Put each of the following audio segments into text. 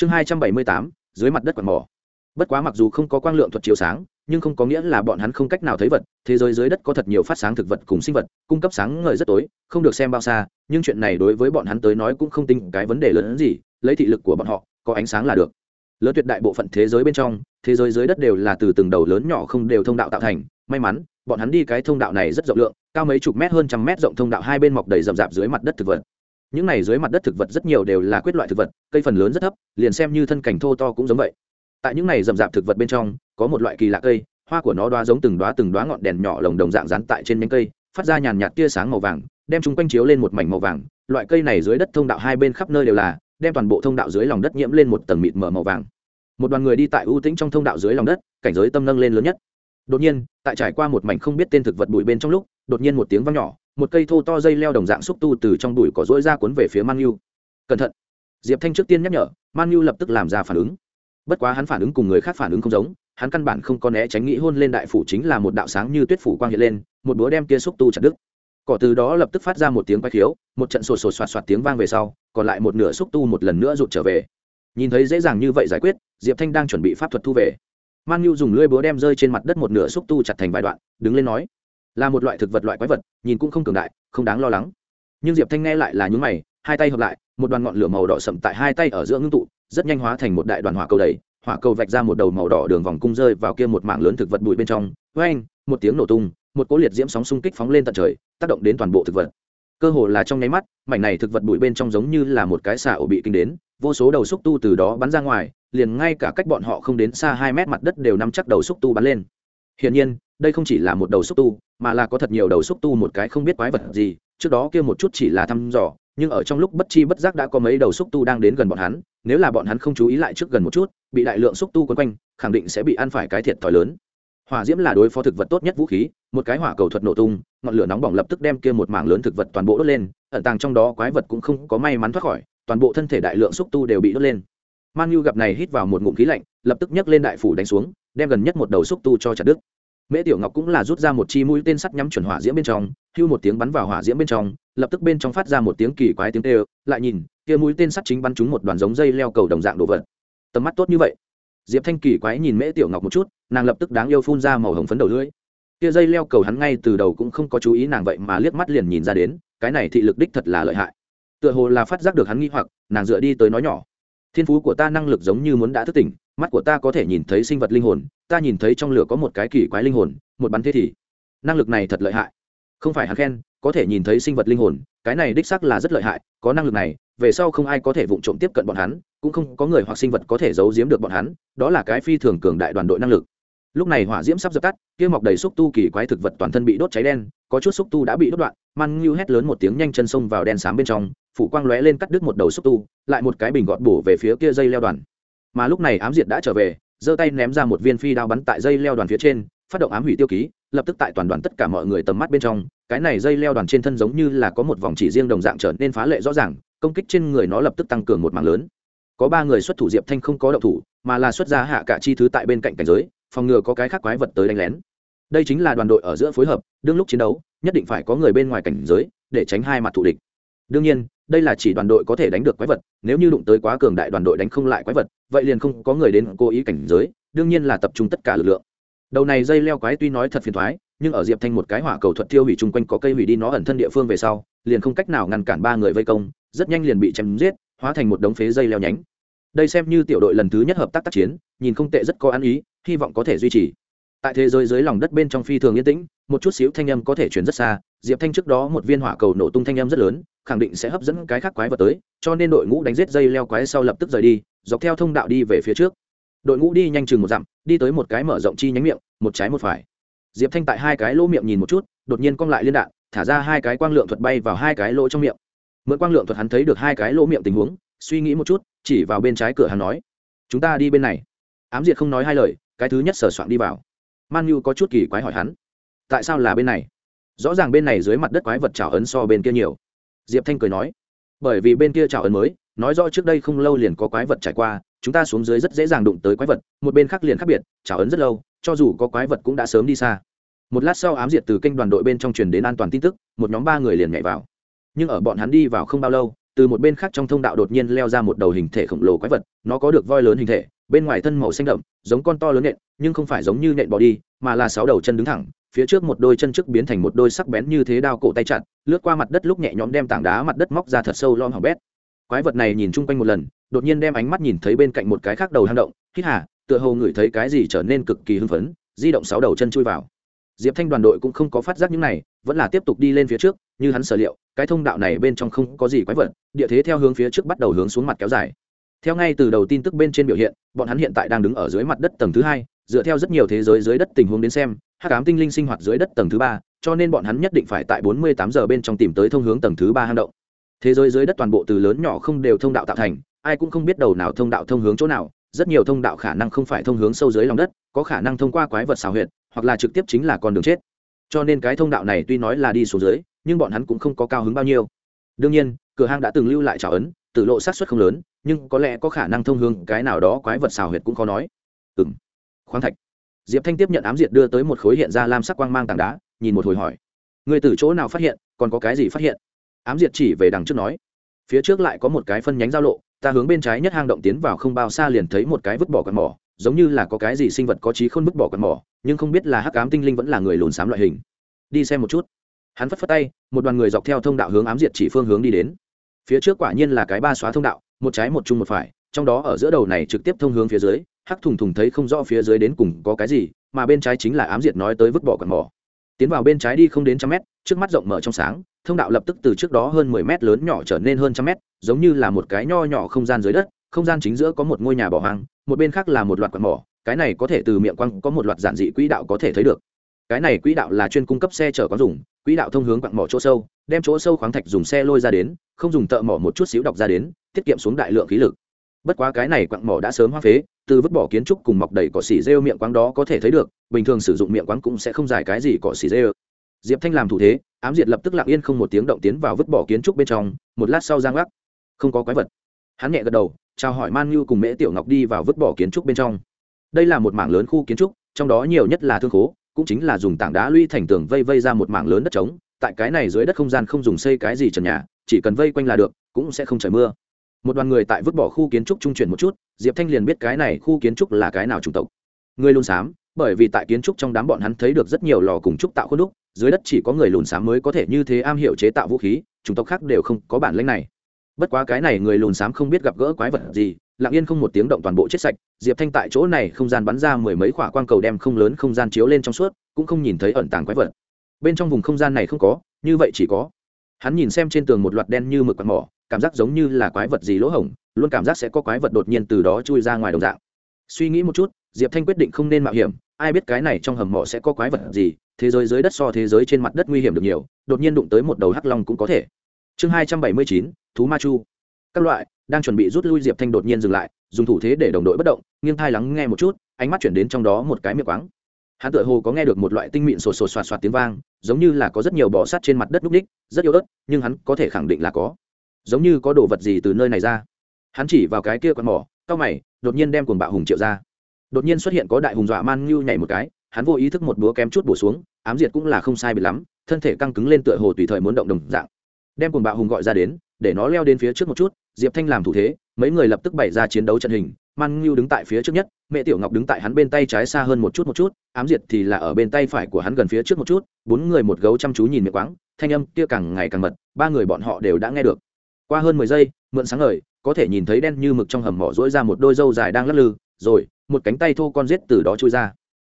chương hai trăm bảy mươi tám, dưới mặt đất quạt mỏ. Bất quá mặc dù không có quang lượng thuật chiếu sáng, nhưng không có nghĩa là bọn hắn không cách nào thấy vật, thế giới dưới đất có thật nhiều phát sáng thực vật cùng sinh vật, cung cấp sáng ngời rất tối, không được xem bao xa, nhưng chuyện này đối với bọn hắn tới nói cũng không tính cái vấn đề lớn hơn gì, lấy thị lực của bọn họ, có ánh sáng là được. Lớn tuyệt đại bộ phận thế giới bên trong, thế giới dưới đất đều là từ từng đầu lớn nhỏ không đều thông đạo tạo thành, may mắn, bọn hắn đi cái thông đạo này rất rộng lượng, cao mấy chục mét hơn trăm mét rộng thông đạo hai bên mọc đầy rậm rạp dưới mặt đất thực vật những này dưới mặt đất thực vật rất nhiều đều là quyết loại thực vật, cây phần lớn rất thấp, liền xem như thân cảnh thô to cũng giống vậy. Tại những này rậm rạp thực vật bên trong, có một loại kỳ lạ cây, hoa của nó đoá giống từng đoá từng đoá ngọn đèn nhỏ lồng đồng dạng rán tại trên nhánh cây, phát ra nhàn nhạt tia sáng màu vàng, đem chúng quanh chiếu lên một mảnh màu vàng. Loại cây này dưới đất thông đạo hai bên khắp nơi đều là, đem toàn bộ thông đạo dưới lòng đất nhiễm lên một tầng mịt mờ màu vàng. Một đoàn người đi tại ưu tĩnh trong thông đạo dưới lòng đất, cảnh giới tâm nâng lên lớn nhất. Đột nhiên, tại trải qua một mảnh không biết tên thực vật bụi bên trong lúc, đột nhiên một tiếng vang nhỏ một cây thô to dây leo đồng dạng xúc tu từ trong bụi cỏ rỗi ra cuốn về phía man nhu cẩn thận. Diệp thanh trước tiên nhắc nhở, man nhu lập tức làm ra phản ứng. Bất quá hắn phản ứng cùng người khác phản ứng không giống, hắn căn bản không có né tránh nghĩ hôn lên đại phủ chính là một đạo sáng như tuyết phủ quang hiện lên, một búa đem kia xúc tu chặt đứt. Cỏ từ đó lập tức phát ra một tiếng quay khiếu, một trận sột sột soạt soạt tiếng vang về sau, còn lại một nửa xúc tu một lần nữa rụt trở về. Nhìn thấy dễ dàng như vậy giải quyết, diệp thanh đang chuẩn bị pháp thuật thu về. Man nhu dùng lưỡi búa đem rơi trên mặt đất một nửa xúc tu chặt thành vài đoạn, đứng lên nói là một loại thực vật loại quái vật, nhìn cũng không cường đại, không đáng lo lắng. Nhưng diệp thanh nghe lại là nhún mày, hai tay hợp lại, một đoàn ngọn lửa màu đỏ sậm tại hai tay ở giữa ngưng tụ, rất nhanh hóa thành một đại đoàn hỏa cầu đầy hỏa cầu vạch ra một đầu màu đỏ đường vòng cung rơi vào kia một mảng lớn thực vật bụi bên trong. Với anh một tiếng nổ tung, một cỗ liệt diễm sóng xung kích phóng lên tận trời, tác động đến toàn bộ thực vật. Cơ hồ là trong nháy mắt, mảnh này thực vật bụi bên trong giống như là một cái xả ổ bị kinh đến, vô số đầu xúc tu từ đó bắn ra ngoài, liền ngay cả cách bọn họ không đến xa hai mét mặt đất đều nắm chắc đầu xúc tu bắn lên. Hiển nhiên đây không chỉ là một đầu xúc tu, mà là có thật nhiều đầu xúc tu một cái không biết quái vật gì, trước đó kia một chút chỉ là thăm dò, nhưng ở trong lúc bất chi bất giác đã có mấy đầu xúc tu đang đến gần bọn hắn, nếu là bọn hắn không chú ý lại trước gần một chút, bị đại lượng xúc tu quấn quanh, khẳng định sẽ bị ăn phải cái thiệt thòi lớn. Hỏa diễm là đối phó thực vật tốt nhất vũ khí, một cái hỏa cầu thuật nổ tung, ngọn lửa nóng bỏng lập tức đem kia một mảng lớn thực vật toàn bộ đốt lên, ẩn tàng trong đó quái vật cũng không có may mắn thoát khỏi, toàn bộ thân thể đại lượng xúc tu đều bị đốt lên. Man nhu gặp này hít vào một ngụm khí lạnh, lập tức nhấc lên đại phủ đánh xuống, đem gần nhất một đầu xúc tu cho chặt đứt mễ tiểu ngọc cũng là rút ra một chi mũi tên sắt nhắm chuẩn hỏa diễm bên trong, hưu một tiếng bắn vào hỏa diễm bên trong, lập tức bên trong phát ra một tiếng kỳ quái tiếng tê lại nhìn, kia mũi tên sắt chính bắn trúng một đoàn giống dây leo cầu đồng dạng đồ vật. Tầm mắt tốt như vậy. Diệp thanh kỳ quái nhìn mễ tiểu ngọc một chút, nàng lập tức đáng yêu phun ra màu hồng phấn đầu lưỡi. Kia dây leo cầu hắn ngay từ đầu cũng không có chú ý nàng vậy mà liếc mắt liền nhìn ra đến, cái này thị lực đích thật là lợi hại. Tựa hồ là phát giác được hắn nghi hoặc, nàng dựa đi tới nói nhỏ. Thiên phú của ta năng lực giống như muốn đã thức tỉnh, mắt của ta có thể nhìn thấy sinh vật linh hồn ta nhìn thấy trong lửa có một cái kỳ quái linh hồn, một bắn thế thì, năng lực này thật lợi hại. Không phải hắn khen, có thể nhìn thấy sinh vật linh hồn, cái này đích sắc là rất lợi hại, có năng lực này, về sau không ai có thể vụng trộm tiếp cận bọn hắn, cũng không có người hoặc sinh vật có thể giấu giếm được bọn hắn, đó là cái phi thường cường đại đoàn đội năng lực. Lúc này hỏa diễm sắp dập tắt, kia mọc đầy xúc tu kỳ quái thực vật toàn thân bị đốt cháy đen, có chút xúc tu đã bị đốt đoạn man ngưu hét lớn một tiếng nhanh chân xông vào đen xám bên trong, phủ quang lóe lên cắt đứt một đầu xúc tu, lại một cái bình gọt bổ về phía kia dây leo đoàn. Mà lúc này ám diệt đã trở về giơ tay ném ra một viên phi đao bắn tại dây leo đoàn phía trên, phát động ám hủy tiêu ký, lập tức tại toàn đoàn tất cả mọi người tầm mắt bên trong, cái này dây leo đoàn trên thân giống như là có một vòng chỉ riêng đồng dạng trở nên phá lệ rõ ràng, công kích trên người nó lập tức tăng cường một mạng lớn. Có ba người xuất thủ diệp thanh không có động thủ, mà là xuất ra hạ cả chi thứ tại bên cạnh cảnh giới, phòng ngừa có cái khác quái vật tới đánh lén. Đây chính là đoàn đội ở giữa phối hợp, đương lúc chiến đấu, nhất định phải có người bên ngoài cảnh giới, để tránh hai mặt thù địch. Đương nhiên đây là chỉ đoàn đội có thể đánh được quái vật, nếu như đụng tới quá cường đại đoàn đội đánh không lại quái vật, vậy liền không có người đến cố ý cảnh giới, đương nhiên là tập trung tất cả lực lượng. Đầu này dây leo quái tuy nói thật phiền thoái, nhưng ở diệp thanh một cái hỏa cầu thuật tiêu hủy chung quanh có cây hủy đi nó ẩn thân địa phương về sau, liền không cách nào ngăn cản ba người vây công, rất nhanh liền bị chém giết, hóa thành một đống phế dây leo nhánh. Đây xem như tiểu đội lần thứ nhất hợp tác tác chiến, nhìn không tệ rất có ăn ý, hy vọng có thể duy trì. Tại thế giới dưới lòng đất bên trong phi thường yên tĩnh, một chút xíu thanh âm có thể chuyển rất xa, diệp thanh trước đó một viên hỏa cầu nổ tung thanh âm rất lớn khẳng định sẽ hấp dẫn cái khác quái vật tới, cho nên đội ngũ đánh giết dây leo quái sau lập tức rời đi, dọc theo thông đạo đi về phía trước. Đội ngũ đi nhanh chừng một dặm, đi tới một cái mở rộng chi nhánh miệng, một trái một phải. Diệp thanh tại hai cái lỗ miệng nhìn một chút, đột nhiên cong lại liên đạn, thả ra hai cái quang lượng thuật bay vào hai cái lỗ trong miệng. Mượn quang lượng thuật hắn thấy được hai cái lỗ miệng tình huống, suy nghĩ một chút, chỉ vào bên trái cửa hắn nói, chúng ta đi bên này. Ám diệt không nói hai lời, cái thứ nhất sờ soạn đi vào. Man nhu có chút kỳ quái hỏi hắn, tại sao là bên này? Rõ ràng bên này dưới mặt đất quái vật trào ấn so bên kia nhiều diệp thanh cười nói, bởi vì bên kia trào ấn mới, nói rõ trước đây không lâu liền có quái vật trải qua, chúng ta xuống dưới rất dễ dàng đụng tới quái vật, một bên khác liền khác biệt trào ấn rất lâu, cho dù có quái vật cũng đã sớm đi xa. Một lát sau ám diệt từ kênh đoàn đội bên trong truyền đến an toàn tin tức, một nhóm ba người liền nhảy vào. Nhưng ở bọn hắn đi vào không bao lâu, từ một bên khác trong thông đạo đột nhiên leo ra một đầu hình thể khổng lồ quái vật, nó có được voi lớn hình thể, bên ngoài thân màu xanh đậm, giống con to lớn nện, nhưng không phải giống như nện bò đi, mà là sáu đầu chân đứng thẳng phía trước một đôi chân trước biến thành một đôi sắc bén như thế đao cổ tay chặt, lướt qua mặt đất lúc nhẹ nhõm đem tảng đá mặt đất móc ra thật sâu lom hỏng bét. Quái vật này nhìn chung quanh một lần, đột nhiên đem ánh mắt nhìn thấy bên cạnh một cái khác đầu hang động, hít hà, tựa hồ ngửi thấy cái gì trở nên cực kỳ hưng phấn, di động sáu đầu chân chui vào. Diệp thanh đoàn đội cũng không có phát giác những này, vẫn là tiếp tục đi lên phía trước, như hắn sở liệu, cái thông đạo này bên trong không có gì quái vật, địa thế theo hướng phía trước bắt đầu hướng xuống mặt kéo dài. Theo ngay từ đầu tin tức bên trên biểu hiện, bọn hắn hiện tại đang đứng ở dưới mặt đất tầng thứ hai dựa theo rất nhiều thế giới dưới đất tình huống đến xem, hắc ám tinh linh sinh hoạt dưới đất tầng thứ ba, cho nên bọn hắn nhất định phải tại bốn mươi tám giờ bên trong tìm tới thông hướng tầng thứ ba hang động. Thế giới dưới đất toàn bộ từ lớn nhỏ không đều thông đạo tạo thành, ai cũng không biết đầu nào thông đạo thông hướng chỗ nào, rất nhiều thông đạo khả năng không phải thông hướng sâu dưới lòng đất, có khả năng thông qua quái vật xào huyệt, hoặc là trực tiếp chính là con đường chết. Cho nên cái thông đạo này tuy nói là đi xuống dưới, nhưng bọn hắn cũng không có cao hứng bao nhiêu. Đương nhiên, cửa hang đã từng lưu lại trào ấn, tử lộ sát xuất không lớn, nhưng có lẽ có khả năng thông hướng cái nào đó quái vật xào huyệt cũng khó nói. Ừ m khoáng thạch. Diệp thanh tiếp nhận ám diệt đưa tới một khối hiện ra lam sắc quang mang tảng đá, nhìn một hồi hỏi người từ chỗ nào phát hiện, còn có cái gì phát hiện? Ám diệt chỉ về đằng trước nói, phía trước lại có một cái phân nhánh giao lộ, ta hướng bên trái nhất hang động tiến vào không bao xa liền thấy một cái vứt bỏ quạt mỏ, giống như là có cái gì sinh vật có trí không vứt bỏ quạt mỏ, nhưng không biết là hắc ám tinh linh vẫn là người lùn xám loại hình. Đi xem một chút. Hắn phất phất tay, một đoàn người dọc theo thông đạo hướng ám diệt chỉ phương hướng đi đến. Phía trước quả nhiên là cái ba xóa thông đạo, một trái một chung một phải, trong đó ở giữa đầu này trực tiếp thông hướng phía dưới hắc thùng thùng thấy không rõ phía dưới đến cùng có cái gì, mà bên trái chính là ám diệt nói tới vứt bỏ quạt mỏ. Tiến vào bên trái đi không đến trăm mét, trước mắt rộng mở trong sáng, thông đạo lập tức từ trước đó hơn mười mét lớn nhỏ trở nên hơn trăm mét, giống như là một cái nho nhỏ không gian dưới đất, không gian chính giữa có một ngôi nhà bỏ hoang, một bên khác là một loạt quạt mỏ, cái này có thể từ miệng quăng, có một loạt giản dị quỹ đạo có thể thấy được. Cái này quỹ đạo là chuyên cung cấp xe chở có dùng, quỹ đạo thông hướng quặng mỏ chỗ sâu, đem chỗ sâu khoáng thạch dùng xe lôi ra đến, không dùng tợ mỏ một chút xíu đọc ra đến, tiết kiệm xuống đại lượng khí lực. Bất quá cái này quặng mỏ đã sớm hoa phế từ vứt bỏ kiến trúc cùng mọc đầy cỏ xỉ rêu miệng quáng đó có thể thấy được, bình thường sử dụng miệng quáng cũng sẽ không dài cái gì cỏ xỉ rêu. Diệp thanh làm thủ thế, ám diệt lập tức lặng yên không một tiếng động tiến vào vứt bỏ kiến trúc bên trong, một lát sau giang gác không có quái vật. Hắn nhẹ gật đầu, chào hỏi man như cùng mễ tiểu ngọc đi vào vứt bỏ kiến trúc bên trong. Đây là một mảng lớn khu kiến trúc, trong đó nhiều nhất là thương khố, cũng chính là dùng tảng đá lũy thành tường vây vây ra một mảng lớn đất trống, tại cái này dưới đất không gian không dùng xây cái gì trần nhà, chỉ cần vây quanh là được, cũng sẽ không trời mưa một đoàn người tại vứt bỏ khu kiến trúc trung chuyển một chút, diệp thanh liền biết cái này khu kiến trúc là cái nào chủng tộc. Người lùn xám, bởi vì tại kiến trúc trong đám bọn hắn thấy được rất nhiều lò cùng trúc tạo khuôn đúc, dưới đất chỉ có người lùn xám mới có thể như thế am hiểu chế tạo vũ khí, chủng tộc khác đều không có bản lĩnh này. Bất quá cái này người lùn xám không biết gặp gỡ quái vật gì, lặng yên không một tiếng động toàn bộ chết sạch, diệp thanh tại chỗ này không gian bắn ra mười mấy quả quang cầu đem không lớn không gian chiếu lên trong suốt, cũng không nhìn thấy ẩn tàng quái vật. Bên trong vùng không gian này không có, như vậy chỉ có. Hắn nhìn xem trên tường một loạt đen như mực quạt mỏ cảm giác giống như là quái vật gì lỗ hổng, luôn cảm giác sẽ có quái vật đột nhiên từ đó chui ra ngoài đồng dạng. Suy nghĩ một chút, diệp thanh quyết định không nên mạo hiểm, ai biết cái này trong hầm mỏ sẽ có quái vật gì, thế giới dưới đất so thế giới trên mặt đất nguy hiểm được nhiều, đột nhiên đụng tới một đầu hắc long cũng có thể. Chương hai trăm bảy mươi chín, thú ma chu. Các loại, đang chuẩn bị rút lui, diệp thanh đột nhiên dừng lại, dùng thủ thế để đồng đội bất động, nghiêng thai lắng nghe một chút, ánh mắt chuyển đến trong đó một cái miệng quáng. Hắn tự hồ có nghe được một loại tinh mịn sột sột soạt soạt tiếng vang, giống như là có rất nhiều bọ sát trên mặt đất núp ních, rất yếu ớt, nhưng hắn có thể khẳng định là có giống như có đồ vật gì từ nơi này ra. Hắn chỉ vào cái kia quạt mỏ cao mày, đột nhiên đem cuồng bạo hùng triệu ra. Đột nhiên xuất hiện có đại hùng dọa man ngưu nhảy một cái, hắn vô ý thức một búa kém chút bổ xuống, ám diệt cũng là không sai bị lắm, thân thể căng cứng lên tựa hồ tùy thời muốn động đồng dạng. Đem cuồng bạo hùng gọi ra đến, để nó leo đến phía trước một chút, diệp thanh làm thủ thế, mấy người lập tức bày ra chiến đấu trận hình, man ngưu đứng tại phía trước nhất, mẹ tiểu ngọc đứng tại hắn bên tay trái xa hơn một chút một chút, ám diệt thì là ở bên tay phải của hắn gần phía trước một chút, bốn người một gấu chăm chú nhìn miệng quáng, thanh âm kia càng ngày càng mật, ba người bọn họ đều đã nghe được qua hơn mười giây, mượn sáng ngời, có thể nhìn thấy đen như mực trong hầm mỏ rỗi ra một đôi dâu dài đang lắc lư, rồi, một cánh tay thô con rết từ đó trôi ra.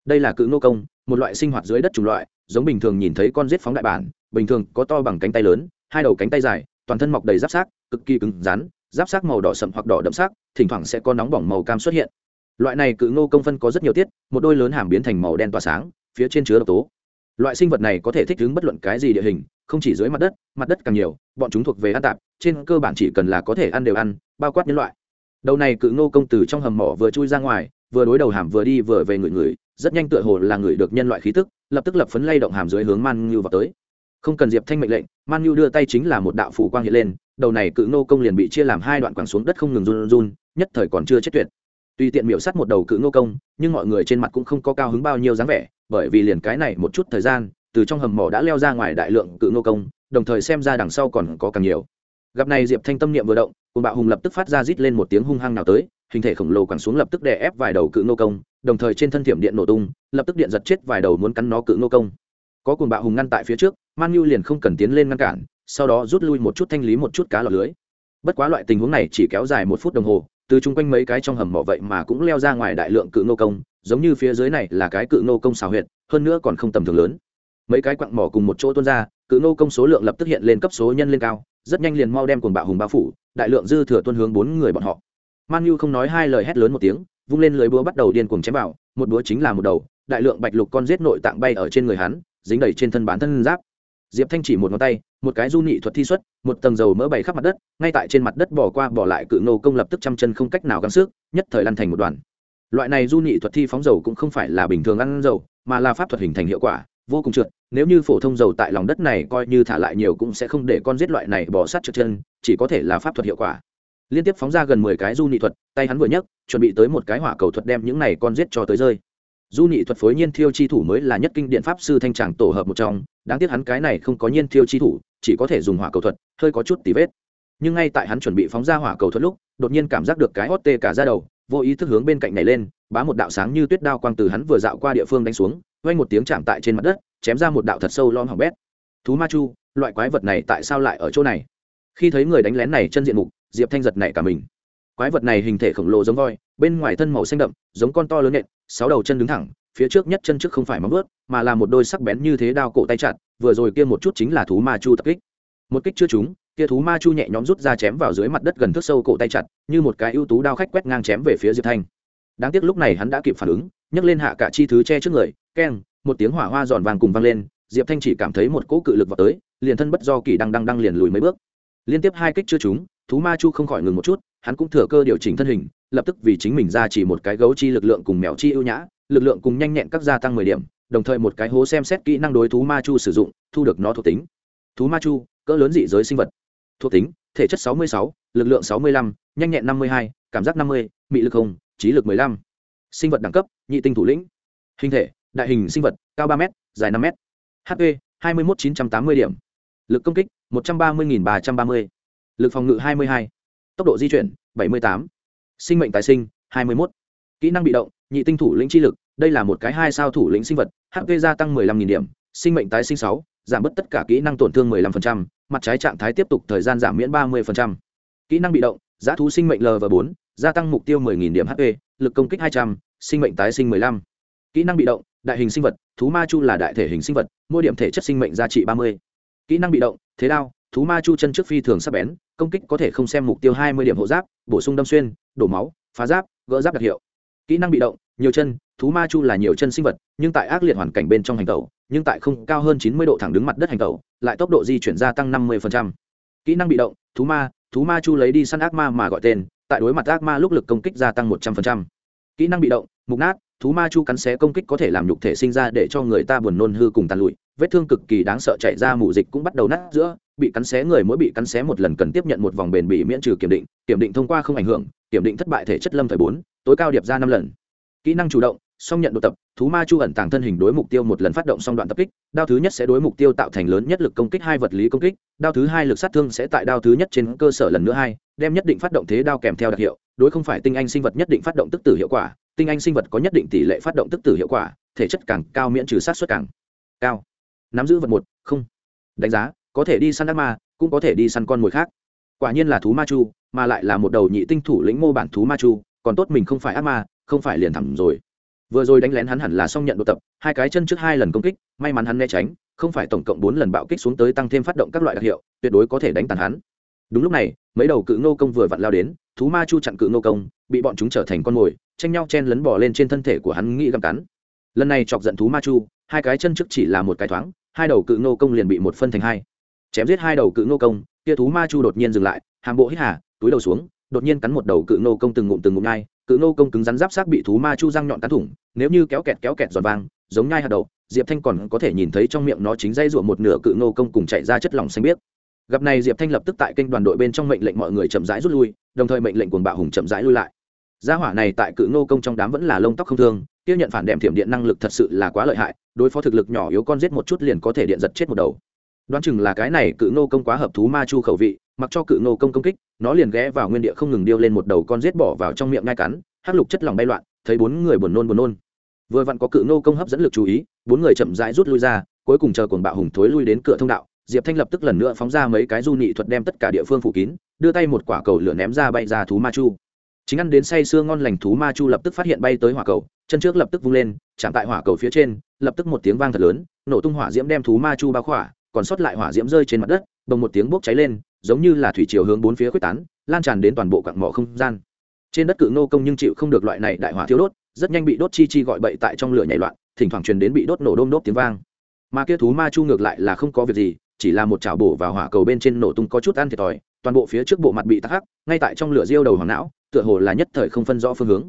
Đây là cự nô công, một loại sinh hoạt dưới đất chủng loại, giống bình thường nhìn thấy con rết phóng đại bản, bình thường có to bằng cánh tay lớn, hai đầu cánh tay dài, toàn thân mọc đầy giáp sát cực kỳ cứng rắn, giáp sát màu đỏ sậm hoặc đỏ đậm sắc thỉnh thoảng sẽ có nóng bỏng màu cam xuất hiện. Loại này cự ngô công phân có rất nhiều tiết, một đôi lớn hàm biến thành màu đen tỏa sáng, phía trên chứa độc tố. Loại sinh vật này có thể thích ứng bất luận cái gì địa hình không chỉ dưới mặt đất mặt đất càng nhiều, bọn chúng thuộc về ăn tạp, trên cơ bản chỉ cần là có thể ăn đều ăn, bao quát nhân loại. Đầu này cự ngô công tử trong hầm mỏ vừa chui ra ngoài, vừa đối đầu hàm vừa đi vừa về người người, rất nhanh tựa hồ là người được nhân loại khí tức, lập tức lập phấn lay động hàm dưới hướng man ngưu vào tới. Không cần diệp thanh mệnh lệnh, man ngưu đưa tay chính là một đạo phủ quang hiện lên, đầu này cự ngô công liền bị chia làm hai đoạn quẳng xuống đất không ngừng run run, nhất thời còn chưa chết tuyệt. Tuy tiện miểu sắt một đầu cự ngô công, nhưng mọi người trên mặt cũng không có cao hứng bao nhiêu dáng vẻ, bởi vì liền cái này một chút thời gian từ trong hầm mỏ đã leo ra ngoài đại lượng cự ngô công, đồng thời xem ra đằng sau còn có càng nhiều. Gặp này diệp thanh tâm niệm vừa động cùng bạo hùng lập tức phát ra rít lên một tiếng hung hăng nào tới, hình thể khổng lồ quẳng xuống lập tức đè ép vài đầu cự nô công, đồng thời trên thân thiểm điện nổ tung, lập tức điện giật chết vài đầu muốn cắn nó cự nô công. Có cùng bạo hùng ngăn tại phía trước, man nhu liền không cần tiến lên ngăn cản, sau đó rút lui một chút thanh lý một chút cá lọc lưới. Bất quá loại tình huống này chỉ kéo dài một phút đồng hồ, từ chung quanh mấy cái trong hầm mỏ vậy mà cũng leo ra ngoài đại lượng cự nô công, giống như phía dưới này là cái cự nô công xào huyệt, hơn nữa còn không tầm thường lớn mấy cái quặng mỏ cùng một chỗ tuôn ra, cự nô công số lượng lập tức hiện lên cấp số nhân lên cao, rất nhanh liền mau đem cuồng bạo hùng bao phủ, đại lượng dư thừa tuân hướng bốn người bọn họ. Man nhu không nói hai lời hét lớn một tiếng, vung lên lưới búa bắt đầu điên cuồng chém vào, một búa chính là một đầu, đại lượng bạch lục con giết nội tạng bay ở trên người hắn, dính đầy trên thân bán thân giáp. Diệp thanh chỉ một ngón tay, một cái du nhị thuật thi xuất, một tầng dầu mỡ bày khắp mặt đất, ngay tại trên mặt đất bỏ qua bỏ lại cự nô công lập tức chăm chân không cách nào gắng sức, nhất thời lăn thành một đoàn. Loại này du nhị thuật thi phóng dầu cũng không phải là bình thường ăn dầu, mà là pháp thuật hình thành hiệu quả vô cùng trượt, nếu như phổ thông dầu tại lòng đất này coi như thả lại nhiều cũng sẽ không để con giết loại này bỏ sát trượt chân, chỉ có thể là pháp thuật hiệu quả. Liên tiếp phóng ra gần mười cái du nhị thuật, tay hắn vừa nhấc, chuẩn bị tới một cái hỏa cầu thuật đem những này con giết cho tới rơi. Du nhị thuật phối nhiên thiêu chi thủ mới là nhất kinh điện pháp sư thanh tràng tổ hợp một trong, đáng tiếc hắn cái này không có nhiên thiêu chi thủ, chỉ có thể dùng hỏa cầu thuật, hơi có chút tí vết. Nhưng ngay tại hắn chuẩn bị phóng ra hỏa cầu thuật lúc, đột nhiên cảm giác được cái hót tê cả ra đầu, vô ý thức hướng bên cạnh này lên, bá một đạo sáng như tuyết đao quang từ hắn vừa dạo qua địa phương đánh xuống vang một tiếng chạm tại trên mặt đất, chém ra một đạo thật sâu lom hỏng bét. Thú ma chu, loại quái vật này tại sao lại ở chỗ này? Khi thấy người đánh lén này chân diện mục, diệp thanh giật này cả mình. Quái vật này hình thể khổng lồ giống voi, bên ngoài thân màu xanh đậm, giống con to lớn nện sáu đầu chân đứng thẳng, phía trước nhất chân trước không phải móng ướt mà là một đôi sắc bén như thế đao cổ tay chặt, vừa rồi kia một chút chính là thú ma chu tập kích. Một kích chưa trúng, kia thú ma chu nhẹ nhõm rút ra chém vào dưới mặt đất gần thước sâu cổ tay chặt, như một cái ưu tú đao khách quét ngang chém về phía diệp thanh. Đáng tiếc lúc này hắn đã kịp phản ứng, nhấc lên hạ cả chi thứ che trước người keng, một tiếng hỏa hoa giòn vàng cùng vang lên, diệp thanh chỉ cảm thấy một cỗ cự lực vào tới, liền thân bất do kỳ đang đang đang liền lùi mấy bước. Liên tiếp hai kích chưa trúng, thú ma chu không khỏi ngừng một chút, hắn cũng thừa cơ điều chỉnh thân hình, lập tức vì chính mình ra chỉ một cái gấu chi lực lượng cùng mèo chi ưu nhã, lực lượng cùng nhanh nhẹn các gia tăng mười điểm, đồng thời một cái hố xem xét kỹ năng đối thú ma chu sử dụng, thu được nó thuộc tính. Thú ma chu, cỡ lớn dị giới sinh vật. Thuộc tính, thể chất sáu mươi sáu, lực lượng sáu mươi lăm, nhanh nhẹn năm mươi hai, cảm giác năm mươi, mị lực không, trí lực mười lăm. Sinh vật đẳng cấp, nhị tinh thủ lĩnh. Hình thể đại hình sinh vật, cao ba m dài năm m hp hai mươi một chín trăm tám mươi điểm. Lực công kích, một trăm ba mươi ba trăm ba mươi. Lực phòng ngự, hai mươi hai. Tốc độ di chuyển, bảy mươi tám. Sinh mệnh tài sinh, hai mươi một kỹ năng bị động, nhị tinh thủ lĩnh chi lực, đây là một cái hai sao thủ lĩnh sinh vật. Hp gia tăng mười lăm điểm, sinh mệnh tái sinh sáu, giảm bớt tất cả kỹ năng tổn thương mười lăm phần trăm, mặt trái trạng thái tiếp tục thời gian giảm miễn ba mươi phần trăm. Kỹ năng bị động, giá thú sinh mệnh lv bốn, gia tăng mục tiêu mười nghìn điểm hp lực công kích hai trăm, sinh mệnh tái sinh mười lăm. Kỹ năng bị động đại hình sinh vật, thú ma chu là đại thể hình sinh vật, mỗi điểm thể chất sinh mệnh giá trị ba mươi. Kỹ năng bị động, thế đao, thú ma chu chân trước phi thường sắp bén, công kích có thể không xem mục tiêu hai mươi điểm hộ giáp, bổ sung đâm xuyên, đổ máu, phá giáp, gỡ giáp đặc hiệu. Kỹ năng bị động, nhiều chân, thú ma chu là nhiều chân sinh vật, nhưng tại ác liệt hoàn cảnh bên trong hành tẩu, nhưng tại không cao hơn chín mươi độ thẳng đứng mặt đất hành tẩu, lại tốc độ di chuyển gia tăng năm mươi kỹ năng bị động, thú ma thú ma chu lấy đi săn ác ma mà gọi tên, tại đối mặt ác ma lúc lực công kích gia tăng một trăm linh kỹ năng bị động, mục nát thú ma chu cắn xé công kích có thể làm nhục thể sinh ra để cho người ta buồn nôn hư cùng tàn lụi. Vết thương cực kỳ đáng sợ chạy ra, mù dịch cũng bắt đầu nát giữa. Bị cắn xé người mỗi bị cắn xé một lần cần tiếp nhận một vòng bền bỉ miễn trừ kiểm định. Kiểm định thông qua không ảnh hưởng, kiểm định thất bại thể chất lâm thời bốn, tối cao điệp ra năm lần. Kỹ năng chủ động, song nhận độ tập, thú ma chu ẩn tàng thân hình đối mục tiêu một lần phát động song đoạn tập kích. Đao thứ nhất sẽ đối mục tiêu tạo thành lớn nhất lực công kích hai vật lý công kích. Đao thứ hai lực sát thương sẽ tại đao thứ nhất trên cơ sở lần nữa hai, đem nhất định phát động thế đao kèm theo đặc hiệu, đối không phải tinh anh sinh vật nhất định phát động tức tử hiệu quả tinh anh sinh vật có nhất định tỷ lệ phát động tức tử hiệu quả, thể chất càng cao miễn trừ sát xuất càng cao. Nắm giữ vật một, không. Đánh giá, có thể đi săn ác ma, cũng có thể đi săn con mồi khác. Quả nhiên là thú ma chu, mà lại là một đầu nhị tinh thủ lĩnh mô bản thú ma chu, còn tốt mình không phải ác ma, không phải liền thẳng rồi. Vừa rồi đánh lén hắn hẳn là xong nhận độ tập, hai cái chân trước hai lần công kích, may mắn hắn né tránh, không phải tổng cộng bốn lần bạo kích xuống tới tăng thêm phát động các loại đặc hiệu, tuyệt đối có thể đánh tàn hắn. Đúng lúc này, mấy đầu cự ngô công vừa vặn lao đến, thú ma chu chặn cự ngô công, bị bọn chúng trở thành con mồi tranh nhau chen lấn bỏ lên trên thân thể của hắn nghĩ găm cắn. Lần này chọc giận thú ma chu, hai cái chân trước chỉ là một cái thoáng, hai đầu cự ngô công liền bị một phân thành hai. Chém giết hai đầu cự ngô công, kia thú ma chu đột nhiên dừng lại, hàm bộ hít hà, túi đầu xuống, đột nhiên cắn một đầu cự ngô công từng ngụm từng ngụm nhai, cự ngô công cứng rắn giáp xác bị thú ma chu răng nhọn cắn thủng, nếu như kéo kẹt kéo kẹt giòn vang, giống nhai hạt đậu, diệp thanh còn có thể nhìn thấy trong miệng nó chính dây ruộng một nửa cự ngô công cùng chạy ra chất lỏng xanh biếc. Gặp này diệp thanh lập tức tại kênh đoàn đội bên trong mệnh lệnh mọi người chậm rãi rút lui, đồng thời mệnh lệnh quần bạo hùng chậm rãi lui lại gia hỏa này tại cự ngô công trong đám vẫn là lông tóc không thương tiêu nhận phản đệm thiểm điện năng lực thật sự là quá lợi hại, đối phó thực lực nhỏ yếu con giết một chút liền có thể điện giật chết một đầu. Đoán chừng là cái này cự nô công quá hợp thú ma chu khẩu vị, mặc cho cự nô công công kích, nó liền ghé vào nguyên địa không ngừng điêu lên một đầu con giết bỏ vào trong miệng ngai cắn, hắc lục chất lòng bay loạn, thấy bốn người buồn nôn buồn nôn. Vừa vặn có cự nô công hấp dẫn lực chú ý, bốn người chậm rãi rút lui ra, cuối cùng chờ cồn bạo hùng thối lui đến cửa thông đạo, diệp thanh lập tức lần nữa phóng ra mấy cái du nhị thuật đem tất cả địa phương phủ kín, đưa tay một quả cầu lửa ném ra bay ra thú ma chu chính ăn đến say sưa ngon lành thú ma chu lập tức phát hiện bay tới hỏa cầu, chân trước lập tức vung lên, chạm tại hỏa cầu phía trên, lập tức một tiếng vang thật lớn, nổ tung hỏa diễm đem thú ma chu bao khỏa, còn sót lại hỏa diễm rơi trên mặt đất, bồng một tiếng bốc cháy lên, giống như là thủy chiều hướng bốn phía quyết tán, lan tràn đến toàn bộ cặn mỏ không gian. Trên đất cự nô công nhưng chịu không được loại này đại hỏa thiếu đốt, rất nhanh bị đốt chi chi gọi bậy tại trong lửa nhảy loạn, thỉnh thoảng truyền đến bị đốt nổ đôm đốt tiếng vang. Mà kia thú ma chu ngược lại là không có việc gì, chỉ là một chảo bổ vào hỏa cầu bên trên nổ tung có chút ăn thiệt thòi, toàn bộ phía trước bộ mặt bị tắc hắc, ngay tại trong lửa riêu đầu hoàng não tựa hồ là nhất thời không phân rõ phương hướng.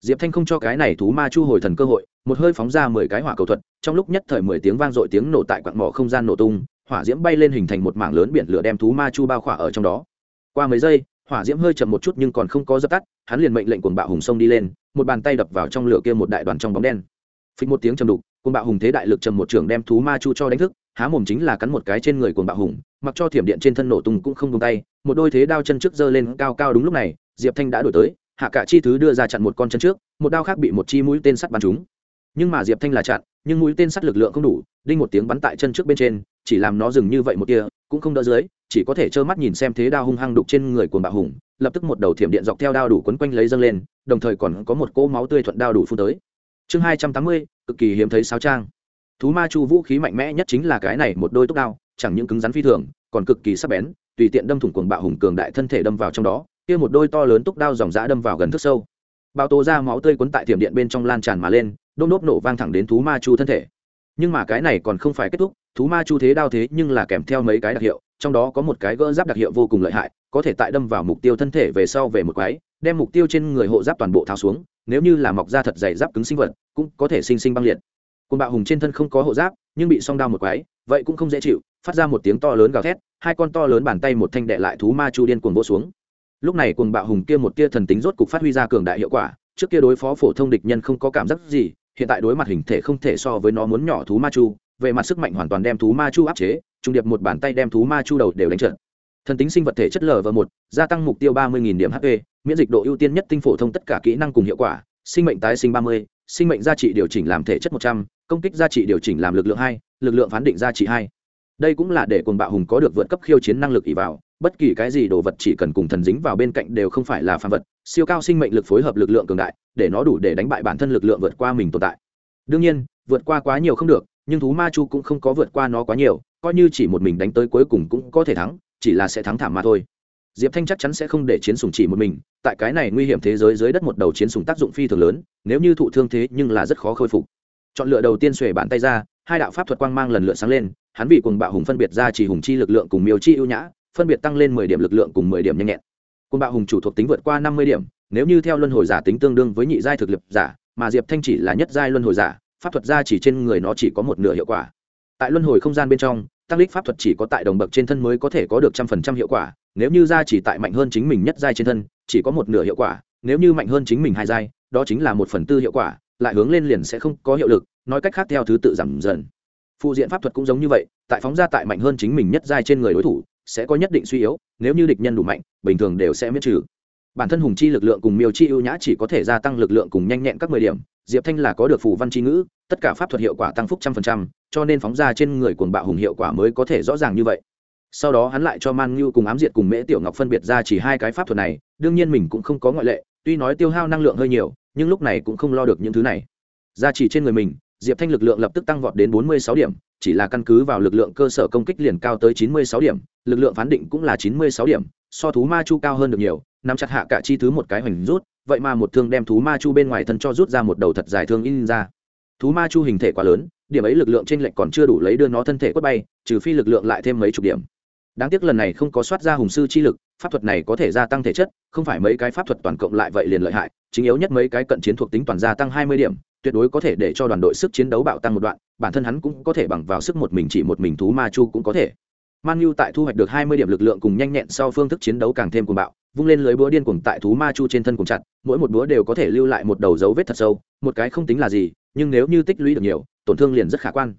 Diệp thanh không cho cái này thú ma chu hồi thần cơ hội, một hơi phóng ra mười cái hỏa cầu thuật, trong lúc nhất thời mười tiếng vang dội tiếng nổ tại quặng mỏ không gian nổ tung, hỏa diễm bay lên hình thành một mảng lớn biển lửa đem thú ma chu bao khỏa ở trong đó. Qua mấy giây, hỏa diễm hơi chậm một chút nhưng còn không có dập tắt, hắn liền mệnh lệnh cuồng bạo hùng sông đi lên, một bàn tay đập vào trong lửa kia một đại đoàn trong bóng đen. Phịch một tiếng chầm đục, cuồng bạo hùng thế đại lực trầm một trường đem thú ma chu cho đánh thức, há mồm chính là cắn một cái trên người cuồng bạo hùng, mặc cho thiểm điện trên thân nổ tung cũng không tung tay, một đôi thế đao chân trước giơ lên cao cao đúng lúc này diệp thanh đã đổi tới, hạ cả chi thứ đưa ra chặn một con chân trước, một đao khác bị một chi mũi tên sắt bắn trúng. Nhưng mà diệp thanh là chặn, nhưng mũi tên sắt lực lượng không đủ, đinh một tiếng bắn tại chân trước bên trên, chỉ làm nó dừng như vậy một kia cũng không đỡ dưới, chỉ có thể trơ mắt nhìn xem thế đao hung hăng đục trên người cuồng bạo hùng, lập tức một đầu thiểm điện dọc theo đao đủ quấn quanh lấy dâng lên, đồng thời còn có một cỗ máu tươi thuận đao đủ phun tới. Chương hai trăm tám mươi, cực kỳ hiếm thấy sáo trang. Thú ma chu vũ khí mạnh mẽ nhất chính là cái này một đôi túc đao, chẳng những cứng rắn phi thường, còn cực kỳ sắc bén, tùy tiện đâm thủng cuồng bạo hùng cường đại thân thể đâm vào trong đó kia một đôi to lớn túc đao dòng dã đâm vào gần thức sâu. Bao tố ra máu tươi cuốn tại tiệm điện bên trong lan tràn mà lên đôm nốt nổ vang thẳng đến thú ma chu thân thể. Nhưng mà cái này còn không phải kết thúc, thú ma chu thế đao thế nhưng là kèm theo mấy cái đặc hiệu, trong đó có một cái gỡ giáp đặc hiệu vô cùng lợi hại, có thể tại đâm vào mục tiêu thân thể về sau về một quái, đem mục tiêu trên người hộ giáp toàn bộ tháo xuống, nếu như là mọc da thật dày giáp cứng sinh vật, cũng có thể sinh sinh băng liệt. Côn bạo hùng trên thân không có hộ giáp, nhưng bị song đao một quái, vậy cũng không dễ chịu, phát ra một tiếng to lớn gào thét, hai con to lớn bàn tay một thanh đệ lại thú ma chu điên cuồng vỗ xuống lúc này cùng bạo hùng kia một tia thần tính rốt cục phát huy ra cường đại hiệu quả, trước kia đối phó phổ thông địch nhân không có cảm giác gì, hiện tại đối mặt hình thể không thể so với nó muốn nhỏ thú ma chu, về mặt sức mạnh hoàn toàn đem thú ma chu áp chế, trung điệp một bàn tay đem thú ma chu đầu đều đánh trận thần tính sinh vật thể chất lv một, gia tăng mục tiêu ba mươi điểm hp miễn dịch độ ưu tiên nhất tinh phổ thông tất cả kỹ năng cùng hiệu quả, sinh mệnh tái sinh ba mươi, sinh mệnh giá trị điều chỉnh làm thể chất một trăm, công kích giá trị điều chỉnh làm lực lượng hai, lực lượng phán định giá trị hai. Đây cũng là để quần bạo hùng có được vượt cấp khiêu chiến năng lực ỉ vào bất kỳ cái gì đồ vật chỉ cần cùng thần dính vào bên cạnh đều không phải là phàm vật, siêu cao sinh mệnh lực phối hợp lực lượng cường đại, để nó đủ để đánh bại bản thân lực lượng vượt qua mình tồn tại. Đương nhiên, vượt qua quá nhiều không được, nhưng thú ma chu cũng không có vượt qua nó quá nhiều, coi như chỉ một mình đánh tới cuối cùng cũng có thể thắng, chỉ là sẽ thắng thảm mà thôi. Diệp thanh chắc chắn sẽ không để chiến sùng chỉ một mình, tại cái này nguy hiểm thế giới dưới đất một đầu chiến sùng tác dụng phi thường lớn, nếu như thụ thương thế nhưng là rất khó khôi phục. Chọn lựa đầu tiên xuề bàn tay ra, hai đạo pháp thuật quang mang lần lượt sáng lên, hắn vì cùng bạo hùng phân biệt ra chỉ hùng chi lực lượng cùng miêu chi ưu nhã phân biệt tăng lên mười điểm lực lượng cùng mười điểm nhanh nhẹn. Côn bạo hùng chủ thuộc tính vượt qua năm mươi điểm, nếu như theo luân hồi giả tính tương đương với nhị giai thực lực giả, mà diệp thanh chỉ là nhất giai luân hồi giả, pháp thuật gia chỉ trên người nó chỉ có một nửa hiệu quả. Tại luân hồi không gian bên trong, tăng lích pháp thuật chỉ có tại đồng bậc trên thân mới có thể có được trăm phần trăm hiệu quả, nếu như gia chỉ tại mạnh hơn chính mình nhất giai trên thân, chỉ có một nửa hiệu quả, nếu như mạnh hơn chính mình hai giai, đó chính là một phần tư hiệu quả, lại hướng lên liền sẽ không có hiệu lực, nói cách khác theo thứ tự giảm dần. Phụ diện pháp thuật cũng giống như vậy, tại phóng ra tại mạnh hơn chính mình nhất giai trên người đối thủ sẽ có nhất định suy yếu, nếu như địch nhân đủ mạnh, bình thường đều sẽ miễn trừ. Bản thân hùng chi lực lượng cùng miêu chi ưu nhã chỉ có thể gia tăng lực lượng cùng nhanh nhẹn các mười điểm, diệp thanh là có được phù văn c h i ngữ, tất cả pháp thuật hiệu quả tăng phúc trăm phần trăm, cho nên phóng ra trên người cuồng bạo hùng hiệu quả mới có thể rõ ràng như vậy. Sau đó hắn lại cho man ngưu cùng ám diệt cùng mễ tiểu ngọc phân biệt ra chỉ hai cái pháp thuật này, đương nhiên mình cũng không có ngoại lệ, tuy nói tiêu hao năng lượng hơi nhiều, nhưng lúc này cũng không lo được những thứ này. Ra chỉ trên người mình, diệp thanh lực lượng lập tức tăng vọt đến bốn mươi sáu điểm chỉ là căn cứ vào lực lượng cơ sở công kích liền cao tới chín mươi sáu điểm, lực lượng phán định cũng là chín mươi sáu điểm, so thú ma chu cao hơn được nhiều, nắm chặt hạ cả chi thứ một cái hoành rút, vậy mà một thương đem thú ma chu bên ngoài thân cho rút ra một đầu thật dài thương in ra. Thú ma chu hình thể quá lớn, điểm ấy lực lượng trên lệch còn chưa đủ lấy đưa nó thân thể quất bay, trừ phi lực lượng lại thêm mấy chục điểm. Đáng tiếc lần này không có soát ra hùng sư chi lực, pháp thuật này có thể gia tăng thể chất, không phải mấy cái pháp thuật toàn cộng lại vậy liền lợi hại, chính yếu nhất mấy cái cận chiến thuộc tính toàn gia tăng hai mươi điểm tuyệt đối có thể để cho đoàn đội sức chiến đấu bạo tăng một đoạn, bản thân hắn cũng có thể bằng vào sức một mình chỉ một mình thú ma chu cũng có thể. Man nhu tại thu hoạch được hai mươi điểm lực lượng cùng nhanh nhẹn sau phương thức chiến đấu càng thêm cuồng bạo, vung lên lưới búa điên cuồng tại thú ma chu trên thân cùng chặt, mỗi một búa đều có thể lưu lại một đầu dấu vết thật sâu, một cái không tính là gì, nhưng nếu như tích lũy được nhiều, tổn thương liền rất khả quan.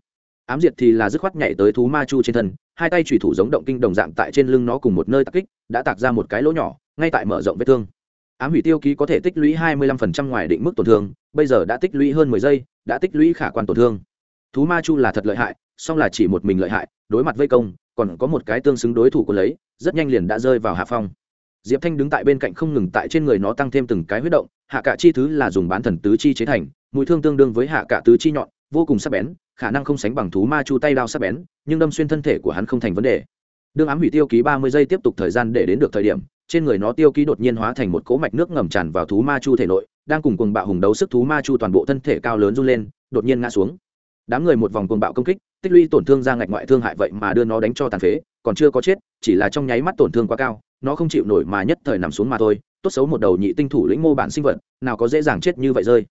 Ám diệt thì là dứt khoát nhảy tới thú ma chu trên thân, hai tay thủy thủ giống động kinh đồng dạng tại trên lưng nó cùng một nơi tác kích, đã tạc ra một cái lỗ nhỏ, ngay tại mở rộng vết thương ám hủy tiêu ký có thể tích lũy 25% ngoài định mức tổn thương, bây giờ đã tích lũy hơn 10 giây, đã tích lũy khả quan tổn thương. Thú ma chu là thật lợi hại, song là chỉ một mình lợi hại, đối mặt vây công, còn có một cái tương xứng đối thủ của lấy, rất nhanh liền đã rơi vào hạ phong. Diệp thanh đứng tại bên cạnh không ngừng tại trên người nó tăng thêm từng cái huyết động, hạ cả chi thứ là dùng bán thần tứ chi chế thành mùi thương tương đương với hạ cả tứ chi nhọn, vô cùng sắc bén, khả năng không sánh bằng thú ma chu tay đao sắc bén, nhưng đâm xuyên thân thể của hắn không thành vấn đề. Đương ám hủy tiêu ký ba mươi giây tiếp tục thời gian để đến được thời điểm trên người nó tiêu ký đột nhiên hóa thành một cỗ mạch nước ngầm tràn vào thú ma chu thể nội, đang cùng cùng bạo hùng đấu sức thú ma chu toàn bộ thân thể cao lớn run lên, đột nhiên ngã xuống. Đám người một vòng cuồng bạo công kích, tích lũy tổn thương ra ngạch ngoại thương hại vậy mà đưa nó đánh cho tàn phế, còn chưa có chết, chỉ là trong nháy mắt tổn thương quá cao, nó không chịu nổi mà nhất thời nằm xuống mà thôi, tốt xấu một đầu nhị tinh thủ lĩnh mô bản sinh vật, nào có dễ dàng chết như vậy rơi.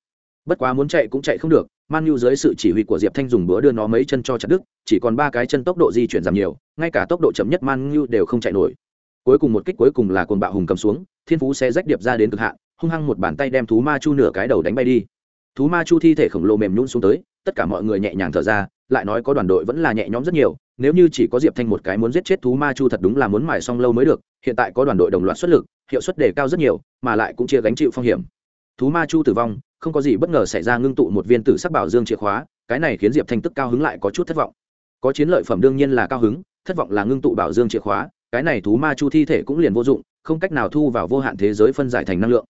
Bất quá muốn chạy cũng chạy không được, man nhu dưới sự chỉ huy của diệp thanh dùng bữa đưa nó mấy chân cho chặt đứt, chỉ còn ba cái chân tốc độ di chuyển giảm nhiều, ngay cả tốc độ chậm nhất man nhu đều không chạy nổi cuối cùng một kích cuối cùng là cồn bạo hùng cầm xuống, thiên phú sẽ rách điệp ra đến cực hạn, hung hăng một bàn tay đem thú ma chu nửa cái đầu đánh bay đi. Thú ma chu thi thể khổng lồ mềm nhún xuống tới, tất cả mọi người nhẹ nhàng thở ra, lại nói có đoàn đội vẫn là nhẹ nhõm rất nhiều, nếu như chỉ có diệp thanh một cái muốn giết chết thú ma chu thật đúng là muốn mài xong lâu mới được, hiện tại có đoàn đội đồng loạt xuất lực, hiệu suất đề cao rất nhiều, mà lại cũng chia gánh chịu phong hiểm. Thú ma chu tử vong, không có gì bất ngờ xảy ra ngưng tụ một viên tử sắc bảo dương chìa khóa, cái này khiến diệp thanh tức cao hứng lại có chút thất vọng. Có chiến lợi phẩm đương nhiên là cao hứng, thất vọng là ngưng tụ bảo dương chìa khóa cái này thú ma chu thi thể cũng liền vô dụng, không cách nào thu vào vô hạn thế giới phân giải thành năng lượng.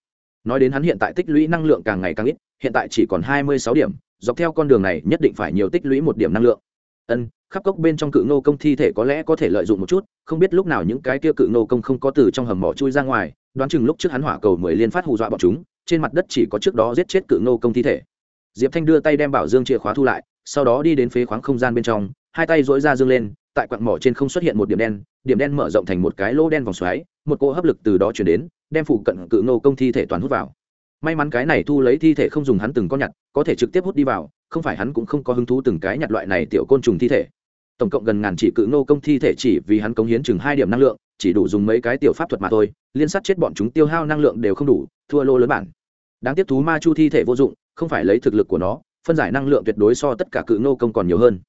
Nói đến hắn hiện tại tích lũy năng lượng càng ngày càng ít, hiện tại chỉ còn hai mươi sáu điểm, dọc theo con đường này nhất định phải nhiều tích lũy một điểm năng lượng. Ân, khắp cốc bên trong cự nô công thi thể có lẽ có thể lợi dụng một chút, không biết lúc nào những cái kia cự nô công không có từ trong hầm mỏ chui ra ngoài, đoán chừng lúc trước hắn hỏa cầu mười liên phát hù dọa bọn chúng, trên mặt đất chỉ có trước đó giết chết cự nô công thi thể. Diệp thanh đưa tay đem bảo dương chìa khóa thu lại, sau đó đi đến phế khoáng không gian bên trong, hai tay dỗi ra dương lên tại quặng mỏ trên không xuất hiện một điểm đen điểm đen mở rộng thành một cái lỗ đen vòng xoáy, một cỗ hấp lực từ đó chuyển đến, đem phụ cận cự nô công thi thể toàn hút vào. May mắn cái này thu lấy thi thể không dùng hắn từng con nhặt, có thể trực tiếp hút đi vào, không phải hắn cũng không có hứng thú từng cái nhặt loại này tiểu côn trùng thi thể. Tổng cộng gần ngàn chỉ cự nô công thi thể chỉ vì hắn cống hiến chừng hai điểm năng lượng, chỉ đủ dùng mấy cái tiểu pháp thuật mà thôi, liên sát chết bọn chúng tiêu hao năng lượng đều không đủ, thua lô lớn bản. Đáng tiếc thú ma chu thi thể vô dụng, không phải lấy thực lực của nó, phân giải năng lượng tuyệt đối so tất cả cự nô công còn nhiều hơn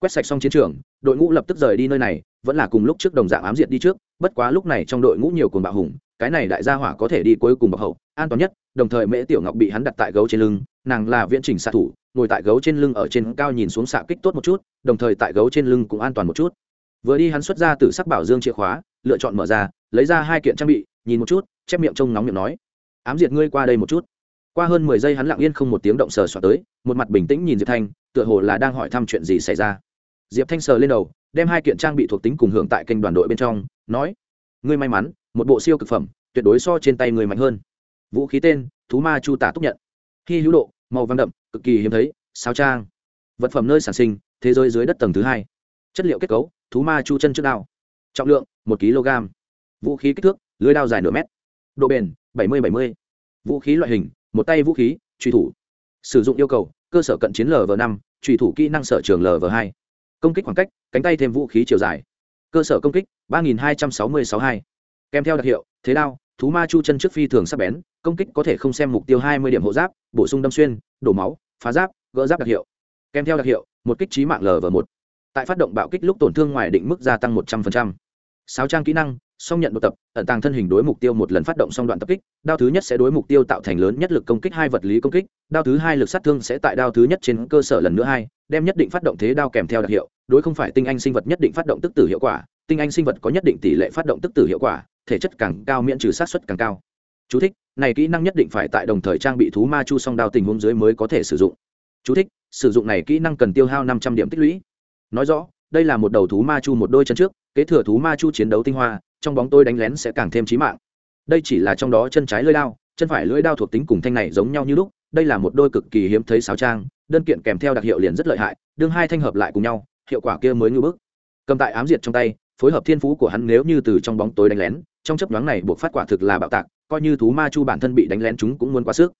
quét sạch xong chiến trường, đội ngũ lập tức rời đi nơi này, vẫn là cùng lúc trước đồng dạng ám diệt đi trước, bất quá lúc này trong đội ngũ nhiều cùng bạo hùng, cái này đại gia hỏa có thể đi cuối cùng bậc hậu, an toàn nhất, đồng thời mễ tiểu ngọc bị hắn đặt tại gấu trên lưng, nàng là viễn trình xạ thủ, ngồi tại gấu trên lưng ở trên cao nhìn xuống xạ kích tốt một chút, đồng thời tại gấu trên lưng cũng an toàn một chút. Vừa đi hắn xuất ra từ sắc bảo dương chìa khóa, lựa chọn mở ra, lấy ra hai kiện trang bị, nhìn một chút, chép miệng trông nóng miệng nói, ám diệt ngươi qua đây một chút. Qua hơn mười giây hắn lặng yên không một tiếng động sờ soạt tới, một mặt bình tĩnh nhìn diệp thanh, tựa hồ là đang hỏi thăm chuyện gì xảy ra diệp thanh sờ lên đầu, đem hai kiện trang bị thuộc tính cùng hưởng tại kênh đoàn đội bên trong, nói, ngươi may mắn, một bộ siêu cực phẩm, tuyệt đối so trên tay người mạnh hơn. Vũ khí tên, thú ma chu tả túc nhận. Khi hữu độ, màu vàng đậm, cực kỳ hiếm thấy, sao trang. Vật phẩm nơi sản sinh, thế giới dưới đất tầng thứ hai. Chất liệu kết cấu, thú ma chu chân trước đao. Trọng lượng, một kg. Vũ khí kích thước, lưới đao dài nửa mét. Độ bền, bảy mươi bảy mươi. Vũ khí loại hình, một tay vũ khí, truy thủ. Sử dụng yêu cầu, cơ sở cận chiến lv năm, truy thủ kỹ năng sở trường lv hai công kích khoảng cách, cánh tay thêm vũ khí chiều dài. Cơ sở công kích, ba nghìn hai trăm sáu mươi sáu hai. Kèm theo đặc hiệu, thế đao, thú ma chu chân trước phi thường sắp bén, công kích có thể không xem mục tiêu hai mươi điểm hộ giáp, bổ sung đâm xuyên, đổ máu, phá giáp, gỡ giáp đặc hiệu. Kèm theo đặc hiệu, một kích trí mạng lv một. Tại phát động bạo kích lúc tổn thương ngoài định mức gia tăng một trăm linh sáu trang kỹ năng song nhận một tập ẩn tàng thân hình đối mục tiêu một lần phát động song đoạn tập kích đao thứ nhất sẽ đối mục tiêu tạo thành lớn nhất lực công kích hai vật lý công kích đao thứ hai lực sát thương sẽ tại đao thứ nhất trên cơ sở lần nữa hai đem nhất định phát động thế đao kèm theo đặc hiệu đối không phải tinh anh sinh vật nhất định phát động tức tử hiệu quả tinh anh sinh vật có nhất định tỷ lệ phát động tức tử hiệu quả thể chất càng cao miễn trừ sát xuất càng cao. Chú thích, này kỹ năng nhất định phải tại đồng thời trang bị thú ma chu song đao tình huống dưới mới có thể sử dụng. Chú thích, sử dụng này kỹ năng cần tiêu hao năm trăm điểm tích lũy. Nói rõ đây là một đầu thú ma chu một đôi chân trước kế thừa thú ma chu chiến đấu tinh hoa trong bóng tôi đánh lén sẽ càng thêm chí mạng. Đây chỉ là trong đó chân trái lưỡi đao, chân phải lưỡi đao thuộc tính cùng thanh này giống nhau như lúc, đây là một đôi cực kỳ hiếm thấy sáo trang, đơn kiện kèm theo đặc hiệu liền rất lợi hại, đương hai thanh hợp lại cùng nhau, hiệu quả kia mới ngưỡng bức. Cầm tại ám diệt trong tay, phối hợp thiên phú của hắn nếu như từ trong bóng tối đánh lén, trong chấp nhoáng này buộc phát quả thực là bạo tạc, coi như thú ma chu bản thân bị đánh lén chúng cũng muốn quá sức.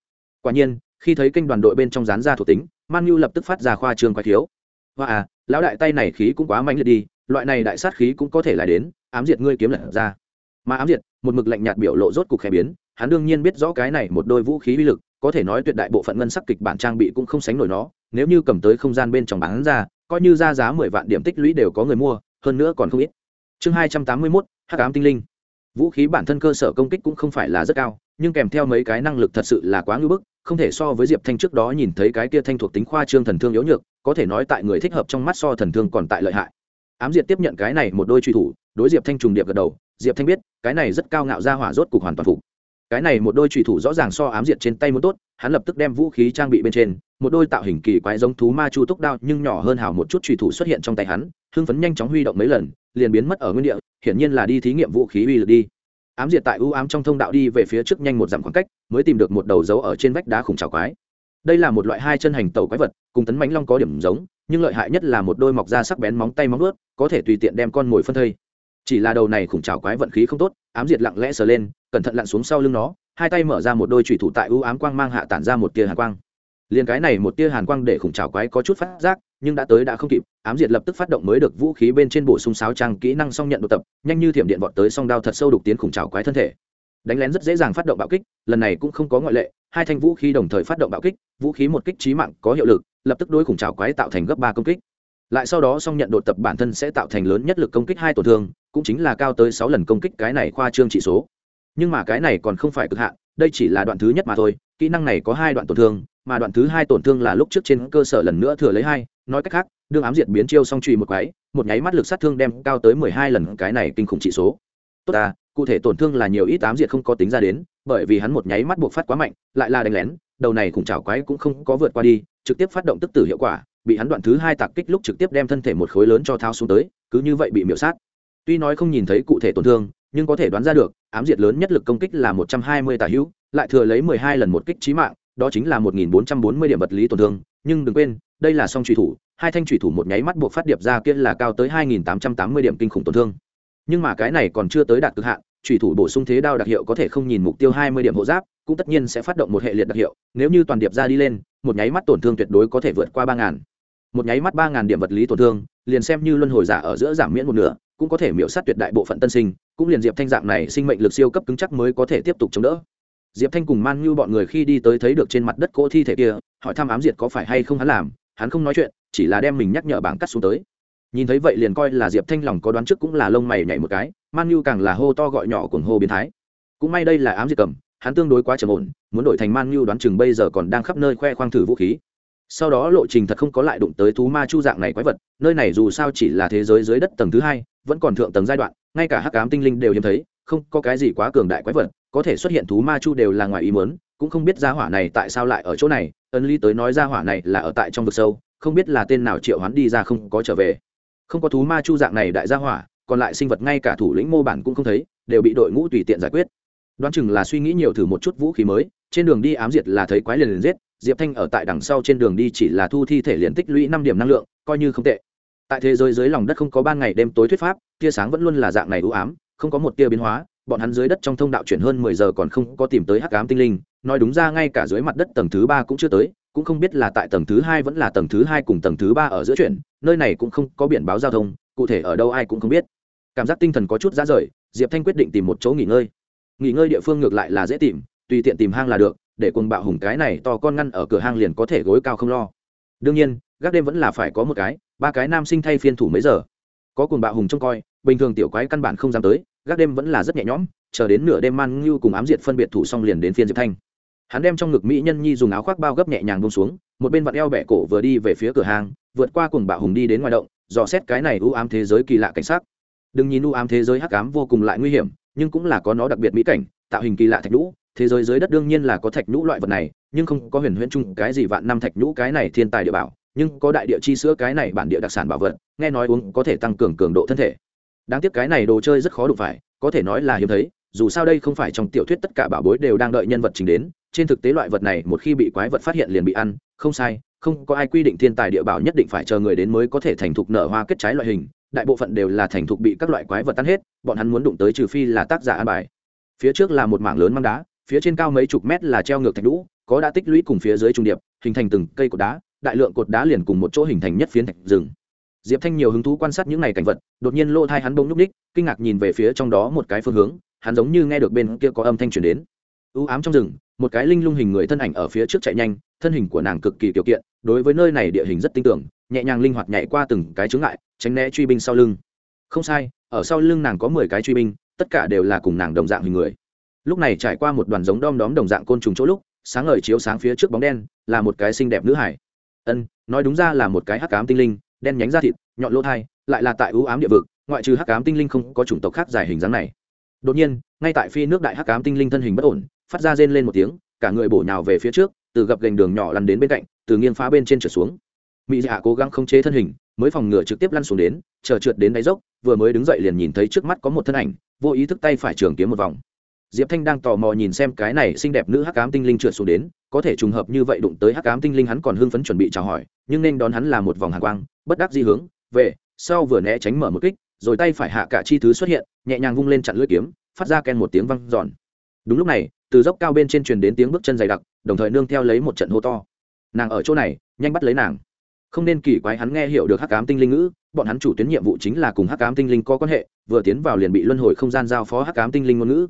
Quả nhiên, khi thấy kênh đoàn đội bên trong dán ra thuộc tính, man nhu lập tức phát ra khoa trương quái thiếu. Hoa à lão đại tay này khí cũng quá mạnh liệt đi, loại này đại sát khí cũng có thể lại đến ám diệt ngươi kiếm lật ra. Mà ám diệt, một mực lạnh nhạt biểu lộ rốt cục khẽ biến, hắn đương nhiên biết rõ cái này một đôi vũ khí uy lực, có thể nói tuyệt đại bộ phận ngân sắc kịch bản trang bị cũng không sánh nổi nó, nếu như cầm tới không gian bên trong bán ra, coi như ra giá mười vạn điểm tích lũy đều có người mua, hơn nữa còn không ít. Chương hai trăm tám mươi mốt, hắc ám tinh linh. Vũ khí bản thân cơ sở công kích cũng không phải là rất cao, nhưng kèm theo mấy cái năng lực thật sự là quá ngưỡng bức, không thể so với diệp thanh trước đó nhìn thấy cái kia thanh thuộc tính khoa trương thần thương yếu nhược, có thể nói tại người thích hợp trong mắt so thần thương còn tại lợi hại ám diệt tiếp nhận cái này một đôi truy thủ, đối diệp thanh trùng điệp gật đầu, diệp thanh biết, cái này rất cao ngạo ra hỏa rốt cục hoàn toàn phục. Cái này một đôi trùy thủ rõ ràng so ám diệt trên tay muốn tốt, hắn lập tức đem vũ khí trang bị bên trên, một đôi tạo hình kỳ quái giống thú ma chu túc đao nhưng nhỏ hơn hào một chút trùy thủ xuất hiện trong tay hắn, hưng phấn nhanh chóng huy động mấy lần, liền biến mất ở nguyên địa, hiển nhiên là đi thí nghiệm vũ khí uy lực đi. Ám diệt tại ưu ám trong thông đạo đi về phía trước nhanh một dặm khoảng cách, mới tìm được một đầu dấu ở trên vách đá khủng trào quái đây là một loại hai chân hành tàu quái vật, cùng tấn mãnh long có điểm giống, nhưng lợi hại nhất là một đôi mọc da sắc bén móng tay móng ướt có thể tùy tiện đem con mồi phân thây. Chỉ là đầu này khủng trào quái vận khí không tốt, ám diệt lặng lẽ sờ lên, cẩn thận lặn xuống sau lưng nó, hai tay mở ra một đôi trùy thủ tại ưu ám quang mang hạ tản ra một tia hàn quang. Liền cái này một tia hàn quang để khủng trào quái có chút phát giác, nhưng đã tới đã không kịp, ám diệt lập tức phát động mới được vũ khí bên trên bổ sung sáo trang kỹ năng song nhận đột tập, nhanh như thiểm điện vọt tới song đao thật sâu đục tiến khủng trào quái thân thể đánh lén rất dễ dàng phát động bạo kích, lần này cũng không có ngoại lệ, hai thanh vũ khí đồng thời phát động bạo kích, vũ khí một kích trí mạng có hiệu lực, lập tức đối khủng trào quái tạo thành gấp ba công kích. Lại sau đó song nhận đột tập bản thân sẽ tạo thành lớn nhất lực công kích hai tổn thương, cũng chính là cao tới sáu lần công kích cái này khoa trương trị số. Nhưng mà cái này còn không phải cực hạn, đây chỉ là đoạn thứ nhất mà thôi, kỹ năng này có hai đoạn tổn thương, mà đoạn thứ hai tổn thương là lúc trước trên cơ sở lần nữa thừa lấy hai, nói cách khác, đương ám diệt biến chiêu song trùy một quái, một nháy mắt lực sát thương đem cao tới mười hai lần cái này kinh khủng trị số. Tốt ta cụ thể tổn thương là nhiều ít tám diệt không có tính ra đến, bởi vì hắn một nháy mắt buộc phát quá mạnh, lại là đánh lén, đầu này khủng trào quái cũng không có vượt qua đi, trực tiếp phát động tức tử hiệu quả, bị hắn đoạn thứ hai tạc kích lúc trực tiếp đem thân thể một khối lớn cho thao xuống tới, cứ như vậy bị miễu sát. Tuy nói không nhìn thấy cụ thể tổn thương, nhưng có thể đoán ra được, ám diệt lớn nhất lực công kích là một trăm hai mươi tà hữu, lại thừa lấy mười hai lần một kích trí mạng, đó chính là một nghìn bốn trăm bốn mươi điểm vật lý tổn thương, nhưng đừng quên, đây là song truy thủ, hai thanh truy thủ một nháy mắt buộc phát điệp ra kia là cao tới hai nghìn tám trăm tám mươi điểm kinh khủng tổn thương. Nhưng mà cái này còn chưa tới đạt cực hạn thủy thủ bổ sung thế đao đặc hiệu có thể không nhìn mục tiêu hai mươi điểm hộ giáp, cũng tất nhiên sẽ phát động một hệ liệt đặc hiệu, nếu như toàn điệp ra đi lên, một nháy mắt tổn thương tuyệt đối có thể vượt qua ba ngàn. Một nháy mắt ba ngàn điểm vật lý tổn thương, liền xem như luân hồi giả ở giữa giảm miễn một nửa, cũng có thể miễu sát tuyệt đại bộ phận tân sinh, cũng liền diệp thanh dạng này sinh mệnh lực siêu cấp cứng chắc mới có thể tiếp tục chống đỡ. Diệp thanh cùng man Nhu bọn người khi đi tới thấy được trên mặt đất cỗ thi thể kia, hỏi thăm ám diệt có phải hay không hắn làm, hắn không nói chuyện, chỉ là đem mình nhắc nhở bảng cắt xuống tới nhìn thấy vậy liền coi là diệp thanh lòng có đoán trước cũng là lông mày nhảy một cái, man nhu càng là hô to gọi nhỏ cuồng hô biến thái. Cũng may đây là ám diệt cầm, hắn tương đối quá trầm ổn, muốn đổi thành man nhu đoán chừng bây giờ còn đang khắp nơi khoe khoang thử vũ khí. Sau đó lộ trình thật không có lại đụng tới thú ma chu dạng này quái vật, nơi này dù sao chỉ là thế giới dưới đất tầng thứ hai, vẫn còn thượng tầng giai đoạn, ngay cả hắc ám tinh linh đều hiếm thấy, không có cái gì quá cường đại quái vật, có thể xuất hiện thú ma chu đều là ngoài ý muốn, cũng không biết gia hỏa này tại sao lại ở chỗ này, ân ly tới nói gia hỏa này là ở tại trong vực sâu, không biết là tên nào triệu hắn đi ra không có trở về không có thú ma chu dạng này đại gia hỏa, còn lại sinh vật ngay cả thủ lĩnh mô bản cũng không thấy, đều bị đội ngũ tùy tiện giải quyết. Đoán chừng là suy nghĩ nhiều thử một chút vũ khí mới, trên đường đi ám diệt là thấy quái liền liền giết, diệp thanh ở tại đằng sau trên đường đi chỉ là thu thi thể liền tích lũy năm điểm năng lượng, coi như không tệ. Tại thế giới dưới lòng đất không có ban ngày đêm tối thuyết pháp, tia sáng vẫn luôn là dạng này ưu ám, không có một tia biến hóa, bọn hắn dưới đất trong thông đạo chuyển hơn mười giờ còn không có tìm tới hắc ám tinh linh, nói đúng ra ngay cả dưới mặt đất tầng thứ ba cũng chưa tới cũng không biết là tại tầng thứ hai vẫn là tầng thứ hai cùng tầng thứ ba ở giữa chuyển nơi này cũng không có biển báo giao thông, cụ thể ở đâu ai cũng không biết. Cảm giác tinh thần có chút ra rời, diệp thanh quyết định tìm một chỗ nghỉ ngơi. Nghỉ ngơi địa phương ngược lại là dễ tìm, tùy tiện tìm hang là được, để quần bạo hùng cái này to con ngăn ở cửa hang liền có thể gối cao không lo. Đương nhiên, gác đêm vẫn là phải có một cái, ba cái nam sinh thay phiên thủ mấy giờ. Có quần bạo hùng trông coi, bình thường tiểu quái căn bản không dám tới, gác đêm vẫn là rất nhẹ nhõm, chờ đến nửa đêm man ngưu cùng ám diệt phân biệt thủ xong liền đến phiên diệp thanh hắn đem trong ngực mỹ nhân nhi dùng áo khoác bao gấp nhẹ nhàng bông xuống, một bên vặn eo bẹ cổ vừa đi về phía cửa hàng, vượt qua cùng bạo hùng đi đến ngoài động, dò xét cái này ưu ám thế giới kỳ lạ cảnh sắc. Đừng nhìn ưu ám thế giới hắc ám vô cùng lại nguy hiểm, nhưng cũng là có nó đặc biệt mỹ cảnh, tạo hình kỳ lạ thạch nhũ. Thế giới dưới đất đương nhiên là có thạch nhũ loại vật này, nhưng không có huyền huyễn chung cái gì vạn năm thạch nhũ cái này thiên tài địa bảo, nhưng có đại địa chi sữa cái này bản địa đặc sản bảo vật, nghe nói uống có thể tăng cường cường độ thân thể. Đáng tiếc cái này đồ chơi rất khó đụng phải, có thể nói là hiếm thấy dù sao đây không phải trong tiểu thuyết tất cả bảo bối đều đang đợi nhân vật chính đến, trên thực tế loại vật này một khi bị quái vật phát hiện liền bị ăn, không sai, không có ai quy định thiên tài địa bảo nhất định phải chờ người đến mới có thể thành thục nở hoa kết trái loại hình, đại bộ phận đều là thành thục bị các loại quái vật tan hết, bọn hắn muốn đụng tới trừ phi là tác giả an bài. Phía trước là một mảng lớn măng đá, phía trên cao mấy chục mét là treo ngược thạch lũ có đã tích lũy cùng phía dưới trung điệp, hình thành từng cây cột đá, đại lượng cột đá liền cùng một chỗ hình thành nhất phiến thạch rừng. Diệp thanh nhiều hứng thú quan sát những ngày cảnh vật, đột nhiên lỗ thai hắn bông nhúc ních kinh ngạc nhìn về phía trong đó một cái phương hướng hắn giống như nghe được bên kia có âm thanh truyền đến. U ám trong rừng, một cái linh lung hình người thân ảnh ở phía trước chạy nhanh, thân hình của nàng cực kỳ tiểu kiện, đối với nơi này địa hình rất tinh tưởng, nhẹ nhàng linh hoạt nhảy qua từng cái chướng ngại, tránh né truy binh sau lưng. Không sai, ở sau lưng nàng có mười cái truy binh, tất cả đều là cùng nàng đồng dạng hình người. Lúc này trải qua một đoàn giống đom đóm đồng dạng côn trùng chỗ lúc, sáng ngời chiếu sáng phía trước bóng đen, là một cái xinh đẹp nữ hải. Ân, nói đúng ra là một cái hắc ám tinh linh, đen nhánh da thịt, nhọn lỗ thai, lại là tại ưu ám địa vực, ngoại trừ hắc ám tinh linh không có chủng tộc khác dài hình dáng này đột nhiên, ngay tại phi nước đại hắc ám tinh linh thân hình bất ổn, phát ra rên lên một tiếng, cả người bổ nhào về phía trước, từ gập gành đường nhỏ lăn đến bên cạnh, từ nghiêng phá bên trên trượt xuống. Mỹ dạ cố gắng không chế thân hình, mới phòng ngừa trực tiếp lăn xuống đến, chờ trượt đến đáy dốc, vừa mới đứng dậy liền nhìn thấy trước mắt có một thân ảnh, vô ý thức tay phải trường kiếm một vòng. Diệp thanh đang tò mò nhìn xem cái này xinh đẹp nữ hắc ám tinh linh trượt xuống đến, có thể trùng hợp như vậy đụng tới hắc ám tinh linh hắn còn hưng phấn chuẩn bị chào hỏi, nhưng nên đón hắn là một vòng hàng quang, bất đắc di hướng về, sau vừa né tránh mở một kích rồi tay phải hạ cả chi thứ xuất hiện, nhẹ nhàng vung lên chặn lưỡi kiếm, phát ra ken một tiếng văng giòn đúng lúc này, từ dốc cao bên trên truyền đến tiếng bước chân dày đặc, đồng thời nương theo lấy một trận hô to. Nàng ở chỗ này, nhanh bắt lấy nàng. Không nên kỳ quái hắn nghe hiểu được hắc ám tinh linh ngữ, bọn hắn chủ tuyến nhiệm vụ chính là cùng hắc ám tinh linh có quan hệ, vừa tiến vào liền bị luân hồi không gian giao phó hắc ám tinh linh ngôn ngữ.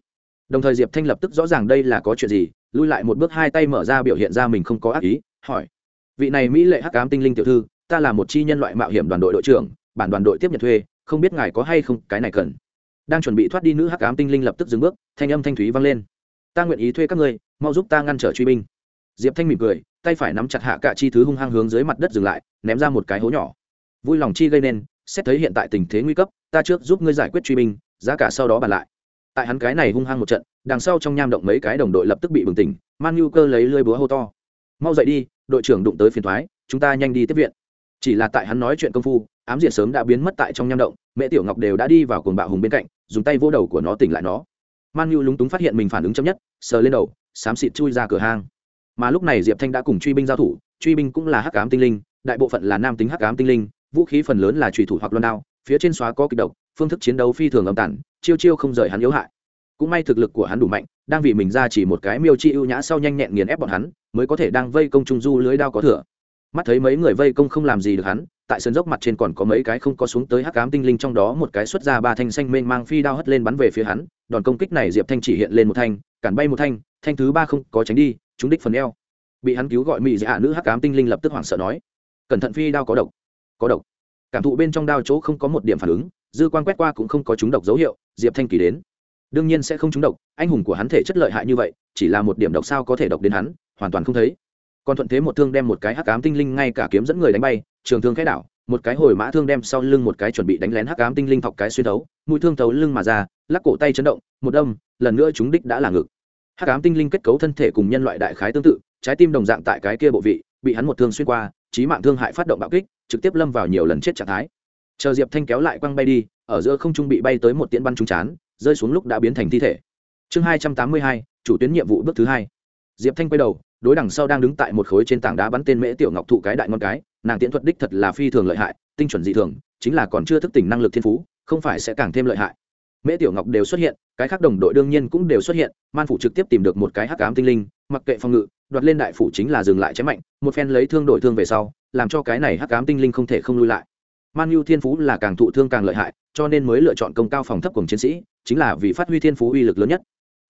Đồng thời diệp thanh lập tức rõ ràng đây là có chuyện gì, lui lại một bước hai tay mở ra biểu hiện ra mình không có ác ý, hỏi. Vị này mỹ lệ hắc ám tinh linh tiểu thư, ta là một chi nhân loại mạo hiểm đoàn đội đội trưởng, bản đoàn đội tiếp nhận thuê không biết ngài có hay không, cái này cần. Đang chuẩn bị thoát đi nữ hắc ám tinh linh lập tức dừng bước, thanh âm thanh thúy vang lên. Ta nguyện ý thuê các ngươi, mau giúp ta ngăn trở truy binh. Diệp thanh mỉm cười, tay phải nắm chặt hạ cả chi thứ hung hăng hướng dưới mặt đất dừng lại, ném ra một cái hố nhỏ. Vui lòng chi gây nên, xét thấy hiện tại tình thế nguy cấp, ta trước giúp ngươi giải quyết truy binh, giá cả sau đó bàn lại. Tại hắn cái này hung hăng một trận, đằng sau trong nham động mấy cái đồng đội lập tức bị bừng tỉnh, man nhu cơ lấy lơi búa hô to. Mau dậy đi, đội trưởng đụng tới phiền thoái chúng ta nhanh đi tiếp viện. Chỉ là tại hắn nói chuyện công phu ám diệt sớm đã biến mất tại trong nham động, mẹ tiểu ngọc đều đã đi vào cồn bạo hùng bên cạnh, dùng tay vỗ đầu của nó tỉnh lại nó. Man nhu lúng túng phát hiện mình phản ứng chậm nhất, sờ lên đầu, xám xịt chui ra cửa hang. Mà lúc này diệp thanh đã cùng truy binh giao thủ, truy binh cũng là hắc ám tinh linh, đại bộ phận là nam tính hắc ám tinh linh, vũ khí phần lớn là trùy thủ hoặc loan đao, phía trên xóa có kịch độc, phương thức chiến đấu phi thường âm tản, chiêu chiêu không rời hắn yếu hại. Cũng may thực lực của hắn đủ mạnh, đang vì mình ra chỉ một cái miêu chi ưu nhã sau nhanh nhẹn nghiền ép bọn hắn, mới có thể đang vây công trung du lưới đao có thừa. Mắt thấy mấy người vây công không làm gì được hắn tại sân dốc mặt trên còn có mấy cái không có xuống tới hắc ám tinh linh trong đó một cái xuất ra ba thanh xanh mênh mang phi đao hất lên bắn về phía hắn, đòn công kích này diệp thanh chỉ hiện lên một thanh, cản bay một thanh thanh thứ ba không có tránh đi chúng đích phần eo. Bị hắn cứu gọi mỹ dạ nữ hắc ám tinh linh lập tức hoảng sợ nói, cẩn thận phi đao có độc có độc. Cảm thụ bên trong đao chỗ không có một điểm phản ứng, dư quan quét qua cũng không có chúng độc dấu hiệu, diệp thanh kỳ đến. Đương nhiên sẽ không trúng độc, anh hùng của hắn thể chất lợi hại như vậy, chỉ là một điểm độc sao có thể độc đến hắn, hoàn toàn không thấy còn thuận thế một thương đem một cái hắc ám tinh linh ngay cả kiếm dẫn người đánh bay, trường thương khẽ đảo, một cái hồi mã thương đem sau lưng một cái chuẩn bị đánh lén hắc ám tinh linh thọc cái xuyên thấu, mũi thương thấu lưng mà ra, lắc cổ tay chấn động, một đâm, lần nữa chúng đích đã là ngực. Hắc ám tinh linh kết cấu thân thể cùng nhân loại đại khái tương tự, trái tim đồng dạng tại cái kia bộ vị, bị hắn một thương xuyên qua trí mạng thương hại phát động bạo kích, trực tiếp lâm vào nhiều lần chết trạng thái. Chờ diệp thanh kéo lại quăng bay đi, ở giữa không trung bị bay tới một tiễn bắn trúng chán, rơi xuống lúc đã biến thành thi thể. Chương hai trăm tám mươi hai, chủ tuyến nhiệm vụ bước thứ hai. Diệp thanh quay đầu đối đằng sau đang đứng tại một khối trên tảng đá bắn tên mễ tiểu ngọc thụ cái đại ngon cái, nàng tiễn thuật đích thật là phi thường lợi hại, tinh chuẩn dị thường, chính là còn chưa thức tỉnh năng lực thiên phú, không phải sẽ càng thêm lợi hại. Mễ tiểu ngọc đều xuất hiện, cái khác đồng đội đương nhiên cũng đều xuất hiện, man phủ trực tiếp tìm được một cái hắc ám tinh linh, mặc kệ phòng ngự, đoạt lên đại phủ chính là dừng lại chém mạnh, một phen lấy thương đổi thương về sau, làm cho cái này hắc ám tinh linh không thể không lui lại. Man nhu thiên phú là càng thụ thương càng lợi hại, cho nên mới lựa chọn công cao phòng thấp cùng chiến sĩ, chính là vì phát huy thiên phú uy lực lớn nhất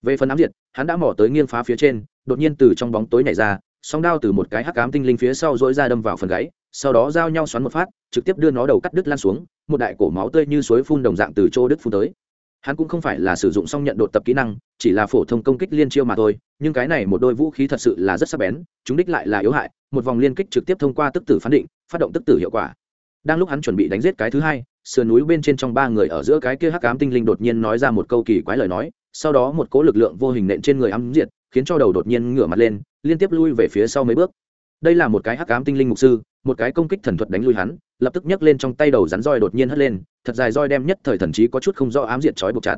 về phần ám diệt, hắn đã mỏ tới nghiêng phá phía trên, đột nhiên từ trong bóng tối nhảy ra, song đao từ một cái hắc ám tinh linh phía sau dỗi ra đâm vào phần gáy, sau đó giao nhau xoắn một phát, trực tiếp đưa nó đầu cắt đứt lan xuống, một đại cổ máu tươi như suối phun đồng dạng từ chỗ đứt phun tới. Hắn cũng không phải là sử dụng xong nhận đột tập kỹ năng, chỉ là phổ thông công kích liên chiêu mà thôi, nhưng cái này một đôi vũ khí thật sự là rất sắc bén, chúng đích lại là yếu hại, một vòng liên kích trực tiếp thông qua tức tử phán định, phát động tức tử hiệu quả. Đang lúc hắn chuẩn bị đánh giết cái thứ hai sườn núi bên trên trong ba người ở giữa cái kia hắc ám tinh linh đột nhiên nói ra một câu kỳ quái lời nói, sau đó một cỗ lực lượng vô hình nện trên người ám diệt, khiến cho đầu đột nhiên ngửa mặt lên, liên tiếp lui về phía sau mấy bước. Đây là một cái hắc ám tinh linh mục sư, một cái công kích thần thuật đánh lui hắn, lập tức nhấc lên trong tay đầu rắn roi đột nhiên hất lên, thật dài roi đem nhất thời thần trí có chút không rõ ám diệt trói buộc chặt.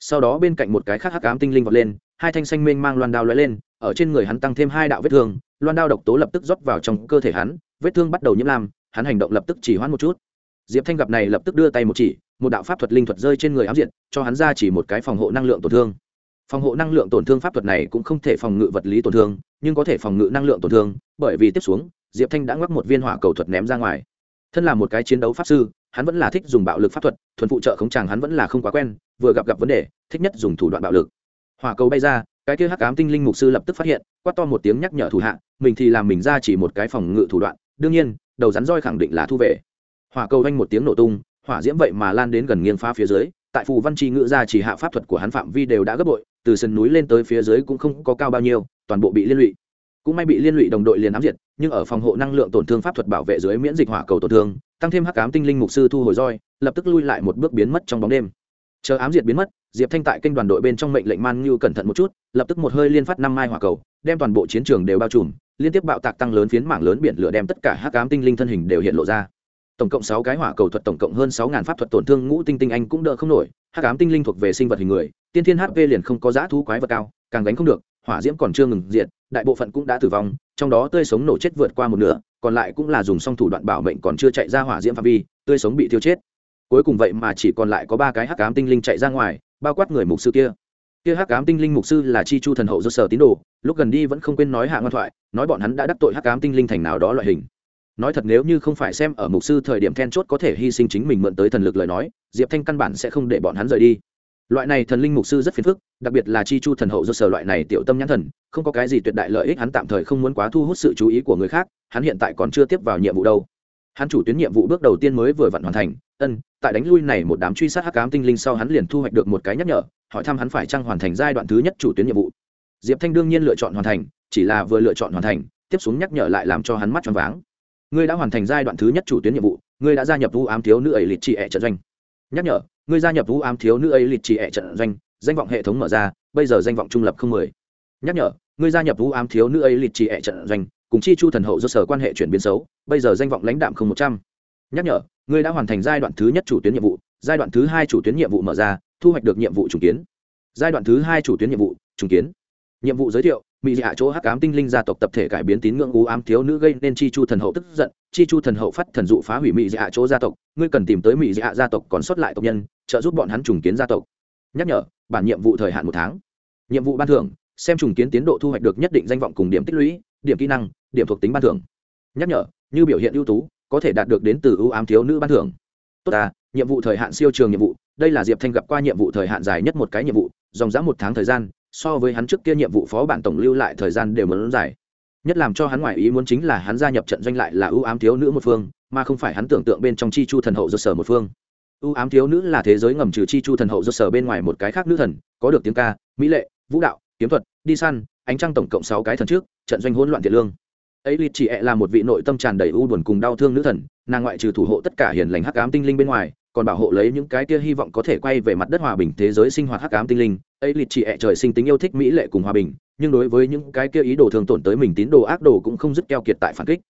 Sau đó bên cạnh một cái khác hắc ám tinh linh vọt lên, hai thanh xanh mênh mang loan đao lóe lên, ở trên người hắn tăng thêm hai đạo vết thương, loan đao độc tố lập tức rót vào trong cơ thể hắn, vết thương bắt đầu nhiễm lam, hắn hành động lập tức chỉ hoãn một chút diệp thanh gặp này lập tức đưa tay một chỉ, một đạo pháp thuật linh thuật rơi trên người ám diện cho hắn ra chỉ một cái phòng hộ năng lượng tổn thương. Phòng hộ năng lượng tổn thương pháp thuật này cũng không thể phòng ngự vật lý tổn thương, nhưng có thể phòng ngự năng lượng tổn thương, bởi vì tiếp xuống, diệp thanh đã ngoắc một viên hỏa cầu thuật ném ra ngoài. Thân là một cái chiến đấu pháp sư, hắn vẫn là thích dùng bạo lực pháp thuật, thuần phụ trợ khống chàng hắn vẫn là không quá quen, vừa gặp gặp vấn đề, thích nhất dùng thủ đoạn bạo lực. Hỏa cầu bay ra, cái kia hắc ám tinh linh mục sư lập tức phát hiện, quát to một tiếng nhắc nhở thủ hạ, mình thì làm mình ra chỉ một cái phòng ngự thủ đoạn, đương nhiên, đầu rắn roi khẳng định là thu về hỏa cầu vanh một tiếng nổ tung, hỏa diễm vậy mà lan đến gần nghiêng phá phía dưới, tại phù văn tri ngữ ra chỉ hạ pháp thuật của hắn phạm vi đều đã gấp bội, từ sườn núi lên tới phía dưới cũng không có cao bao nhiêu, toàn bộ bị liên lụy. Cũng may bị liên lụy đồng đội liền ám diệt, nhưng ở phòng hộ năng lượng tổn thương pháp thuật bảo vệ dưới miễn dịch hỏa cầu tổn thương, tăng thêm hắc ám tinh linh mục sư thu hồi roi, lập tức lui lại một bước biến mất trong bóng đêm. Chờ ám diệt biến mất, diệp thanh tại kênh đoàn đội bên trong mệnh lệnh man như cẩn thận một chút, lập tức một hơi liên phát năm mai hỏa cầu, đem toàn bộ chiến trường đều bao trùm, liên tiếp bạo tạc tăng lớn phiến mảng lớn biển lửa đem tất cả hắc ám tinh linh thân hình đều hiện lộ ra tổng cộng sáu cái hỏa cầu thuật tổng cộng hơn sáu ngàn pháp thuật tổn thương ngũ tinh tinh anh cũng đỡ không nổi, hắc ám tinh linh thuộc về sinh vật hình người, tiên thiên hp liền không có giá thú quái vật cao, càng gánh không được, hỏa diễm còn chưa ngừng diệt, đại bộ phận cũng đã tử vong, trong đó tươi sống nổ chết vượt qua một nửa, còn lại cũng là dùng xong thủ đoạn bảo mệnh còn chưa chạy ra hỏa diễm phạm vi, tươi sống bị tiêu chết. Cuối cùng vậy mà chỉ còn lại có ba cái hắc ám tinh linh chạy ra ngoài, bao quát người mục sư kia. Kia hắc ám tinh linh mục sư là chi chu thần hậu do sở tín đồ, lúc gần đi vẫn không quên nói hạ ngoan thoại, nói bọn hắn đã đắc tội hắc ám tinh linh thành nào đó loại hình nói thật nếu như không phải xem ở mục sư thời điểm then chốt có thể hy sinh chính mình mượn tới thần lực lời nói, diệp thanh căn bản sẽ không để bọn hắn rời đi. Loại này thần linh mục sư rất phiền phức, đặc biệt là chi chu thần hậu do sở loại này tiểu tâm nhãn thần, không có cái gì tuyệt đại lợi ích hắn tạm thời không muốn quá thu hút sự chú ý của người khác, hắn hiện tại còn chưa tiếp vào nhiệm vụ đâu. Hắn chủ tuyến nhiệm vụ bước đầu tiên mới vừa vặn hoàn thành, ân, tại đánh lui này một đám truy sát hắc ám tinh linh sau hắn liền thu hoạch được một cái nhắc nhở, hỏi thăm hắn phải chăng hoàn thành giai đoạn thứ nhất chủ tuyến nhiệm vụ. Diệp thanh đương nhiên lựa chọn hoàn thành, chỉ là vừa lựa chọn hoàn thành, tiếp xuống nhắc nhở lại làm cho hắn mắt choáng váng ngươi đã hoàn thành giai đoạn thứ nhất chủ tuyến nhiệm vụ, ngươi đã gia nhập vũ ám thiếu nữ ấy lịch trị ẹ trận doanh. Nhắc nhở, ngươi gia nhập vũ ám thiếu nữ ấy lịch trị ẹ trận doanh, danh vọng hệ thống mở ra, bây giờ danh vọng trung lập không mười. Nhắc nhở, ngươi gia nhập vũ ám thiếu nữ ấy lịch trị ẹ trận doanh, cùng chi chu thần hậu do sở quan hệ chuyển biến xấu, bây giờ danh vọng lãnh đạm không một trăm. Nhắc nhở, ngươi đã hoàn thành giai đoạn thứ nhất chủ tuyến nhiệm vụ, giai đoạn thứ hai chủ tuyến nhiệm vụ mở ra, thu hoạch được nhiệm vụ trùng kiến. Giai đoạn thứ hai chủ tuyến nhiệm vụ, trùng kiến. Nhiệm vụ giới thiệu mỹ dạ chỗ hắc ám tinh linh gia tộc tập thể cải biến tín ngưỡng u ám thiếu nữ gây nên chi chu thần hậu tức giận, chi chu thần hậu phát thần dụ phá hủy mỹ dạ chỗ gia tộc, ngươi cần tìm tới mỹ dạ gia tộc còn sót lại tộc nhân, trợ giúp bọn hắn trùng kiến gia tộc. Nhắc nhở, bản nhiệm vụ thời hạn một tháng. Nhiệm vụ ban thưởng, xem trùng kiến tiến độ thu hoạch được nhất định danh vọng cùng điểm tích lũy, điểm kỹ năng, điểm thuộc tính ban thưởng. Nhắc nhở, như biểu hiện ưu tú, có thể đạt được đến từ ưu ám thiếu nữ ban thưởng. Tốt ta, nhiệm vụ thời hạn siêu trường nhiệm vụ, đây là diệp thanh gặp qua nhiệm vụ thời hạn dài nhất một cái nhiệm vụ, dòng dã một tháng thời gian so với hắn trước kia nhiệm vụ phó bản tổng lưu lại thời gian đều muốn dài. Nhất làm cho hắn ngoại ý muốn chính là hắn gia nhập trận doanh lại là ưu ám thiếu nữ một phương, mà không phải hắn tưởng tượng bên trong chi chu thần hậu do sở một phương. Ưu ám thiếu nữ là thế giới ngầm trừ chi chu thần hậu do sở bên ngoài một cái khác nữ thần, có được tiếng ca, mỹ lệ, vũ đạo, kiếm thuật, đi săn, ánh trăng tổng cộng sáu cái thần trước, trận doanh hỗn loạn thiệt lương. Ấy lịt chị ẹ e là một vị nội tâm tràn đầy u buồn cùng đau thương nữ thần, nàng ngoại trừ thủ hộ tất cả hiền lành hắc ám tinh linh bên ngoài còn bảo hộ lấy những cái kia hy vọng có thể quay về mặt đất hòa bình thế giới sinh hoạt hắc ám tinh linh. Ấy lịch chị ẹ trời sinh tính yêu thích mỹ lệ cùng hòa bình, nhưng đối với những cái kia ý đồ thường tổn tới mình tín đồ ác đồ cũng không dứt keo kiệt tại phản kích.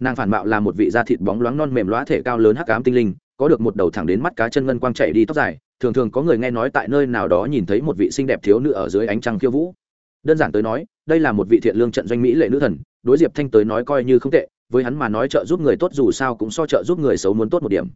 Nàng phản bạo là một vị da thịt bóng loáng non mềm loã thể cao lớn hắc ám tinh linh, có được một đầu thẳng đến mắt cá chân ngân quang chạy đi tóc dài, thường thường có người nghe nói tại nơi nào đó nhìn thấy một vị xinh đẹp thiếu nữ ở dưới ánh trăng khiêu vũ. Đơn giản tới nói, đây là một vị thiện lương trận doanh mỹ lệ nữ thần, đối diệp thanh tới nói coi như không tệ, với hắn mà nói trợ giúp người tốt dù sao cũng so trợ giúp người xấu muốn tốt một điểm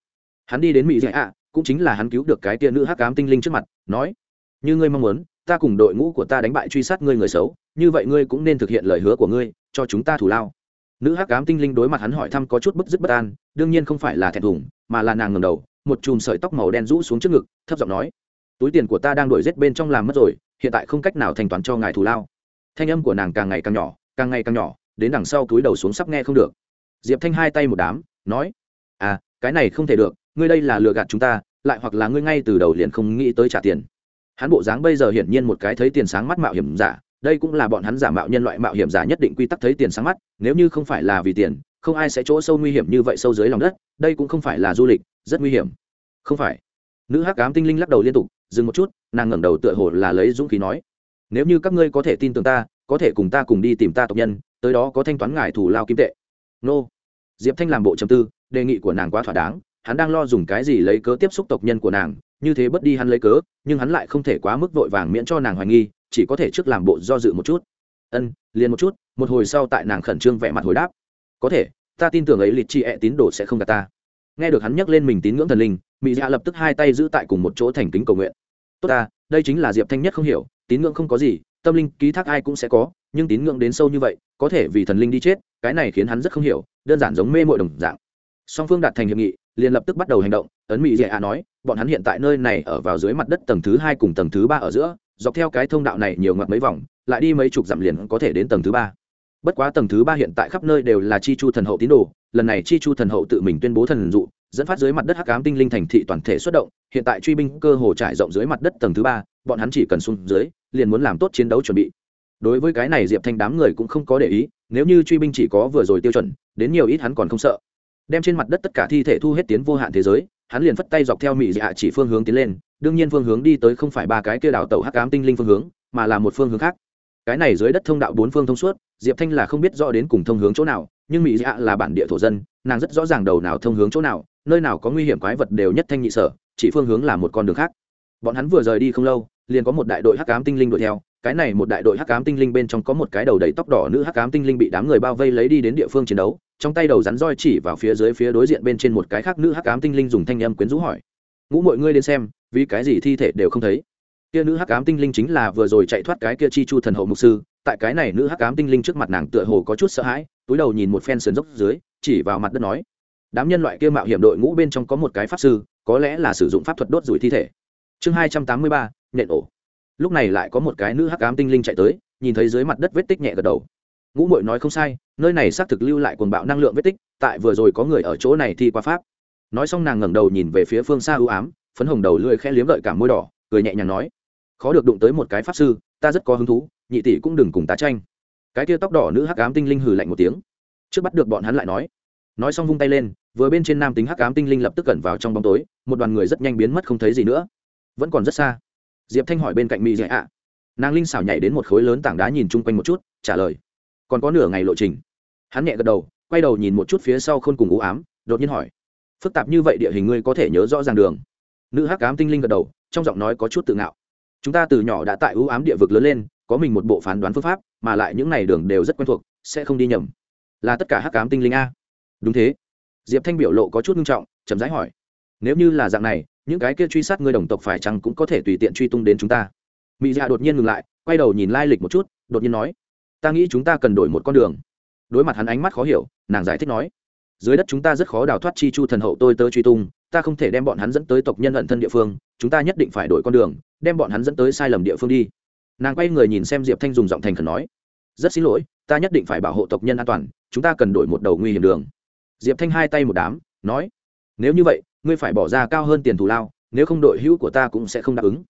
hắn đi đến mỹ dạy ạ, cũng chính là hắn cứu được cái tia nữ hắc ám tinh linh trước mặt, nói, như ngươi mong muốn, ta cùng đội ngũ của ta đánh bại truy sát ngươi người xấu, như vậy ngươi cũng nên thực hiện lời hứa của ngươi, cho chúng ta thủ lao. Nữ hắc ám tinh linh đối mặt hắn hỏi thăm có chút bức dứt bất an, đương nhiên không phải là thẹn thùng, mà là nàng ngầm đầu, một chùm sợi tóc màu đen rũ xuống trước ngực, thấp giọng nói, túi tiền của ta đang đổi rết bên trong làm mất rồi, hiện tại không cách nào thanh toán cho ngài thù lao. Thanh âm của nàng càng ngày càng nhỏ, càng ngày càng nhỏ, đến đằng sau túi đầu xuống sắp nghe không được. Diệp thanh hai tay một đám, nói à cái này không thể được ngươi đây là lừa gạt chúng ta, lại hoặc là ngươi ngay từ đầu liền không nghĩ tới trả tiền. Hắn bộ dáng bây giờ hiển nhiên một cái thấy tiền sáng mắt mạo hiểm giả, đây cũng là bọn hắn giả mạo nhân loại mạo hiểm giả nhất định quy tắc thấy tiền sáng mắt, nếu như không phải là vì tiền, không ai sẽ chỗ sâu nguy hiểm như vậy sâu dưới lòng đất, đây cũng không phải là du lịch, rất nguy hiểm. Không phải. Nữ hắc ám tinh linh lắc đầu liên tục, dừng một chút, nàng ngẩng đầu tựa hồ là lấy dũng khí nói, nếu như các ngươi có thể tin tưởng ta, có thể cùng ta cùng đi tìm ta tộc nhân, tới đó có thanh toán ngài thủ lao kim tệ. Nô. Diệp thanh làm bộ trầm tư, đề nghị của nàng quá thỏa đáng hắn đang lo dùng cái gì lấy cớ tiếp xúc tộc nhân của nàng, như thế bất đi hắn lấy cớ, nhưng hắn lại không thể quá mức vội vàng miễn cho nàng hoài nghi, chỉ có thể trước làm bộ do dự một chút. Ân, liền một chút, một hồi sau tại nàng khẩn trương vẻ mặt hồi đáp. Có thể, ta tin tưởng ấy lịch chi ẹ、e、tín tín đồ sẽ không gạt ta. Nghe được hắn nhắc lên mình tín ngưỡng thần linh mỹ dạ lập tức hai tay giữ tại cùng một chỗ thành kính cầu nguyện. Tốt ta, đây chính là diệp thanh nhất không hiểu, tín ngưỡng không có gì, tâm linh ký thác ai cũng sẽ có, nhưng tín ngưỡng đến sâu như vậy, có thể vì thần linh đi chết, cái này khiến hắn rất không hiểu, đơn giản giống mê mội đồng dạng song phương đạt thành hiệp nghị, liền lập tức bắt đầu hành động. Ấn mỹ dạ nói, bọn hắn hiện tại nơi này ở vào dưới mặt đất tầng thứ hai cùng tầng thứ ba ở giữa, dọc theo cái thông đạo này nhiều ngoặt mấy vòng, lại đi mấy chục dặm liền có thể đến tầng thứ ba. Bất quá tầng thứ ba hiện tại khắp nơi đều là chi chu thần hậu tín đồ, lần này chi chu thần hậu tự mình tuyên bố thần dụ, dẫn phát dưới mặt đất hắc ám tinh linh thành thị toàn thể xuất động, hiện tại truy binh cơ hồ trải rộng dưới mặt đất tầng thứ ba, bọn hắn chỉ cần xuống dưới, liền muốn làm tốt chiến đấu chuẩn bị. Đối với cái này diệp thanh đám người cũng không có để ý, nếu như truy binh chỉ có vừa rồi tiêu chuẩn, đến nhiều ít hắn còn không sợ đem trên mặt đất tất cả thi thể thu hết tiến vô hạn thế giới, hắn liền phất tay dọc theo mỹ dạ chỉ phương hướng tiến lên, đương nhiên phương hướng đi tới không phải ba cái kia đảo tàu hắc ám tinh linh phương hướng, mà là một phương hướng khác. Cái này dưới đất thông đạo bốn phương thông suốt, diệp thanh là không biết rõ đến cùng thông hướng chỗ nào, nhưng mỹ dạ là bản địa thổ dân, nàng rất rõ ràng đầu nào thông hướng chỗ nào, nơi nào có nguy hiểm quái vật đều nhất thanh nhị sở, chỉ phương hướng là một con đường khác. Bọn hắn vừa rời đi không lâu, liền có một đại đội hắc ám tinh linh đuổi theo cái này một đại đội hắc ám tinh linh bên trong có một cái đầu đầy tóc đỏ nữ hắc ám tinh linh bị đám người bao vây lấy đi đến địa phương chiến đấu, trong tay đầu rắn roi chỉ vào phía dưới phía đối diện bên trên một cái khác nữ hắc ám tinh linh dùng thanh âm quyến rũ hỏi. Ngũ mọi ngươi đến xem, vì cái gì thi thể đều không thấy? Kia nữ hắc ám tinh linh chính là vừa rồi chạy thoát cái kia chi chu thần hậu mục sư, tại cái này nữ hắc ám tinh linh trước mặt nàng tựa hồ có chút sợ hãi, túi đầu nhìn một phen sườn dốc dưới, chỉ vào mặt đất nói, đám nhân loại kia mạo hiểm đội ngũ bên trong có một cái pháp sư, có lẽ là sử dụng pháp thuật đốt rủi thi thể. Chương hai trăm tám mươi ba nhện ổ lúc này lại có một cái nữ hắc ám tinh linh chạy tới nhìn thấy dưới mặt đất vết tích nhẹ gật đầu. Ngũ mội nói không sai nơi này xác thực lưu lại cuồng bạo năng lượng vết tích tại vừa rồi có người ở chỗ này thi qua pháp. Nói xong nàng ngẩng đầu nhìn về phía phương xa ưu ám phấn hồng đầu lưỡi khẽ liếm lợi, cả môi đỏ cười nhẹ nhàng nói khó được đụng tới một cái pháp sư ta rất có hứng thú nhị tỷ cũng đừng cùng tá tranh. Cái tia tóc đỏ nữ hắc ám tinh linh hừ lạnh một tiếng. Trước bắt được bọn hắn lại nói. Nói xong vung tay lên vừa bên trên nam tính hắc ám tinh linh lập tức cẩn vào trong bóng tối một đoàn người rất nhanh biến mất không thấy gì nữa. Vẫn còn rất xa diệp thanh hỏi bên cạnh mỹ dạy ạ. Nàng linh xảo nhảy đến một khối lớn tảng đá nhìn chung quanh một chút, trả lời. Còn có nửa ngày lộ trình. Hắn nhẹ gật đầu, quay đầu nhìn một chút phía sau khôn cùng u ám, đột nhiên hỏi. Phức tạp như vậy địa hình ngươi có thể nhớ rõ ràng đường. Nữ hắc ám tinh linh gật đầu, trong giọng nói có chút tự ngạo. Chúng ta từ nhỏ đã tại u ám địa vực lớn lên, có mình một bộ phán đoán phương pháp, mà lại những n à y đường đều rất quen thuộc, sẽ không đi nhầm. Là tất cả hắc ám tinh linh a. Đúng thế. Diệp thanh biểu lộ có chút nghiêm trọng, chậm rãi hỏi. Nếu như là dạng này những cái kia truy sát người đồng tộc phải chăng cũng có thể tùy tiện truy tung đến chúng ta? Mỹ dạ đột nhiên ngừng lại, quay đầu nhìn lai lịch một chút, đột nhiên nói, ta nghĩ chúng ta cần đổi một con đường. Đối mặt hắn ánh mắt khó hiểu, nàng giải thích nói, dưới đất chúng ta rất khó đào thoát chi chu thần hậu tôi tớ truy tung, ta không thể đem bọn hắn dẫn tới tộc nhân ẩn thân địa phương, chúng ta nhất định phải đổi con đường, đem bọn hắn dẫn tới sai lầm địa phương đi. Nàng quay người nhìn xem diệp thanh dùng giọng thành khẩn nói, rất xin lỗi, ta nhất định phải bảo hộ tộc nhân an toàn, chúng ta cần đổi một đầu nguy hiểm đường. Diệp thanh hai tay một đám, nói, nếu như vậy ngươi phải bỏ ra cao hơn tiền thù lao, nếu không đội hữu của ta cũng sẽ không đáp ứng.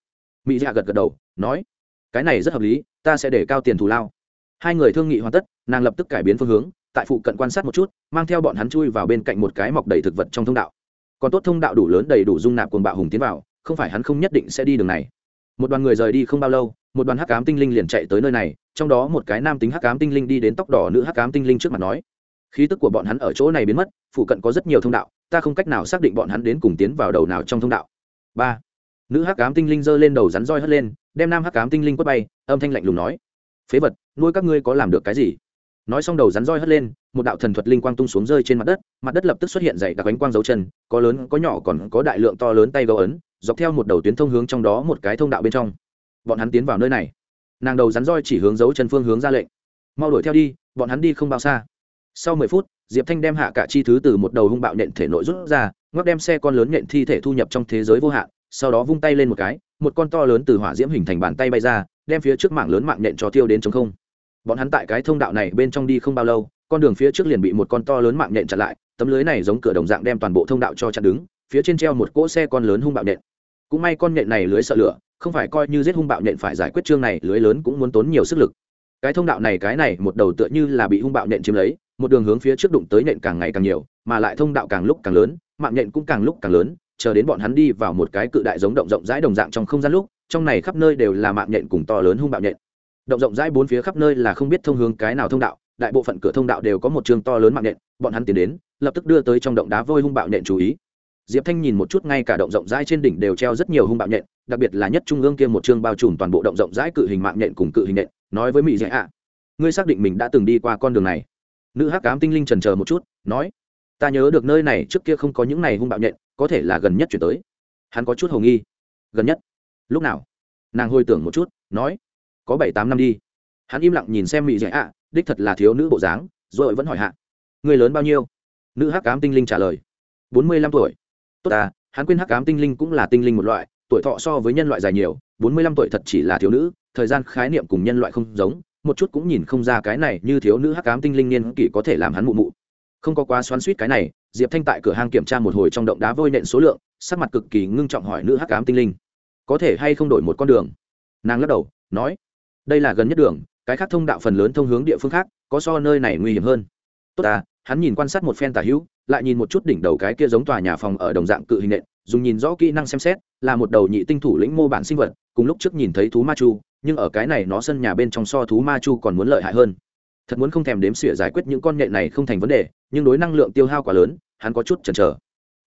Mỹ dạ gật gật đầu, nói, cái này rất hợp lý, ta sẽ để cao tiền thù lao. Hai người thương nghị hoàn tất, nàng lập tức cải biến phương hướng, tại phụ cận quan sát một chút, mang theo bọn hắn chui vào bên cạnh một cái mọc đầy thực vật trong thông đạo. Còn tốt thông đạo đủ lớn đầy đủ dung nạp quần bạo hùng tiến vào, không phải hắn không nhất định sẽ đi đường này. Một đoàn người rời đi không bao lâu, một đoàn hắc ám tinh linh liền chạy tới nơi này, trong đó một cái nam tính hắc ám tinh linh đi đến tóc đỏ nữ hắc ám tinh linh trước mặt nói, khí tức của bọn hắn ở chỗ này biến mất, phụ cận có rất nhiều thông đạo ta không cách nào xác định bọn hắn đến cùng tiến vào đầu nào trong thông đạo. Ba. Nữ hắc ám tinh linh giơ lên đầu rắn roi hất lên, đem nam hắc ám tinh linh quất bay, âm thanh lạnh lùng nói. Phế vật, nuôi các ngươi có làm được cái gì? Nói xong đầu rắn roi hất lên, một đạo thần thuật linh quang tung xuống rơi trên mặt đất mặt đất lập tức xuất hiện dày đặc ánh quang dấu chân, có lớn, có nhỏ, còn có đại lượng to lớn tay gấu ấn, dọc theo một đầu tuyến thông hướng trong đó một cái thông đạo bên trong. Bọn hắn tiến vào nơi này. Nàng đầu rắn roi chỉ hướng dấu chân phương hướng ra lệnh. Mau đuổi theo đi, bọn hắn đi không bao xa. Sau mười phút diệp thanh đem hạ cả chi thứ từ một đầu hung bạo nện thể nội rút ra, ngoắc đem xe con lớn nện thi thể thu nhập trong thế giới vô hạn, sau đó vung tay lên một cái, một con to lớn từ hỏa diễm hình thành bàn tay bay ra, đem phía trước mạng lớn mạng nện cho tiêu đến chống không. Bọn hắn tại cái thông đạo này bên trong đi không bao lâu, con đường phía trước liền bị một con to lớn mạng nện chặn lại, tấm lưới này giống cửa đồng dạng đem toàn bộ thông đạo cho chặn đứng, phía trên treo một cỗ xe con lớn hung bạo nện. Cũng may con nện này lưới sợ lửa, không phải coi như giết hung bạo nện phải giải quyết chương này, lưới lớn cũng muốn tốn nhiều sức lực. Cái thông đạo này, cái này, một đầu tựa như là bị hung bạo nện chiếm lấy một đường hướng phía trước đụng tới nện càng ngày càng nhiều, mà lại thông đạo càng lúc càng lớn, mạng nện cũng càng lúc càng lớn, chờ đến bọn hắn đi vào một cái cự đại giống động rộng rãi đồng dạng trong không gian lúc, trong này khắp nơi đều là mạng nện cùng to lớn hung bạo nện động rộng rãi bốn phía khắp nơi là không biết thông hướng cái nào thông đạo, đại bộ phận cửa thông đạo đều có một trường to lớn mạng nện bọn hắn tiến đến, lập tức đưa tới trong động đá vôi hung bạo nện chú ý. Diệp thanh nhìn một chút ngay cả động rộng rãi trên đỉnh đều treo rất nhiều hung bạo nện đặc biệt là nhất trung ương kia một chương bao trùm toàn bộ động rộng rãi cự hình mạng nện cùng cự hình nện nói với mỹ dạy ạ ngươi xác định mình đã từng đi qua con đường này? Nữ hắc cám tinh linh trần chờ một chút, nói, ta nhớ được nơi này trước kia không có những này hung bạo nhện, có thể là gần nhất chuyển tới. Hắn có chút hầu nghi. Gần nhất? Lúc nào? Nàng hồi tưởng một chút, nói, có bảy tám năm đi. Hắn im lặng nhìn xem mỹ dạy ạ, đích thật là thiếu nữ bộ dáng, rồi vẫn hỏi hạ, người lớn bao nhiêu? Nữ hắc cám tinh linh trả lời, bốn mươi lăm tuổi. Tốt à hắn quên hắc cám tinh linh cũng là tinh linh một loại, tuổi thọ so với nhân loại dài nhiều, bốn mươi lăm tuổi thật chỉ là thiếu nữ, thời gian khái niệm cùng nhân loại không giống một chút cũng nhìn không ra cái này như thiếu nữ hắc ám tinh linh niên kỷ có thể làm hắn mụ mụ. Không có quá xoắn suýt cái này, diệp thanh tại cửa hàng kiểm tra một hồi trong động đá vôi nện số lượng, sắc mặt cực kỳ ngưng trọng hỏi nữ hắc ám tinh linh, có thể hay không đổi một con đường? Nàng lắc đầu, nói, đây là gần nhất đường, cái khác thông đạo phần lớn thông hướng địa phương khác, có so nơi này nguy hiểm hơn. Tốt à hắn nhìn quan sát một phen tả hữu, lại nhìn một chút đỉnh đầu cái kia giống tòa nhà phòng ở đồng dạng cự hình nện, dùng nhìn rõ kỹ năng xem xét, là một đầu nhị tinh thủ lĩnh mô bản sinh vật, cùng lúc trước nhìn thấy thú ma chu nhưng ở cái này nó sân nhà bên trong so thú ma chu còn muốn lợi hại hơn. Thật muốn không thèm đếm xỉa giải quyết những con nhện này không thành vấn đề, nhưng đối năng lượng tiêu hao quá lớn, hắn có chút chần chờ.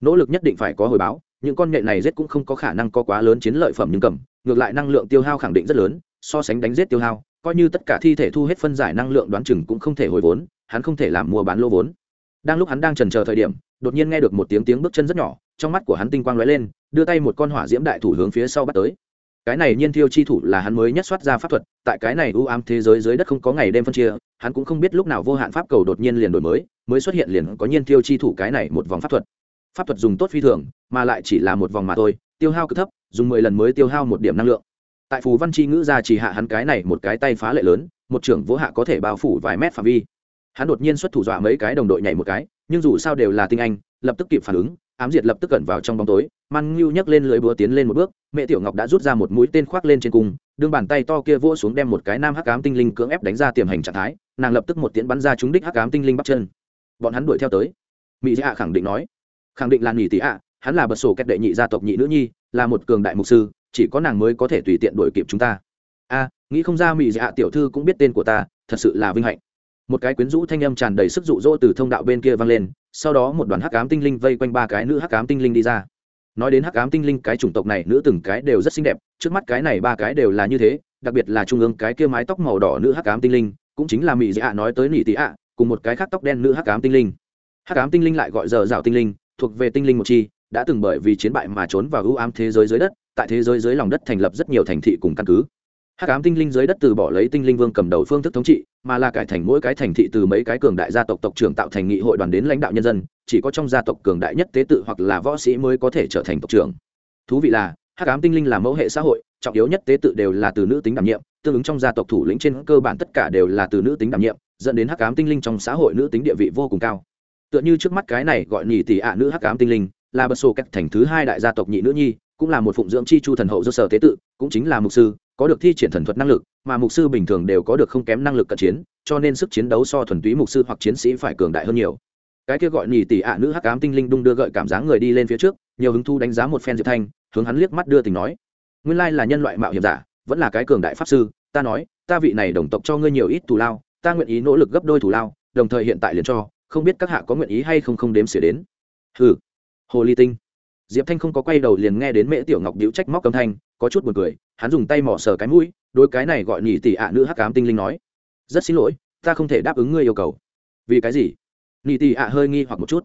Nỗ lực nhất định phải có hồi báo, những con nhện này giết cũng không có khả năng có quá lớn chiến lợi phẩm nhưng cầm, ngược lại năng lượng tiêu hao khẳng định rất lớn, so sánh đánh giết tiêu hao, coi như tất cả thi thể thu hết phân giải năng lượng đoán chừng cũng không thể hồi vốn, hắn không thể làm mua bán lô vốn. Đang lúc hắn đang trần chờ thời điểm, đột nhiên nghe được một tiếng tiếng bước chân rất nhỏ, trong mắt của hắn tinh quang lóe lên, đưa tay một con hỏa diễm đại thủ hướng phía sau bắt tới cái này nhiên thiêu chi thủ là hắn mới nhất soát ra pháp thuật, tại cái này ưu ám thế giới dưới đất không có ngày đêm phân chia, hắn cũng không biết lúc nào vô hạn pháp cầu đột nhiên liền đổi mới mới xuất hiện liền có nhiên thiêu chi thủ cái này một vòng pháp thuật. Pháp thuật dùng tốt phi thường, mà lại chỉ là một vòng mà thôi, tiêu hao cực thấp, dùng mười lần mới tiêu hao một điểm năng lượng. Tại phù văn chi ngữ ra chỉ hạ hắn cái này một cái tay phá lệ lớn, một trưởng vỗ hạ có thể bao phủ vài mét phạm vi. Hắn đột nhiên xuất thủ dọa mấy cái đồng đội nhảy một cái, nhưng dù sao đều là tinh anh, lập tức kịp phản ứng ám diệt lập tức cẩn vào trong bóng tối, man ngưu nhấc lên lưới búa tiến lên một bước, mẹ tiểu ngọc đã rút ra một mũi tên khoác lên trên cung đương bàn tay to kia vỗ xuống đem một cái nam hắc ám tinh linh cưỡng ép đánh ra tiềm hành trạng thái, nàng lập tức một tiễn bắn ra trúng đích hắc ám tinh linh bắt chân. Bọn hắn đuổi theo tới. Mỹ dạ khẳng định nói. Khẳng định là nghỉ tỷ ạ, hắn là bật sổ kẹt đệ nhị gia tộc nhị nữ nhi, là một cường đại mục sư, chỉ có nàng mới có thể tùy tiện đuổi kịp chúng ta. A, nghĩ không ra mỹ dạ tiểu thư cũng biết tên của ta, thật sự là vinh hạnh một cái quyến rũ thanh âm tràn đầy sức dụ dỗ từ thông đạo bên kia vang lên, sau đó một đoàn hắc ám tinh linh vây quanh ba cái nữ hắc ám tinh linh đi ra. Nói đến hắc ám tinh linh, cái chủng tộc này nữ từng cái đều rất xinh đẹp, trước mắt cái này ba cái đều là như thế, đặc biệt là trung ương cái kia mái tóc màu đỏ nữ hắc ám tinh linh, cũng chính là mỹ dạ nói tới nỉ tị ạ, cùng một cái khác tóc đen nữ hắc ám tinh linh. Hắc ám tinh linh lại gọi giờ rào tinh linh, thuộc về tinh linh một chi, đã từng bởi vì chiến bại mà trốn vào ưu ám thế giới dưới đất, tại thế giới dưới lòng đất thành lập rất nhiều thành thị cùng căn cứ. Hắc ám tinh linh dưới đất từ bỏ lấy tinh linh vương cầm đầu phương thức thống trị mà là cải thành mỗi cái thành thị từ mấy cái cường đại gia tộc tộc trưởng tạo thành nghị hội đoàn đến lãnh đạo nhân dân, chỉ có trong gia tộc cường đại nhất tế tự hoặc là võ sĩ mới có thể trở thành tộc trưởng. Thú vị là, hắc ám tinh linh là mẫu hệ xã hội, trọng yếu nhất tế tự đều là từ nữ tính đảm nhiệm, tương ứng trong gia tộc thủ lĩnh trên cơ bản tất cả đều là từ nữ tính đảm nhiệm, dẫn đến hắc ám tinh linh trong xã hội nữ tính địa vị vô cùng cao. Tựa như trước mắt cái này gọi nhì tỷ ạ nữ hắc ám tinh linh, là bật sổ cách thành thứ hai đại gia tộc nhị nữ nhi, cũng là một phụng dưỡng chi chu thần hậu do sở tế tự, cũng chính là mục sư có được thi triển thần thuật năng lực, mà mục sư bình thường đều có được không kém năng lực cận chiến, cho nên sức chiến đấu so thuần túy mục sư hoặc chiến sĩ phải cường đại hơn nhiều. Cái kia gọi nhì tỷ ạ nữ hắc ám tinh linh đung đưa gợi cảm giác người đi lên phía trước, nhiều hứng thu đánh giá một phen diệp thanh, hướng hắn liếc mắt đưa tình nói, nguyên lai là nhân loại mạo hiểm giả, vẫn là cái cường đại pháp sư, ta nói, ta vị này đồng tộc cho ngươi nhiều ít thù lao, ta nguyện ý nỗ lực gấp đôi thù lao, đồng thời hiện tại liền cho, không biết các hạ có nguyện ý hay không không đếm xỉa đến. Hừ, hồ ly tinh. Diệp thanh không có quay đầu liền nghe đến mễ tiểu ngọc điếu trách móc âm thanh, có chút buồn cười hắn dùng tay mỏ sờ cái mũi đôi cái này gọi nhị tỷ ạ nữ hắc cám tinh linh nói, rất xin lỗi, ta không thể đáp ứng ngươi yêu cầu. Vì cái gì? Nhị tỷ ạ hơi nghi hoặc một chút.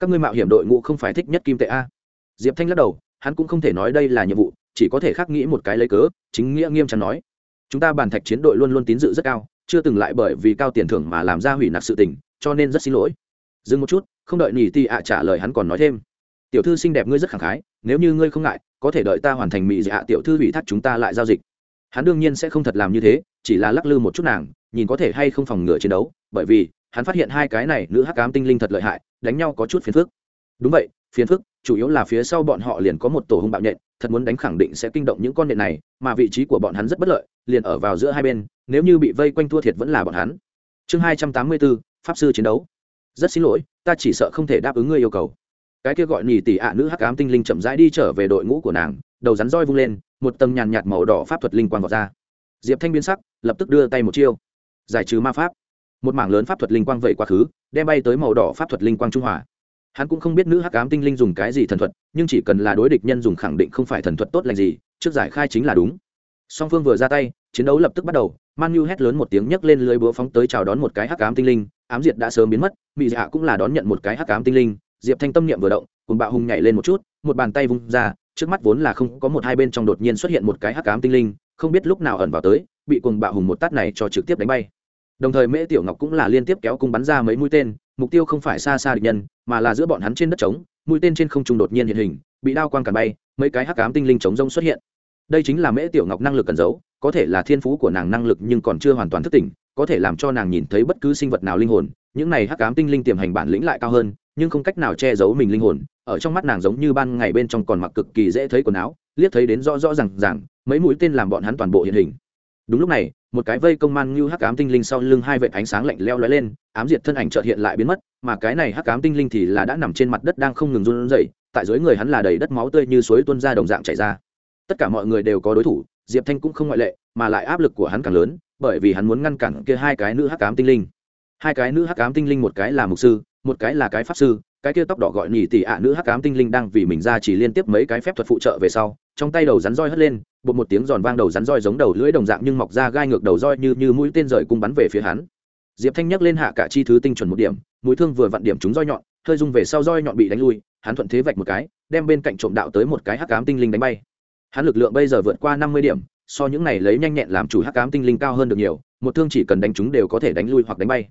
Các ngươi mạo hiểm đội ngũ không phải thích nhất kim tệ a? Diệp thanh lắc đầu, hắn cũng không thể nói đây là nhiệm vụ, chỉ có thể khắc nghĩ một cái lấy cớ, chính nghĩa nghiêm trọng nói, chúng ta bàn thạch chiến đội luôn luôn tín dự rất cao, chưa từng lại bởi vì cao tiền thưởng mà làm ra hủy nặc sự tình, cho nên rất xin lỗi. Dừng một chút, không đợi nhị tỷ ạ trả lời hắn còn nói thêm, tiểu thư xinh đẹp ngươi rất khẳng khái, nếu như ngươi không ngại có thể đợi ta hoàn thành mỹ dạ tiểu thư ủy thác chúng ta lại giao dịch. Hắn đương nhiên sẽ không thật làm như thế, chỉ là lắc lư một chút nàng, nhìn có thể hay không phòng ngừa chiến đấu, bởi vì, hắn phát hiện hai cái này nữ hắc ám tinh linh thật lợi hại, đánh nhau có chút phiền phức. Đúng vậy, phiền phức, chủ yếu là phía sau bọn họ liền có một tổ hung bạo nhện, thật muốn đánh khẳng định sẽ kinh động những con nhện này, mà vị trí của bọn hắn rất bất lợi, liền ở vào giữa hai bên, nếu như bị vây quanh thua thiệt vẫn là bọn hắn. Chương hai trăm tám mươi bốn, pháp sư chiến đấu. Rất xin lỗi, ta chỉ sợ không thể đáp ứng ngươi yêu cầu cái kia gọi nhì tỷ ạ nữ hắc ám tinh linh chậm rãi đi trở về đội ngũ của nàng, đầu rắn roi vung lên, một tầng nhàn nhạt màu đỏ pháp thuật linh quang vọt ra. Diệp thanh biến sắc, lập tức đưa tay một chiêu. Giải trừ ma pháp. Một mảng lớn pháp thuật linh quang vẩy quá khứ, đem bay tới màu đỏ pháp thuật linh quang trung hòa. Hắn cũng không biết nữ hắc ám tinh linh dùng cái gì thần thuật, nhưng chỉ cần là đối địch nhân dùng khẳng định không phải thần thuật tốt lành gì, trước giải khai chính là đúng. Song phương vừa ra tay, chiến đấu lập tức bắt đầu, man nhu hét lớn một tiếng nhấc lên lưới búa phóng tới chào đón một cái hắc ám tinh linh, ám diệt đã sớm biến mất mỹ dạ cũng là đón nhận một cái hắc ám tinh linh diệp thanh tâm niệm vừa động, cùng bạo hùng nhảy lên một chút, một bàn tay vung ra, trước mắt vốn là không có một hai bên trong đột nhiên xuất hiện một cái hắc ám tinh linh, không biết lúc nào ẩn vào tới, bị cùng bạo hùng một tát này cho trực tiếp đánh bay. Đồng thời mễ tiểu ngọc cũng là liên tiếp kéo cung bắn ra mấy mũi tên, mục tiêu không phải xa xa địch nhân, mà là giữa bọn hắn trên đất trống, mũi tên trên không trung đột nhiên hiện hình, bị đao quang cản bay, mấy cái hắc ám tinh linh chống rông xuất hiện. Đây chính là mễ tiểu ngọc năng lực cần giấu, có thể là thiên phú của nàng năng lực nhưng còn chưa hoàn toàn thức tỉnh, có thể làm cho nàng nhìn thấy bất cứ sinh vật nào linh hồn, những này hắc ám tinh linh tiềm hành bản lĩnh lại cao hơn nhưng không cách nào che giấu mình linh hồn, ở trong mắt nàng giống như ban ngày bên trong còn mặc cực kỳ dễ thấy quần áo, liếc thấy đến rõ rõ r à n g rằng mấy mũi tên làm bọn hắn toàn bộ hiện hình. Đúng lúc này, một cái vây công man như hắc ám tinh linh sau lưng hai vệ ánh sáng lạnh leo lóe lên, ám diệt thân ảnh trợt hiện lại biến mất, mà cái này hắc ám tinh linh thì là đã nằm trên mặt đất đang không ngừng run rẩy, tại dưới người hắn là đầy đất máu tươi như suối tuôn ra đồng dạng chảy ra. Tất cả mọi người đều có đối thủ, diệp thanh cũng không ngoại lệ, mà lại áp lực của hắn càng lớn, bởi vì hắn muốn ngăn cản kia hai cái nữ hắc ám tinh linh. Hai cái nữ hắc ám tinh linh, một cái là mục sư một cái là cái pháp sư, cái kia tóc đỏ gọi nhỉ tỷ ạ nữ hắc ám tinh linh đang vì mình ra chỉ liên tiếp mấy cái phép thuật phụ trợ về sau, trong tay đầu rắn roi hất lên, bột một tiếng giòn vang đầu rắn roi giống đầu lưỡi đồng dạng nhưng mọc ra gai ngược đầu roi như như mũi tên rời cung bắn về phía hắn. Diệp thanh nhắc lên hạ cả chi thứ tinh chuẩn một điểm, mũi thương vừa vặn điểm trúng roi nhọn, hơi rung về sau roi nhọn bị đánh lui, hắn thuận thế vạch một cái, đem bên cạnh trộm đạo tới một cái hắc ám tinh linh đánh bay. Hắn lực lượng bây giờ vượt qua năm mươi điểm, so những này lấy nhanh nhẹn làm chủ hắc ám tinh linh cao hơn được nhiều, một thương chỉ cần đánh chúng đều có thể đánh lui hoặc đánh bay.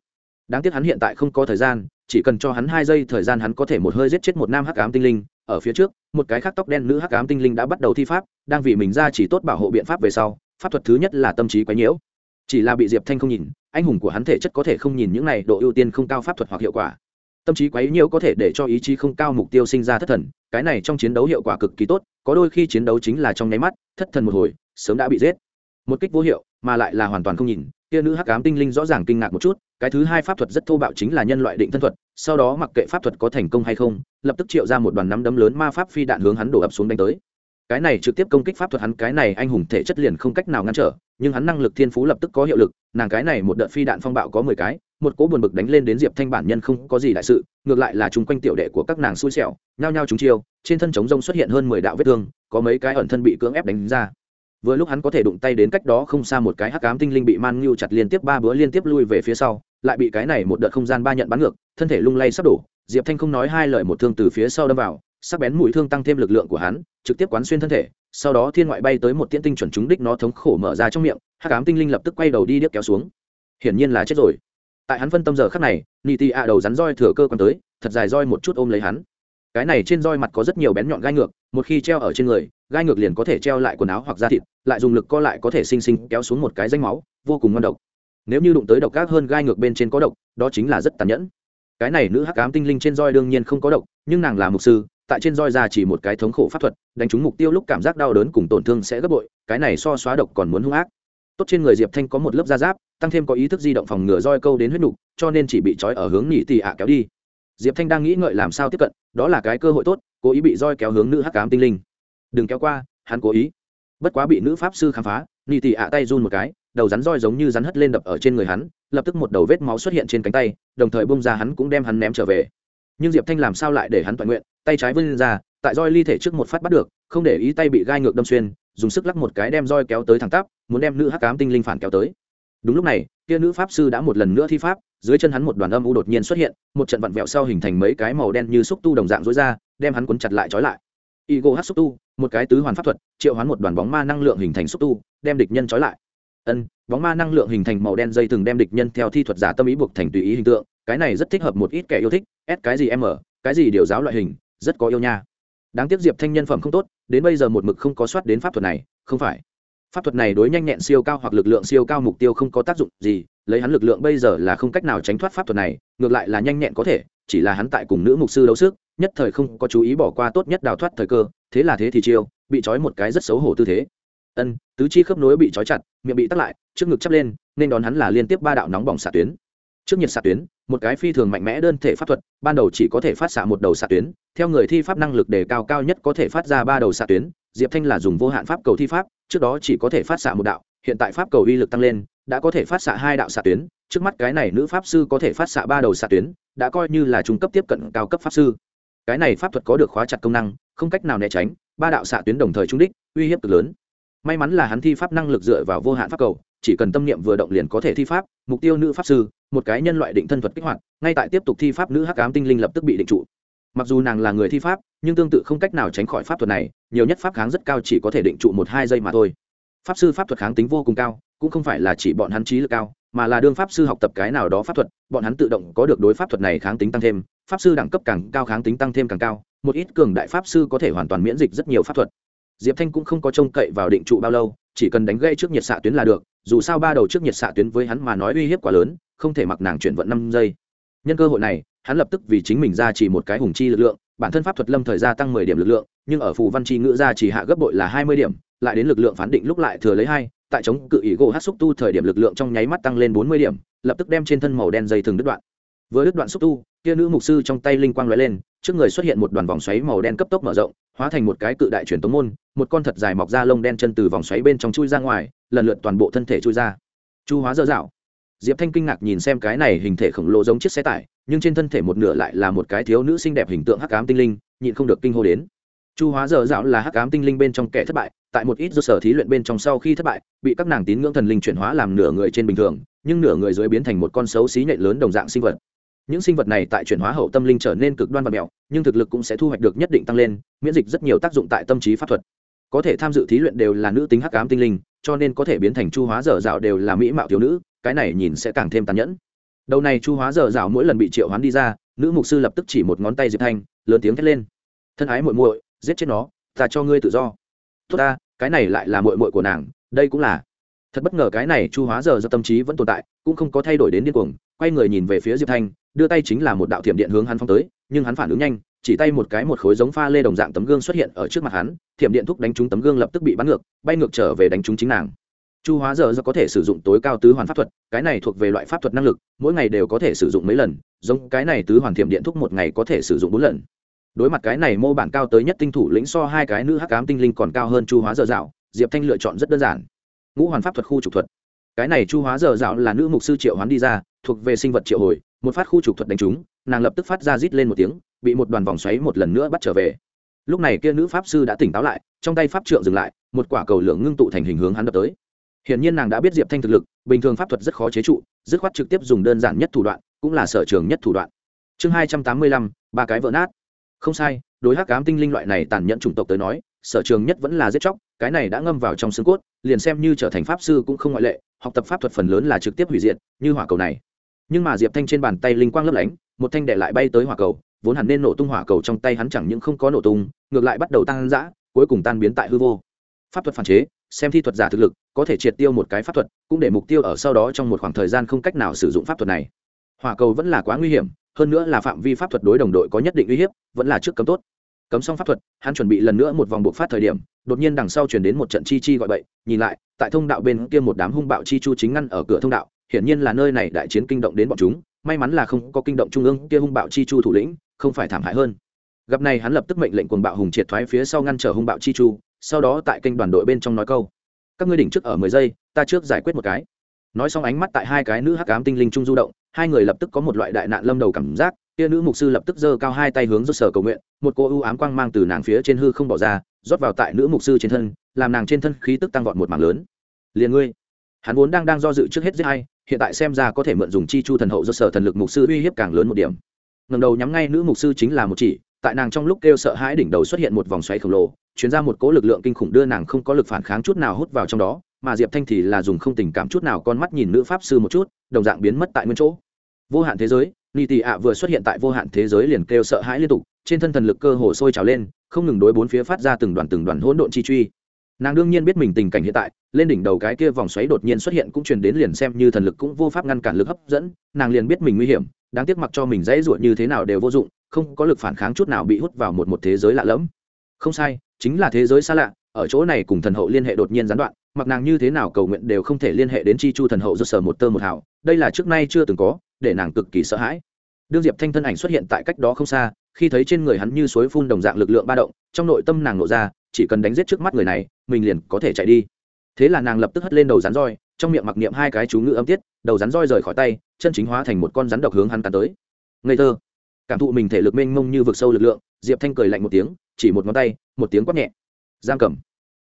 Đáng tiếc hắn hiện tại không có thời gian chỉ cần cho hắn hai giây thời gian hắn có thể một hơi giết chết một nam hắc ám tinh linh. Ở phía trước, một cái khác tóc đen nữ hắc ám tinh linh đã bắt đầu thi pháp, đang vì mình ra chỉ tốt bảo hộ biện pháp về sau, pháp thuật thứ nhất là tâm trí quấy nhiễu. Chỉ là bị diệp thanh không nhìn, anh hùng của hắn thể chất có thể không nhìn những này, độ ưu tiên không cao pháp thuật hoặc hiệu quả. Tâm trí quấy nhiễu có thể để cho ý chí không cao mục tiêu sinh ra thất thần, cái này trong chiến đấu hiệu quả cực kỳ tốt, có đôi khi chiến đấu chính là trong nháy mắt, thất thần một hồi, sớm đã bị giết. Một kích vô hiệu, mà lại là hoàn toàn không nhìn, kia nữ hắc ám tinh linh rõ ràng kinh ngạc một chút cái thứ hai pháp thuật rất thô bạo chính là nhân loại định thân thuật, sau đó mặc kệ pháp thuật có thành công hay không, lập tức triệu ra một đoàn nắm đấm lớn ma pháp phi đạn hướng hắn đổ ập xuống đánh tới. Cái này trực tiếp công kích pháp thuật hắn, cái này anh hùng thể chất liền không cách nào ngăn trở, nhưng hắn năng lực thiên phú lập tức có hiệu lực, nàng cái này một đợt phi đạn phong bạo có mười cái, một cỗ buồn bực đánh lên đến diệp thanh bản nhân không có gì đại sự, ngược lại là chung quanh tiểu đệ của các nàng xui xẻo, nhao nhao chúng chiêu, trên thân chống rông xuất hiện hơn mười đạo vết thương, có mấy cái ẩn thân bị cưỡng ép đánh ra. Vừa lúc hắn có thể đụng tay đến cách đó không xa một cái hắc cám tinh linh bị man ngưu chặt liên tiếp ba bữa liên tiếp lui về phía sau lại bị cái này một đợt không gian ba nhận bắn ngược, thân thể lung lay sắp đổ, diệp thanh không nói hai lời một thương từ phía sau đâm vào, sắc bén mũi thương tăng thêm lực lượng của hắn, trực tiếp quán xuyên thân thể, sau đó thiên ngoại bay tới một tiễn tinh chuẩn trúng đích nó thống khổ mở ra trong miệng, hắc ám tinh linh lập tức quay đầu đi điếc kéo xuống. Hiển nhiên là chết rồi. Tại hắn phân tâm giờ khắc này, nị tị ạ đầu rắn roi thừa cơ còn tới, thật dài roi một chút ôm lấy hắn. Cái này trên roi mặt có rất nhiều bén nhọn gai ngược, một khi treo ở trên người, gai ngược liền có thể treo lại quần áo hoặc da thịt, lại dùng lực co lại có thể sinh sinh kéo xuống một cái danh máu, vô cùng ngon độc nếu như đụng tới độc ác hơn gai ngược bên trên có độc, đó chính là rất tàn nhẫn. Cái này nữ hắc ám tinh linh trên roi đương nhiên không có độc, nhưng nàng là mục sư, tại trên roi ra chỉ một cái thống khổ pháp thuật, đánh trúng mục tiêu lúc cảm giác đau đớn cùng tổn thương sẽ gấp bội, cái này so xóa độc còn muốn hung ác. Tốt trên người diệp thanh có một lớp da giáp, tăng thêm có ý thức di động phòng ngừa roi câu đến huyết nục, cho nên chỉ bị trói ở hướng nhị tị ạ kéo đi. Diệp thanh đang nghĩ ngợi làm sao tiếp cận, đó là cái cơ hội tốt, cố ý bị roi kéo hướng nữ hắc ám tinh linh. Đừng kéo qua, hắn cố ý. Bất quá bị nữ pháp sư khám phá, nhị tị ạ tay run một cái đầu rắn roi giống như rắn hất lên đập ở trên người hắn, lập tức một đầu vết máu xuất hiện trên cánh tay, đồng thời bông ra hắn cũng đem hắn ném trở về. Nhưng diệp thanh làm sao lại để hắn toàn nguyện, tay trái vươn ra, tại roi ly thể trước một phát bắt được, không để ý tay bị gai ngược đâm xuyên, dùng sức lắc một cái đem roi kéo tới thẳng tắp, muốn đem nữ hắc cám tinh linh phản kéo tới. Đúng lúc này, kia nữ pháp sư đã một lần nữa thi pháp, dưới chân hắn một đoàn âm u đột nhiên xuất hiện, một trận vặn vẹo sau hình thành mấy cái màu đen như xúc tu đồng dạng rối ra, đem hắn cuốn chặt lại trói lại. Igo hát xúc tu, một cái tứ hoàn pháp thuật, triệu hoán một đoàn bóng ma năng lượng hình thành xúc tu, đem địch nhân trói lại ân, bóng ma năng lượng hình thành màu đen dây từng đem địch nhân theo thi thuật giả tâm ý buộc thành tùy ý hình tượng. Cái này rất thích hợp một ít kẻ yêu thích ép cái gì em ở cái gì điều giáo loại hình, rất có yêu nha. Đáng tiếc diệp thanh nhân phẩm không tốt, đến bây giờ một mực không có soát đến pháp thuật này, không phải. Pháp thuật này đối nhanh nhẹn siêu cao hoặc lực lượng siêu cao mục tiêu không có tác dụng gì, lấy hắn lực lượng bây giờ là không cách nào tránh thoát pháp thuật này, ngược lại là nhanh nhẹn có thể, chỉ là hắn tại cùng nữ mục sư đấu sức, nhất thời không có chú ý bỏ qua tốt nhất đào thoát thời cơ, thế là thế thì chiêu, bị trói một cái rất xấu hổ tư thế ân, tứ chi khớp nối bị trói chặt, miệng bị tắt lại, trước ngực chắp lên, nên đón hắn là liên tiếp ba đạo nóng bỏng xạ tuyến. Trước nhiệt xạ tuyến, một cái phi thường mạnh mẽ đơn thể pháp thuật, ban đầu chỉ có thể phát xạ một đầu xạ tuyến, theo người thi pháp năng lực đề cao cao nhất có thể phát ra ba đầu xạ tuyến, diệp thanh là dùng vô hạn pháp cầu thi pháp, trước đó chỉ có thể phát xạ một đạo, hiện tại pháp cầu uy lực tăng lên, đã có thể phát xạ hai đạo xạ tuyến, trước mắt cái này nữ pháp sư có thể phát xạ ba đầu xạ tuyến, đã coi như là trung cấp tiếp cận cao cấp pháp sư. Cái này pháp thuật có được khóa chặt công năng, không cách nào né tránh, ba đạo xạ tuyến đồng thời trung đích, uy hiếp cực lớn may mắn là hắn thi pháp năng lực dựa vào vô hạn pháp cầu, chỉ cần tâm niệm vừa động liền có thể thi pháp, mục tiêu nữ pháp sư, một cái nhân loại định thân thuật kích hoạt, ngay tại tiếp tục thi pháp nữ hắc ám tinh linh lập tức bị định trụ. Mặc dù nàng là người thi pháp, nhưng tương tự không cách nào tránh khỏi pháp thuật này, nhiều nhất pháp kháng rất cao chỉ có thể định trụ một hai giây mà thôi. Pháp sư pháp thuật kháng tính vô cùng cao, cũng không phải là chỉ bọn hắn trí lực cao, mà là đương pháp sư học tập cái nào đó pháp thuật, bọn hắn tự động có được đối pháp thuật này kháng tính tăng thêm, pháp sư đẳng cấp càng cao kháng tính tăng thêm càng cao, một ít cường đại pháp sư có thể hoàn toàn miễn dịch rất nhiều pháp thuật diệp thanh cũng không có trông cậy vào định trụ bao lâu, chỉ cần đánh gây trước nhiệt xạ tuyến là được, dù sao ba đầu trước nhiệt xạ tuyến với hắn mà nói uy hiếp quá lớn, không thể mặc nàng chuyển vận năm giây. Nhân cơ hội này, hắn lập tức vì chính mình ra chỉ một cái hùng chi lực lượng, bản thân pháp thuật lâm thời gia tăng mười điểm lực lượng, nhưng ở phù văn chi ngữ ra chỉ hạ gấp bội là hai mươi điểm, lại đến lực lượng phán định lúc lại thừa lấy hai, tại chống cự ý gỗ hát xúc tu thời điểm lực lượng trong nháy mắt tăng lên bốn mươi điểm, lập tức đem trên thân màu đen dây thừng đứt đoạn vừa đứt đoạn xúc tu, kia nữ mục sư trong tay linh quang lóe lên, trước người xuất hiện một đoàn vòng xoáy màu đen cấp tốc mở rộng, hóa thành một cái cự đại truyền tống môn, một con thật dài mọc ra lông đen chân từ vòng xoáy bên trong chui ra ngoài, lần lượt toàn bộ thân thể chui ra. Chu hóa dơ dạo. Diệp thanh kinh ngạc nhìn xem cái này hình thể khổng lồ giống chiếc xe tải, nhưng trên thân thể một nửa lại là một cái thiếu nữ xinh đẹp hình tượng hắc ám tinh linh, nhịn không được kinh hô đến. Chu hóa dở dạo là hắc ám tinh linh bên trong kẻ thất bại, tại một ít do sở thí luyện bên trong sau khi thất bại, bị các nàng tín ngưỡng thần linh chuyển hóa làm nửa người trên bình thường, nhưng nửa người dưới biến thành một con xấu xí nhện lớn đồng dạng sinh vật những sinh vật này tại chuyển hóa hậu tâm linh trở nên cực đoan và mẹo, nhưng thực lực cũng sẽ thu hoạch được nhất định tăng lên, miễn dịch rất nhiều tác dụng tại tâm trí pháp thuật. Có thể tham dự thí luyện đều là nữ tính hắc ám tinh linh, cho nên có thể biến thành chu hóa dở dạo đều là mỹ mạo thiếu nữ, cái này nhìn sẽ càng thêm tàn nhẫn. Đầu này chu hóa dở dạo mỗi lần bị triệu hoán đi ra, nữ mục sư lập tức chỉ một ngón tay diệp thanh, lớn tiếng thét lên. Thân ái muội muội, giết chết nó, ta cho ngươi tự do. Tốt ta, cái này lại là muội muội của nàng, đây cũng là. Thật bất ngờ cái này chu hóa giờ do tâm trí vẫn tồn tại, cũng không có thay đổi đến điên cuồng, quay người nhìn về phía diệp thanh đưa tay chính là một đạo thiểm điện hướng hắn phóng tới, nhưng hắn phản ứng nhanh, chỉ tay một cái một khối giống pha lê đồng dạng tấm gương xuất hiện ở trước mặt hắn, thiểm điện thúc đánh trúng tấm gương lập tức bị bắn ngược, bay ngược trở về đánh trúng chính nàng. Chu hóa giờ do có thể sử dụng tối cao tứ hoàn pháp thuật, cái này thuộc về loại pháp thuật năng lực, mỗi ngày đều có thể sử dụng mấy lần, giống cái này tứ hoàn thiểm điện thúc một ngày có thể sử dụng bốn lần. Đối mặt cái này mô bản cao tới nhất tinh thủ lĩnh so hai cái nữ hắc cám tinh linh còn cao hơn chu hóa dở dạo, diệp thanh lựa chọn rất đơn giản. Ngũ hoàn pháp thuật khu trục thuật. Cái này chu hóa dở dạo là nữ mục sư triệu hoán đi ra, thuộc về sinh vật triệu hồi một phát khu trục thuật đánh trúng, nàng lập tức phát ra rít lên một tiếng, bị một đoàn vòng xoáy một lần nữa bắt trở về. Lúc này kia nữ pháp sư đã tỉnh táo lại, trong tay pháp trượng dừng lại, một quả cầu lượng ngưng tụ thành hình hướng hắn đập tới. Hiển nhiên nàng đã biết diệp thanh thực lực, bình thường pháp thuật rất khó chế trụ, dứt khoát trực tiếp dùng đơn giản nhất thủ đoạn, cũng là sở trường nhất thủ đoạn. Chương hai trăm tám mươi lăm, ba cái vỡ nát. Không sai, đối hắc ám tinh linh loại này tàn nhẫn chủng tộc tới nói, sở trường nhất vẫn là giết chóc, cái này đã ngâm vào trong xương cốt, liền xem như trở thành pháp sư cũng không ngoại lệ, học tập pháp thuật phần lớn là trực tiếp hủy diệt, như hỏa cầu này nhưng mà diệp thanh trên bàn tay linh quang lấp lánh, một thanh đệ lại bay tới hỏa cầu, vốn hẳn nên nổ tung hỏa cầu trong tay hắn chẳng những không có nổ tung, ngược lại bắt đầu tăng dã cuối cùng tan biến tại hư vô. Pháp thuật phản chế, xem thi thuật giả thực lực, có thể triệt tiêu một cái pháp thuật, cũng để mục tiêu ở sau đó trong một khoảng thời gian không cách nào sử dụng pháp thuật này. Hỏa cầu vẫn là quá nguy hiểm, hơn nữa là phạm vi pháp thuật đối đồng đội có nhất định uy hiếp, vẫn là trước cấm tốt. Cấm xong pháp thuật, hắn chuẩn bị lần nữa một vòng buộc phát thời điểm, đột nhiên đằng sau chuyển đến một trận chi chi gọi bậy, nhìn lại, tại thông đạo bên kia một đám hung bạo chi chu chính ngăn ở cửa thông đạo hiển nhiên là nơi này đại chiến kinh động đến bọn chúng, may mắn là không có kinh động trung ương kia hung bạo chi chu thủ lĩnh, không phải thảm hại hơn. Gặp này hắn lập tức mệnh lệnh cuồng bạo hùng triệt thoái phía sau ngăn trở hung bạo chi chu, sau đó tại kênh đoàn đội bên trong nói câu. Các ngươi đỉnh trước ở mười giây, ta trước giải quyết một cái. Nói xong ánh mắt tại hai cái nữ hắc ám tinh linh trung du động, hai người lập tức có một loại đại nạn lâm đầu cảm giác, kia nữ mục sư lập tức giơ cao hai tay hướng rốt sở cầu nguyện, một cô ưu ám quang mang từ nàng phía trên hư không bỏ ra, rót vào tại nữ mục sư trên thân, làm nàng trên thân khí tức tăng vọt một mảng lớn. Liền ngươi. Hắn vốn đang đang do dự trước hết giết hay hiện tại xem ra có thể mượn dùng chi chu thần hậu do sở thần lực mục sư uy hiếp càng lớn một điểm. Ngầm đầu nhắm ngay nữ mục sư chính là một chỉ, tại nàng trong lúc kêu sợ hãi đỉnh đầu xuất hiện một vòng xoáy khổng lồ chuyển ra một cỗ lực lượng kinh khủng đưa nàng không có lực phản kháng chút nào hút vào trong đó, mà diệp thanh thì là dùng không tình cảm chút nào con mắt nhìn nữ pháp sư một chút, đồng dạng biến mất tại nguyên chỗ. Vô hạn thế giới, ni tị ạ vừa xuất hiện tại vô hạn thế giới liền kêu sợ hãi liên tục, trên thân thần lực cơ hồ sôi trào lên, không ngừng đối bốn phía phát ra từng đoàn từng đoàn hỗn độn chi truy nàng đương nhiên biết mình tình cảnh hiện tại, lên đỉnh đầu cái kia vòng xoáy đột nhiên xuất hiện cũng truyền đến liền xem như thần lực cũng vô pháp ngăn cản lực hấp dẫn, nàng liền biết mình nguy hiểm, đáng tiếc mặc cho mình dãy ruột như thế nào đều vô dụng, không có lực phản kháng chút nào bị hút vào một một thế giới lạ lẫm. Không sai, chính là thế giới xa lạ, ở chỗ này cùng thần hậu liên hệ đột nhiên gián đoạn, mặc nàng như thế nào cầu nguyện đều không thể liên hệ đến chi chu thần hậu do sở một tơ một hào, đây là trước nay chưa từng có, để nàng cực kỳ sợ hãi. Đương diệp thanh thân ảnh xuất hiện tại cách đó không xa, khi thấy trên người hắn như suối phun đồng dạng lực lượng ba động, trong nội tâm nàng nộ ra chỉ cần đánh giết trước mắt người này, mình liền có thể chạy đi. Thế là nàng lập tức hất lên đầu rắn roi, trong miệng mặc niệm hai cái chú ngữ âm tiết, đầu rắn roi rời khỏi tay, chân chính hóa thành một con rắn độc hướng hắn tàn tới. Ngây thơ. Cảm thụ mình thể lực mênh mông như vực sâu lực lượng, diệp thanh cười lạnh một tiếng, chỉ một ngón tay, một tiếng quát nhẹ. Giam cầm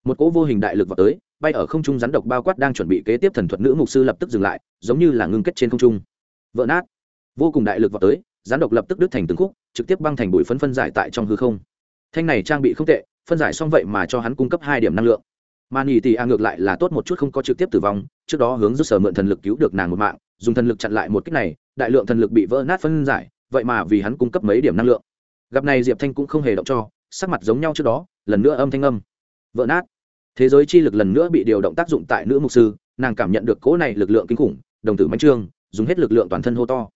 một cỗ vô hình đại lực vào tới, bay ở không trung rắn độc bao quát đang chuẩn bị kế tiếp thần thuật nữ mục sư lập tức dừng lại, giống như là ngưng kết trên không trung. Vỡ nát. Vô cùng đại lực vào tới, rắn độc lập tức đứt thành từng khúc, trực tiếp băng thành bụi phấn phân giải tại trong hư không. Thanh này trang bị không tệ phân giải xong vậy mà cho hắn cung cấp hai điểm năng lượng. Mà nghỉ tì a ngược lại là tốt một chút không có trực tiếp tử vong, trước đó hướng rút sở mượn thần lực cứu được nàng một mạng, dùng thần lực chặn lại một cách này, đại lượng thần lực bị vỡ nát phân giải, vậy mà vì hắn cung cấp mấy điểm năng lượng. Gặp này diệp thanh cũng không hề động cho, sắc mặt giống nhau trước đó, lần nữa âm thanh âm. Vỡ nát. Thế giới chi lực lần nữa bị điều động tác dụng tại nữ mục sư, nàng cảm nhận được cỗ này lực lượng kinh khủng, đồng tử mánh trương, dùng hết lực lượng toàn thân hô to.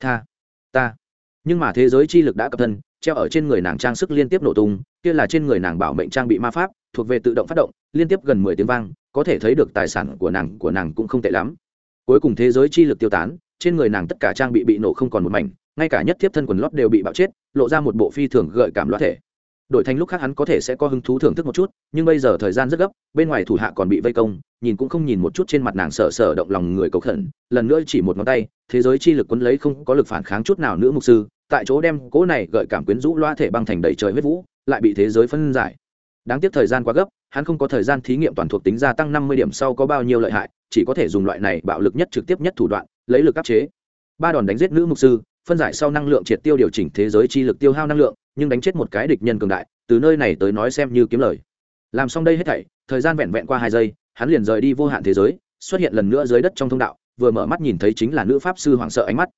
Tha, ta. Nhưng mà thế giới chi lực đã cập thân treo ở trên người nàng trang sức liên tiếp nổ tung, kia là trên người nàng bảo mệnh trang bị ma pháp, thuộc về tự động phát động, liên tiếp gần mười tiếng vang, có thể thấy được tài sản của nàng của nàng cũng không tệ lắm. Cuối cùng thế giới chi lực tiêu tán, trên người nàng tất cả trang bị bị nổ không còn một mảnh, ngay cả nhất thiếp thân quần lót đều bị bạo chết, lộ ra một bộ phi thường gợi cảm loát thể đổi thành lúc khác hắn có thể sẽ có hứng thú thưởng thức một chút, nhưng bây giờ thời gian rất gấp, bên ngoài thủ hạ còn bị vây công, nhìn cũng không nhìn một chút trên mặt nàng sợ sợ động lòng người cầu khẩn, lần nữa chỉ một ngón tay, thế giới chi lực quấn lấy không có lực phản kháng chút nào nữa mục sư, tại chỗ đem cố này gợi cảm quyến rũ loa thể băng thành đầy trời huyết vũ, lại bị thế giới phân giải. Đáng tiếc thời gian quá gấp, hắn không có thời gian thí nghiệm toàn thuộc tính gia tăng năm mươi điểm sau có bao nhiêu lợi hại, chỉ có thể dùng loại này bạo lực nhất trực tiếp nhất thủ đoạn, lấy lực áp chế. Ba đòn đánh giết nữ mục sư, phân giải sau năng lượng triệt tiêu điều chỉnh thế giới chi lực tiêu hao năng lượng nhưng đánh chết một cái địch nhân cường đại, từ nơi này tới nói xem như kiếm lời. Làm xong đây hết thảy, thời gian vẹn vẹn qua hai giây, hắn liền rời đi vô hạn thế giới, xuất hiện lần nữa dưới đất trong thông đạo, vừa mở mắt nhìn thấy chính là nữ pháp sư hoảng sợ ánh mắt.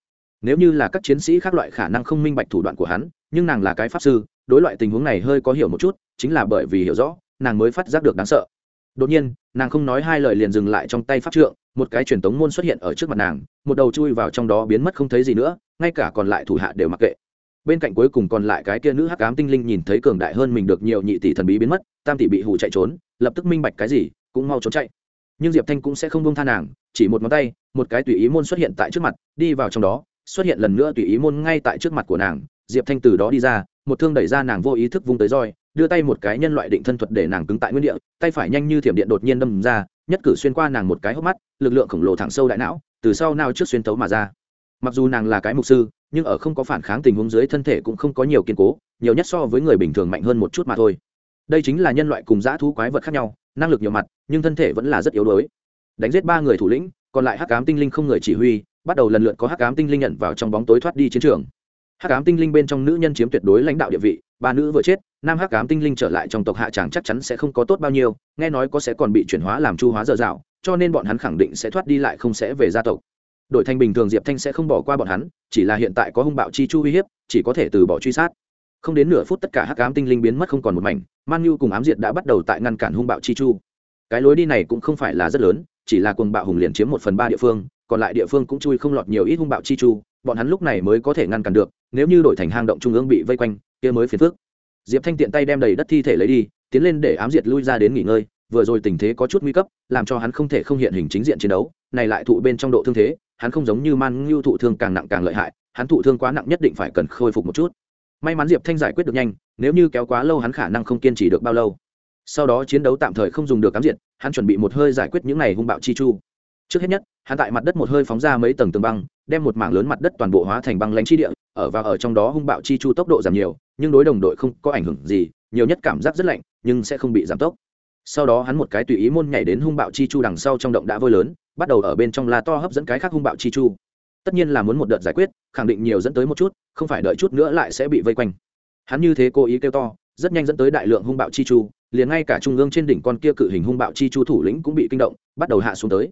Nếu như là các chiến sĩ khác loại khả năng không minh bạch thủ đoạn của hắn, nhưng nàng là cái pháp sư, đối loại tình huống này hơi có hiểu một chút, chính là bởi vì hiểu rõ, nàng mới phát giác được đáng sợ. Đột nhiên, nàng không nói hai lời liền dừng lại trong tay pháp trượng, một cái truyền tống môn xuất hiện ở trước mặt nàng, một đầu chui vào trong đó biến mất không thấy gì nữa, ngay cả còn lại thủ hạ đều mặc kệ bên cạnh cuối cùng còn lại cái kia nữ hắc ám tinh linh nhìn thấy cường đại hơn mình được nhiều nhị tỷ thần bí biến mất, tam tỷ bị hù chạy trốn, lập tức minh bạch cái gì, cũng mau trốn chạy. Nhưng diệp thanh cũng sẽ không buông tha nàng, chỉ một ngón tay, một cái tùy ý môn xuất hiện tại trước mặt, đi vào trong đó, xuất hiện lần nữa tùy ý môn ngay tại trước mặt của nàng. Diệp thanh từ đó đi ra, một thương đẩy ra nàng vô ý thức vung tới roi, đưa tay một cái nhân loại định thân thuật để nàng cứng tại nguyên địa, tay phải nhanh như thiểm điện đột nhiên đâm ra, nhất cử xuyên qua nàng một cái hốc mắt, lực lượng khổng lồ thẳng sâu đại não, từ sau nào trước xuyên tấu mà ra. Mặc dù nàng là cái mục sư nhưng ở không có phản kháng tình huống dưới thân thể cũng không có nhiều kiên cố, nhiều nhất so với người bình thường mạnh hơn một chút mà thôi. Đây chính là nhân loại cùng dã thú quái vật khác nhau, năng lực nhiều mặt, nhưng thân thể vẫn là rất yếu đuối. Đánh giết ba người thủ lĩnh, còn lại hắc cám tinh linh không người chỉ huy, bắt đầu lần lượt có hắc cám tinh linh nhận vào trong bóng tối thoát đi chiến trường. Hắc cám tinh linh bên trong nữ nhân chiếm tuyệt đối lãnh đạo địa vị, ba nữ vừa chết, nam hắc cám tinh linh trở lại trong tộc hạ tràng chắc chắn sẽ không có tốt bao nhiêu, nghe nói có sẽ còn bị chuyển hóa làm chu hóa dở dạo, cho nên bọn hắn khẳng định sẽ thoát đi lại không sẽ về gia tộc đội thành bình thường diệp thanh sẽ không bỏ qua bọn hắn, chỉ là hiện tại có hung bạo chi chu uy hiếp, chỉ có thể từ bỏ truy sát. Không đến nửa phút tất cả hắc ám tinh linh biến mất không còn một mảnh, man nhu cùng ám diệt đã bắt đầu tại ngăn cản hung bạo chi chu. Cái lối đi này cũng không phải là rất lớn, chỉ là quần bạo hùng liền chiếm một phần ba địa phương, còn lại địa phương cũng chui không lọt nhiều ít hung bạo chi chu, bọn hắn lúc này mới có thể ngăn cản được, nếu như đổi thành hang động trung ương bị vây quanh, kia mới phiền phước diệp thanh tiện tay đem đầy đất thi thể lấy đi, tiến lên để ám diệt lui ra đến nghỉ ngơi, vừa rồi tình thế có chút nguy cấp, làm cho hắn không thể không hiện hình chính diện chiến đấu, này lại thụ bên trong độ thương thế hắn không giống như man ngưu thụ thương càng nặng càng lợi hại, hắn thụ thương quá nặng nhất định phải cần khôi phục một chút. May mắn diệp thanh giải quyết được nhanh, nếu như kéo quá lâu hắn khả năng không kiên trì được bao lâu. Sau đó chiến đấu tạm thời không dùng được cám diện, hắn chuẩn bị một hơi giải quyết những này hung bạo chi chu. Trước hết nhất, hắn tại mặt đất một hơi phóng ra mấy tầng tường băng, đem một mảng lớn mặt đất toàn bộ hóa thành băng lãnh chi địa, ở và ở trong đó hung bạo chi chu tốc độ giảm nhiều, nhưng đối đồng đội không có ảnh hưởng gì, nhiều nhất cảm giác rất lạnh, nhưng sẽ không bị giảm tốc. Sau đó hắn một cái tùy ý môn nhảy đến hung bạo chi chu đằng sau trong động đã vôi lớn bắt đầu ở bên trong la to hấp dẫn cái khác hung bạo chi chu. Tất nhiên là muốn một đợt giải quyết, khẳng định nhiều dẫn tới một chút, không phải đợi chút nữa lại sẽ bị vây quanh. Hắn như thế cố ý kêu to, rất nhanh dẫn tới đại lượng hung bạo chi chu, liền ngay cả trung ương trên đỉnh con kia cự hình hung bạo chi chu thủ lĩnh cũng bị kinh động, bắt đầu hạ xuống tới.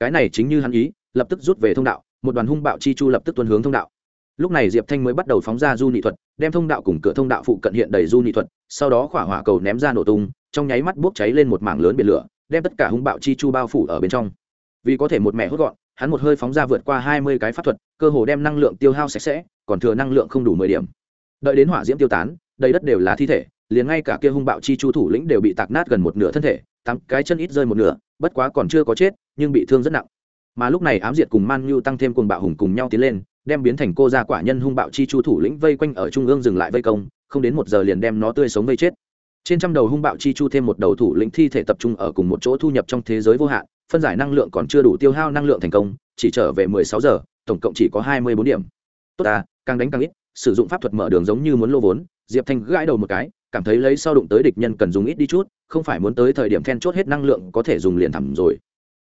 Cái này chính như hắn ý, lập tức rút về thông đạo, một đoàn hung bạo chi chu lập tức tuân hướng thông đạo. Lúc này diệp thanh mới bắt đầu phóng ra du nị thuật, đem thông đạo cùng cửa thông đạo phụ cận hiện đầy du nị thuật, sau đó khỏa hỏa cầu ném ra nổ tung, trong nháy mắt bốc cháy lên một mảng lớn biển lửa, đem tất cả hung bạo chi chu bao phủ ở bên trong vì có thể một mẹ hốt gọn, hắn một hơi phóng ra vượt qua hai mươi cái pháp thuật, cơ hồ đem năng lượng tiêu hao sạch sẽ, còn thừa năng lượng không đủ mười điểm. Đợi đến hỏa diễm tiêu tán, đầy đất đều là thi thể, liền ngay cả kia hung bạo chi chu thủ lĩnh đều bị tạc nát gần một nửa thân thể, tám cái chân ít rơi một nửa, bất quá còn chưa có chết, nhưng bị thương rất nặng. Mà lúc này ám diệt cùng man nhu tăng thêm cùng bạo hùng cùng nhau tiến lên, đem biến thành cô gia quả nhân hung bạo chi chu thủ lĩnh vây quanh ở trung ương dừng lại vây công, không đến một giờ liền đem nó tươi sống vây chết. Trên trăm đầu hung bạo chi chu thêm một đầu thủ lĩnh thi thể tập trung ở cùng một chỗ thu nhập trong thế giới vô hạn phân giải năng lượng còn chưa đủ tiêu hao năng lượng thành công, chỉ trở về mười sáu giờ, tổng cộng chỉ có hai mươi bốn điểm. Tốt à càng đánh càng ít, sử dụng pháp thuật mở đường giống như muốn lô vốn, diệp thanh gãi đầu một cái, cảm thấy lấy sau đụng tới địch nhân cần dùng ít đi chút, không phải muốn tới thời điểm then chốt hết năng lượng có thể dùng liền thẳm rồi.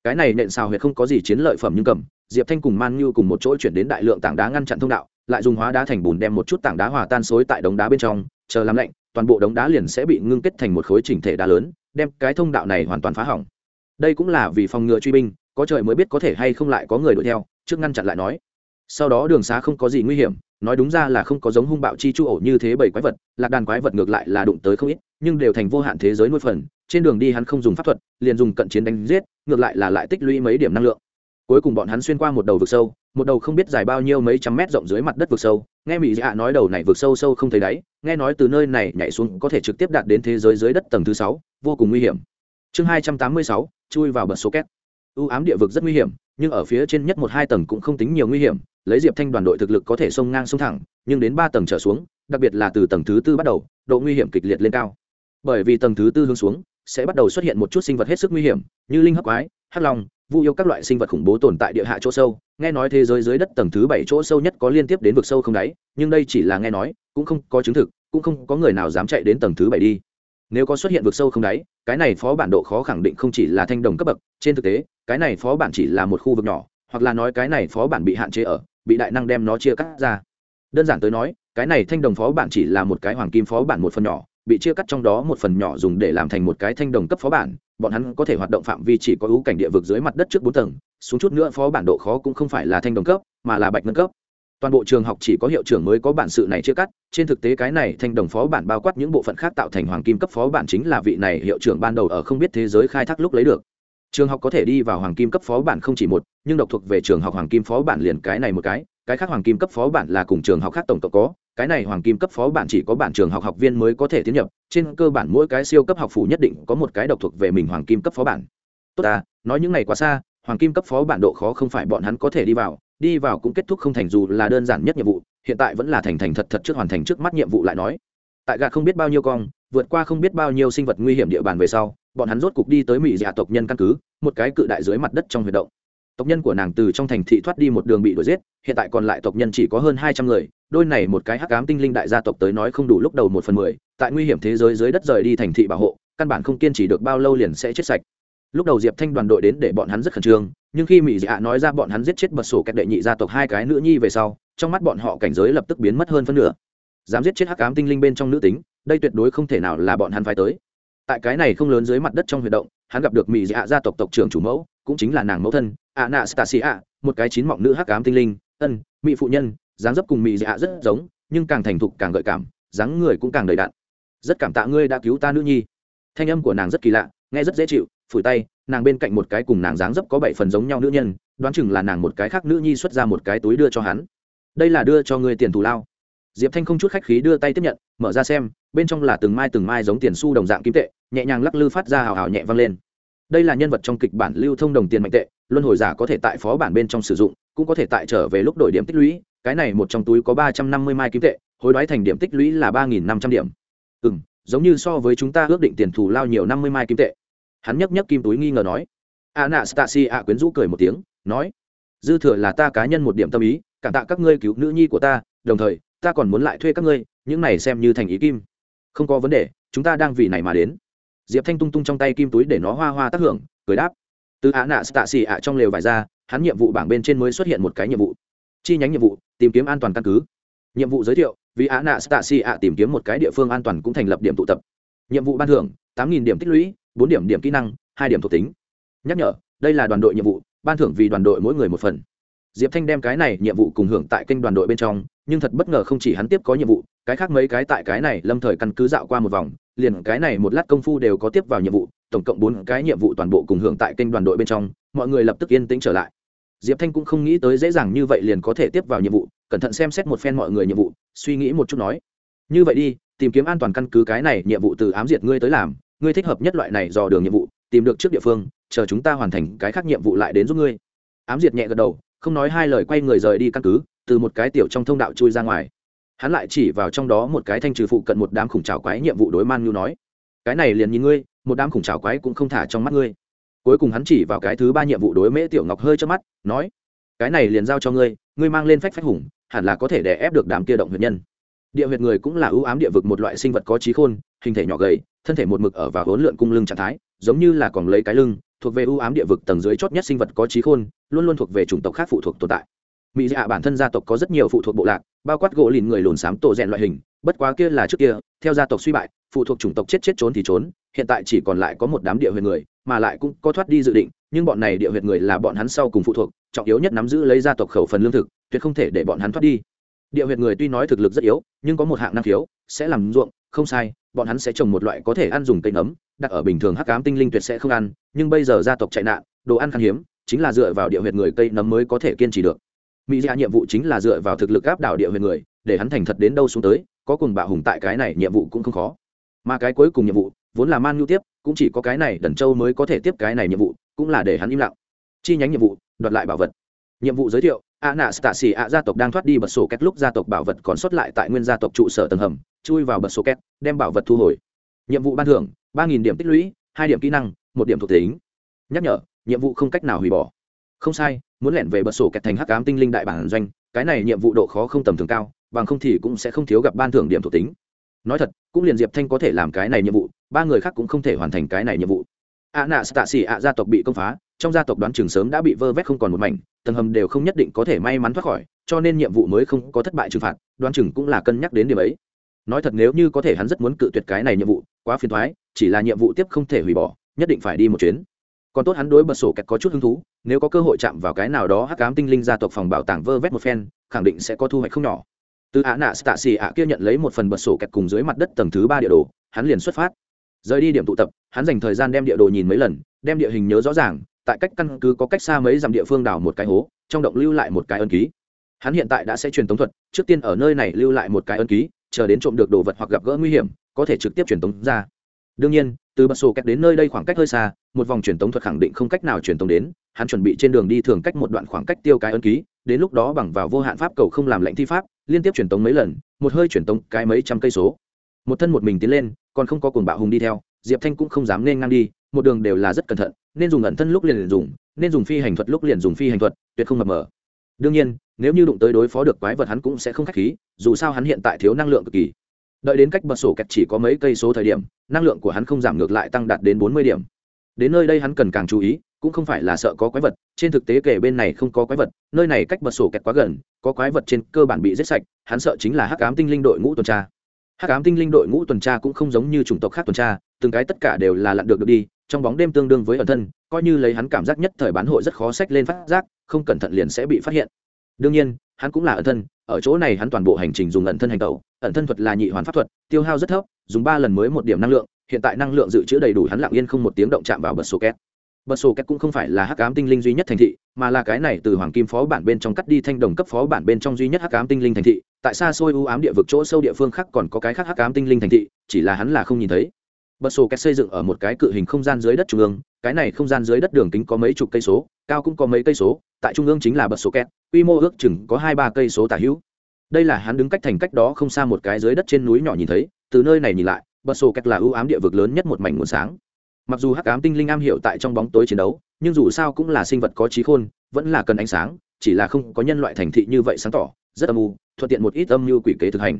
Cái này nện xào huyệt không có gì chiến lợi phẩm nhưng cầm, diệp thanh cùng man như cùng một chỗ chuyển đến đại lượng tảng đá ngăn chặn thông đạo, lại dùng hóa đá thành bùn đem một chút tảng đá hòa tan xối tại đống đá bên trong, chờ làm lạnh, toàn bộ đống đá liền sẽ bị ngưng kết thành một khối chỉnh thể đá lớn, đem cái thông đạo này hoàn toàn phá hỏng đây cũng là vì phòng ngừa truy binh, có trời mới biết có thể hay không lại có người đuổi theo, trước ngăn chặn lại nói. Sau đó đường xá không có gì nguy hiểm, nói đúng ra là không có giống hung bạo chi chu ổ như thế bảy quái vật, lạc đàn quái vật ngược lại là đụng tới không ít, nhưng đều thành vô hạn thế giới nuôi phần, trên đường đi hắn không dùng pháp thuật, liền dùng cận chiến đánh giết, ngược lại là lại tích lũy mấy điểm năng lượng. Cuối cùng bọn hắn xuyên qua một đầu vực sâu, một đầu không biết dài bao nhiêu mấy trăm mét rộng dưới mặt đất vực sâu, nghe mỹ dạ nói đầu này vực sâu sâu không thấy đáy, nghe nói từ nơi này nhảy xuống có thể trực tiếp đạt đến thế giới dưới đất tầng thứ sáu, vô cùng nguy hiểm. Chương hai trăm tám mươi sáu chui vào bật số két. U ám địa vực rất nguy hiểm, nhưng ở phía trên nhất một hai tầng cũng không tính nhiều nguy hiểm, lấy diệp thanh đoàn đội thực lực có thể xông ngang sông thẳng, nhưng đến ba tầng trở xuống, đặc biệt là từ tầng thứ tư bắt đầu, độ nguy hiểm kịch liệt lên cao. Bởi vì tầng thứ tư hướng xuống, sẽ bắt đầu xuất hiện một chút sinh vật hết sức nguy hiểm, như linh hấp quái, hắc long, vu yêu các loại sinh vật khủng bố tồn tại địa hạ chỗ sâu. Nghe nói thế giới dưới đất tầng thứ bảy chỗ sâu nhất có liên tiếp đến vực sâu không đáy, nhưng đây chỉ là nghe nói, cũng không có chứng thực, cũng không có người nào dám chạy đến tầng thứ bảy đi nếu có xuất hiện vực sâu không đáy, cái này phó bản độ khó khẳng định không chỉ là thanh đồng cấp bậc, trên thực tế, cái này phó bản chỉ là một khu vực nhỏ, hoặc là nói cái này phó bản bị hạn chế ở, bị đại năng đem nó chia cắt ra. Đơn giản tới nói, cái này thanh đồng phó bản chỉ là một cái hoàng kim phó bản một phần nhỏ, bị chia cắt trong đó một phần nhỏ dùng để làm thành một cái thanh đồng cấp phó bản, bọn hắn có thể hoạt động phạm vi chỉ có ưu cảnh địa vực dưới mặt đất trước bốn tầng, xuống chút nữa phó bản độ khó cũng không phải là thanh đồng cấp, mà là bạch ngân cấp toàn bộ trường học chỉ có hiệu trưởng mới có bản sự này chia cắt, trên thực tế cái này thành đồng phó bản bao quát những bộ phận khác tạo thành hoàng kim cấp phó bản chính là vị này hiệu trưởng ban đầu ở không biết thế giới khai thác lúc lấy được. Trường học có thể đi vào hoàng kim cấp phó bản không chỉ một, nhưng độc thuộc về trường học hoàng kim phó bản liền cái này một cái cái khác hoàng kim cấp phó bản là cùng trường học khác tổng cộng có, cái này hoàng kim cấp phó bản chỉ có bản trường học học viên mới có thể tiến nhập, trên cơ bản mỗi cái siêu cấp học phủ nhất định có một cái độc thuộc về mình hoàng kim cấp phó bản. Tốt ta, nói những ngày quá xa, hoàng kim cấp phó bản độ khó không phải bọn hắn có thể đi vào đi vào cũng kết thúc không thành dù là đơn giản nhất nhiệm vụ, hiện tại vẫn là thành thành thật thật trước hoàn thành trước mắt nhiệm vụ lại nói. Tại gà không biết bao nhiêu con vượt qua không biết bao nhiêu sinh vật nguy hiểm địa bàn về sau, bọn hắn rốt cục đi tới mỹ dạ tộc nhân căn cứ, một cái cự đại dưới mặt đất trong huy động. Tộc nhân của nàng từ trong thành thị thoát đi một đường bị đuổi giết, hiện tại còn lại tộc nhân chỉ có hơn hai trăm người, đôi này một cái hắc ám tinh linh đại gia tộc tới nói không đủ lúc đầu một phần mười, tại nguy hiểm thế giới dưới đất rời đi thành thị bảo hộ, căn bản không kiên trì được bao lâu liền sẽ chết sạch lúc đầu diệp thanh đoàn đội đến để bọn hắn rất khẩn trương, nhưng khi mỹ dạ nói ra bọn hắn giết chết bật sổ kẹt đệ nhị gia tộc hai cái nữ nhi về sau, trong mắt bọn họ cảnh giới lập tức biến mất hơn phân nửa. Dám giết chết hắc ám tinh linh bên trong nữ tính, đây tuyệt đối không thể nào là bọn hắn phải tới. Tại cái này không lớn dưới mặt đất trong huy động, hắn gặp được mỹ dạ gia tộc tộc trưởng chủ mẫu, cũng chính là nàng mẫu thân, anastasia, một cái chín mọng nữ hắc ám tinh linh, ân mỹ phụ nhân, dáng dấp cùng mỹ dạ rất giống, nhưng càng thành thục càng gợi cảm, dáng người cũng càng đầy đạn. rất cảm tạ ngươi đã cứu ta nữ nhi. Thanh âm của nàng rất kỳ lạ nghe rất dễ chịu, phủi tay, nàng bên cạnh một cái cùng nàng dáng dấp có bảy phần giống nhau nữ nhân, đoán chừng là nàng một cái khác nữ nhi xuất ra một cái túi đưa cho hắn. Đây là đưa cho ngươi tiền thù lao. Diệp thanh không chút khách khí đưa tay tiếp nhận, mở ra xem, bên trong là từng mai từng mai giống tiền xu đồng dạng kim tệ, nhẹ nhàng lắc lư phát ra hào hào nhẹ vang lên. Đây là nhân vật trong kịch bản lưu thông đồng tiền mạnh tệ, luân hồi giả có thể tại phó bản bên trong sử dụng, cũng có thể tại trở về lúc đổi điểm tích lũy, cái này một trong túi có ba trăm năm mươi mai kim tệ, hối đoái thành điểm tích lũy là ba nghìn năm trăm điểm. Ừ m giống như so với chúng ta ước định tiền thù lao nhiều năm mươi mai kim tệ. Hắn nhấc nhấc kim túi nghi ngờ nói. Anastasia quyến rũ cười một tiếng, nói. Dư thừa là ta cá nhân một điểm tâm ý, cảm tạ các ngươi cứu nữ nhi của ta, đồng thời, ta còn muốn lại thuê các ngươi, những này xem như thành ý kim. Không có vấn đề, chúng ta đang vì này mà đến. Diệp thanh tung tung trong tay kim túi để nó hoa hoa tác hưởng, cười đáp. Từ á nạ stạ xì ạ trong lều vải ra, hắn nhiệm vụ bảng bên trên mới xuất hiện một cái nhiệm vụ. Chi nhánh nhiệm vụ, tìm kiếm an toàn căn cứ. Nhiệm vụ giới thiệu vì á nạ stasi ạ tìm kiếm một cái địa phương an toàn cũng thành lập điểm tụ tập. Nhiệm vụ ban thưởng, tám nghìn điểm tích lũy, bốn điểm điểm kỹ năng, hai điểm thuộc tính. Nhắc nhở, đây là đoàn đội nhiệm vụ, ban thưởng vì đoàn đội mỗi người một phần. Diệp thanh đem cái này nhiệm vụ cùng hưởng tại kênh đoàn đội bên trong, nhưng thật bất ngờ không chỉ hắn tiếp có nhiệm vụ, cái khác mấy cái tại cái này lâm thời căn cứ dạo qua một vòng, liền cái này một lát công phu đều có tiếp vào nhiệm vụ, tổng cộng bốn cái nhiệm vụ toàn bộ cùng hưởng tại kênh đoàn đội bên trong, mọi người lập tức yên tĩnh trở lại diệp thanh cũng không nghĩ tới dễ dàng như vậy liền có thể tiếp vào nhiệm vụ, cẩn thận xem xét một phen mọi người nhiệm vụ, suy nghĩ một chút nói. Như vậy đi, tìm kiếm an toàn căn cứ cái này nhiệm vụ từ ám diệt ngươi tới làm, ngươi thích hợp nhất loại này dò đường nhiệm vụ, tìm được trước địa phương, chờ chúng ta hoàn thành cái khác nhiệm vụ lại đến giúp ngươi. Ám diệt nhẹ gật đầu, không nói hai lời quay người rời đi căn cứ, từ một cái tiểu trong thông đạo chui ra ngoài. Hắn lại chỉ vào trong đó một cái thanh trừ phụ cận một đám khủng trào quái nhiệm vụ đối man nhu nói. Cái này liền nhìn ngươi, một đám khủng trào quái cũng không thả trong mắt ngươi cuối cùng hắn chỉ vào cái thứ ba nhiệm vụ đối mễ tiểu ngọc hơi cho mắt, nói, cái này liền giao cho ngươi ngươi mang lên phách phách hùng, hẳn là có thể đè ép được đám kia động huyệt nhân. Địa huyệt người cũng là ưu ám địa vực một loại sinh vật có trí khôn, hình thể nhỏ gầy, thân thể một mực ở và hỗn lượn cung lưng trạng thái, giống như là còn lấy cái lưng, thuộc về ưu ám địa vực tầng dưới chót nhất sinh vật có trí khôn, luôn luôn thuộc về chủng tộc khác phụ thuộc tồn tại. Mỹ dạ bản thân gia tộc có rất nhiều phụ thuộc bộ lạc, bao quát gỗ lìn người lùn xám tổ rèn loại hình, bất quá kia là trước kia, theo gia tộc suy bại, phụ thuộc chủng tộc chết chết trốn thì trốn, hiện tại chỉ còn lại có một đám địa huyệt người mà lại cũng có thoát đi dự định, nhưng bọn này địa huyệt người là bọn hắn sau cùng phụ thuộc, trọng yếu nhất nắm giữ lấy gia tộc khẩu phần lương thực, tuyệt không thể để bọn hắn thoát đi. Địa huyệt người tuy nói thực lực rất yếu, nhưng có một hạng năng khiếu, sẽ làm ruộng, không sai, bọn hắn sẽ trồng một loại có thể ăn dùng cây nấm, đặt ở bình thường hắc cám tinh linh tuyệt sẽ không ăn, nhưng bây giờ gia tộc chạy nạn, đồ ăn khan hiếm, chính là dựa vào địa huyệt người cây nấm mới có thể kiên trì được. Mỹ dạ nhiệm vụ chính là dựa vào thực lực áp đảo địa huyệt người, để hắn thành thật đến đâu xuống tới, có cùng bạo hùng tại cái này nhiệm vụ cũng không khó. Mà cái cuối cùng nhiệm vụ vốn là man nhu tiếp, cũng chỉ có cái này đần châu mới có thể tiếp cái này nhiệm vụ, cũng là để hắn im lặng. Chi nhánh nhiệm vụ, đoạt lại bảo vật. Nhiệm vụ giới thiệu a nạ stạ xì a gia tộc đang thoát đi bật sổ két lúc gia tộc bảo vật còn sót lại tại nguyên gia tộc trụ sở tầng hầm, chui vào bật sổ két, đem bảo vật thu hồi. Nhiệm vụ ban thưởng, ba nghìn điểm tích lũy, hai điểm kỹ năng, một điểm thuộc tính. Nhắc nhở, nhiệm vụ không cách nào hủy bỏ. Không sai, muốn lẻn về bật sổ kẹt thành hắc cám tinh linh đại bản doanh, cái này nhiệm vụ độ khó không tầm thường cao, bằng không thì cũng sẽ không thiếu gặp ban thưởng điểm thuộc tính nói thật, cũng liền diệp thanh có thể làm cái này nhiệm vụ, ba người khác cũng không thể hoàn thành cái này nhiệm vụ. Ạ nạ tạ xỉ ạ gia tộc bị công phá, trong gia tộc đoán trường sớm đã bị vơ vét không còn một mảnh, tầng hầm đều không nhất định có thể may mắn thoát khỏi, cho nên nhiệm vụ mới không có thất bại trừng phạt, đoán chừng cũng là cân nhắc đến điểm ấy. Nói thật nếu như có thể hắn rất muốn cự tuyệt cái này nhiệm vụ, quá phiền thoái chỉ là nhiệm vụ tiếp không thể hủy bỏ, nhất định phải đi một chuyến. Còn tốt hắn đối bật sổ kẹt có chút hứng thú, nếu có cơ hội chạm vào cái nào đó hắc cám tinh linh gia tộc phòng bảo tàng vơ vét một phen, khẳng định sẽ có thu hoạch không nhỏ từ ạ nạ stạ xì ạ kia nhận lấy một phần bật sổ kẹt cùng dưới mặt đất tầng thứ ba địa đồ, hắn liền xuất phát. Rời đi điểm tụ tập, hắn dành thời gian đem địa đồ nhìn mấy lần, đem địa hình nhớ rõ ràng, tại cách căn cứ có cách xa mấy dặm địa phương đào một cái hố, trong động lưu lại một cái ân ký. Hắn hiện tại đã sẽ truyền tống thuật, trước tiên ở nơi này lưu lại một cái ân ký, chờ đến trộm được đồ vật hoặc gặp gỡ nguy hiểm, có thể trực tiếp truyền tống ra. Đương nhiên, từ bật sổ kẹt đến nơi đây khoảng cách hơi xa, một vòng truyền tống thuật khẳng định không cách nào truyền tống đến, hắn chuẩn bị trên đường đi thường cách một đoạn khoảng cách tiêu cái ân ký đến lúc đó bằng vào vô hạn pháp cầu không làm lệnh thi pháp liên tiếp truyền tống mấy lần một hơi truyền tống cái mấy trăm cây số. Một thân một mình tiến lên còn không có cuồng bạo hùng đi theo diệp thanh cũng không dám nên ngang đi một đường đều là rất cẩn thận nên dùng ẩn thân lúc liền, liền dùng nên dùng phi hành thuật lúc liền dùng phi hành thuật tuyệt không mập mờ. Đương nhiên nếu như đụng tới đối phó được quái vật hắn cũng sẽ không k h á c h khí dù sao hắn hiện tại thiếu năng lượng cực kỳ. Đợi đến cách bật sổ kẹt chỉ có mấy cây số thời điểm năng lượng của hắn không giảm ngược lại tăng đạt đến bốn mươi điểm. Đến nơi đây hắn cần càng chú ý cũng không phải là sợ có quái vật, trên thực tế kể bên này không có quái vật, nơi này cách bật sổ kẹt quá gần, có quái vật trên cơ bản bị giết sạch, hắn sợ chính là hắc ám tinh linh đội ngũ tuần tra. Hắc ám tinh linh đội ngũ tuần tra cũng không giống như chủng tộc khác tuần tra, từng cái tất cả đều là lặn được được đi, trong bóng đêm tương đương với ẩn thân, coi như lấy hắn cảm giác nhất thời bán hội rất khó sách lên phát giác, không cẩn thận liền sẽ bị phát hiện. Đương nhiên, hắn cũng là ẩn thân, ở chỗ này hắn toàn bộ hành trình dùng ẩn thân hành tẩu, ẩn thân thuật là nhị hoàn pháp thuật, tiêu hao rất thấp, dùng ba lần mới một điểm năng lượng, hiện tại năng lượng dự trữ đầy đủ hắn lặng yên không một tiếng động chạm vào bật sổ két bật sổ két cũng không phải là hắc ám tinh linh duy nhất thành thị, mà là cái này từ hoàng kim phó bản bên trong cắt đi thanh đồng cấp phó bản bên trong duy nhất hắc ám tinh linh thành thị. Tại xa xôi u ám địa vực chỗ sâu địa phương khác còn có cái khác hắc ám tinh linh thành thị, chỉ là hắn là không nhìn thấy. Bật sổ két xây dựng ở một cái cự hình không gian dưới đất trung ương, cái này không gian dưới đất đường kính có mấy chục cây số, cao cũng có mấy cây số, tại trung ương chính là bật sổ két quy mô ước chừng có hai ba cây số tả hữu. Đây là hắn đứng cách thành cách đó không xa một cái dưới đất trên núi nhỏ nhìn thấy, từ nơi này nhìn lại bật sổ két là ưu ám địa vực lớn nhất một mảnh nguồn sáng mặc dù hắc ám tinh linh am hiểu tại trong bóng tối chiến đấu, nhưng dù sao cũng là sinh vật có trí khôn, vẫn là cần ánh sáng, chỉ là không có nhân loại thành thị như vậy sáng tỏ, rất âm u, thuận tiện một ít âm mưu quỷ kế thực hành.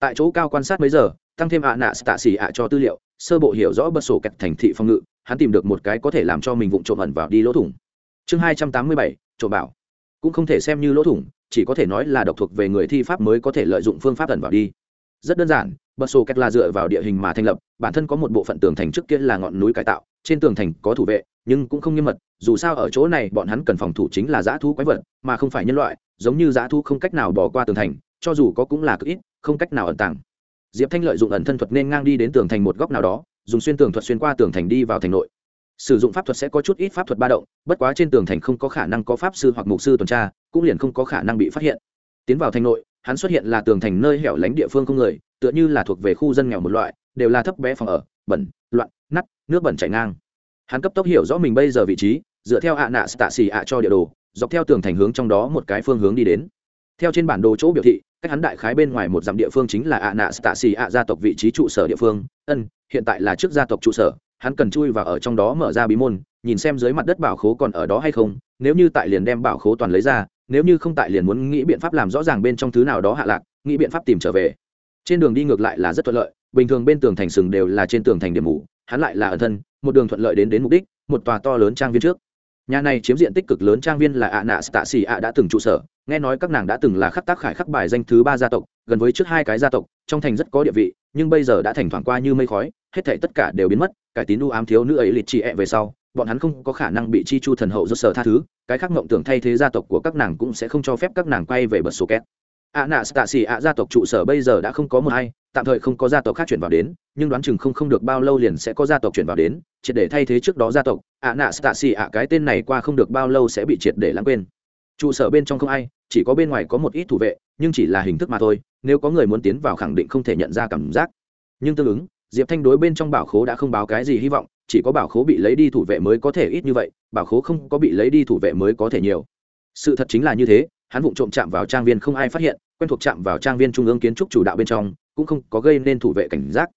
Tại chỗ cao quan sát mấy giờ, tăng thêm ạ nạ tạ xỉ ạ cho tư liệu, sơ bộ hiểu rõ bật sổ kẹt thành thị phong ngự, hắn tìm được một cái có thể làm cho mình vụng trộm ẩn vào đi lỗ thủng. Chương hai trăm tám mươi bảy, trộm bảo. Cũng không thể xem như lỗ thủng, chỉ có thể nói là độc thuộc về người thi pháp mới có thể lợi dụng phương pháp ẩn vào đi. Rất đơn giản bật sổ kẹt là dựa vào địa hình mà thành lập, bản thân có một bộ phận tường thành trước kia là ngọn núi cải tạo, trên tường thành có thủ vệ, nhưng cũng không nghiêm mật, dù sao ở chỗ này bọn hắn cần phòng thủ chính là dã thú quái vật, mà không phải nhân loại, giống như dã thú không cách nào bỏ qua tường thành, cho dù có cũng là cực ít, không cách nào ẩn tàng. Diệp thanh lợi dụng ẩn thân thuật nên ngang đi đến tường thành một góc nào đó, dùng xuyên tường thuật xuyên qua tường thành đi vào thành nội. Sử dụng pháp thuật sẽ có chút ít pháp thuật ba động, bất quá trên tường thành không có khả năng có pháp sư hoặc mục sư tuần tra, cũng liền không có khả năng bị phát hiện. Tiến vào thành nội, hắn xuất hiện là tường thành nơi hẻo lánh địa phương không người tựa như là thuộc về khu dân nghèo một loại, đều là thấp bé phòng ở, bẩn, loạn nắt nước bẩn chảy ngang. Hắn cấp tốc hiểu rõ mình bây giờ vị trí, dựa theo ạ nạ tạ xì ạ cho địa đồ, dọc theo tường thành hướng trong đó một cái phương hướng đi đến. Theo trên bản đồ chỗ biểu thị, cách hắn đại khái bên ngoài một dặm địa phương chính là ạ nạ tạ xì ạ gia tộc vị trí trụ sở địa phương. Ân, hiện tại là trước gia tộc trụ sở, hắn cần chui vào ở trong đó mở ra bí môn, nhìn xem dưới mặt đất bảo khố còn ở đó hay không, nếu như tại liền đem bảo khố toàn lấy ra, nếu như không tại liền muốn nghĩ biện pháp làm rõ ràng bên trong thứ nào đó hạ lạc, nghĩ biện pháp tìm trở về trên đường đi ngược lại là rất thuận lợi, bình thường bên tường thành sừng đều là trên tường thành điểm mù, hắn lại là ẩn thân, một đường thuận lợi đến đến mục đích, một tòa to lớn trang viên trước. Nhà này chiếm diện tích cực lớn trang viên là ạ nạ tạ xì ạ đã từng trụ sở, nghe nói các nàng đã từng là khắc tác khải khắc bài danh thứ ba gia tộc, gần với trước hai cái gia tộc, trong thành rất có địa vị, nhưng bây giờ đã thành thoảng qua như mây khói, hết thảy tất cả đều biến mất, cải tín u ám thiếu nữ ấy lịch chị ẹ về sau, bọn hắn không có khả năng bị chi chu thần hậu do sở tha thứ, cái khác mộng tưởng thay thế gia tộc của các nàng cũng sẽ không cho phép các nàng quay về bật số két ạ nạ stạ xỉ ạ gia tộc trụ sở bây giờ đã không có một hay tạm thời không có gia tộc khác chuyển vào đến, nhưng đoán chừng không không được bao lâu liền sẽ có gia tộc chuyển vào đến, triệt để thay thế trước đó gia tộc. Ạ nạ stasi ạ, cái tên này qua không được bao lâu sẽ bị triệt để lãng quên. Trụ sở bên trong không ai, chỉ có bên ngoài có một ít thủ vệ, nhưng chỉ là hình thức mà thôi, nếu có người muốn tiến vào khẳng định không thể nhận ra cảm giác. Nhưng tương ứng, diệp thanh đối bên trong bảo khố đã không báo cái gì hy vọng, chỉ có bảo khố bị lấy đi thủ vệ mới có thể ít như vậy, bảo khố không có bị lấy đi thủ vệ mới có thể nhiều. Sự thật chính là như thế, hắn vụng trộm chạm vào trang viên không ai phát hiện quen thuộc chạm vào trang viên trung ương kiến trúc chủ đạo bên trong, cũng không có gây nên thủ vệ cảnh giác.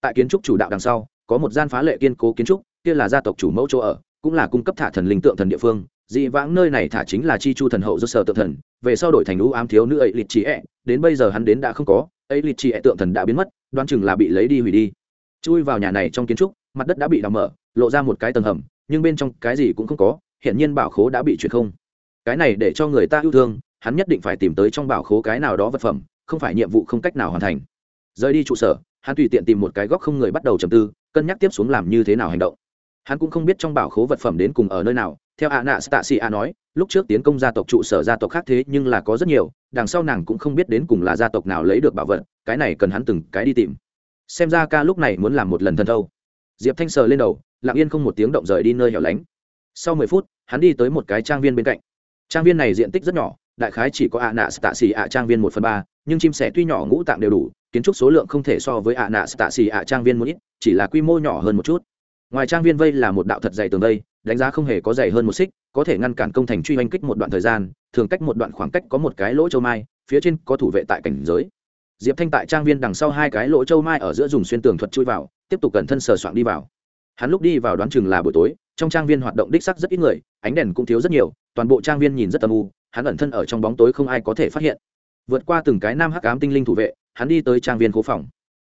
Tại kiến trúc chủ đạo đằng sau, có một gian phá lệ kiên cố kiến trúc, kia là gia tộc chủ mẫu chỗ ở, cũng là cung cấp thả thần linh tượng thần địa phương. Dị vãng nơi này thả chính là chi chu thần hậu do sở tượng thần, về sau đổi thành lũ ám thiếu nữ ấy lịch trí ẹ, đến bây giờ hắn đến đã không có, ấy lịch trí ẹ tượng thần đã biến mất, đoán chừng là bị lấy đi hủy đi. Chui vào nhà này trong kiến trúc, mặt đất đã bị đào mở, lộ ra một cái tầng hầm, nhưng bên trong cái gì cũng không có hiện nhiên bảo khố đã bị chuyển không. Cái này để cho người ta yêu thương hắn nhất định phải tìm tới trong bảo khố cái nào đó vật phẩm, không phải nhiệm vụ không cách nào hoàn thành. Rời đi trụ sở, hắn tùy tiện tìm một cái góc không người bắt đầu trầm tư, cân nhắc tiếp xuống làm như thế nào hành động. Hắn cũng không biết trong bảo khố vật phẩm đến cùng ở nơi nào, theo a nạ stasi a nói, lúc trước tiến công gia tộc trụ sở gia tộc khác thế nhưng là có rất nhiều, đằng sau nàng cũng không biết đến cùng là gia tộc nào lấy được bảo vật, cái này cần hắn từng cái đi tìm. Xem ra ca lúc này muốn làm một lần thân thâu. Diệp thanh sờ lên đầu, lặng yên không một tiếng động rời đi nơi hẻo lánh. Sau mười phút, hắn đi tới một cái trang viên bên cạnh. Trang viên này diện tích rất nhỏ đại khái chỉ có ạ nạ tạ xì ạ trang viên một phần ba, nhưng chim sẻ tuy nhỏ ngũ tạng đều đủ, kiến trúc số lượng không thể so với ạ nạ tạ xì ạ trang viên một ít, chỉ là quy mô nhỏ hơn một chút. Ngoài trang viên vây là một đạo thật dày tường vây, đánh giá không hề có dày hơn một xích, có thể ngăn cản công thành truy oanh kích một đoạn thời gian, thường cách một đoạn khoảng cách có một cái lỗ châu mai, phía trên có thủ vệ tại cảnh giới. Diệp thanh tại trang viên đằng sau hai cái lỗ châu mai ở giữa dùng xuyên tường thuật chui vào, tiếp tục cẩn thân sờ soạn đi vào. Hắn lúc đi vào đoán chừng là buổi tối, trong trang viên hoạt động đích sắc rất ít người, ánh đèn cũng thiếu rất nhiều, toàn bộ trang viên nhìn rất âm u hắn ẩn thân ở trong bóng tối không ai có thể phát hiện. Vượt qua từng cái nam hắc ám tinh linh thủ vệ, hắn đi tới trang viên khố phòng.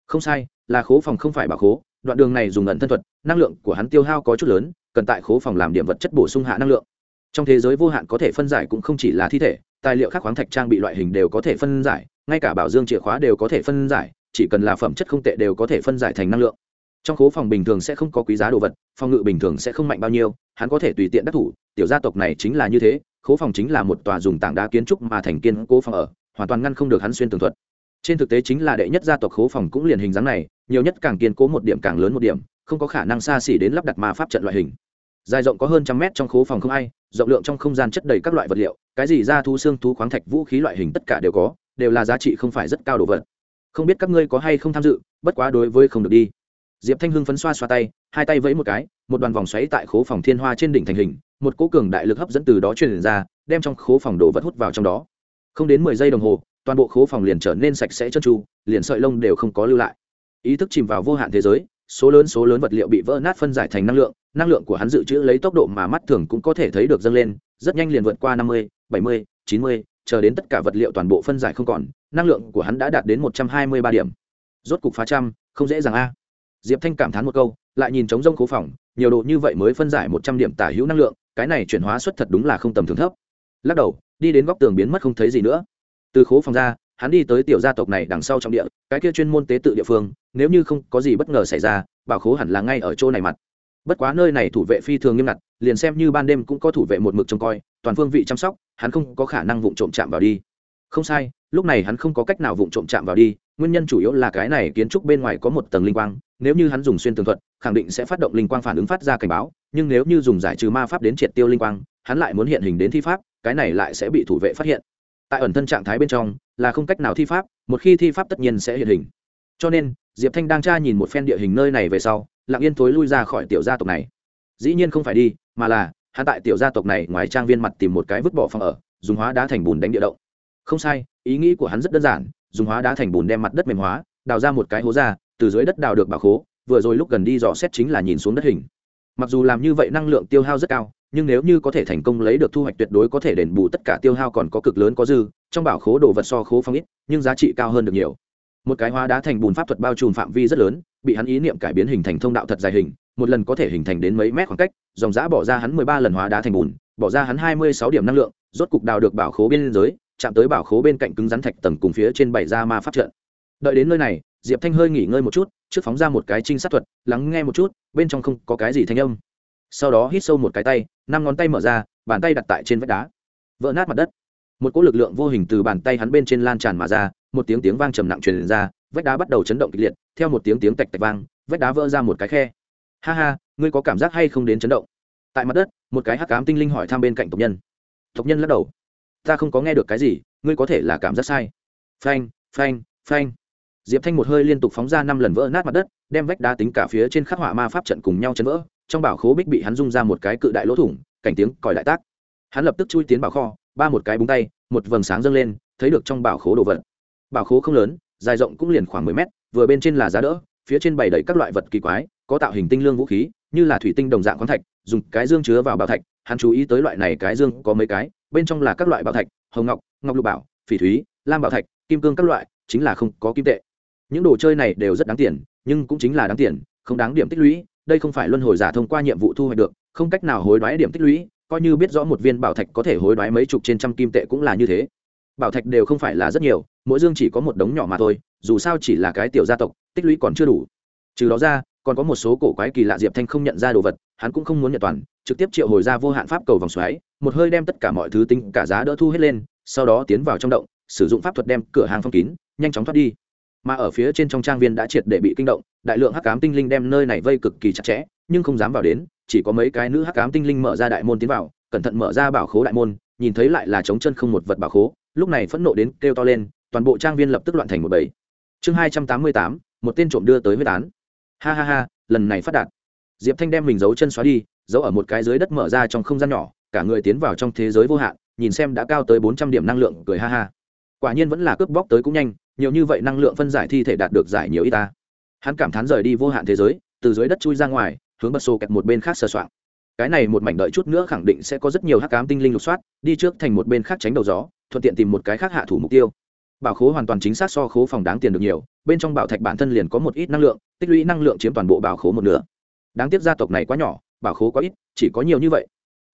Không sai, là khố phòng không phải bà khố, đoạn đường này dùng ẩn thân thuật, năng lượng của hắn tiêu hao có chút lớn, cần tại khố phòng làm điểm vật chất bổ sung hạ năng lượng. Trong thế giới vô hạn có thể phân giải cũng không chỉ là thi thể, tài liệu khác khoáng thạch trang bị loại hình đều có thể phân giải, ngay cả bảo dương chìa khóa đều có thể phân giải, chỉ cần là phẩm chất không tệ đều có thể phân giải thành năng lượng. Trong khố phòng bình thường sẽ không có quý giá đồ vật, phòng ngự bình thường sẽ không mạnh bao nhiêu, hắn có thể tùy tiện đắc thủ, tiểu gia tộc này chính là như thế khố phòng chính là một tòa dùng tảng đá kiến trúc mà thành kiên cố phòng ở, hoàn toàn ngăn không được hắn xuyên tường thuật. Trên thực tế chính là đệ nhất gia tộc khố phòng cũng liền hình dáng này, nhiều nhất càng kiên cố một điểm càng lớn một điểm, không có khả năng xa xỉ đến lắp đặt ma pháp trận loại hình. Dài rộng có hơn trăm mét trong khố phòng không ai, rộng lượng trong không gian chất đầy các loại vật liệu, cái gì ra thu xương thú, khoáng thạch, vũ khí loại hình tất cả đều có, đều là giá trị không phải rất cao đồ vật. Không biết các ngươi có hay không tham dự, bất quá đối với không được đi diệp thanh hưng phấn xoa xoa tay, hai tay vẫy một cái, một đoàn vòng xoáy tại khố phòng thiên hoa trên đỉnh thành hình, một cỗ cường đại lực hấp dẫn từ đó truyền ra, đem trong khố phòng đồ vật hút vào trong đó. Không đến mười giây đồng hồ, toàn bộ khố phòng liền trở nên sạch sẽ trơn tru, liền sợi lông đều không có lưu lại. Ý thức chìm vào vô hạn thế giới, số lớn số lớn vật liệu bị vỡ nát phân giải thành năng lượng năng lượng của hắn dự trữ lấy tốc độ mà mắt thường cũng có thể thấy được dâng lên, rất nhanh liền vượt qua năm mươi, bảy mươi, chín mươi, chờ đến tất cả vật liệu toàn bộ phân giải không còn, năng lượng của hắn đã đạt đến một trăm hai mươi ba điểm. Rốt cục phá trăm, không dễ dàng a diệp thanh cảm thán một câu, lại nhìn trống rông cố phòng, nhiều độ như vậy mới phân giải một trăm điểm tả hữu năng lượng, cái này chuyển hóa suất thật đúng là không tầm thường thấp. Lắc đầu, đi đến góc tường biến mất không thấy gì nữa. Từ khố phòng ra, hắn đi tới tiểu gia tộc này đằng sau trong địa, cái kia chuyên môn tế tự địa phương, nếu như không có gì bất ngờ xảy ra, bảo khố hẳn là ngay ở chỗ này mặt. Bất quá nơi này thủ vệ phi thường nghiêm ngặt, liền xem như ban đêm cũng có thủ vệ một mực trông coi, toàn phương vị chăm sóc, hắn không có khả năng vụng trộm chạm vào đi. Không sai, lúc này hắn không có cách nào vụng trộm chạm vào đi nguyên nhân chủ yếu là cái này kiến trúc bên ngoài có một tầng linh quang, nếu như hắn dùng xuyên tường thuật, khẳng định sẽ phát động linh quang phản ứng phát ra cảnh báo, nhưng nếu như dùng giải trừ ma pháp đến triệt tiêu linh quang, hắn lại muốn hiện hình đến thi pháp, cái này lại sẽ bị thủ vệ phát hiện. Tại ẩn thân trạng thái bên trong, là không cách nào thi pháp, một khi thi pháp tất nhiên sẽ hiện hình. Cho nên, diệp thanh đang tra nhìn một phen địa hình nơi này về sau, lặng yên thối lui ra khỏi tiểu gia tộc này. Dĩ nhiên không phải đi, mà là, hắn tại tiểu gia tộc này ngoài trang viên mặt tìm một cái vứt bỏ phòng ở, dùng hóa đá thành bùn đánh địa động. Không sai, ý nghĩ của hắn rất đơn giản dùng hóa đá thành bùn đem mặt đất mềm hóa, đào ra một cái hố ra, từ dưới đất đào được bảo khố, vừa rồi lúc gần đi dò xét chính là nhìn xuống đất hình. Mặc dù làm như vậy năng lượng tiêu hao rất cao, nhưng nếu như có thể thành công lấy được thu hoạch tuyệt đối có thể đền bù tất cả tiêu hao còn có cực lớn có dư, trong bảo khố đồ vật so khố phong ít, nhưng giá trị cao hơn được nhiều. Một cái hóa đá thành bùn pháp thuật bao trùm phạm vi rất lớn, bị hắn ý niệm cải biến hình thành thông đạo thật dài hình, một lần có thể hình thành đến mấy mét khoảng cách, dòng giã bỏ ra hắn mười ba lần hóa đá thành bùn, bỏ ra hắn hai mươi sáu điểm năng lượng, rốt cục đào được bảo khố bên giới chạm tới bảo khố bên cạnh cứng rắn thạch tầng cùng phía trên bảy ra ma pháp trận. Đợi đến nơi này, diệp thanh hơi nghỉ ngơi một chút, trước phóng ra một cái trinh sát thuật, lắng nghe một chút, bên trong không có cái gì thanh âm. Sau đó hít sâu một cái tay, năm ngón tay mở ra, bàn tay đặt tại trên vách đá. Vỡ nát mặt đất. Một cỗ lực lượng vô hình từ bàn tay hắn bên trên lan tràn mà ra, một tiếng tiếng vang trầm nặng truyền ra, vách đá bắt đầu chấn động kịch liệt, theo một tiếng tiếng tạch tạch vang, vách đá vỡ ra một cái khe. Ha ha, ngươi có cảm giác hay không đến chấn động? Tại mặt đất, một cái hắc cám tinh linh hỏi thăm bên cạnh tộc nhân. Tộc nhân lắc đầu ta không có nghe được cái gì, ngươi có thể là cảm giác sai. Phanh phanh phanh. Diệp thanh một hơi liên tục phóng ra năm lần vỡ nát mặt đất, đem vách đá tính cả phía trên khắc họa ma pháp trận cùng nhau chấn vỡ, trong bảo khố bích bị hắn rung ra một cái cự đại lỗ thủng, cảnh tiếng còi đại tác. Hắn lập tức chui tiến bảo kho, ba một cái búng tay, một vầng sáng dâng lên, thấy được trong bảo khố đồ vật. Bảo khố không lớn, dài rộng cũng liền khoảng mười mét, vừa bên trên là giá đỡ, phía trên bày đầy các loại vật kỳ quái, có tạo hình tinh lương vũ khí như là thủy tinh đồng dạng khoáng thạch, dùng cái dương chứa vào bảo thạch, hắn chú ý tới loại này cái dương có mấy cái, bên trong là các loại bảo thạch, hồng ngọc ngọc lục bảo, phỉ thúy, lam bảo thạch, kim cương các loại, chính là không có kim tệ. Những đồ chơi này đều rất đáng tiền, nhưng cũng chính là đáng tiền, không đáng điểm tích lũy, đây không phải luân hồi giả thông qua nhiệm vụ thu hoạch được, không cách nào hối đoái điểm tích lũy, coi như biết rõ một viên bảo thạch có thể hối đoái mấy chục trên trăm kim tệ cũng là như thế. Bảo thạch đều không phải là rất nhiều, mỗi dương chỉ có một đống nhỏ mà thôi, dù sao chỉ là cái tiểu gia tộc, tích lũy còn chưa đủ. Trừ đó ra còn có một số cổ quái kỳ lạ diệp thanh không nhận ra đồ vật, hắn cũng không muốn nhận toàn, trực tiếp triệu hồi ra vô hạn pháp cầu vòng xoáy, một hơi đem tất cả mọi thứ tính, cả giá đỡ thu hết lên, sau đó tiến vào trong động, sử dụng pháp thuật đem cửa hàng phong kín, nhanh chóng thoát đi. Mà ở phía trên trong trang viên đã triệt để bị kinh động, đại lượng hắc cám tinh linh đem nơi này vây cực kỳ chặt chẽ, nhưng không dám vào đến, chỉ có mấy cái nữ hắc cám tinh linh mở ra đại môn tiến vào, cẩn thận mở ra bảo khố đại môn, nhìn thấy lại là trống chân không một vật bảo khố, lúc này phẫn nộ đến kêu to lên, toàn bộ trang viên lập tức loạn thành một bầy. Chương hai trăm tám mươi tám, một tên trộm đưa tới huyết án ha ha ha, lần này phát đạt. Diệp thanh đem mình giấu chân xóa đi, giấu ở một cái dưới đất mở ra trong không gian nhỏ, cả người tiến vào trong thế giới vô hạn, nhìn xem đã cao tới bốn trăm điểm năng lượng, cười ha ha. Quả nhiên vẫn là cướp bóc tới cũng nhanh, nhiều như vậy năng lượng phân giải thi thể đạt được giải nhiều y ta. Hắn cảm thán rời đi vô hạn thế giới, từ dưới đất chui ra ngoài, hướng bật xô kẹt một bên khác sờ soạng. Cái này một mảnh đợi chút nữa khẳng định sẽ có rất nhiều hắc cám tinh linh lục soát, đi trước thành một bên khác tránh đầu gió, thuận tiện tìm một cái khác hạ thủ mục tiêu bảo khố hoàn toàn chính xác so khố phòng đáng tiền được nhiều, bên trong bảo thạch bản thân liền có một ít năng lượng, tích lũy năng lượng chiếm toàn bộ bảo khố một nửa. Đáng tiếc gia tộc này quá nhỏ, bảo khố quá ít, chỉ có nhiều như vậy.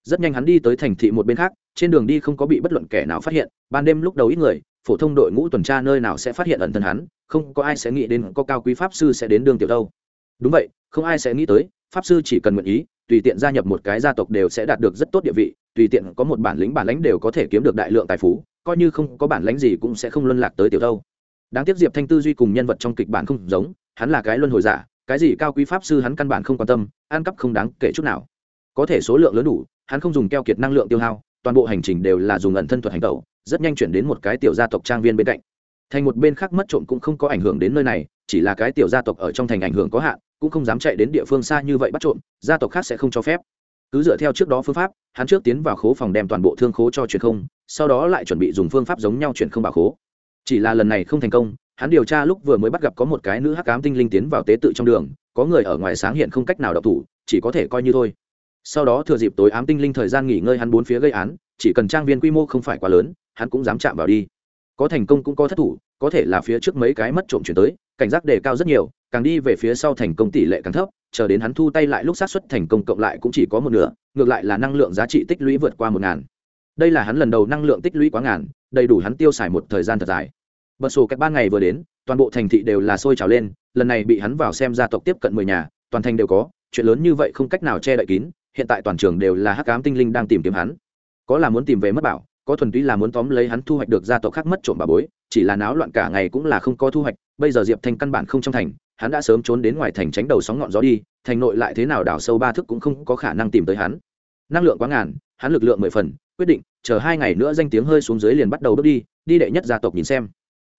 Rất nhanh hắn đi tới thành thị một bên khác, trên đường đi không có bị bất luận kẻ nào phát hiện, ban đêm lúc đầu ít người, phổ thông đội ngũ tuần tra nơi nào sẽ phát hiện ẩn thân hắn, không có ai sẽ nghĩ đến có cao quý pháp sư sẽ đến đường tiểu đâu. Đúng vậy, không ai sẽ nghĩ tới, pháp sư chỉ cần nguyện ý, tùy tiện gia nhập một cái gia tộc đều sẽ đạt được rất tốt địa vị tùy tiện có một bản lĩnh bản lãnh đều có thể kiếm được đại lượng tài phú, coi như không có bản lãnh gì cũng sẽ không luân lạc tới tiểu đâu đáng tiếc diệp thanh tư duy cùng nhân vật trong kịch bản không giống, hắn là cái luân hồi giả, cái gì cao quý pháp sư hắn căn bản không quan tâm, ăn cắp không đáng kể chút nào. Có thể số lượng lớn đủ, hắn không dùng keo kiệt năng lượng tiêu hao, toàn bộ hành trình đều là dùng ẩn thân thuật hành tẩu, rất nhanh chuyển đến một cái tiểu gia tộc trang viên bên cạnh. Thành một bên khác mất trộm cũng không có ảnh hưởng đến nơi này, chỉ là cái tiểu gia tộc ở trong thành ảnh hưởng có hạn, cũng không dám chạy đến địa phương xa như vậy bắt trộm, gia tộc khác sẽ không cho phép cứ dựa theo trước đó phương pháp, hắn trước tiến vào khố phòng đem toàn bộ thương khố cho chuyển không, sau đó lại chuẩn bị dùng phương pháp giống nhau chuyển không bảo khố. Chỉ là lần này không thành công, hắn điều tra lúc vừa mới bắt gặp có một cái nữ hắc cám tinh linh tiến vào tế tự trong đường, có người ở ngoài sáng hiện không cách nào đọc thủ, chỉ có thể coi như thôi. Sau đó thừa dịp tối ám tinh linh thời gian nghỉ ngơi hắn bốn phía gây án, chỉ cần trang viên quy mô không phải quá lớn, hắn cũng dám chạm vào đi. Có thành công cũng có thất thủ, có thể là phía trước mấy cái mất trộm chuyển tới, cảnh giác đề cao rất nhiều, càng đi về phía sau thành công tỷ lệ càng thấp chờ đến hắn thu tay lại lúc sát xuất thành công cộng lại cũng chỉ có một nửa, ngược lại là năng lượng giá trị tích lũy vượt qua một ngàn. Đây là hắn lần đầu năng lượng tích lũy quá ngàn, đầy đủ hắn tiêu xài một thời gian thật dài. Bật sổ cách ban ngày vừa đến, toàn bộ thành thị đều là sôi trào lên, lần này bị hắn vào xem gia tộc tiếp cận mười nhà, toàn thành đều có, chuyện lớn như vậy không cách nào che đậy kín, hiện tại toàn trường đều là hắc ám tinh linh đang tìm kiếm hắn. Có là muốn tìm về mất bảo, có thuần túy là muốn tóm lấy hắn thu hoạch được gia tộc khác mất trộm bà bối, chỉ là náo loạn cả ngày cũng là không có thu hoạch, bây giờ diệp thanh căn bản không trong thành hắn đã sớm trốn đến ngoài thành tránh đầu sóng ngọn gió đi, thành nội lại thế nào đào sâu ba thức cũng không có khả năng tìm tới hắn. Năng lượng quá ngàn, hắn lực lượng mười phần, quyết định, chờ hai ngày nữa danh tiếng hơi xuống dưới liền bắt đầu bước đi đi đệ nhất gia tộc nhìn xem.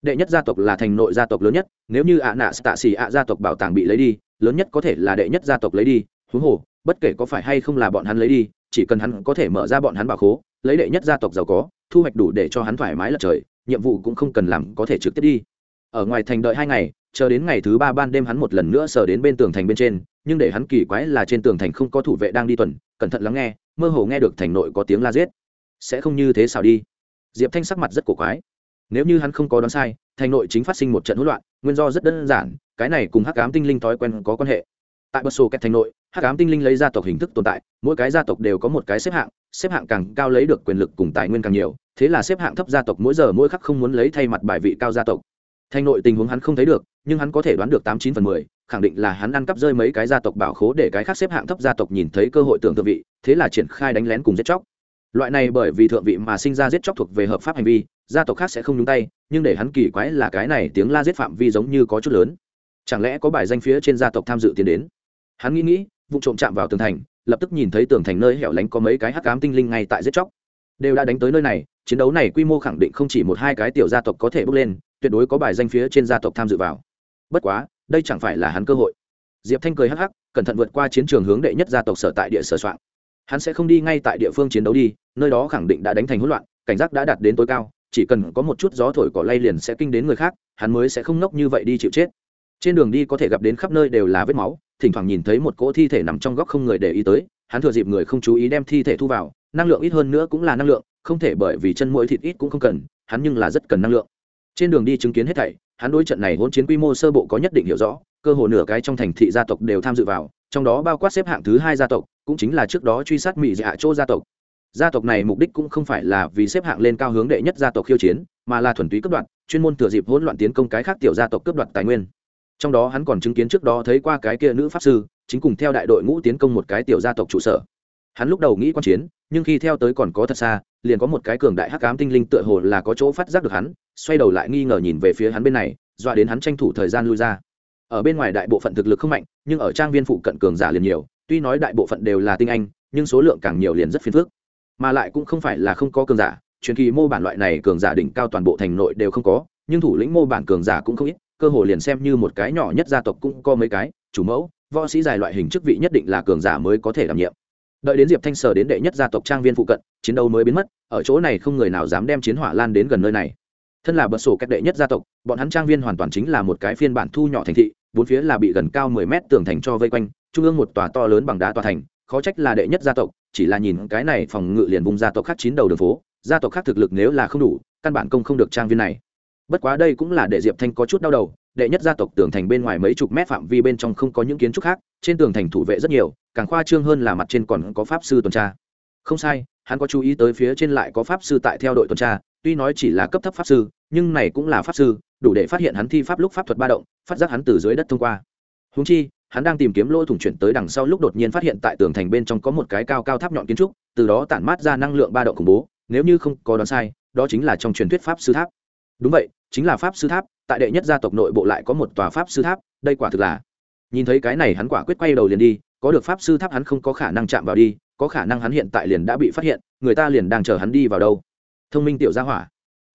Đệ nhất gia tộc là thành nội gia tộc lớn nhất, nếu như ạ nạ tạ xì ạ gia tộc bảo tàng bị lấy đi, lớn nhất có thể là đệ nhất gia tộc lấy đi, huống hồ, bất kể có phải hay không là bọn hắn lấy đi, chỉ cần hắn có thể mở ra bọn hắn bảo khố, lấy đệ nhất gia tộc giàu có, thu hoạch đủ để cho hắn thoải mái lật trời, nhiệm vụ cũng không cần làm có thể trực tiếp đi ở ngoài thành đợi hai ngày, chờ đến ngày thứ ba ban đêm hắn một lần nữa sờ đến bên tường thành bên trên, nhưng để hắn kỳ quái là trên tường thành không có thủ vệ đang đi tuần, cẩn thận lắng nghe, mơ hồ nghe được thành nội có tiếng la giết. Sẽ không như thế sao đi. Diệp thanh sắc mặt rất cổ quái. Nếu như hắn không có đoán sai, thành nội chính phát sinh một trận hỗn loạn, nguyên do rất đơn giản, cái này cùng hắc ám tinh linh thói quen có quan hệ. Tại bờ sổ kẹt thành nội, hắc ám tinh linh lấy gia tộc hình thức tồn tại, mỗi cái gia tộc đều có một cái xếp hạng xếp hạng càng cao lấy được quyền lực cùng tài nguyên càng nhiều, thế là xếp hạng thấp gia tộc mỗi giờ mỗi khắc không muốn lấy thay mặt bài vị cao gia tộc thành nội tình huống hắn không thấy được, nhưng hắn có thể đoán được tám chín phần mười, khẳng định là hắn ăn cắp rơi mấy cái gia tộc bảo khố để cái khác xếp hạng thấp gia tộc nhìn thấy cơ hội tưởng thượng vị, thế là triển khai đánh lén cùng giết chóc. Loại này bởi vì thượng vị mà sinh ra giết chóc thuộc về hợp pháp hành vi, gia tộc khác sẽ không nhúng tay, nhưng để hắn kỳ quái là cái này tiếng la giết phạm vi giống như có chút lớn. Chẳng lẽ có bài danh phía trên gia tộc tham dự tiến đến? Hắn nghĩ nghĩ, vụ trộm chạm vào tường thành, lập tức nhìn thấy tường thành nơi hẻo lánh có mấy cái hắc cám tinh linh ngay tại giết chóc. Đều đã đánh tới nơi này, chiến đấu này quy mô khẳng định không chỉ một hai cái tiểu gia tộc có thể bước lên tuyệt đối có bài danh phía trên gia tộc tham dự vào. Bất quá, đây chẳng phải là hắn cơ hội. Diệp thanh cười hắc hắc, cẩn thận vượt qua chiến trường hướng đệ nhất gia tộc sở tại địa sở soạn. Hắn sẽ không đi ngay tại địa phương chiến đấu đi, nơi đó khẳng định đã đánh thành hỗn loạn, cảnh giác đã đạt đến tối cao, chỉ cần có một chút gió thổi cỏ lay liền sẽ kinh đến người khác, hắn mới sẽ không nốc như vậy đi chịu chết. Trên đường đi có thể gặp đến khắp nơi đều là vết máu, thỉnh thoảng nhìn thấy một cỗ thi thể nằm trong góc không người để ý tới, hắn thừa dịp người không chú ý đem thi thể thu vào, năng lượng ít hơn nữa cũng là năng lượng, không thể bởi vì chân mũi thịt ít cũng không cần, hắn nhưng là rất cần năng lượng trên đường đi chứng kiến hết thảy, hắn đối trận này hỗn chiến quy mô sơ bộ có nhất định hiểu rõ, cơ hồ nửa cái trong thành thị gia tộc đều tham dự vào, trong đó bao quát xếp hạng thứ hai gia tộc, cũng chính là trước đó truy sát mỹ dạ chỗ gia tộc. Gia tộc này mục đích cũng không phải là vì xếp hạng lên cao hướng đệ nhất gia tộc khiêu chiến, mà là thuần túy cấp đoạn chuyên môn thừa dịp hỗn loạn tiến công cái khác tiểu gia tộc cướp đoạt tài nguyên. Trong đó hắn còn chứng kiến trước đó thấy qua cái kia nữ pháp sư, chính cùng theo đại đội ngũ tiến công một cái tiểu gia tộc trụ sở hắn lúc đầu nghĩ quan chiến, nhưng khi theo tới còn có thật xa, liền có một cái cường đại hắc ám tinh linh tựa hồ là có chỗ phát giác được hắn, xoay đầu lại nghi ngờ nhìn về phía hắn bên này, dọa đến hắn tranh thủ thời gian lui ra. Ở bên ngoài đại bộ phận thực lực không mạnh, nhưng ở trang viên phụ cận cường giả liền nhiều, tuy nói đại bộ phận đều là tinh anh, nhưng số lượng càng nhiều liền rất phiền phức. Mà lại cũng không phải là không có cường giả, truyền kỳ mô bản loại này cường giả đỉnh cao toàn bộ thành nội đều không có, nhưng thủ lĩnh mô bản cường giả cũng không ít, cơ hồ liền xem như một cái nhỏ nhất gia tộc cũng có mấy cái, chủ mẫu, võ sĩ dài loại hình chức vị nhất định là cường giả mới có thể đảm nhiệm đợi đến diệp thanh sở đến đệ nhất gia tộc trang viên phụ cận, chiến đấu mới biến mất, ở chỗ này không người nào dám đem chiến hỏa lan đến gần nơi này. Thân là bật sổ cách đệ nhất gia tộc, bọn hắn trang viên hoàn toàn chính là một cái phiên bản thu nhỏ thành thị, bốn phía là bị gần cao mười mét tường thành cho vây quanh, trung ương một tòa to lớn bằng đá tòa thành, khó trách là đệ nhất gia tộc, chỉ là nhìn cái này phòng ngự liền vùng gia tộc khác chín đầu đường phố, gia tộc khác thực lực nếu là không đủ, căn bản công không được trang viên này bất quá đây cũng là để diệp thanh có chút đau đầu, đệ nhất gia tộc tường thành bên ngoài mấy chục mét phạm vi bên trong không có những kiến trúc khác, trên tường thành thủ vệ rất nhiều, càng khoa trương hơn là mặt trên còn có pháp sư tuần tra. Không sai, hắn có chú ý tới phía trên lại có pháp sư tại theo đội tuần tra, tuy nói chỉ là cấp thấp pháp sư, nhưng này cũng là pháp sư, đủ để phát hiện hắn thi pháp lúc pháp thuật ba động, phát giác hắn từ dưới đất thông qua. Húng chi, hắn đang tìm kiếm lỗ thủng chuyển tới đằng sau lúc đột nhiên phát hiện tại tường thành bên trong có một cái cao cao tháp nhọn kiến trúc, từ đó tản mát ra năng lượng ba động khủng bố, nếu như không có đoán sai, đó chính là trong truyền thuyết pháp sư tháp. Đúng vậy chính là pháp sư tháp, tại đệ nhất gia tộc nội bộ lại có một tòa pháp sư tháp, đây quả thực là, nhìn thấy cái này hắn quả quyết quay đầu liền đi, có được pháp sư tháp hắn không có khả năng chạm vào đi, có khả năng hắn hiện tại liền đã bị phát hiện, người ta liền đang chờ hắn đi vào đâu. Thông minh tiểu gia hỏa.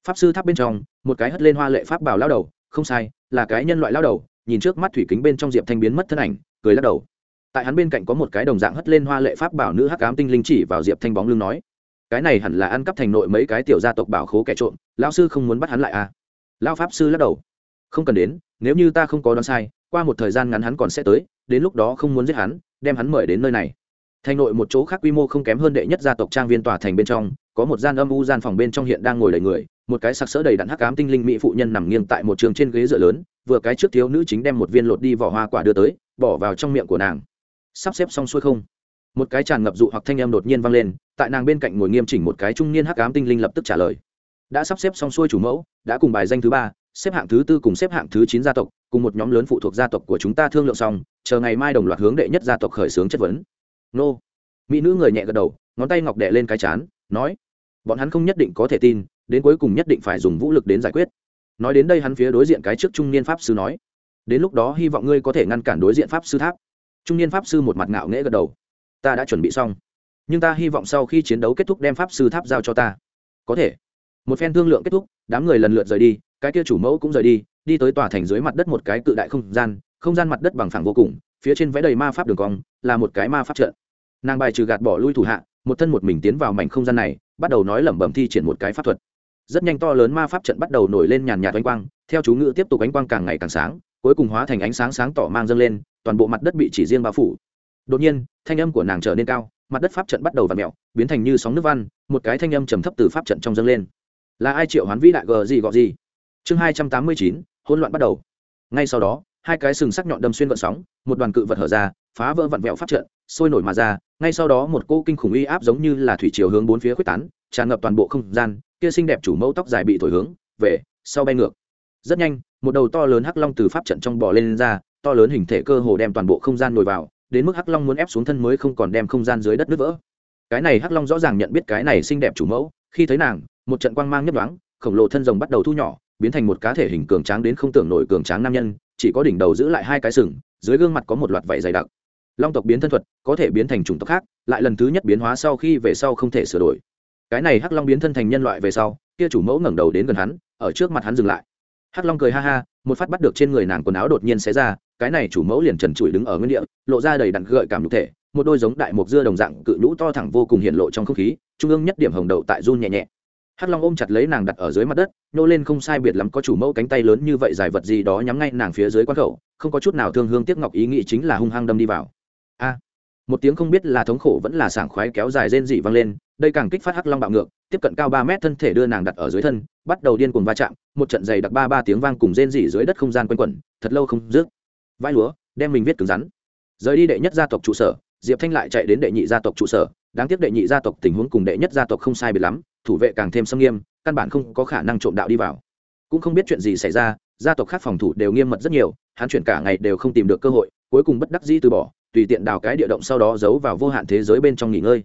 Pháp sư tháp bên trong, một cái hất lên hoa lệ pháp bảo lao đầu, không sai, là cái nhân loại lao đầu, nhìn trước mắt thủy kính bên trong diệp thanh biến mất thân ảnh, cười lắc đầu. Tại hắn bên cạnh có một cái đồng dạng hất lên hoa lệ pháp bảo nữ hắc cám tinh linh chỉ vào diệp thanh bóng lưng nói, cái này hẳn là ăn cắp thành nội mấy cái tiểu gia tộc bảo khố kẻ trộm lao sư không muốn bắt hắn lại à? Lao pháp sư lắc đầu. Không cần đến, nếu như ta không có đoán sai, qua một thời gian ngắn hắn còn sẽ tới, đến lúc đó không muốn giết hắn, đem hắn mời đến nơi này. Thành nội một chỗ khác quy mô không kém hơn đệ nhất gia tộc trang viên tòa thành bên trong, có một gian âm u gian phòng bên trong hiện đang ngồi đầy người, một cái sặc sỡ đầy đặn hắc ám tinh linh mỹ phụ nhân nằm nghiêng tại một trường trên ghế dựa lớn, vừa cái trước thiếu nữ chính đem một viên lột đi vỏ hoa quả đưa tới, bỏ vào trong miệng của nàng. Sắp xếp xong xuôi không? Một cái tràn ngập dụ hoặc thanh em đột nhiên vang lên, tại nàng bên cạnh ngồi nghiêm chỉnh một cái trung niên hắc ám tinh linh lập tức trả lời đã sắp xếp xong xuôi chủ mẫu, đã cùng bài danh thứ ba, xếp hạng thứ tư cùng xếp hạng thứ chín gia tộc, cùng một nhóm lớn phụ thuộc gia tộc của chúng ta thương lượng xong, chờ ngày mai đồng loạt hướng đệ nhất gia tộc khởi xướng chất vấn. Nô. Mỹ nữ người nhẹ gật đầu, ngón tay ngọc đệ lên cái chán, nói, bọn hắn không nhất định có thể tin, đến cuối cùng nhất định phải dùng vũ lực đến giải quyết. Nói đến đây hắn phía đối diện cái trước trung niên pháp sư nói, đến lúc đó hy vọng ngươi có thể ngăn cản đối diện pháp sư tháp. Trung niên pháp sư một mặt ngạo nghễ gật đầu, ta đã chuẩn bị xong, nhưng ta hy vọng sau khi chiến đấu kết thúc đem pháp sư tháp giao cho ta. Có thể một phen thương lượng kết thúc, đám người lần lượt rời đi, cái kia chủ mẫu cũng rời đi đi tới tòa thành dưới mặt đất một cái cự đại không gian không gian mặt đất bằng phẳng vô cùng, phía trên vẽ đầy ma pháp đường cong, là một cái ma pháp trận. Nàng bài trừ gạt bỏ lui thủ hạ, một thân một mình tiến vào mảnh không gian này, bắt đầu nói lẩm bẩm thi triển một cái pháp thuật. Rất nhanh to lớn ma pháp trận bắt đầu nổi lên nhàn nhạt ánh quang, theo chú ngữ tiếp tục ánh quang càng ngày càng sáng, cuối cùng hóa thành ánh sáng sáng tỏ mang dâng lên, toàn bộ mặt đất bị chỉ riêng bao phủ. Đột nhiên, thanh âm của nàng trở nên cao, mặt đất pháp trận bắt đầu v ặ mẹo biến thành như sóng nước văn, một cái thanh âm trầm thấp từ pháp trận trong dâng lên là ai triệu hoán vĩ đại gờ gì gọ gì? Chương hai trăm tám mươi chín hỗn loạn bắt đầu. Ngay sau đó hai cái sừng sắc nhọn đâm xuyên vận sóng một đoàn cự vật hở ra phá vỡ vặn vẹo pháp trận sôi nổi mà ra. Ngay sau đó một cô kinh khủng uy áp giống như là thủy chiều hướng bốn phía quyết tán tràn ngập toàn bộ không gian kia xinh đẹp chủ mẫu tóc dài bị thổi hướng về sau bay ngược. Rất nhanh một đầu to lớn hắc long từ pháp trận trong bò lên, lên ra to lớn hình thể cơ hồ đem toàn bộ không gian nổi vào đến mức hắc long muốn ép xuống thân mới không còn đem không gian dưới đất nứt vỡ. Cái này hắc long rõ ràng nhận biết cái này xinh đẹp chủ mẫu khi thấy nàng một trận quang mang nhấp đoáng khổng lồ thân rồng bắt đầu thu nhỏ, biến thành một cá thể hình cường tráng đến không tưởng nổi cường tráng nam nhân, chỉ có đỉnh đầu giữ lại hai cái sừng, dưới gương mặt có một loạt vảy dày đặc. Long tộc biến thân thuật có thể biến thành chủng tộc khác, lại lần thứ nhất biến hóa sau khi về sau không thể sửa đổi. Cái này hắc long biến thân thành nhân loại về sau, kia chủ mẫu ngẩng đầu đến gần hắn, ở trước mặt hắn dừng lại. Hắc long cười ha ha, một phát bắt được trên người nàng quần áo đột nhiên xé ra, cái này chủ mẫu liền trần trụi đứng ở nguyên địa, lộ ra đầy đặn gợi cảm nhục thể, một đôi giống đại mục dưa đồng dạng cự nhũ to thẳng vô cùng hiện lộ trong không khí, trung ương nhất điểm hồng đậu tại run nhẹ nhẹ hắc long ôm chặt lấy nàng đặt ở dưới mặt đất nhô lên không sai biệt lắm có chủ mẫu cánh tay lớn như vậy dài vật gì đó nhắm ngay nàng phía dưới quan khẩu, không có chút nào thương hương tiếc ngọc ý nghĩ chính là hung hăng đâm đi vào. A! Một tiếng không biết là thống khổ vẫn là sảng khoái kéo dài rên dị vang lên, đây càng kích phát hắc long bạo ngược, tiếp cận cao ba mét thân thể đưa nàng đặt ở dưới thân, bắt đầu điên cuồng va chạm, một trận dày đặc ba ba tiếng vang cùng rên dị dưới đất không gian quanh quẩn, thật lâu không dứt. Vai lúa, đem mình viết cứng rắn. Rời đi đệ nhất gia tộc trụ sở, diệp thanh lại chạy đến đệ nhị gia tộc trụ sở đáng tiếc đệ nhị gia tộc tình huống cùng đệ nhất gia tộc không sai biệt lắm, thủ vệ càng thêm xâm nghiêm, căn bản không có khả năng trộm đạo đi vào. Cũng không biết chuyện gì xảy ra, gia tộc khác phòng thủ đều nghiêm mật rất nhiều, hắn chuyển cả ngày đều không tìm được cơ hội, cuối cùng bất đắc dĩ từ bỏ, tùy tiện đào cái địa động sau đó giấu vào vô hạn thế giới bên trong nghỉ ngơi.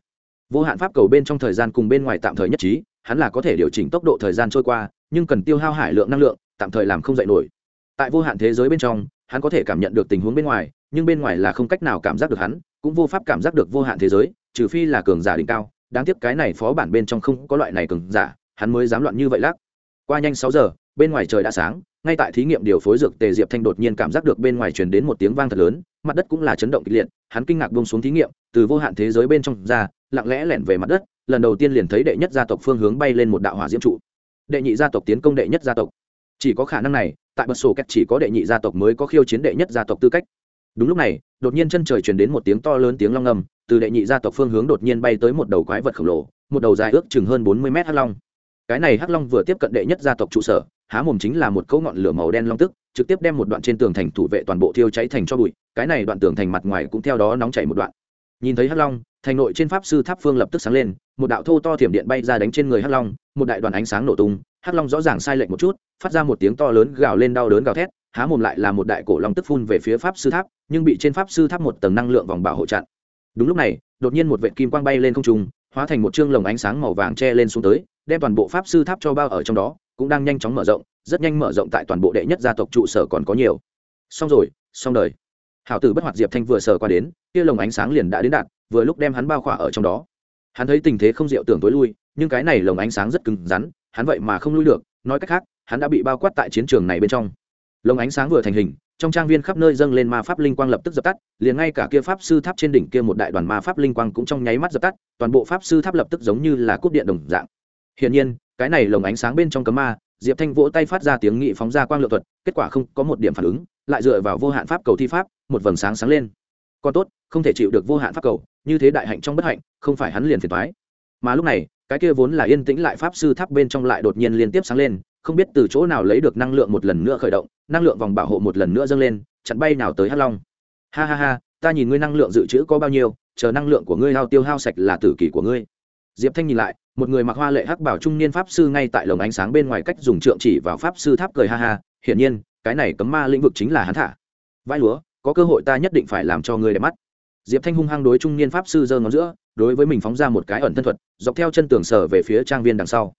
Vô hạn pháp cầu bên trong thời gian cùng bên ngoài tạm thời nhất trí, hắn là có thể điều chỉnh tốc độ thời gian trôi qua, nhưng cần tiêu hao hải lượng năng lượng, tạm thời làm không dạy nổi. Tại vô hạn thế giới bên trong, hắn có thể cảm nhận được tình huống bên ngoài, nhưng bên ngoài là không cách nào cảm giác được hắn, cũng vô pháp cảm giác được vô hạn thế giới trừ phi là cường giả đỉnh cao, đáng tiếc cái này phó bản bên trong không có loại này cường giả, hắn mới dám loạn như vậy lắc. Qua nhanh sáu giờ, bên ngoài trời đã sáng, ngay tại thí nghiệm điều phối dược tề diệp thanh đột nhiên cảm giác được bên ngoài truyền đến một tiếng vang thật lớn, mặt đất cũng là chấn động kịch liệt, hắn kinh ngạc bông xuống thí nghiệm, từ vô hạn thế giới bên trong ra, lặng lẽ lẻn về mặt đất, lần đầu tiên liền thấy đệ nhất gia tộc phương hướng bay lên một đạo hỏa diễm trụ. Đệ nhị gia tộc tiến công đệ nhất gia tộc. Chỉ có khả năng này, tại bật sổ cách chỉ có đệ nhị gia tộc mới có khiêu chiến đệ nhất gia tộc tư cách. Đúng lúc này, đột nhiên chân trời truyền đến một tiếng to lớn tiếng long ngầm từ đệ nhị gia tộc phương hướng đột nhiên bay tới một đầu quái vật khổng lồ, một đầu dài ước chừng hơn bốn mươi mét hắc long. Cái này hắc long vừa tiếp cận đệ nhất gia tộc trụ sở, há mồm chính là một cấu ngọn lửa màu đen long tức, trực tiếp đem một đoạn trên tường thành thủ vệ toàn bộ thiêu cháy thành cho bụi, cái này đoạn tường thành mặt ngoài cũng theo đó nóng chảy một đoạn. Nhìn thấy hắc long, thành nội trên pháp sư tháp phương lập tức sáng lên, một đạo thô to thiểm điện bay ra đánh trên người hắc long, một đại đoàn ánh sáng nổ tung, hắc long rõ ràng sai lệch một chút, phát ra một tiếng to lớn gào lên đau đớn gào thét, há mồm lại là một đại cổ long tức phun về phía pháp sư tháp, nhưng bị trên pháp sư tháp một tầng năng lượng vòng bảo hộ chặn đúng lúc này, đột nhiên một vệ kim quang bay lên không trung, hóa thành một chương lồng ánh sáng màu vàng che lên xuống tới, đem toàn bộ pháp sư tháp cho bao ở trong đó, cũng đang nhanh chóng mở rộng, rất nhanh mở rộng tại toàn bộ đệ nhất gia tộc trụ sở còn có nhiều. Xong rồi, xong đời. Hảo tử bất hoạt diệp thanh vừa sờ qua đến, kia lồng ánh sáng liền đã đến đạt, vừa lúc đem hắn bao khỏa ở trong đó. Hắn thấy tình thế không diệu tưởng tối lui, nhưng cái này lồng ánh sáng rất cứng rắn, hắn vậy mà không lui được, nói cách khác, hắn đã bị bao quát tại chiến trường này bên trong. Lồng ánh sáng vừa thành hình trong trang viên khắp nơi dâng lên ma pháp linh quang lập tức dập tắt, liền ngay cả kia pháp sư tháp trên đỉnh kia một đại đoàn ma pháp linh quang cũng trong nháy mắt dập tắt, toàn bộ pháp sư tháp lập tức giống như là cúp điện đồng dạng. Hiển nhiên, cái này lồng ánh sáng bên trong cấm ma, diệp thanh vỗ tay phát ra tiếng nghị phóng ra quang lượng thuật, kết quả không có một điểm phản ứng, lại dựa vào vô hạn pháp cầu thi pháp, một vầng sáng sáng lên. Còn tốt, không thể chịu được vô hạn pháp cầu, như thế đại hạnh trong bất hạnh, không phải hắn liền phiền thoái mà lúc này, cái kia vốn là yên tĩnh lại pháp sư tháp bên trong lại đột nhiên liên tiếp sáng lên không biết từ chỗ nào lấy được năng lượng một lần nữa khởi động, năng lượng vòng bảo hộ một lần nữa dâng lên, chặn bay nào tới hắc long. Ha ha ha, ta nhìn ngươi năng lượng dự trữ có bao nhiêu, chờ năng lượng của ngươi hao tiêu hao sạch là tử kỷ của ngươi. Diệp thanh nhìn lại, một người mặc hoa lệ hắc bảo trung niên pháp sư ngay tại lồng ánh sáng bên ngoài cách dùng trượng chỉ vào pháp sư tháp cười ha ha, hiển nhiên, cái này cấm ma lĩnh vực chính là hắn thả. Vai lúa, có cơ hội ta nhất định phải làm cho ngươi đẹp mắt. Diệp thanh hung hăng đối trung niên pháp sư giơ ngón giữa, đối với mình phóng ra một cái ẩn thân thuật, dọc theo chân tường sở về phía trang viên đằng sau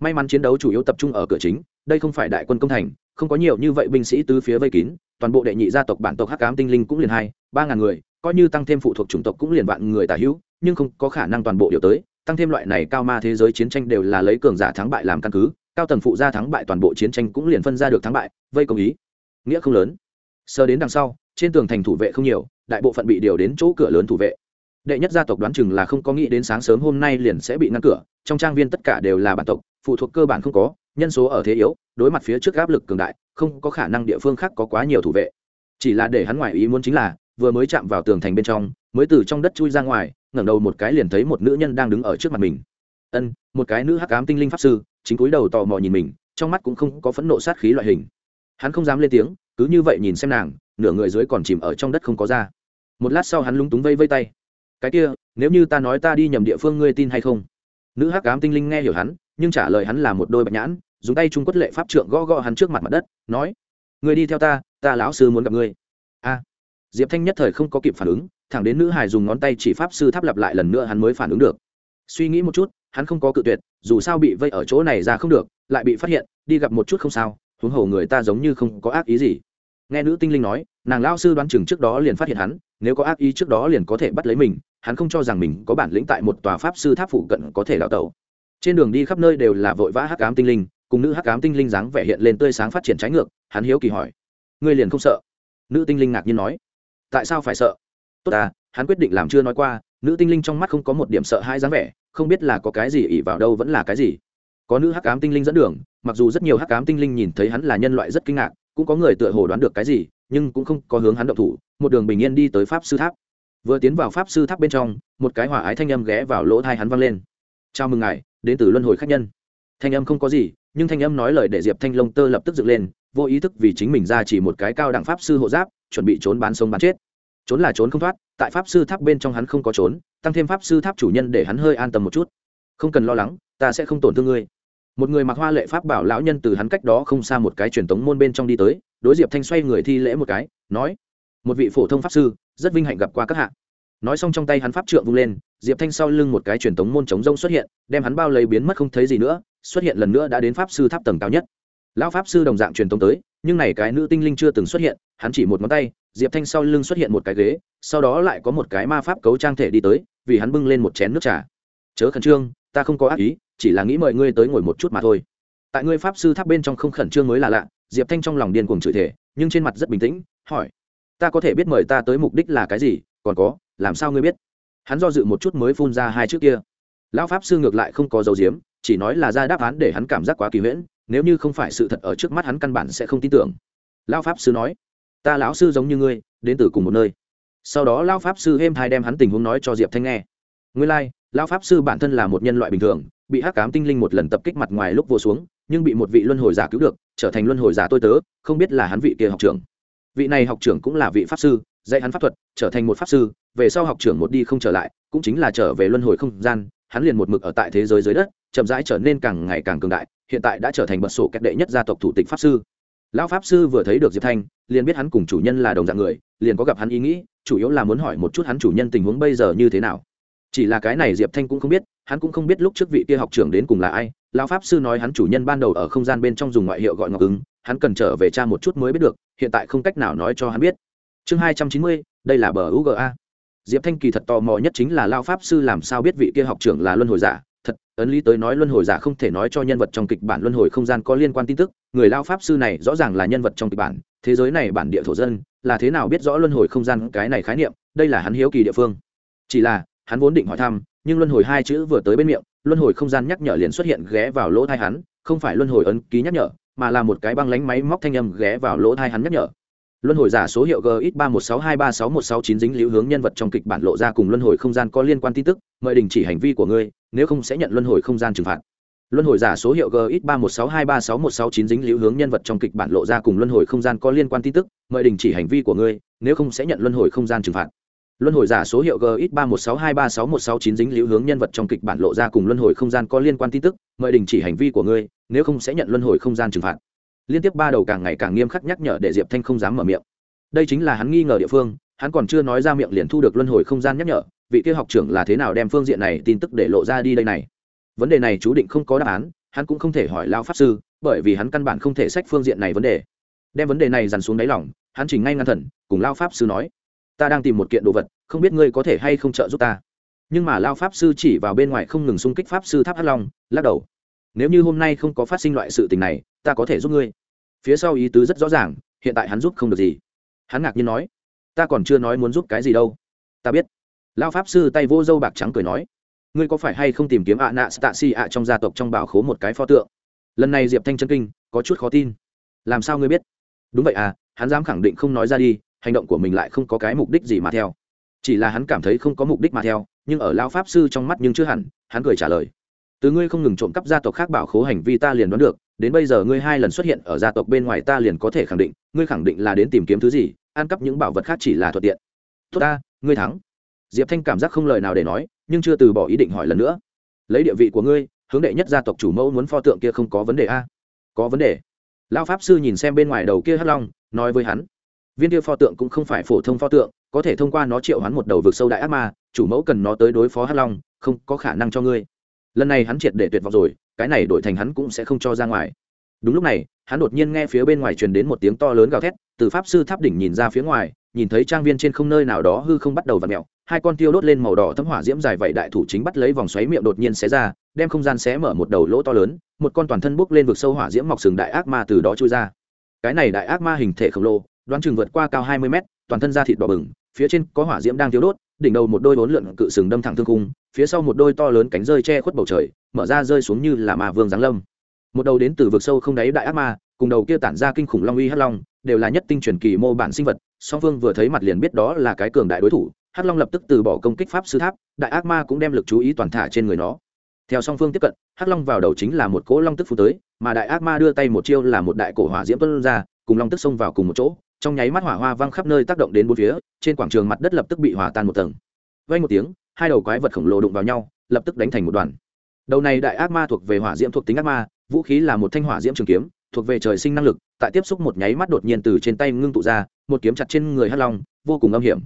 may mắn chiến đấu chủ yếu tập trung ở cửa chính, đây không phải đại quân công thành, không có nhiều như vậy binh sĩ tứ phía vây kín, toàn bộ đệ nhị gia tộc bản tộc hắc ám tinh linh cũng liền hai, ba ngàn người, coi như tăng thêm phụ thuộc chủng tộc cũng liền vạn người tả hữu, nhưng không có khả năng toàn bộ điều tới, tăng thêm loại này cao ma thế giới chiến tranh đều là lấy cường giả thắng bại làm căn cứ, cao tầng phụ gia thắng bại toàn bộ chiến tranh cũng liền phân ra được thắng bại, vây công ý, nghĩa không lớn. Sơ đến đằng sau, trên tường thành thủ vệ không nhiều, đại bộ phận bị điều đến chỗ cửa lớn thủ vệ đệ nhất gia tộc đoán chừng là không có nghĩ đến sáng sớm hôm nay liền sẽ bị ngăn cửa, trong trang viên tất cả đều là bản tộc, phụ thuộc cơ bản không có, nhân số ở thế yếu, đối mặt phía trước áp lực cường đại, không có khả năng địa phương khác có quá nhiều thủ vệ. Chỉ là để hắn ngoài ý muốn chính là, vừa mới chạm vào tường thành bên trong, mới từ trong đất chui ra ngoài, ngẩng đầu một cái liền thấy một nữ nhân đang đứng ở trước mặt mình. Ân, một cái nữ hắc ám tinh linh pháp sư, chính cúi đầu tò mò nhìn mình, trong mắt cũng không có phẫn nộ sát khí loại hình. Hắn không dám lên tiếng, cứ như vậy nhìn xem nàng, nửa người dưới còn chìm ở trong đất không có ra. Một lát sau hắn lúng túng vây vây tay cái kia, nếu như ta nói ta đi nhầm địa phương ngươi tin hay không? Nữ hắc cám tinh linh nghe hiểu hắn, nhưng trả lời hắn là một đôi bạch nhãn, dùng tay trung quất lệ pháp trượng gõ gõ hắn trước mặt mặt đất, nói người đi theo ta ta lão sư muốn gặp ngươi. A. Diệp thanh nhất thời không có kịp phản ứng, thẳng đến nữ hải dùng ngón tay chỉ pháp sư tháp lặp lại lần nữa hắn mới phản ứng được. Suy nghĩ một chút, hắn không có cự tuyệt, dù sao bị vây ở chỗ này ra không được, lại bị phát hiện, đi gặp một chút không sao, huống hồ người ta giống như không có ác ý gì. Nghe nữ tinh linh nói, nàng lao sư đoán chừng trước đó liền phát hiện hắn, nếu có ác ý trước đó liền có thể bắt lấy mình hắn không cho rằng mình có bản lĩnh tại một tòa pháp sư tháp phụ cận có thể đào tẩu. Trên đường đi khắp nơi đều là vội vã hắc ám tinh linh, cùng nữ hắc ám tinh linh dáng vẻ hiện lên tươi sáng phát triển trái ngược, hắn hiếu kỳ hỏi, ngươi liền không sợ? Nữ tinh linh ngạc nhiên nói, tại sao phải sợ? Tốt à hắn quyết định làm chưa nói qua. Nữ tinh linh trong mắt không có một điểm sợ hãi dáng vẻ, không biết là có cái gì ỉ vào đâu vẫn là cái gì. Có nữ hắc ám tinh linh dẫn đường, mặc dù rất nhiều hắc ám tinh linh nhìn thấy hắn là nhân loại rất kinh ngạc, cũng có người tựa hồ đoán được cái gì, nhưng cũng không có hướng hắn động thủ, một đường bình yên đi tới pháp sư tháp vừa tiến vào pháp sư tháp bên trong, một cái hỏa ái thanh âm ghé vào lỗ thai hắn vang lên. Chào mừng ngài, đến từ luân hồi khách nhân. Thanh âm không có gì, nhưng thanh âm nói lời để diệp thanh long tơ lập tức dựng lên, vô ý thức vì chính mình ra chỉ một cái cao đẳng pháp sư hộ giáp, chuẩn bị trốn bán sống bán chết. Trốn là trốn không thoát, tại pháp sư tháp bên trong hắn không có trốn, tăng thêm pháp sư tháp chủ nhân để hắn hơi an tâm một chút. Không cần lo lắng, ta sẽ không tổn thương ngươi. Một người mặc hoa lệ pháp bảo lão nhân từ hắn cách đó không xa một cái truyền tống môn bên trong đi tới, đối diệp thanh xoay người thi lễ một cái, nói, một vị phổ thông pháp sư rất vinh hạnh gặp qua các hạ. Nói xong trong tay hắn pháp trượng vung lên, diệp thanh sau lưng một cái truyền tống môn chống rông xuất hiện, đem hắn bao lấy biến mất không thấy gì nữa, xuất hiện lần nữa đã đến pháp sư tháp tầng cao nhất. Lão pháp sư đồng dạng truyền tống tới, nhưng này cái nữ tinh linh chưa từng xuất hiện, hắn chỉ một ngón tay, diệp thanh sau lưng xuất hiện một cái ghế, sau đó lại có một cái ma pháp cấu trang thể đi tới, vì hắn bưng lên một chén nước trà. Chớ khẩn trương, ta không có ác ý, chỉ là nghĩ mời ngươi tới ngồi một chút mà thôi. Tại ngươi pháp sư tháp bên trong không khẩn trương mới là lạ, diệp thanh trong lòng điên cuồng chửi thể nhưng trên mặt rất bình tĩnh, hỏi ta có thể biết mời ta tới mục đích là cái gì còn có làm sao ngươi biết? Hắn do dự một chút mới phun ra hai chữ kia. Lão pháp sư ngược lại không có dấu diếm chỉ nói là ra đáp án để hắn cảm giác quá kỳ huyễn nếu như không phải sự thật ở trước mắt hắn căn bản sẽ không tin tưởng. Lão pháp sư nói ta lão sư giống như ngươi đến từ cùng một nơi. Sau đó lão pháp sư êm thai đem hắn tình huống nói cho diệp thanh nghe. Ngươi lai、like, lão pháp sư bản thân là một nhân loại bình thường bị hắc cám tinh linh một lần tập kích mặt ngoài lúc vô xuống nhưng bị một vị luân hồi giả cứu được trở thành luân hồi giả tôi tớ không biết là hắn vị kia học trưởng vị này học trưởng cũng là vị pháp sư, dạy hắn pháp thuật, trở thành một pháp sư, về sau học trưởng một đi không trở lại, cũng chính là trở về luân hồi không gian, hắn liền một mực ở tại thế giới dưới đất, chậm rãi trở nên càng ngày càng cường đại, hiện tại đã trở thành bật sổ cách đệ nhất gia tộc thủ tịch pháp sư. Lão pháp sư vừa thấy được diệp thanh, liền biết hắn cùng chủ nhân là đồng dạng người, liền có gặp hắn ý nghĩ, chủ yếu là muốn hỏi một chút hắn chủ nhân tình huống bây giờ như thế nào. Chỉ là cái này diệp thanh cũng không biết, hắn cũng không biết lúc trước vị kia học trưởng đến cùng là ai. Lão pháp sư nói hắn chủ nhân ban đầu ở không gian bên trong dùng ngoại hiệu gọi ngọc ứng hắn cần trở về cha một chút mới biết được, hiện tại không cách nào nói cho hắn biết. Chương hai trăm chín mươi, đây là bờ uga diệp thanh kỳ thật tò mò nhất chính là lao pháp sư làm sao biết vị kia học trưởng là luân hồi giả. Thật, ấn lý tới nói luân hồi giả không thể nói cho nhân vật trong kịch bản luân hồi không gian có liên quan tin tức, người lao pháp sư này rõ ràng là nhân vật trong kịch bản, thế giới này bản địa thổ dân, là thế nào biết rõ luân hồi không gian cái này khái niệm, đây là hắn hiếu kỳ địa phương. Chỉ là, hắn vốn định hỏi thăm, nhưng luân hồi hai chữ vừa tới bên miệng, luân hồi không gian nhắc nhở liền xuất hiện ghé vào lỗ thai hắn, không phải luân hồi ấn ký nhắc nhở mà là một cái băng lánh máy móc thanh âm ghé vào lỗ thai hắn nhắc nhở. Luân hồi giả số hiệu gx ba một sáu hai ba sáu một sáu chín dính liễu hướng nhân vật trong kịch bản lộ ra cùng luân hồi không gian có liên quan tin tức, mời đình chỉ hành vi của ngươi, nếu không sẽ nhận luân hồi không gian trừng phạt. Luân hồi giả số hiệu gx ba một sáu hai ba sáu một sáu chín dính liễu hướng nhân vật trong kịch bản lộ ra cùng luân hồi không gian có liên quan tin tức, mời đình chỉ hành vi của ngươi, nếu không sẽ nhận luân hồi không gian trừng phạt. Luân hồi giả số hiệu gx ba một sáu hai ba sáu một sáu chín dính liễu hướng nhân vật trong kịch bản lộ ra cùng luân hồi không gian có liên quan tin tức, mời đình chỉ hành vi của ngươi nếu không sẽ nhận luân hồi không gian trừng phạt. Liên tiếp ba đầu càng ngày càng nghiêm khắc nhắc nhở để diệp thanh không dám mở miệng. Đây chính là hắn nghi ngờ địa phương, hắn còn chưa nói ra miệng liền thu được luân hồi không gian nhắc nhở, vị kia học trưởng là thế nào đem phương diện này tin tức để lộ ra đi đây này? Vấn đề này chú định không có đáp án, hắn cũng không thể hỏi lao pháp sư, bởi vì hắn căn bản không thể sách phương diện này vấn đề. Đem vấn đề này dằn xuống đáy lỏng hắn chỉnh ngay ngăn thần, cùng lao pháp sư nói, ta đang tìm một kiện đồ vật, không biết ngươi có thể hay không trợ giúp ta. Nhưng mà lao pháp sư chỉ vào bên ngoài không ngừng xung kích pháp sư tháp hắc long, lắc đầu nếu như hôm nay không có phát sinh loại sự tình này, ta có thể giúp ngươi. Phía sau ý tứ rất rõ ràng, hiện tại hắn giúp không được gì. Hắn ngạc nhiên nói, ta còn chưa nói muốn giúp cái gì đâu. Ta biết. Lao pháp sư tay vô dâu bạc trắng cười nói, ngươi có phải hay không tìm kiếm ạ nạ stasi ạ trong gia tộc trong bảo khố một cái pho tượng? Lần này diệp thanh chân kinh, có chút khó tin. Làm sao ngươi biết? Đúng vậy à hắn dám khẳng định không nói ra đi, hành động của mình lại không có cái mục đích gì mà theo. Chỉ là hắn cảm thấy không có mục đích mà theo, nhưng ở lao pháp sư trong mắt nhưng chưa hẳn, hắn cười trả lời từ ngươi không ngừng trộm cắp gia tộc khác bảo khố hành vi ta liền đoán được, đến bây giờ ngươi hai lần xuất hiện ở gia tộc bên ngoài ta liền có thể khẳng định, ngươi khẳng định là đến tìm kiếm thứ gì, ăn cắp những bảo vật khác chỉ là thuận tiện. Tốt ta, ngươi thắng. Diệp thanh cảm giác không lời nào để nói, nhưng chưa từ bỏ ý định hỏi lần nữa. Lấy địa vị của ngươi, hướng đệ nhất gia tộc chủ mẫu muốn pho tượng kia không có vấn đề a? Có vấn đề. Lao pháp sư nhìn xem bên ngoài đầu kia hắc long, nói với hắn. Viên kia pho tượng cũng không phải phổ thông pho tượng, có thể thông qua nó triệu hắn một đầu vực sâu đại ác ma, chủ mẫu cần nó tới đối phó hắc long, không có khả năng cho ngươi lần này hắn triệt để tuyệt vọng rồi, cái này đổi thành hắn cũng sẽ không cho ra ngoài. Đúng lúc này, hắn đột nhiên nghe phía bên ngoài truyền đến một tiếng to lớn gào thét, từ pháp sư tháp đỉnh nhìn ra phía ngoài, nhìn thấy trang viên trên không nơi nào đó hư không bắt đầu v ặ mẹo hai con tiêu đốt lên màu đỏ thấm hỏa diễm dài vậy đại thủ chính bắt lấy vòng xoáy miệng đột nhiên xé ra, đem không gian xé mở một đầu lỗ to lớn, một con toàn thân bốc lên vực sâu hỏa diễm mọc sừng đại ác ma từ đó trôi ra. Cái này đại ác ma hình thể khổng lồ, đoán chừng vượt qua cao hai mươi mét, toàn thân da thịt đỏ bừng, phía trên có hỏa diễm đang thiếu đốt, đỉnh đầu một đôi bốn lượn cự sừng đâm thẳng thương cung phía sau một đôi to lớn cánh rơi che khuất bầu trời, mở ra rơi xuống như là ma vương giáng lâm. Một đầu đến từ vực sâu không đáy đại ác ma, cùng đầu kia tản ra kinh khủng long uy hắc long, đều là nhất tinh truyền kỳ mô bản sinh vật, song phương vừa thấy mặt liền biết đó là cái cường đại đối thủ, hắc long lập tức từ bỏ công kích pháp sư tháp, đại ác ma cũng đem lực chú ý toàn thả trên người nó. Theo song phương tiếp cận, hắc long vào đầu chính là một cỗ long tức phú tới, mà đại ác ma đưa tay một chiêu là một đại cổ hỏa diễm tuân ra, cùng long tức xông vào cùng một chỗ, trong nháy mắt hỏa hoa văng khắp nơi tác động đến bốn phía, trên quảng trường mặt đất lập tức bị hòa tan một tầng. Vay một tiếng hai đầu quái vật khổng lồ đụng vào nhau, lập tức đánh thành một đoàn. Đầu này đại ác ma thuộc về hỏa diễm thuộc tính ác ma, vũ khí là một thanh hỏa diễm trường kiếm, thuộc về trời sinh năng lực, tại tiếp xúc một nháy mắt đột nhiên từ trên tay ngưng tụ ra, một kiếm chặt trên người hắc long, vô cùng âm hiểm.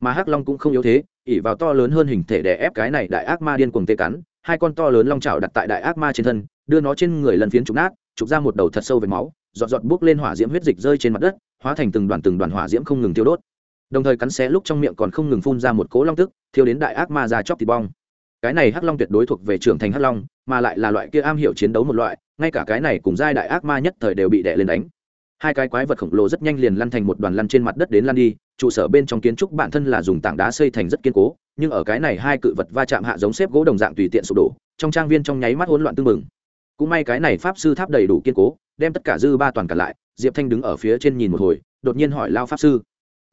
Mà hắc long cũng không yếu thế ỉ vào to lớn hơn hình thể đè ép cái này đại ác ma điên cuồng tê cắn, hai con to lớn long trào đặt tại đại ác ma trên thân, đưa nó trên người lần phiến trục nát, trục ra một đầu thật sâu về máu, giọt giọt buốc lên hỏa diễm huyết dịch rơi trên mặt đất, hóa thành từng đoàn từng đoàn hỏa diễm không ngừng tiêu đốt đồng thời cắn xé lúc trong miệng còn không ngừng phun ra một cỗ long tức, thiêu đến đại ác ma ra chóc thịt bong. Cái này hắc long tuyệt đối thuộc về trưởng thành hắc long, mà lại là loại kia am hiểu chiến đấu một loại, ngay cả cái này cùng giai đại ác ma nhất thời đều bị đè lên đánh. Hai cái quái vật khổng lồ rất nhanh liền lăn thành một đoàn lăn trên mặt đất đến lăn đi, trụ sở bên trong kiến trúc bản thân là dùng tảng đá xây thành rất kiên cố, nhưng ở cái này hai cự vật va chạm hạ giống xếp gỗ đồng dạng tùy tiện sụp đổ, trong trang viên trong nháy mắt hỗn loạn tưng bừng. Cũng may cái này pháp sư tháp đầy đủ kiên cố, đem tất cả dư ba toàn cả lại, diệp thanh đứng ở phía trên nhìn một hồi, đột nhiên hỏi lao pháp sư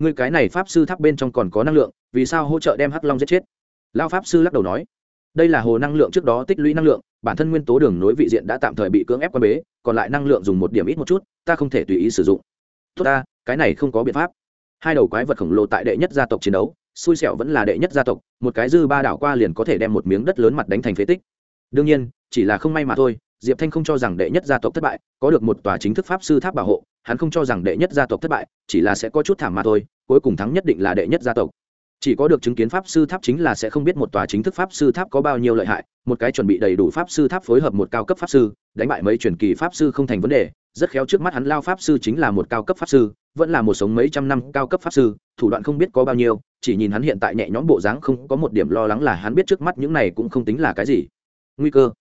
người cái này pháp sư tháp bên trong còn có năng lượng, vì sao hỗ trợ đem hắc long giết chết? Lao pháp sư lắc đầu nói, đây là hồ năng lượng trước đó tích lũy năng lượng, bản thân nguyên tố đường nối vị diện đã tạm thời bị cưỡng ép quan bế, còn lại năng lượng dùng một điểm ít một chút, ta không thể tùy ý sử dụng. Tốt ta, cái này không có biện pháp. Hai đầu quái vật khổng lồ tại đệ nhất gia tộc chiến đấu, xui xẻo vẫn là đệ nhất gia tộc, một cái dư ba đảo qua liền có thể đem một miếng đất lớn mặt đánh thành phế tích. Đương nhiên, chỉ là không may mà thôi diệp thanh không cho rằng đệ nhất gia tộc thất bại, có được một tòa chính thức pháp sư tháp bảo hộ, hắn không cho rằng đệ nhất gia tộc thất bại, chỉ là sẽ có chút thảm mà thôi, cuối cùng thắng nhất định là đệ nhất gia tộc. Chỉ có được chứng kiến pháp sư tháp chính là sẽ không biết một tòa chính thức pháp sư tháp có bao nhiêu lợi hại, một cái chuẩn bị đầy đủ pháp sư tháp phối hợp một cao cấp pháp sư, đánh bại mấy truyền kỳ pháp sư không thành vấn đề, rất khéo trước mắt hắn lao pháp sư chính là một cao cấp pháp sư, vẫn là một sống mấy trăm năm cao cấp pháp sư, thủ đoạn không biết có bao nhiêu, chỉ nhìn hắn hiện tại nhẹ nhõm bộ dáng không có một điểm lo lắng là hắn biết trước mắt những này cũng không tính là cái gì. Nguy cơ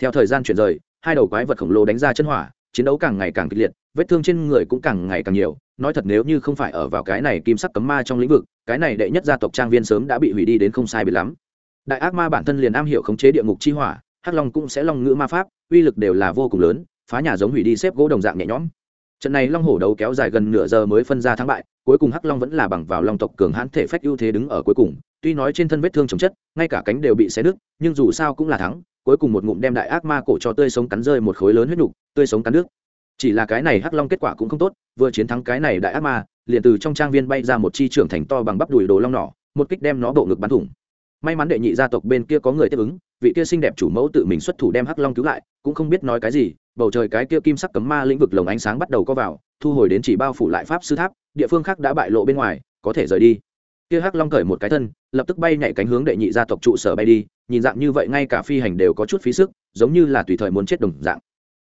theo thời gian chuyển rời, hai đầu quái vật khổng lồ đánh ra chân hỏa, chiến đấu càng ngày càng kịch liệt, vết thương trên người cũng càng ngày càng nhiều. Nói thật nếu như không phải ở vào cái này kim sắc cấm ma trong lĩnh vực, cái này đệ nhất gia tộc trang viên sớm đã bị hủy đi đến không sai bị lắm. Đại ác ma bản thân liền am hiểu khống chế địa ngục chi hỏa, hắc long cũng sẽ long ngữ ma pháp, uy lực đều là vô cùng lớn, phá nhà giống hủy đi xếp gỗ đồng dạng nhẹ nhõm. Trận này long hổ đấu kéo dài gần nửa giờ mới phân ra thắng bại, cuối cùng hắc long vẫn là bằng vào long tộc cường hãn thể phách ưu thế đứng ở cuối cùng. Tuy nói trên thân vết thương chồng chất, ngay cả cánh đều bị xé nứt, nhưng dù sao cũng là thắng cuối cùng một ngụm đem đại ác ma cổ cho tươi sống cắn rơi một khối lớn huyết nhục, tươi sống cắn nước chỉ là cái này hắc long kết quả cũng không tốt, vừa chiến thắng cái này đại ác ma, liền từ trong trang viên bay ra một chi trưởng thành to bằng bắp đùi đồ long nỏ, một kích đem nó bộ ngực bắn thủng. May mắn đệ nhị gia tộc bên kia có người tiếp ứng, vị kia xinh đẹp chủ mẫu tự mình xuất thủ đem hắc long cứu lại, cũng không biết nói cái gì, bầu trời cái kia kim sắc cấm ma lĩnh vực lồng ánh sáng bắt đầu có vào, thu hồi đến chỉ bao phủ lại pháp sư tháp, địa phương khác đã bại lộ bên ngoài, có thể rời đi kia hắc long cởi một cái thân, lập tức bay nhảy cánh hướng đệ nhị gia tộc trụ sở bay đi, nhìn dạng như vậy ngay cả phi hành đều có chút phí sức, giống như là tùy thời muốn chết đồng dạng.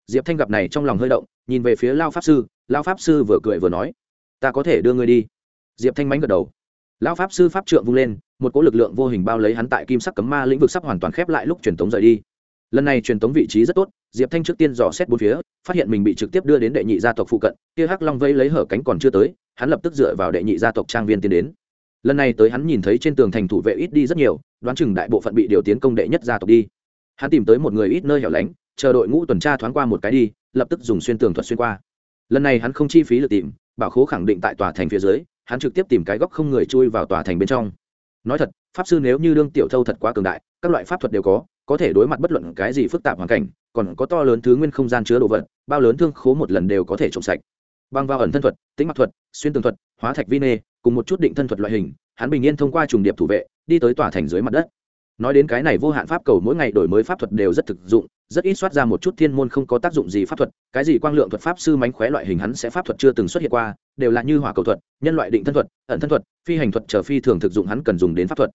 Diệp thanh gặp này trong lòng hơi động, nhìn về phía lao pháp sư, lao pháp sư vừa cười vừa nói, ta có thể đưa ngươi đi. Diệp thanh mánh gật đầu. Lao pháp sư pháp trượng vung lên, một cỗ lực lượng vô hình bao lấy hắn tại kim sắc cấm ma lĩnh vực sắp hoàn toàn khép lại lúc truyền tống rời đi. Lần này truyền tống vị trí rất tốt, diệp thanh trước tiên dò xét bốn phía, phát hiện mình bị trực tiếp đưa đến đệ nhị gia tộc phụ cận, kia hắc long vây lấy hở cánh còn chưa tới, hắn lập tức dựa vào đệ nhị gia tộc trang viên tiến đến lần này tới hắn nhìn thấy trên tường thành thủ vệ ít đi rất nhiều, đoán chừng đại bộ phận bị điều tiến công đệ nhất gia tộc đi. Hắn tìm tới một người ít nơi hẻo lánh, chờ đội ngũ tuần tra thoáng qua một cái đi, lập tức dùng xuyên tường thuật xuyên qua. Lần này hắn không chi phí lượt tìm, bảo khố khẳng định tại tòa thành phía dưới, hắn trực tiếp tìm cái góc không người chui vào tòa thành bên trong. Nói thật, pháp sư nếu như đương tiểu thâu thật quá cường đại, các loại pháp thuật đều có có thể đối mặt bất luận cái gì phức tạp hoàn cảnh, còn có to lớn thứ nguyên không gian chứa đồ vật, bao lớn thương khố một lần đều có thể trộm sạch. Băng vào ẩn thân thuật tính mặc thuật, xuyên tường thuật, hóa thạch vi nê cùng một chút định thân thuật loại hình, hắn bình yên thông qua trùng điệp thủ vệ, đi tới tòa thành dưới mặt đất. Nói đến cái này vô hạn pháp cầu mỗi ngày đổi mới pháp thuật đều rất thực dụng, rất ít soát ra một chút thiên môn không có tác dụng gì pháp thuật, cái gì quang lượng thuật pháp sư mánh khóe loại hình hắn sẽ pháp thuật chưa từng xuất hiện qua, đều là như hỏa cầu thuật, nhân loại định thân thuật, ẩn thân thuật, phi hành thuật chờ phi thường thực dụng hắn cần dùng đến pháp thuật.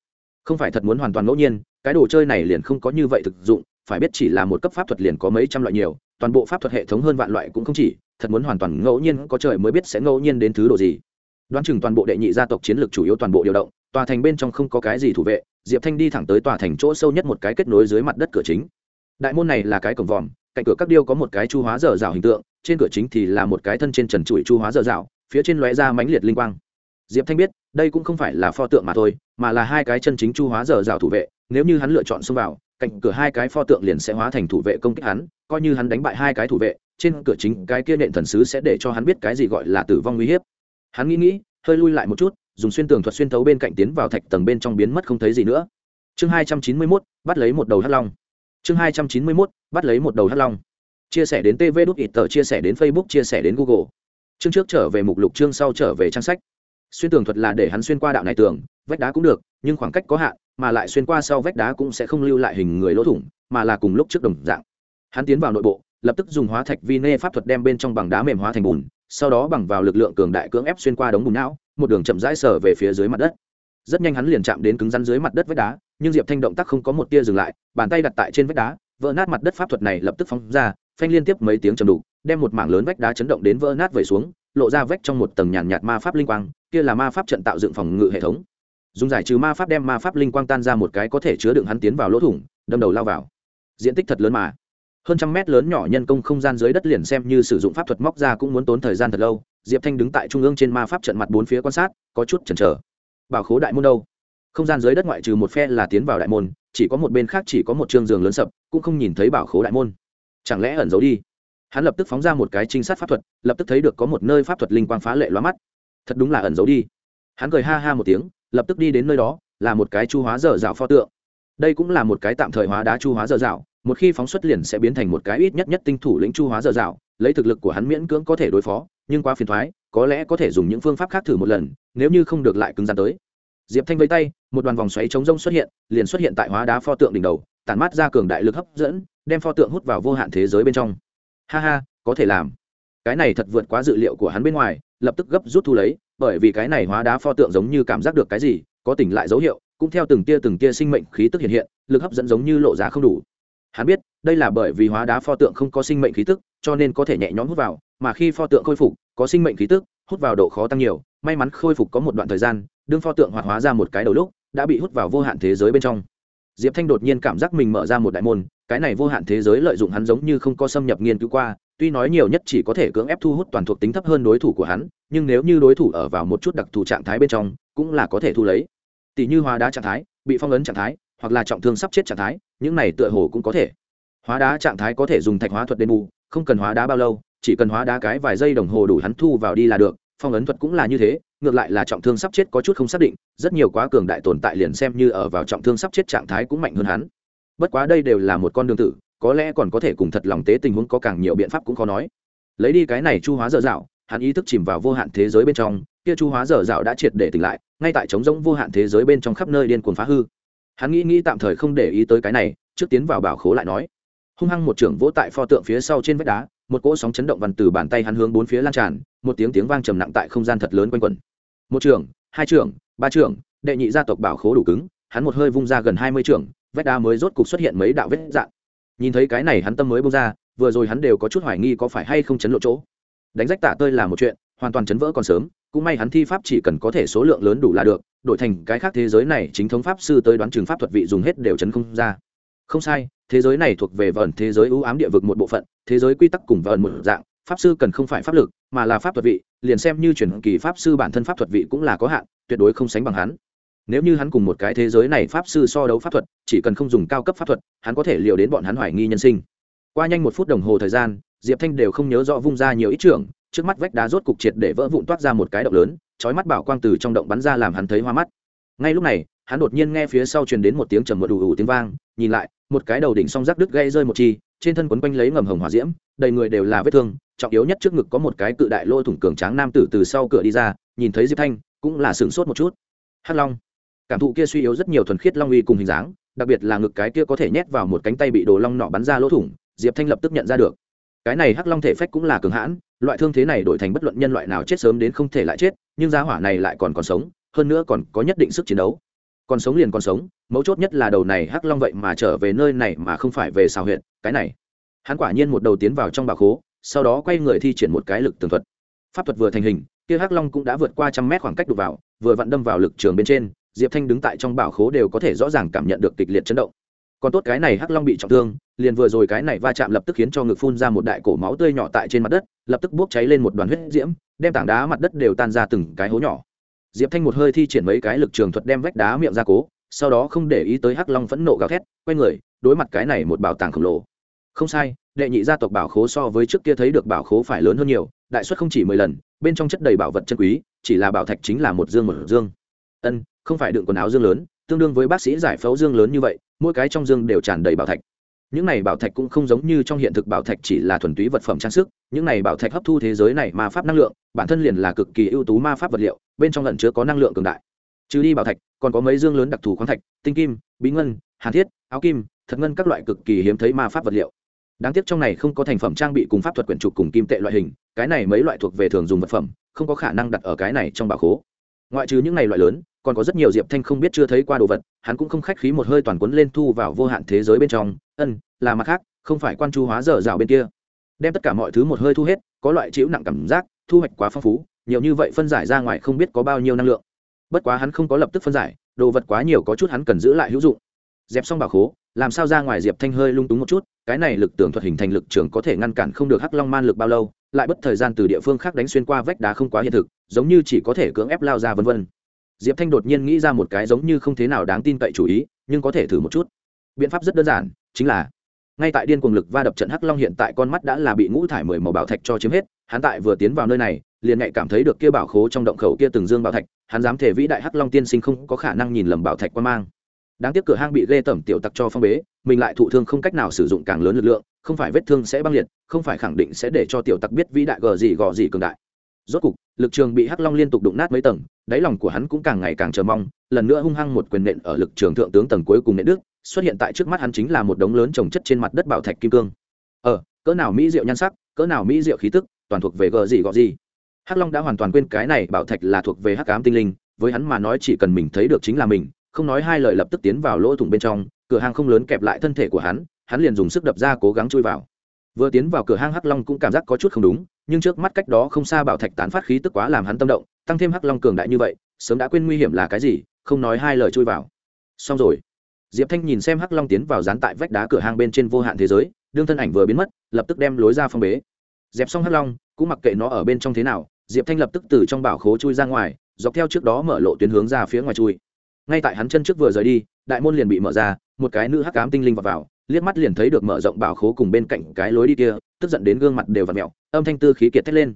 Không phải thật muốn hoàn toàn ngẫu nhiên, cái đồ chơi này liền không có như vậy thực dụng, phải biết chỉ là một cấp pháp thuật liền có mấy trăm loại nhiều, toàn bộ pháp thuật hệ thống hơn vạn loại cũng không chỉ, thật muốn hoàn toàn ngẫu nhiên có trời mới biết sẽ ngẫu nhiên đến thứ độ gì đoán chừng toàn bộ đệ nhị gia tộc chiến lược chủ yếu toàn bộ điều động, tòa thành bên trong không có cái gì thủ vệ, diệp thanh đi thẳng tới tòa thành chỗ sâu nhất một cái kết nối dưới mặt đất cửa chính. Đại môn này là cái cổng vòm, cạnh cửa các điêu có một cái chu hóa dở dạo hình tượng, trên cửa chính thì là một cái thân trên trần trụi chu hóa dở dạo, phía trên lóe ra mãnh liệt linh quang. Diệp thanh biết, đây cũng không phải là pho tượng mà thôi, mà là hai cái chân chính chu hóa dở dạo thủ vệ, nếu như hắn lựa chọn xông vào, cạnh cửa hai cái pho tượng liền sẽ hóa thành thủ vệ công kích hắn, coi như hắn đánh bại hai cái thủ vệ, trên cửa chính cái kia nện thần sứ sẽ để cho hắn biết cái gì gọi là tử vong nguy hiếp hắn nghĩ nghĩ, hơi lui lại một chút, dùng xuyên tường thuật xuyên thấu bên cạnh tiến vào thạch tầng bên trong biến mất không thấy gì nữa. Chương hai trăm chín mươi mốt, bắt lấy một đầu hắt long. Chương hai trăm chín mươi mốt, bắt lấy một đầu hắt long. Chia sẻ đến tv đút ít tờ, chia sẻ đến facebook, chia sẻ đến google. Chương trước trở về mục lục, chương sau trở về trang sách. Xuyên tường thuật là để hắn xuyên qua đạo này tường, vách đá cũng được, nhưng khoảng cách có hạn, mà lại xuyên qua sau vách đá cũng sẽ không lưu lại hình người lỗ thủng, mà là cùng lúc trước đồng dạng. Hắn tiến vào nội bộ, lập tức dùng hóa thạch vi nê pháp thuật đem bên trong bằng đá mềm hóa thành bùn sau đó bằng vào lực lượng cường đại cưỡng ép xuyên qua đống bùn não, một đường chậm rãi sở về phía dưới mặt đất. Rất nhanh hắn liền chạm đến cứng rắn dưới mặt đất vách đá, nhưng diệp thanh động tác không có một tia dừng lại, bàn tay đặt tại trên vách đá, vỡ nát mặt đất pháp thuật này lập tức phóng ra, phanh liên tiếp mấy tiếng trầm đục đem một mảng lớn vách đá chấn động đến vỡ nát vẩy xuống, lộ ra vách trong một tầng nhàn nhạt ma pháp linh quang, kia là ma pháp trận tạo dựng phòng ngự hệ thống. Dùng giải trừ ma pháp đem ma pháp linh quang tan ra một cái có thể chứa đựng hắn tiến vào lỗ thủng, đâm đầu lao vào. Diện tích thật lớn mà hơn trăm mét lớn nhỏ nhân công không gian dưới đất liền xem như sử dụng pháp thuật móc ra cũng muốn tốn thời gian thật lâu. Diệp thanh đứng tại trung ương trên ma pháp trận mặt bốn phía quan sát, có chút chần chờ. Bảo khố đại môn đâu? Không gian dưới đất ngoại trừ một phe là tiến vào đại môn, chỉ có một bên khác chỉ có một chương giường lớn sập, cũng không nhìn thấy bảo khố đại môn. Chẳng lẽ ẩn giấu đi? Hắn lập tức phóng ra một cái trinh sát pháp thuật, lập tức thấy được có một nơi pháp thuật linh quang phá lệ loa mắt. Thật đúng là ẩn giấu đi. Hắn cười ha ha một tiếng, lập tức đi đến nơi đó, là một cái chu hóa dở dạo pho tượng. Đây cũng là một cái tạm thời hóa đá chu hóa dở dạo một khi phóng xuất liền sẽ biến thành một cái ít nhất nhất tinh thủ lĩnh chu hóa dở dạo, lấy thực lực của hắn miễn cưỡng có thể đối phó, nhưng quá phiền thoái, có lẽ có thể dùng những phương pháp khác thử một lần, nếu như không được lại cứng rắn tới. Diệp thanh vây tay, một đoàn vòng xoáy chống rông xuất hiện, liền xuất hiện tại hóa đá pho tượng đỉnh đầu, tản mát ra cường đại lực hấp dẫn, đem pho tượng hút vào vô hạn thế giới bên trong. Ha ha, có thể làm. Cái này thật vượt quá dự liệu của hắn bên ngoài, lập tức gấp rút thu lấy, bởi vì cái này hóa đá pho tượng giống như cảm giác được cái gì, có tỉnh lại dấu hiệu, cũng theo từng tia từng tia sinh mệnh khí tức hiện hiện, lực hấp dẫn giống như lộ ra không đủ hắn biết, đây là bởi vì hóa đá pho tượng không có sinh mệnh khí tức, cho nên có thể nhẹ nhõm hút vào, mà khi pho tượng khôi phục, có sinh mệnh khí tức, hút vào độ khó tăng nhiều, may mắn khôi phục có một đoạn thời gian, đương pho tượng hoạt hóa ra một cái đầu lúc, đã bị hút vào vô hạn thế giới bên trong. Diệp thanh đột nhiên cảm giác mình mở ra một đại môn, cái này vô hạn thế giới lợi dụng hắn giống như không có xâm nhập nghiên cứu qua, tuy nói nhiều nhất chỉ có thể cưỡng ép thu hút toàn thuộc tính thấp hơn đối thủ của hắn, nhưng nếu như đối thủ ở vào một chút đặc thù trạng thái bên trong, cũng là có thể thu lấy. Tỷ như hóa đá trạng thái, bị phong ấn trạng thái hoặc là trọng thương sắp chết trạng thái, những này tựa hồ cũng có thể. Hóa đá trạng thái có thể dùng thạch hóa thuật đền bù, không cần hóa đá bao lâu, chỉ cần hóa đá cái vài giây đồng hồ đủ hắn thu vào đi là được, phong ấn thuật cũng là như thế, ngược lại là trọng thương sắp chết có chút không xác định, rất nhiều quá cường đại tồn tại liền xem như ở vào trọng thương sắp chết trạng thái cũng mạnh hơn hắn. Bất quá đây đều là một con đường tử, có lẽ còn có thể cùng thật lòng tế tình huống có càng nhiều biện pháp cũng khó nói. Lấy đi cái này chu hóa dở dạo, hắn ý thức chìm vào vô hạn thế giới bên trong, kia chu hóa dở dạo đã triệt để tỉnh lại, ngay tại trống rỗng vô hạn thế giới bên trong khắp nơi điên cuồng phá hư hắn nghĩ nghĩ tạm thời không để ý tới cái này, trước tiến vào bảo khố lại nói. Hung hăng một trưởng vỗ tại pho tượng phía sau trên vách đá, một cỗ sóng chấn động vằn từ bàn tay hắn hướng bốn phía lan tràn, một tiếng tiếng vang trầm nặng tại không gian thật lớn quanh quẩn. Một trưởng, hai trưởng, ba trưởng, đệ nhị gia tộc bảo khố đủ cứng, hắn một hơi vung ra gần hai mươi trưởng, vách đá mới rốt cục xuất hiện mấy đạo vết dạn nhìn thấy cái này hắn tâm mới bung ra, vừa rồi hắn đều có chút hoài nghi có phải hay không chấn lộ chỗ. Đánh rách tả tơi là một chuyện, hoàn toàn chấn vỡ còn sớm, cũng may hắn thi pháp chỉ cần có thể số lượng lớn đủ là được đổi thành cái khác thế giới này chính thống pháp sư tới đoán trường pháp thuật vị dùng hết đều chấn không ra. Không sai, thế giới này thuộc về vần thế giới ưu ám địa vực một bộ phận, thế giới quy tắc cùng vần một dạng, pháp sư cần không phải pháp lực, mà là pháp thuật vị, liền xem như truyền kỳ pháp sư bản thân pháp thuật vị cũng là có hạn, tuyệt đối không sánh bằng hắn. Nếu như hắn cùng một cái thế giới này pháp sư so đấu pháp thuật, chỉ cần không dùng cao cấp pháp thuật, hắn có thể liều đến bọn hắn hoài nghi nhân sinh. Qua nhanh một phút đồng hồ thời gian, diệp thanh đều không nhớ rõ vung ra nhiều ít trưởng trước mắt vách đá rốt cục triệt để vỡ vụn toát ra một cái động lớn trói mắt bảo quang từ trong động bắn ra làm hắn thấy hoa mắt. Ngay lúc này, hắn đột nhiên nghe phía sau truyền đến một tiếng trầm một đủ ủ tiếng vang, nhìn lại, một cái đầu đỉnh song rác đứt gây rơi một chi, trên thân quấn quanh lấy ngầm hồng hỏa diễm, đầy người đều là vết thương, trọng yếu nhất trước ngực có một cái cự đại lô thủng cường tráng nam tử từ sau cửa đi ra, nhìn thấy diệp thanh, cũng là sửng sốt một chút. Hắc long, cảm thụ kia suy yếu rất nhiều thuần khiết long uy cùng hình dáng, đặc biệt là ngực cái kia có thể nhét vào một cánh tay bị đồ long nọ bắn ra lỗ thủng, diệp thanh lập tức nhận ra được cái này hắc long thể phách cũng là cường hãn, loại thương thế này đổi thành bất luận nhân loại nào chết sớm đến không thể lại chết, nhưng giá hỏa này lại còn còn sống, hơn nữa còn có nhất định sức chiến đấu. Còn sống liền còn sống, mấu chốt nhất là đầu này hắc long vậy mà trở về nơi này mà không phải về xào huyện cái này. Hắn quả nhiên một đầu tiến vào trong bà khố sau đó quay người thi triển một cái lực tường thuật. Pháp thuật vừa thành hình, kia hắc long cũng đã vượt qua trăm mét khoảng cách đục vào, vừa vặn đâm vào lực trường bên trên, diệp thanh đứng tại trong bảo khố đều có thể rõ ràng cảm nhận được kịch liệt chấn động. Còn tốt cái này hắc long bị trọng thương liền vừa rồi cái này va chạm lập tức khiến cho ngực phun ra một đại cổ máu tươi nhỏ tại trên mặt đất, lập tức bốc cháy lên một đoàn huyết diễm, đem tảng đá mặt đất đều tan ra từng cái hố nhỏ. Diệp thanh một hơi thi triển mấy cái lực trường thuật đem vách đá miệng ra cố, sau đó không để ý tới hắc long phẫn nộ gào thét, quay người, đối mặt cái này một bảo tàng khổng lồ. Không sai, đệ nhị gia tộc bảo khố so với trước kia thấy được bảo khố phải lớn hơn nhiều, đại suất không chỉ mười lần, bên trong chất đầy bảo vật chân quý, chỉ là bảo thạch chính là một dương một dương. Ân, không phải đựng quần áo dương lớn, tương đương với bác sĩ giải phẫu dương lớn như vậy, mỗi cái trong dương đều tràn đầy bảo thạch những này bảo thạch cũng không giống như trong hiện thực bảo thạch chỉ là thuần túy vật phẩm trang sức, những này bảo thạch hấp thu thế giới này ma pháp năng lượng, bản thân liền là cực kỳ ưu tú ma pháp vật liệu, bên trong lần chứa có năng lượng cường đại. Trừ đi bảo thạch, còn có mấy dương lớn đặc thù khoáng thạch, tinh kim, bí ngân, hàn thiết, áo kim, thật ngân các loại cực kỳ hiếm thấy ma pháp vật liệu. Đáng tiếc trong này không có thành phẩm trang bị cùng pháp thuật quyển trục cùng kim tệ loại hình, cái này mấy loại thuộc về thường dùng vật phẩm, không có khả năng đặt ở cái này trong bảo khố. Ngoại trừ những này loại lớn, còn có rất nhiều diệp thanh không biết chưa thấy qua đồ vật hắn cũng không khách khí một hơi toàn quấn lên thu vào vô hạn thế giới bên trong. Ân, là mặt khác, không phải quan chu hóa dở dạo bên kia. Đem tất cả mọi thứ một hơi thu hết, có loại chịu nặng cảm giác, thu hoạch quá phong phú, nhiều như vậy phân giải ra ngoài không biết có bao nhiêu năng lượng. Bất quá hắn không có lập tức phân giải, đồ vật quá nhiều có chút hắn cần giữ lại hữu dụng. Dẹp xong bảo khố, làm sao ra ngoài diệp thanh hơi lung túng một chút, cái này lực tưởng thuật hình thành lực trường có thể ngăn cản không được hắc long man lực bao lâu, lại bất thời gian từ địa phương khác đánh xuyên qua vách đá không quá hiện thực, giống như chỉ có thể cưỡng ép lao ra vân vân diệp thanh đột nhiên nghĩ ra một cái giống như không thế nào đáng tin cậy chủ ý, nhưng có thể thử một chút. Biện pháp rất đơn giản, chính là, ngay tại điên cuồng lực va đập trận hắc long hiện tại con mắt đã là bị ngũ thải mười màu bảo thạch cho chiếm hết, hắn tại vừa tiến vào nơi này, liền ngại cảm thấy được kia bảo khố trong động khẩu kia từng dương bảo thạch, hắn dám thể vĩ đại hắc long tiên sinh không có khả năng nhìn lầm bảo thạch qua mang. Đáng tiếc cửa hang bị ghê tẩm tiểu tặc cho phong bế, mình lại thụ thương không cách nào sử dụng càng lớn lực lượng, không phải vết thương sẽ băng liệt, không phải khẳng định sẽ để cho tiểu tặc biết vĩ đại gờ gì gò gì cường đại rốt cục, lực trường bị hắc long liên tục đụng nát mấy tầng, đáy lòng của hắn cũng càng ngày càng chờ mong, lần nữa hung hăng một quyền nện ở lực trường thượng tướng tầng cuối cùng nện đức xuất hiện tại trước mắt hắn chính là một đống lớn trồng chất trên mặt đất bảo thạch kim cương. Ờ cỡ nào mỹ diệu nhan sắc, cỡ nào mỹ diệu khí tức, toàn thuộc về gờ gì gọ gì. Hắc long đã hoàn toàn quên cái này bảo thạch là thuộc về hắc ám tinh linh, với hắn mà nói chỉ cần mình thấy được chính là mình, không nói hai lời lập tức tiến vào lỗ thủng bên trong, cửa hàng không lớn kẹp lại thân thể của hắn hắn liền dùng sức đập ra cố gắng chui vào. Vừa tiến vào cửa hang hắc long cũng cảm giác có chút không đúng nhưng trước mắt cách đó không xa bảo thạch tán phát khí tức quá làm hắn tâm động tăng thêm hắc long cường đại như vậy sớm đã quên nguy hiểm là cái gì không nói hai lời chui vào. Xong rồi. Diệp thanh nhìn xem hắc long tiến vào dán tại vách đá cửa hang bên trên vô hạn thế giới đương thân ảnh vừa biến mất lập tức đem lối ra phong bế. Dẹp xong hắc long cũng mặc kệ nó ở bên trong thế nào diệp thanh lập tức từ trong bảo khố chui ra ngoài dọc theo trước đó mở lộ tuyến hướng ra phía ngoài chui. Ngay tại hắn chân trước vừa rời đi đại môn liền bị mở ra một cái nữ hắc cám tinh linh vào, vào liếc mắt liền thấy được mở rộng bảo khố cùng bên cạnh cái lối đi kia, tức giận đến gương mặt đều v ặ mẹo âm thanh tư khí kiệt thét lên.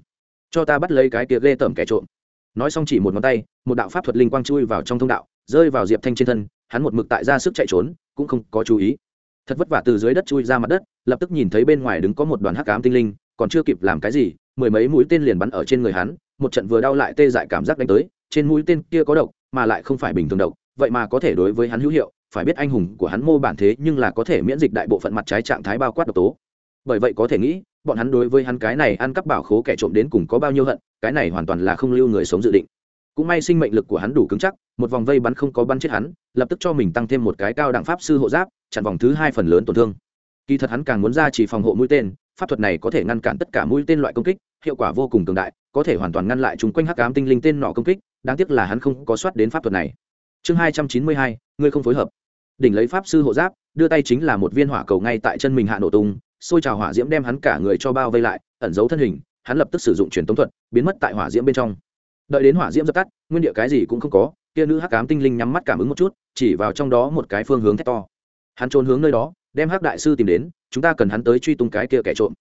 Cho ta bắt lấy cái kia ghê tởm kẻ trộm. Nói xong chỉ một ngón tay, một đạo pháp thuật linh quang chui vào trong thông đạo, rơi vào diệp thanh trên thân, hắn một mực tại ra sức chạy trốn, cũng không có chú ý. Thật vất vả từ dưới đất chui ra mặt đất, lập tức nhìn thấy bên ngoài đứng có một đoàn hắc cám tinh linh, còn chưa kịp làm cái gì, mười mấy mũi tên liền bắn ở trên người hắn, một trận vừa đau lại tê dại cảm giác đánh tới, trên mũi tên kia có độc, mà lại không phải bình thường độc, vậy mà có thể đối với hắn hữu hiệu phải biết anh hùng của hắn mô bản thế nhưng là có thể miễn dịch đại bộ phận mặt trái trạng thái bao quát độc tố. Bởi vậy có thể nghĩ, bọn hắn đối với hắn cái này ăn cắp bảo khố kẻ trộm đến cùng có bao nhiêu hận, cái này hoàn toàn là không lưu người sống dự định. Cũng may sinh mệnh lực của hắn đủ cứng chắc, một vòng vây bắn không có bắn chết hắn, lập tức cho mình tăng thêm một cái cao đẳng pháp sư hộ giáp, chặn vòng thứ hai phần lớn tổn thương. Kỳ thật hắn càng muốn ra chỉ phòng hộ mũi tên, pháp thuật này có thể ngăn cản tất cả mũi tên loại công kích, hiệu quả vô cùng cường đại, có thể hoàn toàn ngăn lại chúng quanh hắc ám tinh linh tên nọ công kích, đáng tiếc là hắn không có soát đến pháp thuật này. Chương hai trăm chín mươi hai, ngươi không phối hợp đỉnh lấy pháp sư hộ giáp, đưa tay chính là một viên hỏa cầu ngay tại chân mình hạ nổ tung, xôi trào hỏa diễm đem hắn cả người cho bao vây lại, ẩn giấu thân hình, hắn lập tức sử dụng truyền tống thuật, biến mất tại hỏa diễm bên trong. Đợi đến hỏa diễm dập tắt, nguyên địa cái gì cũng không có, kia nữ hắc ám tinh linh nhắm mắt cảm ứng một chút, chỉ vào trong đó một cái phương hướng thét to. Hắn trốn hướng nơi đó, đem hắc đại sư tìm đến, chúng ta cần hắn tới truy tung cái kia kẻ trộm.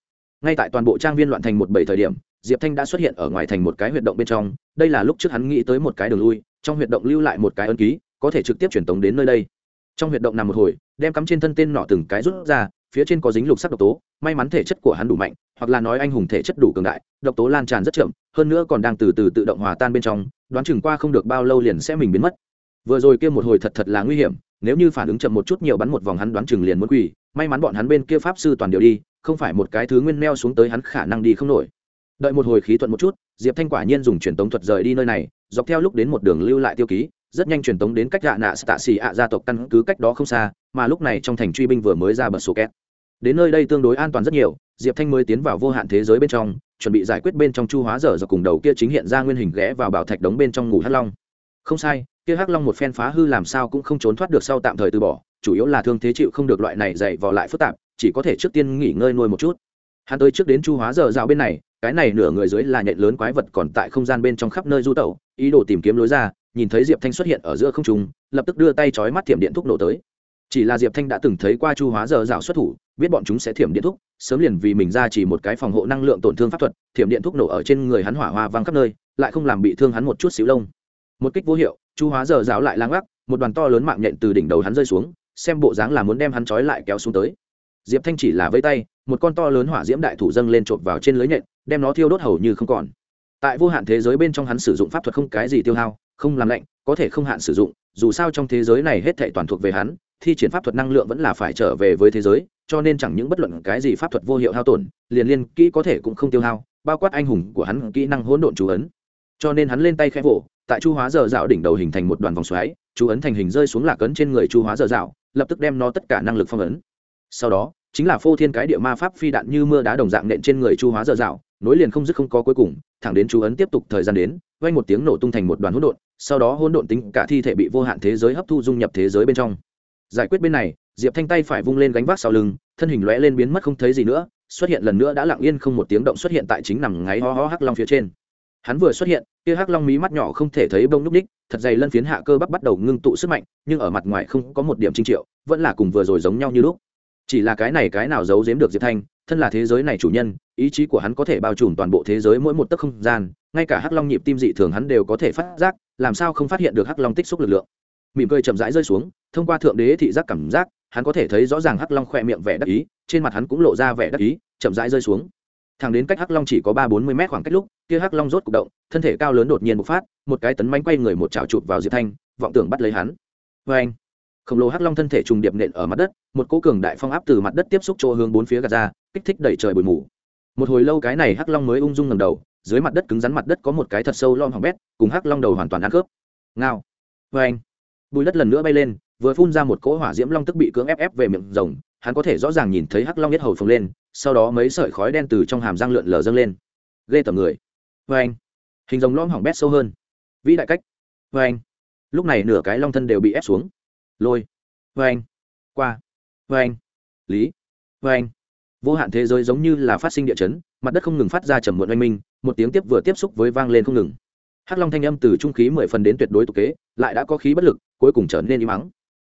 Ngay tại toàn bộ trang viên loạn thành một bảy thời điểm, diệp thanh đã xuất hiện ở ngoài thành một cái huyệt động bên trong, đây là lúc trước hắn nghĩ tới một cái đường lui, trong huyệt động lưu lại một cái ân ký, có thể trực tiếp truyền tống đến nơi đây trong huyệt động nằm một hồi, đem cắm trên thân tên nọ từng cái rút ra, phía trên có dính lục sắc độc tố, may mắn thể chất của hắn đủ mạnh, hoặc là nói anh hùng thể chất đủ cường đại, độc tố lan tràn rất chậm, hơn nữa còn đang từ từ tự động hòa tan bên trong, đoán chừng qua không được bao lâu liền sẽ mình biến mất. Vừa rồi kia một hồi thật thật là nguy hiểm, nếu như phản ứng chậm một chút nhiều bắn một vòng hắn đoán chừng liền muốn quỳ, may mắn bọn hắn bên kia pháp sư toàn đều đi, không phải một cái thứ nguyên meo xuống tới hắn khả năng đi không nổi. Đợi một hồi khí thuận một chút, diệp thanh quả nhiên dùng truyền tống thuật rời đi nơi này, dọc theo lúc đến một đường lưu lại tiêu ký rất nhanh truyền tống đến cách dạ nạ tạ xì ạ gia tộc căn cứ cách đó không xa, mà lúc này trong thành truy binh vừa mới ra bật sổ két đến nơi đây tương đối an toàn rất nhiều, diệp thanh mới tiến vào vô hạn thế giới bên trong, chuẩn bị giải quyết bên trong chu hóa dở do cùng đầu kia chính hiện ra nguyên hình ghé vào bảo thạch đống bên trong ngủ hắc long. Không sai, kia hắc long một phen phá hư làm sao cũng không trốn thoát được sau tạm thời từ bỏ, chủ yếu là thương thế chịu không được loại này dày vò lại phức tạp, chỉ có thể trước tiên nghỉ ngơi nuôi một chút. Hắn tới trước đến chu hóa dở dạo bên này, cái này nửa người dưới là nhện lớn quái vật còn tại không gian bên trong khắp nơi du tẩu, ý đồ tìm kiếm lối ra nhìn thấy diệp thanh xuất hiện ở giữa không trung, lập tức đưa tay chói mắt thiểm điện thúc nổ tới. Chỉ là diệp thanh đã từng thấy qua chu hóa giờ dạo xuất thủ, biết bọn chúng sẽ thiểm điện thúc, sớm liền vì mình ra chỉ một cái phòng hộ năng lượng tổn thương pháp thuật, thiểm điện thúc nổ ở trên người hắn hỏa hoa văng khắp nơi, lại không làm bị thương hắn một chút xíu lông. Một kích vô hiệu, chu hóa giờ dạo lại lang gác một đoàn to lớn mạng nhện từ đỉnh đầu hắn rơi xuống, xem bộ dáng là muốn đem hắn trói lại kéo xuống tới. Diệp thanh chỉ là vây tay, một con to lớn hỏa diễm đại thủ dâng lên trộm vào trên lưới nhện, đem nó thiêu đốt hầu như không còn tại vô hạn thế giới bên trong hắn sử dụng pháp thuật không cái gì tiêu hao, không làm lạnh, có thể không hạn sử dụng, dù sao trong thế giới này hết thệ toàn thuộc về hắn, thi triển pháp thuật năng lượng vẫn là phải trở về với thế giới, cho nên chẳng những bất luận cái gì pháp thuật vô hiệu hao tổn, liền liên kỹ có thể cũng không tiêu hao, bao quát anh hùng của hắn kỹ năng hỗn độn chú ấn. Cho nên hắn lên tay khẽ vỗ, tại chu hóa dở dạo đỉnh đầu hình thành một đoàn vòng xoáy, chú ấn thành hình rơi xuống lạc ấn trên người chu hóa dở dạo, lập tức đem nó tất cả năng lực phong ấn. Sau đó, chính là phô thiên cái địa ma pháp phi đạn như mưa đá đồng dạng nện trên người chu hóa dở dạo, nối liền không dứt không có cuối cùng thẳng đến chú ấn tiếp tục thời gian đến, vang một tiếng nổ tung thành một đoàn hỗn độn, sau đó hỗn độn tính cả thi thể bị vô hạn thế giới hấp thu dung nhập thế giới bên trong. Giải quyết bên này, diệp thanh tay phải vung lên gánh vác sau lưng, thân hình lóe lên biến mất không thấy gì nữa, xuất hiện lần nữa đã lặng yên không một tiếng động xuất hiện tại chính nằm ngáy ho ho hắc long phía trên. Hắn vừa xuất hiện, kia hắc long mí mắt nhỏ không thể thấy bông núc ních, thật dày lân phiến hạ cơ bắp bắt đầu ngưng tụ sức mạnh, nhưng ở mặt ngoài không có một điểm trinh triệu, vẫn là cùng vừa rồi giống nhau như lúc chỉ là cái này cái nào giấu giếm được diệp thanh, thân là thế giới này chủ nhân, ý chí của hắn có thể bao trùm toàn bộ thế giới mỗi một tấc không gian, ngay cả hắc long nhịp tim dị thường hắn đều có thể phát giác, làm sao không phát hiện được hắc long tích xúc lực lượng. Mỉm cười chậm rãi rơi xuống, thông qua thượng đế thị giác cảm giác, hắn có thể thấy rõ ràng hắc long khoe miệng vẻ đắc ý, trên mặt hắn cũng lộ ra vẻ đắc ý, chậm rãi rơi xuống. Thẳng đến cách hắc long chỉ có ba bốn mươi mét khoảng cách lúc, kia hắc long rốt c ụ c động, thân thể cao lớn đột nhiên bộc phát, một cái tấn manh quay người một trào chụp vào diệp thanh, vọng tưởng bắt lấy hắn. Vê anh khổng lồ hắc long thân thể trùng điệp nện ở mặt đất, một cỗ cường đại phong áp từ mặt đất tiếp xúc chỗ hướng bốn phía gạt ra, kích thích đẩy trời bụi mù. Một hồi lâu cái này hắc long mới ung dung ngầm đầu, dưới mặt đất cứng rắn mặt đất có một cái thật sâu lom hỏng bét, cùng hắc long đầu hoàn toàn ăn khớp. Ngao. Vê anh bùi đất lần nữa bay lên, vừa phun ra một cỗ hỏa diễm long tức bị cưỡng ép ép về miệng rồng, hắn có thể rõ ràng nhìn thấy hắc long nhất hầu phồng lên, sau đó mấy sợi khói đen từ trong hàm răng lượn lờ dâng lên. Ghê tầm người. Vê anh hình rồng lom hỏng bét sâu hơn. Vĩ đại cách. Vê anh lúc này nửa cái long thân đều bị ép xuống lôi vê anh qua vê anh lý vê anh vô hạn thế giới giống như là phát sinh địa chấn, mặt đất không ngừng phát ra trầm muộn oanh minh, một tiếng tiếp vừa tiếp xúc với vang lên không ngừng. Hắc long thanh âm từ trung khí mười phần đến tuyệt đối tục kế, lại đã có khí bất lực, cuối cùng trở nên im mắng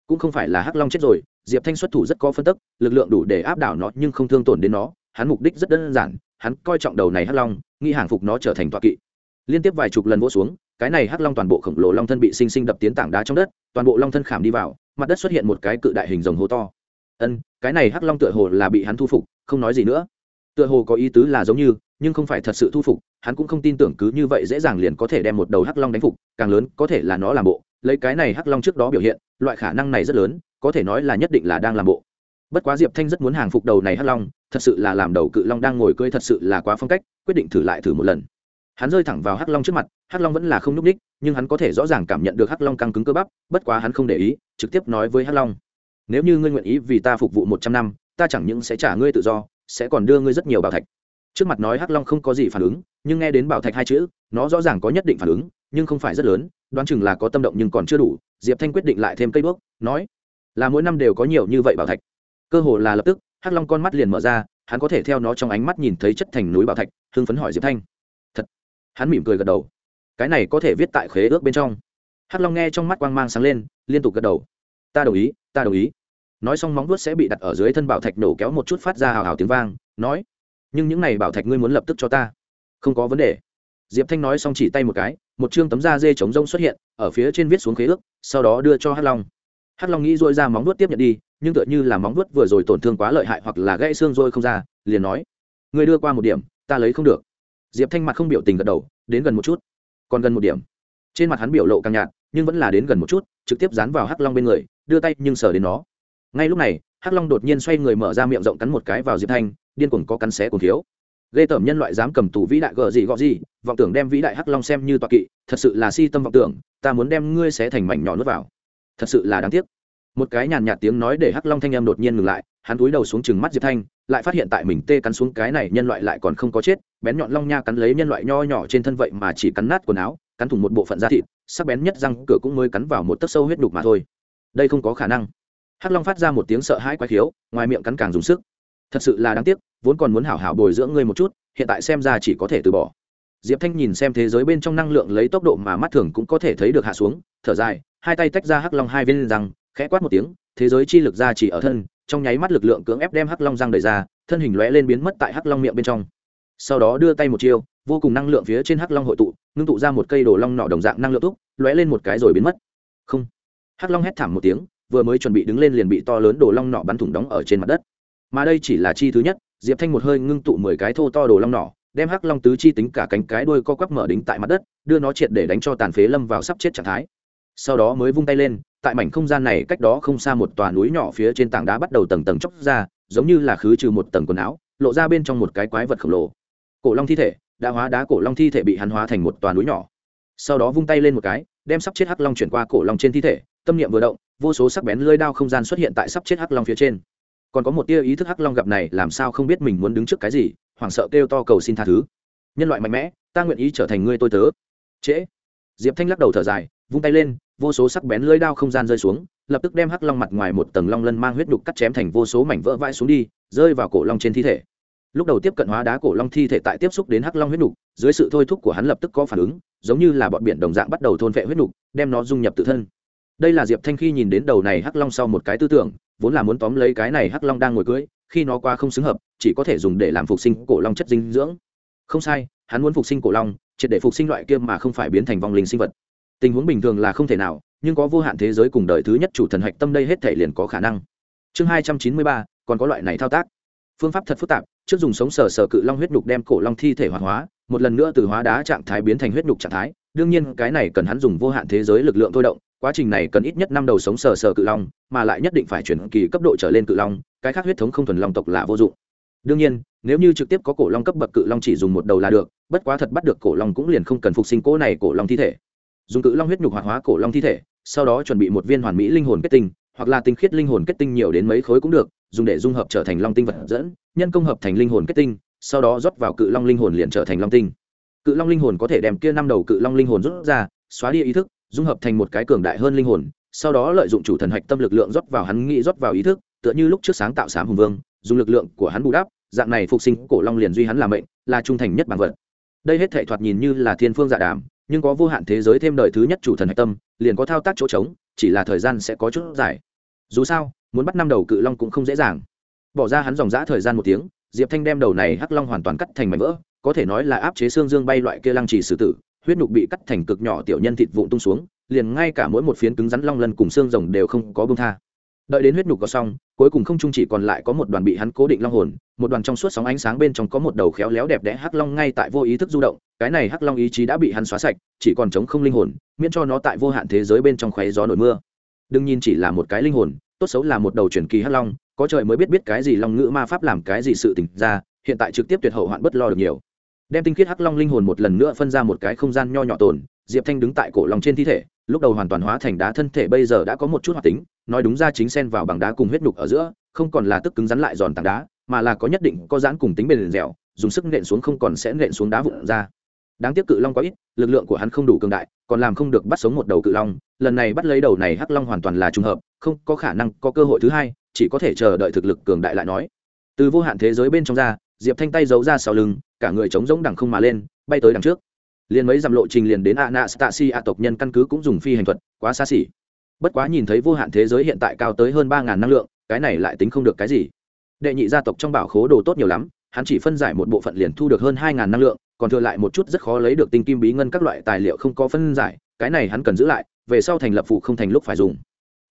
cũng không phải là hắc long chết rồi, diệp thanh xuất thủ rất có phân tức, lực lượng đủ để áp đảo nó nhưng không thương tổn đến nó, hắn mục đích rất đơn giản, hắn coi trọng đầu này hắc long nghi hàng phục nó trở thành tọa kỵ liên tiếp vài chục lần vỗ xuống, cái này hắc long toàn bộ khổng lồ long thân bị sinh sinh đập tiến tảng đá trong đất, toàn bộ long thân khảm đi vào, mặt đất xuất hiện một cái cự đại hình rồng hố to. Ân, cái này hắc long tựa hồ là bị hắn thu phục, không nói gì nữa. Tựa hồ có ý tứ là giống như, nhưng không phải thật sự thu phục, hắn cũng không tin tưởng cứ như vậy dễ dàng liền có thể đem một đầu hắc long đánh phục, càng lớn có thể là nó làm bộ. Lấy cái này hắc long trước đó biểu hiện, loại khả năng này rất lớn, có thể nói là nhất định là đang làm bộ. Bất quá diệp thanh rất muốn hàng phục đầu này hắc long, thật sự là làm đầu cự long đang ngồi cưỡi thật sự là quá phong cách, quyết định thử lại thử một lần hắn rơi thẳng vào hắc long trước mặt, hắc long vẫn là không n ú c ních nhưng hắn có thể rõ ràng cảm nhận được hắc long căng cứng cơ bắp, bất quá hắn không để ý, trực tiếp nói với hắc long, nếu như ngươi nguyện ý vì ta phục vụ một trăm năm, ta chẳng những sẽ trả ngươi tự do, sẽ còn đưa ngươi rất nhiều bảo thạch. Trước mặt nói hắc long không có gì phản ứng, nhưng nghe đến bảo thạch hai chữ, nó rõ ràng có nhất định phản ứng, nhưng không phải rất lớn, đoán chừng là có tâm động nhưng còn chưa đủ, diệp thanh quyết định lại thêm cây bước, nói, là mỗi năm đều có nhiều như vậy bảo thạch. Cơ hồ là lập tức, hắc long con mắt liền mở ra, hắn có thể theo nó trong ánh mắt nhìn thấy chất thành núi bảo thạch, hưng phấn hỏi diệp thanh hắn mỉm cười gật đầu. Cái này có thể viết tại khế ước bên trong. Hắc long nghe trong mắt quang mang sáng lên, liên tục gật đầu. Ta đồng ý, ta đồng ý. Nói xong móng vuốt sẽ bị đặt ở dưới thân bảo thạch nổ kéo một chút phát ra hào hào tiếng vang, nói, nhưng những này bảo thạch ngươi muốn lập tức cho ta. Không có vấn đề. Diệp thanh nói xong chỉ tay một cái, một chương tấm da dê chống rông xuất hiện, ở phía trên viết xuống khế ước, sau đó đưa cho hắc long. Hắc long nghĩ dội ra móng vuốt tiếp nhận đi, nhưng tựa như là móng vuốt vừa rồi tổn thương quá lợi hại hoặc là gãy xương rồi không ra, liền nói người đưa qua một điểm, ta lấy không được diệp thanh mặt không biểu tình gật đầu, đến gần một chút. Còn gần một điểm. Trên mặt hắn biểu lộ càng nhạt, nhưng vẫn là đến gần một chút, trực tiếp dán vào hắc long bên người, đưa tay nhưng sờ đến nó. Ngay lúc này, hắc long đột nhiên xoay người mở ra miệng rộng cắn một cái vào diệp thanh, điên cuồng có cắn xé cùng thiếu. Ghê tởm nhân loại dám cầm tù vĩ đại gờ gì gọ gì, vọng tưởng đem vĩ đại hắc long xem như toa kỵ, thật sự là si tâm vọng tưởng, ta muốn đem ngươi xé thành mảnh nhỏ nuốt vào. Thật sự là đáng tiếc một cái nhàn nhạt tiếng nói để hắc long thanh em đột nhiên ngừng lại, hắn cúi đầu xuống chừng mắt diệp thanh, lại phát hiện tại mình tê cắn xuống cái này nhân loại lại còn không có chết, bén nhọn long nha cắn lấy nhân loại nho nhỏ trên thân vậy mà chỉ cắn nát quần áo, cắn thủng một bộ phận da thịt, sắc bén nhất răng cửa cũng mới cắn vào một tấc sâu huyết đục mà thôi. Đây không có khả năng. Hắc long phát ra một tiếng sợ hãi quái khiếu, ngoài miệng cắn càng dùng sức. Thật sự là đáng tiếc, vốn còn muốn hảo hảo bồi dưỡng ngươi một chút, hiện tại xem ra chỉ có thể từ bỏ. Diệp thanh nhìn xem thế giới bên trong năng lượng lấy tốc độ mà mắt thường cũng có thể thấy được hạ xuống, thở dài, hai tay tách ra hắc long hai viên răng khẽ quát một tiếng, thế giới chi lực ra chỉ ở thân, trong nháy mắt lực lượng cưỡng ép đem hắc long răng đẩy ra, thân hình lóe lên biến mất tại hắc long miệng bên trong. Sau đó đưa tay một chiêu, vô cùng năng lượng phía trên hắc long hội tụ, ngưng tụ ra một cây đồ long nọ đồng dạng năng lượng túc, lóe lên một cái rồi biến mất. Không. Hắc long hét thảm một tiếng, vừa mới chuẩn bị đứng lên liền bị to lớn đồ long nọ bắn thủng đóng ở trên mặt đất. Mà đây chỉ là chi thứ nhất, diệp thanh một hơi ngưng tụ mười cái thô to đồ long nọ, đem hắc long tứ chi tính cả cánh cái đuôi co quắp mở đính tại mặt đất, đưa nó triệt để đánh cho tàn phế lâm vào sắp chết trạng thái. Sau đó mới vung tay lên tại mảnh không gian này cách đó không xa một tòa núi nhỏ phía trên tảng đá bắt đầu tầng tầng chóc ra, giống như là khứ trừ một tầng quần áo, lộ ra bên trong một cái quái vật khổng lồ. Cổ long thi thể, đã hóa đá cổ long thi thể bị hắn hóa thành một tòa núi nhỏ. Sau đó vung tay lên một cái, đem sắp chết hắc long chuyển qua cổ long trên thi thể, tâm niệm vừa động, vô số sắc bén lưỡi đao không gian xuất hiện tại sắp chết hắc long phía trên. Còn có một tia ý thức hắc long gặp này, làm sao không biết mình muốn đứng trước cái gì, hoảng sợ kêu to cầu xin tha thứ. Nhân loại mạnh mẽ, ta nguyện ý trở thành ngươi tôi tớ. Trễ. Diệp thanh lắc đầu thở dài, vung tay lên vô số sắc bén lưỡi đao không gian rơi xuống, lập tức đem hắc long mặt ngoài một tầng long lân mang huyết đục cắt chém thành vô số mảnh vỡ vãi xuống đi, rơi vào cổ long trên thi thể. Lúc đầu tiếp cận hóa đá cổ long thi thể tại tiếp xúc đến hắc long huyết đục, dưới sự thôi thúc của hắn lập tức có phản ứng, giống như là bọn biển đồng dạng bắt đầu thôn vệ huyết đục, đem nó dung nhập tự thân. Đây là diệp thanh khi nhìn đến đầu này hắc long sau một cái tư tưởng, vốn là muốn tóm lấy cái này hắc long đang ngồi cưới, khi nó qua không xứng hợp, chỉ có thể dùng để làm phục sinh cổ long chất dinh dưỡng. Không sai, hắn muốn phục sinh cổ long, triệt để phục sinh loại kia mà không phải biến thành vong linh sinh vật tình huống bình thường là không thể nào, nhưng có vô hạn thế giới cùng đời thứ nhất chủ thần hạch tâm đây hết thể liền có khả năng. Chương hai trăm chín mươi ba, còn có loại này thao tác. Phương pháp thật phức tạp, trước dùng sống sờ sờ cự long huyết nhục đem cổ long thi thể hoạt hóa, một lần nữa từ hóa đá trạng thái biến thành huyết nhục trạng thái. Đương nhiên, cái này cần hắn dùng vô hạn thế giới lực lượng thôi động, quá trình này cần ít nhất năm đầu sống sờ sờ cự long, mà lại nhất định phải chuyển kỳ cấp độ trở lên cự long, cái khác huyết thống không thuần long tộc là vô dụng. Đương nhiên, nếu như trực tiếp có cổ long cấp bậc cự long chỉ dùng một đầu là được, bất quá thật bắt được cổ long cũng liền không cần phục sinh cỗ này cổ long thi thể dùng cự long huyết nhục hoạt hóa cổ long thi thể, sau đó chuẩn bị một viên hoàn mỹ linh hồn kết tinh, hoặc là tinh khiết linh hồn kết tinh nhiều đến mấy khối cũng được, dùng để dung hợp trở thành long tinh vật dẫn, nhân công hợp thành linh hồn kết tinh, sau đó rót vào cự long linh hồn liền trở thành long tinh. Cự long linh hồn có thể đem kia năm đầu cự long linh hồn rút ra, xóa đi ý thức, dung hợp thành một cái cường đại hơn linh hồn, sau đó lợi dụng chủ thần hạch tâm lực lượng rót vào hắn nghĩ rót vào ý thức, tựa như lúc trước sáng tạo sám hùng vương, dùng lực lượng của hắn bù đắp, dạng này phục sinh cổ long liền duy hắn làm mệnh, là trung thành nhất bằng vật. Đây hết thể thoạt nhìn như là thiên phương dạ đàm nhưng có vô hạn thế giới thêm đời thứ nhất chủ thần hạch tâm, liền có thao tác chỗ trống, chỉ là thời gian sẽ có chút dài. Dù sao, muốn bắt năm đầu cự long cũng không dễ dàng. Bỏ ra hắn dòng dã thời gian một tiếng, diệp thanh đem đầu này hắc long hoàn toàn cắt thành mảnh vỡ, có thể nói là áp chế xương dương bay loại kia lăng trì sử tử, huyết nhục bị cắt thành cực nhỏ tiểu nhân thịt vụn tung xuống, liền ngay cả mỗi một phiến cứng rắn long lân cùng xương rồng đều không có bông tha đợi đến huyết nhục có xong, cuối cùng không trung chỉ còn lại có một đoàn bị hắn cố định long hồn, một đoàn trong suốt sóng ánh sáng bên trong có một đầu khéo léo đẹp đẽ hắc long ngay tại vô ý thức du động, cái này hắc long ý chí đã bị hắn xóa sạch, chỉ còn chống không linh hồn, miễn cho nó tại vô hạn thế giới bên trong khoáy gió nổi mưa. Đừng nhìn chỉ là một cái linh hồn, tốt xấu là một đầu truyền kỳ hắc long, có trời mới biết biết cái gì long ngữ ma pháp làm cái gì sự tình ra, hiện tại trực tiếp tuyệt hậu hoạn bất lo được nhiều. Đem tinh khiết hắc long linh hồn một lần nữa phân ra một cái không gian nho nhỏ tồn diệp thanh đứng tại cổ lòng trên thi thể, lúc đầu hoàn toàn hóa thành đá thân thể bây giờ đã có một chút hoạt tính, nói đúng ra chính xen vào bằng đá cùng huyết nhục ở giữa, không còn là tức cứng rắn lại giòn tảng đá, mà là có nhất định có giãn cùng tính bền dẻo, dùng sức nện xuống không còn sẽ nện xuống đá vụn ra. Đáng tiếc cự long quá ít, lực lượng của hắn không đủ cường đại, còn làm không được bắt sống một đầu cự long, lần này bắt lấy đầu này hắc long hoàn toàn là trùng hợp, không có khả năng có cơ hội thứ hai, chỉ có thể chờ đợi thực lực cường đại lại nói. Từ vô hạn thế giới bên trong ra, diệp thanh tay giấu ra sau lưng, cả người trống rỗng đằng không mà lên, bay tới đằng trước liền mấy dặm lộ trình liền đến anastasia tộc nhân căn cứ cũng dùng phi hành thuật, quá xa xỉ. Bất quá nhìn thấy vô hạn thế giới hiện tại cao tới hơn ba năng lượng, cái này lại tính không được cái gì. Đệ nhị gia tộc trong bảo khố đồ tốt nhiều lắm, hắn chỉ phân giải một bộ phận liền thu được hơn hai năng lượng, còn thừa lại một chút rất khó lấy được tinh kim bí ngân các loại tài liệu không có phân giải, cái này hắn cần giữ lại, về sau thành lập phụ không thành lúc phải dùng.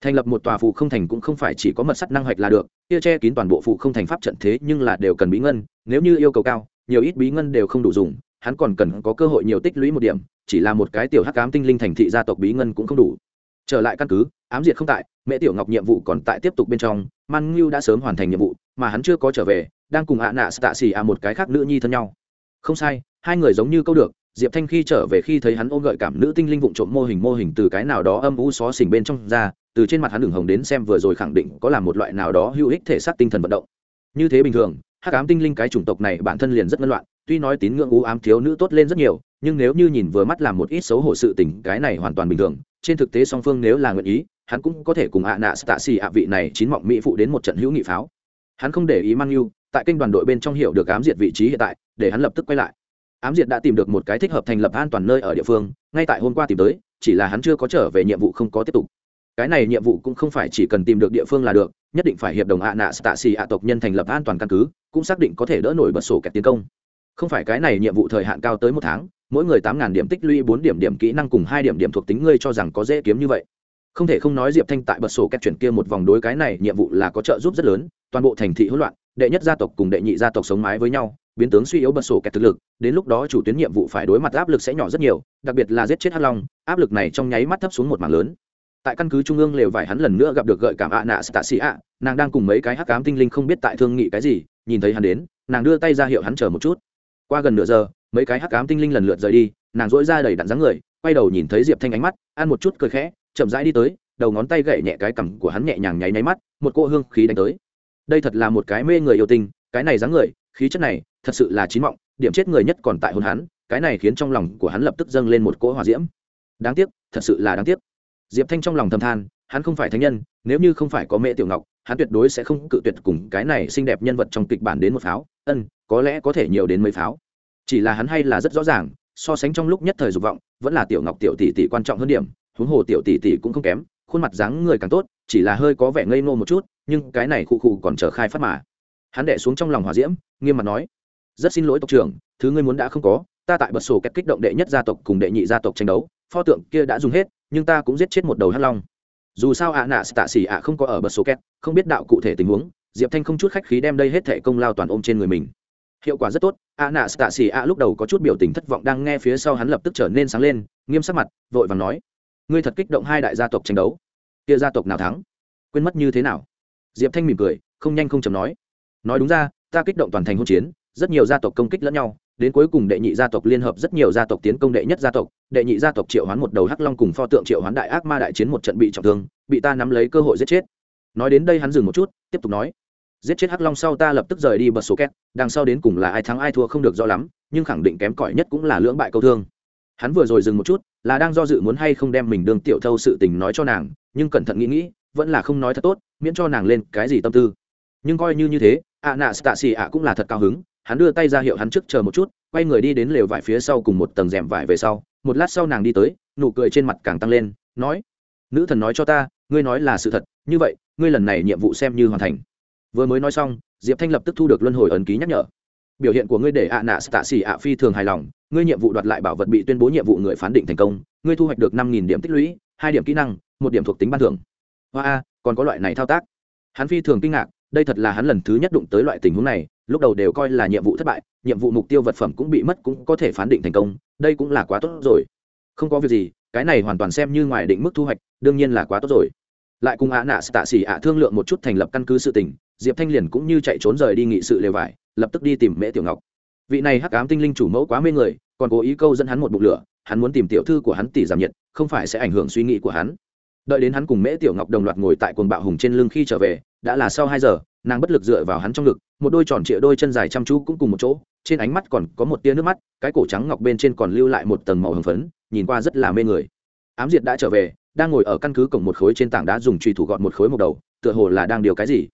Thành lập một tòa phụ không thành cũng không phải chỉ có mật sắt năng hoạch là được, kia che kín toàn bộ phụ không thành pháp trận thế nhưng là đều cần bí ngân, nếu như yêu cầu cao, nhiều ít bí ngân đều không đủ dùng hắn còn cần có cơ hội nhiều tích lũy một điểm, chỉ là một cái tiểu hắc ám tinh linh thành thị gia tộc bí ngân cũng không đủ. Trở lại căn cứ, ám diệt không tại, mẹ tiểu ngọc nhiệm vụ còn tại tiếp tục bên trong, man ngưu đã sớm hoàn thành nhiệm vụ, mà hắn chưa có trở về, đang cùng ạ nạ tạ xì ạ một cái khác nữ nhi thân nhau. Không sai, hai người giống như câu được, diệp thanh khi trở về khi thấy hắn ôm gợi cảm nữ tinh linh vụng trộm mô hình mô hình từ cái nào đó âm u xó xỉnh bên trong ra, từ trên mặt hắn đường hồng đến xem vừa rồi khẳng định có là một loại nào đó hữu ích thể xác tinh thần vận động. Như thế bình thường, hắc ám tinh linh cái chủng tộc này bản thân liền rất ngân loạn tuy nói tín ngưỡng u ám thiếu nữ tốt lên rất nhiều, nhưng nếu như nhìn vừa mắt làm một ít xấu hổ sự tình, cái này hoàn toàn bình thường. Trên thực tế song phương nếu là nguyện ý, hắn cũng có thể cùng ạ nạ tạ xì ạ vị này chín mọng mỹ phụ đến một trận hữu nghị pháo. Hắn không để ý mang yêu tại kênh đoàn đội bên trong hiểu được ám diệt vị trí hiện tại, để hắn lập tức quay lại. Ám diệt đã tìm được một cái thích hợp thành lập an toàn nơi ở địa phương, ngay tại hôm qua tìm tới, chỉ là hắn chưa có trở về nhiệm vụ không có tiếp tục. Cái này nhiệm vụ cũng không phải chỉ cần tìm được địa phương là được, nhất định phải hiệp đồng ạ nạ tạ xì ạ tộc nhân thành lập an toàn căn cứ, cũng xác định có thể đỡ nổi bật sổ kẹt tiến công không phải cái này nhiệm vụ thời hạn cao tới một tháng, mỗi người tám ngàn điểm tích lũy, bốn điểm điểm kỹ năng cùng hai điểm điểm thuộc tính ngươi cho rằng có dễ kiếm như vậy. Không thể không nói diệp thanh tại bật sổ cách chuyển kia một vòng đối cái này nhiệm vụ là có trợ giúp rất lớn, toàn bộ thành thị hỗn loạn, đệ nhất gia tộc cùng đệ nhị gia tộc sống mái với nhau, biến tướng suy yếu bật sổ kẹt thực lực, đến lúc đó chủ tuyến nhiệm vụ phải đối mặt áp lực sẽ nhỏ rất nhiều, đặc biệt là giết chết hắc long, áp lực này trong nháy mắt thấp xuống một mảng lớn. Tại căn cứ trung ương lều vải hắn lần nữa gặp được gợi cảm ạ nạ stạ xị ạ, nàng đang cùng mấy cái hắc cám tinh linh không biết tại thương nghị cái gì, nhìn thấy hắn đến, nàng đưa tay ra hiệu hắn chờ một chút qua gần nửa giờ, mấy cái hắc cám tinh linh lần lượt rời đi, nàng dỗi ra đầy đặn dáng người, quay đầu nhìn thấy diệp thanh ánh mắt, ăn một chút cười khẽ, chậm rãi đi tới, đầu ngón tay gậy nhẹ cái cằm của hắn nhẹ nhàng nháy nháy mắt, một cỗ hương khí đánh tới. Đây thật là một cái mê người yêu tinh, cái này dáng người, khí chất này, thật sự là chín mọng, điểm chết người nhất còn tại hôn hắn, cái này khiến trong lòng của hắn lập tức dâng lên một cỗ hòa diễm. Đáng tiếc, thật sự là đáng tiếc. Diệp thanh trong lòng thầm than, hắn không phải thánh nhân, nếu như không phải có mẹ tiểu ngọc hắn tuyệt đối sẽ không cự tuyệt cùng cái này xinh đẹp nhân vật trong kịch bản đến một pháo. Ân, có lẽ có thể nhiều đến mấy pháo. Chỉ là hắn hay là rất rõ ràng, so sánh trong lúc nhất thời dục vọng, vẫn là tiểu ngọc tiểu tỷ tỷ quan trọng hơn điểm, huống hồ tiểu tỷ tỷ cũng không kém, khuôn mặt dáng người càng tốt, chỉ là hơi có vẻ ngây ngô một chút, nhưng cái này khu khu còn chờ khai phát mà. Hắn đẻ xuống trong lòng hòa diễm, nghiêm mặt nói, rất xin lỗi tộc trưởng, thứ ngươi muốn đã không có, ta tại bật sổ cách kích động đệ nhất gia tộc cùng đệ nhị gia tộc tranh đấu, pho tượng kia đã dùng hết, nhưng ta cũng giết chết một đầu hắc long dù sao ạ nạ tạ xỉ ạ không có ở bật số két, không biết đạo cụ thể tình huống, diệp thanh không chút khách khí đem đây hết thể công lao toàn ôm trên người mình. Hiệu quả rất tốt, ạ nạ tạ xỉ ạ lúc đầu có chút biểu tình thất vọng đang nghe phía sau hắn lập tức trở nên sáng lên, nghiêm sắc mặt, vội và nói, ngươi thật kích động hai đại gia tộc tranh đấu. Kia gia tộc nào thắng? Quên mất như thế nào? Diệp thanh mỉm cười, không nhanh không chầm nói nói đúng ra, ta kích động toàn thành hôn chiến, rất nhiều gia tộc công kích lẫn nhau đến cuối cùng đệ nhị gia tộc liên hợp rất nhiều gia tộc tiến công đệ nhất gia tộc, đệ nhị gia tộc triệu hoán một đầu hắc long cùng pho tượng triệu hoán đại ác ma đại chiến một trận bị trọng thương, bị ta nắm lấy cơ hội giết chết. Nói đến đây hắn dừng một chút, tiếp tục nói. Giết chết hắc long sau ta lập tức rời đi bật số két, đằng sau đến cùng là ai thắng ai thua không được rõ lắm, nhưng khẳng định kém cỏi nhất cũng là lưỡng bại câu thương. Hắn vừa rồi dừng một chút, là đang do dự muốn hay không đem mình đương tiểu thâu sự tình nói cho nàng, nhưng cẩn thận nghĩ nghĩ, vẫn là không nói thật tốt, miễn cho nàng lên cái gì tâm tư. Nhưng coi như như thế ạ nạ stasi ạ cũng là thật cao hứng hắn đưa tay ra hiệu hắn trước chờ một chút, quay người đi đến lều vải phía sau cùng một tầng rèm vải về sau. Một lát sau nàng đi tới, nụ cười trên mặt càng tăng lên, nói, nữ thần nói cho ta, ngươi nói là sự thật, như vậy, ngươi lần này nhiệm vụ xem như hoàn thành. Vừa mới nói xong, diệp thanh lập tức thu được luân hồi ấn ký nhắc nhở. Biểu hiện của ngươi để ạ nạ tạ xỉ ạ phi thường hài lòng, ngươi nhiệm vụ đoạt lại bảo vật bị tuyên bố nhiệm vụ người phán định thành công, ngươi thu hoạch được năm nghìn điểm tích lũy, hai điểm kỹ năng, một điểm thuộc tính ban thưởng. Hoa a, còn có loại này thao tác. Hắn phi thường kinh ngạc, đây thật là hắn lần thứ nhất đụng tới loại tình huống này lúc đầu đều coi là nhiệm vụ thất bại, nhiệm vụ mục tiêu vật phẩm cũng bị mất cũng có thể phán định thành công, đây cũng là quá tốt rồi. Không có việc gì, cái này hoàn toàn xem như ngoài định mức thu hoạch, đương nhiên là quá tốt rồi. Lại cùng ạ nạ tạ xỉ ạ thương lượng một chút thành lập căn cứ sự tình, diệp thanh liền cũng như chạy trốn rời đi nghị sự lều vải, lập tức đi tìm mễ tiểu ngọc. Vị này hắc ám tinh linh chủ mẫu quá mê người, còn cố ý câu dẫn hắn một bụng lửa, hắn muốn tìm tiểu thư của hắn tỷ giảm nhiệt, không phải sẽ ảnh hưởng suy nghĩ của hắn. Đợi đến hắn cùng mễ tiểu ngọc đồng loạt ngồi tại quần bạo hùng trên lưng khi trở về, đã là sau hai giờ nàng bất lực dựa vào hắn trong ngực, một đôi tròn trịa đôi chân dài chăm chú cũng cùng một chỗ, trên ánh mắt còn có một tia nước mắt, cái cổ trắng ngọc bên trên còn lưu lại một tầng màu hồng phấn, nhìn qua rất là mê người. Ám diệt đã trở về, đang ngồi ở căn cứ cổng một khối trên tảng đá dùng trùy thủ gọn một khối một đầu, tựa hồ là đang điều cái gì.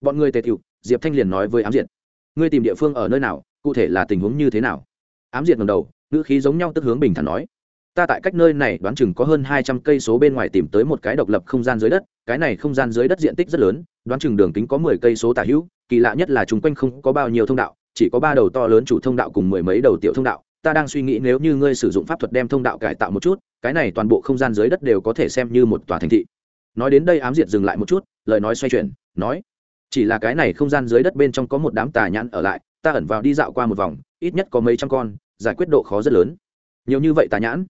Bọn người tề thiệu diệp thanh liền nói với ám diệt, ngươi tìm địa phương ở nơi nào, cụ thể là tình huống như thế nào? Ám diệt ngầm đầu, ngữ khí giống nhau tức hướng bình thản nói ta tại cách nơi này đoán chừng có hơn hai trăm cây số bên ngoài tìm tới một cái độc lập không gian dưới đất, cái này không gian dưới đất diện tích rất lớn, đoán chừng đường kính có mười cây số tả hữu, kỳ lạ nhất là chung quanh không có bao nhiêu thông đạo, chỉ có ba đầu to lớn chủ thông đạo cùng mười mấy đầu tiểu thông đạo. Ta đang suy nghĩ nếu như ngươi sử dụng pháp thuật đem thông đạo cải tạo một chút, cái này toàn bộ không gian dưới đất đều có thể xem như một tòa thành thị. Nói đến đây ám diệt dừng lại một chút, lời nói xoay chuyển, nói, chỉ là cái này không gian dưới đất bên trong có một đám tà nhãn ở lại, ta ẩn vào đi dạo qua một vòng, ít nhất có mấy trăm con, giải quyết độ khó rất lớn. Nhiều như vậy tà nhãn?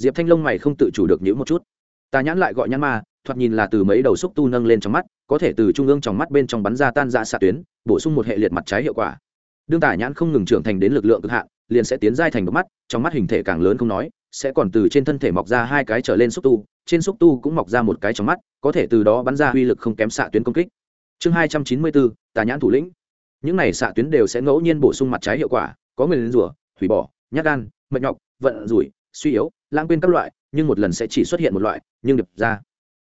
Diệp thanh long mày không tự chủ được nhữ một chút. Tà nhãn lại gọi nhãn ma, thoạt nhìn là từ mấy đầu xúc tu nâng lên trong mắt, có thể từ trung ương trong mắt bên trong bắn ra tan ra xạ tuyến, bổ sung một hệ liệt mặt trái hiệu quả. Đương tả nhãn không ngừng trưởng thành đến lực lượng cực hạn, liền sẽ tiến giai thành độc mắt, trong mắt hình thể càng lớn không nói, sẽ còn từ trên thân thể mọc ra hai cái trở lên xúc tu, trên xúc tu cũng mọc ra một cái trong mắt, có thể từ đó bắn ra uy lực không kém xạ tuyến công kích. Chương hai trăm chín mươi bốn, tà nhãn thủ lĩnh. Những này xạ tuyến đều sẽ ngẫu nhiên bổ sung mặt trái hiệu quả, có người lên rủa, hủy bỏ, nhát gan, mệt nhọc, vận rủi suy yếu, lãng quên các loại, nhưng một lần sẽ chỉ xuất hiện một loại, nhưng đập ra.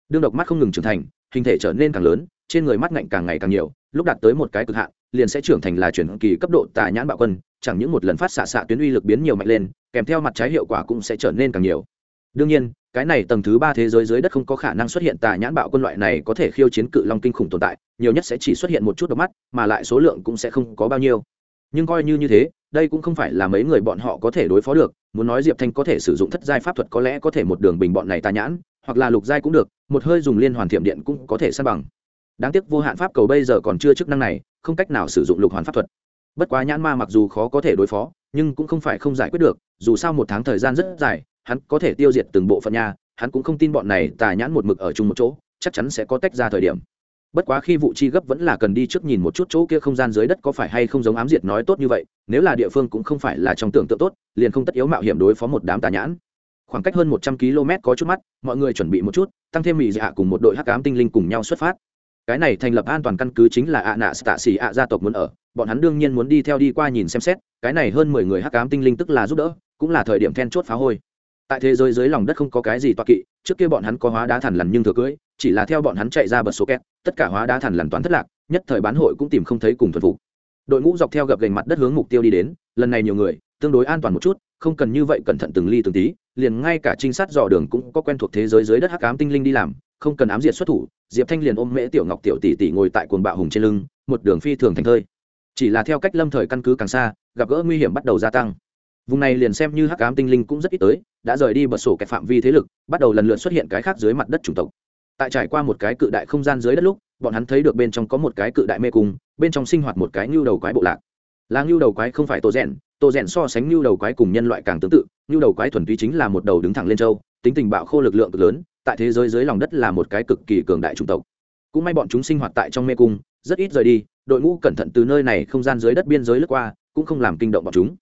Đương độc mắt không ngừng trưởng thành, hình thể trở nên càng lớn, trên người mắt ngạnh càng ngày càng nhiều, lúc đạt tới một cái cực hạn, liền sẽ trưởng thành là chuyển kỳ cấp độ tà nhãn bạo quân, chẳng những một lần phát xạ xạ tuyến uy lực biến nhiều mạnh lên, kèm theo mặt trái hiệu quả cũng sẽ trở nên càng nhiều. Đương nhiên, cái này tầng thứ ba thế giới dưới đất không có khả năng xuất hiện tà nhãn bạo quân loại này có thể khiêu chiến cự long kinh khủng tồn tại, nhiều nhất sẽ chỉ xuất hiện một chút độc mắt, mà lại số lượng cũng sẽ không có bao nhiêu. Nhưng coi như như thế đây cũng không phải là mấy người bọn họ có thể đối phó được, muốn nói diệp thanh có thể sử dụng thất giai pháp thuật có lẽ có thể một đường bình bọn này tà nhãn, hoặc là lục giai cũng được, một hơi dùng liên hoàn thiểm điện cũng có thể san bằng. Đáng tiếc vô hạn pháp cầu bây giờ còn chưa chức năng này, không cách nào sử dụng lục hoàn pháp thuật. Bất quá nhãn ma mặc dù khó có thể đối phó, nhưng cũng không phải không giải quyết được, dù sao một tháng thời gian rất dài, hắn có thể tiêu diệt từng bộ phận nha, hắn cũng không tin bọn này tà nhãn một mực ở chung một chỗ, chắc chắn sẽ có tách ra thời điểm bất quá khi vụ chi gấp vẫn là cần đi trước nhìn một chút chỗ kia không gian dưới đất có phải hay không giống ám diệt nói tốt như vậy, nếu là địa phương cũng không phải là trong tưởng tượng tốt, liền không tất yếu mạo hiểm đối phó một đám tà nhãn. Khoảng cách hơn một trăm km có chút mắt, mọi người chuẩn bị một chút, tăng thêm mỹ dạ cùng một đội hắc ám tinh linh cùng nhau xuất phát. Cái này thành lập an toàn căn cứ chính là ạ nạ tạ xỉ ạ gia tộc muốn ở, bọn hắn đương nhiên muốn đi theo đi qua nhìn xem xét, cái này hơn mười người hắc ám tinh linh tức là giúp đỡ, cũng là thời điểm then chốt phá hôi tại thế giới dưới lòng đất không có cái gì toa kỵ, trước kia bọn hắn có hóa đá thản lằn nhưng thừa cưỡi chỉ là theo bọn hắn chạy ra bật số két, tất cả hóa đá thản lằn toán thất lạc, nhất thời bán hội cũng tìm không thấy cùng thuần phục. Đội ngũ dọc theo gập gành mặt đất hướng mục tiêu đi đến, lần này nhiều người, tương đối an toàn một chút, không cần như vậy cẩn thận từng ly từng tí, liền ngay cả trinh sát dò đường cũng có quen thuộc thế giới dưới đất hắc ám tinh linh đi làm, không cần ám diệt xuất thủ, diệp thanh liền ôm mễ tiểu ngọc tiểu tỷ tỷ ngồi tại cuồng bạo hùng trên lưng, một đường phi thường thành thơi. Chỉ là theo cách lâm thời căn cứ càng xa, gặp gỡ nguy hiểm bắt đầu gia tăng vùng này liền xem như hắc ám tinh linh cũng rất ít tới, đã rời đi bật sổ kẹt phạm vi thế lực, bắt đầu lần lượt xuất hiện cái khác dưới mặt đất chủng tộc. Tại trải qua một cái cự đại không gian dưới đất lúc, bọn hắn thấy được bên trong có một cái cự đại mê cung, bên trong sinh hoạt một cái ngưu đầu quái bộ lạc. Là ngưu đầu quái không phải tổ rèn tổ rèn so sánh ngưu đầu quái cùng nhân loại càng tương tự, ngưu đầu quái thuần túy chính là một đầu đứng thẳng lên châu, tính tình bạo khô lực lượng cực lớn, tại thế giới dưới lòng đất là một cái cực kỳ cường đại chủng tộc. Cũng may bọn chúng sinh hoạt tại trong mê cung, rất ít rời đi, đội ngũ cẩn thận từ nơi này không gian dưới đất biên giới lướt qua, cũng không làm kinh động bọn chúng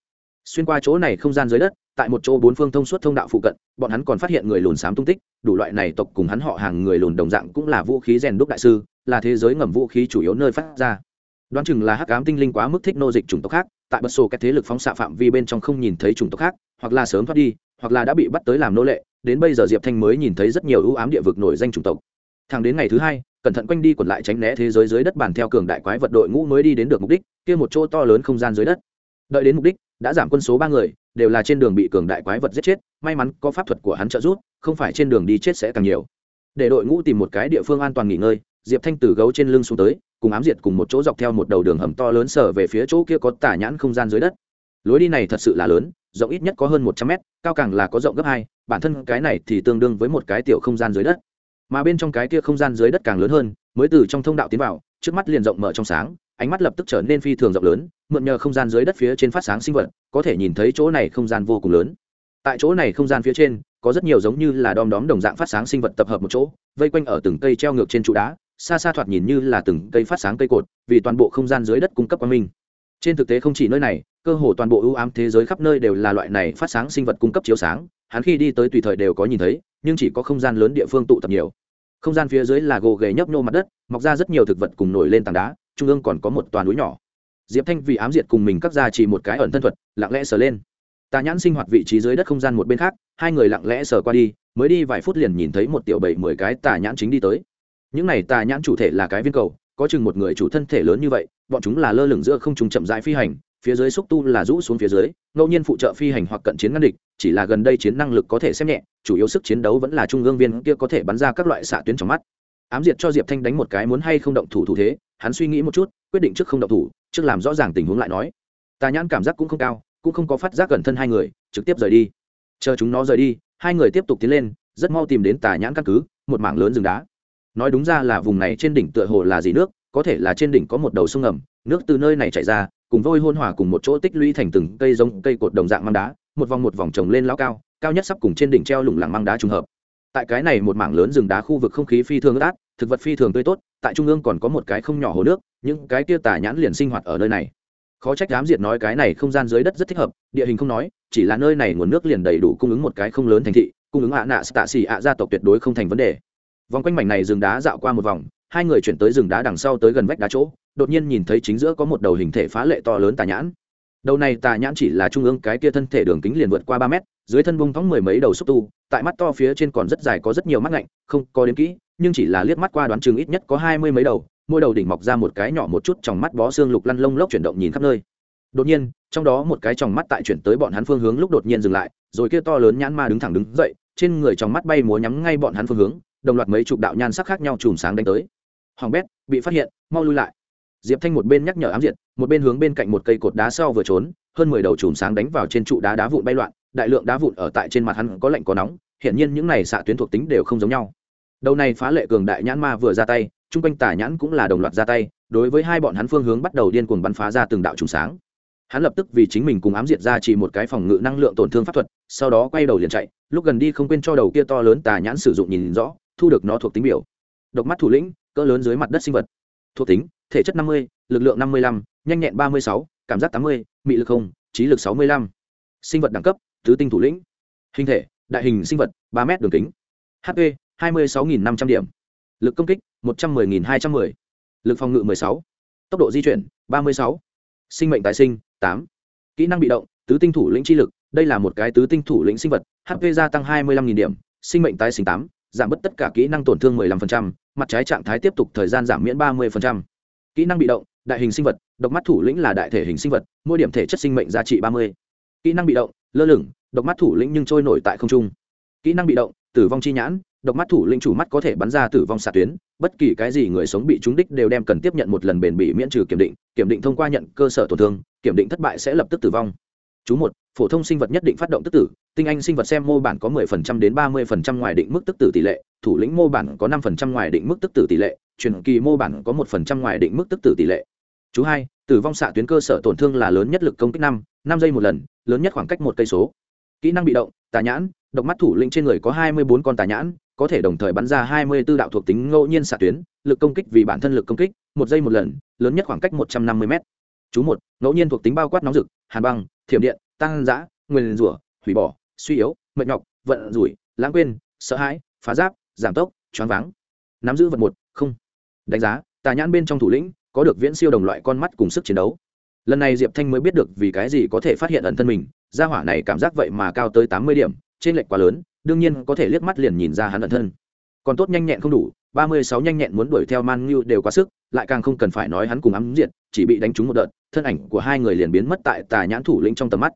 xuyên qua chỗ này không gian dưới đất, tại một chỗ bốn phương thông suốt thông đạo phụ cận, bọn hắn còn phát hiện người lùn xám tung tích, đủ loại này tộc cùng hắn họ hàng người lùn đồng dạng cũng là vũ khí rèn đúc đại sư, là thế giới ngầm vũ khí chủ yếu nơi phát ra. Đoán chừng là hắc ám tinh linh quá mức thích nô dịch chủng tộc khác, tại bất sổ các thế lực phóng xạ phạm vi bên trong không nhìn thấy chủng tộc khác, hoặc là sớm thoát đi, hoặc là đã bị bắt tới làm nô lệ, đến bây giờ diệp thanh mới nhìn thấy rất nhiều ưu ám địa vực nổi danh chủng tộc. Thẳng đến ngày thứ hai, cẩn thận quanh đi quẩn lại tránh né thế giới dưới đất bàn theo cường đại quái vật đội ngũ mới đi đến được mục đích, kia một chỗ to lớn không gian dưới đất. Đợi đến mục đích đã giảm quân số ba người, đều là trên đường bị cường đại quái vật giết chết, may mắn có pháp thuật của hắn trợ giúp, không phải trên đường đi chết sẽ càng nhiều. Để đội ngũ tìm một cái địa phương an toàn nghỉ ngơi, diệp thanh từ gấu trên lưng xuống tới, cùng ám diệt cùng một chỗ dọc theo một đầu đường hầm to lớn sở về phía chỗ kia có tả nhãn không gian dưới đất. Lối đi này thật sự là lớn, rộng ít nhất có hơn một trăm mét, cao càng là có rộng gấp hai, bản thân cái này thì tương đương với một cái tiểu không gian dưới đất. Mà bên trong cái kia không gian dưới đất càng lớn hơn, mới từ trong thông đạo tiến vào, trước mắt liền rộng mở trong sáng ánh mắt lập tức trở nên phi thường rộng lớn, mượn nhờ không gian dưới đất phía trên phát sáng sinh vật, có thể nhìn thấy chỗ này không gian vô cùng lớn. Tại chỗ này không gian phía trên, có rất nhiều giống như là đom đóm đồng dạng phát sáng sinh vật tập hợp một chỗ, vây quanh ở từng cây treo ngược trên trụ đá, xa xa thoạt nhìn như là từng cây phát sáng cây cột, vì toàn bộ không gian dưới đất cung cấp quang minh. Trên thực tế không chỉ nơi này, cơ hồ toàn bộ ưu ám thế giới khắp nơi đều là loại này phát sáng sinh vật cung cấp chiếu sáng, hắn khi đi tới tùy thời đều có nhìn thấy, nhưng chỉ có không gian lớn địa phương tụ tập nhiều. Không gian phía dưới là gồ ghề nhấp nhô mặt đất, mọc ra rất nhiều thực vật cùng nổi lên tảng đá trung ương còn có một toàn núi nhỏ. Diệp thanh vì ám diệt cùng mình cắt ra chỉ một cái ẩn thân thuật, lặng lẽ sờ lên. Tà nhãn sinh hoạt vị trí dưới đất không gian một bên khác, hai người lặng lẽ sờ qua đi, mới đi vài phút liền nhìn thấy một tiểu bảy mười cái tà nhãn chính đi tới. Những này tà nhãn chủ thể là cái viên cầu, có chừng một người chủ thân thể lớn như vậy, bọn chúng là lơ lửng giữa không trùng chậm rãi phi hành, phía dưới xúc tu là rũ xuống phía dưới, ngẫu nhiên phụ trợ phi hành hoặc cận chiến ngăn địch, chỉ là gần đây chiến năng lực có thể xem nhẹ, chủ yếu sức chiến đấu vẫn là trung ương viên kia có thể bắn ra các loại xạ tuyến trong mắt ám diệt cho diệp thanh đánh một cái muốn hay không động thủ thủ thế, hắn suy nghĩ một chút, quyết định trước không động thủ, trước làm rõ ràng tình huống lại nói. Tà nhãn cảm giác cũng không cao, cũng không có phát giác gần thân hai người, trực tiếp rời đi. Chờ chúng nó rời đi, hai người tiếp tục tiến lên, rất mau tìm đến tà nhãn căn cứ, một mảng lớn rừng đá. Nói đúng ra là vùng này trên đỉnh tựa hồ là gì nước, có thể là trên đỉnh có một đầu sông ngầm, nước từ nơi này chảy ra, cùng vôi hôn hòa cùng một chỗ tích lũy thành từng cây giống cây cột đồng dạng măng đá, một vòng một vòng trồng lên lao cao cao nhất sắp cùng trên đỉnh treo lủng lẳng măng đá trùng hợp tại cái này một mảng lớn rừng đá khu vực không khí phi thường ướt át, thực vật phi thường tươi tốt, tại trung ương còn có một cái không nhỏ hồ nước, những cái kia tà nhãn liền sinh hoạt ở nơi này. Khó trách đám diệt nói cái này không gian dưới đất rất thích hợp, địa hình không nói, chỉ là nơi này nguồn nước liền đầy đủ cung ứng một cái không lớn thành thị, cung ứng ạ nạ tạ xỉ ạ gia tộc tuyệt đối không thành vấn đề. Vòng quanh mảnh này rừng đá dạo qua một vòng, hai người chuyển tới rừng đá đằng sau tới gần vách đá chỗ, đột nhiên nhìn thấy chính giữa có một đầu hình thể phá lệ to lớn tà nhãn. Đầu này tà nhãn chỉ là trung ương cái kia thân thể đường kính liền vượt qua ba mét, dưới thân bông thóng mười mấy đầu xúc tu tại mắt to phía trên còn rất dài có rất nhiều mắt lạnh, không có đến kỹ, nhưng chỉ là liếc mắt qua đoán chừng ít nhất có hai mươi mấy đầu, mỗi đầu đỉnh mọc ra một cái nhỏ một chút trong mắt bó xương lục lăn lông lốc chuyển động nhìn khắp nơi. Đột nhiên, trong đó một cái trong mắt tại chuyển tới bọn hắn phương hướng lúc đột nhiên dừng lại, rồi kia to lớn nhãn ma đứng thẳng đứng dậy, trên người trong mắt bay múa nhắm ngay bọn hắn phương hướng, đồng loạt mấy chục đạo nhan sắc khác nhau chùm sáng đánh tới. Hoàng bét, bị phát hiện, mau lui lại. Diệp thanh một bên nhắc nhở ám diệt, một bên hướng bên cạnh một cây cột đá sau vừa trốn hơn mười đầu chùm sáng đánh vào trên trụ đá đá vụn bay loạn, đại lượng đá vụn ở tại trên mặt hắn có lạnh có nóng, hiển nhiên những này xạ tuyến thuộc tính đều không giống nhau. Đầu này phá lệ cường đại nhãn ma vừa ra tay, chung quanh tả nhãn cũng là đồng loạt ra tay, đối với hai bọn hắn phương hướng bắt đầu điên cuồng bắn phá ra từng đạo trùng sáng. Hắn lập tức vì chính mình cùng ám diệt ra chỉ một cái phòng ngự năng lượng tổn thương pháp thuật, sau đó quay đầu liền chạy, lúc gần đi không quên cho đầu kia to lớn tà nhãn sử dụng nhìn rõ, thu được nó thuộc tính biểu. Độc mắt thủ lĩnh, cỡ lớn dưới mặt đất sinh vật. Thuộc tính, thể chất năm mươi, lực lượng năm mươi lăm, nhanh nhẹn ba mươi sáu cảm giác tám mươi mị lực không trí lực sáu mươi lăm. Sinh vật đẳng cấp tứ tinh thủ lĩnh. Hình thể đại hình sinh vật ba m đường kính. Hp hai mươi sáu năm trăm điểm. Lực công kích một trăm mười hai trăm mười. Lực phòng ngự mười sáu. Tốc độ di chuyển ba mươi sáu. Sinh mệnh tái sinh tám. Kỹ năng bị động tứ tinh thủ lĩnh chi lực đây là một cái tứ tinh thủ lĩnh sinh vật. Hp gia tăng hai mươi lăm điểm sinh mệnh tái sinh tám giảm bớt tất cả kỹ năng tổn thương 15%, mặt trái trạng thái tiếp tục thời gian giảm miễn 30%. kỹ năng bị động đại hình sinh vật độc mắt thủ lĩnh là đại thể hình sinh vật, mỗi điểm thể chất sinh mệnh giá trị 30. kỹ năng bị động, lơ lửng, độc mắt thủ lĩnh nhưng trôi nổi tại không trung. Kỹ năng bị động, tử vong chi nhãn, độc mắt thủ lĩnh chủ mắt có thể bắn ra tử vong xạ tuyến, bất kỳ cái gì người sống bị trúng đích đều đem cần tiếp nhận một lần bền bỉ miễn trừ kiểm định kiểm định thông qua nhận cơ sở tổn thương, kiểm định thất bại sẽ lập tức tử vong. Chú một, phổ thông sinh vật nhất định phát động tức tử, tinh anh sinh vật xem mô bản có 10% đến 30% ngoài định mức tức tử tỷ lệ, thủ lĩnh mô bản có 5% ngoài định mức tức tử tỷ lệ, truyền kỳ mô bản có 1% ngoài định mức tức tử tỷ lệ chú hai, tử vong xạ tuyến cơ sở tổn thương là lớn nhất lực công kích năm năm giây một lần, lớn nhất khoảng cách một cây số. Kỹ năng bị động, tà nhãn, độc mắt thủ lĩnh trên người có 24 con tà nhãn, có thể đồng thời bắn ra 24 đạo thuộc tính ngẫu nhiên xạ tuyến, lực công kích vì bản thân lực công kích, một giây một lần, lớn nhất khoảng cách 150 m chú một, ngẫu nhiên thuộc tính bao quát nóng rực, hàn băng, thiểm điện, tăng giã, nguyên rủa, hủy bỏ, suy yếu, mệt nhọc, vận rủi, lãng quên, sợ hãi, phá giáp, giảm tốc, choáng váng. Nắm giữ vật một, không. Đánh giá, tà nhãn bên trong thủ lĩnh có được viễn siêu đồng loại con mắt cùng sức chiến đấu. Lần này diệp thanh mới biết được vì cái gì có thể phát hiện ẩn thân mình, gia hỏa này cảm giác vậy mà cao tới tám mươi điểm, trên lệch quá lớn, đương nhiên có thể liếc mắt liền nhìn ra hắn ẩn thân. Còn tốt nhanh nhẹn không đủ, ba mươi sáu nhanh nhẹn muốn đuổi theo man ngưu đều quá sức, lại càng không cần phải nói hắn cùng ám diện chỉ bị đánh trúng một đợt, thân ảnh của hai người liền biến mất tại tà nhãn thủ lĩnh trong tầm mắt.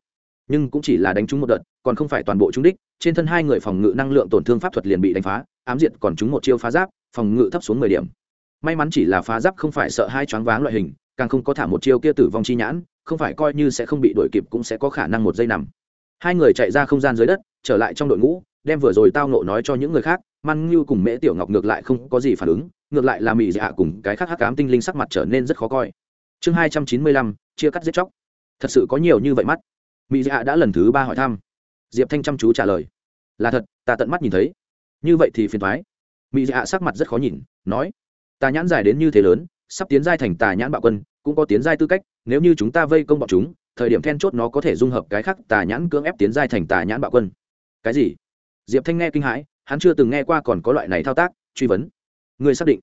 Nhưng cũng chỉ là đánh trúng một đợt, còn không phải toàn bộ trúng đích, trên thân hai người phòng ngự năng lượng tổn thương pháp thuật liền bị đánh phá, ám diện còn trúng một chiêu phá giáp, phòng ngự thấp xuống mười điểm may mắn chỉ là phá giáp không phải sợ hai choáng váng loại hình, càng không có thả một chiêu kia tử vong chi nhãn, không phải coi như sẽ không bị đuổi kịp cũng sẽ có khả năng một giây nằm. Hai người chạy ra không gian dưới đất, trở lại trong đội ngũ, đem vừa rồi tao nộ nói cho những người khác măn như cùng mễ tiểu ngọc ngược lại không có gì phản ứng, ngược lại là mỹ dạ cùng cái khác hắc cám tinh linh sắc mặt trở nên rất khó coi. Chương hai trăm chín mươi lăm, chia cắt giết chóc. Thật sự có nhiều như vậy mắt. Mỹ dạ đã lần thứ ba hỏi thăm. Diệp thanh chăm chú trả lời. Là thật, ta tận mắt nhìn thấy. Như vậy thì phiền thoái mỹ dạ sắc mặt rất khó nhìn, nói tà nhãn dài đến như thế lớn, sắp tiến giai thành tà nhãn bạo quân, cũng có tiến giai tư cách, nếu như chúng ta vây công bọn chúng, thời điểm then chốt nó có thể dung hợp cái khác tà nhãn cưỡng ép tiến giai thành tà nhãn bạo quân. Cái gì? Diệp thanh nghe kinh hãi, hắn chưa từng nghe qua còn có loại này thao tác, truy vấn. Người xác định.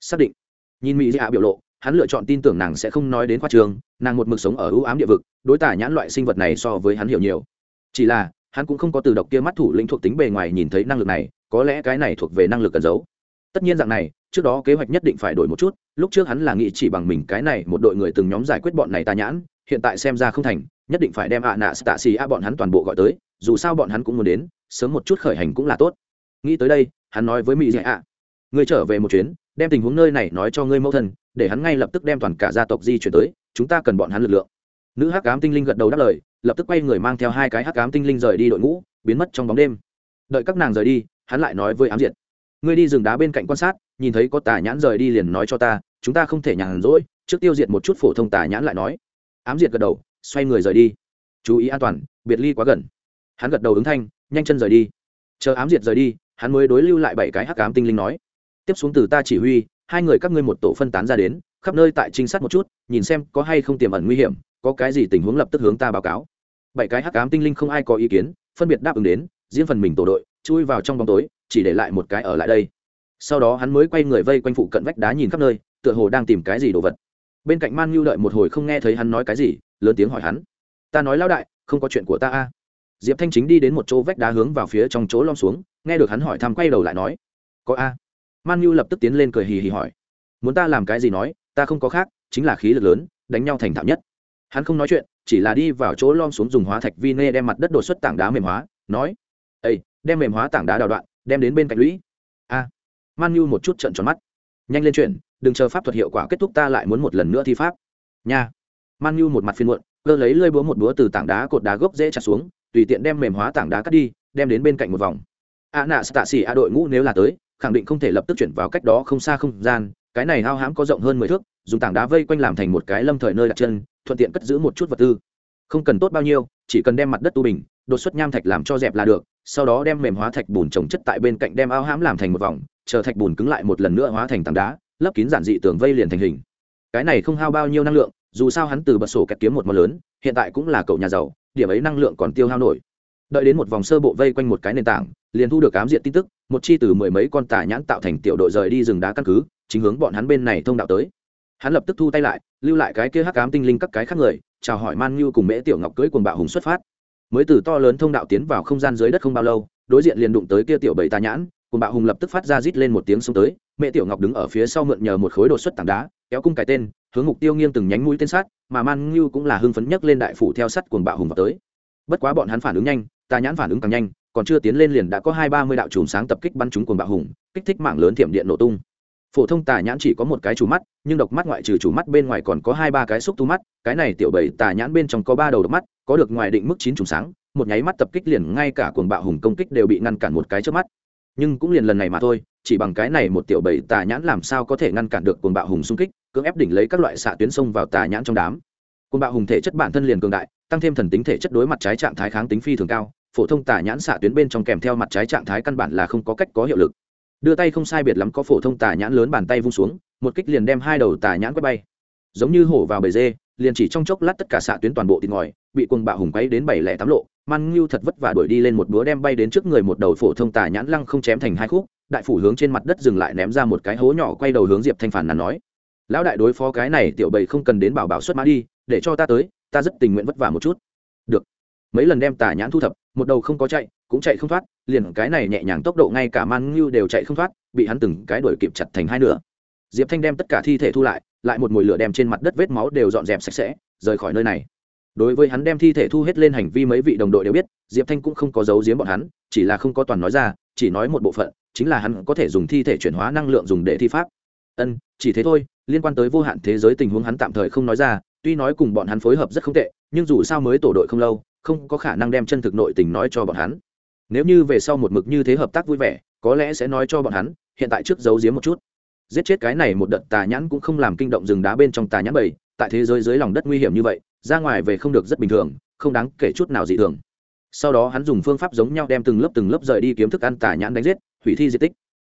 Xác định. Nhìn mỹ dạ biểu lộ, hắn lựa chọn tin tưởng nàng sẽ không nói đến khoa trường, nàng một mực sống ở ưu ám địa vực, đối tả nhãn loại sinh vật này so với hắn hiểu nhiều. Chỉ là, hắn cũng không có từ độc kia mắt thủ lĩnh thuộc tính bề ngoài nhìn thấy năng lực này, có lẽ cái này thuộc về năng lực cần giấu tất nhiên dạng này, trước đó kế hoạch nhất định phải đổi một chút, lúc trước hắn là nghĩ chỉ bằng mình cái này một đội người từng nhóm giải quyết bọn này tà nhãn, hiện tại xem ra không thành, nhất định phải đem ạ nạ tạ xì a bọn hắn toàn bộ gọi tới, dù sao bọn hắn cũng muốn đến, sớm một chút khởi hành cũng là tốt. Nghĩ tới đây, hắn nói với mỹ dạ ạ người trở về một chuyến, đem tình huống nơi này nói cho ngươi mẫu thân, để hắn ngay lập tức đem toàn cả gia tộc di chuyển tới, chúng ta cần bọn hắn lực lượng. Nữ hắc ám tinh linh gật đầu đáp lời, lập tức quay người mang theo hai cái hắc ám tinh linh rời đi đội ngũ, biến mất trong bóng đêm. Đợi các nàng rời đi, hắn lại nói với ám diệt ngươi đi rừng đá bên cạnh quan sát, nhìn thấy có tà nhãn rời đi liền nói cho ta, chúng ta không thể nhàn rỗi, trước tiêu diệt một chút phổ thông tà nhãn lại nói. Ám diệt gật đầu, xoay người rời đi. Chú ý an toàn, biệt ly quá gần. Hắn gật đầu ứng thanh, nhanh chân rời đi. Chờ ám diệt rời đi, hắn mới đối lưu lại bảy cái hắc ám tinh linh nói. Tiếp xuống từ ta chỉ huy, hai người các ngươi một tổ phân tán ra đến, khắp nơi tại trinh sát một chút, nhìn xem có hay không tiềm ẩn nguy hiểm, có cái gì tình huống lập tức hướng ta báo cáo. Bảy cái hắc ám tinh linh không ai có ý kiến, phân biệt đáp ứng đến, riêng phần mình tổ đội, chui vào trong bóng tối chỉ để lại một cái ở lại đây. Sau đó hắn mới quay người vây quanh phụ cận vách đá nhìn khắp nơi, tựa hồ đang tìm cái gì đồ vật. Bên cạnh man nhu đợi một hồi không nghe thấy hắn nói cái gì, lớn tiếng hỏi hắn. Ta nói lao đại, không có chuyện của ta a. Diệp thanh chính đi đến một chỗ vách đá hướng vào phía trong chỗ lom xuống, nghe được hắn hỏi thăm quay đầu lại nói, có a. Man nhu lập tức tiến lên cười hì hì hỏi, muốn ta làm cái gì nói, ta không có khác, chính là khí lực lớn, đánh nhau thành thạo nhất. Hắn không nói chuyện, chỉ là đi vào chỗ lom xuống dùng hóa thạch vi nê đem mặt đất đột xuất tảng đá mềm hóa, nói ây đem mềm hóa tảng đá đào đoạn đem đến bên cạnh lũy. A. Man nhu một chút trận tròn mắt. Nhanh lên chuyện đừng chờ pháp thuật hiệu quả kết thúc ta lại muốn một lần nữa thi pháp. Nha. Man nhu một mặt phiên muộn, cơ lấy lơi búa một búa từ tảng đá cột đá gốc dễ chặt xuống, tùy tiện đem mềm hóa tảng đá cắt đi, đem đến bên cạnh một vòng. A nạ tạ xỉ a đội ngũ nếu là tới, khẳng định không thể lập tức chuyển vào cách đó không xa không gian, cái này hao hãm có rộng hơn mười thước, dùng tảng đá vây quanh làm thành một cái lâm thời nơi đặt chân, thuận tiện cất giữ một chút vật tư. Không cần tốt bao nhiêu, chỉ cần đem mặt đất tu bình, đột xuất nham thạch làm cho dẹp là được sau đó đem mềm hóa thạch bùn trồng chất tại bên cạnh đem ao hãm làm thành một vòng, chờ thạch bùn cứng lại một lần nữa hóa thành tảng đá, lấp kín giản dị tường vây liền thành hình. Cái này không hao bao nhiêu năng lượng, dù sao hắn từ bật sổ kẹt kiếm một món lớn, hiện tại cũng là cậu nhà giàu, điểm ấy năng lượng còn tiêu hao nổi. Đợi đến một vòng sơ bộ vây quanh một cái nền tảng, liền thu được ám diện tin tức, một chi từ mười mấy con tà nhãn tạo thành tiểu đội rời đi rừng đá căn cứ, chính hướng bọn hắn bên này thông đạo tới. Hắn lập tức thu tay lại, lưu lại cái kia hắc cám tinh linh các cái khác người, chào hỏi man như cùng mễ tiểu ngọc cưới cùng bạo hùng xuất phát mới từ to lớn thông đạo tiến vào không gian dưới đất không bao lâu, đối diện liền đụng tới kia tiểu bảy tà nhãn, cùng bạo hùng lập tức phát ra rít lên một tiếng xuống tới, mẹ tiểu ngọc đứng ở phía sau mượn nhờ một khối đột xuất tảng đá, kéo cung cái tên, hướng mục tiêu nghiêng từng nhánh mũi tên sát, mà man ngưu cũng là hưng phấn nhất lên đại phủ theo sắt cuồng bạo hùng vào tới. Bất quá bọn hắn phản ứng nhanh, tà nhãn phản ứng càng nhanh, còn chưa tiến lên liền đã có hai ba mươi đạo chùm sáng tập kích bắn trúng cuồng bạo hùng, kích thích mạng lớn thiểm điện nổ tung phổ thông tà nhãn chỉ có một cái chủ mắt, nhưng độc mắt ngoại trừ chủ mắt bên ngoài còn có hai ba cái xúc tu mắt, cái này tiểu bảy tà nhãn bên trong có ba đầu độc mắt, có được ngoài định mức chín trùng sáng, một nháy mắt tập kích liền ngay cả cuồng bạo hùng công kích đều bị ngăn cản một cái trước mắt. Nhưng cũng liền lần này mà thôi, chỉ bằng cái này một tiểu bảy tà nhãn làm sao có thể ngăn cản được cuồng bạo hùng xung kích, cưỡng ép đỉnh lấy các loại xạ tuyến sông vào tà nhãn trong đám. Cuồng bạo hùng thể chất bản thân liền cường đại, tăng thêm thần tính thể chất đối mặt trái trạng thái kháng tính phi thường cao, phổ thông tà nhãn xạ tuyến bên trong kèm theo mặt trái trạng thái căn bản là không có cách có hiệu lực đưa tay không sai biệt lắm có phổ thông tà nhãn lớn bàn tay vung xuống, một kích liền đem hai đầu tà nhãn quét bay. Giống như hổ vào bầy dê, liền chỉ trong chốc lát tất cả xạ tuyến toàn bộ thịt ngòi, bị cuồng bạo hùng quấy đến bảy lẻ tám lộ, man ngưu thật vất vả đuổi đi lên một búa đem bay đến trước người một đầu phổ thông tà nhãn lăng không chém thành hai khúc, đại phủ hướng trên mặt đất dừng lại ném ra một cái hố nhỏ quay đầu hướng diệp thanh phản nản nói, lão đại đối phó cái này tiểu bầy không cần đến bảo bảo xuất mã đi, để cho ta tới, ta rất tình nguyện vất vả một chút. Được mấy lần đem tà nhãn thu thập, một đầu không có chạy, cũng chạy không thoát, liền cái này nhẹ nhàng tốc độ ngay cả man ngưu đều chạy không thoát, bị hắn từng cái đuổi kịp chặt thành hai nửa. Diệp thanh đem tất cả thi thể thu lại lại một mùi lửa đem trên mặt đất vết máu đều dọn dẹp sạch sẽ, rời khỏi nơi này. Đối với hắn đem thi thể thu hết lên hành vi mấy vị đồng đội đều biết, diệp thanh cũng không có giấu giếm bọn hắn, chỉ là không có toàn nói ra, chỉ nói một bộ phận, chính là hắn có thể dùng thi thể chuyển hóa năng lượng dùng để thi pháp. Ân, chỉ thế thôi, liên quan tới vô hạn thế giới tình huống hắn tạm thời không nói ra, tuy nói cùng bọn hắn phối hợp rất không tệ, nhưng dù sao mới tổ đội không lâu không có khả năng đem chân thực nội tình nói cho bọn hắn. Nếu như về sau một mực như thế hợp tác vui vẻ, có lẽ sẽ nói cho bọn hắn, hiện tại trước giấu giếm một chút. Giết chết cái này một đợt tà nhãn cũng không làm kinh động rừng đá bên trong tà nhãn bầy, tại thế giới dưới lòng đất nguy hiểm như vậy, ra ngoài về không được rất bình thường, không đáng kể chút nào dị thường. Sau đó hắn dùng phương pháp giống nhau đem từng lớp từng lớp rời đi kiếm thức ăn tà nhãn đánh giết, hủy thi di tích.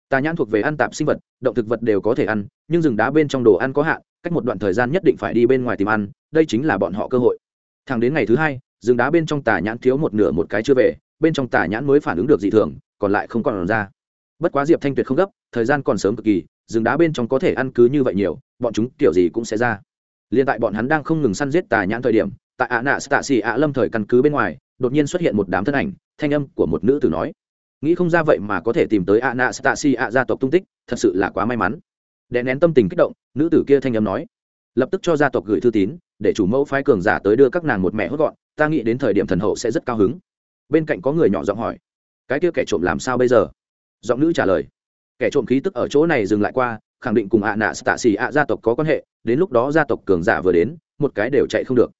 Tà nhãn thuộc về ăn tạp sinh vật, động thực vật đều có thể ăn, nhưng rừng đá bên trong đồ ăn có hạn, cách một đoạn thời gian nhất định phải đi bên ngoài tìm ăn, đây chính là bọn họ cơ hội. Thẳng đến ngày thứ hai rừng đá bên trong tà nhãn thiếu một nửa một cái chưa về, bên trong tà nhãn mới phản ứng được dị thường, còn lại không còn ra. Bất quá diệp thanh tuyệt không gấp, thời gian còn sớm cực kỳ, rừng đá bên trong có thể ăn cứ như vậy nhiều, bọn chúng kiểu gì cũng sẽ ra. Liền tại bọn hắn đang không ngừng săn giết tà nhãn thời điểm, tại ạ nạ stạ xì ạ lâm thời căn cứ bên ngoài, đột nhiên xuất hiện một đám thân ảnh, thanh âm của một nữ tử nói. Nghĩ không ra vậy mà có thể tìm tới ạ nạ stạ xì ạ gia tộc tung tích, thật sự là quá may mắn. Đè nén tâm tình kích động, nữ tử kia thanh âm nói. Lập tức cho gia tộc gửi thư tín, để chủ mẫu phái cường giả tới đưa các nàng một mẹ hốt gọn ta nghĩ đến thời điểm thần hậu sẽ rất cao hứng. Bên cạnh có người nhỏ giọng hỏi, cái kia kẻ trộm làm sao bây giờ? Giọng nữ trả lời, kẻ trộm khí tức ở chỗ này dừng lại qua, khẳng định cùng ạ nạ tạ xì ạ gia tộc có quan hệ, đến lúc đó gia tộc cường giả vừa đến, một cái đều chạy không được.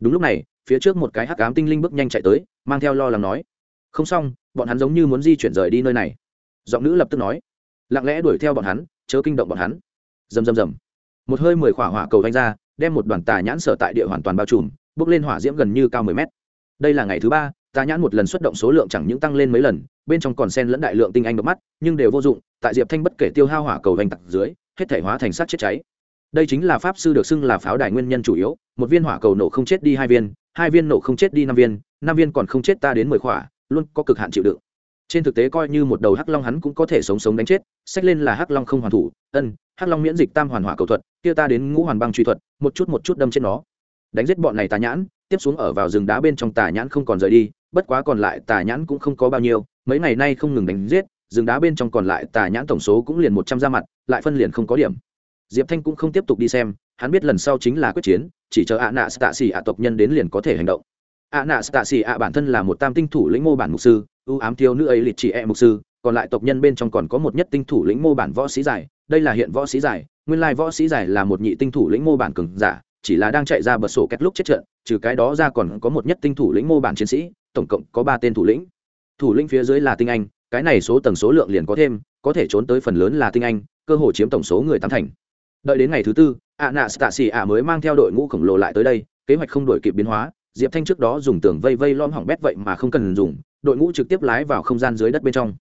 Đúng lúc này, phía trước một cái hắc ám tinh linh bước nhanh chạy tới, mang theo lo lắng nói, không xong, bọn hắn giống như muốn di chuyển rời đi nơi này. Giọng nữ lập tức nói, lặng lẽ đuổi theo bọn hắn, chớ kinh động bọn hắn. Rầm rầm rầm. Một hơi mười khỏa hỏa cầu vanh ra, đem một đoàn tà nhãn sở tại địa hoàn toàn bao trùm bước lên hỏa diễm gần như cao mười mét. Đây là ngày thứ ba, tà nhãn một lần xuất động số lượng chẳng những tăng lên mấy lần, bên trong còn xen lẫn đại lượng tinh anh độc mắt, nhưng đều vô dụng, tại diệp thanh bất kể tiêu hao hỏa cầu vành tặc dưới, hết thể hóa thành sát chết cháy. Đây chính là pháp sư được xưng là pháo đài nguyên nhân chủ yếu, một viên hỏa cầu nổ không chết đi hai viên hai viên nổ không chết đi năm viên năm viên còn không chết ta đến mười khỏa, luôn có cực hạn chịu đựng. Trên thực tế coi như một đầu hắc long hắn cũng có thể sống sống đánh chết xét lên là hắc long không hoàn thủ, ân, hắc long miễn dịch tam hoàn hỏa cầu thuật, kia ta đến ngũ hoàn băng truy thuật, một chút một chút đâm trên nó đánh giết bọn này tà nhãn, tiếp xuống ở vào rừng đá bên trong tà nhãn không còn rời đi, bất quá còn lại tà nhãn cũng không có bao nhiêu, mấy ngày nay không ngừng đánh giết, rừng đá bên trong còn lại tà nhãn tổng số cũng liền một trăm ra mặt, lại phân liền không có điểm. Diệp thanh cũng không tiếp tục đi xem, hắn biết lần sau chính là quyết chiến, chỉ chờ ạ nạ stạ xì ạ tộc nhân đến liền có thể hành động. Ạ nạ stạ xì ạ bản thân là một tam tinh thủ lĩnh mô bản mục sư, ưu ám thiếu nữ ấy lịch chị e mục sư, còn lại tộc nhân bên trong còn có một nhất tinh thủ lĩnh mô bản võ sĩ giải, đây là hiện võ sĩ giải, nguyên lai võ sĩ giải là một nhị tinh thủ lĩnh mô bản cường giả chỉ là đang chạy ra bật sổ kẹt lúc chết trận, trừ cái đó ra còn có một nhất tinh thủ lĩnh mô bản chiến sĩ, tổng cộng có ba tên thủ lĩnh. Thủ lĩnh phía dưới là tinh anh, cái này số tầng số lượng liền có thêm, có thể trốn tới phần lớn là tinh anh, cơ hội chiếm tổng số người tám thành. Đợi đến ngày thứ tư ạ nạ stasi ạ mới mang theo đội ngũ khổng lồ lại tới đây, kế hoạch không đổi kịp biến hóa, diệp thanh trước đó dùng tường vây vây lom hỏng bét vậy mà không cần dùng, đội ngũ trực tiếp lái vào không gian dưới đất bên trong.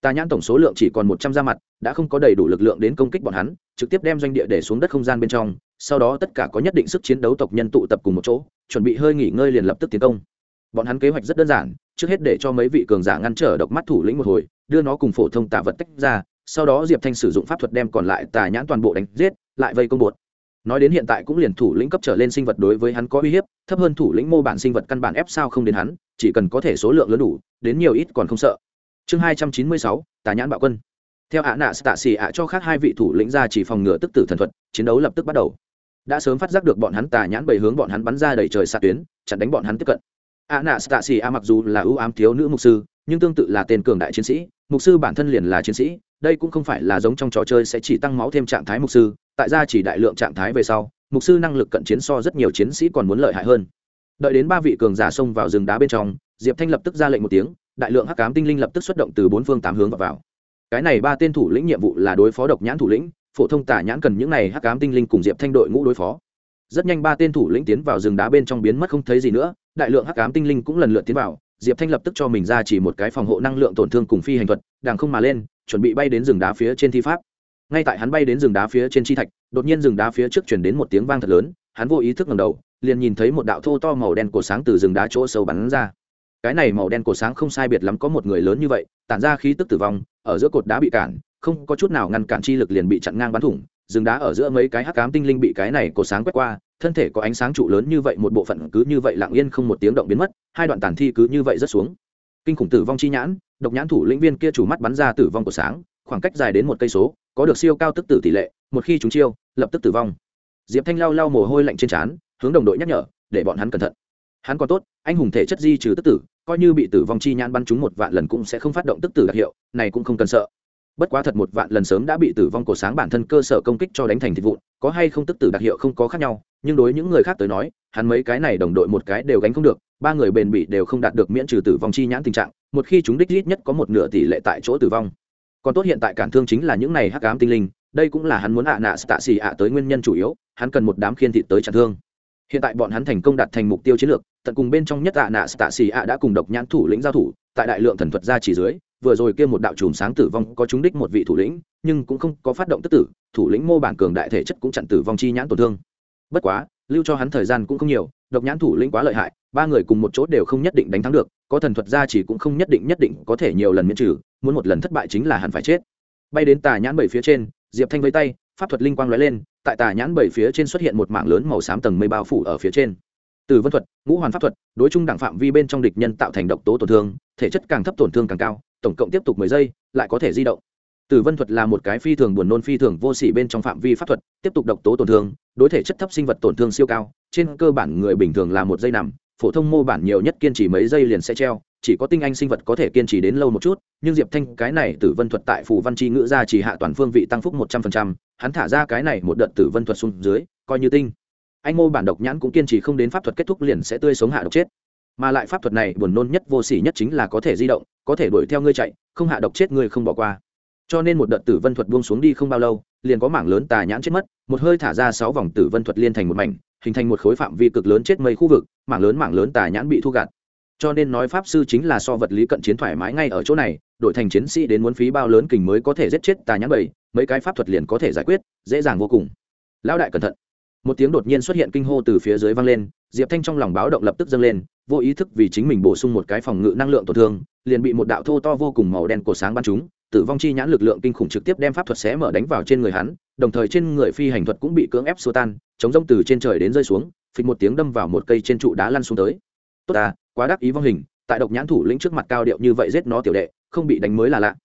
Tà nhãn tổng số lượng chỉ còn một trăm ra mặt, đã không có đầy đủ lực lượng đến công kích bọn hắn, trực tiếp đem doanh địa để xuống đất không gian bên trong sau đó tất cả có nhất định sức chiến đấu tộc nhân tụ tập cùng một chỗ, chuẩn bị hơi nghỉ ngơi liền lập tức tiến công. Bọn hắn kế hoạch rất đơn giản, trước hết để cho mấy vị cường giả ngăn trở độc mắt thủ lĩnh một hồi, đưa nó cùng phổ thông tà vật tách ra, sau đó diệp thanh sử dụng pháp thuật đem còn lại tà nhãn toàn bộ đánh giết, lại vây công bột. Nói đến hiện tại cũng liền thủ lĩnh cấp trở lên sinh vật đối với hắn có uy hiếp, thấp hơn thủ lĩnh mô bản sinh vật căn bản ép sao không đến hắn, chỉ cần có thể số lượng lớn đủ, đến nhiều ít còn không sợ. Chương hai trăm chín mươi sáu, tà nhãn bạo quân. Theo ạ nạ tạ xì ạ cho khác hai vị thủ lĩnh ra chỉ phòng ngừa tức tử thần thuật, chiến đấu lập tức bắt đầu đã sớm phát giác được bọn hắn tà nhãn bầy hướng bọn hắn bắn ra đầy trời xạ tuyến chặn đánh bọn hắn tiếp cận A nạ stạ xì a mặc dù là ưu ám thiếu nữ mục sư nhưng tương tự là tên cường đại chiến sĩ mục sư bản thân liền là chiến sĩ đây cũng không phải là giống trong trò chơi sẽ chỉ tăng máu thêm trạng thái mục sư tại gia chỉ đại lượng trạng thái về sau mục sư năng lực cận chiến so rất nhiều chiến sĩ còn muốn lợi hại hơn đợi đến ba vị cường giả xông vào rừng đá bên trong diệp thanh lập tức ra lệnh một tiếng đại lượng hắc cám tinh linh lập tức xuất động từ bốn phương tám hướng vào, vào. cái này ba tên thủ lĩnh nhiệm vụ là đối phó độc nhãn thủ lĩnh phổ thông tả nhãn cần những này hắc ám tinh linh cùng diệp thanh đội ngũ đối phó. Rất nhanh ba tên thủ lĩnh tiến vào rừng đá bên trong biến mất không thấy gì nữa, đại lượng hắc ám tinh linh cũng lần lượt tiến vào, diệp thanh lập tức cho mình ra chỉ một cái phòng hộ năng lượng tổn thương cùng phi hành thuật đàng không mà lên, chuẩn bị bay đến rừng đá phía trên thi pháp. Ngay tại hắn bay đến rừng đá phía trên chi thạch, đột nhiên rừng đá phía trước chuyển đến một tiếng vang thật lớn, hắn vô ý thức ngầm đầu, liền nhìn thấy một đạo thô to màu đen cổ sáng từ rừng đá chỗ sâu bắn ra. Cái này màu đen cổ sáng không sai biệt lắm có một người lớn như vậy, tản ra khí tức tử vong, ở giữa cột đá bị cản không có chút nào ngăn cản chi lực liền bị chặn ngang bắn thủng, rừng đá ở giữa mấy cái hắc cám tinh linh bị cái này cổ sáng quét qua, thân thể có ánh sáng trụ lớn như vậy, một bộ phận cứ như vậy lặng yên không một tiếng động biến mất, hai đoạn tàn thi cứ như vậy rất xuống. Kinh khủng tử vong chi nhãn, độc nhãn thủ lĩnh viên kia chủ mắt bắn ra tử vong của sáng, khoảng cách dài đến một cây số, có được siêu cao tức tử tỷ lệ, một khi chúng chiêu, lập tức tử vong. Diệp thanh lau lau mồ hôi lạnh trên trán, hướng đồng đội nhắc nhở, để bọn hắn cẩn thận. Hắn còn tốt, anh hùng thể chất di trừ tức tử, coi như bị tử vong chi nhãn bắn trúng một vạn lần cũng sẽ không phát động tức tử đặc hiệu, này cũng không cần sợ bất quá thật một vạn lần sớm đã bị tử vong cổ sáng bản thân cơ sở công kích cho đánh thành thịt vụn, có hay không tức tử đặc hiệu không có khác nhau, nhưng đối những người khác tới nói, hắn mấy cái này đồng đội một cái đều gánh không được, ba người bền bỉ đều không đạt được miễn trừ tử vong chi nhãn tình trạng, một khi chúng đích ít nhất có một nửa tỷ lệ tại chỗ tử vong. Còn tốt hiện tại cản thương chính là những này hắc ám tinh linh, đây cũng là hắn muốn ạ à nạ tạ xì ạ tới nguyên nhân chủ yếu, hắn cần một đám khiên thị tới chặn thương. Hiện tại bọn hắn thành công đạt thành mục tiêu chiến lược, tận cùng bên trong nhất ạ à nạ tạ xì ạ đã cùng độc nhãn thủ lĩnh giao thủ, tại đại lượng thần thuật ra chỉ dưới vừa rồi kia một đạo chùm sáng tử vong có trúng đích một vị thủ lĩnh, nhưng cũng không có phát động tức tử, thủ lĩnh mô bản cường đại thể chất cũng chặn tử vong chi nhãn tổn thương. Bất quá, lưu cho hắn thời gian cũng không nhiều, độc nhãn thủ lĩnh quá lợi hại, ba người cùng một chỗ đều không nhất định đánh thắng được, có thần thuật ra chỉ cũng không nhất định nhất định có thể nhiều lần miễn trừ, muốn một lần thất bại chính là hẳn phải chết. Bay đến tà nhãn bảy phía trên, diệp thanh với tay, pháp thuật linh quang lóe lên, tại tà nhãn bảy phía trên xuất hiện một mảng lớn màu xám tầng mây bao phủ ở phía trên. Từ vân thuật, ngũ hoàn pháp thuật, đối chung đẳng phạm vi bên trong địch nhân tạo thành độc tố tổn thương, thể chất càng thấp tổn thương càng cao tổng cộng tiếp tục mười giây lại có thể di động Tử Vân thuật là một cái phi thường buồn nôn phi thường vô sỉ bên trong phạm vi pháp thuật, tiếp tục độc tố tổn thương, đối thể chất thấp sinh vật tổn thương siêu cao, trên cơ bản người bình thường là một giây nằm, phổ thông mô bản nhiều nhất kiên trì mấy giây liền sẽ treo, chỉ có tinh anh sinh vật có thể kiên trì đến lâu một chút, nhưng Diệp Thanh cái này Tử Vân thuật tại phù văn chi ngữ ra chỉ hạ toàn phương vị tăng phúc một trăm phần trăm, hắn thả ra cái này một đợt Tử Vân thuật xuống dưới, coi như tinh. Anh mô bản độc nhãn cũng kiên trì không đến pháp thuật kết thúc liền sẽ tươi sống hạ độc chết. Mà lại pháp thuật này buồn nôn nhất vô sỉ nhất chính là có thể di động, có thể đuổi theo ngươi chạy, không hạ độc chết ngươi không bỏ qua. Cho nên một đợt tử vân thuật buông xuống đi không bao lâu liền có mảng lớn tà nhãn chết mất một hơi thả ra sáu vòng tử vân thuật liên thành một mảnh hình thành một khối phạm vi cực lớn chết mây khu vực mảng lớn mảng lớn tà nhãn bị thu gạt. Cho nên nói pháp sư chính là so vật lý cận chiến thoải mái ngay ở chỗ này đội thành chiến sĩ đến muốn phí bao lớn kình mới có thể giết chết tà nhãn bảy, mấy cái pháp thuật liền có thể giải quyết dễ dàng vô cùng. Lão đại cẩn thận một tiếng đột nhiên xuất hiện kinh hô từ phía dưới vang lên, diệp thanh trong lòng báo động lập tức dâng lên, vô ý thức vì chính mình bổ sung một cái phòng ngự năng lượng tổn thương, liền bị một đạo thô to vô cùng màu đen cổ sáng bắn trúng, tử vong chi nhãn lực lượng kinh khủng trực tiếp đem pháp thuật xé mở đánh vào trên người hắn, đồng thời trên người phi hành thuật cũng bị cưỡng ép xua tan, chống rông từ trên trời đến rơi xuống, phịch một tiếng đâm vào một cây trên trụ đá lăn xuống tới. Tốt ta, quá đắc ý vong hình, tại độc nhãn thủ lĩnh trước mặt cao điệu như vậy giết nó tiểu đệ, không bị đánh mới là lạ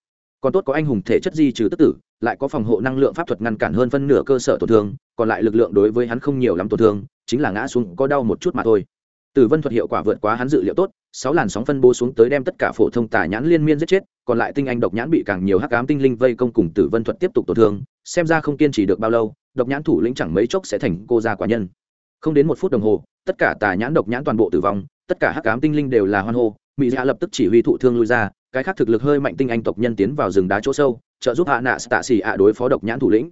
còn tốt có anh hùng thể chất di trừ tức tử, lại có phòng hộ năng lượng pháp thuật ngăn cản hơn phân nửa cơ sở tổn thương, còn lại lực lượng đối với hắn không nhiều lắm tổn thương, chính là ngã xuống có đau một chút mà thôi. Tử vân thuật hiệu quả vượt quá hắn dự liệu tốt, sáu làn sóng phân bố xuống tới đem tất cả phổ thông tà nhãn liên miên giết chết, còn lại tinh anh độc nhãn bị càng nhiều hắc ám tinh linh vây công cùng tử vân thuật tiếp tục tổn thương, xem ra không kiên trì được bao lâu, độc nhãn thủ lĩnh chẳng mấy chốc sẽ thành cô gia quả nhân. Không đến một phút đồng hồ, tất cả tà nhãn độc nhãn toàn bộ tử vong, tất cả hắc ám tinh linh đều là hoan hô mỹ dạ lập tức chỉ huy thụ thương lui ra cái khác thực lực hơi mạnh tinh anh tộc nhân tiến vào rừng đá chỗ sâu, trợ giúp hạ nạ tạ xì ạ đối phó độc nhãn thủ lĩnh.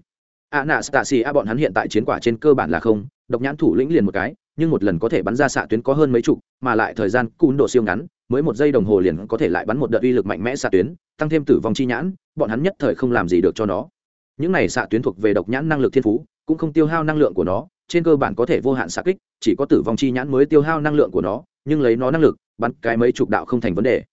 Hạ nạ tạ xì ạ bọn hắn hiện tại chiến quả trên cơ bản là không, độc nhãn thủ lĩnh liền một cái, nhưng một lần có thể bắn ra xạ tuyến có hơn mấy chục, mà lại thời gian cún độ siêu ngắn, mới một giây đồng hồ liền có thể lại bắn một đợt uy lực mạnh mẽ xạ tuyến, tăng thêm tử vong chi nhãn, bọn hắn nhất thời không làm gì được cho nó. Những này xạ tuyến thuộc về độc nhãn năng lực thiên phú, cũng không tiêu hao năng lượng của nó, trên cơ bản có thể vô hạn xạ kích, chỉ có tử vong chi nhãn mới tiêu hao năng lượng của nó, nhưng lấy nó năng lực, bắn cái mấy chục đạo không thành vấn đề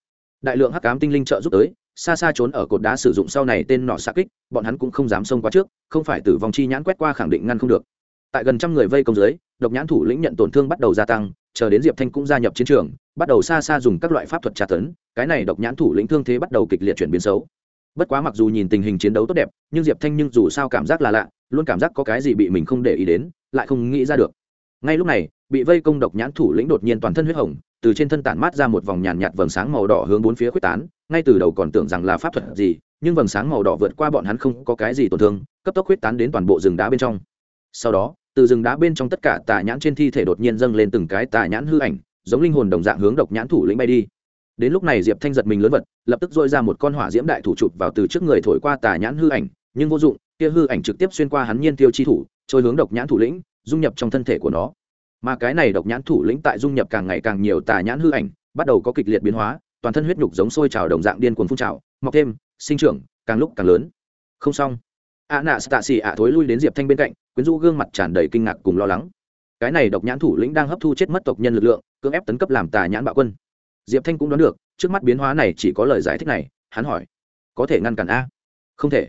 đại lượng hắc cám tinh linh trợ giúp tới, xa xa trốn ở cột đá sử dụng sau này tên nọ xa kích, bọn hắn cũng không dám xông qua trước, không phải tử vong chi nhãn quét qua khẳng định ngăn không được. Tại gần trăm người vây công dưới, độc nhãn thủ lĩnh nhận tổn thương bắt đầu gia tăng, chờ đến diệp thanh cũng gia nhập chiến trường, bắt đầu xa xa dùng các loại pháp thuật tra tấn, cái này độc nhãn thủ lĩnh thương thế bắt đầu kịch liệt chuyển biến xấu. Bất quá mặc dù nhìn tình hình chiến đấu tốt đẹp, nhưng diệp thanh nhưng dù sao cảm giác là lạ, luôn cảm giác có cái gì bị mình không để ý đến, lại không nghĩ ra được. Ngay lúc này, bị vây công độc nhãn thủ lĩnh đột nhiên toàn thân huyết hồng từ trên thân tản mát ra một vòng nhàn nhạt vầng sáng màu đỏ hướng bốn phía quyết tán, ngay từ đầu còn tưởng rằng là pháp thuật gì, nhưng vầng sáng màu đỏ vượt qua bọn hắn không có cái gì tổn thương, cấp tốc quyết tán đến toàn bộ rừng đá bên trong. Sau đó, từ rừng đá bên trong tất cả tà nhãn trên thi thể đột nhiên dâng lên từng cái tà nhãn hư ảnh, giống linh hồn đồng dạng hướng độc nhãn thủ lĩnh bay đi. Đến lúc này diệp thanh giật mình lớn vật, lập tức dội ra một con hỏa diễm đại thủ chụp vào từ trước người thổi qua tà nhãn hư ảnh, nhưng vô dụng, kia hư ảnh trực tiếp xuyên qua hắn nhiên tiêu chi thủ, trôi hướng độc nhãn thủ lĩnh, dung nhập trong thân thể của nó mà cái này độc nhãn thủ lĩnh tại dung nhập càng ngày càng nhiều tà nhãn hư ảnh, bắt đầu có kịch liệt biến hóa, toàn thân huyết nhục giống sôi trào đồng dạng điên cuồng phun trào, mọc thêm, sinh trưởng, càng lúc càng lớn. Không xong. A nạ tạ xì ạ thối lui đến diệp thanh bên cạnh, quyến rũ gương mặt tràn đầy kinh ngạc cùng lo lắng. Cái này độc nhãn thủ lĩnh đang hấp thu chết mất tộc nhân lực lượng, cưỡng ép tấn cấp làm tà nhãn bạo quân. Diệp thanh cũng đoán được, trước mắt biến hóa này chỉ có lời giải thích này, hắn hỏi, có thể ngăn cản a? Không thể.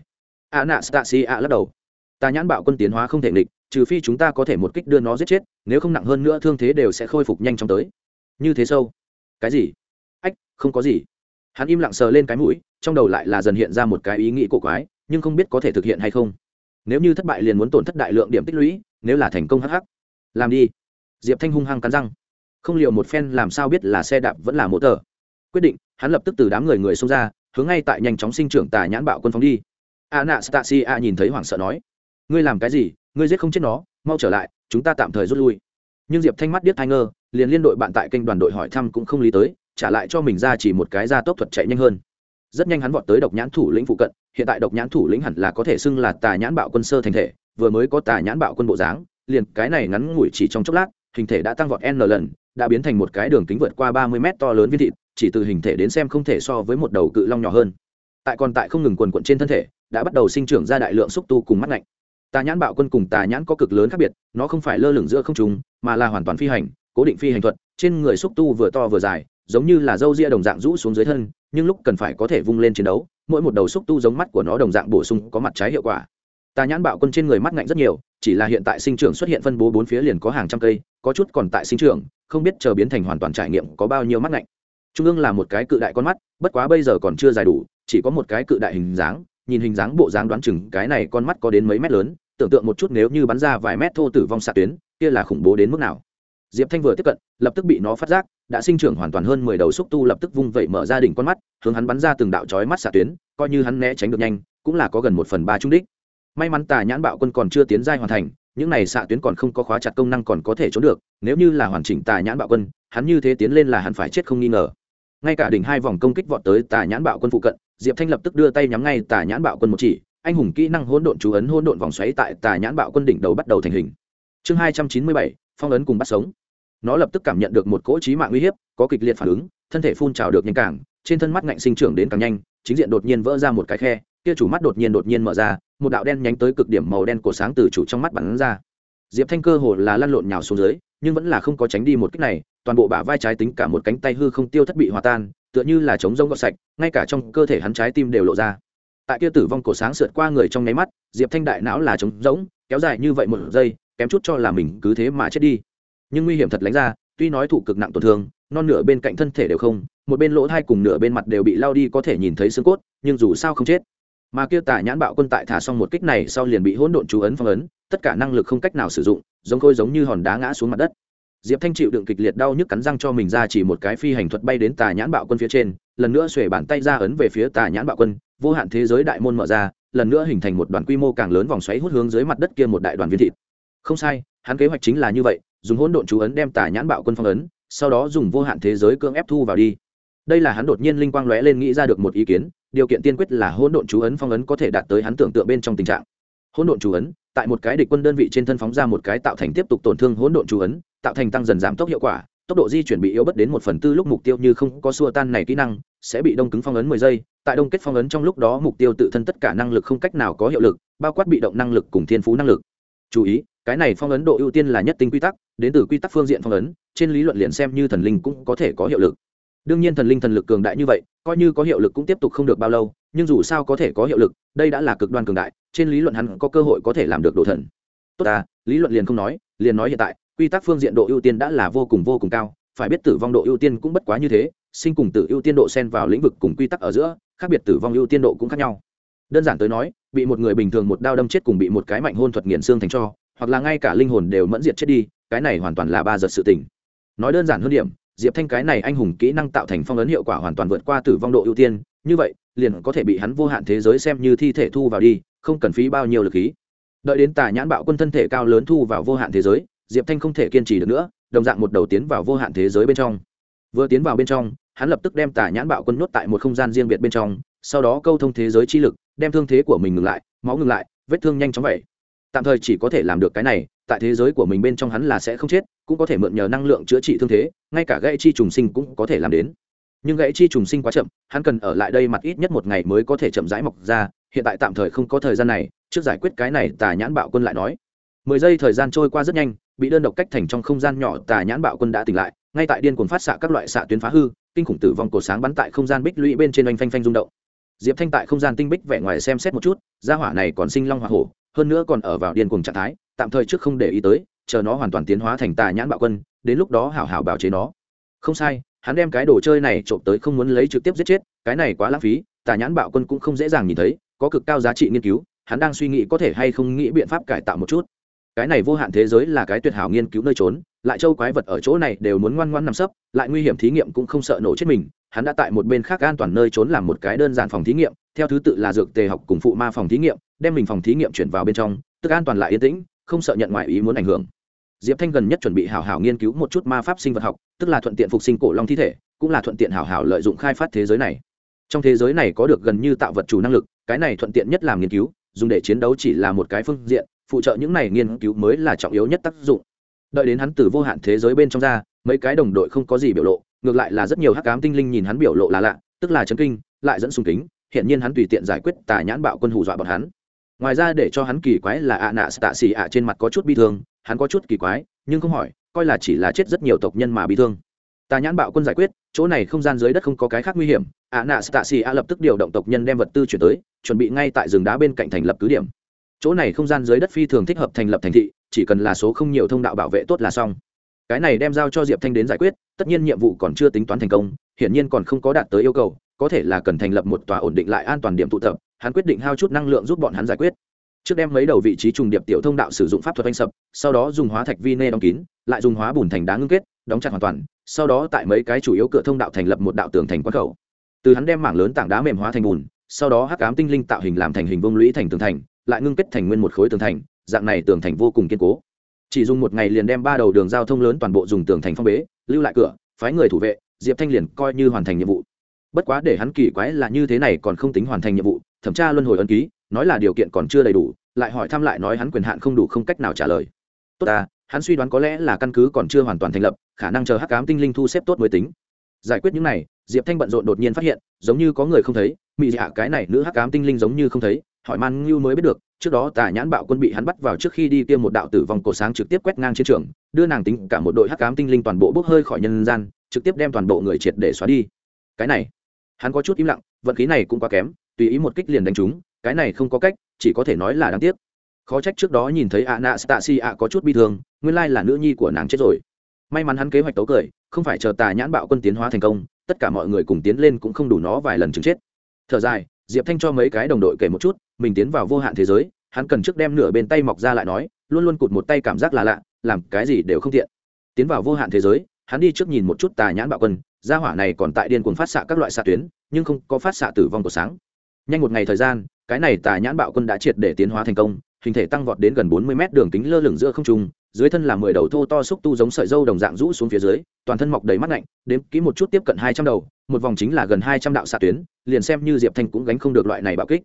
A nạ tạ xì ạ lắc đầu. Tà nhãn bạo quân tiến hóa không thể nghịch trừ phi chúng ta có thể một kích đưa nó giết chết, nếu không nặng hơn nữa thương thế đều sẽ khôi phục nhanh chóng tới. Như thế sâu? Cái gì? Ách, không có gì. Hắn im lặng sờ lên cái mũi, trong đầu lại là dần hiện ra một cái ý nghĩ cổ quái, nhưng không biết có thể thực hiện hay không. Nếu như thất bại liền muốn tổn thất đại lượng điểm tích lũy, nếu là thành công hh làm đi. Diệp thanh hung hăng cắn răng. Không liệu một phen làm sao biết là xe đạp vẫn là mỗ tờ quyết định, hắn lập tức từ đám người người xông ra, hướng ngay tại nhanh chóng sinh trưởng tà nhãn bạo quân phóng đi. A nạ stasi a nhìn thấy hoảng sợ nói, ngươi làm cái gì? Ngươi giết không chết nó, mau trở lại, chúng ta tạm thời rút lui. Nhưng diệp thanh mắt biết thai ngơ, liền liên đội bạn tại kênh đoàn đội hỏi thăm cũng không lý tới, trả lại cho mình ra chỉ một cái ra tốc thuật chạy nhanh hơn. Rất nhanh hắn vọt tới độc nhãn thủ lĩnh phụ cận, hiện tại độc nhãn thủ lĩnh hẳn là có thể xưng là tà nhãn bạo quân sơ thành thể, vừa mới có tà nhãn bạo quân bộ dáng, liền cái này ngắn ngủi chỉ trong chốc lát, hình thể đã tăng vọt n lần, đã biến thành một cái đường kính vượt qua ba mươi mét to lớn viên thịt, chỉ từ hình thể đến xem không thể so với một đầu cự long nhỏ hơn. Tại còn tại không ngừng quần quận trên thân thể, đã bắt đầu sinh trưởng ra đại lượng xúc tu cùng mắt lạnh tà nhãn bạo quân cùng tà nhãn có cực lớn khác biệt, nó không phải lơ lửng giữa không trùng mà là hoàn toàn phi hành, cố định phi hành thuật, trên người xúc tu vừa to vừa dài, giống như là dâu ria đồng dạng rũ xuống dưới thân, nhưng lúc cần phải có thể vung lên chiến đấu, mỗi một đầu xúc tu giống mắt của nó đồng dạng bổ sung có mặt trái hiệu quả. Tà nhãn bạo quân trên người mắt ngạnh rất nhiều, chỉ là hiện tại sinh trưởng xuất hiện phân bố bốn phía liền có hàng trăm cây, có chút còn tại sinh trưởng, không biết chờ biến thành hoàn toàn trải nghiệm có bao nhiêu mắt ngạnh. Trung ương là một cái cự đại con mắt, bất quá bây giờ còn chưa dài đủ, chỉ có một cái cự đại hình dáng, nhìn hình dáng bộ dáng đoán chừng cái này con mắt có đến mấy mét lớn tưởng tượng một chút nếu như bắn ra vài mét thô tử vong xạ tuyến, kia là khủng bố đến mức nào. Diệp thanh vừa tiếp cận, lập tức bị nó phát giác, đã sinh trưởng hoàn toàn hơn mười đầu xúc tu lập tức vung vẩy mở ra đỉnh con mắt, hướng hắn bắn ra từng đạo chói mắt xạ tuyến, coi như hắn né tránh được nhanh, cũng là có gần một phần ba trung đích. May mắn tà nhãn bạo quân còn chưa tiến giai hoàn thành, những này xạ tuyến còn không có khóa chặt công năng còn có thể trốn được, nếu như là hoàn chỉnh tà nhãn bạo quân, hắn như thế tiến lên là hắn phải chết không nghi ngờ. Ngay cả đỉnh hai vòng công kích vọt tới tà nhãn bạo quân phụ cận, diệp thanh lập tức đưa tay nhắm ngay tà nhãn bạo quân một chỉ anh hùng kỹ năng hỗn độn chú ấn hỗn độn vòng xoáy tại tà nhãn bạo quân đỉnh đầu bắt đầu thành hình. Chương hai trăm chín mươi bảy, phong ấn cùng bắt sống. Nó lập tức cảm nhận được một cỗ trí mạng uy hiếp, có kịch liệt phản ứng, thân thể phun trào được nhanh càng, trên thân mắt ngạnh sinh trưởng đến càng nhanh, chính diện đột nhiên vỡ ra một cái khe, kia chủ mắt đột nhiên đột nhiên mở ra, một đạo đen nhánh tới cực điểm màu đen của sáng từ chủ trong mắt bắn ra. Diệp thanh cơ hồ là lăn lộn nhào xuống dưới, nhưng vẫn là không có tránh đi một cách này, toàn bộ bả vai trái tính cả một cánh tay hư không tiêu thất bị hòa tan, tựa như là chống rông gọt sạch, ngay cả trong cơ thể hắn trái tim đều lộ ra tại kia tử vong cổ sáng sượt qua người trong nháy mắt, diệp thanh đại não là trống rỗng, kéo dài như vậy một giây, kém chút cho là mình cứ thế mà chết đi. Nhưng nguy hiểm thật lánh ra, tuy nói thụ cực nặng tổn thương, non nửa bên cạnh thân thể đều không, một bên lỗ thai cùng nửa bên mặt đều bị lao đi có thể nhìn thấy xương cốt, nhưng dù sao không chết. Mà kia tả nhãn bạo quân tại thả xong một kích này sau liền bị hỗn độn chú ấn phong ấn, tất cả năng lực không cách nào sử dụng, giống khôi giống như hòn đá ngã xuống mặt đất diệp thanh chịu đựng kịch liệt đau nhức cắn răng cho mình ra chỉ một cái phi hành thuật bay đến tà nhãn bạo quân phía trên, lần nữa xuể bàn tay ra ấn về phía tà nhãn bạo quân, vô hạn thế giới đại môn mở ra, lần nữa hình thành một đoàn quy mô càng lớn vòng xoáy hút hướng dưới mặt đất kia một đại đoàn viên thịt. Không sai, hắn kế hoạch chính là như vậy, dùng hỗn độn chú ấn đem tà nhãn bạo quân phong ấn, sau đó dùng vô hạn thế giới cưỡng ép thu vào đi. Đây là hắn đột nhiên linh quang lóe lên nghĩ ra được một ý kiến, điều kiện tiên quyết là hỗn độn chú ấn phong ấn có thể đạt tới hắn tưởng tượng bên trong tình trạng. Hỗn độn chú ấn tại một cái địch quân đơn vị trên thân phóng ra một cái tạo thành tiếp tục tổn thương hỗn độn chú ấn, tạo thành tăng dần giảm tốc hiệu quả, tốc độ di chuyển bị yếu bất đến một phần tư lúc mục tiêu như không có xua tan này kỹ năng, sẽ bị đông cứng phong ấn mười giây. Tại đông kết phong ấn trong lúc đó mục tiêu tự thân tất cả năng lực không cách nào có hiệu lực, bao quát bị động năng lực cùng thiên phú năng lực. Chú ý, cái này phong ấn độ ưu tiên là nhất tinh quy tắc, đến từ quy tắc phương diện phong ấn, trên lý luận liền xem như thần linh cũng có thể có hiệu lực đương nhiên thần linh thần lực cường đại như vậy, coi như có hiệu lực cũng tiếp tục không được bao lâu, nhưng dù sao có thể có hiệu lực, đây đã là cực đoan cường đại, trên lý luận hắn có cơ hội có thể làm được đồ thần. Tốt ta, lý luận liền không nói, liền nói hiện tại, quy tắc phương diện độ ưu tiên đã là vô cùng vô cùng cao, phải biết tử vong độ ưu tiên cũng bất quá như thế, sinh cùng tử ưu tiên độ xen vào lĩnh vực cùng quy tắc ở giữa, khác biệt tử vong ưu tiên độ cũng khác nhau. Đơn giản tới nói, bị một người bình thường một đao đâm chết cùng bị một cái mạnh hôn thuật nghiền xương thành cho, hoặc là ngay cả linh hồn đều mẫn diệt chết đi, cái này hoàn toàn là ba giật sự tình. Nói đơn giản hơn điểm diệp thanh cái này anh hùng kỹ năng tạo thành phong ấn hiệu quả hoàn toàn vượt qua tử vong độ ưu tiên, như vậy, liền có thể bị hắn vô hạn thế giới xem như thi thể thu vào đi, không cần phí bao nhiêu lực khí. Đợi đến tà nhãn bạo quân thân thể cao lớn thu vào vô hạn thế giới, diệp thanh không thể kiên trì được nữa, đồng dạng một đầu tiến vào vô hạn thế giới bên trong. Vừa tiến vào bên trong, hắn lập tức đem tà nhãn bạo quân nhốt tại một không gian riêng biệt bên trong, sau đó câu thông thế giới chi lực, đem thương thế của mình ngừng lại, máu ngừng lại, vết thương nhanh chóng vậy. Tạm thời chỉ có thể làm được cái này tại thế giới của mình bên trong hắn là sẽ không chết, cũng có thể mượn nhờ năng lượng chữa trị thương thế, ngay cả gãy chi trùng sinh cũng có thể làm đến. Nhưng gãy chi trùng sinh quá chậm, hắn cần ở lại đây mặt ít nhất một ngày mới có thể chậm rãi mọc ra, hiện tại tạm thời không có thời gian này, trước giải quyết cái này, tà nhãn bạo quân lại nói. Mười giây thời gian trôi qua rất nhanh, bị đơn độc cách thành trong không gian nhỏ tà nhãn bạo quân đã tỉnh lại, ngay tại điên cuồng phát xạ các loại xạ tuyến phá hư, kinh khủng tử vong cổ sáng bắn tại không gian bích lũy bên trên oanh phanh phanh rung động. Diệp thanh tại không gian tinh bích vẻ ngoài xem xét một chút, gia hỏa này còn sinh long hoa hổ hơn nữa còn ở vào điên cuồng trạng thái, tạm thời trước không để ý tới, chờ nó hoàn toàn tiến hóa thành tà nhãn bạo quân, đến lúc đó hảo hảo bào chế nó. Không sai, hắn đem cái đồ chơi này trộm tới không muốn lấy trực tiếp giết chết, cái này quá lãng phí, tà nhãn bạo quân cũng không dễ dàng nhìn thấy, có cực cao giá trị nghiên cứu, hắn đang suy nghĩ có thể hay không nghĩ biện pháp cải tạo một chút. Cái này vô hạn thế giới là cái tuyệt hảo nghiên cứu nơi trốn, lại châu quái vật ở chỗ này đều muốn ngoan ngoan nằm sấp, lại nguy hiểm thí nghiệm cũng không sợ nổ chết mình, hắn đã tại một bên khác an toàn nơi trốn làm một cái đơn giản phòng thí nghiệm, theo thứ tự là dược tề học cùng phụ ma phòng thí nghiệm đem mình phòng thí nghiệm chuyển vào bên trong, tức an toàn lại yên tĩnh, không sợ nhận ngoại ý muốn ảnh hưởng. Diệp thanh gần nhất chuẩn bị hảo hảo nghiên cứu một chút ma pháp sinh vật học, tức là thuận tiện phục sinh cổ long thi thể, cũng là thuận tiện hảo hảo lợi dụng khai phát thế giới này. Trong thế giới này có được gần như tạo vật chủ năng lực, cái này thuận tiện nhất làm nghiên cứu, dùng để chiến đấu chỉ là một cái phương diện, phụ trợ những này nghiên cứu mới là trọng yếu nhất tác dụng. Đợi đến hắn từ vô hạn thế giới bên trong ra, mấy cái đồng đội không có gì biểu lộ, ngược lại là rất nhiều hắc cám tinh linh nhìn hắn biểu lộ là lạ, tức là chấn kinh, lại dẫn sùng kính hiện nhiên hắn tùy tiện giải quyết tà nhãn bạo quân hù dọa bọn hắn ngoài ra để cho hắn kỳ quái là ạ nạ tạ xì ạ trên mặt có chút bi thương, hắn có chút kỳ quái, nhưng không hỏi, coi là chỉ là chết rất nhiều tộc nhân mà bị thương. Tà nhãn bạo quân giải quyết, chỗ này không gian dưới đất không có cái khác nguy hiểm, ạ nạ tạ xì ạ lập tức điều động tộc nhân đem vật tư chuyển tới, chuẩn bị ngay tại rừng đá bên cạnh thành lập cứ điểm. Chỗ này không gian dưới đất phi thường thích hợp thành lập thành thị, chỉ cần là số không nhiều thông đạo bảo vệ tốt là xong. Cái này đem giao cho diệp thanh đến giải quyết, tất nhiên nhiệm vụ còn chưa tính toán thành công, hiển nhiên còn không có đạt tới yêu cầu, có thể là cần thành lập một tòa ổn định lại an toàn điểm tụ tập hắn quyết định hao chút năng lượng giúp bọn hắn giải quyết. Trước đem mấy đầu vị trí trùng điệp tiểu thông đạo sử dụng pháp thuật anh sập, sau đó dùng hóa thạch vi nê đóng kín, lại dùng hóa bùn thành đá ngưng kết, đóng chặt hoàn toàn, sau đó tại mấy cái chủ yếu cửa thông đạo thành lập một đạo tường thành quán khẩu. Từ hắn đem mảng lớn tảng đá mềm hóa thành bùn, sau đó hắc ám tinh linh tạo hình làm thành hình vông lũy thành tường thành, lại ngưng kết thành nguyên một khối tường thành, dạng này tường thành vô cùng kiên cố. Chỉ dùng một ngày liền đem ba đầu đường giao thông lớn toàn bộ dùng tường thành phong bế, lưu lại cửa, phái người thủ vệ, diệp thanh liền coi như hoàn thành nhiệm vụ. Bất quá để hắn kỳ quái là như thế này còn không tính hoàn thành nhiệm vụ thẩm tra luân hồi ân ký, nói là điều kiện còn chưa đầy đủ, lại hỏi thăm lại nói hắn quyền hạn không đủ không cách nào trả lời. Tốt ta, hắn suy đoán có lẽ là căn cứ còn chưa hoàn toàn thành lập, khả năng chờ hắc cám tinh linh thu xếp tốt mới tính. Giải quyết những này, diệp thanh bận rộn đột nhiên phát hiện, giống như có người không thấy, mị dạ cái này nữ hắc cám tinh linh giống như không thấy, hỏi man ngưu mới biết được, trước đó tà nhãn bạo quân bị hắn bắt vào trước khi đi tiêm một đạo tử vong cổ sáng trực tiếp quét ngang chiến trường, đưa nàng tính cả một đội hắc cám tinh linh toàn bộ bốc hơi khỏi nhân gian, trực tiếp đem toàn bộ người triệt để xóa đi. Cái này, hắn có chút im lặng, vận khí này cũng quá kém tùy ý một kích liền đánh trúng, cái này không có cách, chỉ có thể nói là đáng tiếc. Khó trách trước đó nhìn thấy ạ nạ stasi ạ có chút bi thương, nguyên lai là nữ nhi của nàng chết rồi. May mắn hắn kế hoạch tấu cười, không phải chờ tà nhãn bạo quân tiến hóa thành công, tất cả mọi người cùng tiến lên cũng không đủ nó vài lần chứng chết. Thở dài, diệp thanh cho mấy cái đồng đội kể một chút, mình tiến vào vô hạn thế giới, hắn cần trước đem nửa bên tay mọc ra lại nói, luôn luôn cụt một tay cảm giác là lạ, làm cái gì đều không tiện. Tiến vào vô hạn thế giới, hắn đi trước nhìn một chút tà nhãn bạo quân, gia hỏa này còn tại điên cuồng phát xạ các loại xạ tuyến, nhưng không có phát xạ tử vong của sáng nhanh một ngày thời gian, cái này tà nhãn bạo quân đã triệt để tiến hóa thành công, hình thể tăng vọt đến gần bốn mươi mét đường kính lơ lửng giữa không trung, dưới thân là mười đầu thô to xúc tu giống sợi dâu đồng dạng rũ xuống phía dưới, toàn thân mọc đầy mắt lạnh, đếm kỹ một chút tiếp cận hai trăm đầu, một vòng chính là gần hai trăm đạo xạ tuyến, liền xem như diệp thanh cũng gánh không được loại này bạo kích.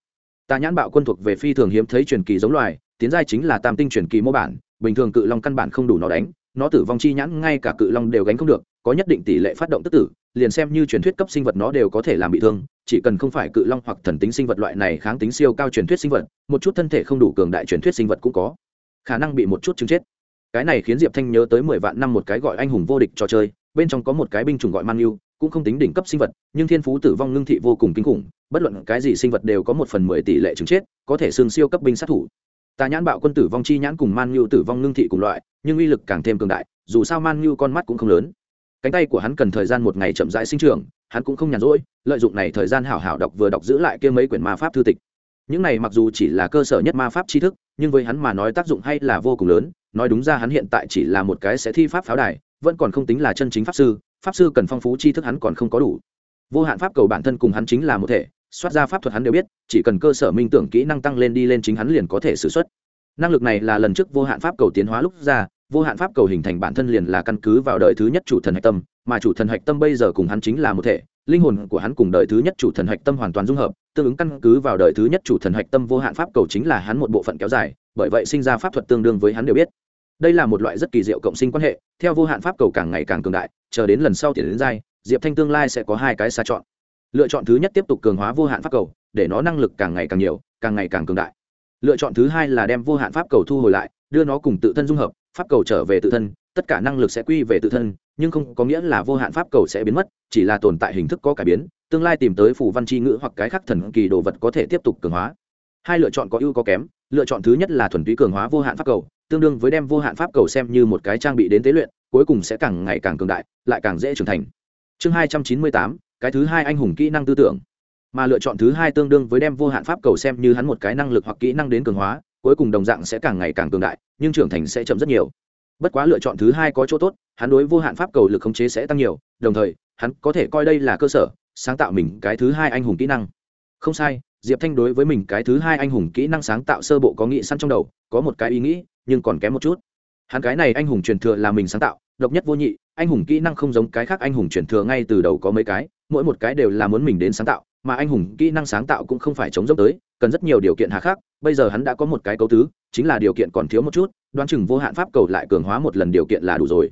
Tà nhãn bạo quân thuộc về phi thường hiếm thấy truyền kỳ giống loài, tiến giai chính là tam tinh truyền kỳ mô bản, bình thường cự long căn bản không đủ nó đánh, nó tử vong chi nhãn ngay cả cự long đều gánh không được, có nhất định tỷ lệ phát động tức tử, liền xem như truyền thuyết cấp sinh vật nó đều có thể làm bị thương chỉ cần không phải cự long hoặc thần tính sinh vật loại này kháng tính siêu cao truyền thuyết sinh vật, một chút thân thể không đủ cường đại truyền thuyết sinh vật cũng có. Khả năng bị một chút chứng chết. Cái này khiến diệp thanh nhớ tới mười vạn năm một cái gọi anh hùng vô địch trò chơi, bên trong có một cái binh chủng gọi man yêu cũng không tính đỉnh cấp sinh vật, nhưng thiên phú tử vong ngưng thị vô cùng kinh khủng, bất luận cái gì sinh vật đều có một phần mười tỷ lệ chứng chết, có thể xương siêu cấp binh sát thủ. Tà nhãn bạo quân tử vong chi nhãn cùng man nhu tử vong ngưng thị cùng loại, nhưng uy lực càng thêm cường đại, dù sao man nhu con mắt cũng không lớn cánh tay của hắn cần thời gian một ngày chậm rãi sinh trưởng, hắn cũng không nhàn rỗi, lợi dụng này thời gian hảo hảo đọc vừa đọc giữ lại kia mấy quyển ma pháp thư tịch. Những này mặc dù chỉ là cơ sở nhất ma pháp tri thức, nhưng với hắn mà nói tác dụng hay là vô cùng lớn, nói đúng ra hắn hiện tại chỉ là một cái sẽ thi pháp pháo đài, vẫn còn không tính là chân chính pháp sư pháp sư cần phong phú tri thức hắn còn không có đủ. Vô hạn pháp cầu bản thân cùng hắn chính là một thể, soát ra pháp thuật hắn đều biết, chỉ cần cơ sở minh tưởng kỹ năng tăng lên đi lên chính hắn liền có thể xử x năng lực này là lần trước vô hạn pháp cầu tiến hóa lúc ra vô hạn pháp cầu hình thành bản thân liền là căn cứ vào đời thứ nhất chủ thần hạch tâm, mà chủ thần hạch tâm bây giờ cùng hắn chính là một thể, linh hồn của hắn cùng đời thứ nhất chủ thần hạch tâm hoàn toàn dung hợp, tương ứng căn cứ vào đời thứ nhất chủ thần hạch tâm vô hạn pháp cầu chính là hắn một bộ phận kéo dài, bởi vậy sinh ra pháp thuật tương đương với hắn đều biết. Đây là một loại rất kỳ diệu cộng sinh quan hệ, theo vô hạn pháp cầu càng ngày càng cường đại, chờ đến lần sau tiền đến giai, diệp thanh tương lai sẽ có hai cái xa chọn. Lựa chọn thứ nhất tiếp tục cường hóa vô hạn pháp cầu, để nó năng lực càng ngày càng nhiều, càng ngày càng cường đại. Lựa chọn thứ hai là đem vô hạn pháp cầu thu hồi lại, đưa nó cùng tự thân dung hợp pháp cầu trở về tự thân, tất cả năng lực sẽ quy về tự thân, nhưng không có nghĩa là vô hạn pháp cầu sẽ biến mất, chỉ là tồn tại hình thức có cải biến, tương lai tìm tới phủ văn c h i ngữ hoặc cái khác thần kỳ đồ vật có thể tiếp tục cường hóa. Hai lựa chọn có ưu có kém, lựa chọn thứ nhất là thuần túy cường hóa vô hạn pháp cầu, tương đương với đem vô hạn pháp cầu xem như một cái trang bị đến tế luyện, cuối cùng sẽ càng ngày càng cường đại, lại càng dễ trưởng thành. Chương hai trăm chín mươi tám, cái thứ hai anh hùng kỹ năng tư tưởng. Mà lựa chọn thứ hai tương đương với đem vô hạn pháp cầu xem như hắn một cái năng lực hoặc kỹ năng đến cường hóa cuối cùng đồng dạng sẽ càng ngày càng cường đại, nhưng trưởng thành sẽ chậm rất nhiều. Bất quá lựa chọn thứ hai có chỗ tốt, hắn đối vô hạn pháp cầu lực khống chế sẽ tăng nhiều, đồng thời, hắn có thể coi đây là cơ sở, sáng tạo mình cái thứ hai anh hùng kỹ năng. Không sai, diệp thanh đối với mình cái thứ hai anh hùng kỹ năng sáng tạo sơ bộ có nghĩ sẵn trong đầu, có một cái ý nghĩ, nhưng còn kém một chút. Hắn cái này anh hùng truyền thừa là mình sáng tạo, độc nhất vô nhị, anh hùng kỹ năng không giống cái khác anh hùng truyền thừa ngay từ đầu có mấy cái, mỗi một cái đều là muốn mình đến sáng tạo mà anh hùng kỹ năng sáng tạo cũng không phải chống dốc tới, cần rất nhiều điều kiện hạ khắc, bây giờ hắn đã có một cái cấu tứ, chính là điều kiện còn thiếu một chút, đoán chừng vô hạn pháp cầu lại cường hóa một lần điều kiện là đủ rồi.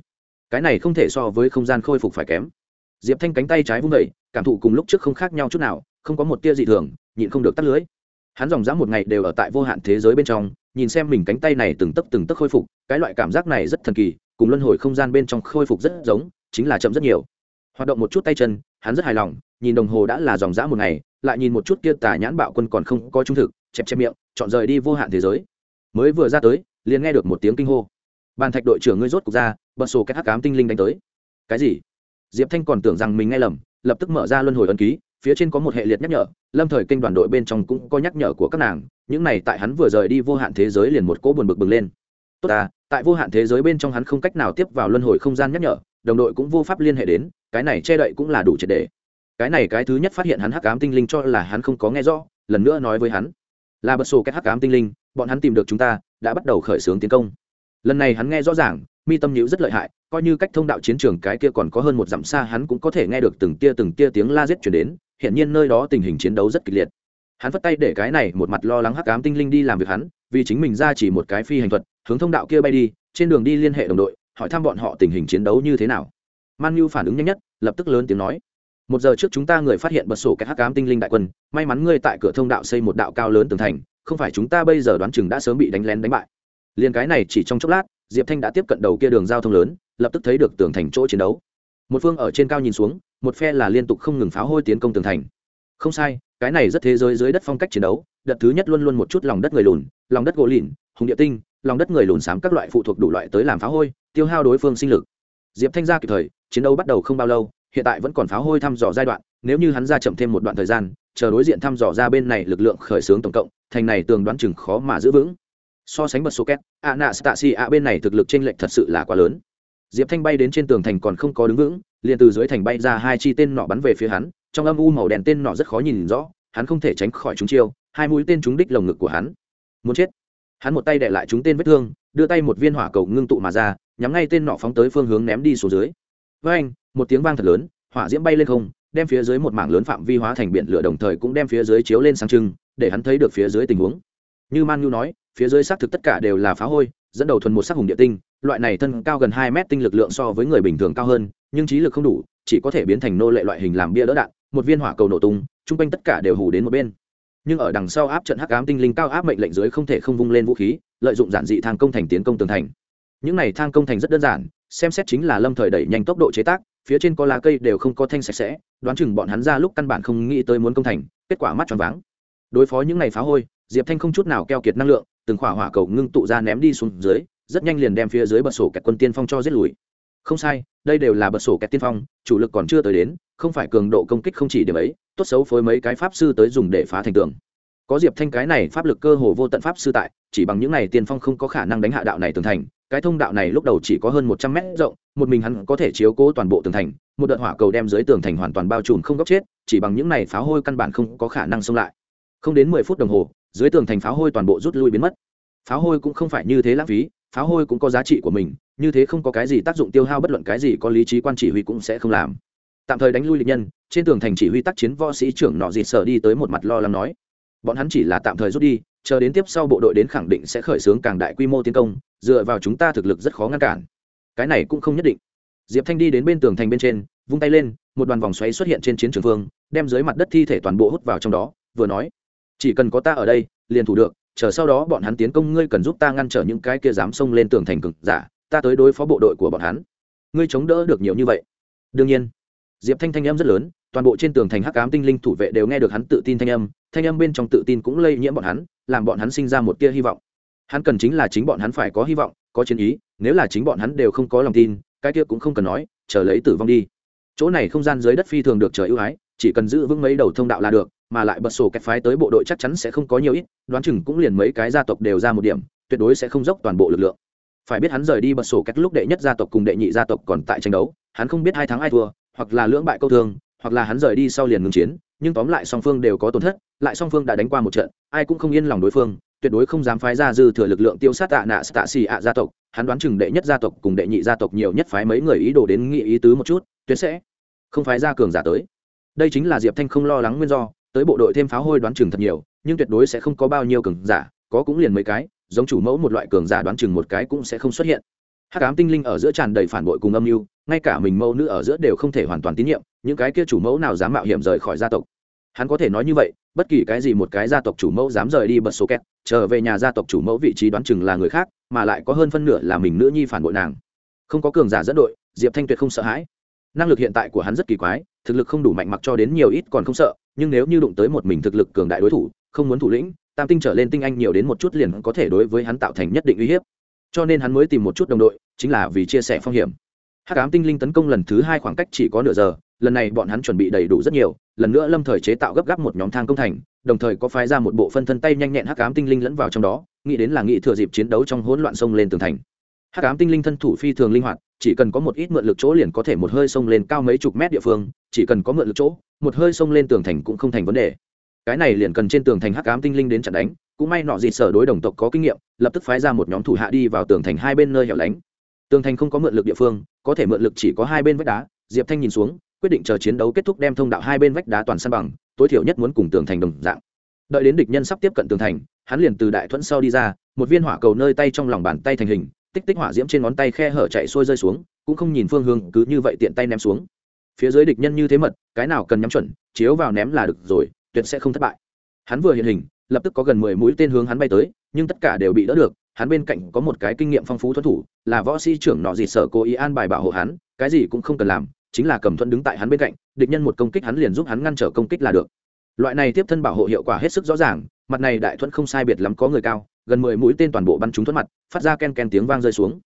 Cái này không thể so với không gian khôi phục phải kém. Diệp thanh cánh tay trái vung vẩy cảm thụ cùng lúc trước không khác nhau chút nào, không có một tia dị thường, nhịn không được tắt lưới. Hắn dòng dã một ngày đều ở tại vô hạn thế giới bên trong, nhìn xem mình cánh tay này từng tấc từng tấc khôi phục, cái loại cảm giác này rất thần kỳ, cùng luân hồi không gian bên trong khôi phục rất giống, chính là chậm rất nhiều. Hoạt động một chút tay chân, hắn rất hài lòng nhìn đồng hồ đã là dòng dã một ngày, lại nhìn một chút kia tà nhãn bạo quân còn không có trung thực, chẹp chẹp miệng, chọn rời đi vô hạn thế giới. Mới vừa ra tới, liền nghe được một tiếng kinh hô. Bàn thạch đội trưởng ngươi rốt cục ra, bật sổ cái hắc cám tinh linh đánh tới. Cái gì? Diệp thanh còn tưởng rằng mình nghe lầm, lập tức mở ra luân hồi ấn ký, phía trên có một hệ liệt nhắc nhở, lâm thời kênh đoàn đội bên trong cũng có nhắc nhở của các nàng, những này tại hắn vừa rời đi vô hạn thế giới liền một cỗ buồn bực bừng lên. Tốt à tại vô hạn thế giới bên trong hắn không cách nào tiếp vào luân hồi không gian nhắc nhở, đồng đội cũng vô pháp liên hệ đến, cái này che đậy cũng là đủ triệt đề cái này cái thứ nhất phát hiện hắn hắc ám tinh linh cho là hắn không có nghe rõ, lần nữa nói với hắn. Là bật sổ cái hắc ám tinh linh, bọn hắn tìm được chúng ta, đã bắt đầu khởi xướng tiến công. Lần này hắn nghe rõ ràng, mi tâm nhữ rất lợi hại, coi như cách thông đạo chiến trường cái kia còn có hơn một dặm xa hắn cũng có thể nghe được từng tia từng tia tiếng la giết chuyển đến hiện nhiên nơi đó tình hình chiến đấu rất kịch liệt. Hắn vất tay để cái này một mặt lo lắng hắc ám tinh linh đi làm việc hắn, vì chính mình ra chỉ một cái phi hành thuật, hướng thông đạo kia bay đi, trên đường đi liên hệ đồng đội, hỏi thăm bọn họ tình hình chiến đấu như thế nào. Man nhu phản ứng nhanh nhất, lập tức lớn tiếng nói một giờ trước chúng ta người phát hiện bật sổ cái hắc ám tinh linh đại quân, may mắn ngươi tại cửa thông đạo xây một đạo cao lớn tường thành, không phải chúng ta bây giờ đoán chừng đã sớm bị đánh lén đánh bại. Liền cái này chỉ trong chốc lát, diệp thanh đã tiếp cận đầu kia đường giao thông lớn, lập tức thấy được tường thành chỗ chiến đấu. Một phương ở trên cao nhìn xuống, một phe là liên tục không ngừng pháo hôi tiến công tường thành. Không sai, cái này rất thế giới dưới đất phong cách chiến đấu, đợt thứ nhất luôn luôn một chút lòng đất người lùn, lòng đất gỗ lìn, hùng địa tinh, lòng đất người lùn xám các loại phụ thuộc đủ loại tới làm pháo hôi, tiêu hao đối phương sinh lực. Diệp thanh ra kịp thời, chiến đấu bắt đầu không bao lâu hiện tại vẫn còn pháo hôi thăm dò giai đoạn, nếu như hắn ra chậm thêm một đoạn thời gian, chờ đối diện thăm dò ra bên này lực lượng khởi xướng tổng cộng, thành này tường đoán chừng khó mà giữ vững. So sánh bật số két a nạ stasi a bên này thực lực trên lệch thật sự là quá lớn. Diệp thanh bay đến trên tường thành còn không có đứng vững, liền từ dưới thành bay ra hai chi tên nọ bắn về phía hắn, trong âm u màu đèn tên nọ rất khó nhìn rõ, hắn không thể tránh khỏi chúng chiêu, hai mũi tên trúng đích lồng ngực của hắn. Muốn chết. Hắn một tay đệ lại chúng tên vết thương, đưa tay một viên hỏa cầu ngưng tụ mà ra, nhắm ngay tên nọ phóng tới phương hướng ném đi xuống dưới. Với anh một tiếng vang thật lớn, hỏa diễm bay lên không, đem phía dưới một mảng lớn phạm vi hóa thành biển lửa đồng thời cũng đem phía dưới chiếu lên sáng trưng, để hắn thấy được phía dưới tình huống. Như man nhu nói, phía dưới xác thực tất cả đều là phá hôi, dẫn đầu thuần một sắc hùng địa tinh, loại này thân cao gần hai mét tinh lực lượng so với người bình thường cao hơn, nhưng trí lực không đủ, chỉ có thể biến thành nô lệ loại hình làm bia đỡ đạn, một viên hỏa cầu nổ tung, chung quanh tất cả đều hù đến một bên. Nhưng ở đằng sau áp trận hắc ám tinh linh cao áp mệnh lệnh dưới không thể không vung lên vũ khí, lợi dụng giản dị thang công thành tiến công tường thành những này thang công thành rất đơn giản, xem xét chính là lâm thời đẩy nhanh tốc độ chế tác, phía trên có lá cây đều không có thanh sạch sẽ, đoán chừng bọn hắn ra lúc căn bản không nghĩ tới muốn công thành, kết quả mắt tròn váng. Đối phó những ngày phá hôi, diệp thanh không chút nào keo kiệt năng lượng, từng khỏa hỏa cầu ngưng tụ ra ném đi xuống dưới, rất nhanh liền đem phía dưới bật sổ kẹt quân tiên phong cho giết lùi. Không sai, đây đều là bật sổ kẹt tiên phong, chủ lực còn chưa tới đến, không phải cường độ công kích không chỉ điểm ấy, tốt xấu phối mấy cái pháp sư tới dùng để phá thành tường có diệp thanh cái này pháp lực cơ hồ vô tận pháp sư tại, chỉ bằng những này tiên phong không có khả năng đánh hạ đạo này tường thành, cái thông đạo này lúc đầu chỉ có hơn một trăm mét rộng, một mình hắn có thể chiếu cố toàn bộ tường thành, một đợt hỏa cầu đem dưới tường thành hoàn toàn bao trùm không góc chết, chỉ bằng những này pháo hôi căn bản không có khả năng xông lại. Không đến mười phút đồng hồ, dưới tường thành pháo hôi toàn bộ rút lui biến mất. Pháo hôi cũng không phải như thế lãng phí, pháo hôi cũng có giá trị của mình, như thế không có cái gì tác dụng tiêu hao bất luận cái gì có lý trí quan chỉ huy cũng sẽ không làm. Tạm thời đánh lui lịch nhân, trên tường thành chỉ huy tác chiến võ sĩ trưởng nọ dịt sở đi tới một mặt lo lắng nói bọn hắn chỉ là tạm thời rút đi, chờ đến tiếp sau bộ đội đến khẳng định sẽ khởi xướng càng đại quy mô tiến công, dựa vào chúng ta thực lực rất khó ngăn cản. Cái này cũng không nhất định. Diệp thanh đi đến bên tường thành bên trên, vung tay lên, một đoàn vòng xoáy xuất hiện trên chiến trường phương, đem dưới mặt đất thi thể toàn bộ hút vào trong đó, vừa nói, chỉ cần có ta ở đây, liền thủ được, chờ sau đó bọn hắn tiến công, ngươi cần giúp ta ngăn trở những cái kia dám xông lên tường thành cực giả, ta tới đối phó bộ đội của bọn hắn. Ngươi chống đỡ được nhiều như vậy. Đương nhiên, diệp thanh thanh âm rất lớn toàn bộ trên tường thành hắc ám tinh linh thủ vệ đều nghe được hắn tự tin thanh âm thanh âm bên trong tự tin cũng lây nhiễm bọn hắn, làm bọn hắn sinh ra một tia hy vọng. Hắn cần chính là chính bọn hắn phải có hy vọng, có chiến ý, nếu là chính bọn hắn đều không có lòng tin, cái kia cũng không cần nói, chờ lấy tử vong đi. Chỗ này không gian dưới đất phi thường được trời ưu ái, chỉ cần giữ vững mấy đầu thông đạo là được, mà lại bật sổ kẹt phái tới bộ đội chắc chắn sẽ không có nhiều ít, đoán chừng cũng liền mấy cái gia tộc đều ra một điểm, tuyệt đối sẽ không dốc toàn bộ lực lượng. Phải biết hắn rời đi bật sổ kẹt lúc đệ nhất gia tộc cùng đệ nhị gia tộc còn tại tranh đấu, hắn không biết hai tháng ai thua, hoặc là lưỡng bại câu thương hoặc là hắn rời đi sau liền ngừng chiến, nhưng tóm lại song phương đều có tổn thất, lại song phương đã đánh qua một trận, ai cũng không yên lòng đối phương, tuyệt đối không dám phái ra dư thừa lực lượng tiêu sát tạ nạ tạ xì ạ gia tộc, hắn đoán chừng đệ nhất gia tộc cùng đệ nhị gia tộc nhiều nhất phái mấy người ý đồ đến nghị ý tứ một chút, tuyệt sẽ không phái ra cường giả tới. Đây chính là diệp thanh không lo lắng nguyên do, tới bộ đội thêm pháo hôi đoán chừng thật nhiều, nhưng tuyệt đối sẽ không có bao nhiêu cường giả, có cũng liền mấy cái, giống chủ mẫu một loại cường giả đoán chừng một cái cũng sẽ không xuất hiện hắc ám tinh linh ở giữa tràn đầy phản bội cùng âm mưu, ngay cả mình mẫu nữ ở giữa đều không thể hoàn toàn tín nhiệm, những cái kia chủ mẫu nào dám mạo hiểm rời khỏi gia tộc. Hắn có thể nói như vậy, bất kỳ cái gì một cái gia tộc chủ mẫu dám rời đi bật số kẹt, trở về nhà gia tộc chủ mẫu vị trí đoán chừng là người khác, mà lại có hơn phân nửa là mình nữ nhi phản bội nàng. Không có cường giả dẫn đội, diệp thanh tuyệt không sợ hãi. Năng lực hiện tại của hắn rất kỳ quái, thực lực không đủ mạnh mặc cho đến nhiều ít còn không sợ, nhưng nếu như đụng tới một mình thực lực cường đại đối thủ, không muốn thủ lĩnh, tam tinh trở lên tinh anh nhiều đến một chút liền có thể đối với hắn tạo thành nhất định uy hiếp cho nên hắn mới tìm một chút đồng đội, chính là vì chia sẻ phong hiểm. Hắc ám tinh linh tấn công lần thứ hai khoảng cách chỉ có nửa giờ, lần này bọn hắn chuẩn bị đầy đủ rất nhiều, lần nữa lâm thời chế tạo gấp gáp một nhóm thang công thành, đồng thời có phái ra một bộ phân thân tay nhanh nhẹn hắc ám tinh linh lẫn vào trong đó, nghĩ đến là nghĩ thừa dịp chiến đấu trong hỗn loạn sông lên tường thành. Hắc ám tinh linh thân thủ phi thường linh hoạt, chỉ cần có một ít mượn lực chỗ liền có thể một hơi sông lên cao mấy chục mét địa phương, chỉ cần có mượn lực chỗ, một hơi sông lên tường thành cũng không thành vấn đề. Cái này liền cần trên tường thành hắc ám tinh linh đến chặn đánh cũng may nọ dịt sở đối đồng tộc có kinh nghiệm, lập tức phái ra một nhóm thủ hạ đi vào tường thành hai bên nơi hẻo lánh. Tường thành không có mượn lực địa phương, có thể mượn lực chỉ có hai bên vách đá. Diệp thanh nhìn xuống, quyết định chờ chiến đấu kết thúc đem thông đạo hai bên vách đá toàn săn bằng, tối thiểu nhất muốn cùng tường thành đồng dạng. Đợi đến địch nhân sắp tiếp cận tường thành, hắn liền từ đại thuẫn sau đi ra, một viên hỏa cầu nơi tay trong lòng bàn tay thành hình, tích tích hỏa diễm trên ngón tay khe hở chạy xuôi rơi xuống, cũng không nhìn phương hướng, cứ như vậy tiện tay ném xuống. Phía dưới địch nhân như thế mật, cái nào cần nhắm chuẩn, chiếu vào ném là được rồi, tuyệt sẽ không thất bại. Hắn vừa hiện hình lập tức có gần mười mũi tên hướng hắn bay tới, nhưng tất cả đều bị đỡ được. Hắn bên cạnh có một cái kinh nghiệm phong phú thuẫn thủ, là võ sĩ trưởng nọ gì sở cố ý an bài bảo hộ hắn, cái gì cũng không cần làm, chính là cầm thuẫn đứng tại hắn bên cạnh, địch nhân một công kích hắn liền giúp hắn ngăn trở công kích là được. Loại này tiếp thân bảo hộ hiệu quả hết sức rõ ràng, mặt này đại thuẫn không sai biệt lắm có người cao, gần mười mũi tên toàn bộ bắn trúng thuẫn mặt, phát ra ken ken tiếng vang rơi xuống.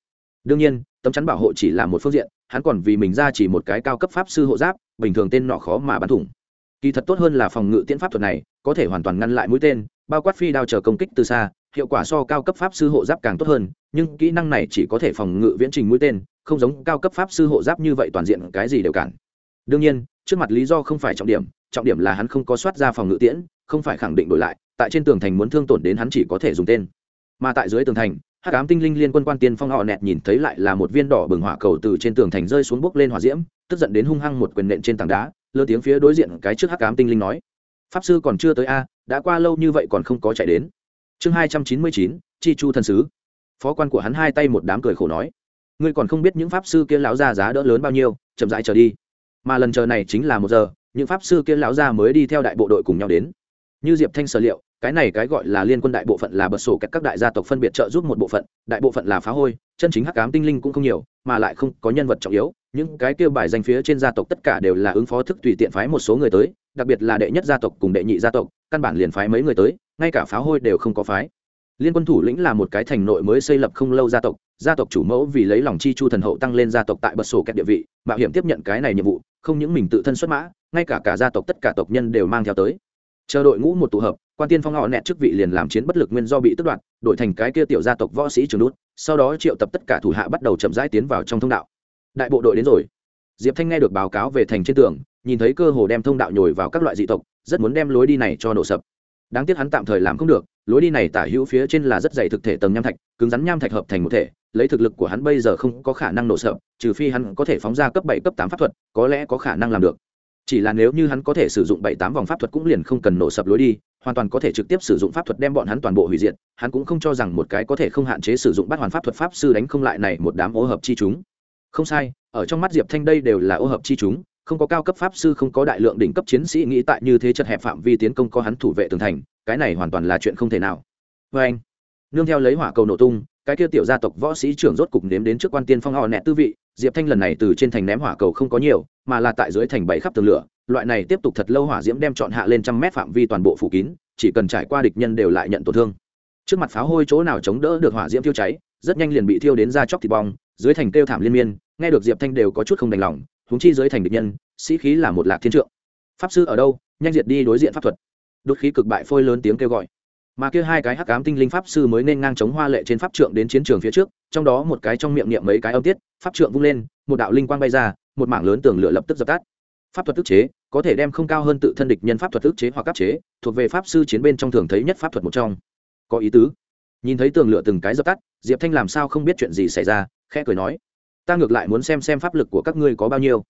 Đương nhiên, tấm chắn bảo hộ chỉ là một phương diện, hắn còn vì mình ra chỉ một cái cao cấp pháp sư hộ giáp, bình thường tên nọ khó mà bắn thủng. Kỳ thật tốt hơn là phòng ngự tiễn pháp thuật này, có thể hoàn toàn ngăn lại mũi tên bao quát phi đao chờ công kích từ xa, hiệu quả so cao cấp pháp sư hộ giáp càng tốt hơn, nhưng kỹ năng này chỉ có thể phòng ngự viễn trình mũi tên, không giống cao cấp pháp sư hộ giáp như vậy toàn diện cái gì đều cản. Đương nhiên, trước mặt lý do không phải trọng điểm trọng điểm là hắn không có soát ra phòng ngự tiễn, không phải khẳng định đổi lại, tại trên tường thành muốn thương tổn đến hắn chỉ có thể dùng tên. Mà tại dưới tường thành, hắc ám tinh linh liên quân quan tiên phong họ nẹt nhìn thấy lại là một viên đỏ bừng hỏa cầu từ trên tường thành rơi xuống bốc lên hỏa diễm, tức giận đến hung hăng một quyền nện trên tảng đá lơ tiếng phía đối diện cái trước hắc ám tinh linh nói, pháp sư còn chưa tới a đã qua lâu như vậy còn không có chạy đến. Chương hai trăm chín mươi chín, chi chu thần sứ. Phó quan của hắn hai tay một đám cười khổ nói, ngươi còn không biết những pháp sư kia lão ra giá đỡ lớn bao nhiêu, chậm rãi trở đi. Mà lần chờ này chính là một giờ, những pháp sư kia lão ra mới đi theo đại bộ đội cùng nhau đến. Như diệp thanh sở liệu, cái này cái gọi là liên quân đại bộ phận là bật sổ các đại gia tộc phân biệt trợ giúp một bộ phận, đại bộ phận là phá hôi, chân chính hắc cám tinh linh cũng không nhiều, mà lại không có nhân vật trọng yếu. Những cái kêu bài danh phía trên gia tộc tất cả đều là ứng phó thức tùy tiện phái một số người tới, đặc biệt là đệ nhất gia tộc cùng đệ nhị gia tộc căn bản liền phái mấy người tới, ngay cả pháo hôi đều không có phái. Liên quân thủ lĩnh là một cái thành nội mới xây lập không lâu gia tộc gia tộc chủ mẫu vì lấy lòng chi chu thần hậu tăng lên gia tộc tại bật sổ kẹt địa vị, mạo hiểm tiếp nhận cái này nhiệm vụ, không những mình tự thân xuất mã, ngay cả cả gia tộc tất cả tộc nhân đều mang theo tới. Chờ đội ngũ một tụ hợp, quan tiên phong họ nẹt chức vị liền làm chiến bất lực nguyên do bị tức đoạt, đổi thành cái kia tiểu gia tộc võ sĩ trường đút, sau đó triệu tập tất cả thủ hạ bắt đầu chậm rãi tiến vào trong thông đạo. Đại bộ đội đến rồi. Diệp thanh nghe được báo cáo về thành trên tường nhìn thấy cơ hồ đem thông đạo nhồi vào các loại dị tộc, rất muốn đem lối đi này cho nổ sập. Đáng tiếc hắn tạm thời làm không được, lối đi này tả hữu phía trên là rất dày thực thể tầng nham thạch, cứng rắn nham thạch hợp thành một thể, lấy thực lực của hắn bây giờ không có khả năng nổ sập, trừ phi hắn có thể phóng ra cấp bảy, cấp tám pháp thuật, có lẽ có khả năng làm được. Chỉ là nếu như hắn có thể sử dụng bảy, tám vòng pháp thuật cũng liền không cần nổ sập lối đi, hoàn toàn có thể trực tiếp sử dụng pháp thuật đem bọn hắn toàn bộ hủy diệt, hắn cũng không cho rằng một cái có thể không hạn chế sử dụng bắt hoàn pháp thuật pháp sư đánh không lại này một đám ô hợp chi chúng. Không sai, ở trong mắt diệp thanh đây đều là ô hợp chi chúng không có cao cấp pháp sư, không có đại lượng đỉnh cấp chiến sĩ nghĩ tại như thế chật hẹp phạm vi tiến công có hắn thủ vệ tường thành, cái này hoàn toàn là chuyện không thể nào. Vê anh, nương theo lấy hỏa cầu nổ tung, cái kia tiểu gia tộc võ sĩ trưởng rốt cục nếm đến trước quan tiên phong họ nẹ tư vị, diệp thanh lần này từ trên thành ném hỏa cầu không có nhiều, mà là tại dưới thành bảy khắp tường lửa, loại này tiếp tục thật lâu hỏa diễm đem chọn hạ lên trăm mét phạm vi toàn bộ phủ kín, chỉ cần trải qua địch nhân đều lại nhận tổn thương. Trước mặt pháo hôi chỗ nào chống đỡ được hỏa diễm thiêu cháy, rất nhanh liền bị thiêu đến ra chóc thịt bong, dưới thành kêu thảm liên miên, nghe được diệp thanh đều có chút không đành lòng huống chi dưới thành địch nhân, sĩ khí là một lạc thiên trượng. Pháp sư ở đâu, nhanh diệt đi đối diện pháp thuật. Đốt khí cực bại phôi lớn tiếng kêu gọi. Mà kia hai cái hắc ám tinh linh pháp sư mới nên ngang chống hoa lệ trên pháp trượng đến chiến trường phía trước, trong đó một cái trong miệng niệm mấy cái âm tiết, pháp trượng vung lên, một đạo linh quang bay ra, một mảng lớn tường lửa lập tức dập tắt. Pháp thuật ức chế, có thể đem không cao hơn tự thân địch nhân pháp thuật ức chế hoặc áp chế, thuộc về pháp sư chiến bên trong thường thấy nhất pháp thuật một trong. Có ý tứ. Nhìn thấy tường lửa từng cái dập tắt, diệp thanh làm sao không biết chuyện gì xảy ra, khẽ cười nói ta ngược lại muốn xem xem pháp lực của các ngươi có bao nhiêu.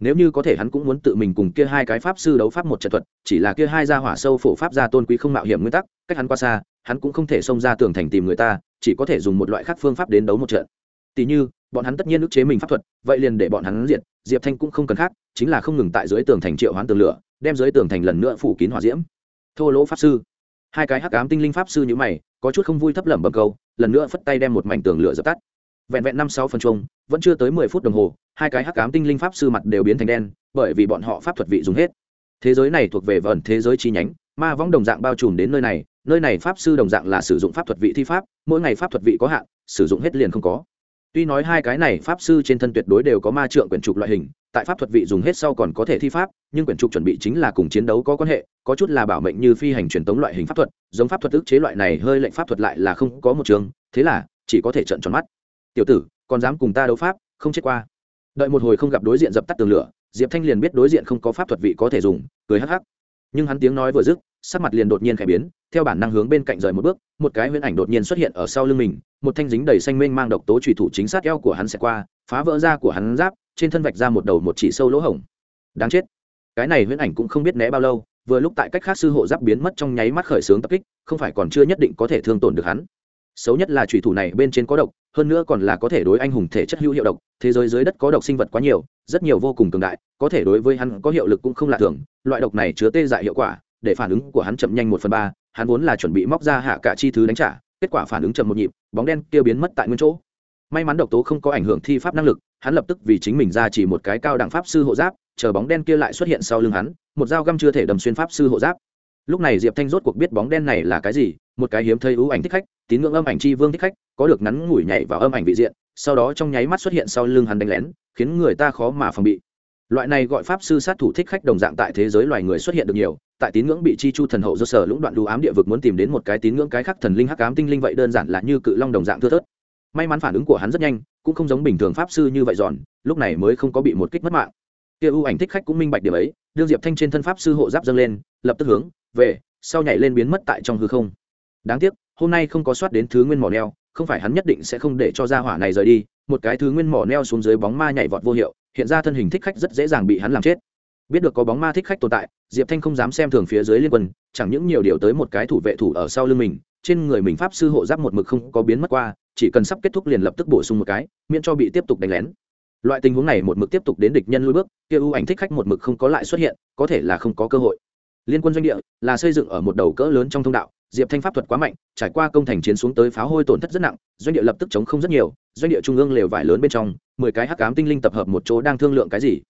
Nếu như có thể hắn cũng muốn tự mình cùng kia hai cái pháp sư đấu pháp một trận thuật, chỉ là kia hai gia hỏa sâu phổ pháp gia tôn quý không mạo hiểm nguyên tắc, cách hắn qua xa, hắn cũng không thể xông ra tường thành tìm người ta, chỉ có thể dùng một loại khác phương pháp đến đấu một trận. Tỷ như, bọn hắn tất nhiên ức chế mình pháp thuật, vậy liền để bọn hắn diệt, diệp thanh cũng không cần khác, chính là không ngừng tại dưới tường thành triệu hoán tường lửa, đem dưới tường thành lần nữa phủ kín hỏa diễm. Thô lỗ pháp sư. Hai cái hắc ám tinh linh pháp sư như mày, có chút không vui thấp lẩm bẩm câu, lần nữa phất tay đem một mảnh tường lửa dập tắt. Vẹn vẹn năm sáu phần chung vẫn chưa tới mười phút đồng hồ, hai cái hắc ám tinh linh pháp sư mặt đều biến thành đen, bởi vì bọn họ pháp thuật vị dùng hết. Thế giới này thuộc về vần thế giới chi nhánh, ma vong đồng dạng bao trùm đến nơi này nơi này pháp sư đồng dạng là sử dụng pháp thuật vị thi pháp, mỗi ngày pháp thuật vị có hạn, sử dụng hết liền không có. Tuy nói hai cái này pháp sư trên thân tuyệt đối đều có ma trượng quyển trục loại hình, tại pháp thuật vị dùng hết sau còn có thể thi pháp, nhưng quyển trục chuẩn bị chính là cùng chiến đấu có quan hệ, có chút là bảo mệnh như phi hành truyền tống loại hình pháp thuật, giống pháp thuật ức chế loại này hơi lệnh pháp thuật lại là không có một trường, thế là chỉ có thể trận tròn mắt. Tiểu tử còn dám cùng ta đấu pháp, không chết qua. Đợi một hồi không gặp đối diện dập tắt tường lửa, diệp thanh liền biết đối diện không có pháp thuật vị có thể dùng, cười hắc hắc. Nhưng hắn tiếng nói vừa dứt, sắc mặt liền đột nhiên khẽ biến, theo bản năng hướng bên cạnh rời một bước, một cái huyễn ảnh đột nhiên xuất hiện ở sau lưng mình, một thanh dính đầy xanh mênh mang độc tố trùy thủ chính sát eo của hắn sẽ qua, phá vỡ da của hắn giáp, trên thân vạch ra một đầu một chỉ sâu lỗ hổng. Đáng chết. Cái này huyễn ảnh cũng không biết né bao lâu, vừa lúc tại cách khác sư hộ giáp biến mất trong nháy mắt khởi xướng tập kích, không phải còn chưa nhất định có thể thương tổn được hắn xấu nhất là trùy thủ này bên trên có độc, hơn nữa còn là có thể đối anh hùng thể chất hữu hiệu độc, thế giới dưới đất có độc sinh vật quá nhiều, rất nhiều vô cùng cường đại, có thể đối với hắn có hiệu lực cũng không lạ thường, loại độc này chứa tê dại hiệu quả, để phản ứng của hắn chậm nhanh một phần ba, hắn vốn là chuẩn bị móc ra hạ cả chi thứ đánh trả, kết quả phản ứng chậm một nhịp, bóng đen kia biến mất tại nguyên chỗ. May mắn độc tố không có ảnh hưởng thi pháp năng lực, hắn lập tức vì chính mình ra chỉ một cái cao đẳng pháp sư hộ giáp, chờ bóng đen kia lại xuất hiện sau lưng hắn, một dao găm chưa thể đầm xuyên pháp sư hộ giáp. Lúc này diệp thanh rốt cuộc biết bóng đen này là cái gì một cái hiếm thấy ưu ảnh thích khách, tín ngưỡng âm ảnh chi vương thích khách, có được ngắn ngủi nhảy vào âm ảnh vị diện, sau đó trong nháy mắt xuất hiện sau lưng hắn đánh lén, khiến người ta khó mà phòng bị. Loại này gọi pháp sư sát thủ thích khách đồng dạng tại thế giới loài người xuất hiện được nhiều, tại tín ngưỡng bị chi chu thần hậu do sở lũng đoạn đu ám địa vực muốn tìm đến một cái tín ngưỡng cái khác thần linh hắc ám tinh linh vậy đơn giản là như cự long đồng dạng thưa thớt. May mắn phản ứng của hắn rất nhanh, cũng không giống bình thường pháp sư như vậy giòn, lúc này mới không có bị một kích mất mạng. Kia ưu ảnh thích khách cũng minh bạch điểm ấy, đương diệp thanh trên thân pháp sư hộ giáp dâng lên, lập tức hướng về, sau nhảy lên biến mất tại trong hư không đáng tiếc, hôm nay không có soát đến thứ nguyên mỏ neo, không phải hắn nhất định sẽ không để cho gia hỏa này rời đi, một cái thứ nguyên mỏ neo xuống dưới bóng ma nhảy vọt vô hiệu, hiện ra thân hình thích khách rất dễ dàng bị hắn làm chết. Biết được có bóng ma thích khách tồn tại, diệp thanh không dám xem thường phía dưới liên quân, chẳng những nhiều điều tới một cái thủ vệ thủ ở sau lưng mình, trên người mình pháp sư hộ giáp một mực không có biến mất qua, chỉ cần sắp kết thúc liền lập tức bổ sung một cái, miễn cho bị tiếp tục đánh lén. Loại tình huống này một mực tiếp tục đến địch nhân lui bước, kia ưu ảnh thích khách một mực không có lại xuất hiện, có thể là không có cơ hội liên quân doanh địa, là xây dựng ở một đầu cỡ lớn trong thông đạo. Diệp thanh pháp thuật quá mạnh, trải qua công thành chiến xuống tới pháo hôi tổn thất rất nặng, doanh địa lập tức chống không rất nhiều, doanh địa trung ương lều vải lớn bên trong, mười cái hắc ám tinh linh tập hợp một chỗ đang thương lượng cái gì?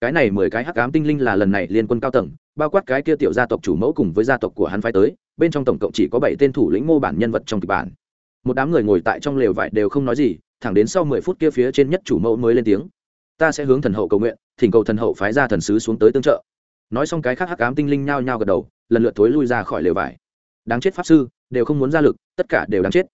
Cái này mười cái hắc ám tinh linh là lần này liên quân cao tầng, bao quát cái kia tiểu gia tộc chủ mẫu cùng với gia tộc của hắn phái tới, bên trong tổng cộng chỉ có bảy tên thủ lĩnh mô bản nhân vật trong kịch bản. Một đám người ngồi tại trong lều vải đều không nói gì, thẳng đến sau mười phút kia phía trên nhất chủ mẫu mới lên tiếng. Ta sẽ hướng thần hậu cầu nguyện, thỉnh cầu thần hậu phái ra thần sứ xuống tới tương trợ nói xong cái khác hắc ám tinh linh nhao nhao gật đầu, lần lượt thối lui ra khỏi lều vải. Đáng chết pháp sư, đều không muốn ra lực, tất cả đều đáng chết.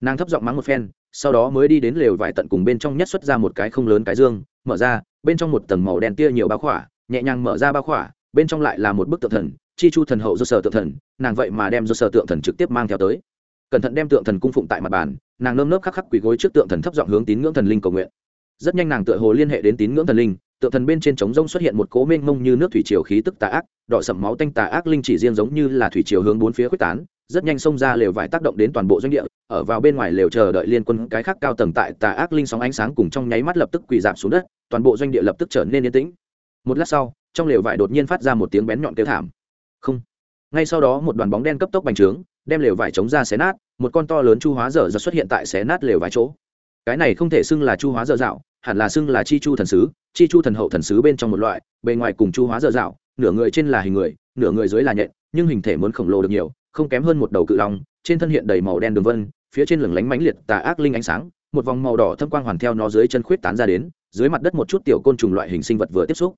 Nàng thấp giọng mắng một phen, sau đó mới đi đến lều vải tận cùng bên trong nhất xuất ra một cái không lớn cái dương, mở ra, bên trong một tầng màu đen tia nhiều bao khỏa, nhẹ nhàng mở ra bao khỏa, bên trong lại là một bức tượng thần, chi chu thần hậu do sở tượng thần, nàng vậy mà đem do sở tượng thần trực tiếp mang theo tới. Cẩn thận đem tượng thần cung phụng tại mặt bàn, nàng nơm nớp khắc khắc quỳ gối trước tượng thần thấp giọng hướng tín ngưỡng thần linh cầu nguyện. Rất nhanh nàng tựa hồ liên hệ đến tín ngưỡng thần linh tượng thần bên trên trống rông xuất hiện một cố mênh mông như nước thủy triều khí tức tà ác, đỏ sậm máu tanh tà ác linh chỉ riêng giống như là thủy triều hướng bốn phía quyết tán, rất nhanh xông ra lều vải tác động đến toàn bộ doanh địa, ở vào bên ngoài lều chờ đợi liên quân cái khác cao tầng tại tà ác linh sóng ánh sáng cùng trong nháy mắt lập tức quỳ giảm xuống đất, toàn bộ doanh địa lập tức trở nên yên tĩnh. Một lát sau, trong lều vải đột nhiên phát ra một tiếng bén nhọn kêu thảm. Không. Ngay sau đó một đoàn bóng đen cấp tốc bành trướng, đem lều vải chống ra xé nát, một con to lớn chu hóa dở dở xuất hiện tại xé nát lều vải chỗ. Cái này không thể xưng là chu hóa dở dạo, hẳn là xưng là chi chu thần sứ chi chu thần hậu thần sứ bên trong một loại, bề ngoài cùng chu hóa dở dạo, nửa người trên là hình người, nửa người dưới là nhện, nhưng hình thể muốn khổng lồ được nhiều, không kém hơn một đầu cự long, trên thân hiện đầy màu đen đường vân, phía trên lửng lánh mãnh liệt tà ác linh ánh sáng, một vòng màu đỏ thâm quang hoàn theo nó dưới chân khuyết tán ra đến, dưới mặt đất một chút tiểu côn trùng loại hình sinh vật vừa tiếp xúc.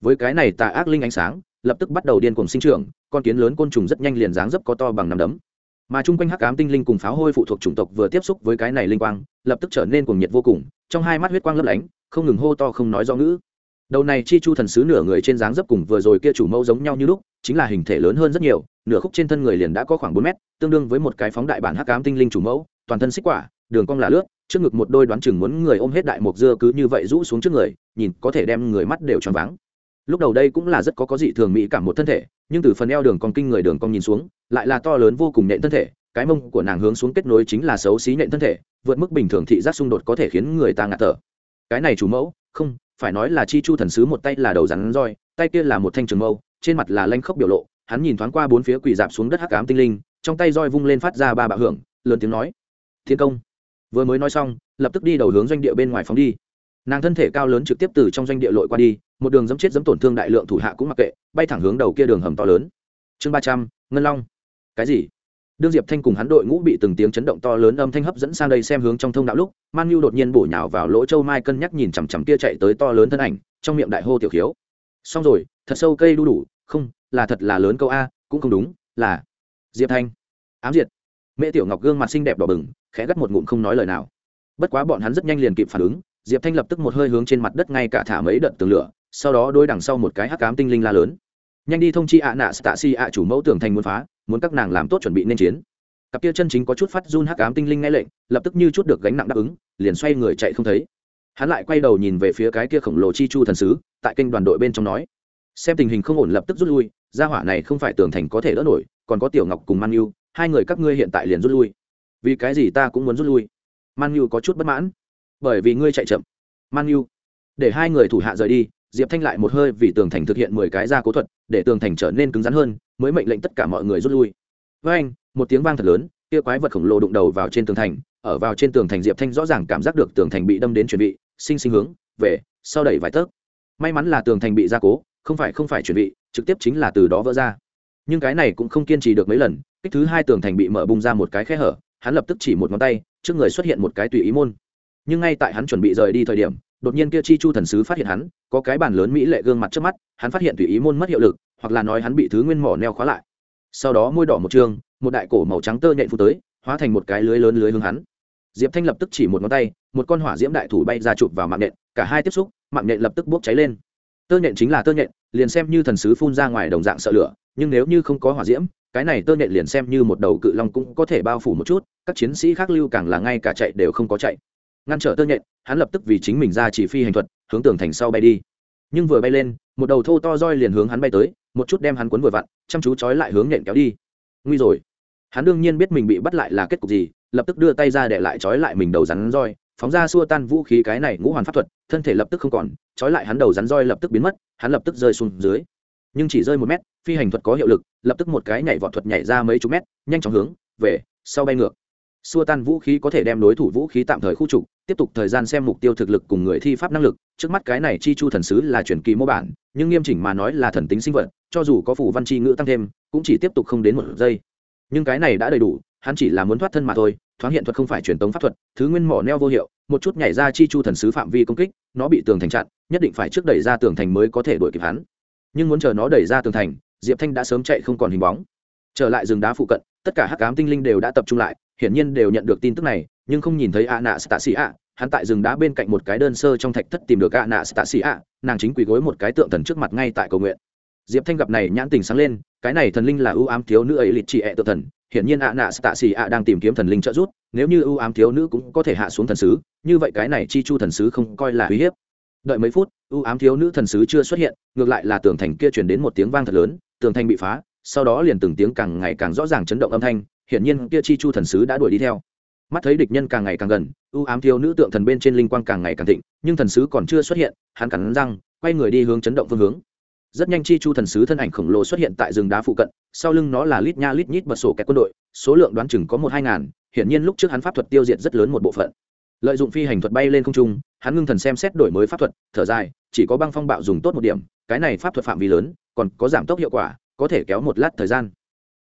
Với cái này tà ác linh ánh sáng, lập tức bắt đầu điên cuồng sinh trưởng, con kiến lớn côn trùng rất nhanh liền dáng dấp có to bằng nắm đấm mà chung quanh hắc ám tinh linh cùng pháo hôi phụ thuộc chủng tộc vừa tiếp xúc với cái này linh quang, lập tức trở nên cuồng nhiệt vô cùng, trong hai mắt huyết quang lấp lánh, không ngừng hô to không nói do ngữ. Đầu này chi chu thần sứ nửa người trên dáng dấp cùng vừa rồi kia chủ mẫu giống nhau như lúc, chính là hình thể lớn hơn rất nhiều, nửa khúc trên thân người liền đã có khoảng bốn mét, tương đương với một cái phóng đại bản hắc ám tinh linh chủ mẫu, toàn thân xích quả, đường cong là lướt, trước ngực một đôi đoán chừng muốn người ôm hết đại mộc dưa cứ như vậy rũ xuống trước người, nhìn có thể đem người mắt đều tròn váng. Lúc đầu đây cũng là rất có có dị thường mỹ cảm một thân thể, nhưng từ phần eo đường cong kinh người đường cong nhìn xuống lại là to lớn vô cùng nện thân thể, cái mông của nàng hướng xuống kết nối chính là xấu xí nện thân thể, vượt mức bình thường thị giác xung đột có thể khiến người ta ngạt thở. Cái này chủ mẫu, không, phải nói là chi chu thần sứ một tay là đầu rắn roi, tay kia là một thanh trường mâu, trên mặt là lanh khốc biểu lộ, hắn nhìn thoáng qua bốn phía quỳ dạp xuống đất hắc ám tinh linh, trong tay roi vung lên phát ra ba bạo hưởng, lớn tiếng nói, thiên công. Vừa mới nói xong, lập tức đi đầu hướng doanh địa bên ngoài phóng đi. Nàng thân thể cao lớn trực tiếp từ trong doanh địa lội qua đi, một đường dẫm chết dẫm tổn thương đại lượng thủ hạ cũng mặc kệ, bay thẳng hướng đầu kia đường hầm to lớn. Chương ba trăm, ngân long cái gì? Đương diệp thanh cùng hắn đội ngũ bị từng tiếng chấn động to lớn âm thanh hấp dẫn sang đây xem hướng trong thông đạo lúc, man nhu đột nhiên bổ nhào vào lỗ châu mai cân nhắc nhìn chằm chằm kia chạy tới to lớn thân ảnh, trong miệng đại hô tiểu khiếu. Xong rồi, thật sâu cây đu đủ, không, là thật là lớn câu a, cũng không đúng, là diệp thanh. Ám diệt. Mẹ tiểu ngọc gương mặt xinh đẹp đỏ bừng, khẽ gắt một ngụm không nói lời nào. Bất quá bọn hắn rất nhanh liền kịp phản ứng, diệp thanh lập tức một hơi hướng trên mặt đất ngay cả thả mấy đợt tường lửa, sau đó đôi đằng sau một cái hắc cám tinh linh la lớn. Nhanh đi thông chi ạ nạ stạ si ạ chủ mẫu tưởng thành muốn phá muốn các nàng làm tốt chuẩn bị nên chiến. Cặp kia chân chính có chút phát run hắc ám tinh linh nghe lệnh, lập tức như chút được gánh nặng đáp ứng, liền xoay người chạy không thấy. Hắn lại quay đầu nhìn về phía cái kia khổng lồ chi chu thần sứ, tại kênh đoàn đội bên trong nói, xem tình hình không ổn lập tức rút lui, gia hỏa này không phải tưởng thành có thể đỡ nổi, còn có tiểu ngọc cùng man yêu hai người các ngươi hiện tại liền rút lui. Vì cái gì ta cũng muốn rút lui? Man nhu có chút bất mãn. Bởi vì ngươi chạy chậm. Man nhu, để hai người thủ hạ rời đi diệp thanh lại một hơi vì tường thành thực hiện mười cái gia cố thuật, để tường thành trở nên cứng rắn hơn, mới mệnh lệnh tất cả mọi người rút lui. Với anh, một tiếng vang thật lớn, kia quái vật khổng lồ đụng đầu vào trên tường thành, ở vào trên tường thành diệp thanh rõ ràng cảm giác được tường thành bị đâm đến chuẩn bị, sinh sinh hướng về sau đẩy vài tấc. May mắn là tường thành bị gia cố, không phải không phải chuẩn bị, trực tiếp chính là từ đó vỡ ra. Nhưng cái này cũng không kiên trì được mấy lần, kích thứ hai tường thành bị mở bung ra một cái khe hở, hắn lập tức chỉ một ngón tay, trước người xuất hiện một cái tùy ý môn. Nhưng ngay tại hắn chuẩn bị rời đi thời điểm đột nhiên kia chi chu thần sứ phát hiện hắn, có cái bàn lớn mỹ lệ gương mặt trước mắt, hắn phát hiện tùy ý môn mất hiệu lực, hoặc là nói hắn bị thứ nguyên mỏ neo khóa lại. Sau đó môi đỏ một trường, một đại cổ màu trắng tơ nhện phụ tới, hóa thành một cái lưới lớn lưới hướng hắn. Diệp thanh lập tức chỉ một ngón tay, một con hỏa diễm đại thủ bay ra chụp vào mạng nện cả hai tiếp xúc, mạng nện lập tức bốc cháy lên. Tơ nhện chính là tơ nhện, liền xem như thần sứ phun ra ngoài đồng dạng sợ lửa, nhưng nếu như không có hỏa diễm, cái này tơ nhện liền xem như một đầu cự long cũng có thể bao phủ một chút, các chiến sĩ khác lưu càng là ngay cả chạy đều không có chạy ngăn trở tơ nhện, hắn lập tức vì chính mình ra chỉ phi hành thuật, hướng tường thành sau bay đi. Nhưng vừa bay lên, một đầu thô to roi liền hướng hắn bay tới, một chút đem hắn cuốn vừa vặn, chăm chú trói lại hướng nhện kéo đi. Nguy rồi. Hắn đương nhiên biết mình bị bắt lại là kết cục gì, lập tức đưa tay ra để lại trói lại mình đầu rắn roi, phóng ra xua tan vũ khí cái này ngũ hoàn pháp thuật, thân thể lập tức không còn, trói lại hắn đầu rắn roi lập tức biến mất, hắn lập tức rơi xuống dưới. Nhưng chỉ rơi một mét, phi hành thuật có hiệu lực, lập tức một cái nhảy vọt thuật nhảy ra mấy chục mét, nhanh chóng hướng về sau bay ngược xua tan vũ khí có thể đem đối thủ vũ khí tạm thời khu trục, tiếp tục thời gian xem mục tiêu thực lực cùng người thi pháp năng lực. Trước mắt cái này chi chu thần sứ là truyền kỳ mô bản, nhưng nghiêm chỉnh mà nói là thần tính sinh vật, cho dù có phủ văn chi ngữ tăng thêm, cũng chỉ tiếp tục không đến một giây. Nhưng cái này đã đầy đủ, hắn chỉ là muốn thoát thân mà thôi, thoáng hiện thuật không phải truyền tống pháp thuật, thứ nguyên mỏ neo vô hiệu, một chút nhảy ra chi chu thần sứ phạm vi công kích, nó bị tường thành chặn, nhất định phải trước đẩy ra tường thành mới có thể đuổi kịp hắn. Nhưng muốn chờ nó đẩy ra tường thành, diệp thanh đã sớm chạy không còn hình bóng. Trở lại rừng đá phụ cận, tất cả hắc cám tinh linh đều đã tập trung lại hiển nhiên đều nhận được tin tức này, nhưng không nhìn thấy a nạ stạ xì ạ hắn tại rừng đá bên cạnh một cái đơn sơ trong thạch thất tìm được a nạ stạ xì ạ nàng chính quỳ gối một cái tượng thần trước mặt ngay tại cầu nguyện. Diệp thanh gặp này nhãn tình sáng lên, cái này thần linh là ưu ám thiếu nữ ấy lịch trị ẹ tự thần. Hiển nhiên ạ nạ stạ xì ạ đang tìm kiếm thần linh trợ giúp, nếu như ưu ám thiếu nữ cũng có thể hạ xuống thần sứ, như vậy cái này chi chu thần sứ không coi là uy hiếp. Đợi mấy phút, ưu ám thiếu nữ thần sứ chưa xuất hiện, ngược lại là tường thành kia chuyển đến một tiếng vang thật lớn, tường thành bị phá, sau đó liền từng tiếng càng ngày càng rõ ràng chấn động âm thanh hiển nhiên kia chi chu thần sứ đã đuổi đi theo. Mắt thấy địch nhân càng ngày càng gần, ưu ám thiếu nữ tượng thần bên trên linh quang càng ngày càng thịnh, nhưng thần sứ còn chưa xuất hiện, hắn cắn răng, quay người đi hướng chấn động phương hướng. Rất nhanh chi chu thần sứ thân ảnh khổng lồ xuất hiện tại rừng đá phụ cận, sau lưng nó là lít nha lít nhít bật sổ kẹt quân đội, số lượng đoán chừng có một hai ngàn, hiển nhiên lúc trước hắn pháp thuật tiêu diệt rất lớn một bộ phận. Lợi dụng phi hành thuật bay lên không trung, hắn ngưng thần xem xét đổi mới pháp thuật, thở dài, chỉ có băng phong bạo dùng tốt một điểm, cái này pháp thuật phạm vi lớn, còn có giảm tốc hiệu quả, có thể kéo một lát thời gian.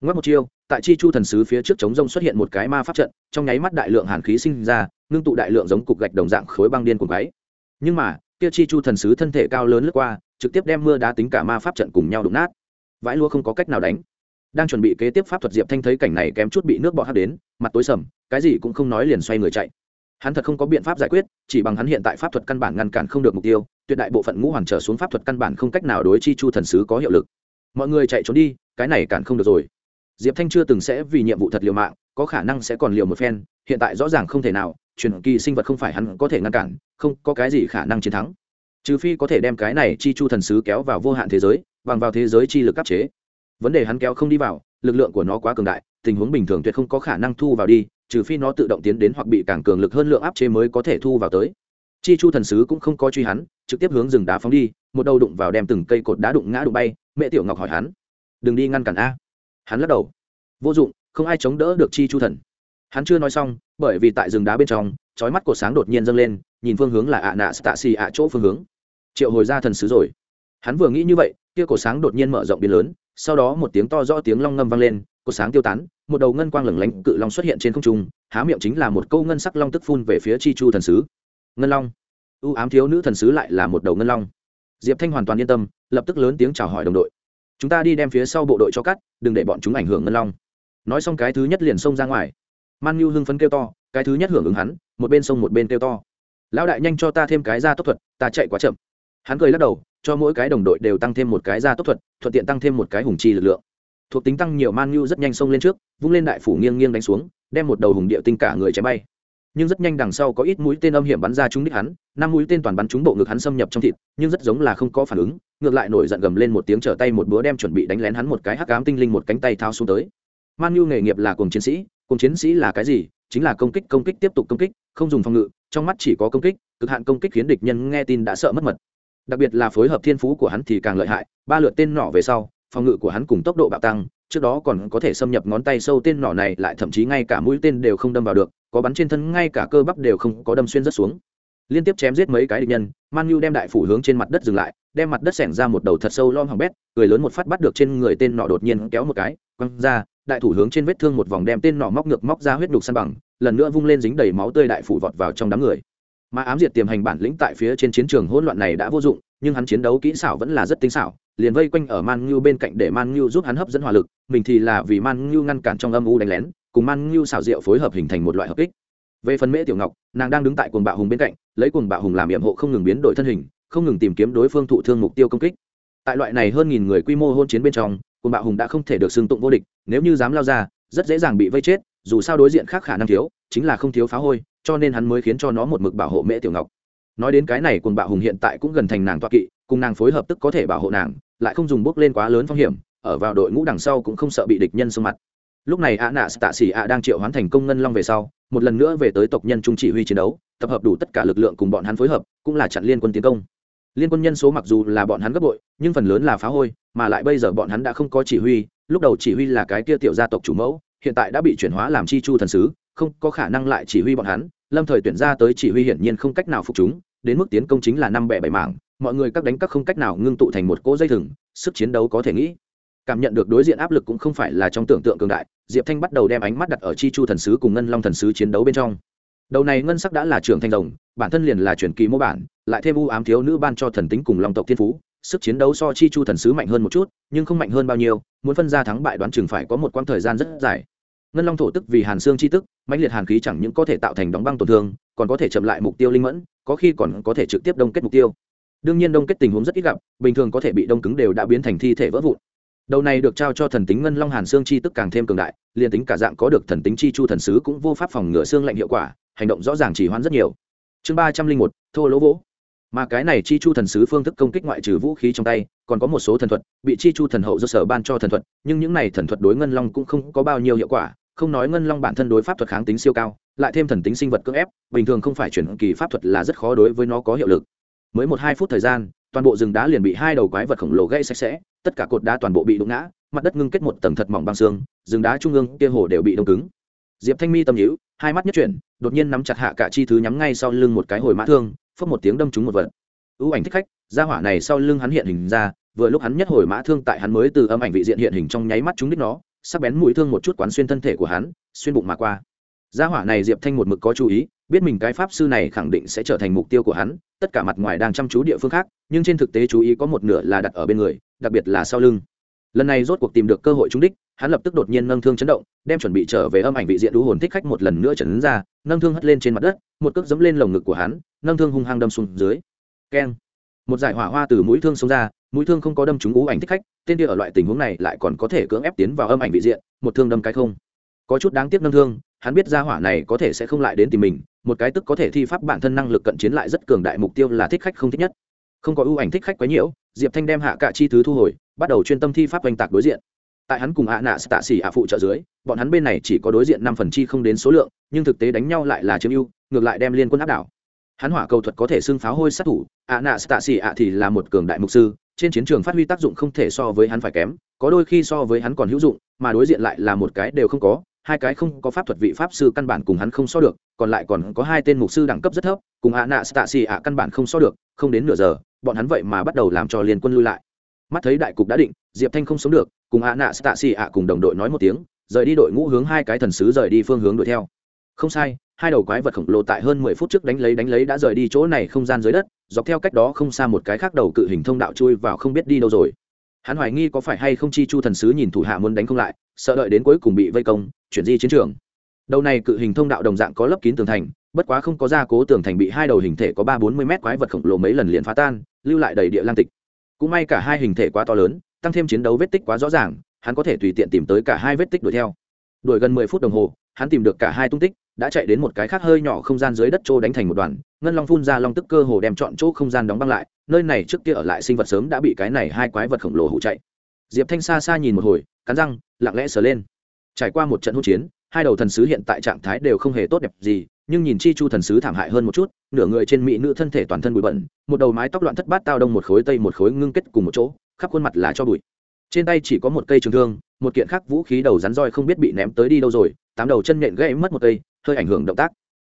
Ngoắc một chiêu tại chi chu thần sứ phía trước chống rông xuất hiện một cái ma pháp trận, trong nháy mắt đại lượng hàn khí sinh ra, ngưng tụ đại lượng giống cục gạch đồng dạng khối băng điên cùng cái nhưng mà, kia chi chu thần sứ thân thể cao lớn lướt qua, trực tiếp đem mưa đá tính cả ma pháp trận cùng nhau đụng nát. Vãi lúa không có cách nào đánh. Đang chuẩn bị kế tiếp pháp thuật diệp thanh thấy cảnh này kém chút bị nước bọt hát đến, mặt tối sầm, cái gì cũng không nói liền xoay người chạy. Hắn thật không có biện pháp giải quyết, chỉ bằng hắn hiện tại pháp thuật căn bản ngăn cản không được mục tiêu, tuyệt đại bộ phận ngũ hoàn trở xuống pháp thuật căn bản không cách nào đối chi chu thần sứ có hiệu lực. Mọi người chạy trốn đi, cái này cản không được rồi diệp thanh chưa từng sẽ vì nhiệm vụ thật liều mạng, có khả năng sẽ còn liều một phen, hiện tại rõ ràng không thể nào, truyền kỳ sinh vật không phải hắn có thể ngăn cản, không có cái gì khả năng chiến thắng. Trừ phi có thể đem cái này chi chu thần sứ kéo vào vô hạn thế giới, bằng vào thế giới chi lực áp chế. Vấn đề hắn kéo không đi vào, lực lượng của nó quá cường đại, tình huống bình thường tuyệt không có khả năng thu vào đi, trừ phi nó tự động tiến đến hoặc bị càng cường lực hơn lượng áp chế mới có thể thu vào tới. Chi chu thần sứ cũng không có truy hắn, trực tiếp hướng rừng đá phóng đi, một đầu đụng vào đem từng cây cột đá đụng ngã đụng bay, mẹ tiểu ngọc hỏi hắn. Đừng đi ngăn cản a hắn lắc đầu. Vô dụng, không ai chống đỡ được chi chu thần. Hắn chưa nói xong, bởi vì tại rừng đá bên trong trói mắt của sáng đột nhiên dâng lên, nhìn phương hướng là ạ nạ stạ xì ạ chỗ phương hướng. Triệu hồi ra thần sứ rồi. Hắn vừa nghĩ như vậy, kia cổ sáng đột nhiên mở rộng biến lớn, sau đó một tiếng to rõ tiếng long ngâm vang lên, cổ sáng tiêu tán, một đầu ngân quang lửng lánh cự long xuất hiện trên không trung, há miệng chính là một câu ngân sắc long tức phun về phía chi chu thần sứ. Ngân long. Ưu ám thiếu nữ thần sứ lại là một đầu ngân long. Diệp thanh hoàn toàn yên tâm, lập tức lớn tiếng chào hỏi đồng đội chúng ta đi đem phía sau bộ đội cho cắt, đừng để bọn chúng ảnh hưởng ngân long. Nói xong cái thứ nhất liền xông ra ngoài. Man nhu hưng phấn kêu to, cái thứ nhất hưởng ứng hắn, một bên sông một bên kêu to. Lão đại nhanh cho ta thêm cái ra tốc thuật, ta chạy quá chậm. Hắn cười lắc đầu, cho mỗi cái đồng đội đều tăng thêm một cái ra tốc thuật, thuận tiện tăng thêm một cái hùng chi lực lượng. Thuộc tính tăng nhiều, man nhu rất nhanh xông lên trước, vung lên đại phủ nghiêng nghiêng đánh xuống, đem một đầu hùng địa tinh cả người chém bay nhưng rất nhanh đằng sau có ít mũi tên âm hiểm bắn ra trúng đích hắn, năm mũi tên toàn bắn trúng bộ ngực hắn xâm nhập trong thịt, nhưng rất giống là không có phản ứng, ngược lại nổi giận gầm lên một tiếng trở tay một búa đem chuẩn bị đánh lén hắn một cái hắc ám tinh linh một cánh tay thao xuống tới. Man nhu nghề nghiệp là cùng chiến sĩ cùng chiến sĩ là cái gì? Chính là công kích công kích tiếp tục công kích, không dùng phòng ngự, trong mắt chỉ có công kích, cực hạn công kích khiến địch nhân nghe tin đã sợ mất mật. Đặc biệt là phối hợp thiên phú của hắn thì càng lợi hại, ba lượt tên nỏ về sau phòng ngự của hắn cùng tốc độ bạo tăng, trước đó còn có thể xâm nhập ngón tay sâu tên nỏ này lại thậm chí ngay cả mũi tên đều không đâm vào được, có bắn trên thân ngay cả cơ bắp đều không có đâm xuyên rất xuống. Liên tiếp chém giết mấy cái địch nhân, man nhu đem đại phủ hướng trên mặt đất dừng lại, đem mặt đất xẻng ra một đầu thật sâu lom hỏng bét người lớn một phát bắt được trên người tên nọ đột nhiên kéo một cái, quăng ra, đại thủ hướng trên vết thương một vòng đem tên nọ móc ngược móc ra huyết đục săn bằng, lần nữa vung lên dính đầy máu tươi đại phủ vọt vào trong đám người mà ám diệt tiềm hành bản lĩnh tại phía trên chiến trường hỗn loạn này đã vô dụng, nhưng hắn chiến đấu kỹ xảo vẫn là rất tinh xảo, liền vây quanh ở man ngưu bên cạnh để man ngưu giúp hắn hấp dẫn hỏa lực, mình thì là vì man ngưu ngăn cản trong âm u đánh lén, cùng man ngưu xảo diệu phối hợp hình thành một loại hợp kích. Về phần mễ tiểu ngọc, nàng đang đứng tại cuồng bạo hùng bên cạnh, lấy cuồng bạo hùng làm nhiệm hộ không ngừng biến đổi thân hình, không ngừng tìm kiếm đối phương thụ thương mục tiêu công kích. Tại loại này hơn nghìn người quy mô hôn chiến bên trong, cuồng bạo hùng đã không thể được xưng tụng vô địch, nếu như dám lao ra, rất dễ dàng bị vây chết, dù sao đối diện khác khả năng thiếu, chính là không thiếu phá hôi cho nên hắn mới khiến cho nó một mực bảo hộ mễ tiểu ngọc. Nói đến cái này cùng bạo hùng hiện tại cũng gần thành nàng toa kỵ, cùng nàng phối hợp tức có thể bảo hộ nàng, lại không dùng bước lên quá lớn phong hiểm, ở vào đội ngũ đằng sau cũng không sợ bị địch nhân xông mặt. Lúc này ạ nạ tạ xỉ ạ đang triệu hoán thành công ngân long về sau, một lần nữa về tới tộc nhân trung chỉ huy chiến đấu, tập hợp đủ tất cả lực lượng cùng bọn hắn phối hợp, cũng là chặn liên quân tiến công. Liên quân nhân số mặc dù là bọn hắn gấp bội, nhưng phần lớn là phá hôi, mà lại bây giờ bọn hắn đã không có chỉ huy, lúc đầu chỉ huy là cái kia tiểu gia tộc chủ mẫu, hiện tại đã bị chuyển hóa làm chi chu thần sứ, không có khả năng lại chỉ huy bọn hắn lâm thời tuyển ra tới chỉ huy hiển nhiên không cách nào phục chúng, đến mức tiến công chính là năm bẻ bảy mảng, mọi người các đánh các không cách nào ngưng tụ thành một cỗ dây thừng, sức chiến đấu có thể nghĩ. Cảm nhận được đối diện áp lực cũng không phải là trong tưởng tượng cường đại, diệp thanh bắt đầu đem ánh mắt đặt ở chi chu thần sứ cùng ngân long thần sứ chiến đấu bên trong. Đầu này ngân sắc đã là trưởng thanh rồng, bản thân liền là truyền kỳ mô bản, lại thêm u ám thiếu nữ ban cho thần tính cùng long tộc thiên phú, sức chiến đấu so chi chu thần sứ mạnh hơn một chút, nhưng không mạnh hơn bao nhiêu, muốn phân ra thắng bại đoán chừng phải có một quãng thời gian rất dài ngân long thổ tức vì hàn xương chi tức, mãnh liệt hàn khí chẳng những có thể tạo thành đóng băng tổn thương, còn có thể chậm lại mục tiêu linh mẫn, có khi còn có thể trực tiếp đông kết mục tiêu. Đương nhiên đông kết tình huống rất ít gặp, bình thường có thể bị đông cứng đều đã biến thành thi thể vỡ vụn. Đầu này được trao cho thần tính ngân long hàn xương chi tức càng thêm cường đại, liền tính cả dạng có được thần tính chi chu thần sứ cũng vô pháp phòng ngừa xương lạnh hiệu quả, hành động rõ ràng chỉ hoãn rất nhiều. Chương ba trăm linh một, thô lỗ vỗ mà cái này chi chu thần sứ phương thức công kích ngoại trừ vũ khí trong tay, còn có một số thần thuật, bị chi chu thần hậu do sở ban cho thần thuật, nhưng những này thần thuật đối ngân long cũng không có bao nhiêu hiệu quả, không nói ngân long bản thân đối pháp thuật kháng tính siêu cao, lại thêm thần tính sinh vật cưỡng ép, bình thường không phải chuyển kỳ pháp thuật là rất khó đối với nó có hiệu lực. Mới một hai phút thời gian, toàn bộ rừng đá liền bị hai đầu quái vật khổng lồ gây sạch sẽ, tất cả cột đá toàn bộ bị đụng ngã, mặt đất ngưng kết một tầng thật mỏng băng xương, rừng đá trung ương kia hồ đều bị đông cứng. Diệp thanh mi tâm nhíu, hai mắt nhất chuyển, đột nhiên nắm chặt hạ cả chi thứ nhắm ngay sau lưng một cái hồi mã thương phất một tiếng đâm trúng một vật. Ưu ảnh thích khách ra hỏa này sau lưng hắn hiện hình ra, vừa lúc hắn nhất hồi mã thương tại hắn mới từ âm ảnh vị diện hiện hình trong nháy mắt trúng đích nó, sắc bén mũi thương một chút quán xuyên thân thể của hắn, xuyên bụng mà qua. Gia hỏa này diệp thanh một mực có chú ý, biết mình cái pháp sư này khẳng định sẽ trở thành mục tiêu của hắn, tất cả mặt ngoài đang chăm chú địa phương khác, nhưng trên thực tế chú ý có một nửa là đặt ở bên người, đặc biệt là sau lưng. Lần này rốt cuộc tìm được cơ hội trúng đích hắn lập tức đột nhiên nâng thương chấn động, đem chuẩn bị trở về âm ảnh vị diện đũ hồn thích khách một lần nữa chấn ra, nâng thương hất lên trên mặt đất, một cước dẫm lên lồng ngực của hắn, nâng thương hung hăng đâm xuống dưới. Keng. Một giải hỏa hoa từ mũi thương xông ra, mũi thương không có đâm trúng ú ảnh thích khách, tên kia ở loại tình huống này lại còn có thể cưỡng ép tiến vào âm ảnh vị diện, một thương đâm cái không. Có chút đáng tiếc nâng thương, hắn biết ra hỏa này có thể sẽ không lại đến tìm mình, một cái tức có thể thi pháp bản thân năng lực cận chiến lại rất cường đại mục tiêu là thích khách không thích nhất. Không có ưu ảnh thích khách quấy nhiễu diệp thanh đem hạ cả chi thứ thu hồi, bắt đầu chuyên tâm thi pháp oanh tạc đối diện tại hắn cùng ạ nạ tạ xỉ ạ phụ trợ dưới, bọn hắn bên này chỉ có đối diện năm phần chi không đến số lượng, nhưng thực tế đánh nhau lại là chiếm ưu, ngược lại đem liên quân áp đảo. Hắn hỏa cầu thuật có thể xưng pháo hôi sát thủ, ạ nạ tạ xỉ ạ thì là một cường đại mục sư, trên chiến trường phát huy tác dụng không thể so với hắn phải kém, có đôi khi so với hắn còn hữu dụng, mà đối diện lại là một cái đều không có, hai cái không có pháp thuật vị pháp sư căn bản cùng hắn không so được, còn lại còn có hai tên mục sư đẳng cấp rất thấp, cùng ạ nạ stasi ạ căn bản không so được, không đến nửa giờ, bọn hắn vậy mà bắt đầu làm cho liên quân lui lại mắt thấy đại cục đã định, diệp thanh không sống được, cùng ạ nạ stasi ạ cùng đồng đội nói một tiếng, rời đi đội ngũ hướng hai cái thần sứ rời đi phương hướng đuổi theo. Không sai, hai đầu quái vật khổng lồ tại hơn mười phút trước đánh lấy đánh lấy đã rời đi chỗ này không gian dưới đất, dọc theo cách đó không xa một cái khác đầu cự hình thông đạo chui vào không biết đi đâu rồi. Hắn hoài nghi có phải hay không chi chu thần sứ nhìn thủ hạ muốn đánh không lại, sợ đợi đến cuối cùng bị vây công, chuyển di chiến trường. Đầu này cự hình thông đạo đồng dạng có lấp kín tường thành, bất quá không có gia cố tường thành bị hai đầu hình thể có ba bốn mươi mét quái vật khổng lồ mấy lần liền phá tan, lưu lại đầy địa lang tịch cũng may cả hai hình thể quá to lớn, tăng thêm chiến đấu vết tích quá rõ ràng, hắn có thể tùy tiện tìm tới cả hai vết tích đuổi theo. Đuổi gần mười phút đồng hồ, hắn tìm được cả hai tung tích, đã chạy đến một cái khác hơi nhỏ không gian dưới đất trô đánh thành một đoàn, ngân long phun ra long tức cơ hồ đem chọn chỗ không gian đóng băng lại, nơi này trước kia ở lại sinh vật sớm đã bị cái này hai quái vật khổng lồ hụ chạy. Diệp thanh xa xa nhìn một hồi, cắn răng, lặng lẽ sờ lên. Trải qua một trận hỗn chiến, hai đầu thần sứ hiện tại trạng thái đều không hề tốt đẹp gì nhưng nhìn chi chu thần sứ thảm hại hơn một chút, nửa người trên mỹ nữ thân thể toàn thân bụi bẩn, một đầu mái tóc loạn thất bát tao đông một khối tây một khối ngưng kết cùng một chỗ, khắp khuôn mặt là cho bụi. Trên tay chỉ có một cây trường thương, một kiện khác vũ khí đầu rắn roi không biết bị ném tới đi đâu rồi, tám đầu chân nhện gãy mất một cây, hơi ảnh hưởng động tác.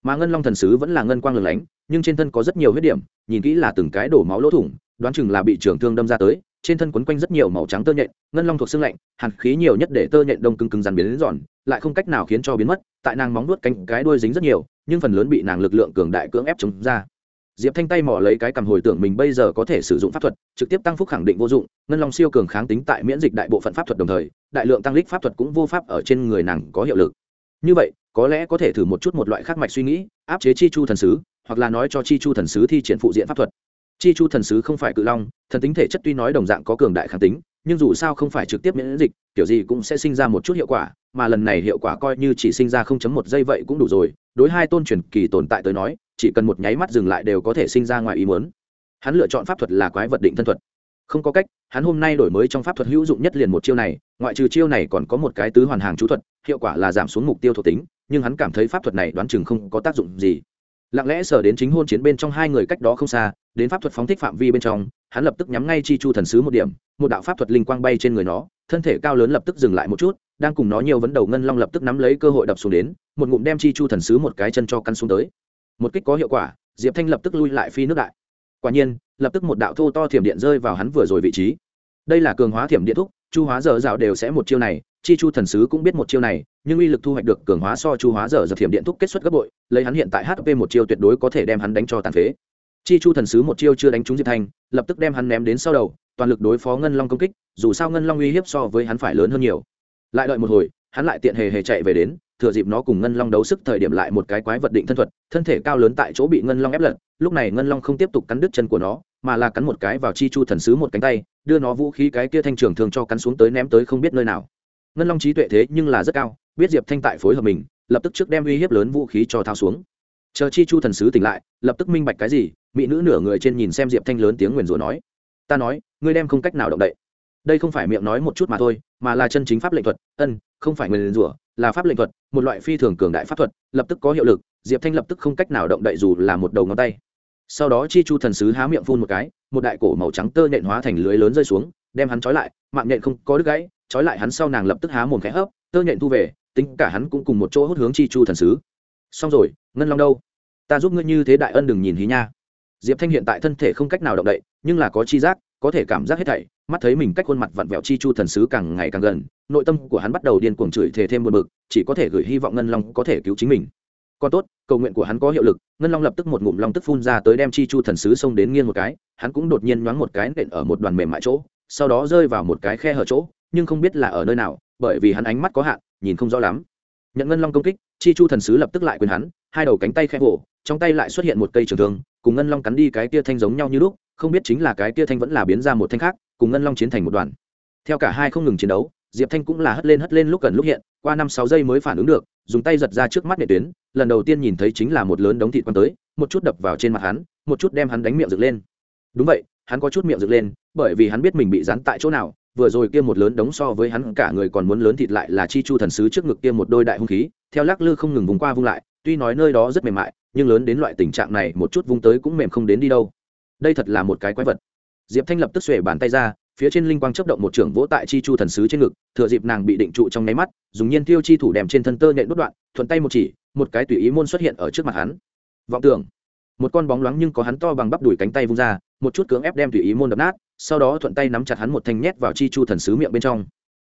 Mà ngân long thần sứ vẫn là ngân quang lừng lánh, nhưng trên thân có rất nhiều huyết điểm, nhìn kỹ là từng cái đổ máu lỗ thủng, đoán chừng là bị trường thương đâm ra tới, trên thân quấn quanh rất nhiều màu trắng tơ nhện, ngân long thuộc xương lạnh, hàn khí nhiều nhất để tơ nhện đông cứng cứng rắn biến đến giòn, lại không cách nào khiến cho biến mất, tại nàng móng nuốt cánh cái đuôi dính rất nhiều nhưng phần lớn bị nàng lực lượng cường đại cưỡng ép chống ra. Diệp thanh tay mỏ lấy cái cầm hồi tưởng mình bây giờ có thể sử dụng pháp thuật, trực tiếp tăng phúc khẳng định vô dụng, ngân long siêu cường kháng tính tại miễn dịch đại bộ phận pháp thuật đồng thời, đại lượng tăng lích pháp thuật cũng vô pháp ở trên người nàng có hiệu lực. Như vậy, có lẽ có thể thử một chút một loại khác mạch suy nghĩ, áp chế chi chu thần sứ, hoặc là nói cho chi chu thần sứ thi triển phụ diện pháp thuật. Chi chu thần sứ không phải cự long, thần tính thể chất tuy nói đồng dạng có cường đại kháng tính, nhưng dù sao không phải trực tiếp miễn dịch, kiểu gì cũng sẽ sinh ra một chút hiệu quả mà lần này hiệu quả coi như chỉ sinh ra không chấm một giây vậy cũng đủ rồi, đối hai tôn truyền kỳ tồn tại tới nói, chỉ cần một nháy mắt dừng lại đều có thể sinh ra ngoài ý muốn. Hắn lựa chọn pháp thuật là quái vật định thân thuật. Không có cách, hắn hôm nay đổi mới trong pháp thuật hữu dụng nhất liền một chiêu này, ngoại trừ chiêu này còn có một cái tứ hoàn hàng chú thuật, hiệu quả là giảm xuống mục tiêu thuộc tính, nhưng hắn cảm thấy pháp thuật này đoán chừng không có tác dụng gì. Lặng lẽ sở đến chính hôn chiến bên trong hai người cách đó không xa, đến pháp thuật phóng thích phạm vi bên trong, hắn lập tức nhắm ngay chi chu thần sứ một điểm, một đạo pháp thuật linh quang bay trên người nó, thân thể cao lớn lập tức dừng lại một chút đang cùng nó nhiều vấn đầu ngân long lập tức nắm lấy cơ hội đập xuống đến, một ngụm đem chi chu thần sứ một cái chân cho căn xuống tới. Một kích có hiệu quả, diệp thanh lập tức lui lại phi nước đại. Quả nhiên, lập tức một đạo thô to thiểm điện rơi vào hắn vừa rồi vị trí. Đây là cường hóa thiểm điện thúc, chu hóa dở dạo đều sẽ một chiêu này, chi chu thần sứ cũng biết một chiêu này, nhưng uy lực thu hoạch được cường hóa so chu hóa dở dập thiểm điện thúc kết xuất gấp bội, lấy hắn hiện tại hp một chiêu tuyệt đối có thể đem hắn đánh cho tàn phế. Chi chu thần sứ một chiêu chưa đánh trúng diệp thanh, lập tức đem hắn ném đến sau đầu, toàn lực đối phó ngân long công kích, dù sao ngân long uy hiếp so với hắn phải lớn hơn nhiều lại đợi một hồi, hắn lại tiện hề hề chạy về đến, thừa dịp nó cùng ngân long đấu sức thời điểm lại một cái quái vật định thân thuật, thân thể cao lớn tại chỗ bị ngân long ép lật, lúc này ngân long không tiếp tục cắn đứt chân của nó, mà là cắn một cái vào chi chu thần sứ một cánh tay, đưa nó vũ khí cái kia thanh trường thường cho cắn xuống tới ném tới không biết nơi nào. Ngân long trí tuệ thế nhưng là rất cao, biết diệp thanh tại phối hợp mình, lập tức trước đem uy hiếp lớn vũ khí cho thao xuống. Chờ chi chu thần sứ tỉnh lại, lập tức minh bạch cái gì, mỹ nữ nửa người trên nhìn xem diệp thanh lớn tiếng nguyền rủa nói, ta nói, ngươi đem không cách nào động đậy. Đây không phải miệng nói một chút mà thôi mà là chân chính pháp lệnh thuật, ân, không phải nguyền rủa, là pháp lệnh thuật, một loại phi thường cường đại pháp thuật, lập tức có hiệu lực, diệp thanh lập tức không cách nào động đậy dù là một đầu ngón tay. Sau đó chi chu thần sứ há miệng phun một cái, một đại cổ màu trắng tơ nện hóa thành lưới lớn rơi xuống, đem hắn trói lại, mạng nện không có đứt gãy, trói lại hắn sau nàng lập tức há mồm khẽ hấp, tơ nện thu về, tính cả hắn cũng cùng một chỗ hút hướng chi chu thần sứ. Xong rồi, ngân long đâu? Ta giúp ngươi như thế đại ân đừng nhìn hí nha. Diệp thanh hiện tại thân thể không cách nào động đậy, nhưng là có chi giác, có thể cảm giác hết thảy mắt thấy mình cách khuôn mặt vặn vẹo chi chu thần sứ càng ngày càng gần, nội tâm của hắn bắt đầu điên cuồng chửi thề thêm buồn bực, chỉ có thể gửi hy vọng ngân long có thể cứu chính mình. Còn tốt, cầu nguyện của hắn có hiệu lực, ngân long lập tức một ngụm long tức phun ra tới đem chi chu thần sứ xông đến nghiêng một cái, hắn cũng đột nhiên nhoáng một cái nện ở một đoàn mềm mại chỗ, sau đó rơi vào một cái khe hở chỗ, nhưng không biết là ở nơi nào, bởi vì hắn ánh mắt có hạn, nhìn không rõ lắm. Nhận ngân long công kích, chi chu thần sứ lập tức lại quyền hắn, hai đầu cánh tay khẽ vỗ, trong tay lại xuất hiện một cây trường thương, cùng ngân long cắn đi cái tia thanh giống nhau như lúc không biết chính là cái kia thanh vẫn là biến ra một thanh khác, cùng ngân long chiến thành một đoàn. Theo cả hai không ngừng chiến đấu, diệp thanh cũng là hất lên hất lên lúc gần lúc hiện, qua năm sáu giây mới phản ứng được, dùng tay giật ra trước mắt nệ tuyến, lần đầu tiên nhìn thấy chính là một lớn đống thịt quan tới, một chút đập vào trên mặt hắn, một chút đem hắn đánh miệng dựng lên. Đúng vậy, hắn có chút miệng dựng lên, bởi vì hắn biết mình bị dán tại chỗ nào, vừa rồi kia một lớn đống so với hắn cả người còn muốn lớn thịt lại là chi chu thần sứ trước ngực kia một đôi đại hung khí, theo lắc lư không ngừng vùng qua vung lại, tuy nói nơi đó rất mềm mại, nhưng lớn đến loại tình trạng này, một chút vung tới cũng mềm không đến đi đâu đây thật là một cái quái vật. Diệp thanh lập tức xuể bàn tay ra, phía trên linh quang chấp động một trưởng vỗ tại chi chu thần sứ trên ngực, thừa dịp nàng bị định trụ trong nháy mắt, dùng nhiên tiêu chi thủ đèm trên thân tơ nhện đốt đoạn, thuận tay một chỉ, một cái tùy ý môn xuất hiện ở trước mặt hắn. Vọng tưởng. Một con bóng loáng nhưng có hắn to bằng bắp đùi cánh tay vung ra, một chút cưỡng ép đem tùy ý môn đập nát, sau đó thuận tay nắm chặt hắn một thanh nhét vào chi chu thần sứ miệng bên trong.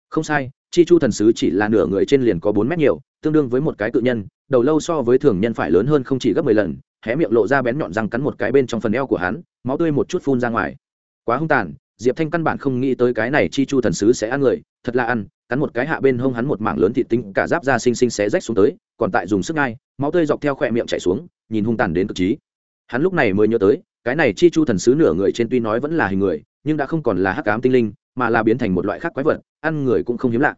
Không sai, chi chu thần sứ chỉ là nửa người trên liền có bốn mét nhiều tương đương với một cái cự nhân, đầu lâu so với thường nhân phải lớn hơn không chỉ gấp mười lần, hé miệng lộ ra bén nhọn răng cắn một cái bên trong phần eo của hắn, máu tươi một chút phun ra ngoài. Quá hung tàn, diệp thanh căn bản không nghĩ tới cái này chi chu thần sứ sẽ ăn người, thật là ăn, cắn một cái hạ bên hông hắn một mảng lớn thịt tinh, cả giáp da xinh xinh xé rách xuống tới, còn tại dùng sức ngay, máu tươi dọc theo khỏe miệng chảy xuống, nhìn hung tàn đến cực trí. Hắn lúc này mới nhớ tới, cái này chi chu thần sứ nửa người trên tuy nói vẫn là hình người, nhưng đã không còn là hắc ám tinh linh, mà là biến thành một loại khác quái vật, ăn người cũng không hiếm lạ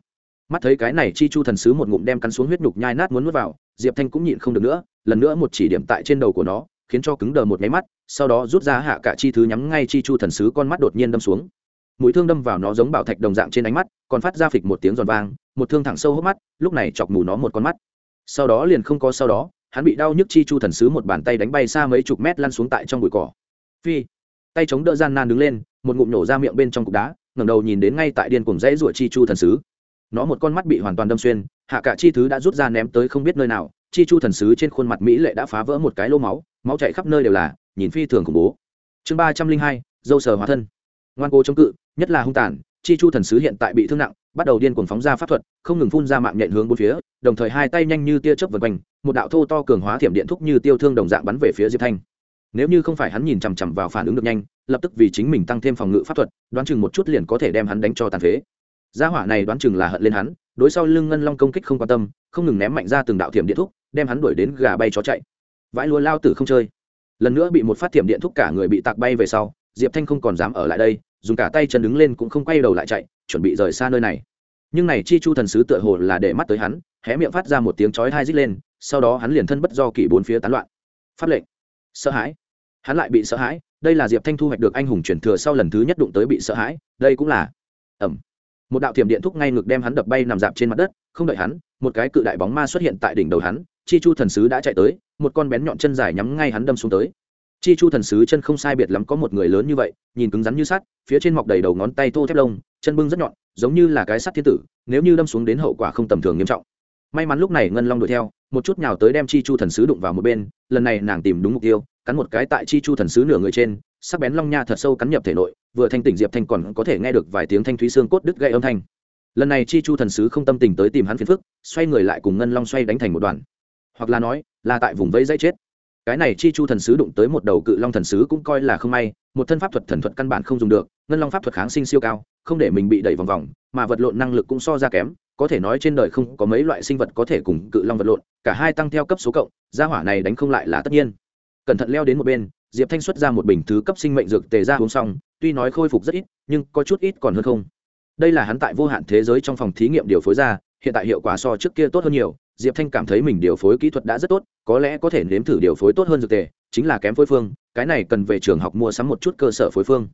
mắt thấy cái này chi chu thần sứ một ngụm đem cắn xuống huyết nhục nhai nát muốn nuốt vào, diệp thanh cũng nhịn không được nữa, lần nữa một chỉ điểm tại trên đầu của nó, khiến cho cứng đờ một nháy mắt, sau đó rút ra hạ cả chi thứ nhắm ngay chi chu thần sứ con mắt đột nhiên đâm xuống. Mũi thương đâm vào nó giống bảo thạch đồng dạng trên ánh mắt, còn phát ra phịch một tiếng giòn vang, một thương thẳng sâu hốc mắt, lúc này chọc mù nó một con mắt. Sau đó liền không có sau đó, hắn bị đau nhức chi chu thần sứ một bàn tay đánh bay xa mấy chục mét lăn xuống tại trong bụi cỏ. Phi, tay chống đỡ gian nan đứng lên, một ngụm nổ ra miệng bên trong cục đá, ngẩng đầu nhìn đến ngay tại điên cùng dãy ruột chi chu thần sứ nó một con mắt bị hoàn toàn đâm xuyên, hạ cả chi thứ đã rút ra ném tới không biết nơi nào, chi chu thần sứ trên khuôn mặt mỹ lệ đã phá vỡ một cái lô máu máu chạy khắp nơi đều là, nhìn phi thường khủng bố. Chương ba trăm linh hai, dâu sờ hóa thân. Ngoan cố chống cự, nhất là hung tàn, chi chu thần sứ hiện tại bị thương nặng, bắt đầu điên cuồng phóng ra pháp thuật, không ngừng phun ra mạng nhện hướng bốn phía, đồng thời hai tay nhanh như tia chớp vần quanh, một đạo thô to cường hóa thiểm điện thúc như tiêu thương đồng dạng bắn về phía diệp thanh. Nếu như không phải hắn nhìn chằm chằm vào phản ứng được nhanh, lập tức vì chính mình tăng thêm phòng ngự pháp thuật, đoán chừng một chút liền có thể đem hắn đánh cho tàn phế gia hỏa này đoán chừng là hận lên hắn, đối sau lưng ngân long công kích không quan tâm, không ngừng ném mạnh ra từng đạo thiểm điện thúc, đem hắn đuổi đến gà bay chó chạy. Vãi lúa lao tử không chơi. Lần nữa bị một phát thiểm điện thúc cả người bị tạc bay về sau, diệp thanh không còn dám ở lại đây, dùng cả tay chân đứng lên cũng không quay đầu lại chạy, chuẩn bị rời xa nơi này. Nhưng này chi chu thần sứ tựa hồ là để mắt tới hắn, hé miệng phát ra một tiếng chói hai rít lên, sau đó hắn liền thân bất do kỷ bốn phía tán loạn. Phát lệnh. Sợ hãi. Hắn lại bị sợ hãi, đây là diệp thanh thu hoạch được anh hùng chuyển thừa sau lần thứ nhất đụng tới bị sợ hãi, đây cũng là. Ẩm một đạo thiểm điện thúc ngay ngực đem hắn đập bay nằm dạp trên mặt đất, không đợi hắn, một cái cự đại bóng ma xuất hiện tại đỉnh đầu hắn, chi chu thần sứ đã chạy tới, một con bén nhọn chân dài nhắm ngay hắn đâm xuống tới. Chi chu thần sứ chân không sai biệt lắm có một người lớn như vậy, nhìn cứng rắn như sắt, phía trên mọc đầy đầu ngón tay thô thép lông, chân bưng rất nhọn, giống như là cái sắt thiên tử, nếu như đâm xuống đến hậu quả không tầm thường nghiêm trọng. May mắn lúc này ngân long đuổi theo, một chút nhào tới đem chi chu thần sứ đụng vào một bên, lần này nàng tìm đúng mục tiêu, cắn một cái tại chi chu thần sứ nửa người trên sắc bén long nha thật sâu cắn nhập thể nội, vừa thanh tỉnh diệp thanh còn có thể nghe được vài tiếng thanh thúy xương cốt đứt gây âm thanh. Lần này chi chu thần sứ không tâm tình tới tìm hắn phiền phức, xoay người lại cùng ngân long xoay đánh thành một đoàn. Hoặc là nói, là tại vùng vẫy dây chết. Cái này chi chu thần sứ đụng tới một đầu cự long thần sứ cũng coi là không may, một thân pháp thuật thần thuật căn bản không dùng được, ngân long pháp thuật kháng sinh siêu cao, không để mình bị đẩy vòng vòng, mà vật lộn năng lực cũng so ra kém, có thể nói trên đời không có mấy loại sinh vật có thể cùng cự long vật lộn, cả hai tăng theo cấp số cộng, gia hỏa này đánh không lại là tất nhiên. Cẩn thận leo đến một bên diệp thanh xuất ra một bình thứ cấp sinh mệnh dược tề ra uống xong, tuy nói khôi phục rất ít, nhưng có chút ít còn hơn không. Đây là hắn tại vô hạn thế giới trong phòng thí nghiệm điều phối ra, hiện tại hiệu quả so trước kia tốt hơn nhiều. Diệp thanh cảm thấy mình điều phối kỹ thuật đã rất tốt, có lẽ có thể nếm thử điều phối tốt hơn dược tề, chính là kém phối phương, cái này cần về trường học mua sắm một chút cơ sở phối phương.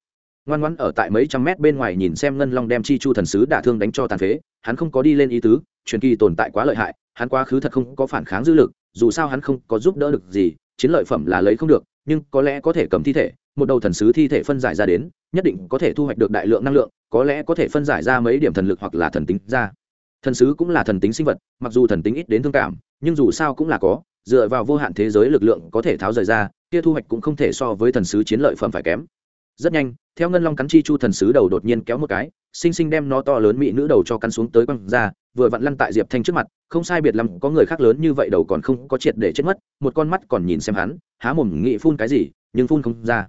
Ngoan ngoãn ở tại mấy trăm mét bên ngoài nhìn xem ngân long đem chi chu thần sứ đả thương đánh cho tàn phế, hắn không có đi lên ý tứ, truyền kỳ tồn tại quá lợi hại, hắn quá khứ thật không có phản kháng dư lực, dù sao hắn không có giúp đỡ được gì, chiến lợi phẩm là lấy không được nhưng có lẽ có thể cầm thi thể, một đầu thần sứ thi thể phân giải ra đến, nhất định có thể thu hoạch được đại lượng năng lượng, có lẽ có thể phân giải ra mấy điểm thần lực hoặc là thần tính ra. Thần sứ cũng là thần tính sinh vật, mặc dù thần tính ít đến thương cảm, nhưng dù sao cũng là có, dựa vào vô hạn thế giới lực lượng có thể tháo rời ra, kia thu hoạch cũng không thể so với thần sứ chiến lợi phẩm phải kém. Rất nhanh, theo ngân long cắn chi chu thần sứ đầu đột nhiên kéo một cái, xinh xinh đem nó to lớn mỹ nữ đầu cho cắn xuống tới quăng ra, vừa vặn lăn tại diệp thanh trước mặt, không sai biệt lắm, có người khác lớn như vậy đầu còn không có triệt để chết mất, một con mắt còn nhìn xem hắn há mồm nghị phun cái gì, nhưng phun không ra.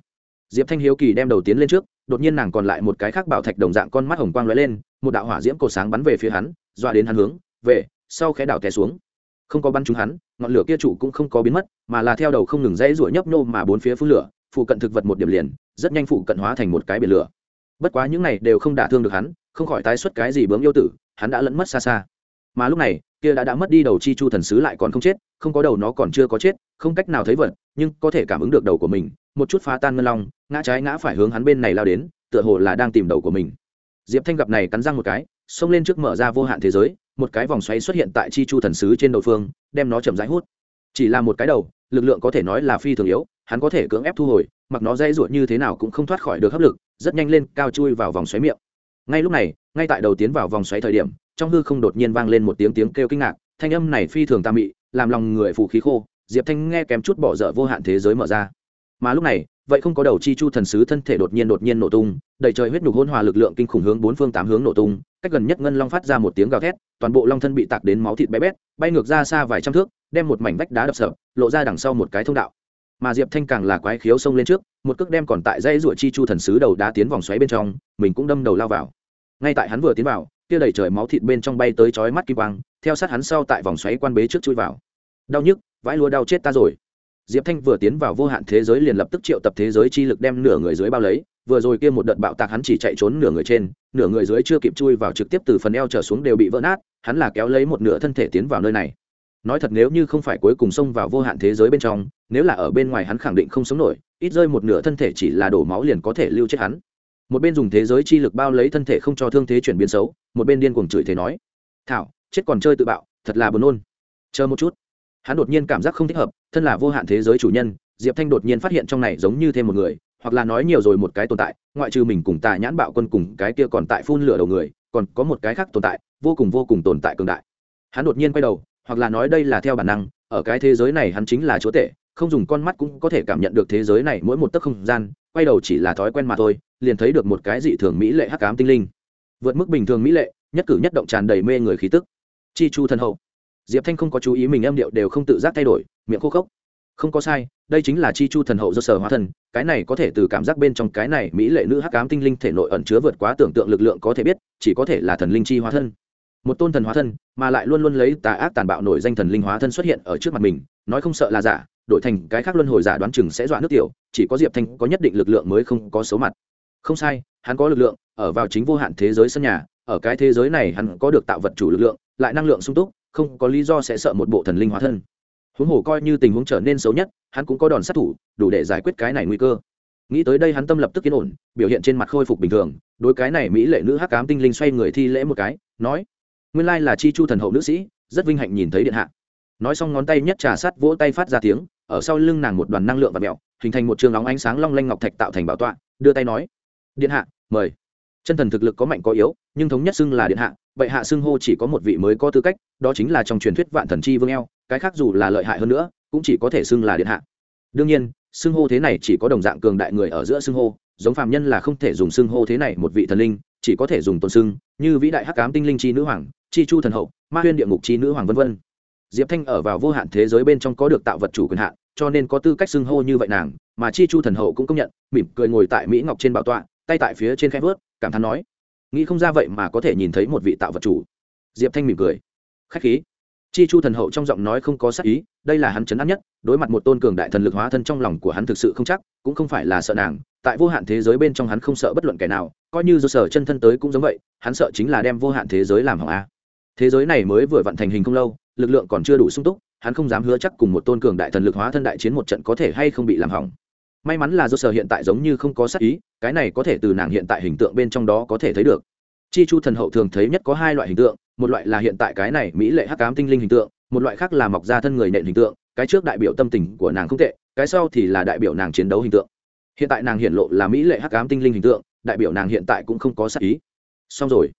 Diệp thanh hiếu kỳ đem đầu tiến lên trước, đột nhiên nàng còn lại một cái khác bảo thạch đồng dạng con mắt hồng quang lóe lên, một đạo hỏa diễm cổ sáng bắn về phía hắn, dọa đến hắn hướng, về, sau khẽ đảo té xuống. Không có bắn trúng hắn, ngọn lửa kia trụ cũng không có biến mất, mà là theo đầu không ngừng dãy rủa nhấp nô mà bốn phía phun lửa, phụ cận thực vật một điểm liền, rất nhanh phụ cận hóa thành một cái biển lửa. Bất quá những này đều không đả thương được hắn, không khỏi tái xuất cái gì bướm yêu tử, hắn đã lẫn mất xa xa. Mà lúc này, kia đã đã mất đi đầu chi chu thần sứ lại còn không chết, không có đầu nó còn chưa có chết không cách nào thấy vật, nhưng có thể cảm ứng được đầu của mình, một chút phá tan ngân long, ngã trái ngã phải hướng hắn bên này lao đến, tựa hồ là đang tìm đầu của mình. Diệp thanh gặp này cắn răng một cái, xông lên trước mở ra vô hạn thế giới, một cái vòng xoáy xuất hiện tại chi chu thần sứ trên đầu phương, đem nó chậm rãi hút. Chỉ là một cái đầu, lực lượng có thể nói là phi thường yếu, hắn có thể cưỡng ép thu hồi, mặc nó dây ruột như thế nào cũng không thoát khỏi được hấp lực, rất nhanh lên, cao chui vào vòng xoáy miệng. Ngay lúc này, ngay tại đầu tiến vào vòng xoáy thời điểm, trong hư không đột nhiên vang lên một tiếng tiếng kêu kinh ngạc, thanh âm này phi thường tà mị, làm lòng người phù khí khô diệp thanh nghe kém chút bỏ dở vô hạn thế giới mở ra. Mà lúc này, vậy không có đầu chi chu thần sứ thân thể đột nhiên đột nhiên nổ tung, đầy trời huyết nhục hôn hòa lực lượng kinh khủng hướng bốn phương tám hướng nổ tung, cách gần nhất ngân long phát ra một tiếng gào thét, toàn bộ long thân bị tạc đến máu thịt bé bét, bay ngược ra xa vài trăm thước, đem một mảnh vách đá đập sập, lộ ra đằng sau một cái thông đạo. Mà diệp thanh càng là quái khiếu xông lên trước, một cước đem còn tại dây ruột chi chu thần sứ đầu đá tiến vòng xoáy bên trong, mình cũng đâm đầu lao vào. Ngay tại hắn vừa tiến vào, kia đầy trời máu thịt bên trong bay tới chói mắt kim quang, theo sát hắn sau tại vòng xoáy quan bế trước chui vào. Đau nhức vãi lúa đau chết ta rồi. Diệp thanh vừa tiến vào vô hạn thế giới liền lập tức triệu tập thế giới chi lực đem nửa người dưới bao lấy, vừa rồi kia một đợt bạo tạc hắn chỉ chạy trốn nửa người trên, nửa người dưới chưa kịp chui vào trực tiếp từ phần eo trở xuống đều bị vỡ nát, hắn là kéo lấy một nửa thân thể tiến vào nơi này. Nói thật nếu như không phải cuối cùng xông vào vô hạn thế giới bên trong, nếu là ở bên ngoài hắn khẳng định không sống nổi, ít rơi một nửa thân thể chỉ là đổ máu liền có thể lưu chết hắn. Một bên dùng thế giới chi lực bao lấy thân thể không cho thương thế chuyển biến xấu, một bên điên cuồng chửi thế nói, thảo, chết còn chơi tự bạo, thật là buồn nôn. Chờ một chút hắn đột nhiên cảm giác không thích hợp, thân là vô hạn thế giới chủ nhân, diệp thanh đột nhiên phát hiện trong này giống như thêm một người, hoặc là nói nhiều rồi một cái tồn tại, ngoại trừ mình cùng tà nhãn bạo quân cùng cái kia còn tại phun lửa đầu người, còn có một cái khác tồn tại, vô cùng vô cùng tồn tại cường đại. Hắn đột nhiên quay đầu, hoặc là nói đây là theo bản năng, ở cái thế giới này hắn chính là chúa tể, không dùng con mắt cũng có thể cảm nhận được thế giới này mỗi một tấc không gian, quay đầu chỉ là thói quen mà thôi, liền thấy được một cái dị thường mỹ lệ hắc ám tinh linh. Vượt mức bình thường mỹ lệ, nhất cử nhất động tràn đầy mê người khí tức. Chi chu thân hậu diệp thanh không có chú ý mình âm điệu đều không tự giác thay đổi, miệng khô khốc. Không có sai, đây chính là chi chu thần hậu do sở hóa thần, cái này có thể từ cảm giác bên trong cái này mỹ lệ nữ hắc cám tinh linh thể nội ẩn chứa vượt quá tưởng tượng lực lượng có thể biết, chỉ có thể là thần linh chi hóa thân. Một tôn thần hóa thân, mà lại luôn luôn lấy tà ác tàn bạo nổi danh thần linh hóa thân xuất hiện ở trước mặt mình, nói không sợ là giả, đổi thành cái khác luân hồi giả đoán chừng sẽ dọa nước tiểu, chỉ có diệp thanh có nhất định lực lượng mới không có số mặt. Không sai, hắn có lực lượng, ở vào chính vô hạn thế giới sân nhà, ở cái thế giới này hắn có được tạo vật chủ lực lượng, lại năng lượng sung túc không có lý do sẽ sợ một bộ thần linh hóa thân. Huống hồ coi như tình huống trở nên xấu nhất, hắn cũng có đòn sát thủ, đủ để giải quyết cái này nguy cơ. Nghĩ tới đây hắn tâm lập tức yên ổn, biểu hiện trên mặt khôi phục bình thường, đối cái này mỹ lệ nữ hắc cám tinh linh xoay người thi lễ một cái, nói, nguyên lai là chi chu thần hậu nữ sĩ, rất vinh hạnh nhìn thấy điện hạ. Nói xong ngón tay nhất trà sắt vỗ tay phát ra tiếng, ở sau lưng nàng một đoàn năng lượng và mẹo, hình thành một trường óng ánh sáng long lanh ngọc thạch tạo thành bảo tọa, đưa tay nói, điện hạ, mời chân thần thực lực có mạnh có yếu, nhưng thống nhất xưng là điện hạ bệ hạ xưng hô chỉ có một vị mới có tư cách, đó chính là trong truyền thuyết vạn thần chi vương eo, cái khác dù là lợi hại hơn nữa, cũng chỉ có thể xưng là điện hạ. Đương nhiên, xưng hô thế này chỉ có đồng dạng cường đại người ở giữa xưng hô, giống phàm nhân là không thể dùng xưng hô thế này một vị thần linh, chỉ có thể dùng tôn xưng, như vĩ đại hắc cám tinh linh chi nữ hoàng, chi chu thần hậu, ma huyên địa ngục chi nữ hoàng vân vân. Diệp thanh ở vào vô hạn thế giới bên trong có được tạo vật chủ quyền hạn, cho nên có tư cách xưng hô như vậy nàng, mà chi chu thần hậu cũng công nhận, mỉm cười ngồi tại mỹ ngọc trên bảo tọa, tay tại phía trên khe vớt cảm thán nói, nghĩ không ra vậy mà có thể nhìn thấy một vị tạo vật chủ. Diệp thanh mỉm cười, khách khí. Chi chu thần hậu trong giọng nói không có sắc ý, đây là hắn chấn áp nhất, đối mặt một tôn cường đại thần lực hóa thân trong lòng của hắn thực sự không chắc, cũng không phải là sợ nàng, tại vô hạn thế giới bên trong hắn không sợ bất luận kẻ nào, coi như do sở chân thân tới cũng giống vậy, hắn sợ chính là đem vô hạn thế giới làm hỏng a. Thế giới này mới vừa vận thành hình không lâu, lực lượng còn chưa đủ sung túc, hắn không dám hứa chắc cùng một tôn cường đại thần lực hóa thân đại chiến một trận có thể hay không bị làm hỏng may mắn là do sở hiện tại giống như không có sắc ý, cái này có thể từ nàng hiện tại hình tượng bên trong đó có thể thấy được. Chi chu thần hậu thường thấy nhất có hai loại hình tượng, một loại là hiện tại cái này mỹ lệ hắc ám tinh linh hình tượng, một loại khác là mọc ra thân người nện hình tượng, cái trước đại biểu tâm tình của nàng không tệ, cái sau thì là đại biểu nàng chiến đấu hình tượng. Hiện tại nàng hiện lộ là mỹ lệ hắc ám tinh linh hình tượng, đại biểu nàng hiện tại cũng không có sắc ý. Xong rồi.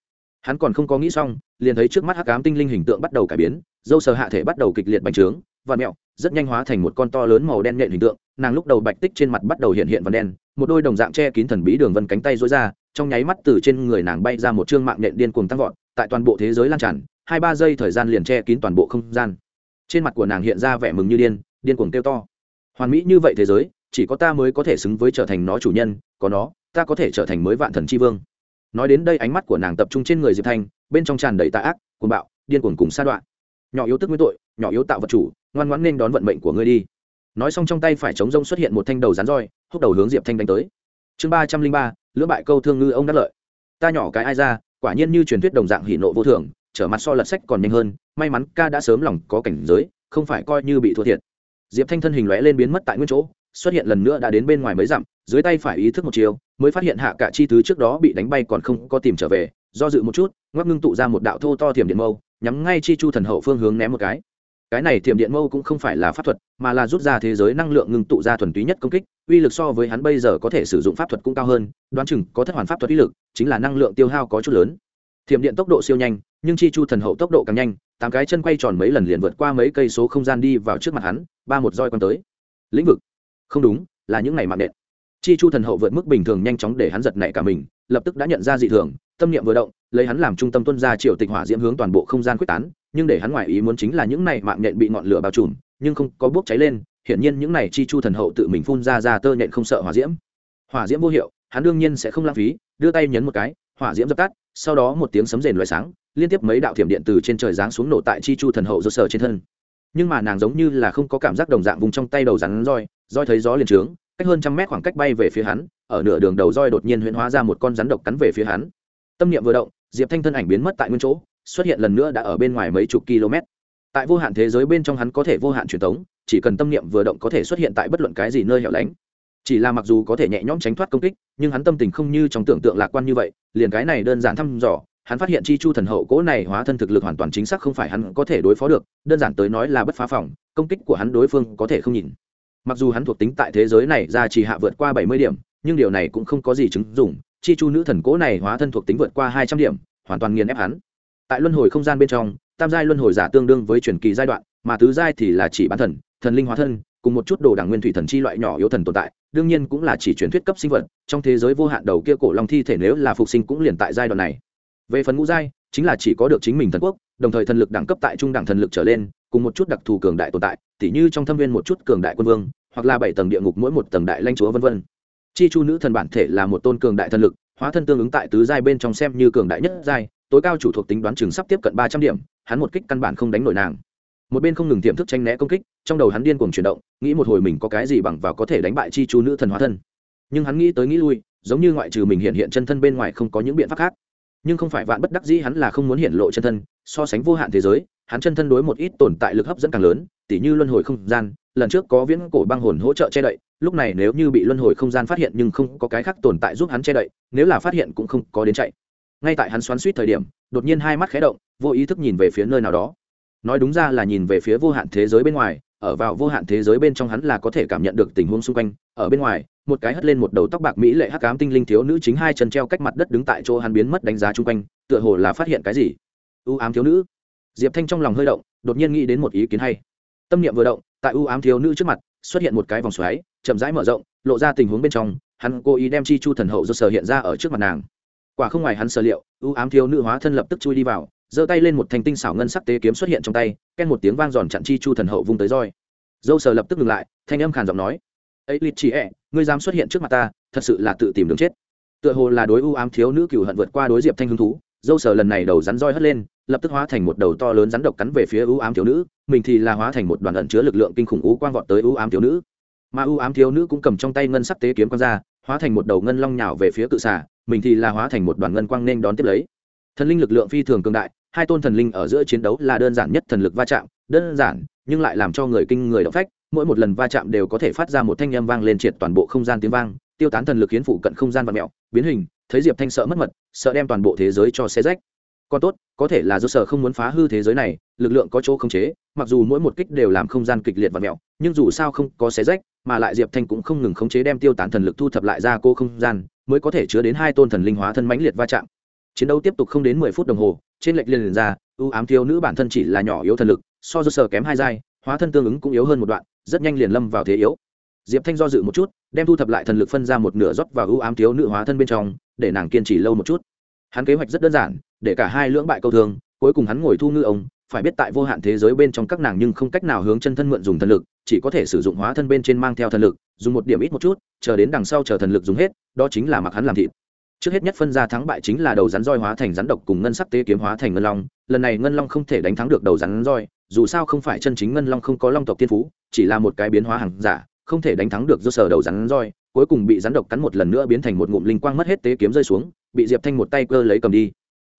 Hắn còn không có nghĩ xong, liền thấy trước mắt hắc ám tinh linh hình tượng bắt đầu cải biến, dâu sờ hạ thể bắt đầu kịch liệt bành trướng và mẹo rất nhanh hóa thành một con to lớn màu đen nhện hình tượng, nàng lúc đầu bạch tích trên mặt bắt đầu hiện hiện vần đen, một đôi đồng dạng che kín thần bí đường vân cánh tay rối ra, trong nháy mắt từ trên người nàng bay ra một chương mạng nhện điên cuồng tăng vọt, tại toàn bộ thế giới lan tràn, hai ba giây thời gian liền che kín toàn bộ không gian. Trên mặt của nàng hiện ra vẻ mừng như điên điên cuồng kêu to. Hoàn mỹ như vậy thế giới, chỉ có ta mới có thể xứng với trở thành nó chủ nhân, có nó, ta có thể trở thành mới vạn thần tri vương. Nói đến đây ánh mắt của nàng tập trung trên người diệp thanh, bên trong tràn đầy tạ ác, cuồng bạo, điên cuồng cùng sa đoạn. Nhỏ yếu tức nguyên tội nhỏ yếu tạo vật chủ, ngoan ngoãn nên đón vận mệnh của ngươi đi. Nói xong trong tay phải chống rông xuất hiện một thanh đầu rán roi, húc đầu hướng diệp thanh đánh tới. Chương ba trăm linh ba, lưỡng bại câu thương ngư ông đắc lợi. Ta nhỏ cái ai ra, quả nhiên như truyền thuyết đồng dạng hỉ nộ vô thường, trở mặt so lật sách còn nhanh hơn, may mắn ca đã sớm lòng có cảnh giới, không phải coi như bị thua thiệt. Diệp thanh thân hình lóe lên biến mất tại nguyên chỗ, xuất hiện lần nữa đã đến bên ngoài mấy dặm, dưới tay phải ý thức một chiều, mới phát hiện hạ cả chi thứ trước đó bị đánh bay còn không có tìm trở về, do dự một chút, ngoắc ngưng tụ ra một đạo thô to thiểm điện mâu, nhắm ngay chi chu thần hậu phương hướng ném một cái cái này thiểm điện mâu cũng không phải là pháp thuật, mà là rút ra thế giới năng lượng ngưng tụ ra thuần túy nhất công kích, uy lực so với hắn bây giờ có thể sử dụng pháp thuật cũng cao hơn, đoán chừng có thất hoàn pháp thuật uy lực, chính là năng lượng tiêu hao có chút lớn. Thiểm điện tốc độ siêu nhanh, nhưng chi chu thần hậu tốc độ càng nhanh, tám cái chân quay tròn mấy lần liền vượt qua mấy cây số không gian đi vào trước mặt hắn, ba một roi quăng tới. Lĩnh vực. Không đúng, là những ngày mạng nện. Chi chu thần hậu vượt mức bình thường nhanh chóng để hắn giật nảy cả mình, lập tức đã nhận ra dị thường, tâm niệm vừa động, lấy hắn làm trung tâm tuân ra triệu tịch hỏa diễm hướng toàn bộ không gian quyết tán nhưng để hắn ngoài ý muốn chính là những này mạng nhện bị ngọn lửa bao trùm, nhưng không có bốc cháy lên, hiển nhiên những này chi chu thần hậu tự mình phun ra ra tơ nhện không sợ hỏa diễm. Hỏa diễm vô hiệu, hắn đương nhiên sẽ không lãng phí, đưa tay nhấn một cái, hỏa diễm dập tắt, sau đó một tiếng sấm rền loại sáng, liên tiếp mấy đạo thiểm điện từ trên trời giáng xuống nổ tại chi chu thần hậu do sở trên thân. Nhưng mà nàng giống như là không có cảm giác đồng dạng vùng trong tay đầu rắn roi roi thấy gió liền trướng, cách hơn trăm mét khoảng cách bay về phía hắn, ở nửa đường đầu roi đột nhiên huyễn hóa ra một con rắn độc cắn về phía hắn. Tâm niệm vừa động, diệp thanh thân ảnh biến mất tại nguyên chỗ xuất hiện lần nữa đã ở bên ngoài mấy chục km. Tại vô hạn thế giới bên trong hắn có thể vô hạn truyền thống chỉ cần tâm niệm vừa động có thể xuất hiện tại bất luận cái gì nơi hẻo lánh. Chỉ là mặc dù có thể nhẹ nhõm tránh thoát công kích, nhưng hắn tâm tình không như trong tưởng tượng lạc quan như vậy, liền cái này đơn giản thăm dò, hắn phát hiện chi chu thần hậu Cố này hóa thân thực lực hoàn toàn chính xác không phải hắn có thể đối phó được, đơn giản tới nói là bất phá phòng, công kích của hắn đối phương có thể không nhìn. Mặc dù hắn thuộc tính tại thế giới này ra chỉ hạ vượt qua bảy mươi điểm, nhưng điều này cũng không có gì chứng dụng, chi chu nữ thần Cố này hóa thân thuộc tính vượt qua hai trăm điểm, hoàn toàn nghiền ép hắn tại luân hồi không gian bên trong, tam giai luân hồi giả tương đương với truyền kỳ giai đoạn, mà tứ giai thì là chỉ bán thần thần linh hóa thân, cùng một chút đồ đảng nguyên thủy thần chi loại nhỏ yếu thần tồn tại, đương nhiên cũng là chỉ truyền thuyết cấp sinh vật, trong thế giới vô hạn đầu kia cổ long thi thể nếu là phục sinh cũng liền tại giai đoạn này. Về phần ngũ giai, chính là chỉ có được chính mình thần quốc, đồng thời thần lực đẳng cấp tại trung đẳng thần lực trở lên, cùng một chút đặc thù cường đại tồn tại, tỉ như trong thâm viên một chút cường đại quân vương, hoặc là bảy tầng địa ngục mỗi một tầng đại lanh chúa vân vân. Chi chu nữ thần bản thể là một tôn cường đại thần lực, hóa thân tương ứng tại tứ giai bên trong xem như cường đại nhất giai tối cao chủ thuộc tính đoán chừng sắp tiếp cận ba trăm điểm, hắn một kích căn bản không đánh nổi nàng. Một bên không ngừng tiềm thức tranh né công kích, trong đầu hắn điên cuồng chuyển động, nghĩ một hồi mình có cái gì bằng vào có thể đánh bại chi chu nữ thần hóa thân. Nhưng hắn nghĩ tới nghĩ lui, giống như ngoại trừ mình hiện hiện chân thân bên ngoài không có những biện pháp khác. Nhưng không phải vạn bất đắc dĩ hắn là không muốn hiện lộ chân thân, so sánh vô hạn thế giới, hắn chân thân đối một ít tồn tại lực hấp dẫn càng lớn, tỉ như luân hồi không gian, lần trước có viễn cổ băng hồn hỗ trợ che đậy, lúc này nếu như bị luân hồi không gian phát hiện nhưng không có cái khác tồn tại giúp hắn che đậy, nếu là phát hiện cũng không có đến chạy ngay tại hắn xoắn suýt thời điểm, đột nhiên hai mắt khé động, vô ý thức nhìn về phía nơi nào đó. Nói đúng ra là nhìn về phía vô hạn thế giới bên ngoài, ở vào vô hạn thế giới bên trong hắn là có thể cảm nhận được tình huống xung quanh. Ở bên ngoài, một cái hất lên một đầu tóc bạc mỹ lệ hắc cám tinh linh thiếu nữ chính hai chân treo cách mặt đất đứng tại chỗ hắn biến mất đánh giá chung quanh, tựa hồ là phát hiện cái gì. U ám thiếu nữ. Diệp thanh trong lòng hơi động, đột nhiên nghĩ đến một ý kiến hay. Tâm niệm vừa động, tại u ám thiếu nữ trước mặt, xuất hiện một cái vòng xoáy, chậm rãi mở rộng, lộ ra tình huống bên trong, hắn cố ý đem chi chu thần hậu do sở hiện ra ở trước mặt nàng quả không ngoài hắn sở liệu, ưu ám thiếu nữ hóa thân lập tức chui đi vào, giơ tay lên một thanh tinh xảo ngân sắc tế kiếm xuất hiện trong tay, ken một tiếng vang giòn chặn chi chu thần hậu vung tới roi. Dâu sờ lập tức ngừng lại, thanh âm khàn giọng nói, ấy lịt chỉ ẹ, ngươi dám xuất hiện trước mặt ta, thật sự là tự tìm đường chết. Tựa hồ là đối ưu ám thiếu nữ cựu hận vượt qua đối diệp thanh hứng thú, dâu sờ lần này đầu rắn roi hất lên, lập tức hóa thành một đầu to lớn rắn độc cắn về phía ưu ám thiếu nữ, mình thì là hóa thành một đoàn ẩn chứa lực lượng kinh khủng ú quang vọt tới ưu ám thiếu nữ. Mà ưu ám thiếu nữ cũng cầm trong tay ngân sắc tế kiếm quang ra, hóa thành một đầu ngân long nhào về phía cự xà mình thì là hóa thành một đoàn ngân quang nên đón tiếp lấy. Thần linh lực lượng phi thường cường đại, hai tôn thần linh ở giữa chiến đấu là đơn giản nhất thần lực va chạm, đơn giản, nhưng lại làm cho người kinh người động phách, mỗi một lần va chạm đều có thể phát ra một thanh âm vang lên triệt toàn bộ không gian tiếng vang, tiêu tán thần lực khiến phụ cận không gian và mẹo, biến hình, thấy diệp thanh sợ mất mật, sợ đem toàn bộ thế giới cho xe rách. Còn tốt, có thể là do sở không muốn phá hư thế giới này, lực lượng có chỗ không chế, mặc dù mỗi một kích đều làm không gian kịch liệt và mẹo, nhưng dù sao không có xé rách, mà lại diệp thanh cũng không ngừng khống chế đem tiêu tán thần lực thu thập lại ra cô không gian mới có thể chứa đến hai tôn thần linh hóa thân mãnh liệt va chạm. Chiến đấu tiếp tục không đến mười phút đồng hồ, trên lệch liền liền ra ưu ám thiếu nữ bản thân chỉ là nhỏ yếu thần lực, so với sở kém hai giai, hóa thân tương ứng cũng yếu hơn một đoạn, rất nhanh liền lâm vào thế yếu. Diệp thanh do dự một chút, đem thu thập lại thần lực phân ra một nửa rót vào ưu ám thiếu nữ hóa thân bên trong, để nàng kiên trì lâu một chút. Hắn kế hoạch rất đơn giản, để cả hai lưỡng bại câu thương, cuối cùng hắn ngồi thu ngư ông phải biết tại vô hạn thế giới bên trong các nàng nhưng không cách nào hướng chân thân mượn dùng thần lực, chỉ có thể sử dụng hóa thân bên trên mang theo thần lực, dùng một điểm ít một chút, chờ đến đằng sau chờ thần lực dùng hết, đó chính là mặc hắn làm thịt. Trước hết nhất phân ra thắng bại chính là đầu rắn roi hóa thành rắn độc cùng ngân sắc tế kiếm hóa thành ngân long, lần này ngân long không thể đánh thắng được đầu rắn roi, dù sao không phải chân chính ngân long không có long tộc tiên phú, chỉ là một cái biến hóa hàng giả, không thể đánh thắng được do sở đầu rắn roi, cuối cùng bị rắn độc cắn một lần nữa biến thành một ngụm linh quang mất hết tế kiếm rơi xuống, bị diệp thanh một tay cơ lấy cầm đi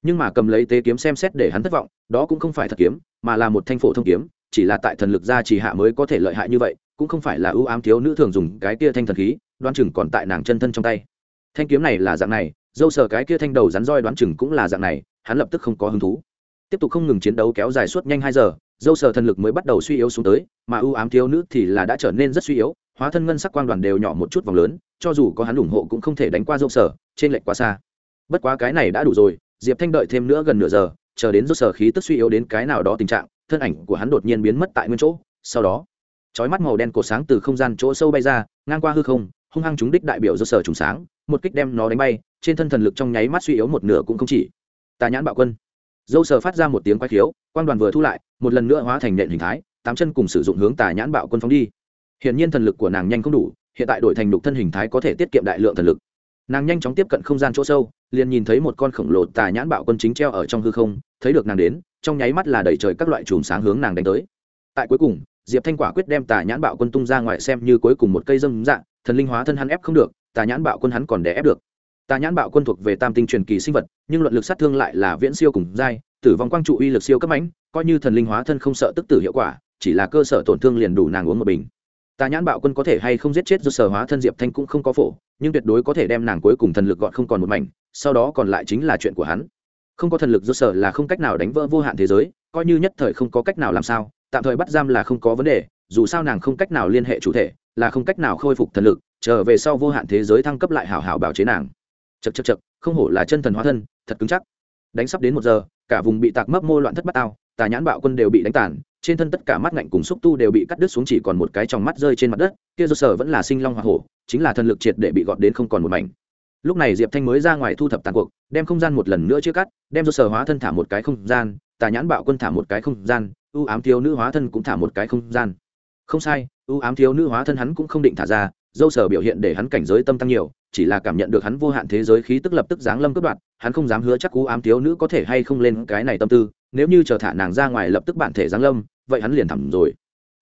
nhưng mà cầm lấy tế kiếm xem xét để hắn thất vọng, đó cũng không phải thật kiếm, mà là một thanh phổ thông kiếm, chỉ là tại thần lực gia trì hạ mới có thể lợi hại như vậy, cũng không phải là ưu ám thiếu nữ thường dùng cái kia thanh thần khí đoan chừng còn tại nàng chân thân trong tay. Thanh kiếm này là dạng này, dâu sờ cái kia thanh đầu rắn roi đoán chừng cũng là dạng này, hắn lập tức không có hứng thú. Tiếp tục không ngừng chiến đấu kéo dài suốt nhanh hai giờ, dâu sờ thần lực mới bắt đầu suy yếu xuống tới, mà ưu ám thiếu nữ thì là đã trở nên rất suy yếu, hóa thân ngân sắc quang đoàn đều nhỏ một chút vòng lớn, cho dù có hắn ủng hộ cũng không thể đánh qua dâu sờ, trên lệnh quá xa. Bất quá cái này đã đủ rồi diệp thanh đợi thêm nữa gần nửa giờ, chờ đến rốt sở khí tức suy yếu đến cái nào đó tình trạng, thân ảnh của hắn đột nhiên biến mất tại nguyên chỗ. Sau đó, chói mắt màu đen cổ sáng từ không gian chỗ sâu bay ra, ngang qua hư không, hung hăng chúng đích đại biểu rốt sở trùng sáng, một kích đem nó đánh bay, trên thân thần lực trong nháy mắt suy yếu một nửa cũng không chỉ. Tà nhãn bạo quân. Dâu sờ phát ra một tiếng quay khiếu quan đoàn vừa thu lại, một lần nữa hóa thành nện hình thái, tám chân cùng sử dụng hướng tà nhãn bạo quân phóng đi. Hiện nhiên thần lực của nàng nhanh không đủ, hiện tại đổi thành đục thân hình thái có thể tiết kiệm đại lượng thần lực nàng nhanh chóng tiếp cận không gian chỗ sâu, liền nhìn thấy một con khổng lồ tà nhãn bạo quân chính treo ở trong hư không, thấy được nàng đến, trong nháy mắt là đẩy trời các loại chùm sáng hướng nàng đánh tới. Tại cuối cùng, diệp thanh quả quyết đem tà nhãn bạo quân tung ra ngoài xem như cuối cùng một cây dâm dạng, thần linh hóa thân hắn ép không được, tà nhãn bạo quân hắn còn đè ép được. Tà nhãn bạo quân thuộc về tam tinh truyền kỳ sinh vật, nhưng luận lực sát thương lại là viễn siêu cùng giai, tử vong quang trụ uy lực siêu cấp ánh coi như thần linh hóa thân không sợ tức tử hiệu quả, chỉ là cơ sở tổn thương liền đủ nàng uống một bình tà nhãn bạo quân có thể hay không giết chết do sở hóa thân diệp thanh cũng không có phổ, nhưng tuyệt đối có thể đem nàng cuối cùng thần lực gọn không còn một mảnh, sau đó còn lại chính là chuyện của hắn. Không có thần lực do sở là không cách nào đánh vỡ vô hạn thế giới, coi như nhất thời không có cách nào làm sao, tạm thời bắt giam là không có vấn đề, dù sao nàng không cách nào liên hệ chủ thể, là không cách nào khôi phục thần lực, trở về sau vô hạn thế giới thăng cấp lại hảo hảo bảo chế nàng. Chật chật chật không hổ là chân thần hóa thân, thật cứng chắc. Đánh sắp đến một giờ, cả vùng bị tạc mấp mô loạn thất bát tao tà nhãn bạo quân đều bị đánh tàn trên thân tất cả mắt ngạnh cùng xúc tu đều bị cắt đứt xuống chỉ còn một cái trong mắt rơi trên mặt đất, kia do sở vẫn là sinh long hoa hổ, chính là thần lực triệt để bị gọt đến không còn một mảnh. Lúc này diệp thanh mới ra ngoài thu thập tàn cuộc, đem không gian một lần nữa chia cắt, đem do sở hóa thân thả một cái không gian, tà nhãn bạo quân thả một cái không gian, ưu ám thiếu nữ hóa thân cũng thả một cái không gian. Không sai, ưu ám thiếu nữ hóa thân hắn cũng không định thả ra, dâu sở biểu hiện để hắn cảnh giới tâm tăng nhiều, chỉ là cảm nhận được hắn vô hạn thế giới khí tức lập tức giáng lâm cướp đoạt, hắn không dám hứa chắc ưu ám thiếu nữ có thể hay không lên cái này tâm tư nếu như chờ thả nàng ra ngoài lập tức bản thể giáng lâm, vậy hắn liền thẳng rồi.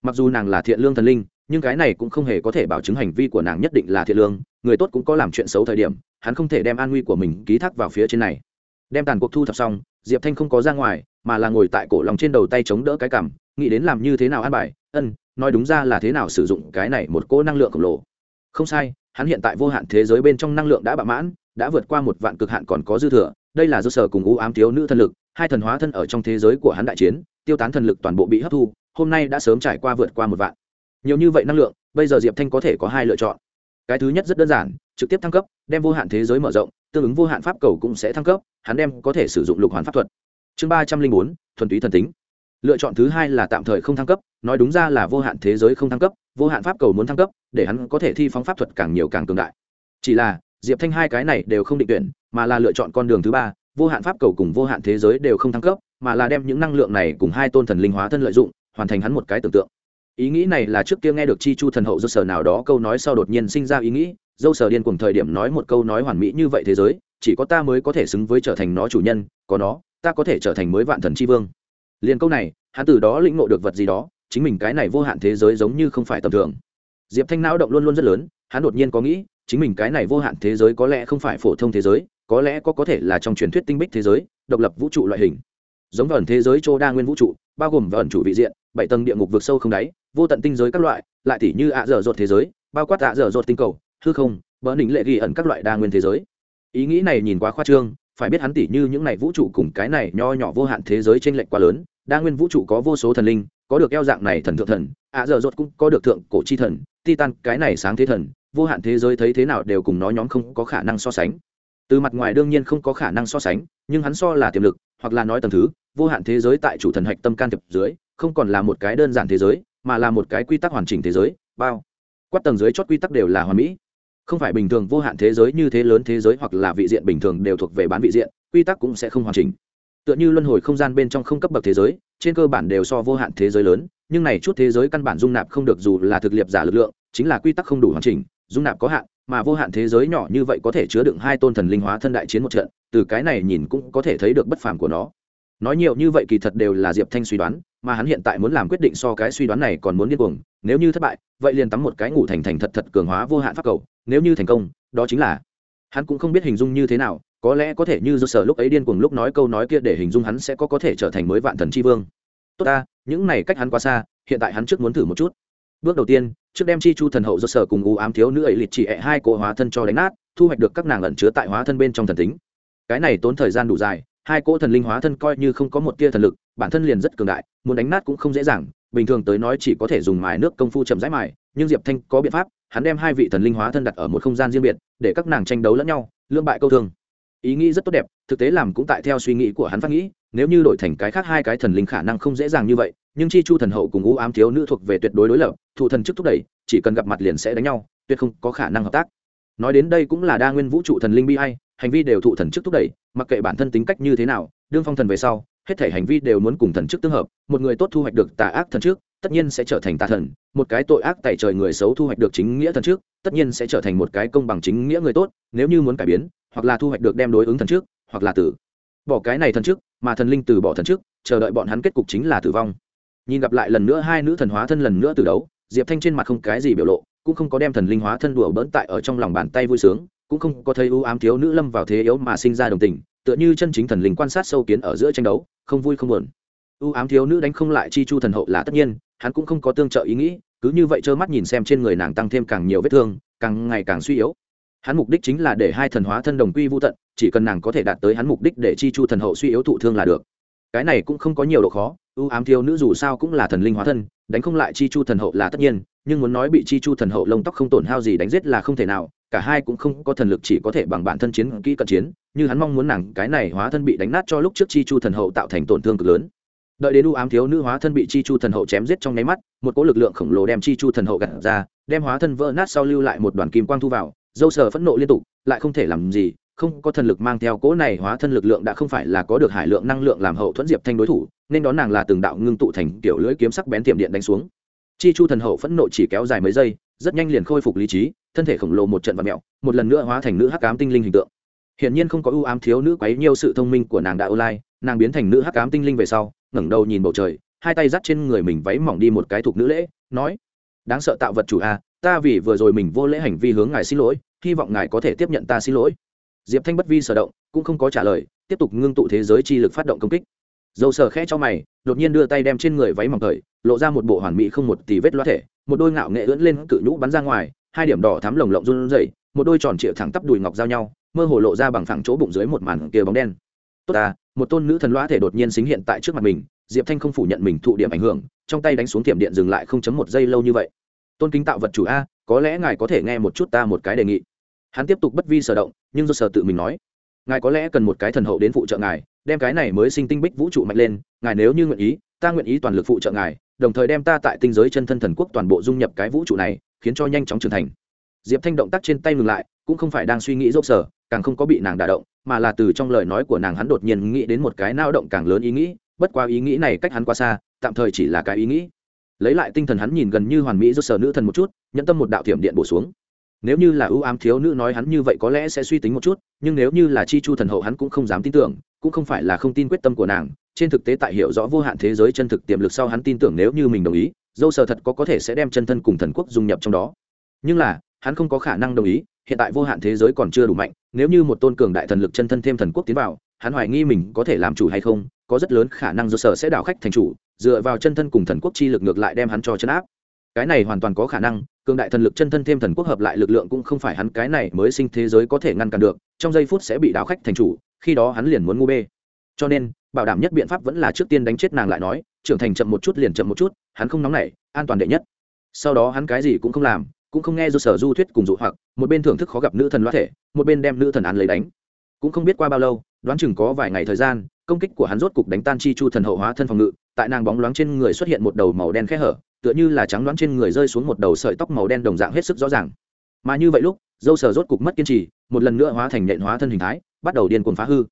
Mặc dù nàng là thiện lương thần linh, nhưng cái này cũng không hề có thể bảo chứng hành vi của nàng nhất định là thiện lương, người tốt cũng có làm chuyện xấu thời điểm, hắn không thể đem an nguy của mình ký thác vào phía trên này. Đem tàn cuộc thu thập xong, diệp thanh không có ra ngoài, mà là ngồi tại cổ lòng trên đầu tay chống đỡ cái cằm, nghĩ đến làm như thế nào an bài, ân, nói đúng ra là thế nào sử dụng cái này một cỗ năng lượng khổng lồ. Không sai, hắn hiện tại vô hạn thế giới bên trong năng lượng đã bạo mãn, đã vượt qua một vạn cực hạn còn có dư thừa, đây là do sở cùng u ám thiếu nữ thân lực hai thần hóa thân ở trong thế giới của hắn đại chiến, tiêu tán thần lực toàn bộ bị hấp thu, hôm nay đã sớm trải qua vượt qua một vạn. Nhiều như vậy năng lượng, bây giờ diệp thanh có thể có hai lựa chọn. Cái thứ nhất rất đơn giản, trực tiếp thăng cấp, đem vô hạn thế giới mở rộng, tương ứng vô hạn pháp cầu cũng sẽ thăng cấp, hắn đem có thể sử dụng lục hoàn pháp thuật. Chương ba trăm linh bốn, thuần túy thần tính. Lựa chọn thứ hai là tạm thời không thăng cấp, nói đúng ra là vô hạn thế giới không thăng cấp, vô hạn pháp cầu muốn thăng cấp, để hắn có thể thi phóng pháp thuật càng nhiều càng cường đại. Chỉ là, diệp thanh hai cái này đều không định tuyển, mà là lựa chọn con đường thứ ba vô hạn pháp cầu cùng vô hạn thế giới đều không thăng cấp, mà là đem những năng lượng này cùng hai tôn thần linh hóa thân lợi dụng, hoàn thành hắn một cái tưởng tượng. Ý nghĩ này là trước kia nghe được chi chu thần hậu dâu sở nào đó câu nói sau đột nhiên sinh ra ý nghĩ, dâu sở điên cùng thời điểm nói một câu nói hoàn mỹ như vậy thế giới, chỉ có ta mới có thể xứng với trở thành nó chủ nhân, có nó, ta có thể trở thành mới vạn thần c h i vương. Liền câu này, hắn từ đó lĩnh ngộ được vật gì đó, chính mình cái này vô hạn thế giới giống như không phải tầm thường. Diệp thanh não động luôn luôn rất lớn, hắn đột nhiên có nghĩ, chính mình cái này vô hạn thế giới có lẽ không phải phổ thông thế giới có lẽ có có thể là trong truyền thuyết tinh bích thế giới, độc lập vũ trụ loại hình. Giống vẩn thế giới châu đa nguyên vũ trụ, bao gồm vẩn chủ vị diện, bảy tầng địa ngục vực sâu không đáy, vô tận tinh giới các loại, lại tỉ như ạ dở dột thế giới, bao quát ạ dở dột tinh cầu, hư không bỡ đỉnh lệ ghi ẩn các loại đa nguyên thế giới. Ý nghĩ này nhìn quá khoa trương, phải biết hắn tỉ như những này vũ trụ cùng cái này nho nhỏ vô hạn thế giới trên lệnh quá lớn, đa nguyên vũ trụ có vô số thần linh, có được eo dạng này thần thượng thần, ạ dở dột cũng có được thượng cổ chi thần, titan, cái này sáng thế thần, vô hạn thế giới thấy thế nào đều cùng nó nhóm không có khả năng so sánh từ mặt ngoài đương nhiên không có khả năng so sánh, nhưng hắn so là tiềm lực, hoặc là nói tầng thứ, vô hạn thế giới tại chủ thần hạch tâm can thiệp dưới, không còn là một cái đơn giản thế giới, mà là một cái quy tắc hoàn chỉnh thế giới, bao. Quát tầng dưới chót quy tắc đều là hoàn mỹ. Không phải bình thường vô hạn thế giới như thế lớn thế giới hoặc là vị diện bình thường đều thuộc về bán vị diện, quy tắc cũng sẽ không hoàn chỉnh. Tựa như luân hồi không gian bên trong không cấp bậc thế giới, trên cơ bản đều so vô hạn thế giới lớn, nhưng này chút thế giới căn bản dung nạp không được dù là thực liệp giả lực lượng, chính là quy tắc không đủ hoàn chỉnh, dung nạp có hạn mà vô hạn thế giới nhỏ như vậy có thể chứa đựng hai tôn thần linh hóa thân đại chiến một trận, từ cái này nhìn cũng có thể thấy được bất phàm của nó. Nói nhiều như vậy kỳ thật đều là diệp thanh suy đoán, mà hắn hiện tại muốn làm quyết định so cái suy đoán này còn muốn điên cuồng, nếu như thất bại, vậy liền tắm một cái ngủ thành thành thật thật cường hóa vô hạn pháp cầu, nếu như thành công, đó chính là hắn cũng không biết hình dung như thế nào, có lẽ có thể như do sở lúc ấy điên cuồng lúc nói câu nói kia để hình dung hắn sẽ có có thể trở thành mới vạn thần tri vương. Tốt ta, những này cách hắn quá xa, hiện tại hắn trước muốn thử một chút bước đầu tiên, trước đem chi chu thần hậu do sở cùng u ám thiếu nữ ấy liệt chỉ ẹ hai cỗ hóa thân cho đánh nát, thu hoạch được các nàng ẩn chứa tại hóa thân bên trong thần tính cái này tốn thời gian đủ dài, hai cỗ thần linh hóa thân coi như không có một tia thần lực, bản thân liền rất cường đại, muốn đánh nát cũng không dễ dàng, bình thường tới nói chỉ có thể dùng mài nước công phu chậm rãi mài, nhưng diệp thanh có biện pháp, hắn đem hai vị thần linh hóa thân đặt ở một không gian riêng biệt, để các nàng tranh đấu lẫn nhau lương bại câu thường ý nghĩ rất tốt đẹp, thực tế làm cũng tại theo suy nghĩ của hắn phát nghĩ, nếu như đổi thành cái khác hai cái thần linh khả năng không dễ dàng như vậy, nhưng chi chu thần hậu cùng u ám thiếu nữ thuộc về tuyệt đối đối lập thụ thần chức thúc đẩy, chỉ cần gặp mặt liền sẽ đánh nhau, tuyệt không có khả năng hợp tác. Nói đến đây cũng là đa nguyên vũ trụ thần linh bi hay hành vi đều thụ thần chức thúc đẩy, mặc kệ bản thân tính cách như thế nào, đương phong thần về sau, hết thể hành vi đều muốn cùng thần chức tương hợp, một người tốt thu hoạch được tà ác thần trước tất nhiên sẽ trở thành tà thần, một cái tội ác tại trời người xấu thu hoạch được chính nghĩa thần trước tất nhiên sẽ trở thành một cái công bằng chính nghĩa người tốt, nếu như muốn cải biến hoặc là thu hoạch được đem đối ứng thần trước, hoặc là tử. Bỏ cái này thần trước, mà thần linh từ bỏ thần trước, chờ đợi bọn hắn kết cục chính là tử vong. Nhìn gặp lại lần nữa hai nữ thần hóa thân lần nữa từ đấu, diệp thanh trên mặt không cái gì biểu lộ, cũng không có đem thần linh hóa thân đùa bỡn tại ở trong lòng bàn tay vui sướng, cũng không có thấy ưu ám thiếu nữ lâm vào thế yếu mà sinh ra đồng tình, tựa như chân chính thần linh quan sát sâu kiến ở giữa tranh đấu, không vui không buồn. Ưu ám thiếu nữ đánh không lại chi chu thần hậu là tất nhiên, hắn cũng không có tương trợ ý nghĩ, cứ như vậy trơ mắt nhìn xem trên người nàng tăng thêm càng nhiều vết thương, càng ngày càng suy yếu hắn mục đích chính là để hai thần hóa thân đồng quy vô tận, chỉ cần nàng có thể đạt tới hắn mục đích để chi chu thần hậu suy yếu thụ thương là được. Cái này cũng không có nhiều độ khó, ưu ám thiếu nữ dù sao cũng là thần linh hóa thân, đánh không lại chi chu thần hậu là tất nhiên, nhưng muốn nói bị chi chu thần hậu lông tóc không tổn hao gì đánh giết là không thể nào, cả hai cũng không có thần lực chỉ có thể bằng bản thân chiến kỹ cận chiến, như hắn mong muốn nàng cái này hóa thân bị đánh nát cho lúc trước chi chu thần hậu tạo thành tổn thương cực lớn. Đợi đến u ám thiếu nữ hóa thân bị chi chu thần hậu chém giết trong nháy mắt, một cỗ lực lượng khổng lồ đem chi chu thần hậu gạt ra, đem hóa thân vỡ nát sau lưu lại một đoàn kim quang thu vào dâu sờ phẫn nộ liên tục, lại không thể làm gì, không có thần lực mang theo cỗ này hóa thân lực lượng đã không phải là có được hải lượng năng lượng làm hậu thuẫn diệp thanh đối thủ, nên đón nàng là từng đạo ngưng tụ thành kiểu lưỡi kiếm sắc bén tiệm điện đánh xuống. Chi chu thần hậu phẫn nộ chỉ kéo dài mấy giây, rất nhanh liền khôi phục lý trí, thân thể khổng lồ một trận và mẹo một lần nữa hóa thành nữ hắc ám tinh linh hình tượng. Hiển nhiên không có ưu ám thiếu nữ quấy nhiều sự thông minh của nàng đã online, nàng biến thành nữ hắc ám tinh linh về sau, ngẩng đầu nhìn bầu trời, hai tay dắt trên người mình váy mỏng đi một cái thuộc nữ lễ, nói, đáng sợ tạo vật chủ a, ta vì vừa rồi mình vô lễ hành vi hướng ngài xin lỗi hy vọng ngài có thể tiếp nhận ta xin lỗi. Diệp thanh bất vi sở động, cũng không có trả lời, tiếp tục ngưng tụ thế giới chi lực phát động công kích. Dầu sở khẽ cho mày, đột nhiên đưa tay đem trên người váy mỏng thời, lộ ra một bộ hoàn mỹ không một tỷ vết loa thể, một đôi ngạo nghệ ưỡn lên cự nhũ bắn ra ngoài, hai điểm đỏ thắm lồng lộng run rẩy, một đôi tròn trịa thẳng tắp đùi ngọc giao nhau, mơ hồ lộ ra bằng phẳng chỗ bụng dưới một màn kia bóng đen. Tốt ta, một tôn nữ thần loa thể đột nhiên xính hiện tại trước mặt mình, diệp thanh không phủ nhận mình thụ điểm ảnh hưởng, trong tay đánh xuống tiệm điện dừng lại không chấm một giây lâu như vậy. Tôn kính tạo vật chủ a có lẽ ngài có thể nghe một chút ta một cái đề nghị. Hắn tiếp tục bất vi sở động, nhưng do sở tự mình nói, ngài có lẽ cần một cái thần hậu đến phụ trợ ngài, đem cái này mới sinh tinh bích vũ trụ mạnh lên, ngài nếu như nguyện ý, ta nguyện ý toàn lực phụ trợ ngài, đồng thời đem ta tại tinh giới chân thân thần quốc toàn bộ dung nhập cái vũ trụ này, khiến cho nhanh chóng trưởng thành. Diệp thanh động tác trên tay ngừng lại, cũng không phải đang suy nghĩ dốc sở, càng không có bị nàng đả động, mà là từ trong lời nói của nàng hắn đột nhiên nghĩ đến một cái nao động càng lớn ý nghĩ, bất quá ý nghĩ này cách hắn quá xa, tạm thời chỉ là cái ý nghĩ lấy lại tinh thần hắn nhìn gần như hoàn mỹ do sở nữ thần một chút, nhẫn tâm một đạo thiểm điện bổ xuống. Nếu như là ưu ám thiếu nữ nói hắn như vậy có lẽ sẽ suy tính một chút, nhưng nếu như là chi chu thần hậu hắn cũng không dám tin tưởng, cũng không phải là không tin quyết tâm của nàng. Trên thực tế tại hiểu rõ vô hạn thế giới chân thực tiềm lực sau hắn tin tưởng nếu như mình đồng ý, dâu sờ thật có có thể sẽ đem chân thân cùng thần quốc dung nhập trong đó. Nhưng là, hắn không có khả năng đồng ý, hiện tại vô hạn thế giới còn chưa đủ mạnh, nếu như một tôn cường đại thần lực chân thân thêm thần quốc tiến vào, hắn hoài nghi mình có thể làm chủ hay không có rất lớn khả năng do sở sẽ đảo khách thành chủ, dựa vào chân thân cùng thần quốc chi lực ngược lại đem hắn cho chân áp. Cái này hoàn toàn có khả năng, cường đại thần lực chân thân thêm thần quốc hợp lại lực lượng cũng không phải hắn cái này mới sinh thế giới có thể ngăn cản được, trong giây phút sẽ bị đảo khách thành chủ, khi đó hắn liền muốn ngu bê. Cho nên, bảo đảm nhất biện pháp vẫn là trước tiên đánh chết nàng lại nói, trưởng thành chậm một chút liền chậm một chút, hắn không nóng nảy, an toàn đệ nhất. Sau đó hắn cái gì cũng không làm, cũng không nghe do sở du thuyết cùng dụ hoặc, một bên thưởng thức khó gặp nữ thần loa thể, một bên đem nữ thần án lấy đánh. Cũng không biết qua bao lâu, đoán chừng có vài ngày thời gian công kích của hắn rốt cục đánh tan chi chu thần hậu hóa thân phòng ngự, tại nàng bóng loáng trên người xuất hiện một đầu màu đen khe hở, tựa như là trắng loáng trên người rơi xuống một đầu sợi tóc màu đen đồng dạng hết sức rõ ràng. Mà như vậy lúc, dâu sờ rốt cục mất kiên trì, một lần nữa hóa thành nhện hóa thân hình thái, bắt đầu điên cuồng phá hư.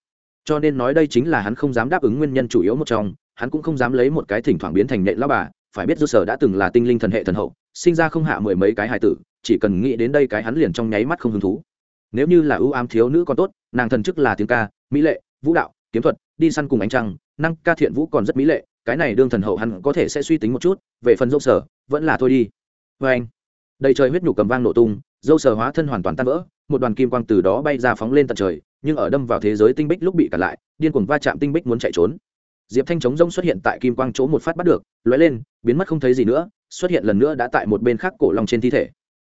Cho nên nói đây chính là hắn không dám đáp ứng nguyên nhân chủ yếu một trong, hắn cũng không dám lấy một cái thỉnh thoảng biến thành nhện lao bà, phải biết dâu sờ đã từng là tinh linh thần hệ thần hậu, sinh ra không hạ mười mấy cái hài tử, chỉ cần nghĩ đến đây cái hắn liền trong nháy mắt không hứng thú. Nếu như là ưu ám thiếu nữ còn tốt, nàng thần chức là tiếng ca, mỹ lệ, vũ đạo, kiếm thuật đi săn cùng ánh trăng, năng ca thiện vũ còn rất mỹ lệ, cái này đương thần hậu hắn có thể sẽ suy tính một chút, về phần dâu sở vẫn là thôi đi. Vê anh, đầy trời huyết nhục cầm vang nổ tung, dâu sở hóa thân hoàn toàn tan vỡ, một đoàn kim quang từ đó bay ra phóng lên tận trời, nhưng ở đâm vào thế giới tinh bích lúc bị cản lại, điên cuồng va chạm tinh bích muốn chạy trốn. Diệp thanh chống rông xuất hiện tại kim quang chỗ một phát bắt được, lóe lên, biến mất không thấy gì nữa, xuất hiện lần nữa đã tại một bên khác cổ lòng trên thi thể.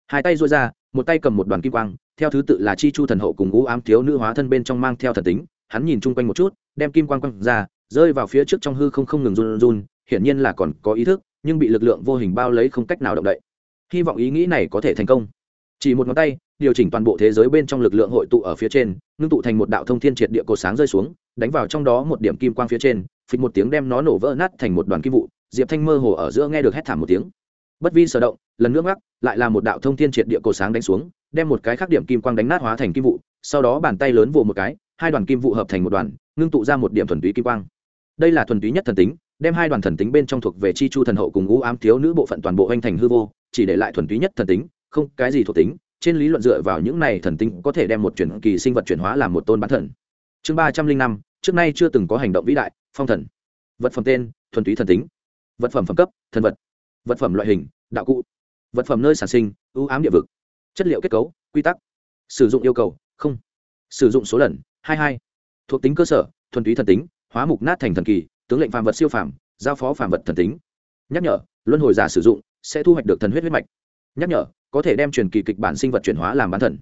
Hai tay dội ra, một tay cầm một đoàn kim quang, theo thứ tự là chi chu thần hậu cùng ngũ ám thiếu nữ hóa thân bên trong mang theo thần tính hắn nhìn chung quanh một chút, đem kim quang quăng ra, rơi vào phía trước trong hư không không ngừng run run, hiển nhiên là còn có ý thức, nhưng bị lực lượng vô hình bao lấy không cách nào động đậy. Hy vọng ý nghĩ này có thể thành công. Chỉ một ngón tay, điều chỉnh toàn bộ thế giới bên trong lực lượng hội tụ ở phía trên, ngưng tụ thành một đạo thông thiên triệt địa cột sáng rơi xuống, đánh vào trong đó một điểm kim quang phía trên, phịch một tiếng đem nó nổ vỡ nát thành một đoàn kim vụ, diệp thanh mơ hồ ở giữa nghe được hét thảm một tiếng. Bất vi sở động lần nước ngắc lại là một đạo thông thiên triệt địa cổ sáng đánh xuống, đem một cái khác điểm kim quang đánh nát hóa thành kim vụ, sau đó bàn tay lớn vồ một cái, hai đoàn kim vụ hợp thành một đoàn, ngưng tụ ra một điểm thuần túy kim quang. Đây là thuần túy nhất thần tính, đem hai đoàn thần tính bên trong thuộc về chi chu thần hậu cùng ngũ ám thiếu nữ bộ phận toàn bộ hoành thành hư vô, chỉ để lại thuần túy nhất thần tính, không cái gì thuộc tính, trên lý luận dựa vào những này thần tính có thể đem một chuyển kỳ sinh vật chuyển hóa làm một tôn bán thần. Chương ba trăm linh năm, trước nay chưa từng có hành động vĩ đại, phong thần. Vật phẩm tên, thuần túy thần tính. Vật phẩm phẩm cấp, thần vật. Vật phẩm loại hình, đạo cụ vật phẩm nơi sản sinh, ưu ám địa vực. Chất liệu kết cấu, quy tắc. Sử dụng yêu cầu, không. Sử dụng số lần, hai hai. Thuộc tính cơ sở, thuần túy thần tính, hóa mục nát thành thần kỳ, tướng lệnh phàm vật siêu phàm, giao phó phàm vật thần tính. Nhắc nhở, luân hồi giả sử dụng, sẽ thu hoạch được thần huyết huyết mạch. Nhắc nhở, có thể đem truyền kỳ kịch bản sinh vật chuyển hóa làm bán thần.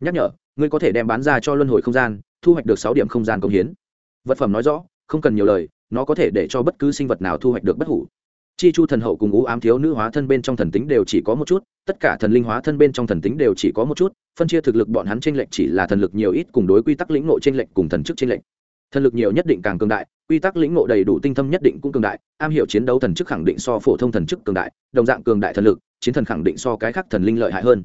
Nhắc nhở, ngươi có thể đem bán ra cho luân hồi không gian, thu hoạch được sáu điểm không gian công hiến. Vật phẩm nói rõ, không cần nhiều lời, nó có thể để cho bất cứ sinh vật nào thu hoạch được bất hủ chi chu thần hậu cùng ú ám thiếu nữ hóa thân bên trong thần tính đều chỉ có một chút, tất cả thần linh hóa thân bên trong thần tính đều chỉ có một chút, phân chia thực lực bọn hắn tranh lệch chỉ là thần lực nhiều ít cùng đối quy tắc lĩnh ngộ tranh lệch cùng thần chức tranh lệch. Thần lực nhiều nhất định càng cường đại, quy tắc lĩnh ngộ đầy đủ tinh thâm nhất định cũng cường đại, am hiểu chiến đấu thần chức khẳng định so phổ thông thần chức cường đại, đồng dạng cường đại thần lực, chiến thần khẳng định so cái khác thần linh lợi hại hơn.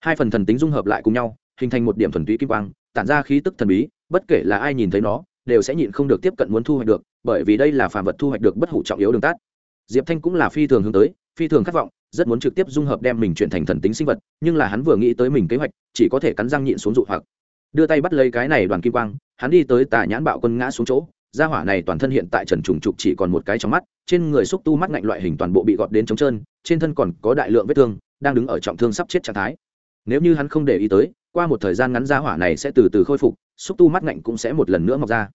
Hai phần thần tính dung hợp lại cùng nhau, hình thành một điểm thuần túy kim quang, tản ra khí tức thần bí, bất kể là ai nhìn thấy nó, đều sẽ nhịn không được tiếp cận muốn thu hoạch được, bởi vì đây là phàm vật thu hoạch được bất hủ trọng yếu đường tát diệp thanh cũng là phi thường hướng tới, phi thường khát vọng, rất muốn trực tiếp dung hợp đem mình chuyển thành thần tính sinh vật, nhưng là hắn vừa nghĩ tới mình kế hoạch, chỉ có thể cắn răng nhịn xuống dụ hoặc. Đưa tay bắt lấy cái này đoàn kim quang, hắn đi tới tà nhãn bạo quân ngã xuống chỗ, gia hỏa này toàn thân hiện tại trần trùng trục chỉ còn một cái trong mắt, trên người xúc tu mắt ngạnh loại hình toàn bộ bị gọt đến trống trơn, trên thân còn có đại lượng vết thương, đang đứng ở trọng thương sắp chết trạng thái. Nếu như hắn không để ý tới, qua một thời gian ngắn gia hỏa này sẽ từ từ khôi phục, xúc tu mắt ngạnh cũng sẽ một lần nữa mọc ra.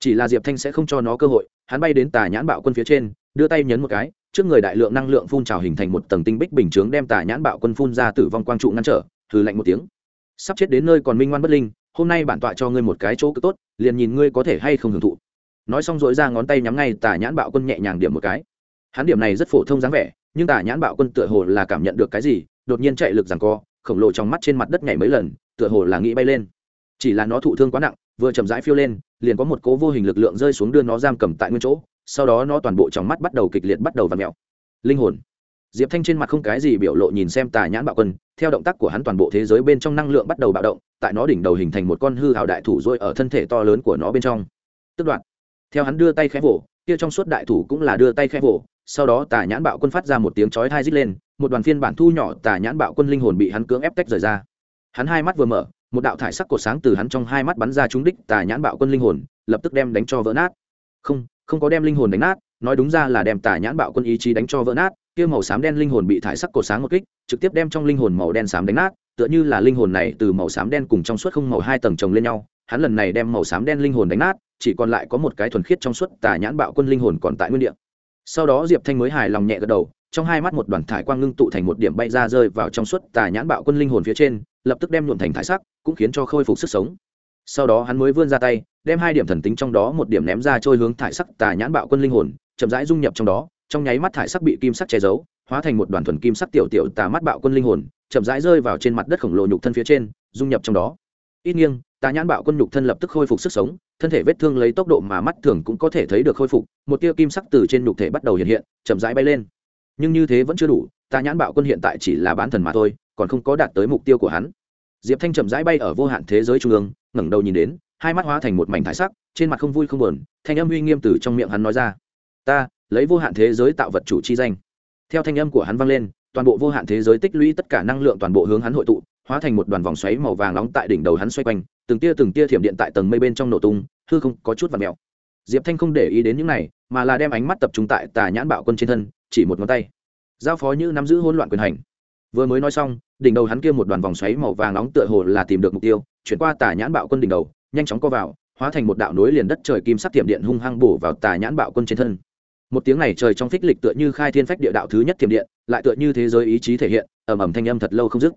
Chỉ là diệp thanh sẽ không cho nó cơ hội, hắn bay đến tà nhãn bạo quân phía trên đưa tay nhấn một cái, trước người đại lượng năng lượng phun trào hình thành một tầng tinh bích bình chướng đem tà nhãn bạo quân phun ra tử vong quang trụ ngăn trở thử lạnh một tiếng. Sắp chết đến nơi còn minh ngoan bất linh, hôm nay bản tọa cho ngươi một cái chỗ cứ tốt, liền nhìn ngươi có thể hay không hưởng thụ. Nói xong dội ra ngón tay nhắm ngay tà nhãn bạo quân nhẹ nhàng điểm một cái. Hắn điểm này rất phổ thông dáng vẻ, nhưng tà nhãn bạo quân tựa hồ là cảm nhận được cái gì, đột nhiên chạy lực rằng co, khổng lồ trong mắt trên mặt đất nhảy mấy lần, tựa hồ là nghĩ bay lên. Chỉ là nó thụ thương quá nặng, vừa chậm rãi phiêu lên, liền có một cố vô hình lực lượng rơi xuống đưa nó giam cầm tại nguyên chỗ sau đó nó toàn bộ trong mắt bắt đầu kịch liệt bắt đầu vặn mèo mẹo. Linh hồn. Diệp thanh trên mặt không cái gì biểu lộ nhìn xem tà nhãn bạo quân, theo động tác của hắn toàn bộ thế giới bên trong năng lượng bắt đầu bạo động, tại nó đỉnh đầu hình thành một con hư hào đại thủ dôi ở thân thể to lớn của nó bên trong. Tức đoạn. Theo hắn đưa tay khẽ vỗ, kia trong suốt đại thủ cũng là đưa tay khẽ vỗ, sau đó tà nhãn bạo quân phát ra một tiếng chói thai rít lên, một đoàn phiên bản thu nhỏ tà nhãn bạo quân linh hồn bị hắn cưỡng ép tách rời ra. Hắn hai mắt vừa mở, một đạo thải sắc cột sáng từ hắn trong hai mắt bắn ra trúng đích tà nhãn bạo quân linh hồn, lập tức đem đánh cho vỡ nát. Không không có đem linh hồn đánh nát, nói đúng ra là đem tà nhãn bạo quân ý chí đánh cho vỡ nát, kia màu xám đen linh hồn bị thải sắc cột sáng một kích, trực tiếp đem trong linh hồn màu đen xám đánh nát, tựa như là linh hồn này từ màu xám đen cùng trong suốt không màu hai tầng chồng lên nhau, hắn lần này đem màu xám đen linh hồn đánh nát, chỉ còn lại có một cái thuần khiết trong suốt tà nhãn bạo quân linh hồn còn tại nguyên địa. Sau đó diệp thanh mới hài lòng nhẹ gật đầu, trong hai mắt một đoàn thải quang ngưng tụ thành một điểm bay ra rơi vào trong suốt tà nhãn bạo quân linh hồn phía trên, lập tức đem nhuộm thành thải sắc, cũng khiến cho khôi phục sức sống sau đó hắn mới vươn ra tay, đem hai điểm thần tính trong đó một điểm ném ra trôi hướng thải sắc tà nhãn bạo quân linh hồn, chậm rãi dung nhập trong đó, trong nháy mắt thải sắc bị kim sắc che giấu, hóa thành một đoàn thuần kim sắc tiểu tiểu tà mắt bạo quân linh hồn, chậm rãi rơi vào trên mặt đất khổng lồ nhục thân phía trên, dung nhập trong đó. Ít nghiêng, tà nhãn bạo quân nhục thân lập tức khôi phục sức sống, thân thể vết thương lấy tốc độ mà mắt thường cũng có thể thấy được khôi phục, một tia kim sắc từ trên nhục thể bắt đầu hiện hiện, chậm rãi bay lên. Nhưng như thế vẫn chưa đủ, tà nhãn bạo quân hiện tại chỉ là bán thần mà thôi, còn không có đạt tới mục tiêu của hắn diệp thanh chậm rãi bay ở vô hạn thế giới trung ương, ngẩng đầu nhìn đến, hai mắt hóa thành một mảnh thái sắc, trên mặt không vui không buồn, thanh âm uy nghiêm từ trong miệng hắn nói ra. Ta, lấy vô hạn thế giới tạo vật chủ chi danh. Theo thanh âm của hắn vang lên, toàn bộ vô hạn thế giới tích lũy tất cả năng lượng toàn bộ hướng hắn hội tụ, hóa thành một đoàn vòng xoáy màu vàng nóng tại đỉnh đầu hắn xoay quanh, từng tia từng tia thiểm điện tại tầng mây bên trong nổ tung, hư không có chút và mèo. Diệp thanh không để ý đến những này, mà là đem ánh mắt tập trung tại tà nhãn bạo quân trên thân, chỉ một ngón tay. Giao phó như nắm giữ hỗn loạn quyền hành vừa mới nói xong, đỉnh đầu hắn kia một đoàn vòng xoáy màu vàng nóng tựa hồ là tìm được mục tiêu, chuyển qua tà nhãn bạo quân đỉnh đầu, nhanh chóng co vào, hóa thành một đạo nối liền đất trời kim sắc tiệm điện hung hăng bổ vào tà nhãn bạo quân trên thân. Một tiếng này trời trong phích lịch tựa như khai thiên phách địa đạo thứ nhất tiềm điện, lại tựa như thế giới ý chí thể hiện, ầm ầm thanh âm thật lâu không dứt.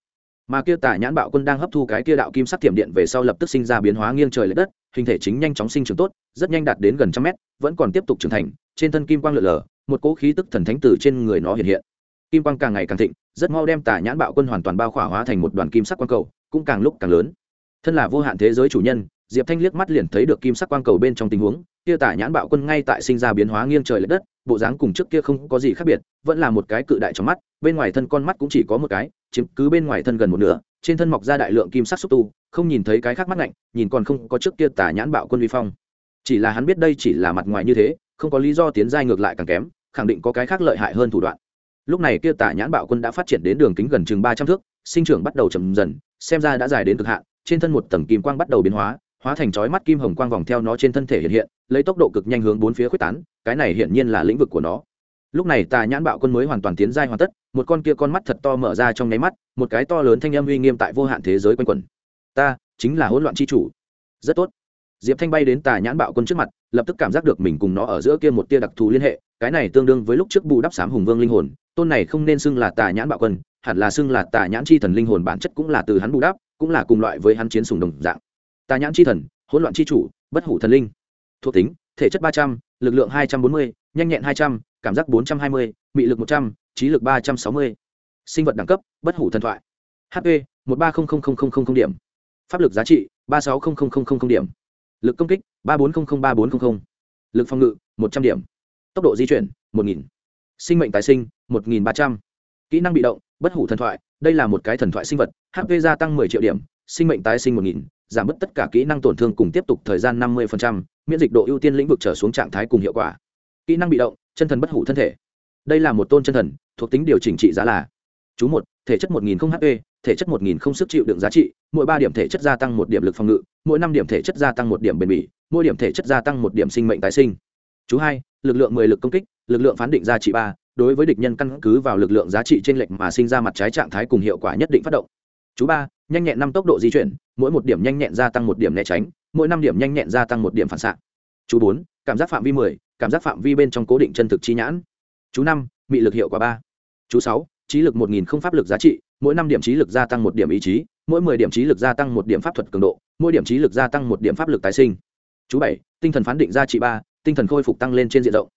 Mà kia tà nhãn bạo quân đang hấp thu cái kia đạo kim sắc tiềm điện về sau lập tức sinh ra biến hóa nghiêng trời l ệ đất, hình thể chính nhanh chóng sinh trưởng tốt, rất nhanh đạt đến gần trăm mét, vẫn còn tiếp tục trưởng thành, trên thân kim quang lượn lờ, một cỗ khí tức thần thánh từ trên người nó hiện hiện kim quang càng ngày càng thịnh, rất mau đem tà nhãn bạo quân hoàn toàn bao khỏa hóa thành một đoàn kim sắc quang cầu, cũng càng lúc càng lớn. Thân là vô hạn thế giới chủ nhân, diệp thanh liếc mắt liền thấy được kim sắc quang cầu bên trong tình huống, kia tà nhãn bạo quân ngay tại sinh ra biến hóa nghiêng trời l ệ đất, bộ dáng cùng trước kia không có gì khác biệt, vẫn là một cái cự đại trong mắt, bên ngoài thân con mắt cũng chỉ có một cái, chiếm cứ bên ngoài thân gần một nửa, trên thân mọc ra đại lượng kim sắc xúc tu, không nhìn thấy cái khác mắt lạnh, nhìn còn không có trước kia tà nhãn bạo quân vi phong. Chỉ là hắn biết đây chỉ là mặt ngoài như thế, không có lý do tiến giai ngược lại càng kém, khẳng định có cái khác lợi hại hơn thủ đoạn lúc này kia tả nhãn bạo quân đã phát triển đến đường kính gần chừng ba trăm thước, sinh trưởng bắt đầu chậm dần, xem ra đã dài đến cực hạn, trên thân một tầng kim quang bắt đầu biến hóa hóa thành chói mắt kim hồng quang vòng theo nó trên thân thể hiện hiện, lấy tốc độ cực nhanh hướng bốn phía khuếch tán, cái này hiển nhiên là lĩnh vực của nó. Lúc này tà nhãn bạo quân mới hoàn toàn tiến giai hoàn tất, một con kia con mắt thật to mở ra trong nháy mắt, một cái to lớn thanh âm uy nghiêm tại vô hạn thế giới quanh quẩn. Ta chính là hỗn loạn chi chủ. Rất tốt. Diệp thanh bay đến tà nhãn bạo quân trước mặt, lập tức cảm giác được mình cùng nó ở giữa kia một tia đặc thù liên hệ, cái này tương đương với lúc trước bù đắp sám hùng vương linh hồn tôn này không nên xưng là tà nhãn bạo quân hẳn là xưng là tà nhãn chi thần linh hồn bản chất cũng là từ hắn bù đắp cũng là cùng loại với hắn chiến sùng đồng dạng tà nhãn chi thần hỗn loạn chi chủ bất hủ thần linh thuộc tính thể chất ba trăm l ự c lượng hai trăm bốn mươi nhanh nhẹn hai trăm cảm giác bốn trăm hai mươi mị lực một trăm trí lực ba trăm sáu mươi sinh vật đẳng cấp bất hủ thần thoại hp một ba điểm pháp lực giá trị ba sáu điểm lực công kích ba bốn ba bốn lực phòng ngự một trăm điểm tốc độ di chuyển một nghìn sinh mệnh tài sinh một nghìn ba trăm. Kỹ năng bị động, bất hủ thần thoại, đây là một cái thần thoại sinh vật hp gia tăng mười triệu điểm, sinh mệnh tái sinh một nghìn, giảm bớt tất cả kỹ năng tổn thương cùng tiếp tục thời gian năm mươi miễn dịch độ ưu tiên lĩnh vực trở xuống trạng thái cùng hiệu quả. Kỹ năng bị động, chân thần bất hủ thân thể. Đây là một tôn chân thần, thuộc tính điều chỉnh trị giá là chú một, thể chất một nghìn không hp thể chất một nghìn không sức chịu đựng giá trị, mỗi ba điểm thể chất gia tăng một điểm lực phòng ngự, mỗi năm điểm thể chất gia tăng một điểm bền bỉ, mỗi điểm thể chất gia tăng một điểm sinh mệnh tái sinh. Chú hai, lực lượng mười lực công kích, lực lượng phán định giá trị ba đối với địch nhân căn cứ vào lực lượng giá trị trên lệnh mà sinh ra mặt trái trạng thái cùng hiệu quả nhất định phát động. Chú ba, nhanh nhẹn năm tốc độ di chuyển, mỗi một điểm nhanh nhẹn gia tăng một điểm né tránh, mỗi năm điểm nhanh nhẹn gia tăng một điểm phản xạ. Chú bốn, cảm giác phạm vi mười, cảm giác phạm vi bên trong cố định chân thực chi nhãn. Chú năm, mị lực hiệu quả ba. Chú sáu, trí lực một nghìn không pháp lực giá trị, mỗi năm điểm trí lực gia tăng một điểm ý chí, mỗi mười điểm trí lực gia tăng một điểm pháp thuật cường độ, mỗi điểm trí lực gia tăng một điểm pháp lực tái sinh. Chú bảy, tinh thần phán định giá trị ba, tinh thần khôi phục tăng lên trên diện rộng.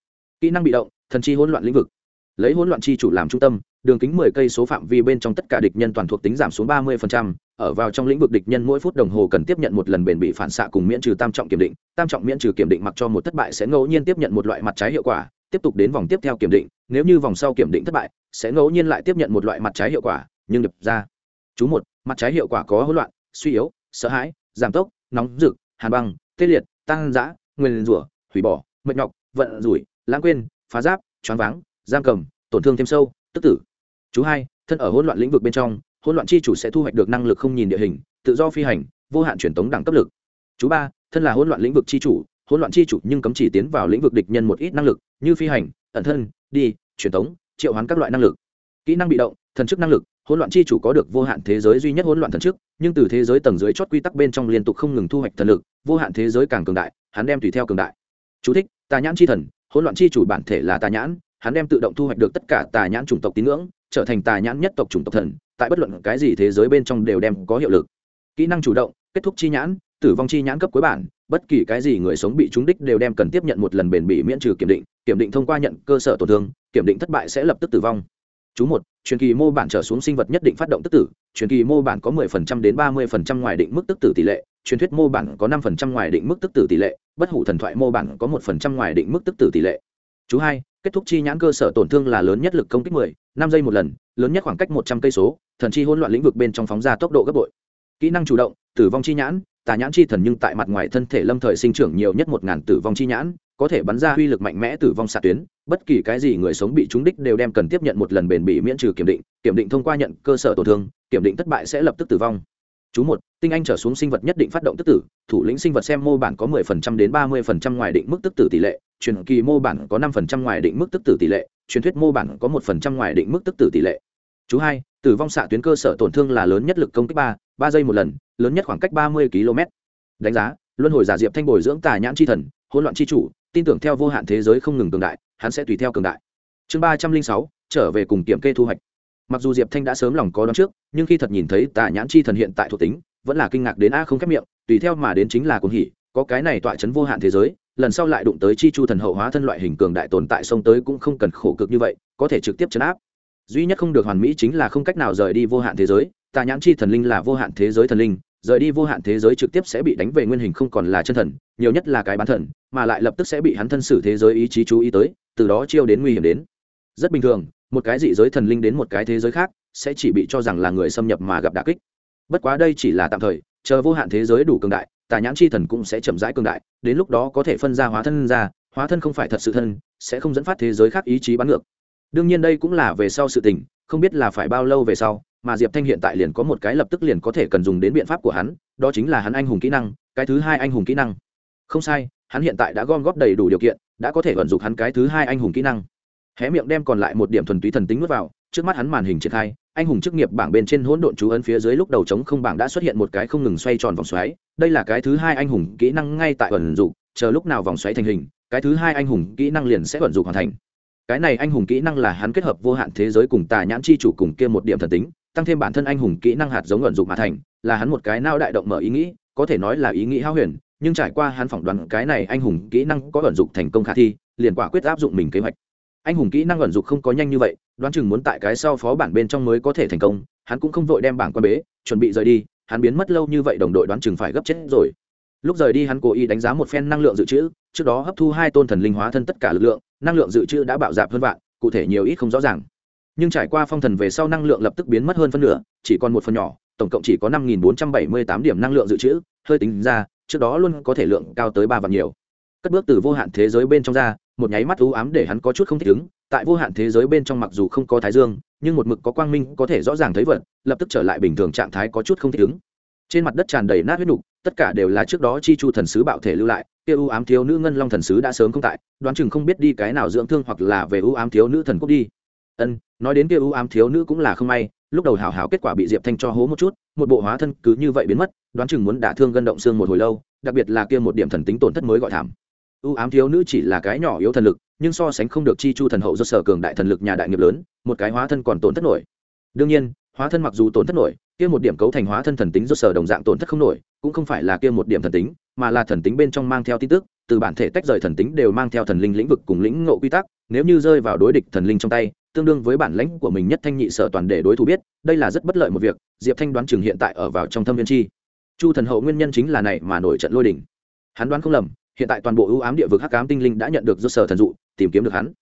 Kỹ năng bị động, thần chi hỗn loạn lĩnh vực lấy hỗn loạn chi chủ làm trung tâm đường kính 10 cây số phạm vi bên trong tất cả địch nhân toàn thuộc tính giảm xuống 30%, ở vào trong lĩnh vực địch nhân mỗi phút đồng hồ cần tiếp nhận một lần bền bị phản xạ cùng miễn trừ tam trọng kiểm định, tam trọng miễn trừ kiểm định mặc cho một thất bại sẽ ngẫu nhiên tiếp nhận một loại mặt trái hiệu quả, tiếp tục đến vòng tiếp theo kiểm định, nếu như vòng sau kiểm định thất bại, sẽ ngẫu nhiên lại tiếp nhận một loại mặt trái hiệu quả, nhưng đập ra. Chú một, mặt trái hiệu quả có hỗn loạn, suy yếu, sợ hãi, giảm tốc, nóng rực, hàn băng, tê liệt, tăng dã, nguyên rủa, hủy bỏ, mệt nhọc, vận rủi, lãng quên, phá giáp, choáng váng, giam cầm, tổn thương thêm sâu, tức tử. Chú hai thân ở hỗn loạn lĩnh vực bên trong hỗn loạn chi chủ sẽ thu hoạch được năng lực không nhìn địa hình tự do phi hành vô hạn truyền tống đẳng cấp lực. Chú ba thân là hỗn loạn lĩnh vực chi chủ hỗn loạn chi chủ nhưng cấm chỉ tiến vào lĩnh vực địch nhân một ít năng lực như phi hành ẩn thân đi truyền tống triệu hoán các loại năng lực. Kỹ năng bị động thần chức năng lực hỗn loạn chi chủ có được vô hạn thế giới duy nhất hỗn loạn thần chức nhưng từ thế giới tầng dưới chót quy tắc bên trong liên tục không ngừng thu hoạch thần lực vô hạn thế giới càng cường đại hắn đem tùy theo cường đại. Chú thích tà nhãn chi thần hỗn loạn chi chủ bản thể là tà nhãn hắn đem tự động thu hoạch được tất cả tà nhãn chủng tộc tín ngưỡng, trở thành tà nhãn nhất tộc chủng tộc thần, tại bất luận cái gì thế giới bên trong đều đem có hiệu lực. Kỹ năng chủ động, kết thúc chi nhãn, tử vong chi nhãn cấp cuối bản, bất kỳ cái gì người sống bị trúng đích đều đem cần tiếp nhận một lần bền bỉ miễn trừ kiểm định kiểm định thông qua nhận cơ sở tổn thương, kiểm định thất bại sẽ lập tức tử vong. Chú một, truyền kỳ mô bản trở xuống sinh vật nhất định phát động tức tử, truyền kỳ mô bản có 10% đến 30% ngoài định mức tức tử tỷ lệ, truyền thuyết mô bản có 5% ngoài định mức tức tử tỷ lệ, bất hủ thần thoại mô bản có 1% ngoài định mức tức tử tỷ lệ. Chú hai kết thúc chi nhãn cơ sở tổn thương là lớn nhất lực công kích 10, năm giây một lần lớn nhất khoảng cách một trăm cây số thần chi hỗn loạn lĩnh vực bên trong phóng ra tốc độ gấp bội. Kỹ năng chủ động tử vong chi nhãn tà nhãn chi thần nhưng tại mặt ngoài thân thể lâm thời sinh trưởng nhiều nhất một ngàn tử vong chi nhãn có thể bắn ra uy lực mạnh mẽ tử vong xạ tuyến bất kỳ cái gì người sống bị trúng đích đều đem cần tiếp nhận một lần bền bỉ miễn trừ kiểm định kiểm định thông qua nhận cơ sở tổn thương kiểm định thất bại sẽ lập tức tử vong chú một, tinh anh trở xuống sinh vật nhất định phát động tức tử, thủ lĩnh sinh vật xem mô bản có 10% đến 30% ngoài định mức tức tử tỷ lệ, truyền kỳ mô bản có 5% ngoài định mức tức tử tỷ lệ, truyền thuyết mô bản có 1% ngoài định mức tức tử tỷ lệ. Chú hai, tử vong xạ tuyến cơ sở tổn thương là lớn nhất lực công kích ba ba giây một lần, lớn nhất khoảng cách 30 km đánh giá, luân hồi giả diệp thanh bồi dưỡng tà nhãn chi thần, hỗn loạn chi chủ, tin tưởng theo vô hạn thế giới không ngừng cường đại, hắn sẽ tùy theo cường đại. Chương ba trăm linh sáu, trở về cùng kiểm kê thu hoạch mặc dù diệp thanh đã sớm lòng có đón trước, nhưng khi thật nhìn thấy tà nhãn chi thần hiện tại thuộc tính, vẫn là kinh ngạc đến a không khép miệng, tùy theo mà đến chính là cuồng hỉ, có cái này tọa chấn vô hạn thế giới, lần sau lại đụng tới chi chu thần hậu hóa thân loại hình cường đại tồn tại sông tới cũng không cần khổ cực như vậy, có thể trực tiếp chấn áp. Duy nhất không được hoàn mỹ chính là không cách nào rời đi vô hạn thế giới, tà nhãn chi thần linh là vô hạn thế giới thần linh, rời đi vô hạn thế giới trực tiếp sẽ bị đánh về nguyên hình không còn là chân thần, nhiều nhất là cái bán thần, mà lại lập tức sẽ bị hắn thân xử thế giới ý chí chú ý tới, từ đó chiêu đến nguy hiểm đến. Rất bình thường một cái dị giới thần linh đến một cái thế giới khác, sẽ chỉ bị cho rằng là người xâm nhập mà gặp đà kích. Bất quá đây chỉ là tạm thời, chờ vô hạn thế giới đủ cường đại, tà nhãn chi thần cũng sẽ chậm rãi cường đại, đến lúc đó có thể phân ra hóa thân ra, hóa thân không phải thật sự thân, sẽ không dẫn phát thế giới khác ý chí bắn ngược. Đương nhiên đây cũng là về sau sự tình, không biết là phải bao lâu về sau, mà diệp thanh hiện tại liền có một cái lập tức liền có thể cần dùng đến biện pháp của hắn, đó chính là hắn anh hùng kỹ năng, cái thứ hai anh hùng kỹ năng. Không sai, hắn hiện tại đã gom góp đầy đủ điều kiện, đã có thể vận dụng hắn cái thứ hai anh hùng kỹ năng hé miệng đem còn lại một điểm thuần túy thần tính nuốt vào, trước mắt hắn màn hình triển khai, anh hùng chức nghiệp bảng bên trên hỗn độn chú ấn phía dưới lúc đầu trống không bảng đã xuất hiện một cái không ngừng xoay tròn vòng xoáy. Đây là cái thứ hai anh hùng kỹ năng ngay tại ẩn dụng chờ lúc nào vòng xoáy thành hình, cái thứ hai anh hùng kỹ năng liền sẽ ẩn dụng hoàn thành. Cái này anh hùng kỹ năng là hắn kết hợp vô hạn thế giới cùng tà nhãn chi chủ cùng kia một điểm thần tính, tăng thêm bản thân anh hùng kỹ năng hạt giống ẩn dụng mà thành, là hắn một cái nao đại động mở ý nghĩ, có thể nói là ý nghĩ hao huyền, nhưng trải qua hắn phỏng đoán cái này anh hùng kỹ năng có ẩn dụng thành công khả thi, liền quả quyết áp dụng mình kế hoạch anh hùng kỹ năng ẩn dục không có nhanh như vậy, đoán chừng muốn tại cái sau phó bản bên trong mới có thể thành công, hắn cũng không vội đem bảng quan bế, chuẩn bị rời đi, hắn biến mất lâu như vậy đồng đội đoán chừng phải gấp chết rồi. Lúc rời đi hắn cố ý đánh giá một phen năng lượng dự trữ, trước đó hấp thu hai tôn thần linh hóa thân tất cả lực lượng, năng lượng dự trữ đã bạo dạp hơn vạn, cụ thể nhiều ít không rõ ràng. Nhưng trải qua phong thần về sau năng lượng lập tức biến mất hơn phân nửa, chỉ còn một phần nhỏ, tổng cộng chỉ có năm nghìn bốn trăm bảy mươi tám điểm năng lượng dự trữ, hơi tính ra, trước đó luôn có thể lượng cao tới ba vạn nhiều. Cất bước từ vô hạn thế giới bên trong ra một nháy mắt u ám để hắn có chút không thích ứng. Tại vô hạn thế giới bên trong mặc dù không có thái dương, nhưng một mực có quang minh có thể rõ ràng thấy vật, lập tức trở lại bình thường trạng thái có chút không thích ứng. Trên mặt đất tràn đầy nát huyết nục, tất cả đều là trước đó chi chu thần sứ bạo thể lưu lại, kia u ám thiếu nữ ngân long thần sứ đã sớm không tại, đoán chừng không biết đi cái nào dưỡng thương hoặc là về u ám thiếu nữ thần quốc đi. Ân, nói đến kia u ám thiếu nữ cũng là không may, lúc đầu hảo hảo kết quả bị diệp thanh cho hố một chút, một bộ hóa thân cứ như vậy biến mất, đoán chừng muốn đả thương gân động xương một hồi lâu, đặc biệt là kia một điểm thần tính tổn thất mới gọi thảm u ám thiếu nữ chỉ là cái nhỏ yếu thần lực, nhưng so sánh không được chi chu thần hậu do sở cường đại thần lực nhà đại nghiệp lớn, một cái hóa thân còn tổn thất nổi. Đương nhiên, hóa thân mặc dù tổn thất nổi, kia một điểm cấu thành hóa thân thần tính do sở đồng dạng tổn thất không nổi, cũng không phải là kia một điểm thần tính, mà là thần tính bên trong mang theo tin tức, từ bản thể tách rời thần tính đều mang theo thần linh lĩnh vực cùng lĩnh ngộ quy tắc, nếu như rơi vào đối địch thần linh trong tay, tương đương với bản lãnh của mình nhất thanh nhị sở toàn để đối thủ biết, đây là rất bất lợi một việc, diệp thanh đoán chừng hiện tại ở vào trong thâm viên chi. Chu thần hậu nguyên nhân chính là này mà nổi trận lôi đỉnh hắn đoán không lầm hiện tại toàn bộ ưu ám địa vực hắc ám tinh linh đã nhận được do sở thần dụ, tìm kiếm được hắn.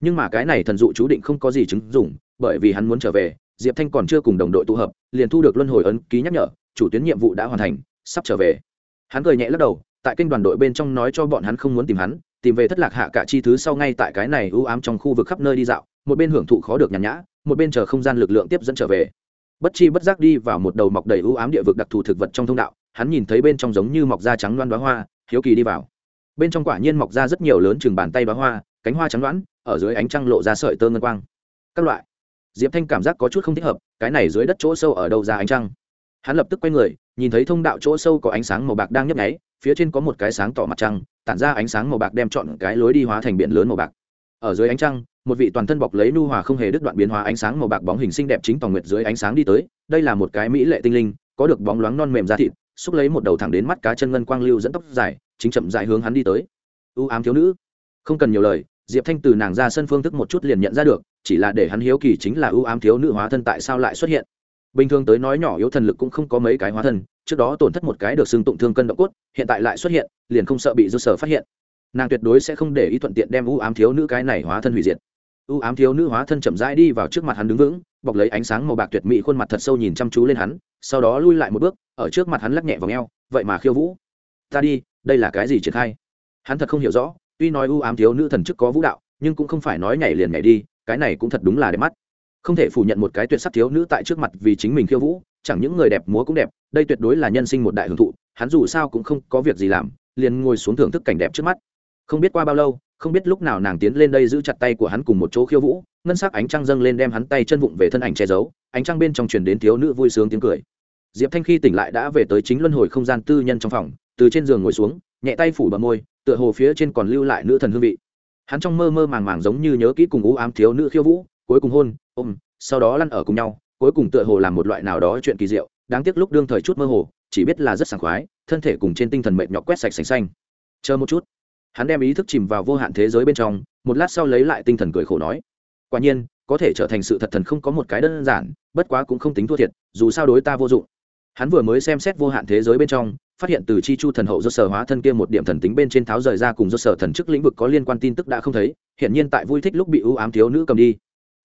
Nhưng mà cái này thần dụ chú định không có gì chứng dụng, bởi vì hắn muốn trở về, diệp thanh còn chưa cùng đồng đội tụ hợp, liền thu được luân hồi ấn ký nhắc nhở, chủ tuyến nhiệm vụ đã hoàn thành, sắp trở về. Hắn cười nhẹ lắc đầu, tại kênh đoàn đội bên trong nói cho bọn hắn không muốn tìm hắn, tìm về thất lạc hạ cả chi thứ sau ngay tại cái này ưu ám trong khu vực khắp nơi đi dạo, một bên hưởng thụ khó được nhàn nhã, một bên chờ không gian lực lượng tiếp dẫn trở về. Bất chi bất giác đi vào một đầu mọc đầy ưu ám địa vực đặc thù thực vật trong thông đạo, hắn nhìn thấy bên trong giống như mọc da trắng loan đoá hoa, hiếu kỳ đi vào bên trong quả nhiên mọc ra rất nhiều lớn chừng bàn tay bá hoa cánh hoa trắng loãng, ở dưới ánh trăng lộ ra sợi tơ ngân quang. Các loại. Diệp thanh cảm giác có chút không thích hợp cái này dưới đất chỗ sâu ở đâu ra ánh trăng? Hắn lập tức quay người nhìn thấy thông đạo chỗ sâu có ánh sáng màu bạc đang nhấp nháy phía trên có một cái sáng tỏ mặt trăng tản ra ánh sáng màu bạc đem chọn cái lối đi hóa thành biển lớn màu bạc. Ở dưới ánh trăng một vị toàn thân bọc lấy nu hòa không hề đứt đoạn biến hóa ánh sáng màu bạc bóng hình xinh đẹp chính toàn nguyệt dưới ánh sáng đi tới đây là một cái mỹ lệ tinh linh có được bóng loáng non mềm da thịt xúc lấy một đầu thẳng đến mắt cá chân ngân quang lưu dẫn tóc dài chính chậm dại hướng hắn đi tới. Ưu ám thiếu nữ. Không cần nhiều lời, diệp thanh từ nàng ra sân phương thức một chút liền nhận ra được, chỉ là để hắn hiếu kỳ chính là ưu ám thiếu nữ hóa thân tại sao lại xuất hiện. Bình thường tới nói nhỏ yếu thần lực cũng không có mấy cái hóa thân, trước đó tổn thất một cái được xưng tụng thương cân động cốt, hiện tại lại xuất hiện, liền không sợ bị do sở phát hiện. Nàng tuyệt đối sẽ không để ý thuận tiện đem ưu ám thiếu nữ cái này hóa thân hủy diệt. Ưu ám thiếu nữ hóa thân chậm rãi đi vào trước mặt hắn đứng vững, bọc lấy ánh sáng màu bạc tuyệt mỹ khuôn mặt thật sâu nhìn chăm chú lên hắn, sau đó lui lại một bước, ở trước mặt hắn lắc nhẹ vào ngheo vậy mà khiêu vũ, ta đi đây là cái gì triển khai? Hắn thật không hiểu rõ, tuy nói ưu ám thiếu nữ thần chức có vũ đạo, nhưng cũng không phải nói nhảy liền nhảy đi, cái này cũng thật đúng là đẹp mắt. Không thể phủ nhận một cái tuyệt sắc thiếu nữ tại trước mặt vì chính mình khiêu vũ, chẳng những người đẹp múa cũng đẹp, đây tuyệt đối là nhân sinh một đại hưởng thụ, hắn dù sao cũng không có việc gì làm, liền ngồi xuống thưởng thức cảnh đẹp trước mắt. Không biết qua bao lâu, không biết lúc nào nàng tiến lên đây giữ chặt tay của hắn cùng một chỗ khiêu vũ, ngân sắc ánh trăng dâng lên đem hắn tay chân vụng về thân ảnh che giấu, ánh trăng bên trong truyền đến thiếu nữ vui sướng tiếng cười. Diệp thanh khi tỉnh lại đã về tới chính luân hồi không gian tư nhân trong phòng từ trên giường ngồi xuống, nhẹ tay phủ bờ môi, tựa hồ phía trên còn lưu lại nữ thần hương vị. Hắn trong mơ mơ màng màng giống như nhớ kỹ cùng ú ám thiếu nữ khiêu vũ, cuối cùng hôn, ôm, sau đó lăn ở cùng nhau, cuối cùng tựa hồ làm một loại nào đó chuyện kỳ diệu, đáng tiếc lúc đương thời chút mơ hồ, chỉ biết là rất sảng khoái, thân thể cùng trên tinh thần mệt nhọc quét sạch sành xanh. Chờ một chút. Hắn đem ý thức chìm vào vô hạn thế giới bên trong, một lát sau lấy lại tinh thần cười khổ nói. Quả nhiên, có thể trở thành sự thật thần không có một cái đơn giản, bất quá cũng không tính thua thiệt, dù sao đối ta vô dụng. Hắn vừa mới xem xét vô hạn thế giới bên trong phát hiện từ chi chu thần hậu do sở hóa thân kia một điểm thần tính bên trên tháo rời ra cùng do sở thần chức lĩnh vực có liên quan tin tức đã không thấy hiện nhiên tại vui thích lúc bị ưu ám thiếu nữ cầm đi.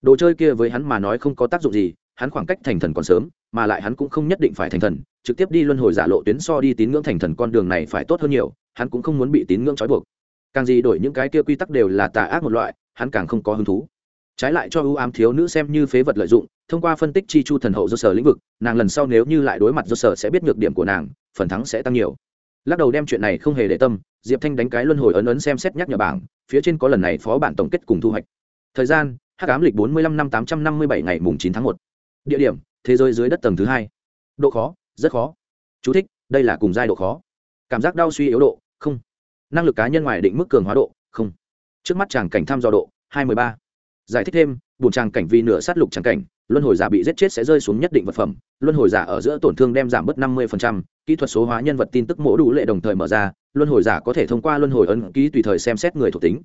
Đồ chơi kia với hắn mà nói không có tác dụng gì, hắn khoảng cách thành thần còn sớm, mà lại hắn cũng không nhất định phải thành thần, trực tiếp đi luân hồi giả lộ tuyến so đi tín ngưỡng thành thần con đường này phải tốt hơn nhiều, hắn cũng không muốn bị tín ngưỡng trói buộc. Càng gì đổi những cái kia quy tắc đều là tà ác một loại, hắn càng không có hứng thú. Trái lại cho ưu ám thiếu nữ xem như phế vật lợi dụng, thông qua phân tích chi chu thần hậu do sở lĩnh vực, nàng lần sau nếu như lại đối mặt do sở sẽ biết nhược điểm của nàng phần thắng sẽ tăng nhiều. Lắc đầu đem chuyện này không hề để tâm diệp thanh đánh cái luân hồi ấn ấn xem xét nhắc nhở bảng phía trên có lần này phó bản tổng kết cùng thu hoạch. Thời gian hắc ám lịch bốn mươi lăm năm tám trăm năm mươi bảy ngày mùng chín tháng một. Địa điểm thế giới dưới đất tầng thứ hai. Độ khó rất khó. Chú thích, đây là cùng giai độ khó. Cảm giác đau suy yếu độ không. Năng lực cá nhân ngoài định mức cường hóa độ không. Trước mắt tràng cảnh thăm dò độ hai mươi ba. Giải thích thêm bùn tràng cảnh vì nửa sát lục tràng cảnh luân hồi giả bị giết chết sẽ rơi xuống nhất định vật phẩm, luân hồi giả ở giữa tổn thương đem giảm bớt năm mươi kỹ thuật số hóa nhân vật tin tức mỗ đủ lệ đồng thời mở ra, luân hồi giả có thể thông qua luân hồi ấn ký tùy thời xem xét người thuộc tính.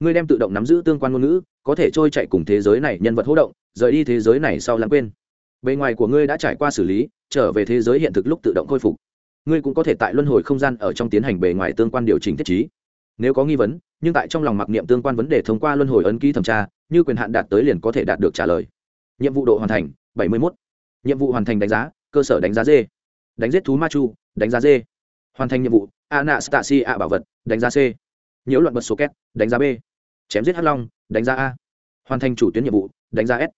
Ngươi đem tự động nắm giữ tương quan ngôn ngữ, có thể trôi chạy cùng thế giới này nhân vật hỗ động, rời đi thế giới này sau lãng quên. Bề ngoài của ngươi đã trải qua xử lý, trở về thế giới hiện thực lúc tự động khôi phục. Ngươi cũng có thể tại luân hồi không gian ở trong tiến hành bề ngoài tương quan điều chỉnh thiết trí. Nếu có nghi vấn, nhưng tại trong lòng mặc niệm tương quan vấn đề thông qua luân hồi ấn ký thẩm tra, như quyền hạn đạt tới liền có thể đạt được trả lời nhiệm vụ độ hoàn thành 71. nhiệm vụ hoàn thành đánh giá cơ sở đánh giá d đánh giết thú ma chu đánh giá d hoàn thành nhiệm vụ anastasia bảo vật đánh giá c nhiễu loạn bật số két đánh giá b chém giết hắc long đánh giá a hoàn thành chủ tuyến nhiệm vụ đánh giá s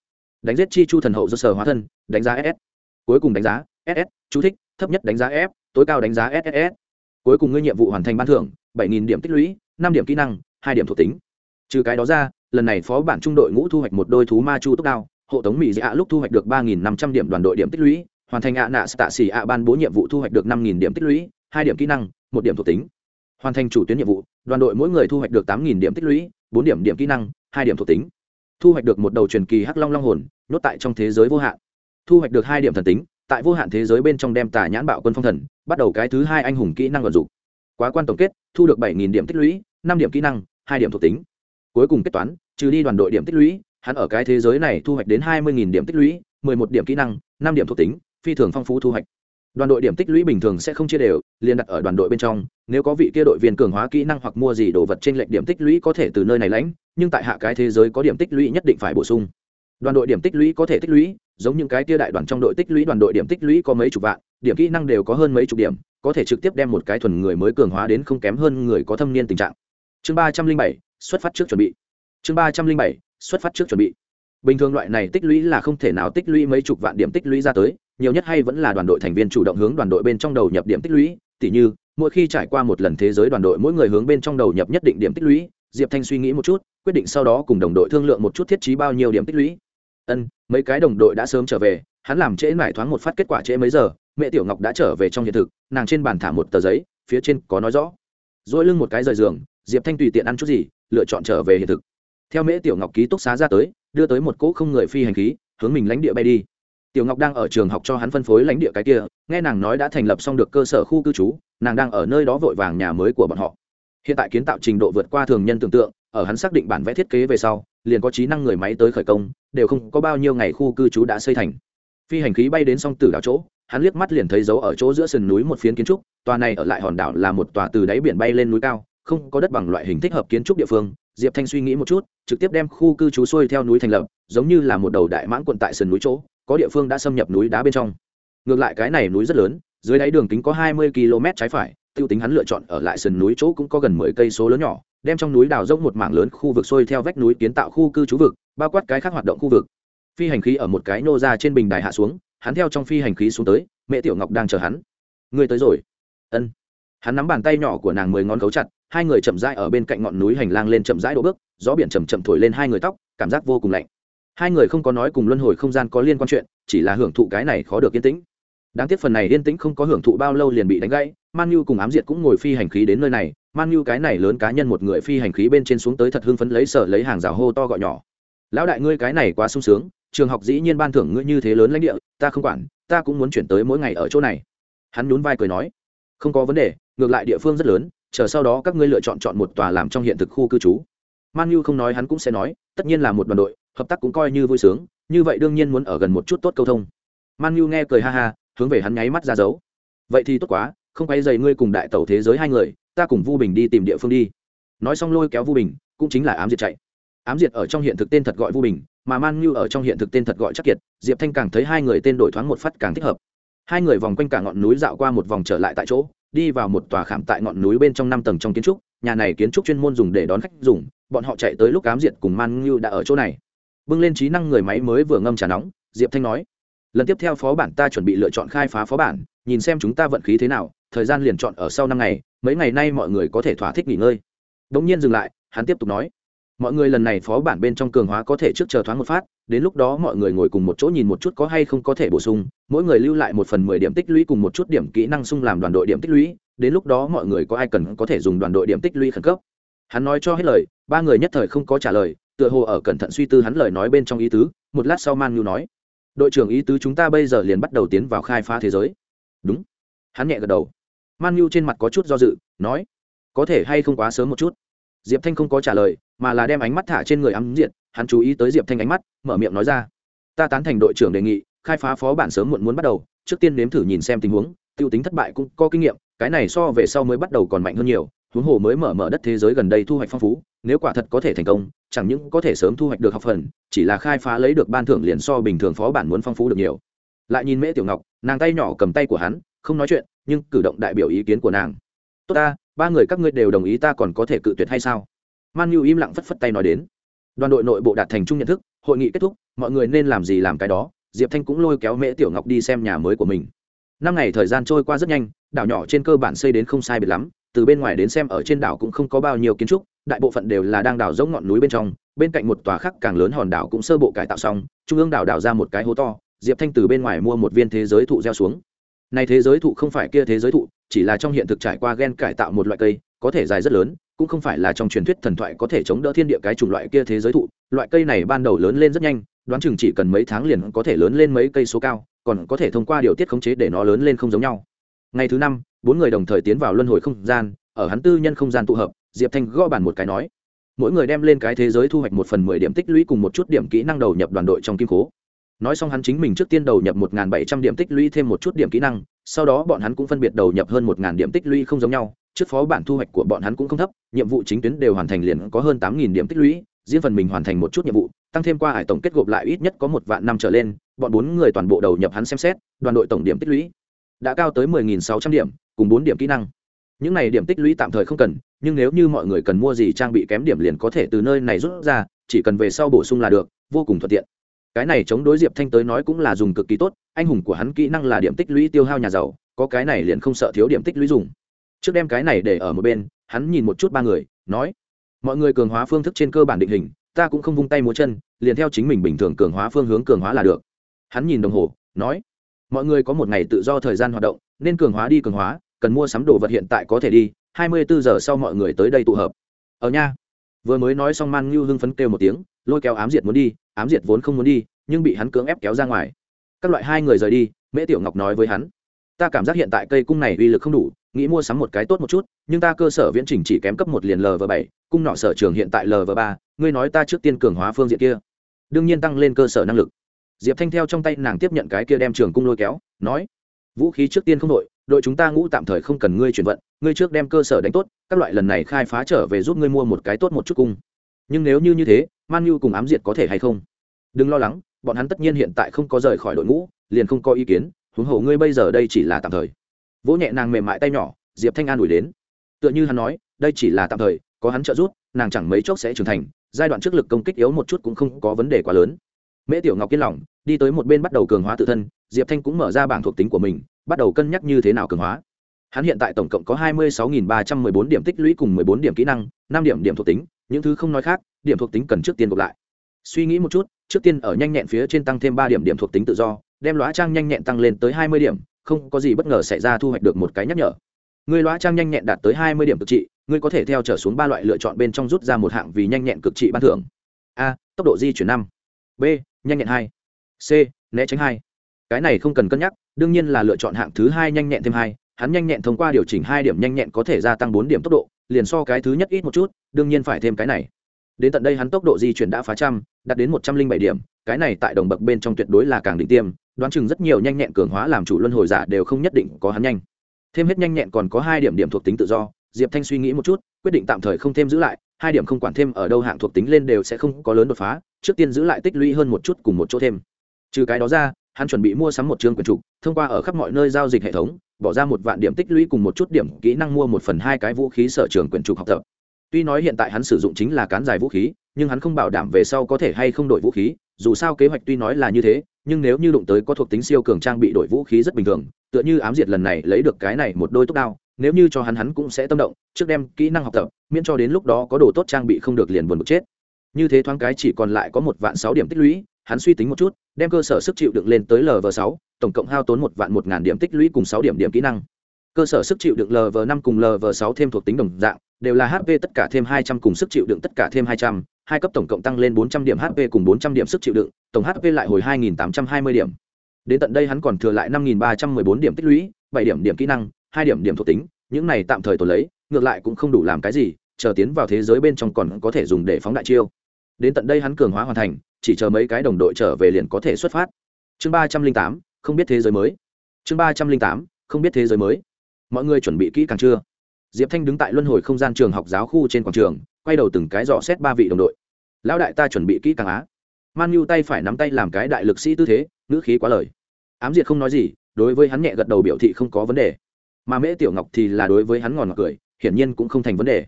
đánh giết chi chu thần hậu do sở hóa thân đánh giá ss cuối cùng đánh giá ss chú thích thấp nhất đánh giá f tối cao đánh giá ss cuối cùng ngươi nhiệm vụ hoàn thành ban thưởng bảy nghìn điểm tích lũy năm điểm kỹ năng hai điểm thuộc tính trừ cái đó ra lần này phó bản trung đội ngũ thu hoạch một đôi thú ma chu tốc đao hộ tống mỹ dạ lúc thu hoạch được ba nghìn năm trăm điểm đoàn đội điểm tích lũy, hoàn thành ạ nạ tạ xỉ ạ ban bố nhiệm vụ thu hoạch được năm nghìn điểm tích lũy, hai điểm kỹ năng, một điểm thuộc tính. Hoàn thành chủ tuyến nhiệm vụ, đoàn đội mỗi người thu hoạch được tám nghìn điểm tích lũy, bốn điểm điểm kỹ năng, hai điểm thuộc tính. Thu hoạch được một đầu truyền kỳ hắc long long hồn, nhốt tại trong thế giới vô hạn. Thu hoạch được hai điểm thần tính, tại vô hạn thế giới bên trong đem tà nhãn bạo quân phong thần, bắt đầu cái thứ hai anh hùng kỹ năng vận dụng. Quá quan tổng kết, thu được bảy điểm tích lũy, năm điểm kỹ năng, hai điểm thuộc tính. Cuối cùng kết toán, trừ đi đoàn đội điểm tích lũy hắn ở cái thế giới này thu hoạch đến hai mươi điểm tích lũy, mười một điểm kỹ năng, năm điểm thuộc tính, phi thường phong phú thu hoạch. Đoàn đội điểm tích lũy bình thường sẽ không chia đều, liền đặt ở đoàn đội bên trong, nếu có vị kia đội viên cường hóa kỹ năng hoặc mua gì đồ vật trên lệnh điểm tích lũy có thể từ nơi này lãnh, nhưng tại hạ cái thế giới có điểm tích lũy nhất định phải bổ sung. Đoàn đội điểm tích lũy có thể tích lũy, giống những cái kia đại đoàn trong đội tích lũy đoàn đội điểm tích lũy có mấy chục vạn, điểm kỹ năng đều có hơn mấy chục điểm, có thể trực tiếp đem một cái thuần người mới cường hóa đến không kém hơn người có thâm niên tình trạng. Chương ba trăm linh bảy, xuất phát trước chuẩn bị. Chương ba trăm linh bảy xuất phát trước chuẩn bị. Bình thường loại này tích lũy là không thể nào tích lũy mấy chục vạn điểm tích lũy ra tới, nhiều nhất hay vẫn là đoàn đội thành viên chủ động hướng đoàn đội bên trong đầu nhập điểm tích lũy. Tỉ như, mỗi khi trải qua một lần thế giới đoàn đội, mỗi người hướng bên trong đầu nhập nhất định điểm tích lũy. Diệp thanh suy nghĩ một chút, quyết định sau đó cùng đồng đội thương lượng một chút thiết trí bao nhiêu điểm tích lũy. Ân, mấy cái đồng đội đã sớm trở về, hắn làm trễ mải thoáng một phát kết quả trễ mấy giờ, mẹ tiểu ngọc đã trở về trong hiện thực, nàng trên bàn thả một tờ giấy, phía trên có nói rõ. Dỗi lưng một cái rời giường, diệp thanh tùy tiện ăn chút gì, lựa chọn trở về hiện thực theo mễ tiểu ngọc ký túc xá ra tới, đưa tới một cỗ không người phi hành khí, hướng mình lãnh địa bay đi. Tiểu ngọc đang ở trường học cho hắn phân phối lãnh địa cái kia, nghe nàng nói đã thành lập xong được cơ sở khu cư trú, nàng đang ở nơi đó vội vàng nhà mới của bọn họ. Hiện tại kiến tạo trình độ vượt qua thường nhân tưởng tượng, ở hắn xác định bản vẽ thiết kế về sau, liền có trí năng người máy tới khởi công, đều không có bao nhiêu ngày khu cư trú đã xây thành. Phi hành khí bay đến song tử đảo chỗ, hắn liếc mắt liền thấy dấu ở chỗ giữa sườn núi một phiến kiến trúc, tòa này ở lại hòn đảo là một tòa từ đáy biển bay lên núi cao, không có đất bằng loại hình thích hợp kiến trúc địa phương diệp thanh suy nghĩ một chút, trực tiếp đem khu cư trú xuôi theo núi thành lập, giống như là một đầu đại mãng quận tại sườn núi chỗ, có địa phương đã xâm nhập núi đá bên trong. Ngược lại cái này núi rất lớn, dưới đáy đường kính có hai mươi km trái phải, tiêu tính hắn lựa chọn ở lại sườn núi chỗ cũng có gần mười cây số lớn nhỏ, đem trong núi đào rỗng một mảng lớn khu vực xuôi theo vách núi kiến tạo khu cư trú vực, bao quát cái khác hoạt động khu vực. Phi hành khí ở một cái nô ra trên bình đài hạ xuống, hắn theo trong phi hành khí xuống tới, mẹ tiểu ngọc đang chờ hắn. Người tới rồi. Ân. Hắn nắm bàn tay nhỏ của nàng mười ngón cấu chặt hai người chậm rãi ở bên cạnh ngọn núi hành lang lên chậm rãi đổ bước, gió biển chầm chậm thổi lên hai người tóc, cảm giác vô cùng lạnh. Hai người không có nói cùng luân hồi không gian có liên quan chuyện, chỉ là hưởng thụ cái này khó được yên tĩnh. Đáng tiếc phần này yên tĩnh không có hưởng thụ bao lâu liền bị đánh gãy, man nhu cùng ám diệt cũng ngồi phi hành khí đến nơi này, man nhu cái này lớn cá nhân một người phi hành khí bên trên xuống tới thật hưng phấn lấy sở lấy hàng rào hô to gọi nhỏ. Lão đại ngươi cái này quá sung sướng, trường học dĩ nhiên ban thưởng ngươi như thế lớn lãnh địa, ta không quản, ta cũng muốn chuyển tới mỗi ngày ở chỗ này. Hắn nhún vai cười nói. Không có vấn đề, ngược lại địa phương rất lớn chờ sau đó các ngươi lựa chọn chọn một tòa làm trong hiện thực khu cư trú. Man nhu không nói hắn cũng sẽ nói, tất nhiên là một đoàn đội, hợp tác cũng coi như vui sướng, như vậy đương nhiên muốn ở gần một chút tốt câu thông. Man nhu nghe cười ha ha, hướng về hắn nháy mắt ra dấu. Vậy thì tốt quá, không quay dày ngươi cùng đại tẩu thế giới hai người, ta cùng vu bình đi tìm địa phương đi. Nói xong lôi kéo vu bình, cũng chính là ám diệt chạy. Ám diệt ở trong hiện thực tên thật gọi vu bình, mà man như ở trong hiện thực tên thật gọi chắc kiệt, diệp thanh càng thấy hai người tên đổi thoáng một phát càng thích hợp hai người vòng quanh cả ngọn núi dạo qua một vòng trở lại tại chỗ, đi vào một tòa khảm tại ngọn núi bên trong năm tầng trong kiến trúc, nhà này kiến trúc chuyên môn dùng để đón khách dùng, bọn họ chạy tới lúc cám diệt cùng man như đã ở chỗ này. Bưng lên trí năng người máy mới vừa ngâm trà nóng, diệp thanh nói, lần tiếp theo phó bản ta chuẩn bị lựa chọn khai phá phó bản, nhìn xem chúng ta vận khí thế nào, thời gian liền chọn ở sau năm ngày, mấy ngày nay mọi người có thể thỏa thích nghỉ ngơi. Đ ỗ n g nhiên dừng lại, hắn tiếp tục nói mọi người lần này phó bản bên trong cường hóa có thể trước chờ thoáng một phát, đến lúc đó mọi người ngồi cùng một chỗ nhìn một chút có hay không có thể bổ sung, mỗi người lưu lại một phần mười điểm tích lũy cùng một chút điểm kỹ năng sung làm đoàn đội điểm tích lũy, đến lúc đó mọi người có ai cần có thể dùng đoàn đội điểm tích lũy khẩn cấp. Hắn nói cho hết lời, ba người nhất thời không có trả lời, tựa hồ ở cẩn thận suy tư hắn lời nói bên trong ý tứ, một lát sau man nhu nói, đội trưởng ý tứ chúng ta bây giờ liền bắt đầu tiến vào khai phá thế giới. Đúng. Hắn nhẹ gật đầu. Man nhu trên mặt có chút do dự, nói, có thể hay không quá sớm một chút? Diệp thanh không có trả lời, mà là đem ánh mắt thả trên người ám diện hắn chú ý tới diệp thanh ánh mắt, mở miệng nói ra. Ta tán thành đội trưởng đề nghị, khai phá phó bản sớm muộn muốn bắt đầu, trước tiên nếm thử nhìn xem tình huống t i ê u tính thất bại cũng có kinh nghiệm, cái này so về sau mới bắt đầu còn mạnh hơn nhiều, huống hồ mới mở mở đất thế giới gần đây thu hoạch phong phú, nếu quả thật có thể thành công, chẳng những có thể sớm thu hoạch được học phần, chỉ là khai phá lấy được ban thưởng liền so bình thường phó bản muốn phong phú được nhiều. Lại nhìn mễ tiểu ngọc, nàng tay nhỏ cầm tay của hắn, không nói chuyện, nhưng cử động đại biểu ý kiến của nàng. Tốt ta ba người các ngươi đều đồng ý ta còn có thể cự tuyệt hay sao? Man nhu im lặng phất phất tay nói đến. Đoàn đội nội bộ đạt thành chung nhận thức, hội nghị kết thúc, mọi người nên làm gì làm cái đó, diệp thanh cũng lôi kéo mễ tiểu ngọc đi xem nhà mới của mình. Năm ngày thời gian trôi qua rất nhanh, đảo nhỏ trên cơ bản xây đến không sai biệt lắm, từ bên ngoài đến xem ở trên đảo cũng không có bao nhiêu kiến trúc, đại bộ phận đều là đang đào giống ngọn núi bên trong, bên cạnh một tòa khác càng lớn hòn đảo cũng sơ bộ cải tạo xong, trung ương đảo đào ra một cái hố to, diệp thanh từ bên ngoài mua một viên thế giới thụ gieo xuống này thế giới thụ không phải kia thế giới thụ, chỉ là trong hiện thực trải qua gen cải tạo một loại cây, có thể dài rất lớn, cũng không phải là trong truyền thuyết thần thoại có thể chống đỡ thiên địa cái chủng loại kia thế giới thụ. Loại cây này ban đầu lớn lên rất nhanh, đoán chừng chỉ cần mấy tháng liền có thể lớn lên mấy cây số cao, còn có thể thông qua điều tiết khống chế để nó lớn lên không giống nhau. Ngày thứ năm, bốn người đồng thời tiến vào luân hồi không gian, ở hắn tư nhân không gian tụ hợp, diệp thanh gõ bàn một cái nói, mỗi người đem lên cái thế giới thu hoạch một phần mười điểm tích lũy cùng một chút điểm kỹ năng đầu nhập đoàn đội trong kim cố nói xong hắn chính mình trước tiên đầu nhập một bảy trăm điểm tích lũy thêm một chút điểm kỹ năng, sau đó bọn hắn cũng phân biệt đầu nhập hơn một điểm tích lũy không giống nhau, trước phó bản thu hoạch của bọn hắn cũng không thấp, nhiệm vụ chính tuyến đều hoàn thành liền có hơn tám điểm tích lũy, riêng phần mình hoàn thành một chút nhiệm vụ, tăng thêm qua hải tổng kết gộp lại ít nhất có một vạn năm trở lên, bọn bốn người toàn bộ đầu nhập hắn xem xét, đoàn đội tổng điểm tích lũy đã cao tới mười nghìn sáu trăm điểm, cùng bốn điểm kỹ năng. Những này điểm tích lũy tạm thời không cần, nhưng nếu như mọi người cần mua gì trang bị kém điểm liền có thể từ nơi này rút ra, chỉ cần về sau bổ sung là được, vô cùng thuận tiện cái này chống đối diệp thanh tới nói cũng là dùng cực kỳ tốt, anh hùng của hắn kỹ năng là điểm tích lũy tiêu hao nhà giàu, có cái này liền không sợ thiếu điểm tích lũy dùng. Trước đem cái này để ở một bên, hắn nhìn một chút ba người, nói, mọi người cường hóa phương thức trên cơ bản định hình, ta cũng không vung tay múa chân, liền theo chính mình bình thường cường hóa phương hướng cường hóa là được. Hắn nhìn đồng hồ, nói, mọi người có một ngày tự do thời gian hoạt động, nên cường hóa đi cường hóa, cần mua sắm đồ vật hiện tại có thể đi, hai mươi bốn giờ sau mọi người tới đây tụ hợp. Ở nha. Vừa mới nói xong man ngưu hưng phấn kêu một tiếng lôi kéo ám diệt muốn đi, ám diệt vốn không muốn đi, nhưng bị hắn cưỡng ép kéo ra ngoài. Các loại hai người rời đi, mễ tiểu ngọc nói với hắn, ta cảm giác hiện tại cây cung này uy lực không đủ, nghĩ mua sắm một cái tốt một chút, nhưng ta cơ sở viễn trình chỉ kém cấp một liền lv bảy, cung nọ sở trường hiện tại lv ba, ngươi nói ta trước tiên cường hóa phương diện kia, đương nhiên tăng lên cơ sở năng lực. Diệp thanh theo trong tay nàng tiếp nhận cái kia đem trường cung lôi kéo, nói, vũ khí trước tiên không đội đội chúng ta ngũ tạm thời không cần ngươi chuyển vận, ngươi trước đem cơ sở đánh tốt, các loại lần này khai phá trở về giúp ngươi mua một cái tốt một chút cung. Nhưng nếu như như thế man nhu cùng ám diệt có thể hay không? Đừng lo lắng, bọn hắn tất nhiên hiện tại không có rời khỏi đội ngũ, liền không có ý kiến, huống hồ ngươi bây giờ đây chỉ là tạm thời. Vỗ nhẹ nàng mềm mại tay nhỏ, diệp thanh an ủi đến. Tựa như hắn nói, đây chỉ là tạm thời, có hắn trợ giúp, nàng chẳng mấy chốc sẽ trưởng thành, giai đoạn trước lực công kích yếu một chút cũng không có vấn đề quá lớn. Mễ tiểu ngọc yên lòng, đi tới một bên bắt đầu cường hóa tự thân, diệp thanh cũng mở ra bảng thuộc tính của mình, bắt đầu cân nhắc như thế nào cường hóa. Hắn hiện tại tổng cộng có hai mươi sáu ba trăm m ư ơ i bốn điểm tích lũy cùng m ộ ư ơ i bốn điểm kỹ năng, năm điểm điểm thuộc tính, những thứ không nói khác điểm thuộc tính cần trước tiên gộp lại. Suy nghĩ một chút, trước tiên ở nhanh nhẹn phía trên tăng thêm ba điểm điểm thuộc tính tự do, đem lóa trang nhanh nhẹn tăng lên tới hai mươi điểm, không có gì bất ngờ xảy ra thu hoạch được một cái nhắc nhở. Người lóa trang nhanh nhẹn đạt tới hai mươi điểm cực trị ngươi có thể theo trở xuống ba loại lựa chọn bên trong rút ra một hạng vì nhanh nhẹn cực trị ban thưởng. A, tốc độ di chuyển năm. B, nhanh nhẹn hai. C, né tránh hai. Cái này không cần cân nhắc, đương nhiên là lựa chọn hạng thứ hai nhanh nhẹn thêm hai, hắn nhanh nhẹn thông qua điều chỉnh hai điểm nhanh nhẹn có thể gia tăng bốn điểm tốc độ, liền so cái thứ nhất ít một chút, đương nhiên phải thêm cái này đến tận đây hắn tốc độ di chuyển đã phá trăm, đạt đến một trăm linh bảy điểm, cái này tại đồng bậc bên trong tuyệt đối là càng đỉnh tiêm, đoán chừng rất nhiều nhanh nhẹn cường hóa làm chủ luân hồi giả đều không nhất định có hắn nhanh. Thêm hết nhanh nhẹn còn có hai điểm điểm thuộc tính tự do, diệp thanh suy nghĩ một chút, quyết định tạm thời không thêm giữ lại, hai điểm không quản thêm ở đâu hạng thuộc tính lên đều sẽ không có lớn đột phá, trước tiên giữ lại tích lũy hơn một chút cùng một chỗ thêm. Trừ cái đó ra, hắn chuẩn bị mua sắm một chương quyền trục, thông qua ở khắp mọi nơi giao dịch hệ thống, bỏ ra một vạn điểm tích lũy cùng một chút điểm kỹ năng mua một phần hai cái vũ khí sở trường quyền trục học tập tuy nói hiện tại hắn sử dụng chính là cán dài vũ khí, nhưng hắn không bảo đảm về sau có thể hay không đổi vũ khí, dù sao kế hoạch tuy nói là như thế, nhưng nếu như đụng tới có thuộc tính siêu cường trang bị đổi vũ khí rất bình thường, tựa như ám diệt lần này lấy được cái này một đôi tốc đao, nếu như cho hắn hắn cũng sẽ tâm động, trước đem kỹ năng học tập, miễn cho đến lúc đó có đồ tốt trang bị không được liền buồn bực chết. Như thế thoáng cái chỉ còn lại có một vạn sáu điểm tích lũy, hắn suy tính một chút, đem cơ sở sức chịu đựng lên tới lv sáu, tổng cộng hao tốn một vạn một ngàn điểm tích lũy cùng sáu điểm điểm kỹ năng cơ sở sức chịu đựng lv năm cùng lv sáu thêm thuộc tính đồng dạng, đều là hp tất cả thêm hai trăm cùng sức chịu đựng tất cả thêm hai trăm, hai cấp tổng cộng tăng lên bốn trăm điểm hp cùng bốn trăm điểm sức chịu đựng, tổng hp lại hồi hai nghìn tám trăm hai mươi điểm. Đến tận đây hắn còn thừa lại năm nghìn ba trăm mười bốn điểm tích lũy, bảy điểm điểm kỹ năng, hai điểm điểm thuộc tính, những này tạm thời tồn lấy, ngược lại cũng không đủ làm cái gì, chờ tiến vào thế giới bên trong còn có thể dùng để phóng đại chiêu. Đến tận đây hắn cường hóa hoàn thành, chỉ chờ mấy cái đồng đội trở về liền có thể xuất phát. Chương ba trăm linh tám, không biết thế giới mới. Chương ba trăm linh tám, không biết thế giới mới mọi người chuẩn bị kỹ càng chưa? Diệp thanh đứng tại luân hồi không gian trường học giáo khu trên quảng trường, quay đầu từng cái dò xét ba vị đồng đội. Lão đại ta chuẩn bị kỹ càng á. Man nhu tay phải nắm tay làm cái đại lực sĩ tư thế, ngữ khí quá lời. Ám diệt không nói gì, đối với hắn nhẹ gật đầu biểu thị không có vấn đề. Mà mễ tiểu ngọc thì là đối với hắn ngòn ngọc cười, hiển nhiên cũng không thành vấn đề.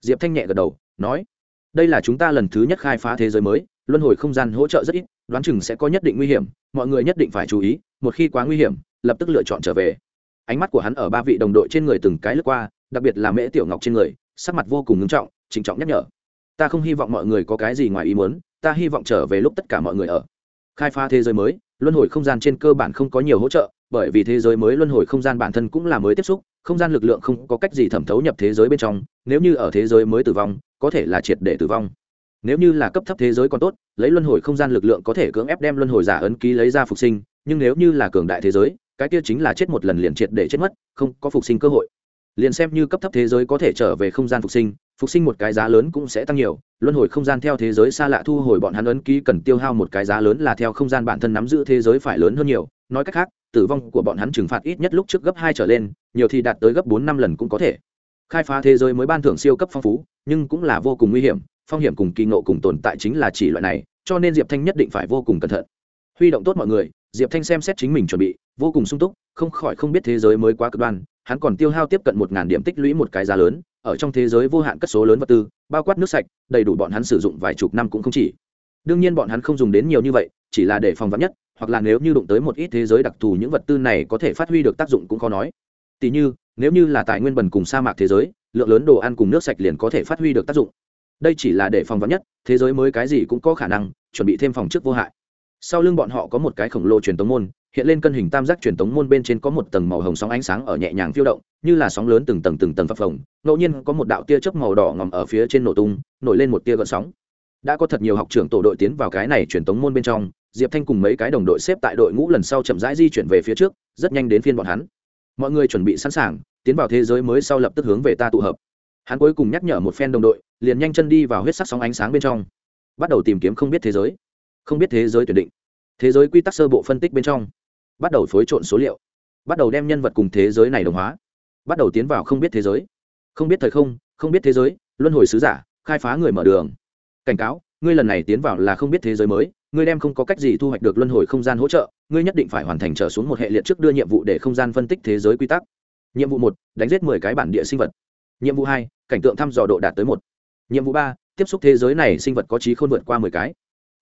Diệp thanh nhẹ gật đầu, nói, đây là chúng ta lần thứ nhất khai phá thế giới mới, luân hồi không gian hỗ trợ rất ít, đoán chừng sẽ có nhất định nguy hiểm, mọi người nhất định phải chú ý, một khi quá nguy hiểm, lập tức lựa chọn trở về ánh mắt của hắn ở ba vị đồng đội trên người từng cái lướt qua, đặc biệt là mễ tiểu ngọc trên người, sắc mặt vô cùng ngưng trọng, trịnh trọng nhắc nhở. Ta không hy vọng mọi người có cái gì ngoài ý muốn, ta hy vọng trở về lúc tất cả mọi người ở. Khai phá thế giới mới, luân hồi không gian trên cơ bản không có nhiều hỗ trợ, bởi vì thế giới mới luân hồi không gian bản thân cũng là mới tiếp xúc, không gian lực lượng không có cách gì thẩm thấu nhập thế giới bên trong, nếu như ở thế giới mới tử vong, có thể là triệt để tử vong. Nếu như là cấp thấp thế giới còn tốt, lấy luân hồi không gian lực lượng có thể cưỡng ép đem luân hồi giả ấn ký lấy ra phục sinh, nhưng nếu như là cường đại thế giới cái kia chính là chết một lần liền triệt để chết mất, không có phục sinh cơ hội. Liền xem như cấp thấp thế giới có thể trở về không gian phục sinh phục sinh một cái giá lớn cũng sẽ tăng nhiều, luân hồi không gian theo thế giới xa lạ thu hồi bọn hắn ấn ký cần tiêu hao một cái giá lớn là theo không gian bản thân nắm giữ thế giới phải lớn hơn nhiều. Nói cách khác, tử vong của bọn hắn trừng phạt ít nhất lúc trước gấp hai trở lên, nhiều thì đạt tới gấp bốn năm lần cũng có thể. Khai phá thế giới mới ban thưởng siêu cấp phong phú, nhưng cũng là vô cùng nguy hiểm, phong hiểm cùng kỳ nộ cùng tồn tại chính là chỉ loại này, cho nên diệp thanh nhất định phải vô cùng cẩn thận. Huy động tốt mọi người diệp thanh xem xét chính mình chuẩn bị, vô cùng sung túc, không khỏi không biết thế giới mới quá cực đoan, hắn còn tiêu hao tiếp cận một ngàn điểm tích lũy một cái giá lớn, ở trong thế giới vô hạn cất số lớn vật tư, bao quát nước sạch, đầy đủ bọn hắn sử dụng vài chục năm cũng không chỉ. Đương nhiên bọn hắn không dùng đến nhiều như vậy, chỉ là để phòng vắn nhất, hoặc là nếu như đụng tới một ít thế giới đặc thù những vật tư này có thể phát huy được tác dụng cũng khó nói. Tỉ như, nếu như là tài nguyên bần cùng sa mạc thế giới, lượng lớn đồ ăn cùng nước sạch liền có thể phát huy được tác dụng. Đây chỉ là để phòng vắn nhất, thế giới mới cái gì cũng có khả năng, chuẩn bị thêm phòng trước vô hại sau lưng bọn họ có một cái khổng lồ truyền tống môn, hiện lên cân hình tam giác truyền tống môn bên trên có một tầng màu hồng sóng ánh sáng ở nhẹ nhàng phiêu động, như là sóng lớn từng tầng từng tầng phập phồng, ngẫu nhiên có một đạo tia chớp màu đỏ ngòm ở phía trên nổ tung, nổi lên một tia gợn sóng. Đã có thật nhiều học trưởng tổ đội tiến vào cái này truyền tống môn bên trong, diệp thanh cùng mấy cái đồng đội xếp tại đội ngũ lần sau chậm rãi di chuyển về phía trước, rất nhanh đến phiên bọn hắn. Mọi người chuẩn bị sẵn sàng, tiến vào thế giới mới sau lập tức hướng về ta tụ hợp. Hắn cuối cùng nhắc nhở một phen đồng đội, liền nhanh chân đi vào huyết sắc sóng ánh sáng bên trong. Bắt đầu tìm kiếm không biết thế giới không biết thế giới tuyển định. Thế giới quy tắc sơ bộ phân tích bên trong. Bắt đầu phối trộn số liệu. Bắt đầu đem nhân vật cùng thế giới này đồng hóa. Bắt đầu tiến vào không biết thế giới. Không biết thời không không biết thế giới, luân hồi sứ giả, khai phá người mở đường. Cảnh cáo, ngươi lần này tiến vào là không biết thế giới mới, ngươi đem không có cách gì thu hoạch được luân hồi không gian hỗ trợ, ngươi nhất định phải hoàn thành trở xuống một hệ liệt trước đưa nhiệm vụ để không gian phân tích thế giới quy tắc. Nhiệm vụ một, đánh giết mười cái bản địa sinh vật. Nhiệm vụ hai, cảnh tượng thăm dò độ đạt tới một. Nhiệm vụ ba, tiếp xúc thế giới này sinh vật có trí khôn vượt qua mười cái.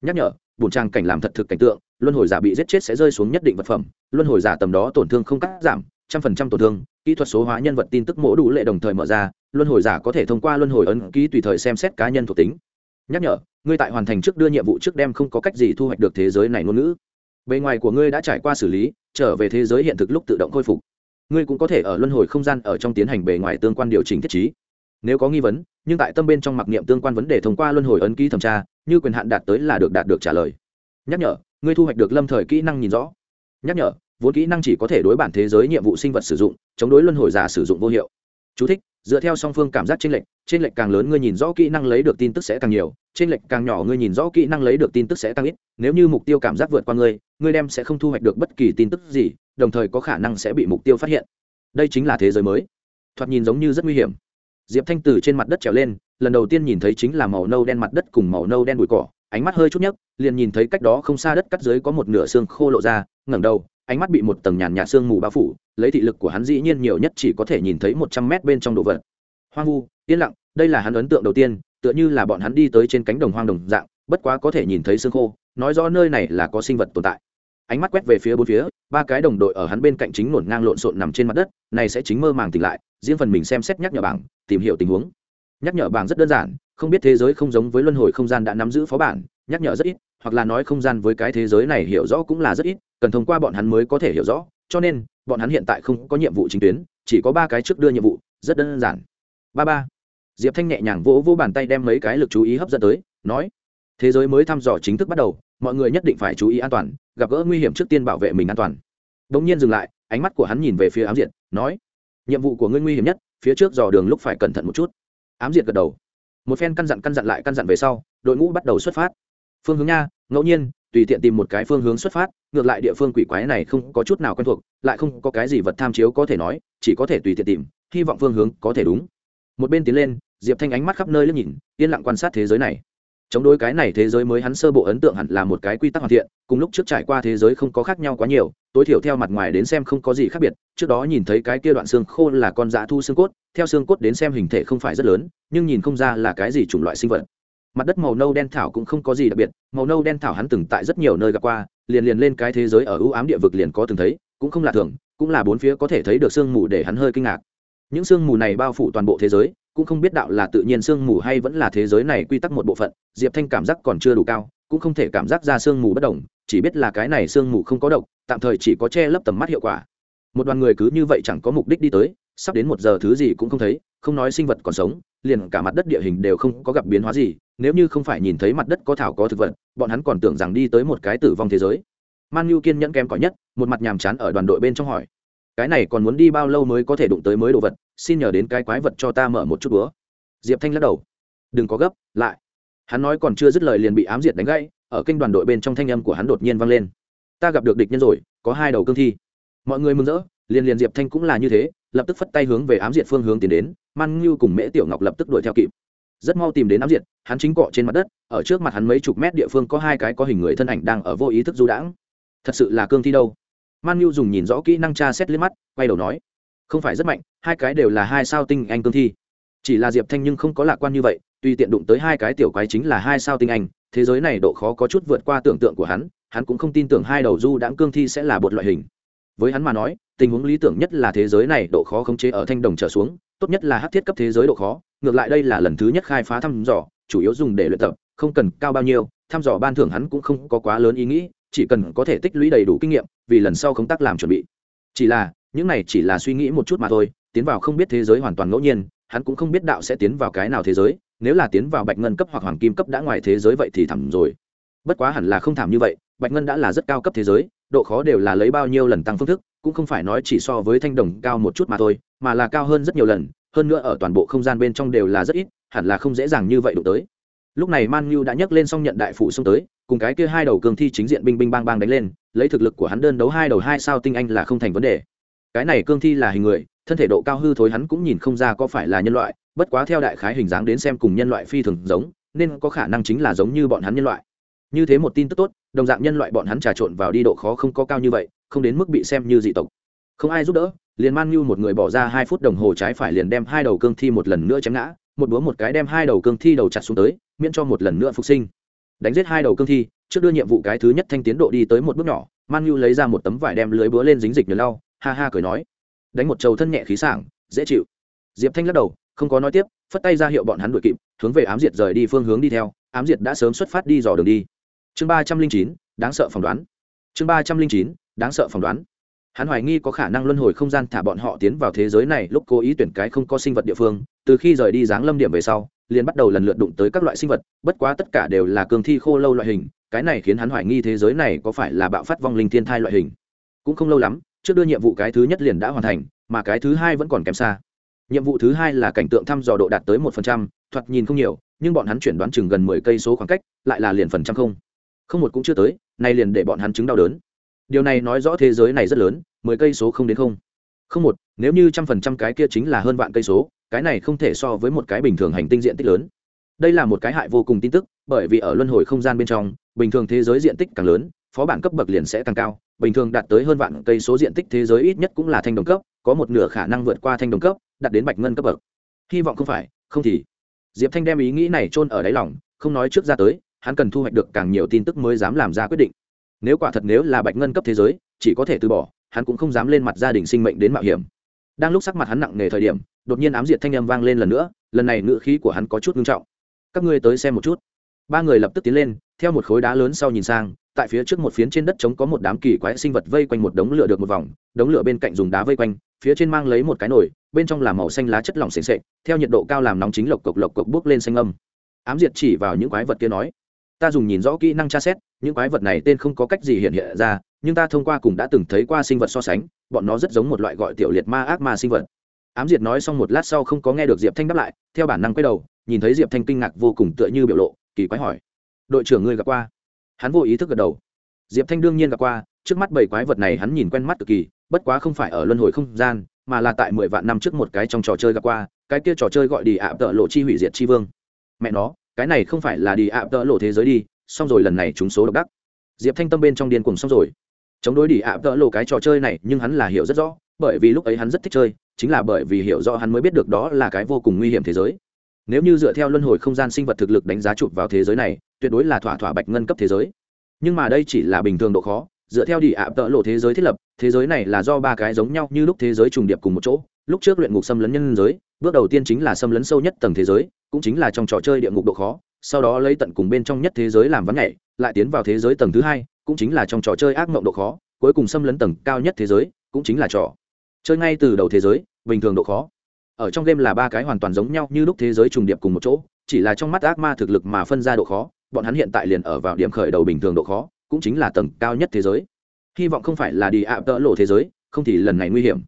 Nhắc nhở bùn trang cảnh làm thật thực cảnh tượng, luân hồi giả bị giết chết sẽ rơi xuống nhất định vật phẩm, luân hồi giả tầm đó tổn thương không cắt giảm, trăm phần trăm tổn thương, kỹ thuật số hóa nhân vật tin tức mổ đủ lệ đồng thời mở ra, luân hồi giả có thể thông qua luân hồi ấn ký tùy thời xem xét cá nhân thuộc tính. Nhắc nhở, ngươi tại hoàn thành trước đưa nhiệm vụ trước đem không có cách gì thu hoạch được thế giới này ngôn ngữ. Bề ngoài của ngươi đã trải qua xử lý, trở về thế giới hiện thực lúc tự động khôi phục. Ngươi cũng có thể ở luân hồi không gian ở trong tiến hành bề ngoài tương quan điều chỉnh thiết trí nếu có nghi vấn nhưng tại tâm bên trong mặc niệm tương quan vấn đề thông qua luân hồi ấn ký thẩm tra như quyền hạn đạt tới là được đạt được trả lời. Nhắc nhở ngươi thu hoạch được lâm thời kỹ năng nhìn rõ. Nhắc nhở vốn kỹ năng chỉ có thể đối bản thế giới nhiệm vụ sinh vật sử dụng chống đối luân hồi giả sử dụng vô hiệu. Chú thích, dựa theo song phương cảm giác trên lệnh trên lệnh càng lớn ngươi nhìn rõ kỹ năng lấy được tin tức sẽ càng nhiều trên lệnh càng nhỏ ngươi nhìn rõ kỹ năng lấy được tin tức sẽ càng ít. Nếu như mục tiêu cảm giác vượt qua ngươi ngươi đem sẽ không thu hoạch được bất kỳ tin tức gì đồng thời có khả năng sẽ bị mục tiêu phát hiện. Đây chính là thế giới mới. Thoạt nhìn giống như rất nguy hiểm diệp thanh từ trên mặt đất trèo lên, lần đầu tiên nhìn thấy chính là màu nâu đen mặt đất cùng màu nâu đen bụi cỏ, ánh mắt hơi chút nhấc, liền nhìn thấy cách đó không xa đất cắt dưới có một nửa xương khô lộ ra, ngẩng đầu, ánh mắt bị một tầng nhàn nhạt xương mù bao phủ, lấy thị lực của hắn dĩ nhiên nhiều nhất chỉ có thể nhìn thấy một trăm mét bên trong đồ vật. Hoang vu, yên lặng, đây là hắn ấn tượng đầu tiên, tựa như là bọn hắn đi tới trên cánh đồng hoang đồng dạng, bất quá có thể nhìn thấy xương khô, nói rõ nơi này là có sinh vật tồn tại. Ánh mắt quét về phía bốn phía, ba cái đồng đội ở hắn bên cạnh chính nổn ngang lộn xộn nằm trên mặt đất, này sẽ chính mơ màng tỉnh lại riêng phần mình xem xét nhắc nhở bảng tìm hiểu tình huống. Nhắc nhở bảng rất đơn giản không biết thế giới không giống với luân hồi không gian đã nắm giữ phó bản nhắc nhở rất ít hoặc là nói không gian với cái thế giới này hiểu rõ cũng là rất ít cần thông qua bọn hắn mới có thể hiểu rõ cho nên bọn hắn hiện tại không có nhiệm vụ chính tuyến chỉ có ba cái trước đưa nhiệm vụ rất đơn giản. Ba ba. Diệp thanh nhẹ nhàng vỗ vỗ bàn tay đem mấy cái lực chú ý hấp dẫn tới nói thế giới mới thăm dò chính thức bắt đầu mọi người nhất định phải chú ý an toàn gặp gỡ nguy hiểm trước tiên bảo vệ mình an toàn. Đ ỗ n g nhiên dừng lại ánh mắt của hắn nhìn về phía ám diện, nói nhiệm vụ của ngươi nguy hiểm nhất, phía trước dò đường lúc phải cẩn thận một chút. Ám diệt gật đầu. Một phen căn dặn căn dặn lại căn dặn về sau, đội ngũ bắt đầu xuất phát. Phương hướng nha, ngẫu nhiên, tùy tiện tìm một cái phương hướng xuất phát, ngược lại địa phương quỷ quái này không có chút nào quen thuộc, lại không có cái gì vật tham chiếu có thể nói, chỉ có thể tùy tiện tìm, hy vọng phương hướng có thể đúng. Một bên tiến lên, diệp thanh ánh mắt khắp nơi lướt nhìn, yên lặng quan sát thế giới này chống đối cái này thế giới mới hắn sơ bộ ấn tượng hẳn là một cái quy tắc hoàn thiện, cùng lúc trước trải qua thế giới không có khác nhau quá nhiều, tối thiểu theo mặt ngoài đến xem không có gì khác biệt, trước đó nhìn thấy cái kia đoạn xương khô là con dã thu xương cốt, theo xương cốt đến xem hình thể không phải rất lớn, nhưng nhìn không ra là cái gì chủng loại sinh vật. Mặt đất màu nâu đen thảo cũng không có gì đặc biệt, màu nâu đen thảo hắn từng tại rất nhiều nơi gặp qua, liền liền lên cái thế giới ở ưu ám địa vực liền có từng thấy, cũng không là thường, cũng là bốn phía có thể thấy được sương mù để hắn hơi kinh ngạc. Những sương mù này bao phủ toàn bộ thế giới cũng không biết đạo là tự nhiên sương mù hay vẫn là thế giới này quy tắc một bộ phận, diệp thanh cảm giác còn chưa đủ cao, cũng không thể cảm giác ra sương mù bất đồng, chỉ biết là cái này sương mù không có độc, tạm thời chỉ có che lấp tầm mắt hiệu quả. Một đoàn người cứ như vậy chẳng có mục đích đi tới, sắp đến một giờ thứ gì cũng không thấy, không nói sinh vật còn sống, liền cả mặt đất địa hình đều không có gặp biến hóa gì, nếu như không phải nhìn thấy mặt đất có thảo có thực vật, bọn hắn còn tưởng rằng đi tới một cái tử vong thế giới. Man nhu kiên nhẫn kém cỏi nhất, một mặt nhàm chán ở đoàn đội bên trong hỏi, cái này còn muốn đi bao lâu mới có thể đụng tới mới đồ vật? Xin nhờ đến cái quái vật cho ta mở một chút búa diệp thanh lắc đầu. Đừng có gấp, lại. Hắn nói còn chưa dứt lời liền bị ám diệt đánh gãy, ở kênh đoàn đội bên trong thanh âm của hắn đột nhiên vang lên. Ta gặp được địch nhân rồi, có hai đầu cương thi. Mọi người mừng rỡ, liền liền diệp thanh cũng là như thế, lập tức phất tay hướng về ám diệt phương hướng tiến đến, man ngưu cùng mễ tiểu ngọc lập tức đuổi theo kịp. Rất mau tìm đến ám diệt, hắn chính cọ trên mặt đất, ở trước mặt hắn mấy chục mét địa phương có hai cái có hình người thân ảnh đang ở vô ý thức du đãng. Thật sự là cương thi đâu? Man ngưu dùng nhìn rõ kỹ năng tra xét liếc mắt, quay đầu nói không phải rất mạnh, hai cái đều là hai sao tinh anh cương thi. Chỉ là diệp thanh nhưng không có lạc quan như vậy, tuy tiện đụng tới hai cái tiểu quái chính là hai sao tinh anh, thế giới này độ khó có chút vượt qua tưởng tượng của hắn hắn cũng không tin tưởng hai đầu du đãng cương thi sẽ là một loại hình. Với hắn mà nói, tình huống lý tưởng nhất là thế giới này độ khó khống chế ở thanh đồng trở xuống, tốt nhất là hát thiết cấp thế giới độ khó, ngược lại đây là lần thứ nhất khai phá thăm dò, chủ yếu dùng để luyện tập, không cần cao bao nhiêu, thăm dò ban thưởng hắn cũng không có quá lớn ý nghĩ, chỉ cần có thể tích lũy đầy đủ kinh nghiệm, vì lần sau công tác làm chuẩn bị. Chỉ là những này chỉ là suy nghĩ một chút mà thôi, tiến vào không biết thế giới hoàn toàn ngẫu nhiên, hắn cũng không biết đạo sẽ tiến vào cái nào thế giới, nếu là tiến vào bạch ngân cấp hoặc hoàng kim cấp đã ngoài thế giới vậy thì thẳm rồi. Bất quá hẳn là không thảm như vậy, bạch ngân đã là rất cao cấp thế giới, độ khó đều là lấy bao nhiêu lần tăng phương thức, cũng không phải nói chỉ so với thanh đồng cao một chút mà thôi, mà là cao hơn rất nhiều lần, hơn nữa ở toàn bộ không gian bên trong đều là rất ít, hẳn là không dễ dàng như vậy đụng tới. Lúc này man nhu đã nhấc lên xong nhận đại phủ xông tới, cùng cái kia hai đầu cường thi chính diện binh binh bang bang đánh lên, lấy thực lực của hắn đơn đấu hai đầu hai sao tinh anh là không thành vấn đề cái này cương thi là hình người, thân thể độ cao hư thối hắn cũng nhìn không ra có phải là nhân loại, bất quá theo đại khái hình dáng đến xem cùng nhân loại phi thường giống, nên có khả năng chính là giống như bọn hắn nhân loại. Như thế một tin tức tốt, đồng dạng nhân loại bọn hắn trà trộn vào đi độ khó không có cao như vậy, không đến mức bị xem như dị tộc. Không ai giúp đỡ, liền man như một người bỏ ra hai phút đồng hồ trái phải liền đem hai đầu cương thi một lần nữa chém ngã, một búa một cái đem hai đầu cương thi đầu chặt xuống tới, miễn cho một lần nữa phục sinh. Đánh giết hai đầu cương thi, trước đưa nhiệm vụ cái thứ nhất thanh tiến độ đi tới một bước nhỏ, man như lấy ra một tấm vải đem lưới búa lên dính dịch nhờ lau ha ha cười nói. Đánh một trầu thân nhẹ khí sảng, dễ chịu. Diệp thanh lắc đầu, không có nói tiếp, phất tay ra hiệu bọn hắn đuổi kịp, hướng về ám diệt rời đi phương hướng đi theo. Ám diệt đã sớm xuất phát đi dò đường đi. Chương ba trăm linh chín, đáng sợ phỏng đoán. Chương ba trăm linh chín, đáng sợ phỏng đoán. Hắn hoài nghi có khả năng luân hồi không gian thả bọn họ tiến vào thế giới này, lúc cố ý tuyển cái không có sinh vật địa phương, từ khi rời đi dáng lâm điểm về sau, liền bắt đầu lần lượt đụng tới các loại sinh vật, bất quá tất cả đều là cường thi khô lâu loại hình, cái này khiến hắn hoài nghi thế giới này có phải là bạo phát vong linh thiên thai loại hình. Cũng không lâu lắm trước đưa nhiệm vụ cái thứ nhất liền đã hoàn thành, mà cái thứ hai vẫn còn kém xa. Nhiệm vụ thứ hai là cảnh tượng thăm dò độ đạt tới một phần trăm, thoạt nhìn không nhiều, nhưng bọn hắn chuyển đoán chừng gần mười cây số khoảng cách, lại là liền phần trăm không. Không một cũng chưa tới, nay liền để bọn hắn chứng đau đớn. Điều này nói rõ thế giới này rất lớn, mười cây số không đến không. Không một, nếu như trăm phần trăm cái kia chính là hơn vạn cây số, cái này không thể so với một cái bình thường hành tinh diện tích lớn. Đây là một cái hại vô cùng tin tức, bởi vì ở luân hồi không gian bên trong, bình thường thế giới diện tích càng lớn phó bản cấp bậc liền sẽ càng cao, bình thường đạt tới hơn vạn cây số diện tích thế giới ít nhất cũng là thanh đồng cấp, có một nửa khả năng vượt qua thanh đồng cấp, đạt đến bạch ngân cấp bậc. Hy vọng không phải, không thì. Diệp thanh đem ý nghĩ này chôn ở đáy lòng, không nói trước ra tới, hắn cần thu hoạch được càng nhiều tin tức mới dám làm ra quyết định. Nếu quả thật nếu là bạch ngân cấp thế giới, chỉ có thể từ bỏ, hắn cũng không dám lên mặt gia đình sinh mệnh đến mạo hiểm. Đang lúc sắc mặt hắn nặng nề thời điểm, đột nhiên ám diệt thanh âm vang lên lần nữa, lần này ngữ khí của hắn có chút nghiêm trọng. Các ngươi tới xem một chút. Ba người lập tức tiến lên, theo một khối đá lớn sau nhìn sang tại phía trước một phiến trên đất trống có một đám kỳ quái sinh vật vây quanh một đống lửa được một vòng, đống lửa bên cạnh dùng đá vây quanh, phía trên mang lấy một cái nồi, bên trong là màu xanh lá chất lỏng s ề sệch theo nhiệt độ cao làm nóng chính lộc cộc lộc cộc bước lên xanh âm. Ám diệt chỉ vào những quái vật kia nói, ta dùng nhìn rõ kỹ năng tra xét, những quái vật này tên không có cách gì hiện hiện ra, nhưng ta thông qua cùng đã từng thấy qua sinh vật so sánh, bọn nó rất giống một loại gọi tiểu liệt ma ác ma sinh vật. Ám diệt nói xong một lát sau không có nghe được diệp thanh đáp lại, theo bản năng quay đầu, nhìn thấy diệp thanh kinh ngạc vô cùng tựa như biểu lộ, kỳ quái hỏi, đội trưởng ngươi gặp qua? Hắn vô ý thức gật đầu. Diệp thanh đương nhiên gặp qua, trước mắt bảy quái vật này hắn nhìn quen mắt cực kỳ, bất quá không phải ở luân hồi không gian, mà là tại mười vạn năm trước một cái trong trò chơi gặp qua, cái kia trò chơi gọi đi ạ tợ lộ chi hủy diệt chi vương. Mẹ nó, cái này không phải là đi ạ tợ lộ thế giới đi, xong rồi lần này chúng số độc đắc. Diệp thanh tâm bên trong điên cùng xong rồi. Chống đối đi ạ tợ lộ cái trò chơi này, nhưng hắn là hiểu rất rõ, bởi vì lúc ấy hắn rất thích chơi, chính là bởi vì hiểu rõ hắn mới biết được đó là cái vô cùng nguy hiểm thế giới nếu như dựa theo luân hồi không gian sinh vật thực lực đánh giá chụp vào thế giới này, tuyệt đối là thỏa thỏa bạch ngân cấp thế giới. Nhưng mà đây chỉ là bình thường độ khó, dựa theo đi ạ tợ lộ thế giới thiết lập, thế giới này là do ba cái giống nhau như lúc thế giới trùng điệp cùng một chỗ. Lúc trước luyện ngục xâm lấn nhân giới, bước đầu tiên chính là xâm lấn sâu nhất tầng thế giới, cũng chính là trong trò chơi địa ngục độ khó, sau đó lấy tận cùng bên trong nhất thế giới làm vắn nhảy, lại tiến vào thế giới tầng thứ hai, cũng chính là trong trò chơi ác mộng độ khó, cuối cùng xâm lấn tầng cao nhất thế giới, cũng chính là trò chơi ngay từ đầu thế giới, bình thường độ khó ở trong game là ba cái hoàn toàn giống nhau như lúc thế giới trùng điệp cùng một chỗ, chỉ là trong mắt ác ma thực lực mà phân ra độ khó, bọn hắn hiện tại liền ở vào điểm khởi đầu bình thường độ khó, cũng chính là tầng cao nhất thế giới. Hy vọng không phải là đi ạ tỡ lộ thế giới, không thì lần này nguy hiểm.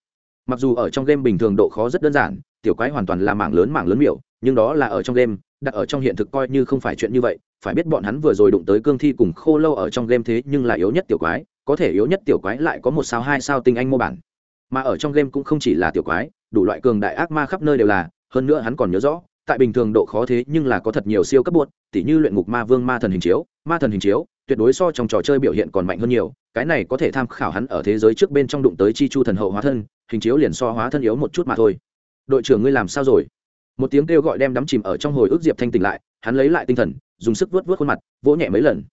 Mặc dù ở trong game bình thường độ khó rất đơn giản, tiểu quái hoàn toàn là mảng lớn mảng lớn miểu, nhưng đó là ở trong game, đặt ở trong hiện thực coi như không phải chuyện như vậy, phải biết bọn hắn vừa rồi đụng tới cương thi cùng khô lâu ở trong game thế nhưng là yếu nhất tiểu quái, có thể yếu nhất tiểu quái lại có một sao hai sao tinh anh mô bản. Mà ở trong game cũng không chỉ là tiểu quái đủ loại cường đại ác ma khắp nơi đều là, hơn nữa hắn còn nhớ rõ, tại bình thường độ khó thế nhưng là có thật nhiều siêu cấp buốt tỉ như luyện ngục ma vương ma thần hình chiếu, ma thần hình chiếu, tuyệt đối so trong trò chơi biểu hiện còn mạnh hơn nhiều, cái này có thể tham khảo hắn ở thế giới trước bên trong đụng tới chi chu thần hậu hóa thân, hình chiếu liền so hóa thân yếu một chút mà thôi. Đội trưởng ngươi làm sao rồi? Một tiếng kêu gọi đem đắm chìm ở trong hồi ức diệp thanh tỉnh lại, hắn lấy lại tinh thần, dùng sức vớt vớt khuôn mặt, vỗ nhẹ mấy lần.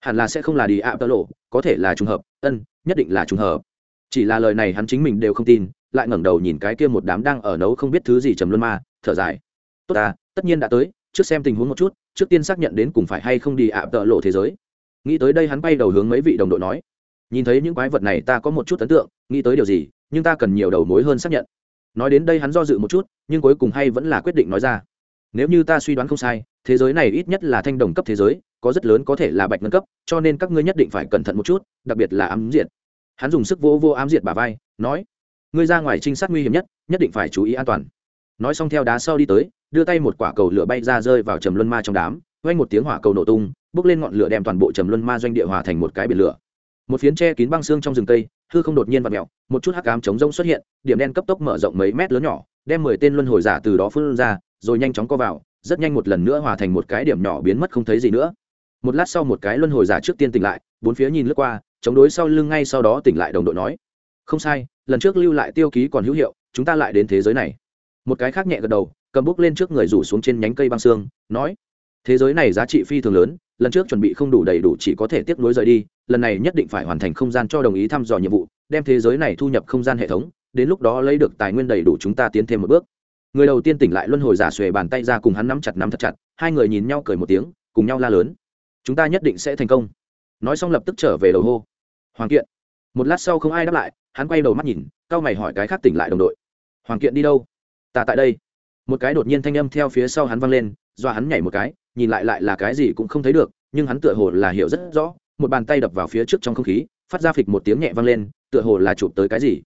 Hẳn là sẽ không là đi ạ, tơ lộ, có thể là trùng hợp, ân, nhất định là trùng hợp. Chỉ là lời này hắn chính mình đều không tin lại ngẩng đầu nhìn cái kia một đám đang ở nấu không biết thứ gì trầm luân ma, thở dài. Tốt à tất nhiên đã tới, trước xem tình huống một chút, trước tiên xác nhận đến cùng phải hay không đi ạ tợ lộ thế giới. Nghĩ tới đây hắn bay đầu hướng mấy vị đồng đội nói. Nhìn thấy những quái vật này ta có một chút ấn tượng, nghĩ tới điều gì, nhưng ta cần nhiều đầu mối hơn xác nhận. Nói đến đây hắn do dự một chút, nhưng cuối cùng hay vẫn là quyết định nói ra. Nếu như ta suy đoán không sai, thế giới này ít nhất là thanh đồng cấp thế giới, có rất lớn có thể là bạch ngân cấp, cho nên các ngươi nhất định phải cẩn thận một chút, đặc biệt là ám diệt. Hắn dùng sức vô vô ám diệt bà vai, nói ngươi ra ngoài trinh sát nguy hiểm nhất nhất định phải chú ý an toàn. Nói xong theo đá sau đi tới, đưa tay một quả cầu lửa bay ra rơi vào trầm luân ma trong đám, vang một tiếng hỏa cầu nổ tung bốc lên ngọn lửa đem toàn bộ trầm luân ma doanh địa hòa thành một cái biển lửa. Một phiến tre kín băng xương trong rừng cây, hư không đột nhiên và mẹo một chút hắc ám chống rông xuất hiện, điểm đen cấp tốc mở rộng mấy mét lớn nhỏ, đem mười tên luân hồi giả từ đó phun ra, rồi nhanh chóng co vào, rất nhanh một lần nữa hòa thành một cái điểm nhỏ biến mất không thấy gì nữa. Một lát sau một cái luân hồi giả trước tiên tỉnh lại, bốn phía nhìn lướt qua, chống đối sau lưng ngay sau đó tỉnh lại đồng đội nói, không sai lần trước lưu lại tiêu ký còn hữu hiệu, chúng ta lại đến thế giới này. Một cái khác nhẹ gật đầu, cầm bút lên trước người rủ xuống trên nhánh cây băng xương, nói, thế giới này giá trị phi thường lớn, lần trước chuẩn bị không đủ đầy đủ chỉ có thể tiếp nối rời đi, lần này nhất định phải hoàn thành không gian cho đồng ý thăm dò nhiệm vụ, đem thế giới này thu nhập không gian hệ thống, đến lúc đó lấy được tài nguyên đầy đủ chúng ta tiến thêm một bước. Người đầu tiên tỉnh lại luân hồi giả xuề bàn tay ra cùng hắn nắm chặt nắm thật chặt, hai người nhìn nhau cười một tiếng, cùng nhau la lớn, chúng ta nhất định sẽ thành công. Nói xong lập tức trở về đầu hô, hoàng kiện. Một lát sau không ai đáp lại hắn quay đầu mắt nhìn cao mày hỏi cái khác tỉnh lại đồng đội. Hoàng kiện đi đâu? Ta tại đây. Một cái đột nhiên thanh âm theo phía sau hắn vang lên, do hắn nhảy một cái, nhìn lại lại là cái gì cũng không thấy được, nhưng hắn tựa hồ là hiểu rất rõ, một bàn tay đập vào phía trước trong không khí, phát ra phịch một tiếng nhẹ vang lên, tựa hồ là chụp tới cái gì.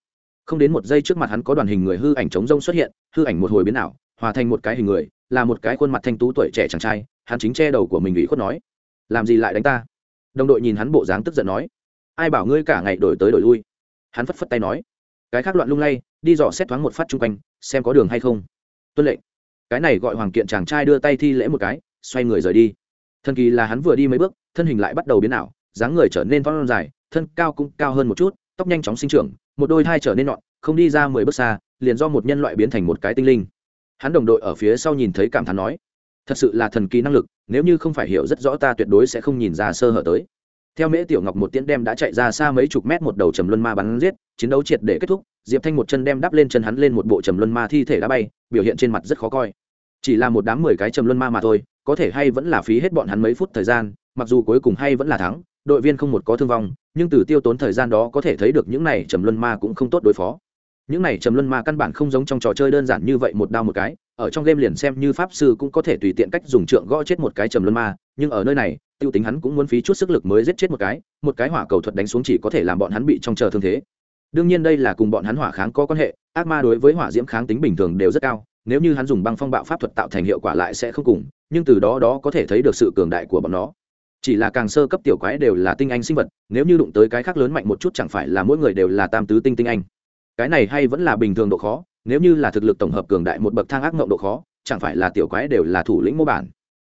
Không đến một giây trước mặt hắn có đoàn hình người hư ảnh trống rông xuất hiện, hư ảnh một hồi biến ảo, hòa thành một cái hình người, là một cái khuôn mặt thanh tú tuổi trẻ chàng trai, hắn chính che đầu của mình ủy khuất nói, làm gì lại đánh ta? Đồng đội nhìn hắn bộ dáng tức giận nói, ai bảo ngươi cả ngày đổi tới đổi lui? Hắn phất phất tay nói, cái khác loạn lung lay, đi dò xét thoáng một phát chung quanh, xem có đường hay không. Tuân lệnh. Cái này gọi hoàng kiện chàng trai đưa tay thi lễ một cái, xoay người rời đi. Thần kỳ là hắn vừa đi mấy bước, thân hình lại bắt đầu biến ảo, dáng người trở nên phong dài, thân cao cũng cao hơn một chút, tóc nhanh chóng sinh trưởng, một đôi thai trở nên nhọn, không đi ra mười bước xa, liền do một nhân loại biến thành một cái tinh linh. Hắn đồng đội ở phía sau nhìn thấy cảm thán nói, thật sự là thần kỳ năng lực, nếu như không phải hiểu rất rõ ta tuyệt đối sẽ không nhìn ra sơ hở tới theo mễ tiểu ngọc một tiễn đem đã chạy ra xa mấy chục mét một đầu trầm luân ma bắn giết, chiến đấu triệt để kết thúc, diệp thanh một chân đem đắp lên chân hắn lên một bộ trầm luân ma thi thể đã bay, biểu hiện trên mặt rất khó coi. Chỉ là một đám mười cái trầm luân ma mà thôi, có thể hay vẫn là phí hết bọn hắn mấy phút thời gian, mặc dù cuối cùng hay vẫn là thắng, đội viên không một có thương vong, nhưng từ tiêu tốn thời gian đó có thể thấy được những này trầm luân ma cũng không tốt đối phó. Những này trầm luân ma căn bản không giống trong trò chơi đơn giản như vậy một đao một cái, ở trong game liền xem như pháp sư cũng có thể tùy tiện cách dùng trượng gõ chết một cái trầm luân ma, nhưng ở nơi này tiêu tính hắn cũng muốn phí chút sức lực mới giết chết một cái một cái hỏa cầu thuật đánh xuống chỉ có thể làm bọn hắn bị trong chờ thương thế. Đương nhiên đây là cùng bọn hắn hỏa kháng có quan hệ, ác ma đối với hỏa diễm kháng tính bình thường đều rất cao, nếu như hắn dùng băng phong bạo pháp thuật tạo thành hiệu quả lại sẽ không cùng, nhưng từ đó đó có thể thấy được sự cường đại của bọn nó. Chỉ là càng sơ cấp tiểu quái đều là tinh anh sinh vật, nếu như đụng tới cái khác lớn mạnh một chút chẳng phải là mỗi người đều là tam tứ tinh tinh anh. Cái này hay vẫn là bình thường độ khó, nếu như là thực lực tổng hợp cường đại một bậc thang ác mộng độ khó, chẳng phải là tiểu quái đều là thủ lĩnh mô bản.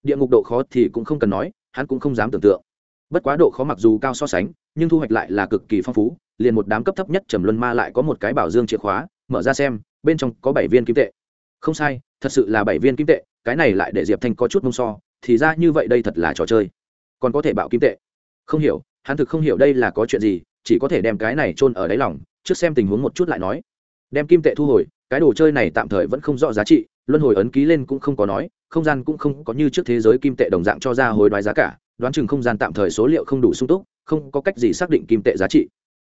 Địa ngục độ khó thì cũng không cần nói hắn cũng không dám tưởng tượng. Bất quá độ khó mặc dù cao so sánh, nhưng thu hoạch lại là cực kỳ phong phú, liền một đám cấp thấp nhất trầm luân ma lại có một cái bảo dương chìa khóa, mở ra xem, bên trong có bảy viên kim tệ. Không sai, thật sự là bảy viên kim tệ, cái này lại để diệp thanh có chút mông so, thì ra như vậy đây thật là trò chơi. Còn có thể bạo kim tệ. Không hiểu, hắn thực không hiểu đây là có chuyện gì, chỉ có thể đem cái này chôn ở đáy lòng, trước xem tình huống một chút lại nói. Đem kim tệ thu hồi, cái đồ chơi này tạm thời vẫn không rõ giá trị luân hồi ấn ký lên cũng không có nói, không gian cũng không có như trước thế giới kim tệ đồng dạng cho ra hồi đoái giá cả, đoán chừng không gian tạm thời số liệu không đủ sung túc, không có cách gì xác định kim tệ giá trị.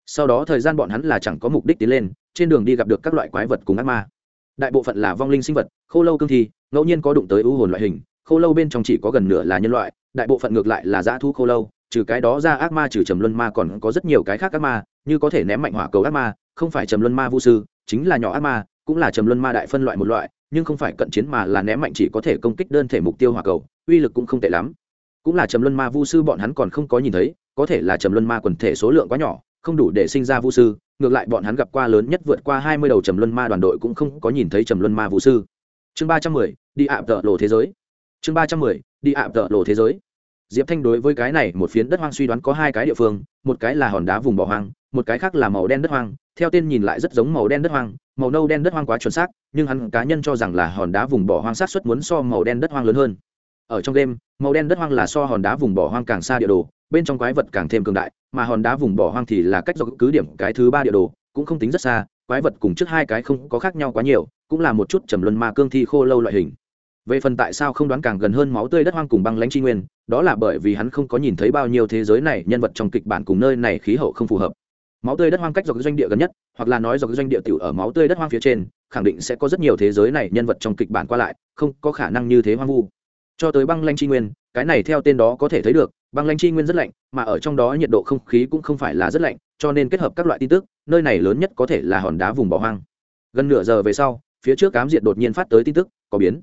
Sau đó thời gian bọn hắn là chẳng có mục đích tiến lên, trên đường đi gặp được các loại quái vật cùng ác ma. Đại bộ phận là vong linh sinh vật, khô lâu cương thi, ngẫu nhiên có đụng tới ưu hồn loại hình, khô lâu bên trong chỉ có gần nửa là nhân loại, đại bộ phận ngược lại là dã thu khô lâu, trừ cái đó ra ác ma trừ trầm luân ma còn có rất nhiều cái khác ác ma, như có thể ném mạnh hỏa cầu ác ma, không phải trầm luân ma vũ sư, chính là nhỏ ác ma, cũng là trầm luân ma đại phân loại một loại nhưng không phải cận chiến mà là ném mạnh chỉ có thể công kích đơn thể mục tiêu hỏa cầu, uy lực cũng không tệ lắm. Cũng là trầm luân ma vu sư bọn hắn còn không có nhìn thấy, có thể là trầm luân ma quần thể số lượng quá nhỏ, không đủ để sinh ra vu sư, ngược lại bọn hắn gặp qua lớn nhất vượt qua hai mươi đầu trầm luân ma đoàn đội cũng không có nhìn thấy trầm luân ma vu sư. Chương ba trăm mười, đi ạ tợ lộ thế giới. Chương ba trăm mười, đi ạ tợ lộ thế giới. Diệp thanh đối với cái này một phiến đất hoang suy đoán có hai cái địa phương, một cái là hòn đá vùng bỏ hoang, một cái khác là màu đen đất hoang theo tên nhìn lại rất giống màu đen đất hoang, màu nâu đen đất hoang quá chuẩn xác, nhưng hắn cá nhân cho rằng là hòn đá vùng bỏ hoang sát xuất muốn so màu đen đất hoang lớn hơn. Ở trong đêm, màu đen đất hoang là so hòn đá vùng bỏ hoang càng xa địa đồ, bên trong quái vật càng thêm cường đại, mà hòn đá vùng bỏ hoang thì là cách do cứ điểm cái thứ ba địa đồ, cũng không tính rất xa, quái vật cùng trước hai cái không có khác nhau quá nhiều, cũng là một chút trầm luân ma cương thi khô lâu loại hình. Về phần tại sao không đoán càng gần hơn máu tươi đất hoang cùng băng lãnh tri nguyên, đó là bởi vì hắn không có nhìn thấy bao nhiêu thế giới này nhân vật trong kịch bản cùng nơi này khí hậu không phù hợp máu tươi đất hoang cách dọc doanh địa gần nhất, hoặc là nói dọc doanh địa tiểu ở máu tươi đất hoang phía trên, khẳng định sẽ có rất nhiều thế giới này nhân vật trong kịch bản qua lại, không có khả năng như thế hoang vu. Cho tới băng lanh tri nguyên, cái này theo tên đó có thể thấy được, băng lanh tri nguyên rất lạnh, mà ở trong đó nhiệt độ không khí cũng không phải là rất lạnh, cho nên kết hợp các loại tin tức, nơi này lớn nhất có thể là hòn đá vùng bỏ hoang. Gần nửa giờ về sau, phía trước cám diệt đột nhiên phát tới tin tức, có biến.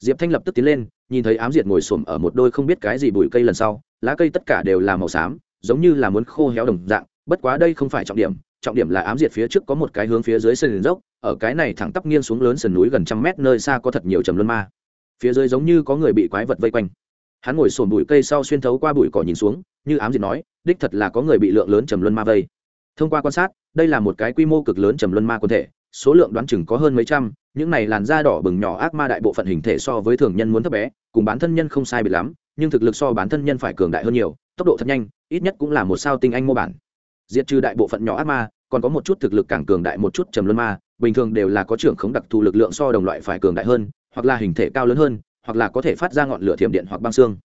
Diệp thanh lập tức tiến lên, nhìn thấy ám diệt ngồi xổm ở một đôi không biết cái gì bụi cây lần sau, lá cây tất cả đều là màu xám, giống như là muốn khô héo đồng dạng bất quá đây không phải trọng điểm trọng điểm là ám diệt phía trước có một cái hướng phía dưới sườn dốc, ở cái này thẳng tắp nghiêng xuống lớn sườn núi gần trăm mét nơi xa có thật nhiều trầm luân ma. Phía dưới giống như có người bị quái vật vây quanh. Hắn ngồi sồn bụi cây sau xuyên thấu qua bụi cỏ nhìn xuống, như ám diệt nói, đích thật là có người bị lượng lớn trầm luân ma vây. Thông qua quan sát, đây là một cái quy mô cực lớn trầm luân ma quân thể, số lượng đoán chừng có hơn mấy trăm, những này làn da đỏ bừng nhỏ ác ma đại bộ phận hình thể so với thường nhân muốn thấp bé, cùng bán thân nhân không sai biệt lắm, nhưng thực lực so bán thân nhân phải cường đại hơn nhiều, tốc độ thật nhanh, ít nhất cũng là một sao tinh anh mô bản diệt trừ đại bộ phận nhỏ ác ma, còn có một chút thực lực càng cường đại một chút trầm luân ma, bình thường đều là có trưởng khống đặc thù lực lượng so đồng loại phải cường đại hơn, hoặc là hình thể cao lớn hơn, hoặc là có thể phát ra ngọn lửa thiểm điện hoặc băng xương.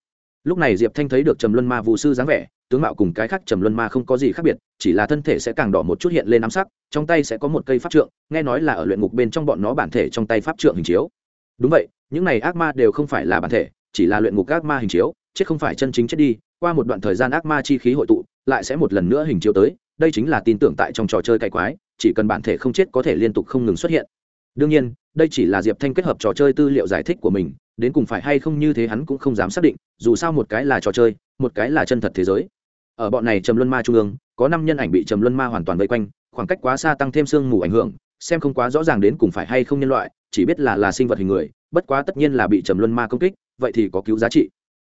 Lúc này diệp thanh thấy được trầm luân ma vũ sư dáng vẻ, tướng mạo cùng cái khác trầm luân ma không có gì khác biệt, chỉ là thân thể sẽ càng đỏ một chút hiện lên ám sắc, trong tay sẽ có một cây pháp trượng, nghe nói là ở luyện ngục bên trong bọn nó bản thể trong tay pháp trượng hình chiếu. Đúng vậy, những này ác ma đều không phải là bản thể, chỉ là luyện ngục ác ma hình chiếu chết không phải chân chính chết đi, qua một đoạn thời gian ác ma chi khí hội tụ, lại sẽ một lần nữa hình chiếu tới, đây chính là tin tưởng tại trong trò chơi cày quái, chỉ cần bản thể không chết có thể liên tục không ngừng xuất hiện. Đương nhiên, đây chỉ là diệp thanh kết hợp trò chơi tư liệu giải thích của mình, đến cùng phải hay không như thế hắn cũng không dám xác định, dù sao một cái là trò chơi, một cái là chân thật thế giới. Ở bọn này trầm luân ma trung ương, có năm nhân ảnh bị trầm luân ma hoàn toàn vây quanh, khoảng cách quá xa tăng thêm sương mù ảnh hưởng, xem không quá rõ ràng đến cùng phải hay không nhân loại, chỉ biết là là sinh vật hình người, bất quá tất nhiên là bị trầm luân ma công kích, vậy thì có cứu giá trị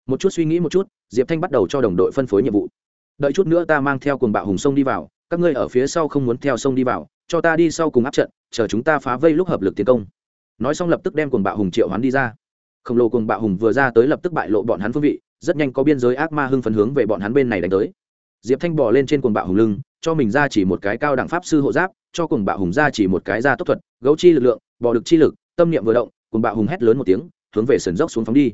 một chút suy nghĩ một chút, diệp thanh bắt đầu cho đồng đội phân phối nhiệm vụ. Đợi chút nữa ta mang theo cùng bạo hùng sông đi vào, các ngươi ở phía sau không muốn theo sông đi vào, cho ta đi sau cùng áp trận, chờ chúng ta phá vây lúc hợp lực tiến công. Nói xong lập tức đem cùng bạo hùng triệu hoán đi ra. Khổng lồ cùng bạo hùng vừa ra tới lập tức bại lộ bọn hắn phương vị, rất nhanh có biên giới ác ma hưng phấn hướng về bọn hắn bên này đánh tới. Diệp thanh bỏ lên trên cuồng bạo hùng lưng, cho mình ra chỉ một cái cao đẳng pháp sư hộ giáp, cho cuồng bạo hùng ra chỉ một cái ra tốc thuật, gấu chi lực lượng, bò được chi lực, tâm niệm vừa động, cuồng bạo hùng hét lớn một tiếng, hướng về sườn dốc xuống phóng đi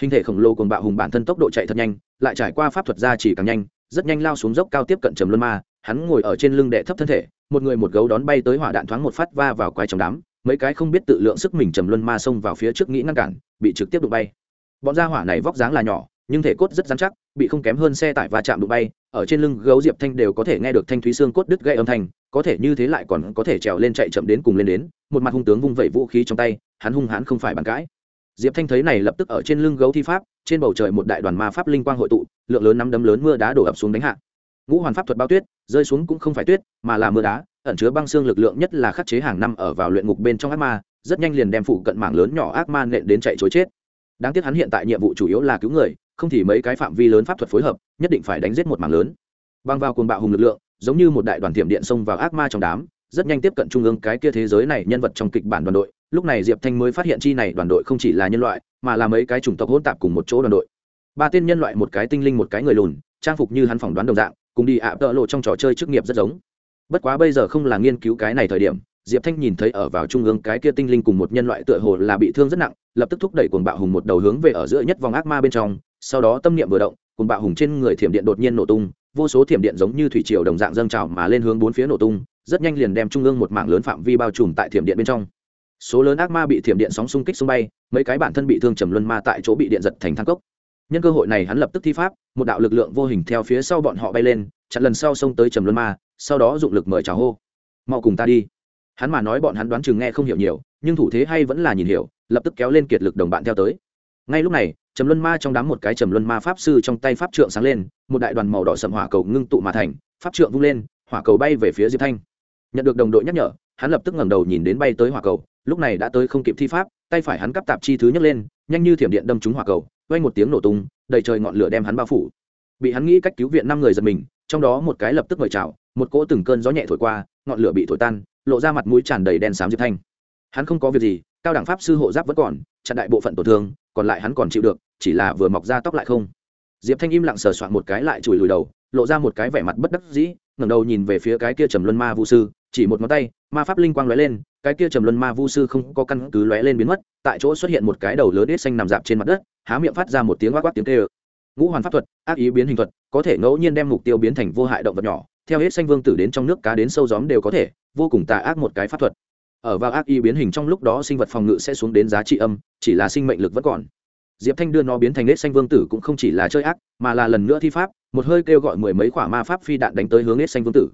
hình thể khổng lồ cùng bạo hùng bản thân tốc độ chạy thật nhanh, lại trải qua pháp thuật ra chỉ càng nhanh, rất nhanh lao xuống dốc cao tiếp cận trầm luân ma, hắn ngồi ở trên lưng đệ thấp thân thể, một người một gấu đón bay tới hỏa đạn thoáng một phát va vào quái trong đám, mấy cái không biết tự lượng sức mình trầm luân ma xông vào phía trước nghĩ ngăn cản, bị trực tiếp đụng bay. Bọn gia hỏa này vóc dáng là nhỏ, nhưng thể cốt rất dán chắc, bị không kém hơn xe tải va chạm đụng bay, ở trên lưng gấu diệp thanh đều có thể nghe được thanh thúy xương cốt đứt gây âm thanh, có thể như thế lại còn có thể trèo lên chạy chậm đến cùng lên đến, một mặt hung tướng vung vẩy vũ khí trong tay, hắn hung hãn không phải bàn cãi diệp thanh thấy này lập tức ở trên lưng gấu thi pháp, trên bầu trời một đại đoàn ma pháp linh quang hội tụ, lượng lớn nắm đấm lớn mưa đá đổ ập xuống đánh hạ. Ngũ hoàn pháp thuật bao tuyết, rơi xuống cũng không phải tuyết, mà là mưa đá, ẩn chứa băng xương lực lượng nhất là khắc chế hàng năm ở vào luyện ngục bên trong ác ma, rất nhanh liền đem phụ cận mảng lớn nhỏ ác ma nện đến chạy chối chết. Đáng tiếc hắn hiện tại nhiệm vụ chủ yếu là cứu người, không thì mấy cái phạm vi lớn pháp thuật phối hợp, nhất định phải đánh giết một mảng lớn. Băng vào cuồng bạo hùng lực lượng, giống như một đại đoàn tiệm điện xông vào ác ma trong đám, rất nhanh tiếp cận trung ương cái kia thế giới này nhân vật trong kịch bản đoàn đội lúc này diệp thanh mới phát hiện chi này đoàn đội không chỉ là nhân loại, mà là mấy cái chủng tộc hỗn tạp cùng một chỗ đoàn đội. Ba tên nhân loại một cái tinh linh một cái người lùn, trang phục như hắn phỏng đoán đồng dạng, cùng đi ạ tợ lộ trong trò chơi chức nghiệp rất giống. Bất quá bây giờ không là nghiên cứu cái này thời điểm, diệp thanh nhìn thấy ở vào trung ương cái kia tinh linh cùng một nhân loại tựa hồ là bị thương rất nặng, lập tức thúc đẩy cuồng bạo hùng một đầu hướng về ở giữa nhất vòng ác ma bên trong, sau đó tâm niệm vừa động, cuồng bạo hùng trên người thiểm điện đột nhiên nổ tung, vô số thiểm điện giống như thủy triều đồng dạng dâng trào mà lên hướng bốn phía nổ tung, rất nhanh liền đem trung ương một mảng lớn phạm vi bao trùm tại thiểm điện bên trong số lớn ác ma bị thiểm điện sóng xung kích xung bay, mấy cái bản thân bị thương trầm luân ma tại chỗ bị điện giật thành thang cốc. Nhân cơ hội này hắn lập tức thi pháp, một đạo lực lượng vô hình theo phía sau bọn họ bay lên, chặn lần sau xông tới trầm luân ma, sau đó dụng lực mời chào hô. Mau cùng ta đi. Hắn mà nói bọn hắn đoán chừng nghe không hiểu nhiều, nhưng thủ thế hay vẫn là nhìn hiểu, lập tức kéo lên kiệt lực đồng bạn theo tới. Ngay lúc này, trầm luân ma trong đám một cái trầm luân ma pháp sư trong tay pháp trượng sáng lên, một đại đoàn màu đỏ sầm hỏa cầu ngưng tụ mà thành, pháp trượng vung lên, hỏa cầu bay về phía diệp thanh. Nhận được đồng đội nhắc nhở, hắn lập tức ngẩng đầu nhìn đến bay tới hỏa cầu lúc này đã tới không kịp thi pháp, tay phải hắn cắp tạp chi thứ nhấc lên, nhanh như thiểm điện đâm trúng hỏa cầu quay một tiếng nổ tung, đầy trời ngọn lửa đem hắn bao phủ. Bị hắn nghĩ cách cứu viện năm người giật mình, trong đó một cái lập tức mời chào, một cỗ từng cơn gió nhẹ thổi qua, ngọn lửa bị thổi tan, lộ ra mặt mũi tràn đầy đen xám diệp thanh. Hắn không có việc gì, cao đẳng pháp sư hộ giáp vẫn còn, chặn đại bộ phận tổn thương, còn lại hắn còn chịu được, chỉ là vừa mọc ra tóc lại không. Diệp thanh im lặng sờ soạn một cái lại chùi lùi đầu, lộ ra một cái vẻ mặt bất đắc dĩ, ngẩng đầu nhìn về phía cái kia trầm luân ma vũ sư chỉ một ngón tay, ma pháp linh quang lóe lên, cái kia trầm luân ma vu sư không có căn cứ lóe lên biến mất, tại chỗ xuất hiện một cái đầu lớn ít xanh nằm dạp trên mặt đất, há miệng phát ra một tiếng quát quát tiếng kêu. Ngũ hoàn pháp thuật, ác ý biến hình thuật, có thể ngẫu nhiên đem mục tiêu biến thành vô hại động vật nhỏ, theo hết xanh vương tử đến trong nước cá đến sâu gióm đều có thể, vô cùng tà ác một cái pháp thuật. Ở vào ác ý biến hình trong lúc đó sinh vật phòng ngự sẽ xuống đến giá trị âm, chỉ là sinh mệnh lực vẫn còn. Diệp thanh đưa nó biến thành nết xanh vương tử cũng không chỉ là chơi ác, mà là lần nữa thi pháp, một hơi kêu gọi mười mấy quả ma pháp phi đạn đánh tới hướng nết xanh vương tử.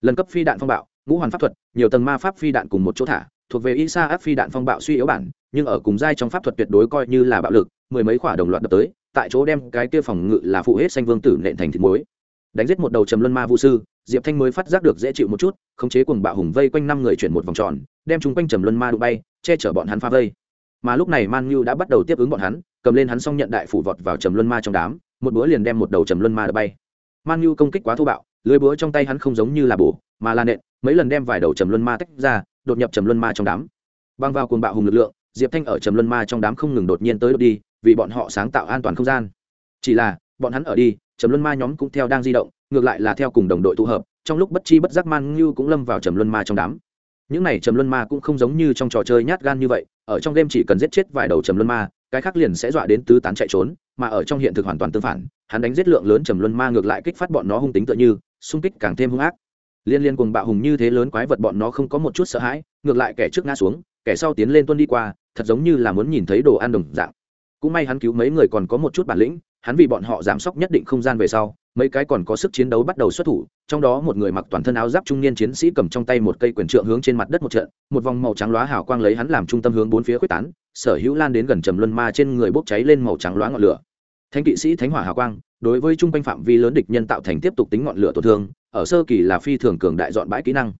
Lần cấp phi đạn phong bạo ngũ hoàn pháp thuật, nhiều tầng ma pháp phi đạn cùng một chỗ thả, thuộc về isa áp phi đạn phong bạo suy yếu bản, nhưng ở cùng giai trong pháp thuật tuyệt đối coi như là bạo lực, mười mấy quả đồng loạt đập tới, tại chỗ đem cái kia phòng ngự là phụ hết xanh vương tử nện thành thịt muối. Đánh giết một đầu trầm luân ma vũ sư, diệp thanh mới phát giác được dễ chịu một chút, khống chế cùng bạo hùng vây quanh năm người chuyển một vòng tròn, đem chúng quanh trầm luân ma đụng bay, che chở bọn hắn pha vây. Mà lúc này man nhu đã bắt đầu tiếp ứng bọn hắn, cầm lên hắn xong nhận đại phủ vọt vào trầm luân ma trong đám, một búa liền đem một đầu trầm luân ma đập bay. Man nhu công kích quá thô bạo, lưới búa trong tay hắn không giống như là bổ, mà là nện mấy lần đem vài đầu trầm luân ma tách ra, đột nhập trầm luân ma trong đám. Băng vào cuồng bạo hùng lực lượng, diệp thanh ở trầm luân ma trong đám không ngừng đột nhiên tới đột đi, vì bọn họ sáng tạo an toàn không gian. Chỉ là, bọn hắn ở đi, trầm luân ma nhóm cũng theo đang di động, ngược lại là theo cùng đồng đội tụ hợp, trong lúc bất chi bất giác man như cũng lâm vào trầm luân ma trong đám. Những này trầm luân ma cũng không giống như trong trò chơi nhát gan như vậy, ở trong game chỉ cần giết chết vài đầu trầm luân ma, cái khác liền sẽ dọa đến tứ tán chạy trốn, mà ở trong hiện thực hoàn toàn tương phản, hắn đánh giết lượng lớn trầm luân ma ngược lại kích phát bọn nó hung tính tựa như, xung kích càng thêm hung ác liên liên cùng bạo hùng như thế lớn quái vật bọn nó không có một chút sợ hãi, ngược lại kẻ trước ngã xuống, kẻ sau tiến lên tuân đi qua, thật giống như là muốn nhìn thấy đồ ăn đồng dạng. Cũng may hắn cứu mấy người còn có một chút bản lĩnh, hắn vì bọn họ giảm sốc nhất định không gian về sau, mấy cái còn có sức chiến đấu bắt đầu xuất thủ, trong đó một người mặc toàn thân áo giáp trung niên chiến sĩ cầm trong tay một cây quyền trượng hướng trên mặt đất một trận, một vòng màu trắng loá hào quang lấy hắn làm trung tâm hướng bốn phía quyết tán, sở hữu lan đến gần trầm luân ma trên người bốc cháy lên màu trắng lóa ngọn lửa. Thánh kỵ sĩ thánh hỏa hào quang đối với trung quanh phạm vi lớn địch nhân tạo thành tiếp tục tính ngọn lửa tổn thương, ở sơ kỳ là phi thường cường đại dọn bãi kỹ năng.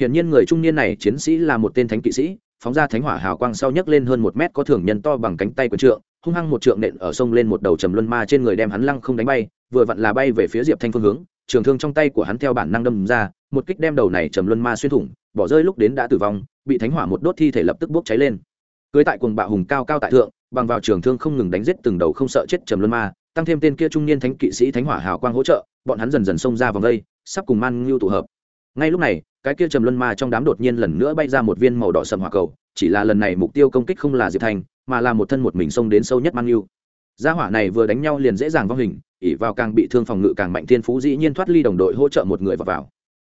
Hiển nhiên người trung niên này chiến sĩ là một tên thánh kỵ sĩ, phóng ra thánh hỏa hào quang sau nhấc lên hơn một mét có thường nhân to bằng cánh tay quần trượng, hung hăng một trượng nện ở sông lên một đầu trầm luân ma trên người đem hắn lăng không đánh bay, vừa vặn là bay về phía diệp thanh phương hướng, trường thương trong tay của hắn theo bản năng đâm ra, một kích đem đầu này trầm luân ma xuyên thủng, bỏ rơi lúc đến đã tử vong, bị thánh hỏa một đốt thi thể lập tức bốc cháy lên. Cưới tại quần bạo hùng cao cao tại thượng, bằng vào trường thương không ngừng đánh giết từng đầu không sợ chết trầm luân ma tăng thêm tên kia trung niên thánh kỵ sĩ thánh hỏa hào quang hỗ trợ bọn hắn dần dần xông ra vòng đây sắp cùng man ngưu tụ hợp. Ngay lúc này cái kia trầm luân ma trong đám đột nhiên lần nữa bay ra một viên màu đỏ sầm hỏa cầu chỉ là lần này mục tiêu công kích không là diệp thành mà là một thân một mình xông đến sâu nhất man ngưu. Gia hỏa này vừa đánh nhau liền dễ dàng vong hình ỉ vào càng bị thương phòng ngự càng mạnh thiên phú dĩ nhiên thoát ly đồng đội hỗ trợ một người vào, vào.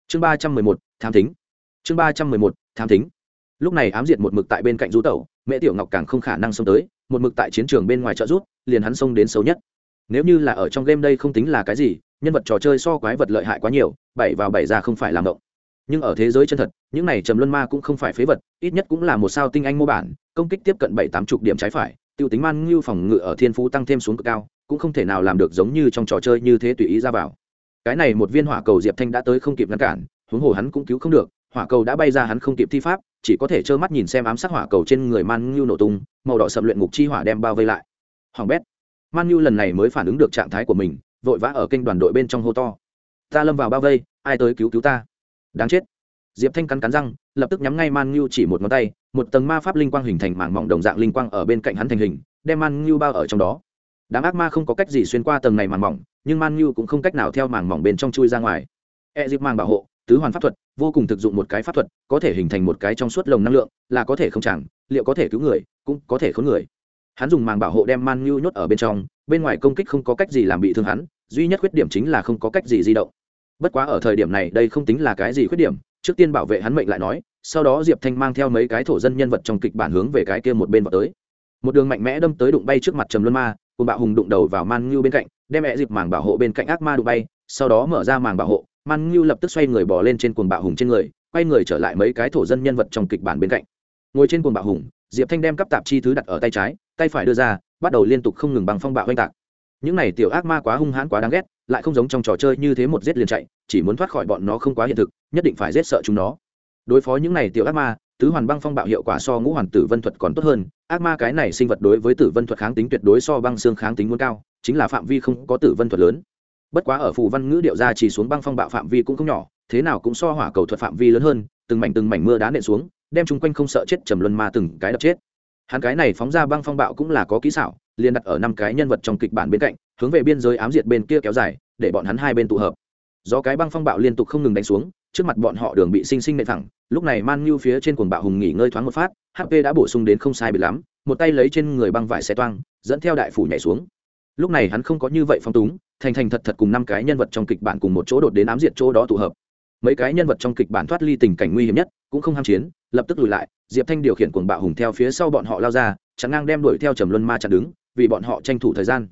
chương ba trăm mười một tham thính. Chương ba trăm mười một tham thính. Lúc này ám diệt một mực tại bên cạnh du tẩu mẹ tiểu ngọc càng không khả năng xông tới một mực tại chiến trường bên ngoài trợ rút liền hắn xông đến sâu nhất nếu như là ở trong game đây không tính là cái gì, nhân vật trò chơi so quái vật lợi hại quá nhiều, bảy vào bảy ra không phải làm động nhưng ở thế giới chân thật, những này trầm luân ma cũng không phải phế vật, ít nhất cũng là một sao tinh anh mô bản, công kích tiếp cận bảy tám chục điểm trái phải t i ê u tính man ngưu phòng ngự ở thiên phú tăng thêm xuống cực cao, cũng không thể nào làm được giống như trong trò chơi như thế tùy ý ra vào. Cái này một viên hỏa cầu diệp thanh đã tới không kịp ngăn cản, huống hồ hắn cũng cứu không được, hỏa cầu đã bay ra hắn không kịp thi pháp, chỉ có thể trơ mắt nhìn xem ám sát hỏa cầu trên người man ngưu nổ tung, màu đỏ sập luyện ngục chi hỏa đem bao vây lại. Hoàng bét man nhu lần này mới phản ứng được trạng thái của mình, vội vã ở kênh đoàn đội bên trong hô to. Ta lâm vào bao vây, ai tới cứu cứu ta? Đáng chết. Diệp thanh cắn cắn răng, lập tức nhắm ngay man nhu chỉ một ngón tay, một tầng ma pháp linh quang hình thành mảng mỏng đồng dạng linh quang ở bên cạnh hắn thành hình, đem man nhu bao ở trong đó. Đám ác ma không có cách gì xuyên qua tầng này màng mỏng, nhưng man nhu cũng không cách nào theo màng mỏng bên trong chui ra ngoài. E dịp mang bảo hộ, tứ hoàn pháp thuật, vô cùng thực dụng một cái pháp thuật, có thể hình thành một cái trong suốt lồng năng lượng, là có thể không chẳng, liệu có thể cứu người, cũng có thể khốn người hắn dùng màng bảo hộ đem man nhu nhốt ở bên trong, bên ngoài công kích không có cách gì làm bị thương hắn, duy nhất khuyết điểm chính là không có cách gì di động. Bất quá ở thời điểm này đây không tính là cái gì khuyết điểm, trước tiên bảo vệ hắn mệnh lại nói, sau đó diệp thanh mang theo mấy cái thổ dân nhân vật trong kịch bản hướng về cái kia một bên vào tới. Một đường mạnh mẽ đâm tới đụng bay trước mặt trầm luân ma, cùng bạo hùng đụng đầu vào man ngưu bên cạnh, đem mẹ dịp màng bảo hộ bên cạnh ác ma đụng bay, sau đó mở ra màng bảo hộ, man ngưu lập tức xoay người bỏ lên trên cuồng bạo hùng trên người, quay người trở lại mấy cái thổ dân nhân vật trong kịch bản bên cạnh. Ngồi trên cuồng bạo hùng diệp thanh đem cắp tạp chi thứ đặt ở tay trái, tay phải đưa ra, bắt đầu liên tục không ngừng bằng phong bạo oanh tạc. Những này tiểu ác ma quá hung hãn quá đáng ghét, lại không giống trong trò chơi như thế một giết liền chạy, chỉ muốn thoát khỏi bọn nó không quá hiện thực, nhất định phải giết sợ chúng nó. Đối phó những này tiểu ác ma, tứ hoàn băng phong bạo hiệu quả so ngũ hoàn tử vân thuật còn tốt hơn, ác ma cái này sinh vật đối với tử vân thuật kháng tính tuyệt đối so băng xương kháng tính muốn cao, chính là phạm vi không có tử vân thuật lớn. Bất quá ở phù văn ngữ điệu ra chỉ xuống băng phong bạo phạm vi cũng không nhỏ, thế nào cũng so hỏa cầu thuật phạm vi lớn hơn, từng mảnh từng mảnh mưa đá nện xuống đem chúng quanh không sợ chết trầm luân ma từng cái đập chết. Hắn cái này phóng ra băng phong bạo cũng là có kỹ xảo, liền đặt ở năm cái nhân vật trong kịch bản bên cạnh, hướng về biên giới ám diệt bên kia kéo dài, để bọn hắn hai bên tụ hợp. Do cái băng phong bạo liên tục không ngừng đánh xuống, trước mặt bọn họ đường bị sinh sinh nệ thẳng, lúc này man nhu phía trên cuồng bạo hùng nghỉ ngơi thoáng một phát hp đã bổ sung đến không sai bị lắm, một tay lấy trên người băng vải xe toang, dẫn theo đại phủ nhảy xuống. Lúc này hắn không có như vậy phong túng, thành thành thật thật cùng năm cái nhân vật trong kịch bản cùng một chỗ đột đến ám diệt chỗ đó tụ hợp mấy cái nhân vật trong kịch bản thoát ly tình cảnh nguy hiểm nhất, cũng không ham chiến, lập tức lùi lại, diệp thanh điều khiển cuồng bạo hùng theo phía sau bọn họ lao ra chắn ngang đem đuổi theo trầm luân ma chặn đứng, vì bọn họ tranh thủ thời gian.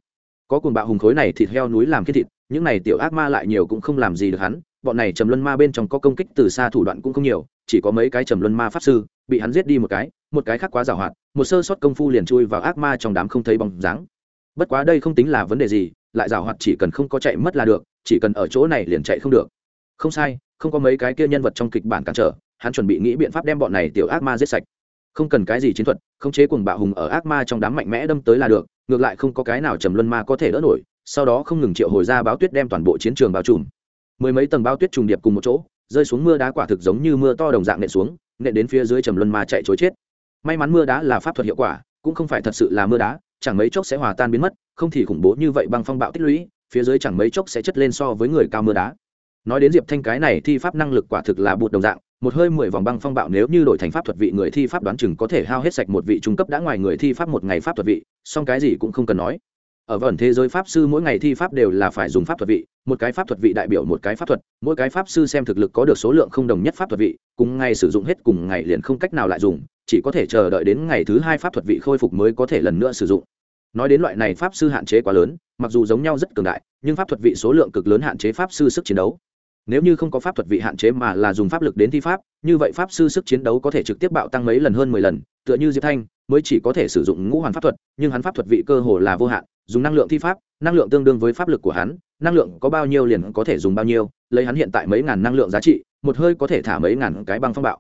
Có cuồng bạo hùng khối này thịt heo núi làm kết thịt, những này tiểu ác ma lại nhiều cũng không làm gì được hắn, bọn này trầm luân ma bên trong có công kích từ xa thủ đoạn cũng không nhiều, chỉ có mấy cái trầm luân ma pháp sư, bị hắn giết đi một cái một cái khác quá giàu hoạt một sơ sót công phu liền chui vào ác ma trong đám không thấy bóng dáng. Bất quá đây không tính là vấn đề gì, lại giàu hoạt chỉ cần không có chạy mất là được, chỉ cần ở chỗ này liền chạy không được. Không sai không có mấy cái kia nhân vật trong kịch bản cản trở, hắn chuẩn bị nghĩ biện pháp đem bọn này tiểu ác ma giết sạch. Không cần cái gì chiến thuật, khống chế cuồng bạo hùng ở ác ma trong đám mạnh mẽ đâm tới là được, ngược lại không có cái nào trầm luân ma có thể đỡ nổi, sau đó không ngừng triệu hồi ra báo tuyết đem toàn bộ chiến trường bao trùm. Mười mấy tầng báo tuyết trùng điệp cùng một chỗ, rơi xuống mưa đá quả thực giống như mưa to đồng dạng nện xuống, nện đến phía dưới trầm luân ma chạy chối chết. May mắn mưa đá là pháp thuật hiệu quả, cũng không phải thật sự là mưa đá, chẳng mấy chốc sẽ hòa tan biến mất, không thì khủng bố như vậy băng phong bạo tích lũy, phía dưới chẳng mấy chốc sẽ chất lên so với người cao mưa đá nói đến diệp thanh cái này thi pháp năng lực quả thực là bụt đồng dạng, một hơi mười vòng băng phong bạo nếu như đổi thành pháp thuật vị người thi pháp đoán chừng có thể hao hết sạch một vị trung cấp đã ngoài người thi pháp một ngày pháp thuật vị, song cái gì cũng không cần nói. Ở vẩn thế giới pháp sư mỗi ngày thi pháp đều là phải dùng pháp thuật vị, một cái pháp thuật vị đại biểu một cái pháp thuật, mỗi cái pháp sư xem thực lực có được số lượng không đồng nhất pháp thuật vị, cùng ngày sử dụng hết cùng ngày liền không cách nào lại dùng, chỉ có thể chờ đợi đến ngày thứ hai pháp thuật vị khôi phục mới có thể lần nữa sử dụng. Nói đến loại này pháp sư hạn chế quá lớn, mặc dù giống nhau rất cường đại, nhưng pháp thuật vị số lượng cực lớn hạn chế pháp sư sức chiến đấu nếu như không có pháp thuật vị hạn chế mà là dùng pháp lực đến thi pháp, như vậy pháp sư sức chiến đấu có thể trực tiếp bạo tăng mấy lần hơn mười lần, tựa như diệp thanh, mới chỉ có thể sử dụng ngũ hoàn pháp thuật, nhưng hắn pháp thuật vị cơ hồ là vô hạn, dùng năng lượng thi pháp, năng lượng tương đương với pháp lực của hắn, năng lượng có bao nhiêu liền có thể dùng bao nhiêu, lấy hắn hiện tại mấy ngàn năng lượng giá trị, một hơi có thể thả mấy ngàn cái băng phong bạo.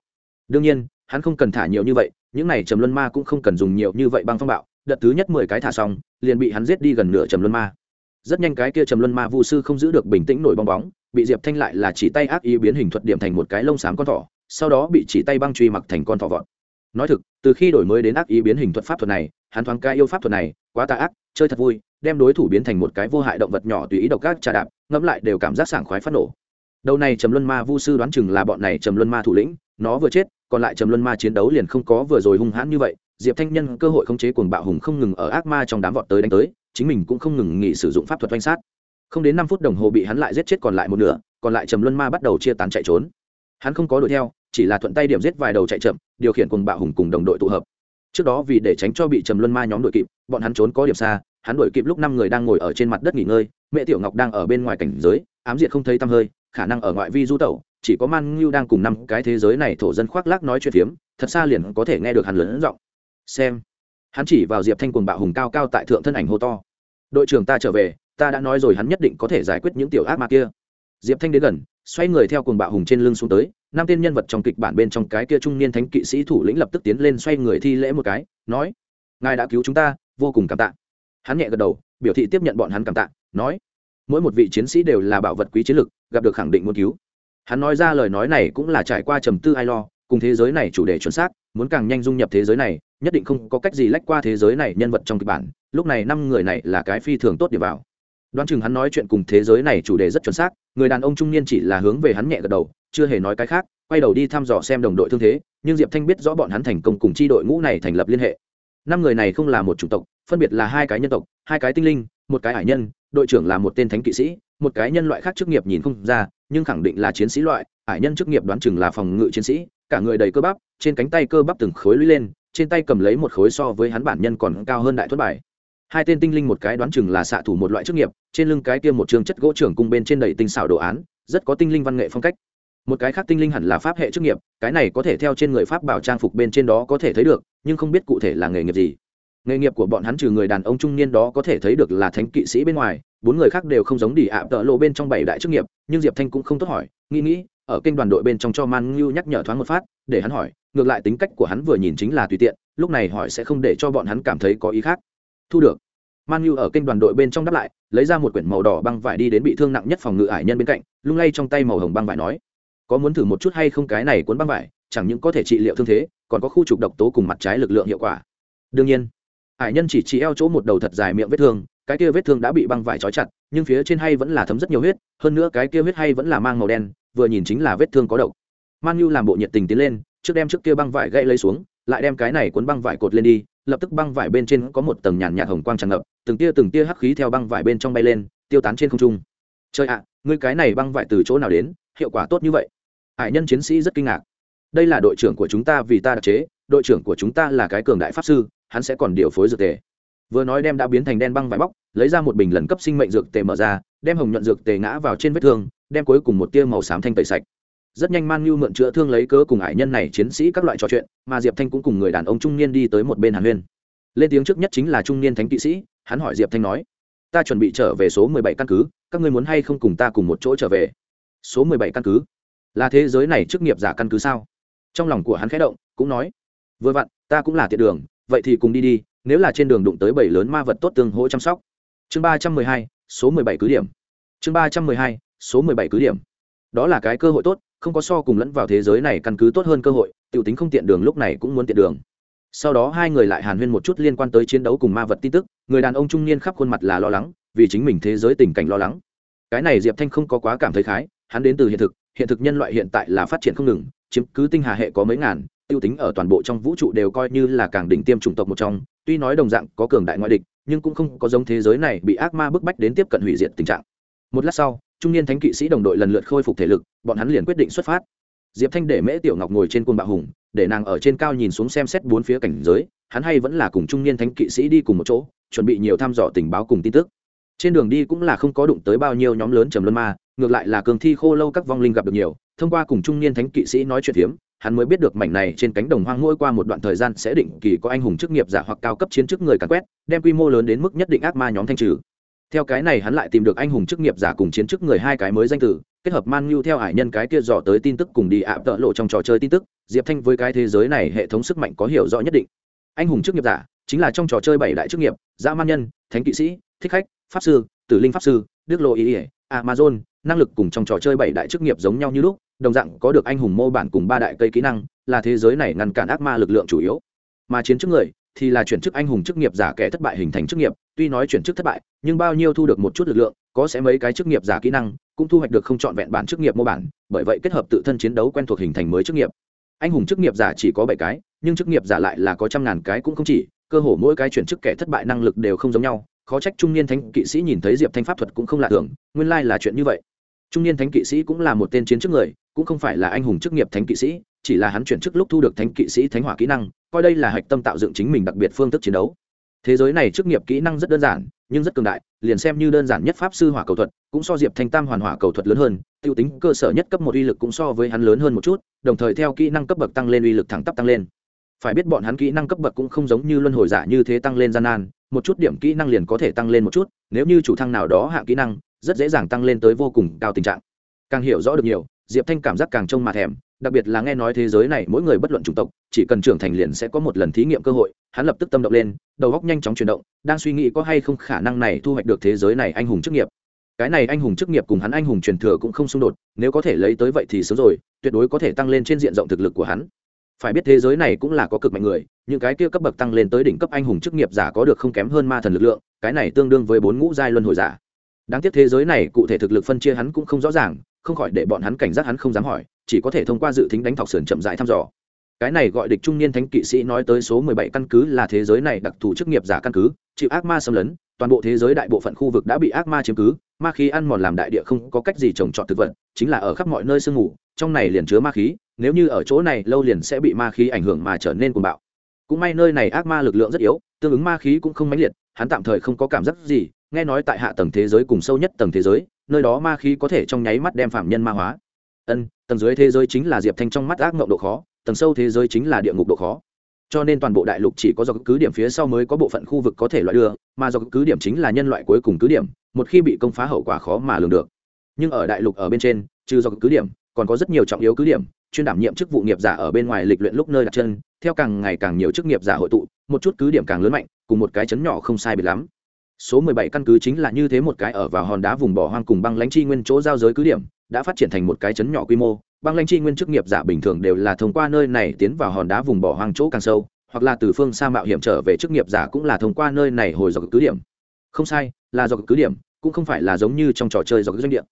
Đương nhiên, hắn không cần thả nhiều như vậy, những này trầm luân ma cũng không cần dùng nhiều như vậy băng phong bạo, đợt thứ nhất mười cái thả xong, liền bị hắn giết đi gần nửa trầm luân ma rất nhanh cái kia trầm luân ma vu sư không giữ được bình tĩnh nổi bong bóng, bị diệp thanh lại là chỉ tay ác ý biến hình thuật điểm thành một cái lông xám con thỏ, sau đó bị chỉ tay băng truy mặc thành con thỏ vọt. Nói thực, từ khi đổi mới đến ác ý biến hình thuật pháp thuật này, hắn thoáng ca yêu pháp thuật này, quá tà ác, chơi thật vui, đem đối thủ biến thành một cái vô hại động vật nhỏ tùy ý độc các trà đạp, ngẫm lại đều cảm giác sảng khoái phát nổ. Đầu này trầm luân ma vu sư đoán chừng là bọn này trầm luân ma thủ lĩnh, nó vừa chết, còn lại trầm luân ma chiến đấu liền không có vừa rồi hung hãn như vậy, diệp thanh nhân cơ hội khống chế cuồng bạo hùng không ngừng ở ác ma trong đám vọt tới đánh tới chính mình cũng không ngừng nghỉ sử dụng pháp thuật oanh sát. Không đến năm phút đồng hồ bị hắn lại giết chết còn lại một nửa, còn lại trầm luân ma bắt đầu chia tán chạy trốn. Hắn không có đuổi theo, chỉ là thuận tay điểm giết vài đầu chạy chậm, điều khiển cùng bạo hùng cùng đồng đội tụ hợp. Trước đó vì để tránh cho bị trầm luân ma nhóm đội kịp, bọn hắn trốn có điểm xa, hắn đuổi kịp lúc năm người đang ngồi ở trên mặt đất nghỉ ngơi, mẹ tiểu ngọc đang ở bên ngoài cảnh giới, ám diệt không thấy tăm hơi, khả năng ở ngoại vi du tẩu, chỉ có man ngưu đang cùng năm cái thế giới này thổ dân khoác lác nói chuyện phiếm, thật xa liền có thể nghe được hắn lớn giọng. Xem hắn chỉ vào diệp thanh cuồng bạo hùng cao cao tại thượng thân ảnh hô to. Đội trưởng ta trở về, ta đã nói rồi hắn nhất định có thể giải quyết những tiểu ác ma kia. Diệp thanh đến gần, xoay người theo cuồng bạo hùng trên lưng xuống tới, năm tên nhân vật trong kịch bản bên trong cái kia trung niên thánh kỵ sĩ thủ lĩnh lập tức tiến lên xoay người thi lễ một cái, nói, ngài đã cứu chúng ta, vô cùng cảm tạ. Hắn nhẹ gật đầu, biểu thị tiếp nhận bọn hắn cảm tạ, nói, mỗi một vị chiến sĩ đều là bảo vật quý chiến lực, gặp được khẳng định muốn cứu. Hắn nói ra lời nói này cũng là trải qua trầm tư ai lo, cùng thế giới này chủ đề chuẩn xác, muốn càng nhanh dung nhập thế giới này nhất định không có cách gì lách qua thế giới này nhân vật trong kịch bản, lúc này năm người này là cái phi thường tốt để vào. Đoán chừng hắn nói chuyện cùng thế giới này chủ đề rất chuẩn xác, người đàn ông trung niên chỉ là hướng về hắn nhẹ gật đầu, chưa hề nói cái khác, quay đầu đi thăm dò xem đồng đội thương thế, nhưng diệp thanh biết rõ bọn hắn thành công cùng chi đội ngũ này thành lập liên hệ. Năm người này không là một chủng tộc, phân biệt là hai cái nhân tộc, hai cái tinh linh, một cái hải nhân, đội trưởng là một tên thánh kỵ sĩ, một cái nhân loại khác chức nghiệp nhìn không ra, nhưng khẳng định là chiến sĩ loại, hải nhân chức nghiệp đoán chừng là phòng ngự chiến sĩ, cả người đầy cơ bắp, trên cánh tay cơ bắp từng khối lũy lên trên tay cầm lấy một khối so với hắn bản nhân còn cao hơn đại thuẫn bài. Hai tên tinh linh một cái đoán chừng là xạ thủ một loại chức nghiệp, trên lưng cái kia một trường chất gỗ trưởng cung bên trên đầy tinh xảo đồ án, rất có tinh linh văn nghệ phong cách. Một cái khác tinh linh hẳn là pháp hệ chức nghiệp, cái này có thể theo trên người pháp bảo trang phục bên trên đó có thể thấy được, nhưng không biết cụ thể là nghề nghiệp gì. Nghề nghiệp của bọn hắn trừ người đàn ông trung niên đó có thể thấy được là thánh kỵ sĩ bên ngoài, bốn người khác đều không giống đi ạ, tợ lộ bên trong bảy đại chức nghiệp, nhưng diệp thanh cũng không tốt hỏi, nghĩ nghĩ, ở kênh đoàn đội bên trong cho man ngưu nhắc nhở thoáng một phát, để hắn hỏi ngược lại tính cách của hắn vừa nhìn chính là tùy tiện, lúc này hỏi sẽ không để cho bọn hắn cảm thấy có ý khác. Thu được. Man ngưu ở kênh đoàn đội bên trong đáp lại, lấy ra một quyển màu đỏ băng vải đi đến bị thương nặng nhất phòng ngự ải nhân bên cạnh, lung lay trong tay màu hồng băng vải nói, có muốn thử một chút hay không cái này cuốn băng vải, chẳng những có thể trị liệu thương thế, còn có khu trục độc tố cùng mặt trái lực lượng hiệu quả. Đương nhiên, ải nhân chỉ chỉ eo chỗ một đầu thật dài miệng vết thương, cái kia vết thương đã bị băng vải trói chặt, nhưng phía trên hay vẫn là thấm rất nhiều huyết, hơn nữa cái kia huyết hay vẫn là mang màu đen, vừa nhìn chính là vết thương có độc. Man nhu làm bộ nhiệt tình tiến lên trước đem trước kia băng vải gãy lấy xuống lại đem cái này cuốn băng vải cột lên đi lập tức băng vải bên trên có một tầng nhàn nhạt hồng quang tràn ngập từng tia từng tia hắc khí theo băng vải bên trong bay lên tiêu tán trên không trung. Trời ạ à, ngươi cái này băng vải từ chỗ nào đến hiệu quả tốt như vậy? Hải nhân chiến sĩ rất kinh ngạc. Đây là đội trưởng của chúng ta vì ta đặc chế đội trưởng của chúng ta là cái cường đại pháp sư hắn sẽ còn điều phối dược tề. Vừa nói đem đã biến thành đen băng vải bóc lấy ra một bình lần cấp sinh mệnh dược tề mở ra đem hồng nhuận dược tề ngã vào trên vết thương đem cuối cùng một tia màu xám thanh tẩy sạch rất nhanh man nhu mượn chữa thương lấy cớ cùng ải nhân này chiến sĩ các loại trò chuyện, mà diệp thanh cũng cùng người đàn ông trung niên đi tới một bên hàn huyên. Lên tiếng trước nhất chính là trung niên thánh kỵ sĩ, hắn hỏi diệp thanh nói, ta chuẩn bị trở về số mười bảy căn cứ, các ngươi muốn hay không cùng ta cùng một chỗ trở về? Số mười bảy căn cứ? Là thế giới này chức nghiệp giả căn cứ sao? Trong lòng của hắn khẽ động, cũng nói, vừa vặn, ta cũng là tiện đường, vậy thì cùng đi đi, nếu là trên đường đụng tới bảy lớn ma vật tốt tương hỗ chăm sóc. Chương ba trăm mười hai, số mười bảy cứ điểm. Chương ba trăm mười hai, số mười bảy cứ điểm. Đó là cái cơ hội tốt không có so cùng lẫn vào thế giới này căn cứ tốt hơn cơ hội t i ể u tính không tiện đường lúc này cũng muốn tiện đường. Sau đó hai người lại hàn huyên một chút liên quan tới chiến đấu cùng ma vật tin tức, người đàn ông trung niên khắp khuôn mặt là lo lắng, vì chính mình thế giới tình cảnh lo lắng. Cái này diệp thanh không có quá cảm thấy khái, hắn đến từ hiện thực hiện thực nhân loại hiện tại là phát triển không ngừng, chiếm cứ tinh hà hệ có mấy ngàn t i ê u tính ở toàn bộ trong vũ trụ đều coi như là càng đỉnh tiêm chủng tộc một trong, tuy nói đồng dạng có cường đại ngoại địch, nhưng cũng không có giống thế giới này bị ác ma bức bách đến tiếp cận hủy diệt tình trạng. Một lát sau trung niên thánh kỵ sĩ đồng đội lần lượt khôi phục thể lực bọn hắn liền quyết định xuất phát. Diệp thanh để mễ tiểu ngọc ngồi trên côn bạo hùng để nàng ở trên cao nhìn xuống xem xét bốn phía cảnh giới hắn hay vẫn là cùng trung niên thánh kỵ sĩ đi cùng một chỗ chuẩn bị nhiều thăm dò tình báo cùng tin tức. Trên đường đi cũng là không có đụng tới bao nhiêu nhóm lớn trầm luân ma ngược lại là cường thi khô lâu các vong linh gặp được nhiều thông qua cùng trung niên thánh kỵ sĩ nói chuyện hiếm, hắn mới biết được mảnh này trên cánh đồng hoang mỗi qua một đoạn thời gian sẽ định kỳ có anh hùng chức nghiệp giả hoặc cao cấp chiến chức người càn quét đem quy mô lớn đến mức nhất định ác ma nhóm thanh trừ theo cái này hắn lại tìm được anh hùng chức nghiệp giả cùng chiến chức người hai cái mới danh tử, kết hợp man nhu theo hải nhân cái kia dò tới tin tức cùng đi ạ tợ lộ trong trò chơi tin tức, diệp thanh với cái thế giới này hệ thống sức mạnh có hiểu rõ nhất định. Anh hùng chức nghiệp giả chính là trong trò chơi bảy đại chức nghiệp, dã man nhân, thánh kỵ sĩ, thích khách, pháp sư, tử linh pháp sư, đức lộ ý ỉa amazon, năng lực cùng trong trò chơi bảy đại chức nghiệp giống nhau như lúc, đồng dạng có được anh hùng mô bản cùng ba đại cây kỹ năng, là thế giới này ngăn cản ác ma lực lượng chủ yếu. Mà chiến chức người thì là chuyển chức anh hùng chức nghiệp giả kẻ thất bại hình thành chức nghiệp, tuy nói chuyển chức thất bại, nhưng bao nhiêu thu được một chút lực lượng, có sẽ mấy cái chức nghiệp giả kỹ năng, cũng thu hoạch được không trọn vẹn bản chức nghiệp mô bản, bởi vậy kết hợp tự thân chiến đấu quen thuộc hình thành mới chức nghiệp. Anh hùng chức nghiệp giả chỉ có bảy cái, nhưng chức nghiệp giả lại là có trăm ngàn cái cũng không chỉ, cơ hồ mỗi cái chuyển chức kẻ thất bại năng lực đều không giống nhau, khó trách trung niên thánh kỵ sĩ nhìn thấy diệp thanh pháp thuật cũng không lạ thường, nguyên lai là chuyện như vậy. Trung niên thánh kỵ sĩ cũng là một tên chiến chức người, cũng không phải là anh hùng chức nghiệp thánh kỵ sĩ chỉ là hắn chuyển chức lúc thu được thánh kỵ sĩ thánh hỏa kỹ năng, coi đây là hạch tâm tạo dựng chính mình đặc biệt phương thức chiến đấu. Thế giới này chức nghiệp kỹ năng rất đơn giản, nhưng rất cường đại, liền xem như đơn giản nhất pháp sư hỏa cầu thuật, cũng so diệp thanh tam hoàn hỏa cầu thuật lớn hơn t i ê u tính cơ sở nhất cấp một uy lực cũng so với hắn lớn hơn một chút, đồng thời theo kỹ năng cấp bậc tăng lên uy lực thẳng tắp tăng lên. Phải biết bọn hắn kỹ năng cấp bậc cũng không giống như luân hồi giả như thế tăng lên gian nan, một chút điểm kỹ năng liền có thể tăng lên một chút, nếu như chủ thăng nào đó hạ kỹ năng, rất dễ dàng tăng lên tới vô cùng cao tình trạng. Càng hiểu rõ được nhiều, diệp thanh cảm giác càng trông mà thèm đặc biệt là nghe nói thế giới này mỗi người bất luận chủng tộc, chỉ cần trưởng thành liền sẽ có một lần thí nghiệm cơ hội, hắn lập tức tâm động lên, đầu góc nhanh chóng chuyển động, đang suy nghĩ có hay không khả năng này thu hoạch được thế giới này anh hùng chức nghiệp. Cái này anh hùng chức nghiệp cùng hắn anh hùng truyền thừa cũng không xung đột, nếu có thể lấy tới vậy thì sớm rồi, tuyệt đối có thể tăng lên trên diện rộng thực lực của hắn. Phải biết thế giới này cũng là có cực mạnh người, những cái kia cấp bậc tăng lên tới đỉnh cấp anh hùng chức nghiệp giả có được không kém hơn ma thần lực lượng, cái này tương đương với bốn ngũ giai luân hồi giả. Đáng tiếc thế giới này cụ thể thực lực phân chia hắn cũng không rõ ràng không khỏi để bọn hắn cảnh giác hắn không dám hỏi, chỉ có thể thông qua dự tính đánh thọc sườn chậm rãi thăm dò. Cái này gọi địch trung niên thánh kỵ sĩ nói tới số mười bảy căn cứ là thế giới này đặc thù chức nghiệp giả căn cứ, chịu ác ma xâm lấn, toàn bộ thế giới đại bộ phận khu vực đã bị ác ma chiếm cứ, ma khí ăn mòn làm đại địa không có cách gì trồng trọt thực vật, chính là ở khắp mọi nơi sương mù, trong này liền chứa ma khí, nếu như ở chỗ này lâu liền sẽ bị ma khí ảnh hưởng mà trở nên cuồng bạo. Cũng may nơi này ác ma lực lượng rất yếu, tương ứng ma khí cũng không mãnh liệt, hắn tạm thời không có cảm giác gì, nghe nói tại hạ tầng thế giới cùng sâu nhất tầng thế giới nơi đó ma khí có thể trong nháy mắt đem phạm nhân ma hóa. Ân, tầng dưới thế giới chính là diệp thanh trong mắt ác mộng độ khó, tầng sâu thế giới chính là địa ngục độ khó. Cho nên toàn bộ đại lục chỉ có do cứ điểm phía sau mới có bộ phận khu vực có thể loại đưa, mà do cứ điểm chính là nhân loại cuối cùng cứ điểm, một khi bị công phá hậu quả khó mà lường được. Nhưng ở đại lục ở bên trên, trừ do cứ điểm, còn có rất nhiều trọng yếu cứ điểm, chuyên đảm nhiệm chức vụ nghiệp giả ở bên ngoài lịch luyện lúc nơi đặt chân, theo càng ngày càng nhiều chức nghiệp giả hội tụ, một chút cứ điểm càng lớn mạnh, cùng một cái chấn nhỏ không sai biệt lắm số 17 căn cứ chính là như thế một cái ở vào hòn đá vùng bỏ hoang cùng băng lãnh chi nguyên chỗ giao giới cứ điểm, đã phát triển thành một cái chấn nhỏ quy mô. Băng lãnh chi nguyên chức nghiệp giả bình thường đều là thông qua nơi này tiến vào hòn đá vùng bỏ hoang chỗ càng sâu, hoặc là từ phương xa mạo hiểm trở về chức nghiệp giả cũng là thông qua nơi này hồi dọc cứ điểm. Không sai, là dọc cứ điểm, cũng không phải là giống như trong trò chơi dọc doanh địa.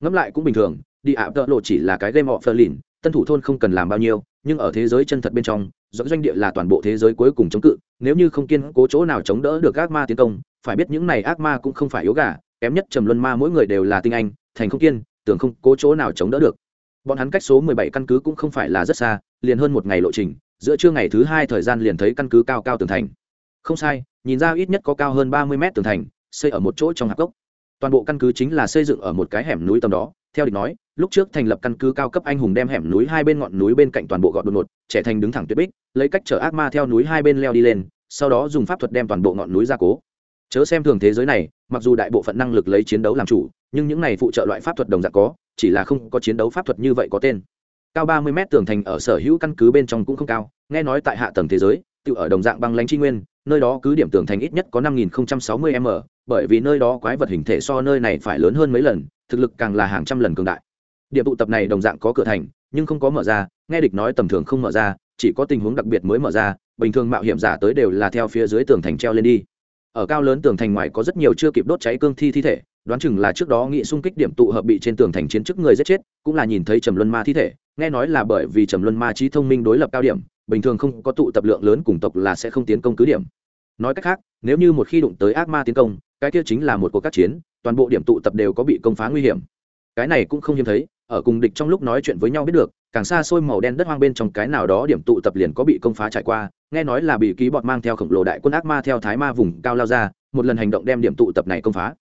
Ngẫm lại cũng bình thường, đi ạ, tợ lộ chỉ là cái game of lìn tân thủ thôn không cần làm bao nhiêu, nhưng ở thế giới chân thật bên trong do doanh địa là toàn bộ thế giới cuối cùng chống cự, nếu như không kiên cố chỗ nào chống đỡ được ác ma tiến công, phải biết những này ác ma cũng không phải yếu gà, kém nhất trầm luân ma mỗi người đều là tinh anh, thành không kiên, tưởng không cố chỗ nào chống đỡ được. Bọn hắn cách số mười bảy căn cứ cũng không phải là rất xa, liền hơn một ngày lộ trình, giữa trưa ngày thứ hai thời gian liền thấy căn cứ cao cao tường thành. Không sai, nhìn ra ít nhất có cao hơn ba mươi mét tường thành, xây ở một chỗ trong hạp cốc. Toàn bộ căn cứ chính là xây dựng ở một cái hẻm núi tầm đó theo địch nói, lúc trước thành lập căn cứ cao cấp anh hùng đem hẻm núi hai bên ngọn núi bên cạnh toàn bộ gọt đột ngột, trẻ thành đứng thẳng tuyết bích, lấy cách chở ác ma theo núi hai bên leo đi lên, sau đó dùng pháp thuật đem toàn bộ ngọn núi ra cố. Chớ xem thường thế giới này, mặc dù đại bộ phận năng lực lấy chiến đấu làm chủ, nhưng những này phụ trợ loại pháp thuật đồng dạng có, chỉ là không có chiến đấu pháp thuật như vậy có tên. Cao ba mươi mét tường thành ở sở hữu căn cứ bên trong cũng không cao, nghe nói tại hạ tầng thế giới, tự ở đồng dạng băng lãnh tri nguyên, nơi đó cứ điểm tường thành ít nhất có năm nghìn sáu mươi m bởi vì nơi đó quái vật hình thể so nơi này phải lớn hơn mấy lần, thực lực càng là hàng trăm lần cường đại. Điểm tụ tập này đồng dạng có cửa thành, nhưng không có mở ra, nghe địch nói tầm thường không mở ra, chỉ có tình huống đặc biệt mới mở ra, bình thường mạo hiểm giả tới đều là theo phía dưới tường thành treo lên đi. Ở cao lớn tường thành ngoài có rất nhiều chưa kịp đốt cháy cương thi thi thể, đoán chừng là trước đó nghị xung kích điểm tụ hợp bị trên tường thành chiến chức người giết chết, cũng là nhìn thấy trầm luân ma thi thể, nghe nói là bởi vì trầm luân ma trí thông minh đối lập cao điểm, bình thường không có tụ tập lượng lớn cùng tộc là sẽ không tiến công cứ điểm. Nói cách khác, nếu như một khi đụng tới ác ma tiến công cái kia chính là một cuộc các chiến, toàn bộ điểm tụ tập đều có bị công phá nguy hiểm. Cái này cũng không hiếm thấy, ở cùng địch trong lúc nói chuyện với nhau biết được, càng xa xôi màu đen đất hoang bên trong cái nào đó điểm tụ tập liền có bị công phá trải qua, nghe nói là bị ký bọt mang theo khổng lồ đại quân ác ma theo thái ma vùng cao lao ra, một lần hành động đem điểm tụ tập này công phá.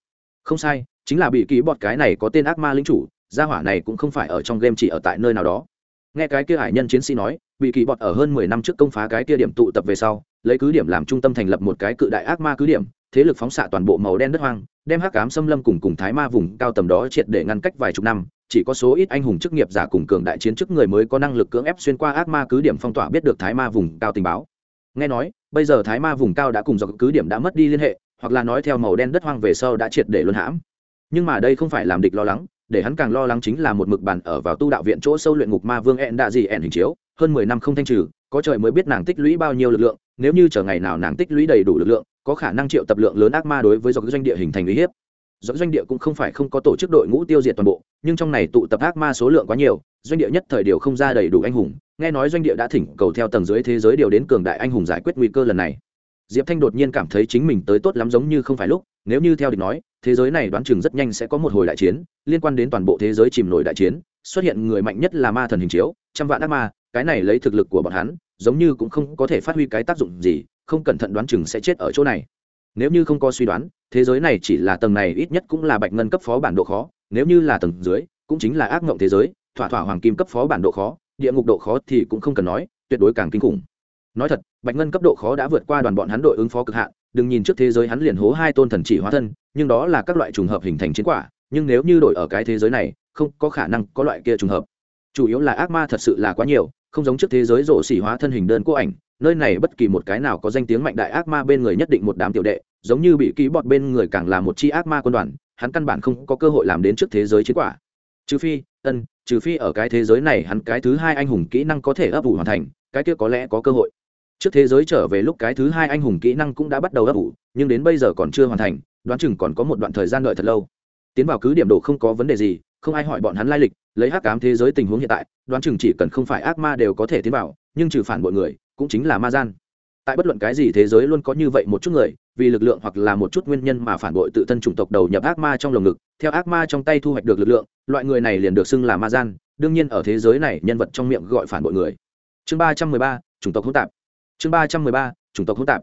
Không sai, chính là bị ký bọt cái này có tên ác ma lính chủ, gia hỏa này cũng không phải ở trong game chỉ ở tại nơi nào đó nghe cái kia hải nhân chiến sĩ nói, bị kỳ bọt ở hơn mười năm trước công phá cái kia điểm tụ tập về sau, lấy cứ điểm làm trung tâm thành lập một cái cự đại ác ma cứ điểm, thế lực phóng xạ toàn bộ màu đen đất hoang, đem hắc cám xâm lâm cùng cùng thái ma vùng cao tầm đó triệt để ngăn cách vài chục năm, chỉ có số ít anh hùng chức nghiệp giả cùng cường đại chiến chức người mới có năng lực cưỡng ép xuyên qua ác ma cứ điểm phong tỏa biết được thái ma vùng cao tình báo. Nghe nói, bây giờ thái ma vùng cao đã cùng dọc cứ điểm đã mất đi liên hệ, hoặc là nói theo màu đen đất hoang về sau đã triệt để luân hãm. Nhưng mà đây không phải làm địch lo lắng để hắn càng lo lắng chính là một mực bản ở vào tu đạo viện chỗ sâu luyện ngục ma vương ẹn đạ gì ẹn hình chiếu, hơn mười năm không thanh trừ, có trời mới biết nàng tích lũy bao nhiêu lực lượng, nếu như chờ ngày nào nàng tích lũy đầy đủ lực lượng, có khả năng triệu tập lượng lớn ác ma đối với dọc doanh địa hình thành uy hiếp. Dọc doanh địa cũng không phải không có tổ chức đội ngũ tiêu diệt toàn bộ, nhưng trong này tụ tập ác ma số lượng quá nhiều, doanh địa nhất thời điều không ra đầy đủ anh hùng. Nghe nói doanh địa đã thỉnh cầu theo tầng dưới thế giới điều đến cường đại anh hùng giải quyết nguy cơ lần này. Diệp thanh đột nhiên cảm thấy chính mình tới tốt lắm giống như không phải lúc nếu như theo địch nói, thế giới này đoán chừng rất nhanh sẽ có một hồi đại chiến, liên quan đến toàn bộ thế giới chìm nổi đại chiến, xuất hiện người mạnh nhất là ma thần hình chiếu, trăm vạn ác ma, cái này lấy thực lực của bọn hắn, giống như cũng không có thể phát huy cái tác dụng gì, không cẩn thận đoán chừng sẽ chết ở chỗ này. Nếu như không có suy đoán, thế giới này chỉ là tầng này ít nhất cũng là bạch ngân cấp phó bản độ khó, nếu như là tầng dưới, cũng chính là ác mộng thế giới, thỏa thỏa hoàng kim cấp phó bản độ khó, địa ngục độ khó thì cũng không cần nói, tuyệt đối càng kinh khủng nói thật, bạch ngân cấp độ khó đã vượt qua đoàn bọn hắn đội ứng phó cực hạn, đừng nhìn trước thế giới hắn liền hố hai tôn thần chỉ hóa thân, nhưng đó là các loại trùng hợp hình thành chiến quả, nhưng nếu như đổi ở cái thế giới này, không có khả năng có loại kia trùng hợp. Chủ yếu là ác ma thật sự là quá nhiều, không giống trước thế giới rổ xỉ hóa thân hình đơn cô ảnh, nơi này bất kỳ một cái nào có danh tiếng mạnh đại ác ma bên người nhất định một đám tiểu đệ, giống như bị ký bọt bên người càng là một chi ác ma quân đoàn, hắn căn bản không có cơ hội làm đến trước thế giới chiến quả. Trừ phi, ân, trừ phi ở cái thế giới này hắn cái thứ hai anh hùng kỹ năng có thể ấp ủ hoàn thành, cái kia có lẽ có cơ hội trước thế giới trở về lúc cái thứ hai anh hùng kỹ năng cũng đã bắt đầu ấp ủ, nhưng đến bây giờ còn chưa hoàn thành, đoán chừng còn có một đoạn thời gian đợi thật lâu. Tiến vào cứ điểm đồ không có vấn đề gì, không ai hỏi bọn hắn lai lịch, lấy hắc cám thế giới tình huống hiện tại, đoán chừng chỉ cần không phải ác ma đều có thể tiến vào, nhưng trừ phản bội người, cũng chính là ma gian. Tại bất luận cái gì thế giới luôn có như vậy một chút người, vì lực lượng hoặc là một chút nguyên nhân mà phản bội tự thân chủng tộc đầu nhập ác ma trong lồng ngực, theo ác ma trong tay thu hoạch được lực lượng, loại người này liền được xưng là ma gian, đương nhiên ở thế giới này nhân vật trong miệng gọi phản bội người. Chương ba trăm mười ba, chủng tộc hỗn tạp chương ba trăm mười ba, chủng tộc hỗn tạp.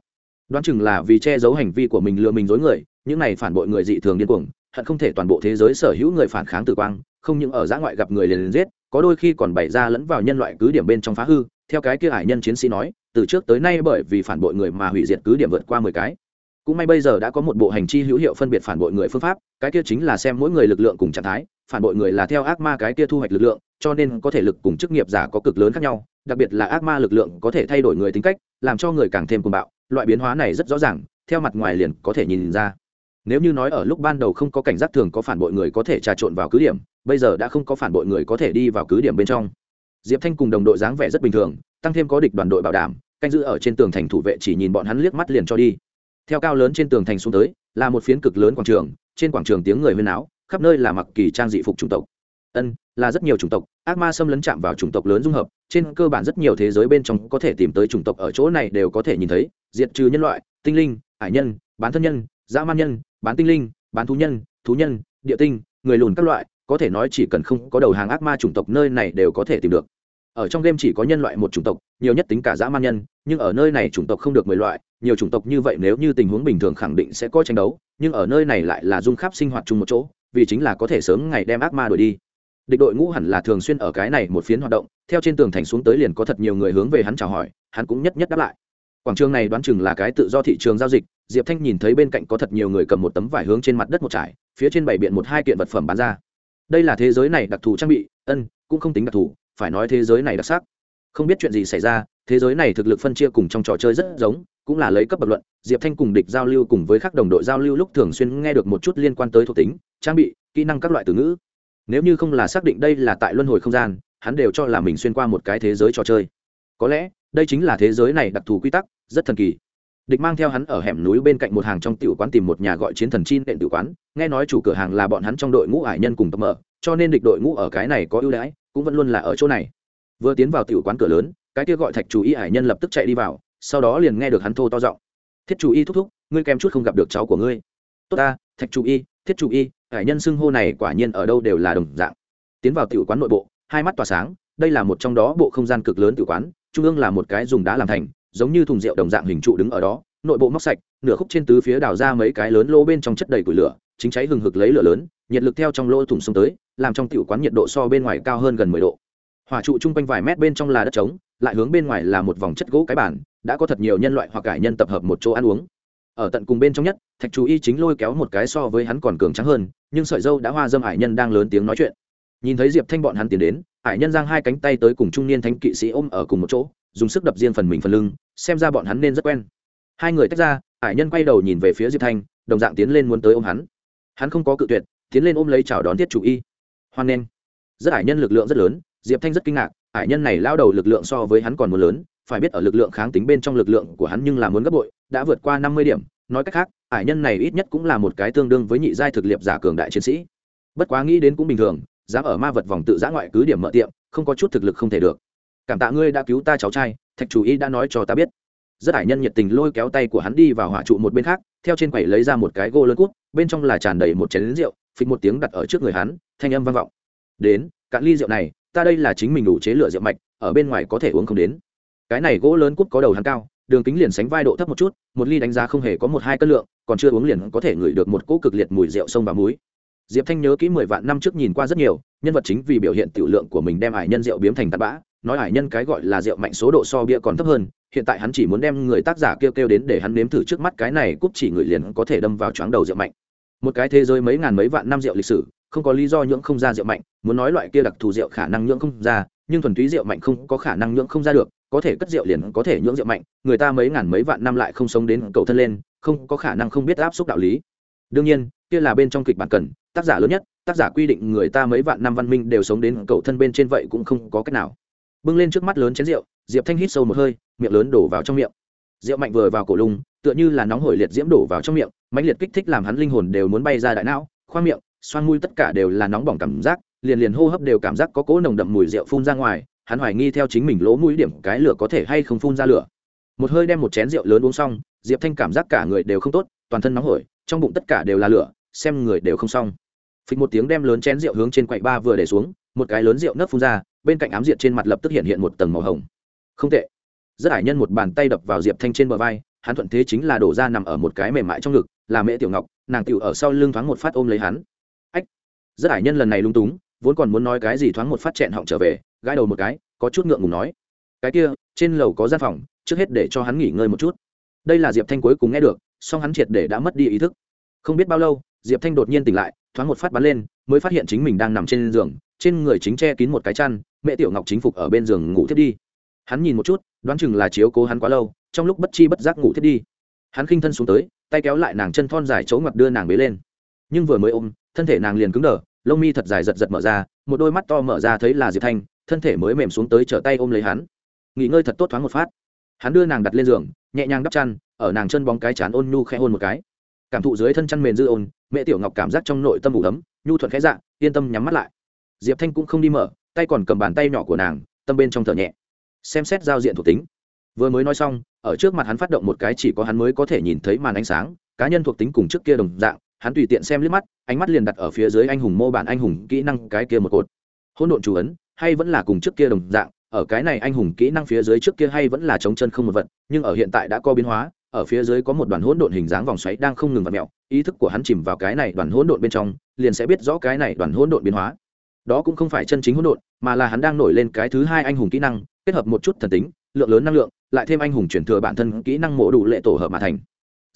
Đoán chừng là vì che giấu hành vi của mình lừa mình dối người, những này phản bội người dị thường điên cuồng, hận không thể toàn bộ thế giới sở hữu người phản kháng tử quang, không những ở giã ngoại gặp người liền liền giết, có đôi khi còn bày ra lẫn vào nhân loại cứ điểm bên trong phá hư, theo cái kia hải nhân chiến sĩ nói, từ trước tới nay bởi vì phản bội người mà hủy diệt cứ điểm vượt qua mười cái. Cũng may bây giờ đã có một bộ hành chi hữu hiệu phân biệt phản bội người phương pháp, cái kia chính là xem mỗi người lực lượng cùng trạng thái, phản bội người là theo ác ma cái kia thu hoạch lực lượng, cho nên có thể lực cùng chức nghiệp giả có cực lớn khác nhau, đặc biệt là ác ma lực lượng có thể thay đổi người tính cách làm cho người càng thêm cuồng bạo, loại biến hóa này rất rõ ràng, theo mặt ngoài liền có thể nhìn ra. Nếu như nói ở lúc ban đầu không có cảnh giác thường có phản bội người có thể trà trộn vào cứ điểm, bây giờ đã không có phản bội người có thể đi vào cứ điểm bên trong. Diệp thanh cùng đồng đội dáng vẻ rất bình thường, tăng thêm có địch đoàn đội bảo đảm, canh giữ ở trên tường thành thủ vệ chỉ nhìn bọn hắn liếc mắt liền cho đi. Theo cao lớn trên tường thành xuống tới, là một phiến cực lớn quảng trường, trên quảng trường tiếng người huyên áo khắp nơi là mặc kỳ trang dị phục chủng tộc. Ân, là rất nhiều chủng tộc ác ma xâm lấn chạm vào chủng tộc lớn dung hợp, trên cơ bản rất nhiều thế giới bên trong có thể tìm tới chủng tộc ở chỗ này đều có thể nhìn thấy, diệt trừ nhân loại, tinh linh hải nhân, bán thân nhân, dã man nhân, bán tinh linh, bán thú nhân thú nhân, địa tinh, người lùn các loại, có thể nói chỉ cần không có đầu hàng ác ma chủng tộc nơi này đều có thể tìm được. Ở trong game chỉ có nhân loại một chủng tộc, nhiều nhất tính cả dã man nhân, nhưng ở nơi này chủng tộc không được mười loại, nhiều chủng tộc như vậy nếu như tình huống bình thường khẳng định sẽ có tranh đấu, nhưng ở nơi này lại là dung khắp sinh hoạt chung một chỗ, vì chính là có thể sớm ngày đem ác ma đuổi đi địch đội ngũ hẳn là thường xuyên ở cái này một phiến hoạt động, theo trên tường thành xuống tới liền có thật nhiều người hướng về hắn chào hỏi, hắn cũng nhất nhất đáp lại. Quảng trường này đoán chừng là cái tự do thị trường giao dịch, diệp thanh nhìn thấy bên cạnh có thật nhiều người cầm một tấm vải hướng trên mặt đất một trải, phía trên bảy biện một hai kiện vật phẩm bán ra. Đây là thế giới này đặc thù trang bị, ân, cũng không tính đặc thù, phải nói thế giới này đặc sắc. Không biết chuyện gì xảy ra, thế giới này thực lực phân chia cùng trong trò chơi rất giống, cũng là lấy cấp bậc luận, diệp thanh cùng địch giao lưu cùng với các đồng đội giao lưu lúc thường xuyên nghe được một chút liên quan tới thuộc tính, trang bị, kỹ năng các loại từ ngữ nếu như không là xác định đây là tại luân hồi không gian, hắn đều cho là mình xuyên qua một cái thế giới trò chơi. Có lẽ, đây chính là thế giới này đặc thù quy tắc, rất thần kỳ. Địch mang theo hắn ở hẻm núi bên cạnh một hàng trong tiểu quán tìm một nhà gọi chiến thần chin đệm tiểu quán, nghe nói chủ cửa hàng là bọn hắn trong đội ngũ ải nhân cùng tập mở, cho nên địch đội ngũ ở cái này có ưu đãi, cũng vẫn luôn là ở chỗ này. Vừa tiến vào tiểu quán cửa lớn, cái kia gọi thạch chủ y ải nhân lập tức chạy đi vào, sau đó liền nghe được hắn thô to giọng. Thiết chủ y thúc thúc, ngươi kém chút không gặp được cháu của ngươi. Tốt ta, thạch chủ y, thiết chủ y hải nhân xưng hô này quả nhiên ở đâu đều là đồng dạng. Tiến vào tiểu quán nội bộ, hai mắt tỏa sáng, đây là một trong đó bộ không gian cực lớn tiểu quán, trung ương là một cái dùng đá làm thành, giống như thùng rượu đồng dạng hình trụ đứng ở đó, nội bộ móc sạch, nửa khúc trên tứ phía đào ra mấy cái lớn lô bên trong chất đầy củi lửa, chính cháy hừng hực lấy lửa lớn, nhiệt lực theo trong lô thùng xông tới, làm trong tiểu quán nhiệt độ so bên ngoài cao hơn gần mười độ. Hỏa trụ chung quanh vài mét bên trong là đất trống, lại hướng bên ngoài là một vòng chất gỗ cái bản đã có thật nhiều nhân loại hoặc cải nhân tập hợp một chỗ ăn uống ở tận cùng bên trong nhất, thạch chú y chính lôi kéo một cái so với hắn còn cường trắng hơn, nhưng sợi dâu đã hoa dâm hải nhân đang lớn tiếng nói chuyện. Nhìn thấy diệp thanh bọn hắn tiến đến, hải nhân giang hai cánh tay tới cùng trung niên thánh kỵ sĩ ôm ở cùng một chỗ, dùng sức đập riêng phần mình phần lưng, xem ra bọn hắn nên rất quen. Hai người tách ra, hải nhân quay đầu nhìn về phía diệp thanh, đồng dạng tiến lên muốn tới ôm hắn. Hắn không có cự tuyệt, tiến lên ôm lấy chào đón tiết chủ y. Hoan nghênh. Rất hải nhân lực lượng rất lớn, diệp thanh rất kinh ngạc, hải nhân này lao đầu lực lượng so với hắn còn muốn lớn phải biết ở lực lượng kháng tính bên trong lực lượng của hắn nhưng là muốn gấp bội, đã vượt qua năm mươi điểm. Nói cách khác hải nhân này ít nhất cũng là một cái tương đương với nhị giai thực liệp giả cường đại chiến sĩ. Bất quá nghĩ đến cũng bình thường, dám ở ma vật vòng tự giã ngoại cứ điểm mở tiệm, không có chút thực lực không thể được. Cảm tạ ngươi đã cứu ta cháu trai, thạch chủ y đã nói cho ta biết. Rất hải nhân nhiệt tình lôi kéo tay của hắn đi vào hỏa trụ một bên khác, theo trên quầy lấy ra một cái gô lớn cút, bên trong là tràn đầy một chén rượu, phịch một tiếng đặt ở trước người hắn, thanh âm vang vọng. Đến, cạn ly rượu này, ta đây là chính mình đủ chế lửa rượu mạch, ở bên ngoài có thể uống không đến cái này gỗ lớn cút có đầu hắn cao, đường kính liền sánh vai độ thấp một chút, một ly đánh giá không hề có một hai cân lượng, còn chưa uống liền có thể ngửi được một cỗ cực liệt mùi rượu sông và muối. Diệp thanh nhớ kỹ mười vạn năm trước nhìn qua rất nhiều, nhân vật chính vì biểu hiện tiểu lượng của mình đem ải nhân rượu biếm thành tạt bã, nói ải nhân cái gọi là rượu mạnh số độ so bia còn thấp hơn, hiện tại hắn chỉ muốn đem người tác giả kêu kêu đến để hắn nếm thử trước mắt cái này cúp chỉ người liền có thể đâm vào choáng đầu rượu mạnh. Một cái thế giới mấy ngàn mấy vạn năm rượu lịch sử, không có lý do nhưỡng không ra rượu mạnh, muốn nói loại kia đặc thù rượu khả năng nhưỡng không ra, nhưng thuần túy rượu mạnh không có khả năng nhưỡng không ra được có thể cất rượu liền có thể nhưỡng rượu mạnh, người ta mấy ngàn mấy vạn năm lại không sống đến cầu thân lên, không có khả năng không biết áp suất đạo lý. Đương nhiên, kia là bên trong kịch bản cần, tác giả lớn nhất, tác giả quy định người ta mấy vạn năm văn minh đều sống đến cầu thân bên trên vậy cũng không có cách nào. Bưng lên trước mắt lớn chén rượu, diệp thanh hít sâu một hơi, miệng lớn đổ vào trong miệng. Rượu mạnh vừa vào cổ lung, tựa như là nóng hổi liệt diễm đổ vào trong miệng, mãnh liệt kích thích làm hắn linh hồn đều muốn bay ra đại não, khoang miệng xoan mũi tất cả đều là nóng bỏng cảm giác, liền liền hô hấp đều cảm giác có cỗ nồng đậm mùi rượu phun ra ngoài hắn hoài nghi theo chính mình lỗ mũi điểm cái lửa có thể hay không phun ra lửa. Một hơi đem một chén rượu lớn uống xong, diệp thanh cảm giác cả người đều không tốt, toàn thân nóng hổi, trong bụng tất cả đều là lửa, xem người đều không xong. Phịch một tiếng đem lớn chén rượu hướng trên quậy ba vừa để xuống, một cái lớn rượu nấc phun ra, bên cạnh ám diệt trên mặt lập tức hiện hiện một tầng màu hồng. Không tệ. Rất hải nhân một bàn tay đập vào diệp thanh trên bờ vai, hắn thuận thế chính là đổ ra nằm ở một cái mềm mại trong ngực, là mẹ tiểu ngọc, nàng tiểu ở sau lưng thoáng một phát ôm lấy hắn. Ách. Rất hải nhân lần này lung túng, vốn còn muốn nói cái gì thoáng một phát chẹn họng trở về gãi đầu một cái, có chút ngượng ngùng nói, cái kia, trên lầu có gian phòng, trước hết để cho hắn nghỉ ngơi một chút. Đây là diệp thanh cuối cùng nghe được, song hắn triệt để đã mất đi ý thức. Không biết bao lâu, diệp thanh đột nhiên tỉnh lại, thoáng một phát bắn lên, mới phát hiện chính mình đang nằm trên giường, trên người chính che kín một cái chăn, mẹ tiểu ngọc chính phục ở bên giường ngủ thiết đi. Hắn nhìn một chút, đoán chừng là chiếu cố hắn quá lâu, trong lúc bất chi bất giác ngủ thiết đi. Hắn khinh thân xuống tới, tay kéo lại nàng chân thon dài chỗ ngoặt đưa nàng bế lên. Nhưng vừa mới ôm, thân thể nàng liền cứng đờ, lông mi thật dài giật giật mở ra, một đôi mắt to mở ra thấy là diệp thanh thân thể mới mềm xuống tới trở tay ôm lấy hắn. Nghỉ ngơi thật tốt thoáng một phát. Hắn đưa nàng đặt lên giường, nhẹ nhàng đắp chăn, ở nàng chân bóng cái chán ôn nhu khẽ hôn một cái. Cảm thụ dưới thân chăn mềm dư ôn, mẹ tiểu ngọc cảm giác trong nội tâm ủ ấm, nhu thuận khẽ dạ yên tâm nhắm mắt lại. Diệp thanh cũng không đi mở, tay còn cầm bàn tay nhỏ của nàng, tâm bên trong thở nhẹ. Xem xét giao diện thuộc tính. Vừa mới nói xong, ở trước mặt hắn phát động một cái chỉ có hắn mới có thể nhìn thấy màn ánh sáng, cá nhân thuộc tính cùng trước kia đồng dạng, hắn tùy tiện xem liếc mắt, ánh mắt liền đặt ở phía dưới anh hùng mô bản anh hùng kỹ năng cái kia một cột. Hỗn độn chú ấn hay vẫn là cùng trước kia đồng dạng, ở cái này anh hùng kỹ năng phía dưới trước kia hay vẫn là chống chân không một vật, nhưng ở hiện tại đã có biến hóa, ở phía dưới có một đoàn hỗn độn hình dáng vòng xoáy đang không ngừng vặn mẹo ý thức của hắn chìm vào cái này đoàn hỗn độn bên trong, liền sẽ biết rõ cái này đoàn hỗn độn biến hóa. Đó cũng không phải chân chính hỗn độn, mà là hắn đang nổi lên cái thứ hai anh hùng kỹ năng, kết hợp một chút thần tính, lượng lớn năng lượng, lại thêm anh hùng chuyển thừa bản thân kỹ năng mổ đủ lệ tổ hợp mà thành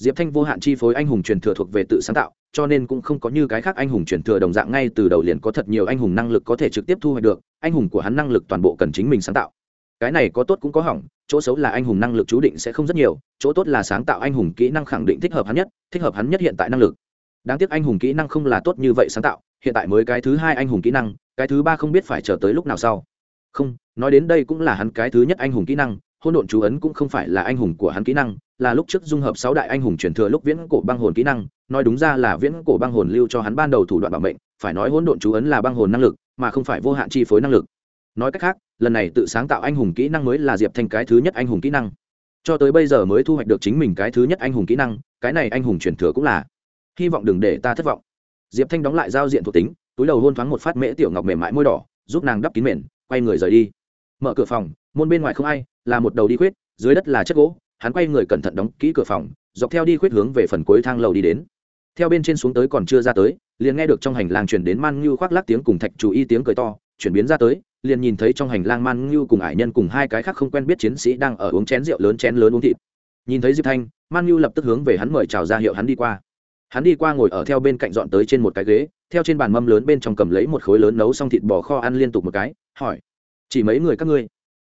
diệp thanh vô hạn chi phối anh hùng truyền thừa thuộc về tự sáng tạo, cho nên cũng không có như cái khác anh hùng truyền thừa đồng dạng ngay từ đầu liền có thật nhiều anh hùng năng lực có thể trực tiếp thu hoạch được, anh hùng của hắn năng lực toàn bộ cần chính mình sáng tạo. Cái này có tốt cũng có hỏng, chỗ xấu là anh hùng năng lực chú định sẽ không rất nhiều, chỗ tốt là sáng tạo anh hùng kỹ năng khẳng định thích hợp hắn nhất, thích hợp hắn nhất hiện tại năng lực. Đáng tiếc anh hùng kỹ năng không là tốt như vậy sáng tạo, hiện tại mới cái thứ hai anh hùng kỹ năng, cái thứ ba không biết phải chờ tới lúc nào sau. Không, nói đến đây cũng là hắn cái thứ nhất anh hùng kỹ năng hôn độn chú ấn cũng không phải là anh hùng của hắn kỹ năng, là lúc trước dung hợp sáu đại anh hùng truyền thừa lúc viễn cổ băng hồn kỹ năng, nói đúng ra là viễn cổ băng hồn lưu cho hắn ban đầu thủ đoạn bảo mệnh, phải nói hỗn độn chú ấn là băng hồn năng lực, mà không phải vô hạn chi phối năng lực. Nói cách khác, lần này tự sáng tạo anh hùng kỹ năng mới là diệp thanh cái thứ nhất anh hùng kỹ năng. Cho tới bây giờ mới thu hoạch được chính mình cái thứ nhất anh hùng kỹ năng, cái này anh hùng truyền thừa cũng là. Hy vọng đừng để ta thất vọng. Diệp thanh đóng lại giao diện thuộc tính, túi đầu hôn thoáng một phát mễ tiểu ngọc mềm mại môi đỏ, giúp nàng đắp kín mền, quay người rời đi. Mở cửa phòng môn bên ngoài không ai, là một đầu đi khuyết, dưới đất là chất gỗ, hắn quay người cẩn thận đóng kỹ cửa phòng, dọc theo đi khuyết hướng về phần cuối thang lầu đi đến. Theo bên trên xuống tới còn chưa ra tới, liền nghe được trong hành lang chuyển đến man ngưu khoác lắc tiếng cùng thạch chủ y tiếng cười to, chuyển biến ra tới, liền nhìn thấy trong hành lang man ngưu cùng ải nhân cùng hai cái khác không quen biết chiến sĩ đang ở uống chén rượu lớn chén lớn uống thịt. Nhìn thấy diệp thanh, man ngưu lập tức hướng về hắn mời chào ra hiệu hắn đi qua. Hắn đi qua ngồi ở theo bên cạnh dọn tới trên một cái ghế, theo trên bàn mâm lớn bên trong cầm lấy một khối lớn nấu xong thịt bò kho ăn liên tục một cái, hỏi, chỉ mấy người các ngươi?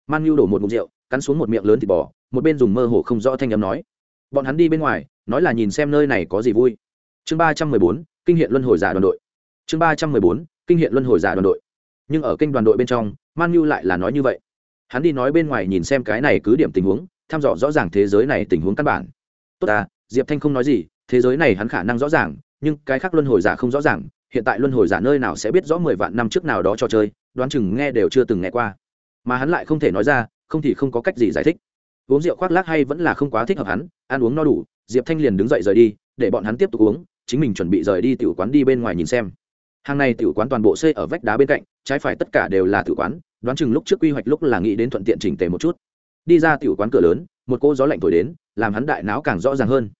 Man nhu đổ một ngụm rượu, cắn xuống một miệng lớn thịt bò, một bên dùng mơ hồ không rõ thanh âm nói. Bọn hắn đi bên ngoài, nói là nhìn xem nơi này có gì vui. Chương ba trăm mười bốn, kinh hiện luân hồi giả đoàn đội. Chương ba trăm mười bốn, kinh hiện luân hồi giả đoàn đội. Nhưng ở kênh đoàn đội bên trong, man nhu lại là nói như vậy. Hắn đi nói bên ngoài nhìn xem cái này cứ điểm tình huống thăm dò rõ ràng thế giới này tình huống căn bản. Tốt à diệp thanh không nói gì, thế giới này hắn khả năng rõ ràng, nhưng cái khác luân hồi giả không rõ ràng, hiện tại luân hồi giả nơi nào sẽ biết rõ mười vạn năm trước nào đó cho chơi, đoán chừng nghe đều chưa từng nghe qua mà hắn lại không thể nói ra, không thì không có cách gì giải thích. Uống rượu khoác lác hay vẫn là không quá thích hợp hắn, ăn uống no đủ, diệp thanh liền đứng dậy rời đi, để bọn hắn tiếp tục uống, chính mình chuẩn bị rời đi tiểu quán đi bên ngoài nhìn xem. Hàng này tiểu quán toàn bộ xây ở vách đá bên cạnh, trái phải tất cả đều là tiểu quán, đoán chừng lúc trước quy hoạch lúc là nghĩ đến thuận tiện chỉnh tề một chút. Đi ra tiểu quán cửa lớn, một cô gió lạnh thổi đến, làm hắn đại não càng rõ ràng hơn.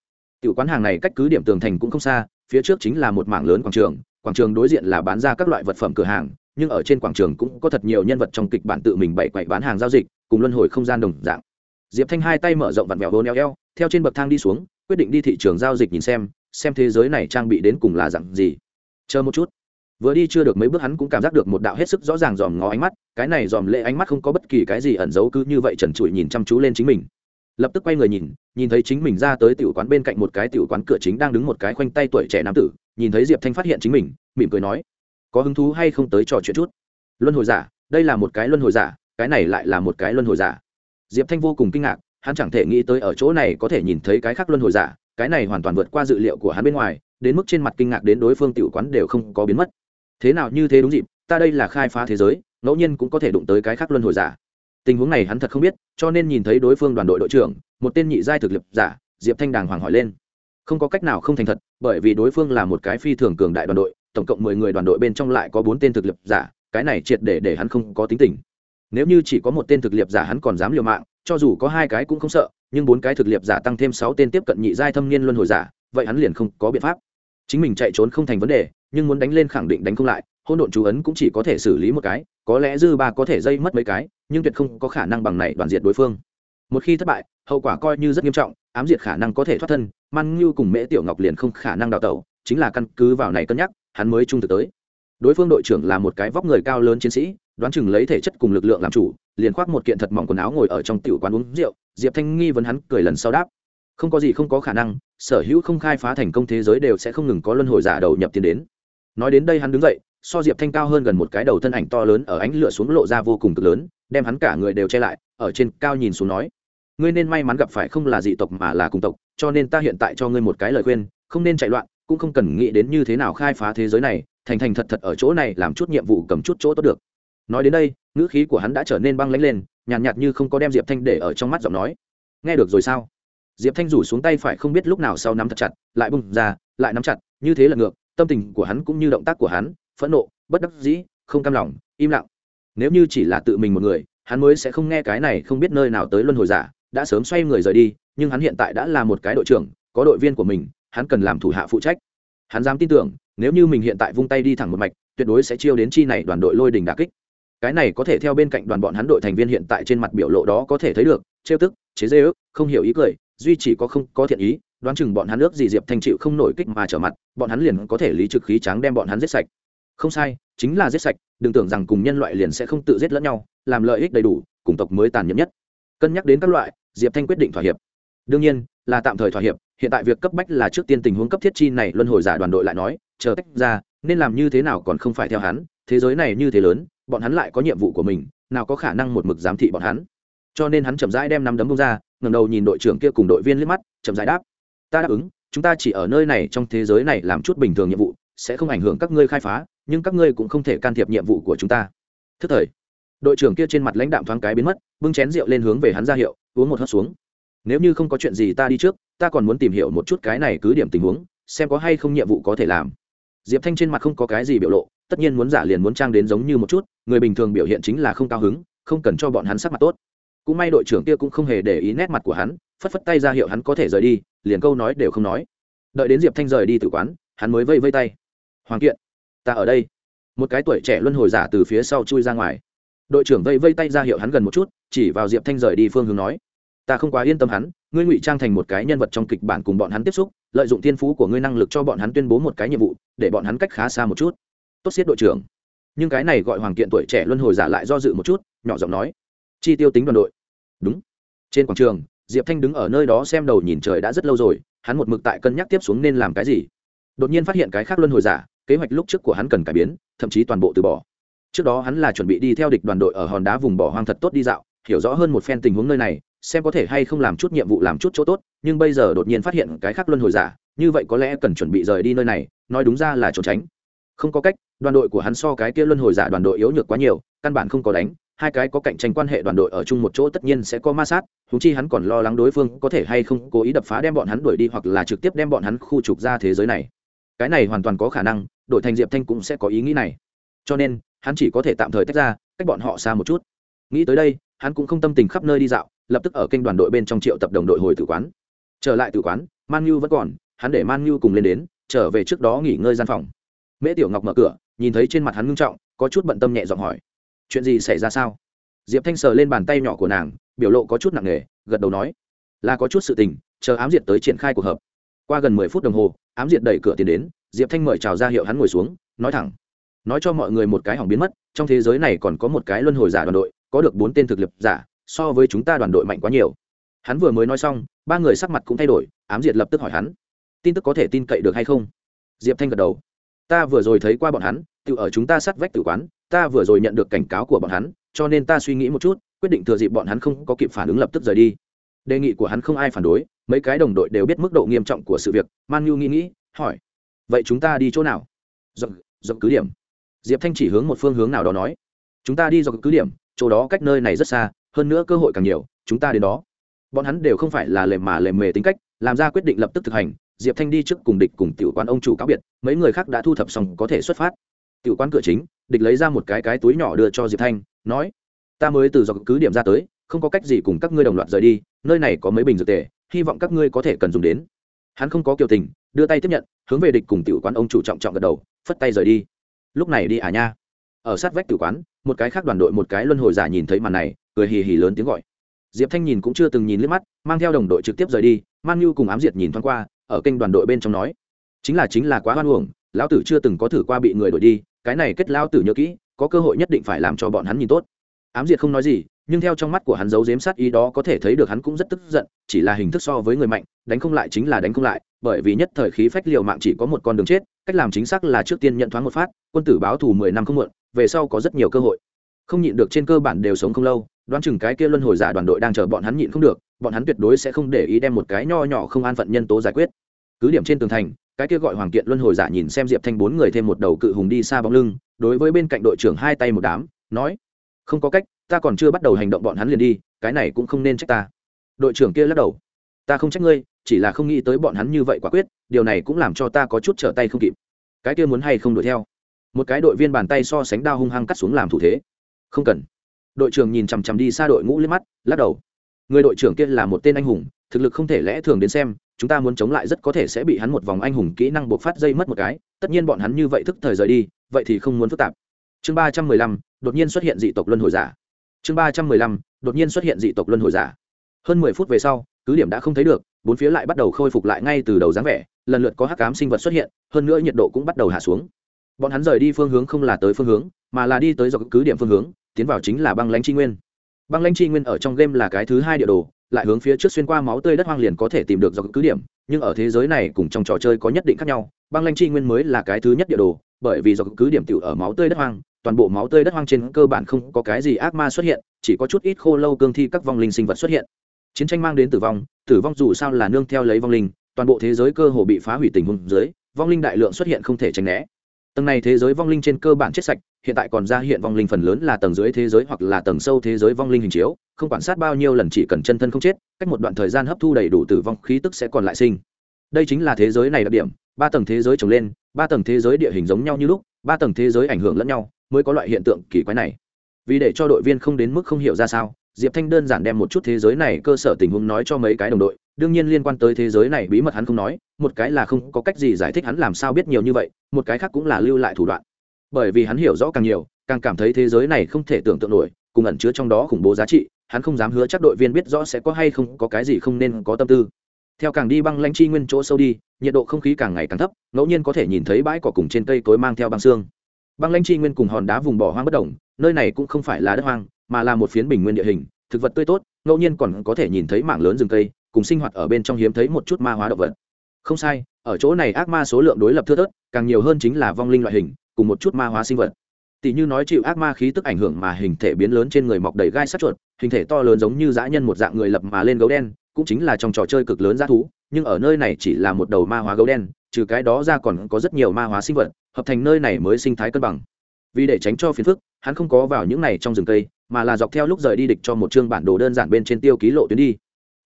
Tiểu quán hàng này cách cứ điểm tường thành cũng không xa, phía trước chính là một mảng lớn quảng trường quảng trường đối diện là bán ra các loại vật phẩm cửa hàng nhưng ở trên quảng trường cũng có thật nhiều nhân vật trong kịch bản tự mình bày quậy bán hàng giao dịch, cùng luân hồi không gian đồng dạng. Diệp thanh hai tay mở rộng vặn vẹo hôn eo eo, theo trên bậc thang đi xuống, quyết định đi thị trường giao dịch nhìn xem xem thế giới này trang bị đến cùng là dặn gì. Chờ một chút. Vừa đi chưa được mấy bước hắn cũng cảm giác được một đạo hết sức rõ ràng dòm ngó ánh mắt, cái này dòm lệ ánh mắt không có bất kỳ cái gì ẩn giấu cứ như vậy trần trụi nhìn chăm chú lên chính mình. Lập tức quay người nhìn nhìn thấy chính mình ra tới tiểu quán bên cạnh một cái tiểu quán cửa chính đang đứng một cái khoanh tay tuổi trẻ nam tử, nhìn thấy diệp thanh phát hiện chính mình, mỉm cười nói có hứng thú hay không tới trò chuyện chút. Luân hồi giả, đây là một cái luân hồi giả, cái này lại là một cái luân hồi giả. Diệp thanh vô cùng kinh ngạc, hắn chẳng thể nghĩ tới ở chỗ này có thể nhìn thấy cái khác luân hồi giả, cái này hoàn toàn vượt qua dự liệu của hắn bên ngoài, đến mức trên mặt kinh ngạc đến đối phương tiểu quán đều không có biến mất. Thế nào như thế đúng dịp, ta đây là khai phá thế giới, ngẫu nhiên cũng có thể đụng tới cái khác luân hồi giả. Tình huống này hắn thật không biết, cho nên nhìn thấy đối phương đoàn đội đội trưởng, một tên nhị giai thực lực giả, diệp thanh đàng hoàng hỏi lên. Không có cách nào không thành thật, bởi vì đối phương là một cái phi thường cường đại đoàn đội tổng cộng mười người đoàn đội bên trong lại có bốn tên thực lực giả, cái này triệt để để hắn không có tính tình. Nếu như chỉ có một tên thực lực giả hắn còn dám liều mạng, cho dù có hai cái cũng không sợ, nhưng bốn cái thực lực giả tăng thêm sáu tên tiếp cận nhị giai thâm niên luân hồi giả, vậy hắn liền không có biện pháp. Chính mình chạy trốn không thành vấn đề, nhưng muốn đánh lên khẳng định đánh không lại hôn độn chú ấn cũng chỉ có thể xử lý một cái, có lẽ dư ba có thể dây mất mấy cái, nhưng tuyệt không có khả năng bằng này đoàn diệt đối phương. Một khi thất bại, hậu quả coi như rất nghiêm trọng, ám diệt khả năng có thể thoát thân, man như cùng mễ tiểu ngọc liền không khả năng đào tẩu, chính là căn cứ vào này cân nhắc hắn mới trung thực tới. Đối phương đội trưởng là một cái vóc người cao lớn chiến sĩ, đoán chừng lấy thể chất cùng lực lượng làm chủ, liền khoác một kiện thật mỏng quần áo ngồi ở trong tiểu quán uống rượu, diệp thanh nghi vấn hắn, cười lần sau đáp. Không có gì không có khả năng, sở hữu không khai phá thành công thế giới đều sẽ không ngừng có luân hồi giả đầu nhập tiền đến. Nói đến đây hắn đứng dậy, so diệp thanh cao hơn gần một cái đầu thân ảnh to lớn ở ánh lửa xuống lộ ra vô cùng cực lớn, đem hắn cả người đều che lại, ở trên cao nhìn xuống nói, ngươi nên may mắn gặp phải không là dị tộc mà là cùng tộc, cho nên ta hiện tại cho ngươi một cái lời khuyên, không nên chạy loạn cũng không cần nghĩ đến như thế nào khai phá thế giới này thành thành thật thật ở chỗ này làm chút nhiệm vụ cầm chút chỗ tốt được. Nói đến đây ngữ khí của hắn đã trở nên băng lãnh lên nhàn nhạt, nhạt như không có đem diệp thanh để ở trong mắt giọng nói. Nghe được rồi sao? Diệp thanh rủ xuống tay phải không biết lúc nào sau nắm thật chặt lại bung ra lại nắm chặt như thế là ngược tâm tình của hắn cũng như động tác của hắn phẫn nộ bất đắc dĩ không cam lòng im lặng. Nếu như chỉ là tự mình một người hắn mới sẽ không nghe cái này không biết nơi nào tới luân hồi giả đã sớm xoay người rời đi nhưng hắn hiện tại đã là một cái đội trưởng có đội viên của mình hắn cần làm thủ hạ phụ trách. Hắn dám tin tưởng, nếu như mình hiện tại vung tay đi thẳng một mạch, tuyệt đối sẽ chiêu đến chi này đoàn đội lôi đình đà kích. Cái này có thể theo bên cạnh đoàn bọn hắn đội thành viên hiện tại trên mặt biểu lộ đó có thể thấy được, trêu tức, chế dê ước không hiểu ý cười, duy chỉ có không có thiện ý, đoán chừng bọn hắn ước gì diệp thanh chịu không nổi kích mà trở mặt, bọn hắn liền có thể lý trực khí trắng đem bọn hắn giết sạch. Không sai, chính là giết sạch, đừng tưởng rằng cùng nhân loại liền sẽ không tự giết lẫn nhau, làm lợi ích đầy đủ, cùng tộc mới tàn nhẫn nhất. Cân nhắc đến các loại, diệp thanh quyết định thỏa hiệp. Đương nhiên là tạm thời thỏa hiệp, hiện tại việc cấp bách là trước tiên tình huống cấp thiết chi này luân hồi giả đoàn đội lại nói, chờ tách ra, nên làm như thế nào còn không phải theo hắn, thế giới này như thế lớn, bọn hắn lại có nhiệm vụ của mình, nào có khả năng một mực giám thị bọn hắn. Cho nên hắn chậm rãi đem năm đấm bông ra ngầm đầu nhìn đội trưởng kia cùng đội viên liếc mắt, chậm rãi đáp, ta đáp ứng, chúng ta chỉ ở nơi này trong thế giới này làm chút bình thường nhiệm vụ, sẽ không ảnh hưởng các ngươi khai phá, nhưng các ngươi cũng không thể can thiệp nhiệm vụ của chúng ta. Thức thời, đội trưởng kia trên mặt lãnh đạm thoáng cái biến mất, bưng chén rượu lên hướng về hắn ra hiệu, uống một hớt xuống nếu như không có chuyện gì ta đi trước, ta còn muốn tìm hiểu một chút cái này cứ điểm tình huống, xem có hay không nhiệm vụ có thể làm. Diệp thanh trên mặt không có cái gì biểu lộ, tất nhiên muốn giả liền muốn trang đến giống như một chút, người bình thường biểu hiện chính là không cao hứng, không cần cho bọn hắn sắc mặt tốt. Cũng may đội trưởng kia cũng không hề để ý nét mặt của hắn, phất phất tay ra hiệu hắn có thể rời đi, liền câu nói đều không nói. Đợi đến diệp thanh rời đi từ quán, hắn mới vây vây tay. Hoàng kiện, ta ở đây. Một cái tuổi trẻ luân hồi giả từ phía sau chui ra ngoài. Đội trưởng vây vây tay ra hiệu hắn gần một chút, chỉ vào diệp thanh rời đi phương hướng nói ta không quá yên tâm hắn, ngươi ngụy trang thành một cái nhân vật trong kịch bản cùng bọn hắn tiếp xúc, lợi dụng thiên phú của ngươi năng lực cho bọn hắn tuyên bố một cái nhiệm vụ, để bọn hắn cách khá xa một chút. Tốt xiết đội trưởng. Nhưng cái này gọi hoàng kiện tuổi trẻ luân hồi giả lại do dự một chút, nhỏ giọng nói, chi tiêu tính đoàn đội. Đúng. Trên quảng trường, diệp thanh đứng ở nơi đó xem đầu nhìn trời đã rất lâu rồi, hắn một mực tại cân nhắc tiếp xuống nên làm cái gì. Đột nhiên phát hiện cái khác luân hồi giả, kế hoạch lúc trước của hắn cần cải biến, thậm chí toàn bộ từ bỏ. Trước đó hắn là chuẩn bị đi theo địch đoàn đội ở hòn đá vùng bỏ hoang thật tốt đi dạo, hiểu rõ hơn một phen tình huống nơi này xem có thể hay không làm chút nhiệm vụ làm chút chỗ tốt, nhưng bây giờ đột nhiên phát hiện cái khác luân hồi giả, như vậy có lẽ cần chuẩn bị rời đi nơi này, nói đúng ra là trốn tránh. Không có cách, đoàn đội của hắn so cái kia luân hồi giả đoàn đội yếu nhược quá nhiều, căn bản không có đánh, hai cái có cạnh tranh quan hệ đoàn đội ở chung một chỗ tất nhiên sẽ có ma sát thú chi hắn còn lo lắng đối phương có thể hay không cố ý đập phá đem bọn hắn đuổi đi hoặc là trực tiếp đem bọn hắn khu trục ra thế giới này. Cái này hoàn toàn có khả năng, đội thành diệp thanh cũng sẽ có ý nghĩ này. Cho nên, hắn chỉ có thể tạm thời tách ra, cách bọn họ xa một chút. Nghĩ tới đây, hắn cũng không tâm tình khắp nơi đi dạo lập tức ở kênh đoàn đội bên trong triệu tập đồng đội hồi tử quán. Trở lại tử quán, man nhu vẫn còn, hắn để man nhu cùng lên đến, trở về trước đó nghỉ ngơi gian phòng. Mễ tiểu ngọc mở cửa, nhìn thấy trên mặt hắn ngưng trọng, có chút bận tâm nhẹ giọng hỏi, chuyện gì xảy ra sao? Diệp thanh sờ lên bàn tay nhỏ của nàng, biểu lộ có chút nặng nề, gật đầu nói, là có chút sự tình, chờ ám diệt tới triển khai cuộc họp. Qua gần mười phút đồng hồ, ám diệt đẩy cửa tiến đến, diệp thanh mời chào ra hiệu hắn ngồi xuống, nói thẳng, nói cho mọi người một cái hỏng biến mất, trong thế giới này còn có một cái luân hồi giả đoàn đội, có được bốn tên thực lực giả so với chúng ta đoàn đội mạnh quá nhiều. Hắn vừa mới nói xong, ba người sắc mặt cũng thay đổi, ám diệt lập tức hỏi hắn, tin tức có thể tin cậy được hay không? Diệp thanh gật đầu, ta vừa rồi thấy qua bọn hắn, tự ở chúng ta sát vách tử quán, ta vừa rồi nhận được cảnh cáo của bọn hắn, cho nên ta suy nghĩ một chút, quyết định thừa dịp bọn hắn không có kịp phản ứng lập tức rời đi. Đề nghị của hắn không ai phản đối, mấy cái đồng đội đều biết mức độ nghiêm trọng của sự việc, man nhu nghĩ nghĩ, hỏi, vậy chúng ta đi chỗ nào? Dọc dọc cứ điểm. Diệp thanh chỉ hướng một phương hướng nào đó nói, chúng ta đi dọc cứ điểm, chỗ đó cách nơi này rất xa hơn nữa cơ hội càng nhiều, chúng ta đến đó. Bọn hắn đều không phải là lề mà lề mề tính cách, làm ra quyết định lập tức thực hành. Diệp thanh đi trước cùng địch cùng tiểu quán ông chủ cáo biệt, mấy người khác đã thu thập xong có thể xuất phát. Tiểu quán cửa chính, địch lấy ra một cái cái túi nhỏ đưa cho diệp thanh, nói, ta mới từ dọc cứ điểm ra tới, không có cách gì cùng các ngươi đồng loạt rời đi, nơi này có mấy bình dược tề, hy vọng các ngươi có thể cần dùng đến. Hắn không có kiểu tình, đưa tay tiếp nhận, hướng về địch cùng tiểu quán ông chủ trọng trọng gật đầu, phất tay rời đi. Lúc này đi à nha ở sát vách tử quán, một cái khác đoàn đội một cái luân hồi giả nhìn thấy màn này, cười hì hì lớn tiếng gọi. Diệp thanh nhìn cũng chưa từng nhìn liếc mắt, mang theo đồng đội trực tiếp rời đi, man nhu cùng ám diệt nhìn thoáng qua, ở kênh đoàn đội bên trong nói. Chính là chính là quá hoan uổng, lão tử chưa từng có thử qua bị người đổi đi, cái này kết lão tử nhớ kỹ, có cơ hội nhất định phải làm cho bọn hắn nhìn tốt. Ám diệt không nói gì, nhưng theo trong mắt của hắn giấu giếm sát ý đó có thể thấy được hắn cũng rất tức giận, chỉ là hình thức so với người mạnh, đánh không lại chính là đánh không lại, bởi vì nhất thời khí phách liều mạng chỉ có một con đường chết, cách làm chính xác là trước tiên nhận thoáng một phát, quân tử báo thù mười năm không muộn về sau có rất nhiều cơ hội. Không nhịn được trên cơ bản đều sống không lâu, đoán chừng cái kia luân hồi giả đoàn đội đang chờ bọn hắn nhịn không được, bọn hắn tuyệt đối sẽ không để ý đem một cái nho nhỏ không an phận nhân tố giải quyết. Cứ điểm trên tường thành, cái kia gọi hoàng kiện luân hồi giả nhìn xem diệp thanh bốn người thêm một đầu cự hùng đi xa bóng lưng, đối với bên cạnh đội trưởng hai tay một đám, nói, không có cách, ta còn chưa bắt đầu hành động bọn hắn liền đi, cái này cũng không nên trách ta. Đội trưởng kia lắc đầu, ta không trách ngươi, chỉ là không nghĩ tới bọn hắn như vậy quả quyết, điều này cũng làm cho ta có chút trở tay không kịp. Cái kia muốn hay không đuổi theo? Một cái đội viên bàn tay so sánh đao hung hăng cắt xuống làm thủ thế. Không cần. Đội trưởng nhìn chằm chằm đi xa đội ngũ liếc mắt, lắc đầu. Người đội trưởng kia là một tên anh hùng, thực lực không thể lẽ thường đến xem, chúng ta muốn chống lại rất có thể sẽ bị hắn một vòng anh hùng kỹ năng buộc phát dây mất một cái, tất nhiên bọn hắn như vậy thức thời rời đi, vậy thì không muốn phức tạp. Chương ba trăm mười lăm, đột nhiên xuất hiện dị tộc luân hồi giả. Chương ba trăm mười lăm, đột nhiên xuất hiện dị tộc luân hồi giả. Hơn mười phút về sau, cứ điểm đã không thấy được, bốn phía lại bắt đầu khôi phục lại ngay từ đầu dáng vẻ, lần lượt có hắc cám sinh vật xuất hiện, hơn nữa nhiệt độ cũng bắt đầu hạ xuống bọn hắn rời đi phương hướng không là tới phương hướng, mà là đi tới do cứ điểm phương hướng, tiến vào chính là băng lãnh tri nguyên. Băng lãnh tri nguyên ở trong game là cái thứ hai địa đồ, lại hướng phía trước xuyên qua máu tươi đất hoang liền có thể tìm được do cứ điểm, nhưng ở thế giới này cùng trong trò chơi có nhất định khác nhau. Băng lãnh tri nguyên mới là cái thứ nhất địa đồ, bởi vì do cứ điểm tiểu ở máu tươi đất hoang, toàn bộ máu tươi đất hoang trên cơ bản không có cái gì ác ma xuất hiện, chỉ có chút ít khô lâu cương thi các vong linh sinh vật xuất hiện. Chiến tranh mang đến tử vong tử vong dù sao là nương theo lấy vong linh, toàn bộ thế giới cơ hồ bị phá hủy tình huống dưới, vong linh đại lượng xuất hiện không thể tránh né tầng này thế giới vong linh trên cơ bản chết sạch, hiện tại còn ra hiện vong linh phần lớn là tầng dưới thế giới hoặc là tầng sâu thế giới vong linh hình chiếu, không quan sát bao nhiêu lần chỉ cần chân thân không chết, cách một đoạn thời gian hấp thu đầy đủ tử vong khí tức sẽ còn lại sinh. Đây chính là thế giới này đặc điểm, ba tầng thế giới trồng lên, ba tầng thế giới địa hình giống nhau như lúc, ba tầng thế giới ảnh hưởng lẫn nhau, mới có loại hiện tượng kỳ quái này. Vì để cho đội viên không đến mức không hiểu ra sao, diệp thanh đơn giản đem một chút thế giới này cơ sở tình huống nói cho mấy cái đồng đội đương nhiên liên quan tới thế giới này bí mật hắn không nói, một cái là không có cách gì giải thích hắn làm sao biết nhiều như vậy, một cái khác cũng là lưu lại thủ đoạn. Bởi vì hắn hiểu rõ càng nhiều, càng cảm thấy thế giới này không thể tưởng tượng nổi, cùng ẩn chứa trong đó khủng bố giá trị, hắn không dám hứa chắc đội viên biết rõ sẽ có hay không có cái gì không nên có tâm tư. Theo càng đi băng lãnh chi nguyên chỗ sâu đi, nhiệt độ không khí càng ngày càng thấp, ngẫu nhiên có thể nhìn thấy bãi cỏ cùng trên cây cối mang theo băng xương. Băng lãnh chi nguyên cùng hòn đá vùng bỏ hoang bất động, nơi này cũng không phải là đất hoang, mà là một phiến bình nguyên địa hình, thực vật tươi tốt, ngẫu nhiên còn có thể nhìn thấy mảng lớn rừng cây cùng sinh hoạt ở bên trong hiếm thấy một chút ma hóa động vật. Không sai, ở chỗ này ác ma số lượng đối lập thưa thớt, càng nhiều hơn chính là vong linh loại hình, cùng một chút ma hóa sinh vật. Tỷ như nói chịu ác ma khí tức ảnh hưởng mà hình thể biến lớn trên người mọc đầy gai sắt chuột, hình thể to lớn giống như dã nhân một dạng người lập mà lên gấu đen, cũng chính là trong trò chơi cực lớn dã thú, nhưng ở nơi này chỉ là một đầu ma hóa gấu đen, trừ cái đó ra còn có rất nhiều ma hóa sinh vật, hợp thành nơi này mới sinh thái cân bằng. Vì để tránh cho phiền phức, hắn không có vào những này trong rừng cây, mà là dọc theo lúc rời đi địch cho một chương bản đồ đơn giản bên trên tiêu ký lộ tuyến đi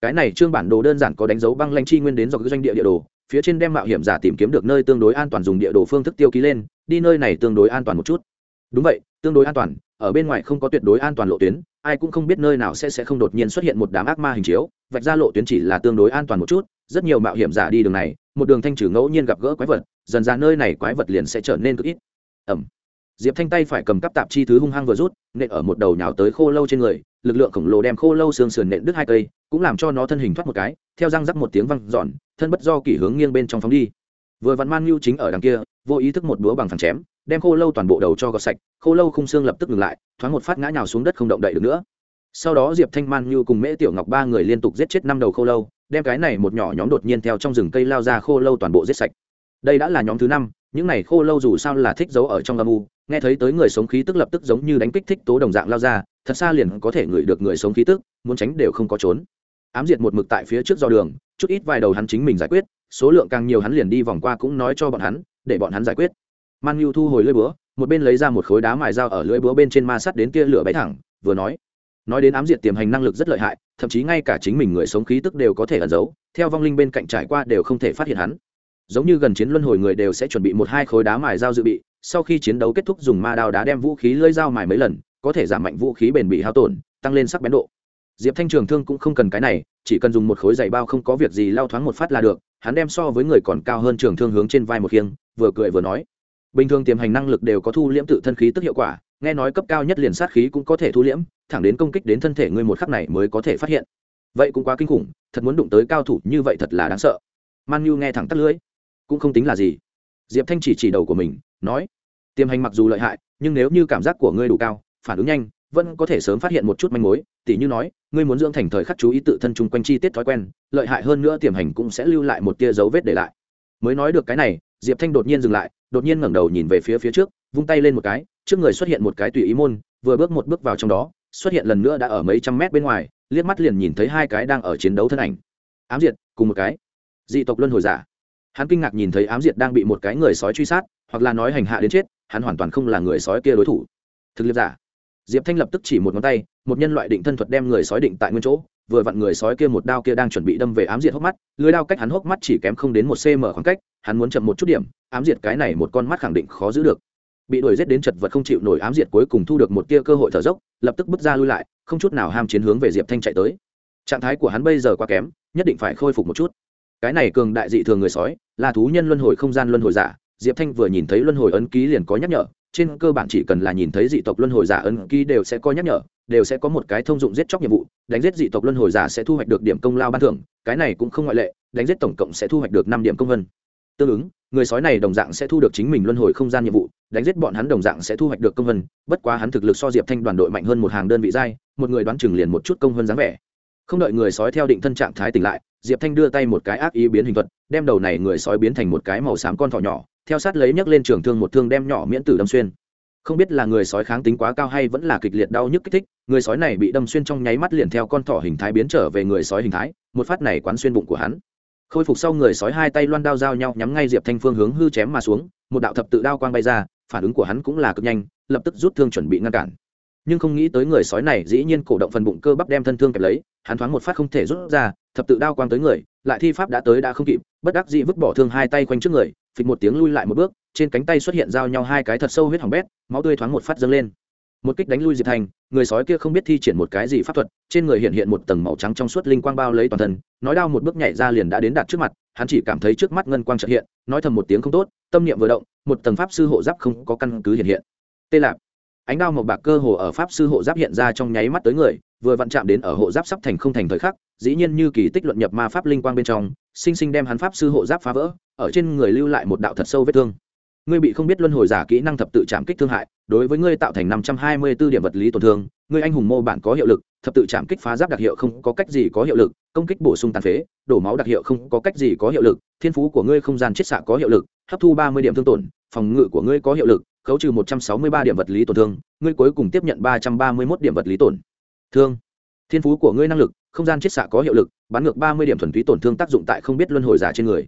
cái này trương bản đồ đơn giản có đánh dấu băng lanh chi nguyên đến dọc doanh địa địa đồ, phía trên đem mạo hiểm giả tìm kiếm được nơi tương đối an toàn dùng địa đồ phương thức tiêu ký lên, đi nơi này tương đối an toàn một chút. Đúng vậy, tương đối an toàn, ở bên ngoài không có tuyệt đối an toàn lộ tuyến, ai cũng không biết nơi nào sẽ sẽ không đột nhiên xuất hiện một đám ác ma hình chiếu, vạch ra lộ tuyến chỉ là tương đối an toàn một chút, rất nhiều mạo hiểm giả đi đường này, một đường thanh trừ ngẫu nhiên gặp gỡ quái vật, dần ra nơi này quái vật liền sẽ trở nên cực ít. Ẩm diệp thanh tay phải cầm cắp tạp chi thứ hung hăng vừa rút, nện ở một đầu nhào tới khô lâu trên người, lực lượng khổng lồ đem khô lâu xương sườn nện đứt hai cây, cũng làm cho nó thân hình thoát một cái, theo răng rắc một tiếng văng giòn thân bất do kỷ hướng nghiêng bên trong phóng đi. Vừa vặn man mưu chính ở đằng kia, vô ý thức một búa bằng phẳng chém, đem khô lâu toàn bộ đầu cho gọt sạch, khô lâu khung xương lập tức ngừng lại, thoáng một phát ngã nhào xuống đất không động đậy được nữa. Sau đó diệp thanh, man nhu cùng mễ tiểu ngọc ba người liên tục giết chết năm đầu khô lâu, đem cái này một nhỏ nhóm đột nhiên theo trong rừng cây lao ra khô lâu toàn bộ giết sạch. Đây đã là nhóm thứ năm, những này khô lâu dù sao là thích giấu ở trong âm u nghe thấy tới người sống khí tức lập tức giống như đánh kích thích tố đồng dạng lao ra, thật xa liền có thể ngửi được người sống khí tức, muốn tránh đều không có trốn. Ám diệt một mực tại phía trước do đường, chút ít vài đầu hắn chính mình giải quyết, số lượng càng nhiều hắn liền đi vòng qua cũng nói cho bọn hắn, để bọn hắn giải quyết. Man nhu thu hồi lưỡi búa, một bên lấy ra một khối đá mài dao ở lưỡi búa bên trên ma sắt đến kia lửa bấy thẳng, vừa nói. Nói đến ám diệt tiềm hành năng lực rất lợi hại, thậm chí ngay cả chính mình người sống khí tức đều có thể ẩn giấu, theo vong linh bên cạnh trải qua đều không thể phát hiện hắn. Giống như gần chiến luân hồi người đều sẽ chuẩn bị một hai khối đá mài dao dự bị sau khi chiến đấu kết thúc dùng ma đao đá đem vũ khí lưỡi dao mài mấy lần, có thể giảm mạnh vũ khí bền bị hao tổn, tăng lên sắc bén độ. Diệp thanh trường thương cũng không cần cái này, chỉ cần dùng một khối giày bao không có việc gì lao thoáng một phát là được, hắn đem so với người còn cao hơn trường thương hướng trên vai một khiêng, vừa cười vừa nói. Bình thường tiềm hành năng lực đều có thu liễm tự thân khí tức hiệu quả, nghe nói cấp cao nhất liền sát khí cũng có thể thu liễm, thẳng đến công kích đến thân thể ngươi một khắc này mới có thể phát hiện. Vậy cũng quá kinh khủng, thật muốn đụng tới cao thủ như vậy thật là đáng sợ. Man nhu nghe thẳng tắt lưỡi. Cũng không tính là gì. Diệp thanh chỉ chỉ đầu của mình, nói tiềm hành mặc dù lợi hại, nhưng nếu như cảm giác của ngươi đủ cao, phản ứng nhanh, vẫn có thể sớm phát hiện một chút manh mối. Tỉ như nói, ngươi muốn dưỡng thành thời khắc chú ý tự thân chung quanh chi tiết thói quen, lợi hại hơn nữa tiềm hành cũng sẽ lưu lại một tia dấu vết để lại. Mới nói được cái này, diệp thanh đột nhiên dừng lại, đột nhiên ngẩng đầu nhìn về phía phía trước, vung tay lên một cái, trước người xuất hiện một cái tùy ý môn, vừa bước một bước vào trong đó, xuất hiện lần nữa đã ở mấy trăm mét bên ngoài, liếc mắt liền nhìn thấy hai cái đang ở chiến đấu thân ảnh. Ám diệt, cùng một cái. Dị tộc luân hồi giả. Hắn kinh ngạc nhìn thấy ám diệt đang bị một cái người sói truy sát, hoặc là nói hành hạ đến chết hắn hoàn toàn không là người sói kia đối thủ. Thực liệt giả. Diệp thanh lập tức chỉ một ngón tay, một nhân loại định thân thuật đem người sói định tại nguyên chỗ, vừa vặn người sói kia một đao kia đang chuẩn bị đâm về ám diệt hốc mắt, lưới đao cách hắn hốc mắt chỉ kém không đến một cm khoảng cách, hắn muốn chậm một chút điểm, ám diệt cái này một con mắt khẳng định khó giữ được. Bị đuổi giết đến chật vật không chịu nổi ám diệt cuối cùng thu được một tia cơ hội thở dốc, lập tức bước ra lui lại, không chút nào ham chiến hướng về diệp thanh chạy tới. Trạng thái của hắn bây giờ quá kém, nhất định phải khôi phục một chút. Cái này cường đại dị thường người sói, là thú nhân luân hồi không gian luân hồi giả diệp thanh vừa nhìn thấy luân hồi ấn ký liền có nhắc nhở, trên cơ bản chỉ cần là nhìn thấy dị tộc luân hồi giả ấn ký đều sẽ có nhắc nhở, đều sẽ có một cái thông dụng giết chóc nhiệm vụ, đánh giết dị tộc luân hồi giả sẽ thu hoạch được điểm công lao ban thưởng, cái này cũng không ngoại lệ, đánh giết tổng cộng sẽ thu hoạch được năm điểm công vân. Tương ứng, người sói này đồng dạng sẽ thu được chính mình luân hồi không gian nhiệm vụ, đánh giết bọn hắn đồng dạng sẽ thu hoạch được công vân, bất quá hắn thực lực so diệp thanh đoàn đội mạnh hơn một hàng đơn vị giai, một người đoán chừng liền một chút công vân dáng vẻ. Không đợi người sói theo định thân trạng thái tỉnh lại, diệp thanh đưa tay một cái ác ý biến hình thuật, đem đầu này người sói biến thành một cái màu xám con thỏ nhỏ theo sát lấy nhấc lên trường thương một thương đem nhỏ miễn tử đâm xuyên. Không biết là người sói kháng tính quá cao hay vẫn là kịch liệt đau nhức kích thích, người sói này bị đâm xuyên trong nháy mắt liền theo con thỏ hình thái biến trở về người sói hình thái, một phát này quán xuyên bụng của hắn. Khôi phục sau người sói hai tay loan đao giao nhau nhắm ngay diệp thanh phương hướng hư chém mà xuống, một đạo thập tự đao quang bay ra, phản ứng của hắn cũng là cực nhanh, lập tức rút thương chuẩn bị ngăn cản. Nhưng không nghĩ tới người sói này dĩ nhiên cổ động phần bụng cơ bắp đem thân thương kẹp lấy, hắn thoáng một phát không thể rút ra, thập tự đao quang tới người, lại thi pháp đã tới đã không kịp, bất đắc dĩ vứt bỏ thương hai tay quanh trước người phịch một tiếng lui lại một bước, trên cánh tay xuất hiện giao nhau hai cái thật sâu huyết hỏng bét, máu tươi thoáng một phát dâng lên. Một kích đánh lui diệp thành, người sói kia không biết thi triển một cái gì pháp thuật, trên người hiện hiện một tầng màu trắng trong suốt linh quang bao lấy toàn thân, nói đao một bước nhảy ra liền đã đến đạt trước mặt, hắn chỉ cảm thấy trước mắt ngân quang trợ hiện, nói thầm một tiếng không tốt, tâm niệm vừa động, một tầng pháp sư hộ giáp không có căn cứ hiện hiện. Tê lạp. Ánh đao màu bạc cơ hồ ở pháp sư hộ giáp hiện ra trong nháy mắt tới người, vừa vặn chạm đến ở hộ giáp sắp thành không thành thời khắc, dĩ nhiên như kỳ tích luận nhập ma pháp linh quang bên trong, sinh sinh đem hắn pháp sư hộ giáp phá vỡ ở trên người lưu lại một đạo thật sâu vết thương. Ngươi bị không biết luân hồi giả kỹ năng thập tự chạm kích thương hại, đối với ngươi tạo thành năm trăm hai mươi 524 điểm vật lý tổn thương, ngươi anh hùng mô bản có hiệu lực, thập tự chạm kích phá giáp đặc hiệu không có cách gì có hiệu lực, công kích bổ sung tàn phế, đổ máu đặc hiệu không có cách gì có hiệu lực, thiên phú của ngươi không gian chiết xạ có hiệu lực, hấp thu ba mươi điểm thương tổn, phòng ngự của ngươi có hiệu lực, khấu trừ một trăm sáu mươi ba điểm vật lý tổn thương, ngươi cuối cùng tiếp nhận ba trăm ba mươi mốt điểm vật lý tổn thương. Thiên phú của ngươi năng lực, không gian chiết xạ có hiệu lực, bắn ngược ba mươi điểm thuần túy tổn thương tác dụng tại không biết luân hồi giả trên người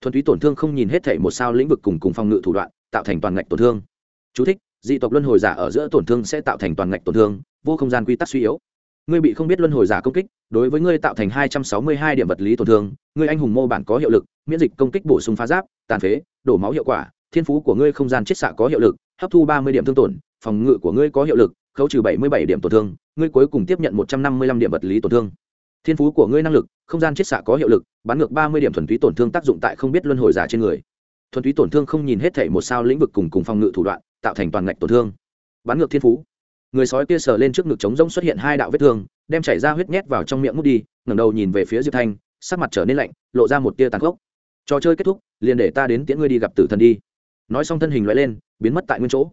thuần túy tổn thương không nhìn hết thể một sao lĩnh vực cùng cùng phòng ngự thủ đoạn tạo thành toàn ngạch tổn thương. Chú thích, dị tộc luân hồi giả ở giữa tổn thương sẽ tạo thành toàn ngạch tổn thương vô không gian quy tắc suy yếu. Ngươi bị không biết luân hồi giả công kích đối với ngươi tạo thành hai trăm sáu mươi hai điểm vật lý tổn thương ngươi anh hùng mô bản có hiệu lực miễn dịch công kích bổ sung phá giáp tàn phế đổ máu hiệu quả thiên phú của ngươi không gian chiết xạ có hiệu lực hấp thu ba mươi điểm thương tổn phòng ngự của ngươi có hiệu lực khấu trừ bảy mươi bảy điểm tổn thương ngươi cuối cùng tiếp nhận một trăm năm mươi lăm điểm vật lý tổn thương thiên phú của ngươi năng lực, không gian chiết xạ có hiệu lực bắn ngược ba mươi điểm thuần túy tổn thương tác dụng tại không biết luân hồi giả trên người. Thuần túy tổn thương không nhìn hết thể một sao lĩnh vực cùng cùng phòng ngự thủ đoạn, tạo thành toàn ngạch tổn thương. Bắn ngược thiên phú. Người sói kia sờ lên trước ngực trống rỗng xuất hiện hai đạo vết thương, đem chảy ra huyết nhét vào trong miệng mút đi, ngẩng đầu nhìn về phía diệp thanh, sắc mặt trở nên lạnh, lộ ra một tia tàn khốc. Trò chơi kết thúc, liền để ta đến tiễn ngươi đi gặp tử thần đi. Nói xong thân hình loại lên, biến mất tại nguyên chỗ.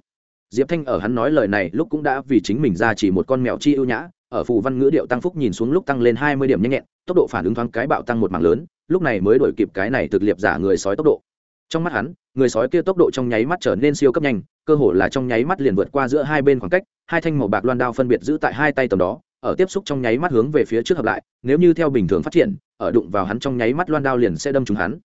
Diệp thanh ở hắn nói lời này lúc cũng đã vì chính mình ra chỉ một con mèo chi ưu nhã ở phù văn ngữ điệu tăng phúc nhìn xuống lúc tăng lên hai mươi điểm nhanh nhẹn, tốc độ phản ứng thoáng cái bạo tăng một mảng lớn, lúc này mới đổi kịp cái này thực liệp giả người sói tốc độ. Trong mắt hắn, người sói kia tốc độ trong nháy mắt trở nên siêu cấp nhanh, cơ hồ là trong nháy mắt liền vượt qua giữa hai bên khoảng cách, hai thanh màu bạc loan đao phân biệt giữ tại hai tay tầm đó, ở tiếp xúc trong nháy mắt hướng về phía trước hợp lại, nếu như theo bình thường phát triển, ở đụng vào hắn trong nháy mắt loan đao liền sẽ đâm trúng hắn.